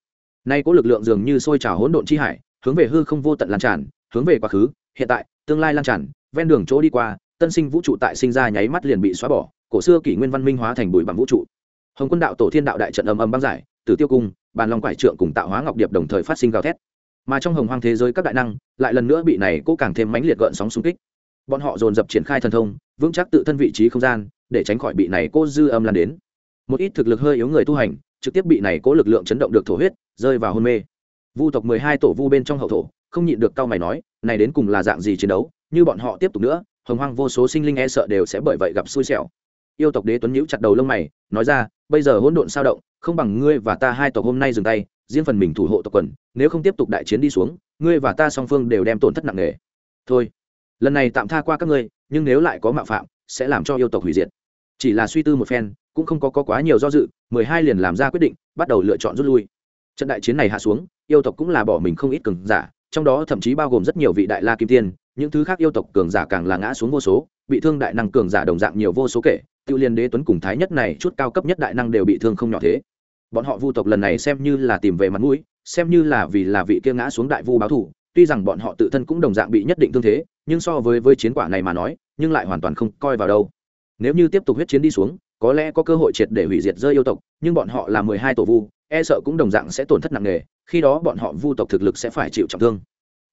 Speaker 1: Nay có lực lượng dường như sôi trào hỗn độn chi hải, hướng về hư không vô tận lan tràn, hướng về quá khứ, hiện tại, tương lai lan tràn, ven đường chỗ đi qua, tân sinh vũ trụ tại sinh ra nháy mắt liền bị xóa bỏ cổ xưa kỷ nguyên văn minh hóa thành bụi bằng vũ trụ. Hồng quân đạo tổ thiên đạo đại trận âm âm băng giải, tử tiêu cung, bàn long quải trượng cùng tạo hóa ngọc điệp đồng thời phát sinh gào thét. Mà trong hồng hoang thế giới các đại năng, lại lần nữa bị này cố càng thêm mãnh liệt gợn sóng xung kích. Bọn họ dồn dập triển khai thần thông, vững chắc tự thân vị trí không gian, để tránh khỏi bị này cố dư âm lan đến. Một ít thực lực hơi yếu người tu hành, trực tiếp bị này cố lực lượng chấn động được thổ huyết, rơi vào hôn mê. Vu tộc mười hai tổ vu bên trong hậu thổ, không nhịn được cao mày nói, này đến cùng là dạng gì chiến đấu? Như bọn họ tiếp tục nữa, hồng hoang vô số sinh linh e sợ đều sẽ bởi vậy gặp xui xẻo yêu tộc đế tuấn nhíu chặt đầu lông mày nói ra bây giờ hỗn độn sao động không bằng ngươi và ta hai tộc hôm nay dừng tay riêng phần mình thủ hộ tộc quần nếu không tiếp tục đại chiến đi xuống ngươi và ta song phương đều đem tổn thất nặng nề. Thôi lần này tạm tha qua các ngươi nhưng nếu lại có mạo phạm sẽ làm cho yêu tộc hủy diệt. Chỉ là suy tư một phen cũng không có, có quá nhiều do dự mười hai liền làm ra quyết định bắt đầu lựa chọn rút lui. Trận đại chiến này hạ xuống yêu tộc cũng là bỏ mình không ít cường giả trong đó thậm chí bao gồm rất nhiều vị đại la kim tiên những thứ khác yêu tộc cường giả càng là ngã xuống vô số, bị thương đại năng cường giả đồng dạng nhiều vô số kể, tiêu liên đế tuấn cùng thái nhất này chút cao cấp nhất đại năng đều bị thương không nhỏ thế. Bọn họ vu tộc lần này xem như là tìm về mặt mũi, xem như là vì là vị kia ngã xuống đại vu báo thủ tuy rằng bọn họ tự thân cũng đồng dạng bị nhất định thương thế, nhưng so với với chiến quả này mà nói, nhưng lại hoàn toàn không coi vào đâu. Nếu như tiếp tục huyết chiến đi xuống, có lẽ có cơ hội triệt để hủy diệt rơi yêu tộc, nhưng bọn họ là mười hai tổ vu e sợ cũng đồng dạng sẽ tổn thất nặng nề, khi đó bọn họ vu tộc thực lực sẽ phải chịu trọng thương.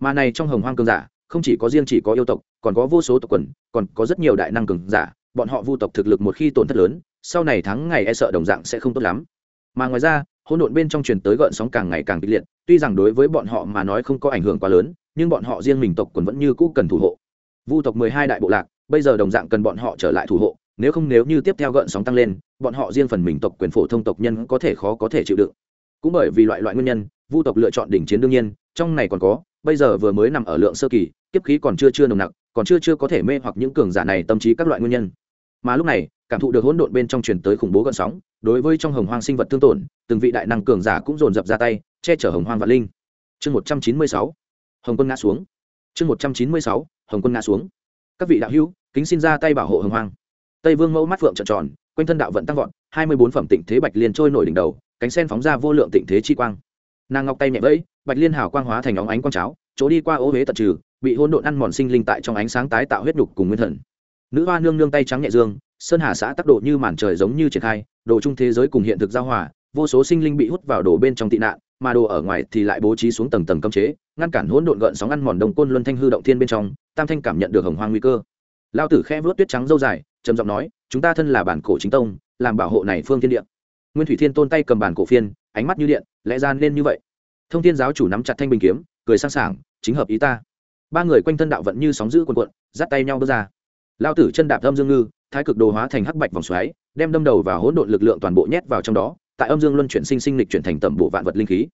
Speaker 1: Mà này trong hồng hoang cường giả không chỉ có riêng chỉ có yêu tộc, còn có vô số tộc quần, còn có rất nhiều đại năng cường giả, bọn họ vu tộc thực lực một khi tổn thất lớn, sau này thắng ngày e sợ đồng dạng sẽ không tốt lắm. Mà ngoài ra, hỗn độn bên trong truyền tới gợn sóng càng ngày càng kịch liệt, tuy rằng đối với bọn họ mà nói không có ảnh hưởng quá lớn, nhưng bọn họ riêng mình tộc quần vẫn như cũ cần thủ hộ. Vu tộc mười hai đại bộ lạc, bây giờ đồng dạng cần bọn họ trở lại thủ hộ, nếu không nếu như tiếp theo gợn sóng tăng lên, bọn họ riêng phần mình tộc quyền phổ thông tộc nhân có thể khó có thể chịu đựng. Cũng bởi vì loại loại nguyên nhân, vu tộc lựa chọn đỉnh chiến đương nhiên, trong này còn có, bây giờ vừa mới nằm ở lượng sơ kỳ kiếp khí còn chưa chưa nồng nặc, còn chưa chưa có thể mê hoặc những cường giả này tâm trí các loại nguyên nhân. Mà lúc này, cảm thụ được hỗn độn bên trong truyền tới khủng bố gợn sóng, đối với trong hồng hoang sinh vật tương tổn, từng vị đại năng cường giả cũng dồn dập ra tay, che chở hồng hoang vạn linh. Chương một trăm chín mươi sáu, hồng quân ngã xuống. Chương một trăm chín mươi sáu, hồng quân ngã xuống. Các vị đạo hữu, kính xin ra tay bảo hộ hồng hoang. Tây vương mẫu mắt phượng trợn tròn, quanh thân đạo vận tăng vọt, hai mươi bốn phẩm tịnh thế bạch liên trôi nổi đỉnh đầu, cánh sen phóng ra vô lượng tịnh thế chi quang. Nàng ngọc tay nhẹ vẫy, bạch liên hào quang hóa thành óng ánh quang cháo, chỗ đi qua ô huế tận trừ bị hôn độn ăn mòn sinh linh tại trong ánh sáng tái tạo huyết đục cùng nguyên thần. Nữ hoa nương nương tay trắng nhẹ dương, sơn hà xã tác độ như màn trời giống như triển khai, đồ chung thế giới cùng hiện thực giao hòa, vô số sinh linh bị hút vào đồ bên trong tị nạn, mà đồ ở ngoài thì lại bố trí xuống tầng tầng cấm chế, ngăn cản hỗn độn gợn sóng ăn mòn đồng côn luân thanh hư động thiên bên trong, tam thanh cảm nhận được hồng hoang nguy cơ. Lao tử khe vớt tuyết trắng dâu dài, trầm giọng nói, chúng ta thân là bản cổ chính tông, làm bảo hộ này phương thiên địa. Nguyên thủy thiên tôn tay cầm bản cổ phiên, ánh mắt như điện, lẽ ra nên như vậy. Thông thiên giáo chủ nắm chặt thanh bình kiếm, cười sang sảng chính hợp ý ta ba người quanh thân đạo vận như sóng giữ quần quận dắt tay nhau bước ra. Lao tử chân đạp âm dương ngư, thái cực đồ hóa thành hắc bạch vòng xoáy, đem đâm đầu và hỗn độn lực lượng toàn bộ nhét vào trong đó, tại âm dương luân chuyển sinh sinh lịch chuyển thành tẩm bộ vạn vật linh khí.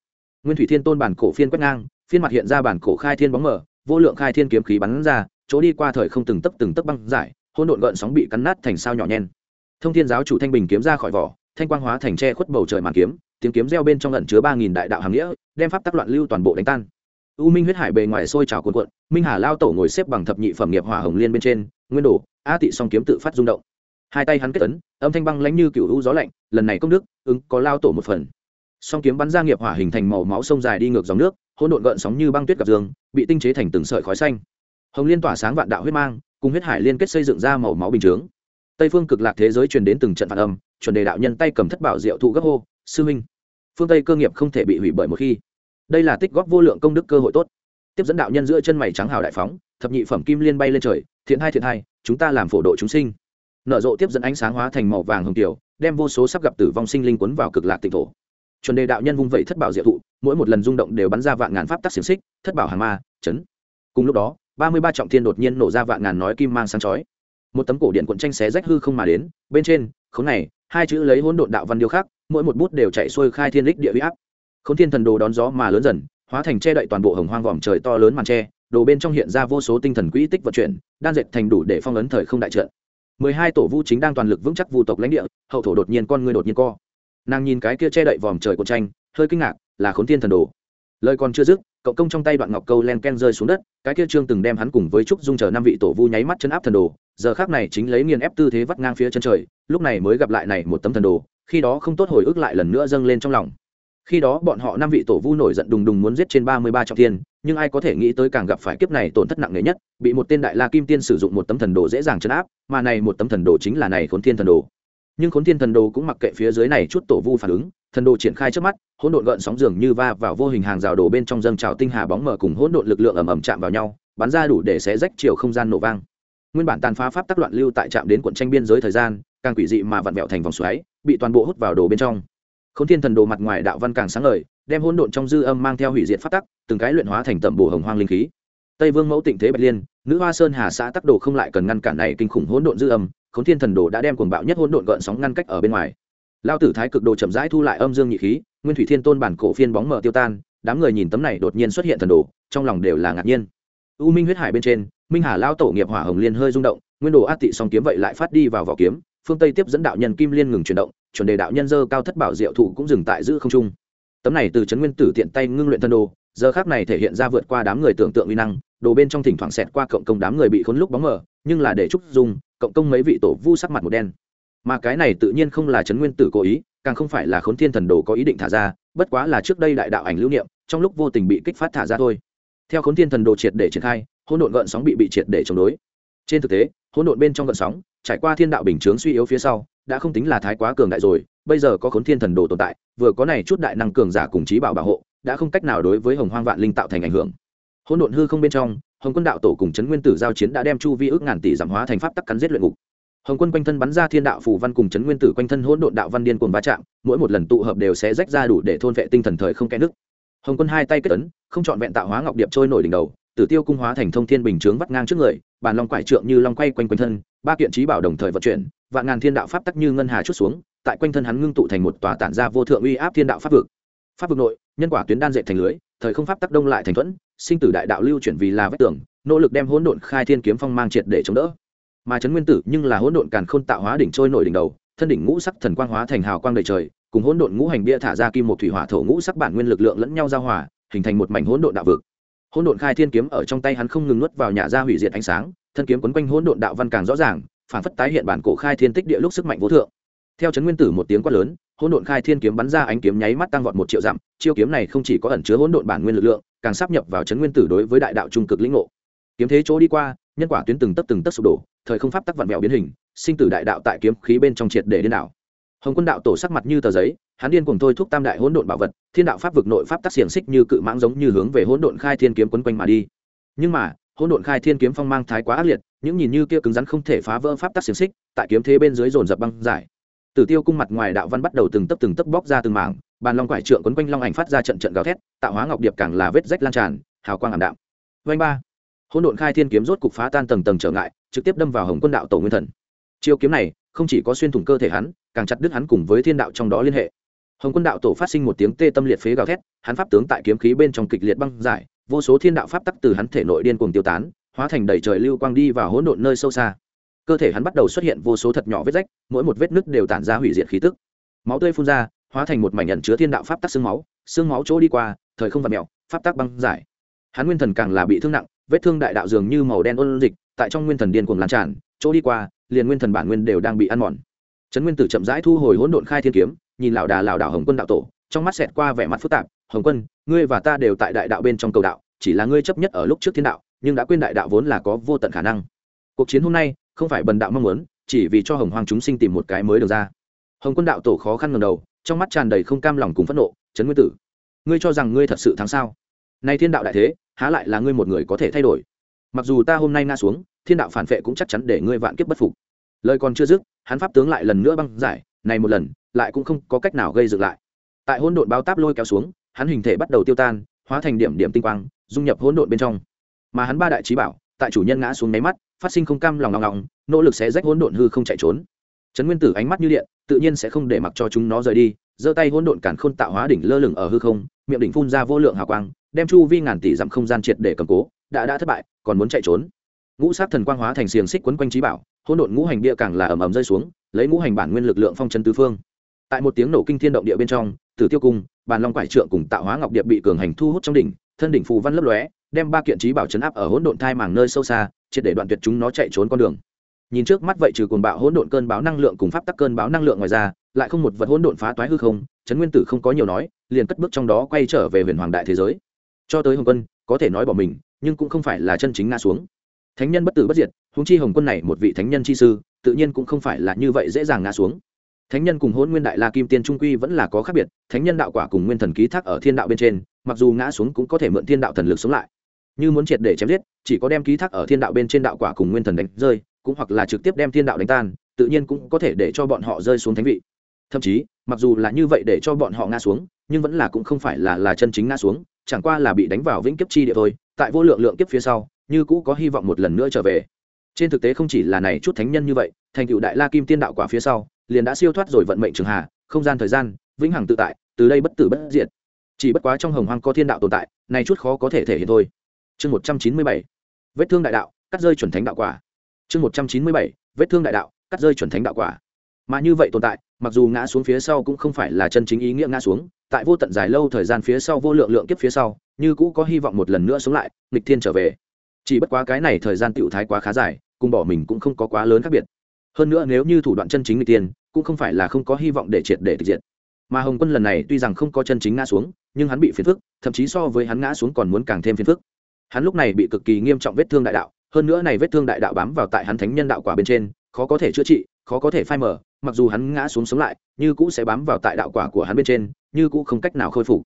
Speaker 1: Nguyên thủy thiên tôn bản cổ phiên quét ngang, phiên mặt hiện ra bản cổ khai thiên bóng mở vô lượng khai thiên kiếm khí bắn ra, chỗ đi qua thời không từng tấc từng tấc băng giải, hỗn độn gợn sóng bị cắn nát thành sao nhỏ nhen. Thông thiên giáo chủ thanh bình kiếm ra khỏi vỏ, thanh quang hóa thành tre khuất bầu trời màn kiếm, tiếng kiếm reo bên trong ẩn chứa ba nghìn đại đạo hàng nghĩa, đem pháp tắc loạn lưu toàn bộ đánh tan u minh huyết hải bề ngoài sôi trào cuồn cuộn, minh hà lao tổ ngồi xếp bằng thập nhị phẩm nghiệp hỏa hồng liên bên trên, nguyên đồ, a tị song kiếm tự phát rung động. Hai tay hắn kết ấn, âm thanh băng lãnh như cựu u gió lạnh, lần này công đức, ứng có lao tổ một phần. Song kiếm bắn ra nghiệp hỏa hình thành màu máu sông dài đi ngược dòng nước, hỗn độn gợn sóng như băng tuyết gặp dương, bị tinh chế thành từng sợi khói xanh. Hồng liên tỏa sáng vạn đạo huyết mang, cùng huyết hải liên kết xây dựng ra màu máu bình chướng. Tây phương cực lạc thế giới truyền đến từng trận phản âm, chuẩn đề đạo nhân tay cầm thất bảo diệu thụ gấp hô, sư minh. Phương tây cơ nghiệp không thể bị hủy bởi một khi đây là tích góp vô lượng công đức cơ hội tốt. Tiếp dẫn đạo nhân giữa chân mày trắng hào đại phóng, thập nhị phẩm kim liên bay lên trời, thiện hai thiện hai, chúng ta làm phổ độ chúng sinh. Nở rộ tiếp dẫn ánh sáng hóa thành màu vàng hồng tiểu, đem vô số sắp gặp tử vong sinh linh cuốn vào cực lạc tịnh thổ. Chuẩn đề đạo nhân vung vẩy thất bảo diệu thụ, mỗi một lần rung động đều bắn ra vạn ngàn pháp tắc xiềng xích, thất bảo hàng ma, chấn. Cùng lúc đó, ba mươi ba trọng thiên đột nhiên nổ ra vạn ngàn nói kim mang sáng chói. Một tấm cổ điện cuộn tranh xé rách hư không mà đến, bên trên, khốn này, hai chữ lấy hỗn độn đạo văn điêu khắc, mỗi một bút đều chạy xuôi khai thiên lích địa huy áp khốn thiên thần đồ đón gió mà lớn dần, hóa thành che đậy toàn bộ hồng hoang vòm trời to lớn màn tre, đồ bên trong hiện ra vô số tinh thần quỹ tích vận chuyển, đan dệt thành đủ để phong ấn thời không đại trận. Mười hai tổ vu chính đang toàn lực vững chắc vu tộc lãnh địa, hậu thổ đột nhiên con người đột nhiên co. Nàng nhìn cái kia che đậy vòm trời của tranh, hơi kinh ngạc, là khốn thiên thần đồ. Lời còn chưa dứt, cậu công trong tay đoạn ngọc câu len ken rơi xuống đất, cái kia trương từng đem hắn cùng với trúc dung chờ năm vị tổ vu nháy mắt chân áp thần đồ, giờ khác này chính lấy nghiền ép tư thế vắt ngang phía chân trời, lúc này mới gặp lại này một tấm thần đồ, khi đó không tốt hồi ức lại lần nữa dâng lên trong lòng khi đó bọn họ năm vị tổ vu nổi giận đùng đùng muốn giết trên ba mươi ba trọng thiên, nhưng ai có thể nghĩ tới càng gặp phải kiếp này tổn thất nặng nề nhất, bị một tên đại la kim tiên sử dụng một tấm thần đồ dễ dàng chấn áp, mà này một tấm thần đồ chính là này khốn thiên thần đồ. Nhưng khốn thiên thần đồ cũng mặc kệ phía dưới này chút tổ vu phản ứng, thần đồ triển khai trước mắt, hỗn độn gợn sóng dường như va vào vô hình hàng rào đồ bên trong dâng trào tinh hà bóng mờ cùng hỗn độn lực lượng ầm ầm chạm vào nhau, bắn ra đủ để xé rách chiều không gian nổ vang. Nguyên bản tàn phá pháp tắc loạn lưu tại trạm đến quận tranh biên giới thời gian, càng quỷ dị mà vặn vẹo thành vòng xoáy, bị toàn bộ hút vào đồ bên trong khốn thiên thần đồ mặt ngoài đạo văn càng sáng lời đem hỗn độn trong dư âm mang theo hủy diệt phát tắc, từng cái luyện hóa thành tẩm bổ hồng hoang linh khí. Tây vương mẫu tịnh thế bạch liên, nữ hoa sơn hà xã tắc đồ không lại cần ngăn cản này kinh khủng hỗn độn dư âm, khốn thiên thần đồ đã đem cuồng bạo nhất hỗn độn gợn sóng ngăn cách ở bên ngoài. Lao tử thái cực đồ chậm rãi thu lại âm dương nhị khí, nguyên thủy thiên tôn bản cổ phiên bóng mở tiêu tan, đám người nhìn tấm này đột nhiên xuất hiện thần đồ, trong lòng đều là ngạc nhiên. U minh huyết hải bên trên, minh hà lao tổ nghiệp hỏa hồng liên hơi rung động, nguyên đồ át tị song kiếm vậy lại phát đi vào vỏ kiếm, phương tây tiếp dẫn đạo nhân kim liên ngừng chuyển động chuẩn đề đạo nhân dơ cao thất bảo diệu thụ cũng dừng tại giữ không trung. Tấm này từ trấn nguyên tử tiện tay ngưng luyện thân đồ, giờ khác này thể hiện ra vượt qua đám người tưởng tượng uy năng, đồ bên trong thỉnh thoảng xẹt qua cộng công đám người bị khốn lúc bóng mờ, nhưng là để trúc dung, cộng công mấy vị tổ vu sắc mặt một đen. Mà cái này tự nhiên không là trấn nguyên tử cố ý, càng không phải là khốn thiên thần đồ có ý định thả ra, bất quá là trước đây đại đạo ảnh lưu niệm, trong lúc vô tình bị kích phát thả ra thôi. Theo khốn thiên thần đồ triệt để triển khai, hỗn độn gợn sóng bị bị triệt để chống đối. Trên thực tế, hỗn độn bên trong gợn sóng, trải qua thiên đạo bình chướng suy yếu phía sau đã không tính là thái quá cường đại rồi, bây giờ có khốn thiên thần đồ tồn tại, vừa có này chút đại năng cường giả cùng trí bảo bảo hộ, đã không cách nào đối với hồng hoang vạn linh tạo thành ảnh hưởng. Hỗn độn hư không bên trong, hồng quân đạo tổ cùng trấn nguyên tử giao chiến đã đem chu vi ước ngàn tỷ giảm hóa thành pháp tắc cắn giết luyện ngục. Hồng quân quanh thân bắn ra thiên đạo phù văn cùng trấn nguyên tử quanh thân hỗn độn đạo văn điên cuồng va chạm, mỗi một lần tụ hợp đều sẽ rách ra đủ để thôn vệ tinh thần thời không kẽ nứt. Hồng quân hai tay kết ấn, không chọn vẹn tạo hóa ngọc điệp trôi nổi đỉnh đầu tử tiêu cung hóa thành thông thiên bình chướng vắt ngang trước người, bàn long quải trượng như long quay quanh quanh thân, ba kiện trí bảo đồng thời vận chuyển, vạn ngàn thiên đạo pháp tắc như ngân hà chút xuống, tại quanh thân hắn ngưng tụ thành một tòa tản ra vô thượng uy áp thiên đạo pháp vực. Pháp vực nội, nhân quả tuyến đan dệt thành lưới, thời không pháp tắc đông lại thành thuẫn, sinh tử đại đạo lưu chuyển vì là vách tường, nỗ lực đem hỗn độn khai thiên kiếm phong mang triệt để chống đỡ. Mà trấn nguyên tử nhưng là hỗn độn càn khôn tạo hóa đỉnh trôi nổi đỉnh đầu, thân đỉnh ngũ sắc thần quang hóa thành hào quang đầy trời, cùng hỗn độn ngũ hành bia thả ra kim một thủy hỏa thổ ngũ sắc bản nguyên lực lượng lẫn nhau giao hòa, hình thành một mảnh hỗn độn đạo vực hỗn độn khai thiên kiếm ở trong tay hắn không ngừng nuốt vào nhà ra hủy diệt ánh sáng, thân kiếm quấn quanh hỗn độn đạo văn càng rõ ràng, phản phất tái hiện bản cổ khai thiên tích địa lúc sức mạnh vô thượng. Theo trấn nguyên tử một tiếng quát lớn, hỗn độn khai thiên kiếm bắn ra ánh kiếm nháy mắt tăng vọt một triệu dặm, chiêu kiếm này không chỉ có ẩn chứa hỗn độn bản nguyên lực lượng, càng sắp nhập vào trấn nguyên tử đối với đại đạo trung cực lĩnh ngộ. Kiếm thế chỗ đi qua, nhân quả tuyến từng tấc từng tấc sụp đổ, thời không pháp tắc vạn mèo biến hình, sinh tử đại đạo tại kiếm khí bên trong triệt để điên đảo hồng quân đạo tổ sắc mặt như tờ giấy, hắn điên cùng thôi thúc tam đại hỗn độn bảo vật, thiên đạo pháp vực nội pháp tắc xiềng xích như cự mãng giống như hướng về hỗn độn khai thiên kiếm quấn quanh mà đi. Nhưng mà, hỗn độn khai thiên kiếm phong mang thái quá ác liệt, những nhìn như kia cứng rắn không thể phá vỡ pháp tắc xiềng xích, tại kiếm thế bên dưới dồn dập băng giải. Tử tiêu cung mặt ngoài đạo văn bắt đầu từng tấc từng tấc bóc ra từng mảng, bàn long quải trượng quấn quanh long ảnh phát ra trận trận gào thét, tạo hóa ngọc điệp càng là vết rách lan tràn, hào quang ảm đạm. Vanh ba. Hỗn độn khai thiên kiếm rốt cục phá tan tầng tầng trở ngại, trực tiếp đâm vào hồng quân đạo tổ nguyên thần. Chiêu kiếm này, không chỉ có xuyên thủng cơ thể hắn càng chặt đứt hắn cùng với thiên đạo trong đó liên hệ. Hồng quân đạo tổ phát sinh một tiếng tê tâm liệt phế gào thét, hắn pháp tướng tại kiếm khí bên trong kịch liệt băng giải, vô số thiên đạo pháp tắc từ hắn thể nội điên cuồng tiêu tán, hóa thành đầy trời lưu quang đi vào hỗn độn nơi sâu xa. Cơ thể hắn bắt đầu xuất hiện vô số thật nhỏ vết rách, mỗi một vết nứt đều tản ra hủy diệt khí tức. Máu tươi phun ra, hóa thành một mảnh nhận chứa thiên đạo pháp tắc xương máu xương máu chỗ đi qua, thời không vật mèo pháp tắc băng giải. Hắn nguyên thần càng là bị thương nặng, vết thương đại đạo dường như màu đen ôn dịch, tại trong nguyên thần điên cuồng lan tràn, chỗ đi qua, liền nguyên thần bản nguyên đều đang bị ăn mòn trấn nguyên tử chậm rãi thu hồi hỗn độn khai thiên kiếm, nhìn lão đà lão đảo hồng quân đạo tổ, trong mắt xẹt qua vẻ mặt phức tạp, hồng quân, ngươi và ta đều tại đại đạo bên trong cầu đạo, chỉ là ngươi chấp nhất ở lúc trước thiên đạo, nhưng đã quên đại đạo vốn là có vô tận khả năng. Cuộc chiến hôm nay, không phải bần đạo mong muốn, chỉ vì cho hồng hoàng chúng sinh tìm một cái mới được ra. Hồng quân đạo tổ khó khăn ngầm đầu, trong mắt tràn đầy không cam lòng cùng phẫn nộ, trấn nguyên tử, ngươi cho rằng ngươi thật sự thắng sao? Nay thiên đạo đại thế, há lại là ngươi một người có thể thay đổi. Mặc dù ta hôm nay nga xuống, thiên đạo phản vệ cũng chắc chắn để ngươi vạn kiếp bất phục lời còn chưa dứt, hắn pháp tướng lại lần nữa băng giải, này một lần, lại cũng không có cách nào gây dựng lại. Tại hỗn độn bao táp lôi kéo xuống, hắn hình thể bắt đầu tiêu tan, hóa thành điểm điểm tinh quang, dung nhập hỗn độn bên trong. Mà hắn ba đại trí bảo, tại chủ nhân ngã xuống máy mắt, phát sinh không cam lòng ngọng ngọng, nỗ lực sẽ rách hỗn độn hư không chạy trốn. Trấn nguyên tử ánh mắt như điện, tự nhiên sẽ không để mặc cho chúng nó rời đi, giơ tay hỗn độn cản khôn tạo hóa đỉnh lơ lửng ở hư không, miệng đỉnh phun ra vô lượng hào quang, đem chu vi ngàn tỷ dặm không gian triệt để cầm cố, đã đã thất bại, còn muốn chạy trốn. Ngũ sát thần quang hóa thành xiềng xích quấn quanh trí bảo hỗn độn ngũ hành địa càng là ầm ầm rơi xuống, lấy ngũ hành bản nguyên lực lượng phong chân tứ phương. Tại một tiếng nổ kinh thiên động địa bên trong, tử tiêu cung, bàn long quải trượng cùng tạo hóa ngọc điệp bị cường hành thu hút trong đỉnh, thân đỉnh phù văn lấp lóe, đem ba kiện trí bảo chấn áp ở hỗn độn thai màng nơi sâu xa, triệt để đoạn tuyệt chúng nó chạy trốn con đường. Nhìn trước mắt vậy trừ cuồng bạo hỗn độn cơn báo năng lượng cùng pháp tắc cơn báo năng lượng ngoài ra, lại không một vật hỗn độn phá toái hư không trấn nguyên tử không có nhiều nói, liền cất bước trong đó quay trở về huyền hoàng đại thế giới. Cho tới hồng quân, có thể nói bỏ mình, nhưng cũng không phải là chân chính ngã xuống thánh nhân bất tử bất diệt húng chi hồng quân này một vị thánh nhân chi sư, tự nhiên cũng không phải là như vậy dễ dàng ngã xuống. Thánh nhân cùng hôn nguyên đại la kim tiên trung quy vẫn là có khác biệt, thánh nhân đạo quả cùng nguyên thần ký thác ở thiên đạo bên trên, mặc dù ngã xuống cũng có thể mượn thiên đạo thần lực sống lại. Như muốn triệt để chém giết, chỉ có đem ký thác ở thiên đạo bên trên đạo quả cùng nguyên thần đánh rơi, cũng hoặc là trực tiếp đem thiên đạo đánh tan, tự nhiên cũng có thể để cho bọn họ rơi xuống thánh vị. Thậm chí, mặc dù là như vậy để cho bọn họ ngã xuống, nhưng vẫn là cũng không phải là là chân chính ngã xuống, chẳng qua là bị đánh vào vĩnh kiếp chi địa thôi tại vô lượng lượng kiếp phía sau, như cũ có hy vọng một lần nữa trở về. Trên thực tế không chỉ là này chút thánh nhân như vậy, thành cựu đại la kim tiên đạo quả phía sau, liền đã siêu thoát rồi vận mệnh trường hà không gian thời gian, vĩnh hằng tự tại, từ đây bất tử bất diệt. Chỉ bất quá trong hồng hoang có thiên đạo tồn tại, này chút khó có thể thể hiện thôi. Chương một trăm chín mươi bảy, vết thương đại đạo, cắt rơi chuẩn thánh đạo quả. Chương một trăm chín mươi bảy, vết thương đại đạo, cắt rơi chuẩn thánh đạo quả. Mà như vậy tồn tại, mặc dù ngã xuống phía sau cũng không phải là chân chính ý nghĩa ngã xuống tại vô tận dài lâu thời gian phía sau vô lượng lượng kiếp phía sau, như cũ có hy vọng một lần nữa sống lại, nghịch thiên trở về. Chỉ bất quá cái này thời gian tựu thái quá khá dài, cùng bỏ mình cũng không có quá lớn khác biệt. Hơn nữa nếu như thủ đoạn chân chính nghịch tiên cũng không phải là không có hy vọng để triệt để thực diện mà hồng quân lần này tuy rằng không có chân chính ngã xuống, nhưng hắn bị phiền phức, thậm chí so với hắn ngã xuống còn muốn càng thêm phiền phức. Hắn lúc này bị cực kỳ nghiêm trọng vết thương đại đạo, hơn nữa này vết thương đại đạo bám vào tại hắn thánh nhân đạo quả bên trên, khó có thể chữa trị, khó có thể phai mở mặc dù hắn ngã xuống sống lại, như cũ sẽ bám vào tại đạo quả của hắn bên trên, như cũ không cách nào khôi phục.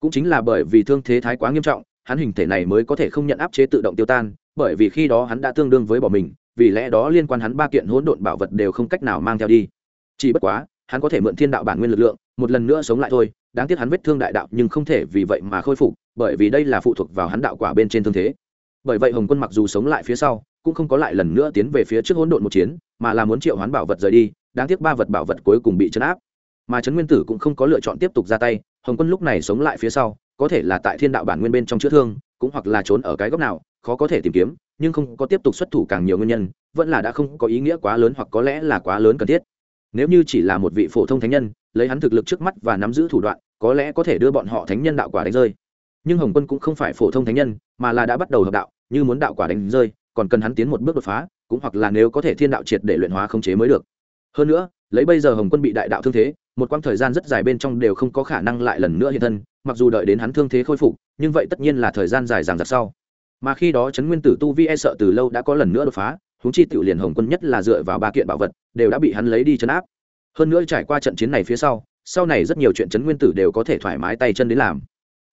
Speaker 1: Cũng chính là bởi vì thương thế thái quá nghiêm trọng, hắn hình thể này mới có thể không nhận áp chế tự động tiêu tan, bởi vì khi đó hắn đã tương đương với bỏ mình, vì lẽ đó liên quan hắn ba kiện hỗn độn bảo vật đều không cách nào mang theo đi. Chỉ bất quá, hắn có thể mượn thiên đạo bản nguyên lực lượng, một lần nữa sống lại thôi, đáng tiếc hắn vết thương đại đạo nhưng không thể vì vậy mà khôi phục, bởi vì đây là phụ thuộc vào hắn đạo quả bên trên thương thế. Bởi vậy hồng quân mặc dù sống lại phía sau, cũng không có lại lần nữa tiến về phía trước hỗn độn một chiến, mà là muốn triệu hoán bảo vật rời đi đáng tiếc ba vật bảo vật cuối cùng bị chấn áp. Mà trấn nguyên tử cũng không có lựa chọn tiếp tục ra tay, hồng quân lúc này sống lại phía sau, có thể là tại thiên đạo bản nguyên bên trong chữa thương, cũng hoặc là trốn ở cái góc nào, khó có thể tìm kiếm, nhưng không có tiếp tục xuất thủ càng nhiều nguyên nhân, vẫn là đã không có ý nghĩa quá lớn hoặc có lẽ là quá lớn cần thiết. Nếu như chỉ là một vị phổ thông thánh nhân, lấy hắn thực lực trước mắt và nắm giữ thủ đoạn, có lẽ có thể đưa bọn họ thánh nhân đạo quả đánh rơi. Nhưng hồng quân cũng không phải phổ thông thánh nhân, mà là đã bắt đầu hợp đạo, như muốn đạo quả đánh rơi, còn cần hắn tiến một bước đột phá, cũng hoặc là nếu có thể thiên đạo triệt để luyện hóa không chế mới được hơn nữa, lấy bây giờ hồng quân bị đại đạo thương thế, một quãng thời gian rất dài bên trong đều không có khả năng lại lần nữa hiện thân, mặc dù đợi đến hắn thương thế khôi phục, nhưng vậy tất nhiên là thời gian dài dằng dặc sau. Mà khi đó trấn nguyên tử tu vi e sợ từ lâu đã có lần nữa đột phá húng chi tiểu liền hồng quân nhất là dựa vào ba kiện bảo vật, đều đã bị hắn lấy đi chấn áp. Hơn nữa trải qua trận chiến này phía sau sau này rất nhiều chuyện trấn nguyên tử đều có thể thoải mái tay chân đến làm.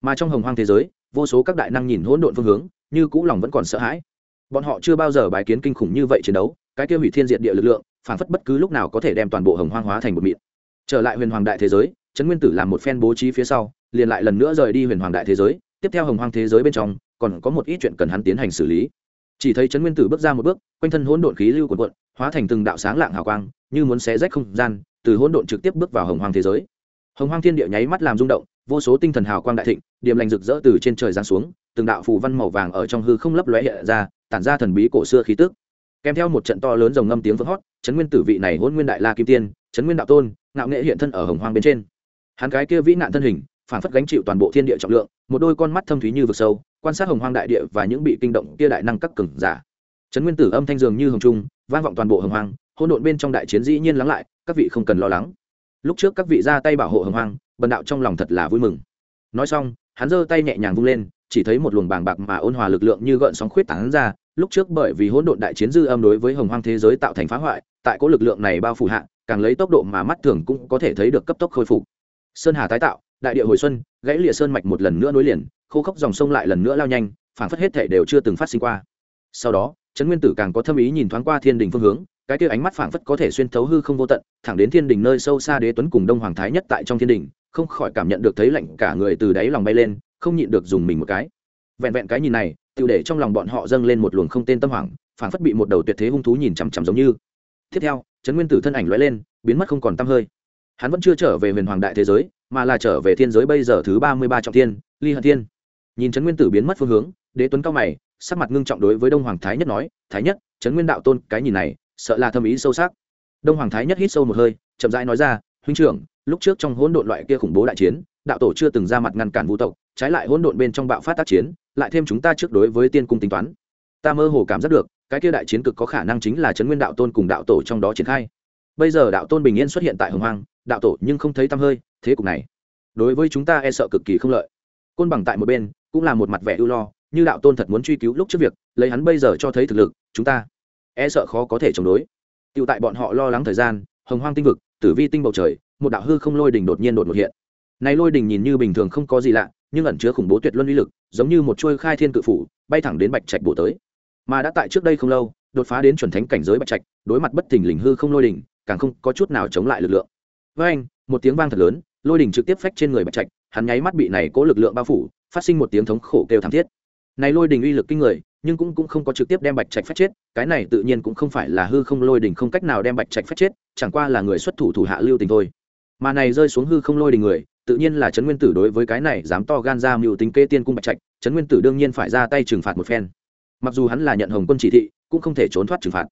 Speaker 1: Mà trong hồng hoang thế giới, vô số các đại năng nhìn hỗn độn phương hướng, như cũ lòng vẫn còn sợ hãi. Bọn họ chưa bao giờ bài kiến kinh khủng như vậy chiến đấu, cái kia hủy thiên diện địa lực lượng phản phất bất cứ lúc nào có thể đem toàn bộ hồng hoang hóa thành một mịn. Trở lại huyền hoàng đại thế giới, trấn nguyên tử làm một phen bố trí phía sau, liền lại lần nữa rời đi huyền hoàng đại thế giới, tiếp theo hồng hoang thế giới bên trong, còn có một ít chuyện cần hắn tiến hành xử lý. Chỉ thấy trấn nguyên tử bước ra một bước, quanh thân hỗn độn khí lưu quần quận hóa thành từng đạo sáng lạng hào quang, như muốn xé rách không gian, từ hỗn độn trực tiếp bước vào hồng hoang thế giới. Hồng hoang thiên địa nháy mắt làm rung động, vô số tinh thần hào quang đại thịnh, điểm lành rực rỡ từ trên trời giáng xuống, từng đạo phù văn màu vàng ở trong hư không lấp lóe hiện ra, tản ra thần bí cổ xưa khí tức kèm theo một trận to lớn rồng ngâm tiếng vỡ hót, chấn nguyên tử vị này hôn nguyên đại la kim tiên, chấn nguyên đạo tôn, ngạo nghệ hiện thân ở hồng hoang bên trên. Hắn cái kia vĩ nạn thân hình, phản phất gánh chịu toàn bộ thiên địa trọng lượng, một đôi con mắt thâm thúy như vực sâu, quan sát hồng hoang đại địa và những bị kinh động kia đại năng các cường giả. Chấn nguyên tử âm thanh dường như hồng trung, vang vọng toàn bộ hồng hoang hôn độn bên trong đại chiến dĩ nhiên lắng lại, các vị không cần lo lắng. Lúc trước các vị ra tay bảo hộ hồng hoang, bần đạo trong lòng thật là vui mừng. Nói xong, hắn giơ tay nhẹ nhàng vung lên, chỉ thấy một luồng bàng bạc mà ôn hòa lực lượng như gợn sóng khuyết tán ra lúc trước bởi vì hỗn độn đại chiến dư âm đối với hồng hoang thế giới tạo thành phá hoại, tại có lực lượng này bao phủ hạ, càng lấy tốc độ mà mắt thường cũng có thể thấy được cấp tốc khôi phục. Sơn hà tái tạo, đại địa hồi xuân, gãy lịa sơn mạch một lần nữa nối liền, khô khốc dòng sông lại lần nữa lao nhanh phản phất hết thể đều chưa từng phát sinh qua. Sau đó, trấn nguyên tử càng có thâm ý nhìn thoáng qua thiên đình phương hướng, cái kia ánh mắt phảng phất có thể xuyên thấu hư không vô tận, thẳng đến thiên đình nơi sâu xa đế tuấn cùng đông hoàng thái nhất tại trong thiên đình, không khỏi cảm nhận được thấy lạnh cả người từ đáy lòng bay lên, không nhịn được dùng mình một cái. Vẹn vẹn cái nhìn này tự để trong lòng bọn họ dâng lên một luồng không tên tâm hoảng, phảng phất bị một đầu tuyệt thế hung thú nhìn chằm chằm giống như. Tiếp theo, trấn nguyên tử thân ảnh lóe lên, biến mất không còn tăm hơi. Hắn vẫn chưa trở về huyền hoàng đại thế giới, mà là trở về thiên giới bây giờ thứ ba mươi ba trọng thiên, ly hận thiên. Nhìn trấn nguyên tử biến mất phương hướng, đế tuấn cao mày, sắc mặt ngưng trọng đối với đông hoàng thái nhất nói, thái nhất, trấn nguyên đạo tôn, cái nhìn này, sợ là thâm ý sâu sắc. Đông hoàng thái nhất hít sâu một hơi, chậm rãi nói ra, huynh trưởng, lúc trước trong hỗn độn loại kia khủng bố đại chiến, đạo tổ chưa từng ra mặt ngăn cản vũ tộc trái lại hỗn độn bên trong bạo phát tác chiến, lại thêm chúng ta trước đối với tiên cung tính toán. Ta mơ hồ cảm giác được, cái kia đại chiến cực có khả năng chính là chấn nguyên đạo tôn cùng đạo tổ trong đó triển khai. Bây giờ đạo tôn bình yên xuất hiện tại hồng hoang, đạo tổ nhưng không thấy tăm hơi, thế cục này, đối với chúng ta e sợ cực kỳ không lợi. Côn bằng tại một bên, cũng là một mặt vẻ ưu lo, như đạo tôn thật muốn truy cứu lúc trước việc, lấy hắn bây giờ cho thấy thực lực, chúng ta e sợ khó có thể chống đối. Tựu tại bọn họ lo lắng thời gian, hồng hoang tinh vực, tử vi tinh bầu trời, một đạo hư không lôi đình đột nhiên đột ngột hiện. Này lôi đình nhìn như bình thường không có gì lạ nhưng ẩn chứa khủng bố tuyệt luân uy lực giống như một chuôi khai thiên cự phủ bay thẳng đến bạch trạch bổ tới. Mà đã tại trước đây không lâu đột phá đến chuẩn thánh cảnh giới bạch trạch đối mặt bất thình lình hư không lôi đỉnh, càng không có chút nào chống lại lực lượng. Với anh một tiếng vang thật lớn lôi đỉnh trực tiếp phách trên người bạch trạch hắn nháy mắt bị này cố lực lượng bao phủ phát sinh một tiếng thống khổ kêu thảm thiết. Này lôi đỉnh uy lực kinh người nhưng cũng cũng không có trực tiếp đem bạch trạch phách chết cái này tự nhiên cũng không phải là hư không lôi đỉnh không cách nào đem bạch trạch phách chết chẳng qua là người xuất thủ thủ hạ lưu tình thôi. Mà này rơi xuống hư không lôi đỉnh người tự nhiên là trấn nguyên tử đối với cái này dám to gan ra mưu tính kê tiên cung bạch trạch, trấn nguyên tử đương nhiên phải ra tay trừng phạt một phen. Mặc dù hắn là nhận hồng quân chỉ thị, cũng không thể trốn thoát trừng phạt.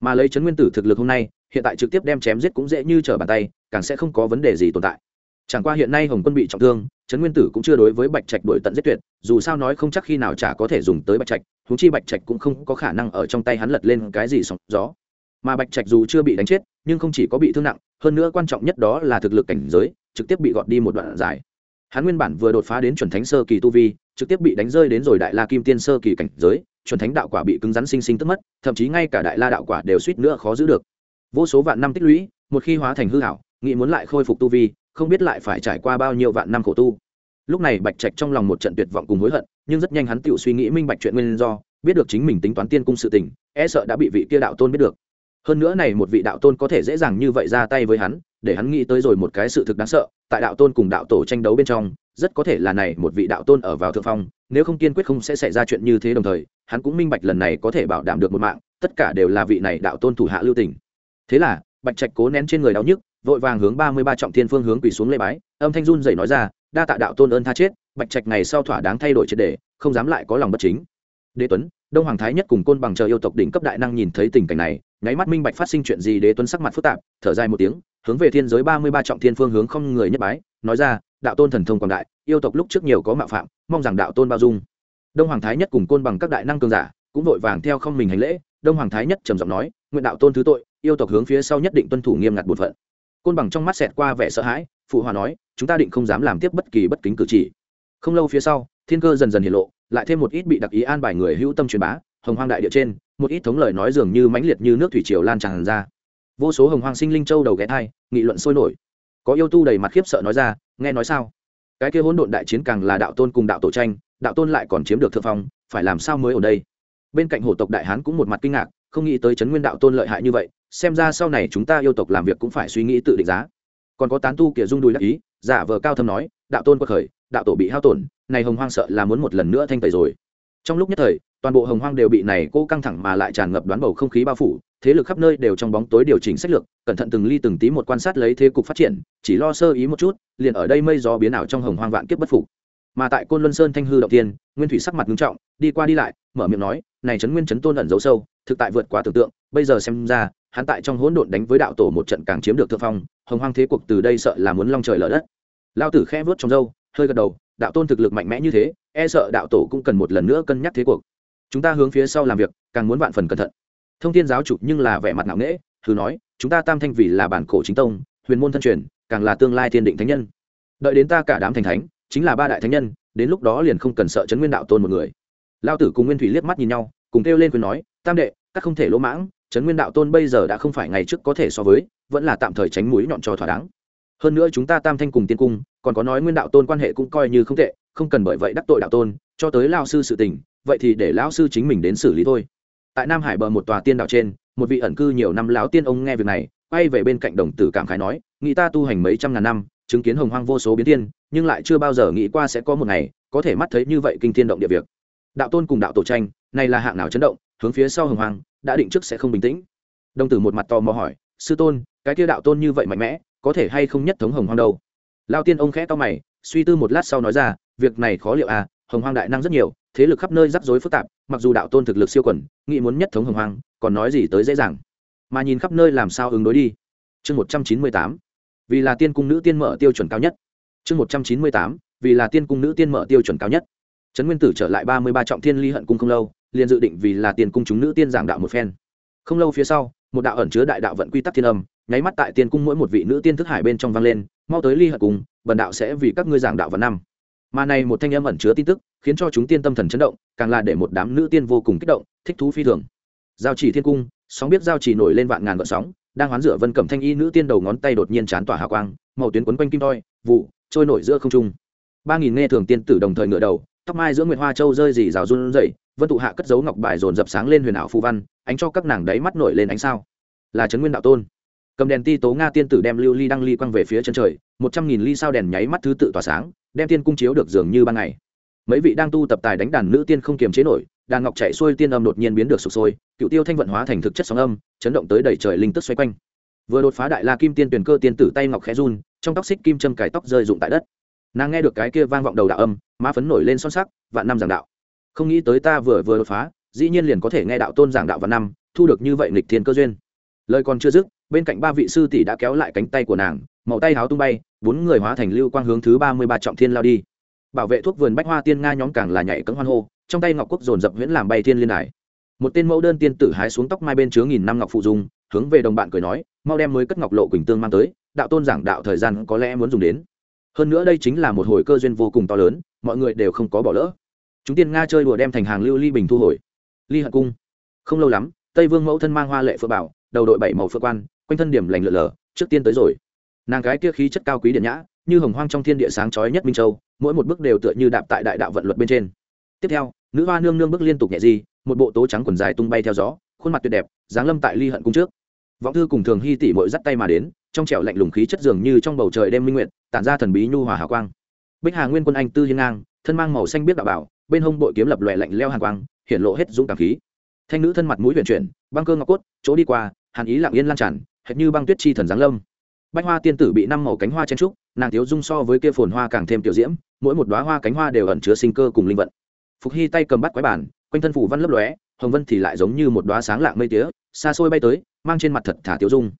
Speaker 1: Mà lấy trấn nguyên tử thực lực hôm nay, hiện tại trực tiếp đem chém giết cũng dễ như trở bàn tay, càng sẽ không có vấn đề gì tồn tại. Chẳng qua hiện nay hồng quân bị trọng thương, trấn nguyên tử cũng chưa đối với bạch trạch đổi tận giết tuyệt, dù sao nói không chắc khi nào chả có thể dùng tới bạch trạch thú chi bạch trạch cũng không có khả năng ở trong tay hắn lật lên cái gì sóng gió. Mà bạch trạch dù chưa bị đánh chết, nhưng không chỉ có bị thương nặng, hơn nữa quan trọng nhất đó là thực lực cảnh giới trực tiếp bị gọt đi một đoạn dài hắn nguyên bản vừa đột phá đến chuẩn thánh sơ kỳ tu vi, trực tiếp bị đánh rơi đến rồi đại la kim tiên sơ kỳ cảnh giới, chuẩn thánh đạo quả bị cứng rắn sinh sinh tức mất, thậm chí ngay cả đại la đạo quả đều suýt nữa khó giữ được. Vô số vạn năm tích lũy, một khi hóa thành hư hảo, nghĩ muốn lại khôi phục tu vi, không biết lại phải trải qua bao nhiêu vạn năm khổ tu. Lúc này bạch trạch trong lòng một trận tuyệt vọng cùng hối hận, nhưng rất nhanh hắn tự suy nghĩ minh bạch chuyện nguyên do, biết được chính mình tính toán tiên cung sự tình e sợ đã bị vị kia đạo tôn biết được. Hơn nữa này một vị đạo tôn có thể dễ dàng như vậy ra tay với hắn để hắn nghĩ tới rồi một cái sự thực đáng sợ, tại đạo tôn cùng đạo tổ tranh đấu bên trong, rất có thể là này một vị đạo tôn ở vào thượng phong, nếu không kiên quyết không sẽ xảy ra chuyện như thế đồng thời, hắn cũng minh bạch lần này có thể bảo đảm được một mạng, tất cả đều là vị này đạo tôn thủ hạ lưu tình. Thế là, bạch trạch cố nén trên người đau nhức, vội vàng hướng ba mươi ba trọng thiên phương hướng quỳ xuống lê bái, âm thanh run dậy nói ra, đa tạ đạo tôn ơn tha chết, bạch trạch ngày sau thỏa đáng thay đổi triệt đề, không dám lại có lòng bất chính. Đế tuấn, đông hoàng thái nhất cùng côn bằng chờ yêu tộc đỉnh cấp đại năng nhìn thấy tình cảnh này nháy mắt minh bạch phát sinh chuyện gì đế tuấn sắc mặt phức tạp, thở dài một tiếng, hướng về thiên giới ba mươi ba trọng thiên phương hướng không người nhất bái, nói ra, đạo tôn thần thông quảng đại, yêu tộc lúc trước nhiều có mạo phạm, mong rằng đạo tôn bao dung. Đông hoàng thái nhất cùng côn bằng các đại năng cường giả cũng vội vàng theo không mình hành lễ, đông hoàng thái nhất trầm giọng nói, nguyện đạo tôn thứ tội, yêu tộc hướng phía sau nhất định tuân thủ nghiêm ngặt bột phận. Côn bằng trong mắt xẹt qua vẻ sợ hãi, phụ hòa nói, chúng ta định không dám làm tiếp bất kỳ bất kính cử chỉ. Không lâu phía sau, thiên cơ dần dần hiện lộ, lại thêm một ít bị đặc ý an bài người hữu tâm truyền bá, hồng hoang đại địa trên một ít thống lời nói dường như mãnh liệt như nước thủy triều lan tràn ra. Vô số hồng hoang sinh linh châu đầu ghé thai, nghị luận sôi nổi. Có yêu tu đầy mặt khiếp sợ nói ra, nghe nói sao? Cái kia hỗn độn đại chiến càng là đạo tôn cùng đạo tổ tranh, đạo tôn lại còn chiếm được thượng phong, phải làm sao mới ở đây? Bên cạnh hổ tộc đại hán cũng một mặt kinh ngạc, không nghĩ tới chấn nguyên đạo tôn lợi hại như vậy, xem ra sau này chúng ta yêu tộc làm việc cũng phải suy nghĩ tự định giá. Còn có tán tu kia rung đùi đắc ý, giả vờ cao thâm nói, đạo tôn quật khởi, đạo tổ bị hao tổn, này hồng hoang sợ là muốn một lần nữa thanh tẩy rồi trong lúc nhất thời, toàn bộ hồng hoang đều bị này cô căng thẳng mà lại tràn ngập đoán bầu không khí bao phủ, thế lực khắp nơi đều trong bóng tối điều chỉnh sách lược, cẩn thận từng ly từng tí một quan sát lấy thế cục phát triển, chỉ lo sơ ý một chút, liền ở đây mây gió biến ảo trong hồng hoang vạn kiếp bất phục. Mà tại côn luân sơn thanh hư động tiên nguyên thủy sắc mặt nghiêm trọng, đi qua đi lại, mở miệng nói, này trấn nguyên trấn tôn ẩn giấu sâu, thực tại vượt quá tưởng tượng, bây giờ xem ra, hắn tại trong hỗn độn đánh với đạo tổ một trận càng chiếm được thượng phong, hồng hoang thế cuộc từ đây sợ là muốn long trời lở đất. Lao tử khẽ vớt trong râu, hơi gật đầu đạo tôn thực lực mạnh mẽ như thế e sợ đạo tổ cũng cần một lần nữa cân nhắc thế cuộc. Chúng ta hướng phía sau làm việc, càng muốn vạn phần cẩn thận. Thông tin giáo chủ nhưng là vẻ mặt nặng nễ thử nói, chúng ta tam thanh vì là bản cổ chính tông, huyền môn thân truyền, càng là tương lai thiên định thánh nhân. Đợi đến ta cả đám thành thánh, chính là ba đại thánh nhân, đến lúc đó liền không cần sợ chấn nguyên đạo tôn một người. Lao tử cùng nguyên thủy liếc mắt nhìn nhau, cùng kêu lên quyền nói, tam đệ, các không thể lỗ mãng, chấn nguyên đạo tôn bây giờ đã không phải ngày trước có thể so với, vẫn là tạm thời tránh mũi nhọn cho thỏa đáng. Hơn nữa chúng ta tam thanh cùng tiên cung còn có nói nguyên đạo tôn quan hệ cũng coi như không tệ, không cần bởi vậy đắc tội đạo tôn, cho tới lao sư sự tình, vậy thì để lão sư chính mình đến xử lý thôi. Tại nam hải bờ một tòa tiên đạo trên, một vị ẩn cư nhiều năm lão tiên ông nghe việc này, quay về bên cạnh đồng tử cảm khái nói, nghĩ ta tu hành mấy trăm ngàn năm, chứng kiến hồng hoang vô số biến tiên, nhưng lại chưa bao giờ nghĩ qua sẽ có một ngày, có thể mắt thấy như vậy kinh thiên động địa việc. Đạo tôn cùng đạo tổ tranh này là hạng nào chấn động, hướng phía sau hồng hoang, đã định trước sẽ không bình tĩnh. Đồng tử một mặt tò mò hỏi, sư tôn, cái kia đạo tôn như vậy mạnh mẽ, có thể hay không nhất thống hồng hoang đâu? Lao tiên ông khẽ to mày, suy tư một lát sau nói ra, việc này khó liệu à hồng hoang đại năng rất nhiều, thế lực khắp nơi rắc rối phức tạp, mặc dù đạo tôn thực lực siêu quẩn nghĩ muốn nhất thống hồng hoang, còn nói gì tới dễ dàng. Mà nhìn khắp nơi làm sao ứng đối đi. Chương một trăm chín mươi tám, vì là tiên cung nữ tiên mở tiêu chuẩn cao nhất. Chương một trăm chín mươi tám, vì là tiên cung nữ tiên mở tiêu chuẩn cao nhất. Trấn nguyên tử trở lại ba mươi ba trọng thiên ly hận cung không lâu, liền dự định vì là tiền cung chúng nữ tiên giảng đạo một phen. Không lâu phía sau, một đạo ẩn chứa đại đạo vận quy tắc thiên âm nháy mắt tại tiên cung mỗi một vị nữ tiên thức hải bên trong vang lên mau tới ly hận cùng, bần đạo sẽ vì các ngươi giảng đạo vào năm. Mà này một thanh âm ẩn chứa tin tức khiến cho chúng tiên tâm thần chấn động càng là để một đám nữ tiên vô cùng kích động thích thú phi thường. Giao chỉ thiên cung sóng biết giao chỉ nổi lên vạn ngàn gợn sóng đang hoán rửa vân cẩm thanh y nữ tiên đầu ngón tay đột nhiên chán tỏa hào quang màu tuyến quấn quanh kim toi vụ trôi nổi giữa không trung. Ba nghìn nghe thường tiên tử đồng thời ngựa đầu tóc mai giữa nguyệt hoa châu rơi dì rào run rẩy vân tụ hạ cất dấu ngọc bài dồn dập sáng lên huyền ảo phù văn ánh cho các nàng đáy mắt nổi lên ánh sao. Là trấn nguyên đạo tôn cầm đèn ti tố nga tiên tử đem lưu ly đăng ly quăng về phía chân trời, một trăm nghìn ly sao đèn nháy mắt thứ tự tỏa sáng, đem tiên cung chiếu được dường như ban ngày. Mấy vị đang tu tập tài đánh đàn nữ tiên không kiềm chế nổi, đàn ngọc chạy xuôi tiên âm đột nhiên biến được sụp sôi, cựu tiêu thanh vận hóa thành thực chất sóng âm, chấn động tới đầy trời linh tức xoay quanh. Vừa đột phá đại la kim tiên tuyển cơ tiên tử tay ngọc khẽ run, trong tóc xích kim châm cải tóc rơi rụng tại đất. Nàng nghe được cái kia vang vọng đầu đạo âm, má phấn nổi lên son sắc, vạn năm giảng đạo. Không nghĩ tới ta vừa vừa đột phá, dĩ nhiên liền có thể nghe đạo tôn giảng đạo vạn năm, thu được như vậy nghịch thiên cơ duyên. Lời còn chưa dứt bên cạnh ba vị sư tỷ đã kéo lại cánh tay của nàng, màu tay háo tung bay, bốn người hóa thành lưu quang hướng thứ ba mươi ba trọng thiên lao đi. Bảo vệ thuốc vườn bách hoa tiên nga nhóm càng là nhảy cấm hoan hô, trong tay ngọc quốc dồn dập huyễn làm bay thiên liên đài. Một tên mẫu đơn tiên tử hái xuống tóc mai bên chứa nghìn năm ngọc phụ dung, hướng về đồng bạn cười nói, mau đem mới cất ngọc lộ quỳnh tương mang tới, đạo tôn giảng đạo thời gian có lẽ muốn dùng đến. Hơn nữa đây chính là một hồi cơ duyên vô cùng to lớn, mọi người đều không có bỏ lỡ. Chúng tiên nga chơi đùa đem thành hàng lưu ly bình thu hồi. Ly hận cung. Không lâu lắm, tây vương mẫu thân mang hoa lệ phượng bảo, đầu đội bảy màu phượng quan quanh thân điểm lành lượn lờ, trước tiên tới rồi. Nàng gái kia khí chất cao quý điện nhã, như hồng hoang trong thiên địa sáng chói nhất minh châu, mỗi một bước đều tựa như đạp tại đại đạo vận luật bên trên. Tiếp theo, nữ hoa nương nương bước liên tục nhẹ di, một bộ tố trắng quần dài tung bay theo gió, khuôn mặt tuyệt đẹp, dáng lâm tại ly hận cung trước. Vọng thư cùng thường hy tỷ mội dắt tay mà đến, trong trẻo lạnh lùng khí chất dường như trong bầu trời đêm minh nguyện tản ra thần bí nhu hòa hào quang. Bích hà nguyên quân anh tư hiên ngang, thân mang màu xanh biết đạo bảo, bên hông bội kiếm lập lòe lạnh leo hàng quang hiện lộ hết dũng cảm khí. Thanh nữ thân mặt mũi huyền chuyển, băng cơ ngọc cốt, chỗ đi qua, hàn ý lặng yên lan tràn hệt như băng tuyết chi thần giáng lâm. Bách hoa tiên tử bị năm màu cánh hoa chen trúc, nàng thiếu dung so với kia phồn hoa càng thêm tiểu diễm, mỗi một đoá hoa cánh hoa đều ẩn chứa sinh cơ cùng linh vận. Phục hy tay cầm bắt quái bản, quanh thân phủ văn lấp lóe, hồng vân thì lại giống như một đoá sáng lạng mây tía, xa xôi bay tới, mang trên mặt thật thả tiểu dung.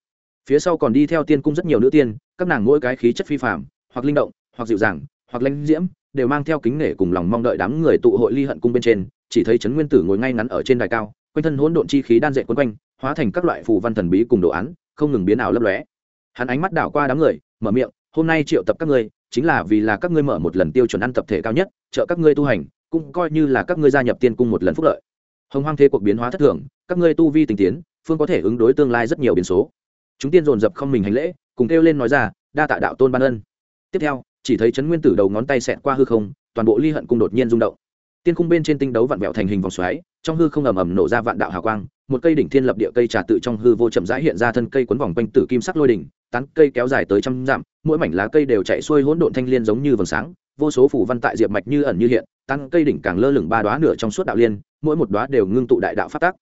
Speaker 1: Phía sau còn đi theo tiên cung rất nhiều nữ tiên, các nàng mỗi cái khí chất phi phạm hoặc linh động, hoặc dịu dàng, hoặc lãnh diễm, đều mang theo kính nể cùng lòng mong đợi đám người tụ hội ly hận cung bên trên, chỉ thấy trấn nguyên tử ngồi ngay ngắn ở trên đài cao, quanh thân hỗn độn chi khí đan dệt quấn quanh, hóa thành các loại phù văn thần bí cùng đồ án không ngừng biến ảo lấp lóe. Hắn ánh mắt đảo qua đám người, mở miệng, hôm nay triệu tập các ngươi, chính là vì là các ngươi mở một lần tiêu chuẩn ăn tập thể cao nhất, trợ các ngươi tu hành, cũng coi như là các ngươi gia nhập tiên cung một lần phúc lợi. Hồng hoang thế cuộc biến hóa thất thường, các ngươi tu vi tình tiến, phương có thể ứng đối tương lai rất nhiều biến số. Chúng tiên dồn dập không mình hành lễ, cùng kêu lên nói ra, đa tạ đạo tôn ban ân. Tiếp theo, chỉ thấy chấn nguyên tử đầu ngón tay xẹt qua hư không, toàn bộ ly hận cung đột nhiên rung động. Tiên cung bên trên tinh đấu vặn vẹo thành hình vòng xoáy, trong hư không ầm ầm nổ ra vạn đạo hào quang một cây đỉnh thiên lập địa cây trà tự trong hư vô chậm rãi hiện ra thân cây quấn vòng quanh tử kim sắc lôi đỉnh, tán cây kéo dài tới trăm dặm, mỗi mảnh lá cây đều chạy xuôi hỗn độn thanh liên giống như vầng sáng, vô số phủ văn tại diệp mạch như ẩn như hiện, tán cây đỉnh càng lơ lửng ba đóa nửa trong suốt đạo liên, mỗi một đóa đều ngưng tụ đại đạo phát tác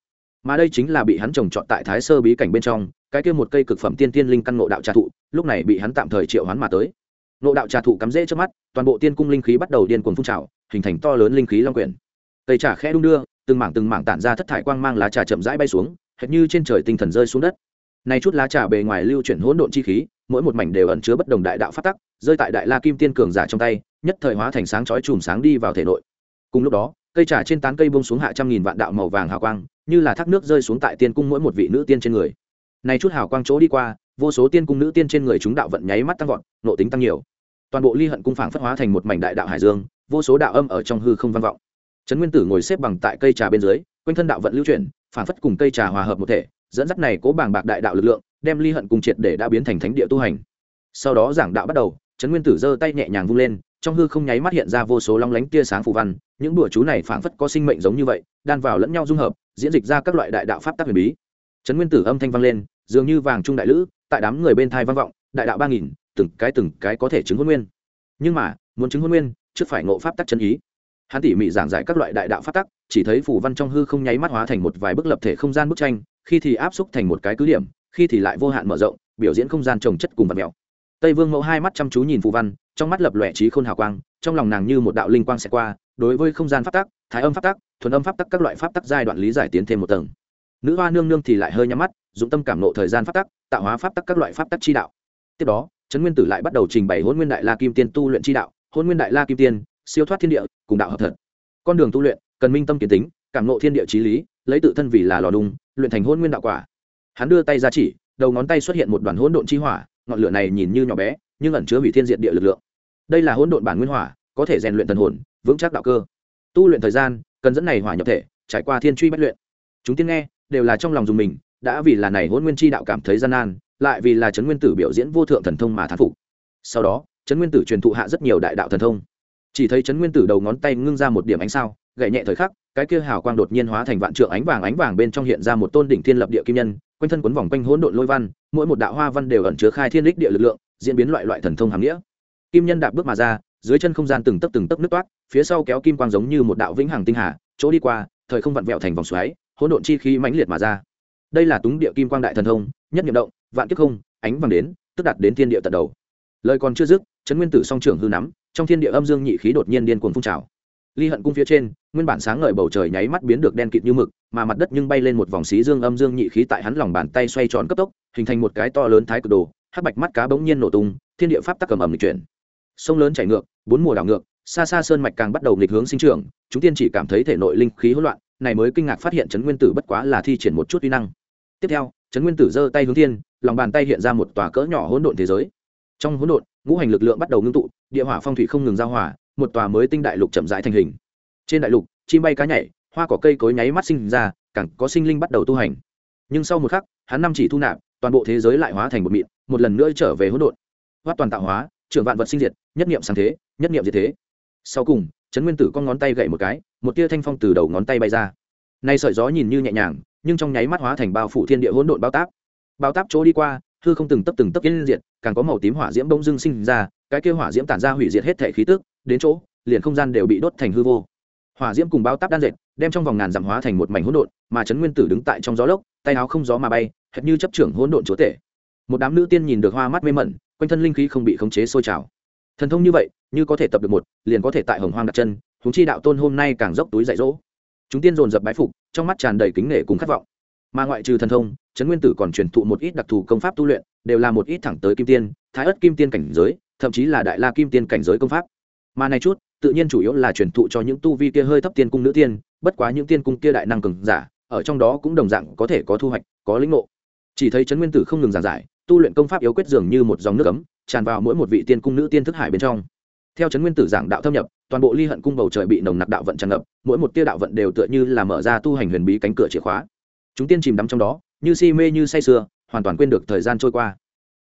Speaker 1: mà đây chính là bị hắn trồng trọt tại thái sơ bí cảnh bên trong, cái kia một cây cực phẩm tiên tiên linh căn ngộ đạo trà thụ, lúc này bị hắn tạm thời triệu hoán mà tới. Ngộ đạo trà thụ cắm rễ trước mắt, toàn bộ tiên cung linh khí bắt đầu điên cuồng phun trào, hình thành to lớn linh khí long quyển. Cây trà khẽ đung đưa từng mảng từng mảng tản ra thất thải quang mang lá trà chậm rãi bay xuống, hệt như trên trời tinh thần rơi xuống đất. Này chút lá trà bề ngoài lưu chuyển hỗn độn chi khí, mỗi một mảnh đều ẩn chứa bất đồng đại đạo phát tắc, rơi tại đại la kim tiên cường giả trong tay, nhất thời hóa thành sáng chói chùm sáng đi vào thể nội. Cùng lúc đó, cây trà trên tán cây bông xuống hạ trăm nghìn vạn đạo màu vàng hào quang, như là thác nước rơi xuống tại tiên cung mỗi một vị nữ tiên trên người. Này chút hào quang chỗ đi qua, vô số tiên cung nữ tiên trên người chúng đạo vận nháy mắt tăng vọt nộ tính tăng nhiều. Toàn bộ ly hận cung phảng phất hóa thành một mảnh đại đạo hải dương, vô số đạo âm ở trong hư không vang vọng trấn nguyên tử ngồi xếp bằng tại cây trà bên dưới, quanh thân đạo vận lưu chuyển phảng phất cùng cây trà hòa hợp một thể, dẫn dắt này cố bàng bạc đại đạo lực lượng, đem ly hận cùng triệt để đã biến thành thánh địa tu hành. Sau đó giảng đạo bắt đầu, trấn nguyên tử giơ tay nhẹ nhàng vung lên, trong hư không nháy mắt hiện ra vô số long lánh tia sáng phù văn, những đùa chú này phảng phất có sinh mệnh giống như vậy, đan vào lẫn nhau dung hợp, diễn dịch ra các loại đại đạo pháp tác huyền bí. Trấn nguyên tử âm thanh vang lên, dường như vàng trung đại lữ, tại đám người bên thai vang vọng, đại đạo ba nghìn, từng cái từng cái có thể chứng hôn nguyên. Nhưng mà, muốn chứng hôn nguyên, trước phải ngộ pháp tắc chân ý hắn tỉ mỉ giảng giải các loại đại đạo pháp tắc, chỉ thấy phủ văn trong hư không nháy mắt hóa thành một vài bức lập thể không gian bức tranh, khi thì áp xúc thành một cái cứ điểm, khi thì lại vô hạn mở rộng, biểu diễn không gian trồng chất cùng vật mèo. Tây vương mẫu hai mắt chăm chú nhìn phù văn, trong mắt lập lòe trí khôn hào quang, trong lòng nàng như một đạo linh quang sẽ qua, đối với không gian pháp tắc, thái âm pháp tắc, thuần âm pháp tắc các loại pháp tắc giai đoạn lý giải tiến thêm một tầng. Nữ hoa nương nương thì lại hơi nhắm mắt, dụng tâm cảm nộ thời gian pháp tắc, tạo hóa pháp tắc các loại pháp tắc chi đạo. Tiếp đó, trấn nguyên tử lại bắt đầu trình bày hôn nguyên đại la kim tiên tu luyện chi đạo. Hôn nguyên đại la kim tiên siêu thoát thiên địa, cùng đạo hợp thật. Con đường tu luyện, cần minh tâm kiến tính, cảm nộ thiên địa trí lý, lấy tự thân vì là lò đung luyện thành hôn nguyên đạo quả. Hắn đưa tay ra chỉ, đầu ngón tay xuất hiện một đoàn hỗn độn chi hỏa, ngọn lửa này nhìn như nhỏ bé, nhưng ẩn chứa hủy thiên diện địa lực lượng. Đây là hỗn độn bản nguyên hỏa, có thể rèn luyện thần hồn, vững chắc đạo cơ. Tu luyện thời gian, cần dẫn này hỏa nhập thể, trải qua thiên truy bất luyện. Chúng tiên nghe, đều là trong lòng dùng mình, đã vì là này hỗn nguyên chi đạo cảm thấy gian nan, lại vì là trấn nguyên tử biểu diễn vô thượng thần thông mà thán phục. Sau đó trấn nguyên tử truyền thụ hạ rất nhiều đại đạo thần thông chỉ thấy trấn nguyên tử đầu ngón tay ngưng ra một điểm ánh sao gậy nhẹ thời khắc, cái kia hào quang đột nhiên hóa thành vạn trượng ánh vàng ánh vàng bên trong hiện ra một tôn đỉnh thiên lập địa kim nhân, quanh thân quấn vòng quanh hỗn độn lôi văn, mỗi một đạo hoa văn đều ẩn chứa khai thiên đích địa lực lượng, diễn biến loại loại thần thông hàm nghĩa. Kim nhân đạp bước mà ra, dưới chân không gian từng tấc từng tấc nước toát, phía sau kéo kim quang giống như một đạo vĩnh hằng tinh hà, chỗ đi qua, thời không vặn vẹo thành vòng xoáy, hỗn độn chi khí mãnh liệt mà ra. Đây là túng địa kim quang đại thần thông, nhất nhiệm động, vạn kiếp không, ánh vàng đến, tức đặt đến thiên địa tận đầu lời còn chưa dứt, trấn nguyên tử song trưởng hư nắm, trong thiên địa âm dương nhị khí đột nhiên điên cuồng phun trào. Ly hận cung phía trên, nguyên bản sáng ngời bầu trời nháy mắt biến được đen kịt như mực, mà mặt đất nhưng bay lên một vòng xí dương âm dương nhị khí tại hắn lòng bàn tay xoay tròn cấp tốc, hình thành một cái to lớn thái cực đồ, hắc bạch mắt cá bỗng nhiên nổ tung, thiên địa pháp tắc cầm ẩm lịch chuyển. Sông lớn chảy ngược, bốn mùa đảo ngược, xa xa sơn mạch càng bắt đầu nghịch hướng sinh trưởng, chúng tiên chỉ cảm thấy thể nội linh khí hỗn loạn, này mới kinh ngạc phát hiện trấn nguyên tử bất quá là thi triển một chút uy năng. Tiếp theo, trấn nguyên tử giơ tay hướng thiên, lòng bàn tay hiện ra một tòa cỡ nhỏ hỗn độn thế giới trong hỗn độn, ngũ hành lực lượng bắt đầu ngưng tụ, địa hỏa phong thủy không ngừng giao hỏa một tòa mới tinh đại lục chậm rãi thành hình. Trên đại lục, chim bay cá nhảy, hoa cỏ cây cối nháy mắt sinh ra cẳng có sinh linh bắt đầu tu hành. Nhưng sau một khắc, hắn năm chỉ thu nạp, toàn bộ thế giới lại hóa thành một mịn, một lần nữa trở về hỗn độn. Hoát toàn tạo hóa, trưởng vạn vật sinh diệt, nhất niệm sáng thế, nhất niệm diệt thế. Sau cùng, trấn nguyên tử con ngón tay gậy một cái, một tia thanh phong từ đầu ngón tay bay ra. Nay sợi gió nhìn như nhẹ nhàng, nhưng trong nháy mắt hóa thành bao phủ thiên địa hỗn độn bao táp. Bao táp chỗ đi qua hư không từng tấp từng tấp yên diệt, càng có màu tím hỏa diễm bông dưng sinh ra, cái kia hỏa diễm tản ra hủy diệt hết thể khí tức, đến chỗ, liền không gian đều bị đốt thành hư vô. Hỏa diễm cùng bao táp đan dệt, đem trong vòng ngàn dặm hóa thành một mảnh hỗn độn, mà trấn nguyên tử đứng tại trong gió lốc, tay áo không gió mà bay, hệt như chấp trưởng hỗn độn chúa tể. Một đám nữ tiên nhìn được hoa mắt mê mẩn, quanh thân linh khí không bị khống chế sôi trào. Thần thông như vậy, như có thể tập được một, liền có thể tại hồng hoang đặt chân chúng chi đạo tôn hôm nay càng dốc túi dạy dỗ. Chúng tiên dồn dập bái phục, trong mắt tràn đầy kính nể cùng khát vọng mà ngoại trừ thần thông, trấn nguyên tử còn truyền thụ một ít đặc thù công pháp tu luyện, đều là một ít thẳng tới kim tiên, thái ất kim tiên cảnh giới, thậm chí là đại la kim tiên cảnh giới công pháp. Mà này chút, tự nhiên chủ yếu là truyền thụ cho những tu vi kia hơi thấp tiên cung nữ tiên, bất quá những tiên cung kia đại năng cường giả, ở trong đó cũng đồng dạng có thể có thu hoạch, có lĩnh ngộ. Chỉ thấy trấn nguyên tử không ngừng giảng giải, tu luyện công pháp yếu quyết dường như một dòng nước ấm, tràn vào mỗi một vị tiên cung nữ tiên thức hải bên trong. Theo trấn nguyên tử giảng đạo thâm nhập, toàn bộ ly hận cung bầu trời bị nồng nặc đạo vận tràn ngập, mỗi một tia đạo vận đều tựa như là mở ra tu hành huyền bí cánh cửa chìa khóa chúng tiên chìm đắm trong đó, như si mê như say sưa, hoàn toàn quên được thời gian trôi qua.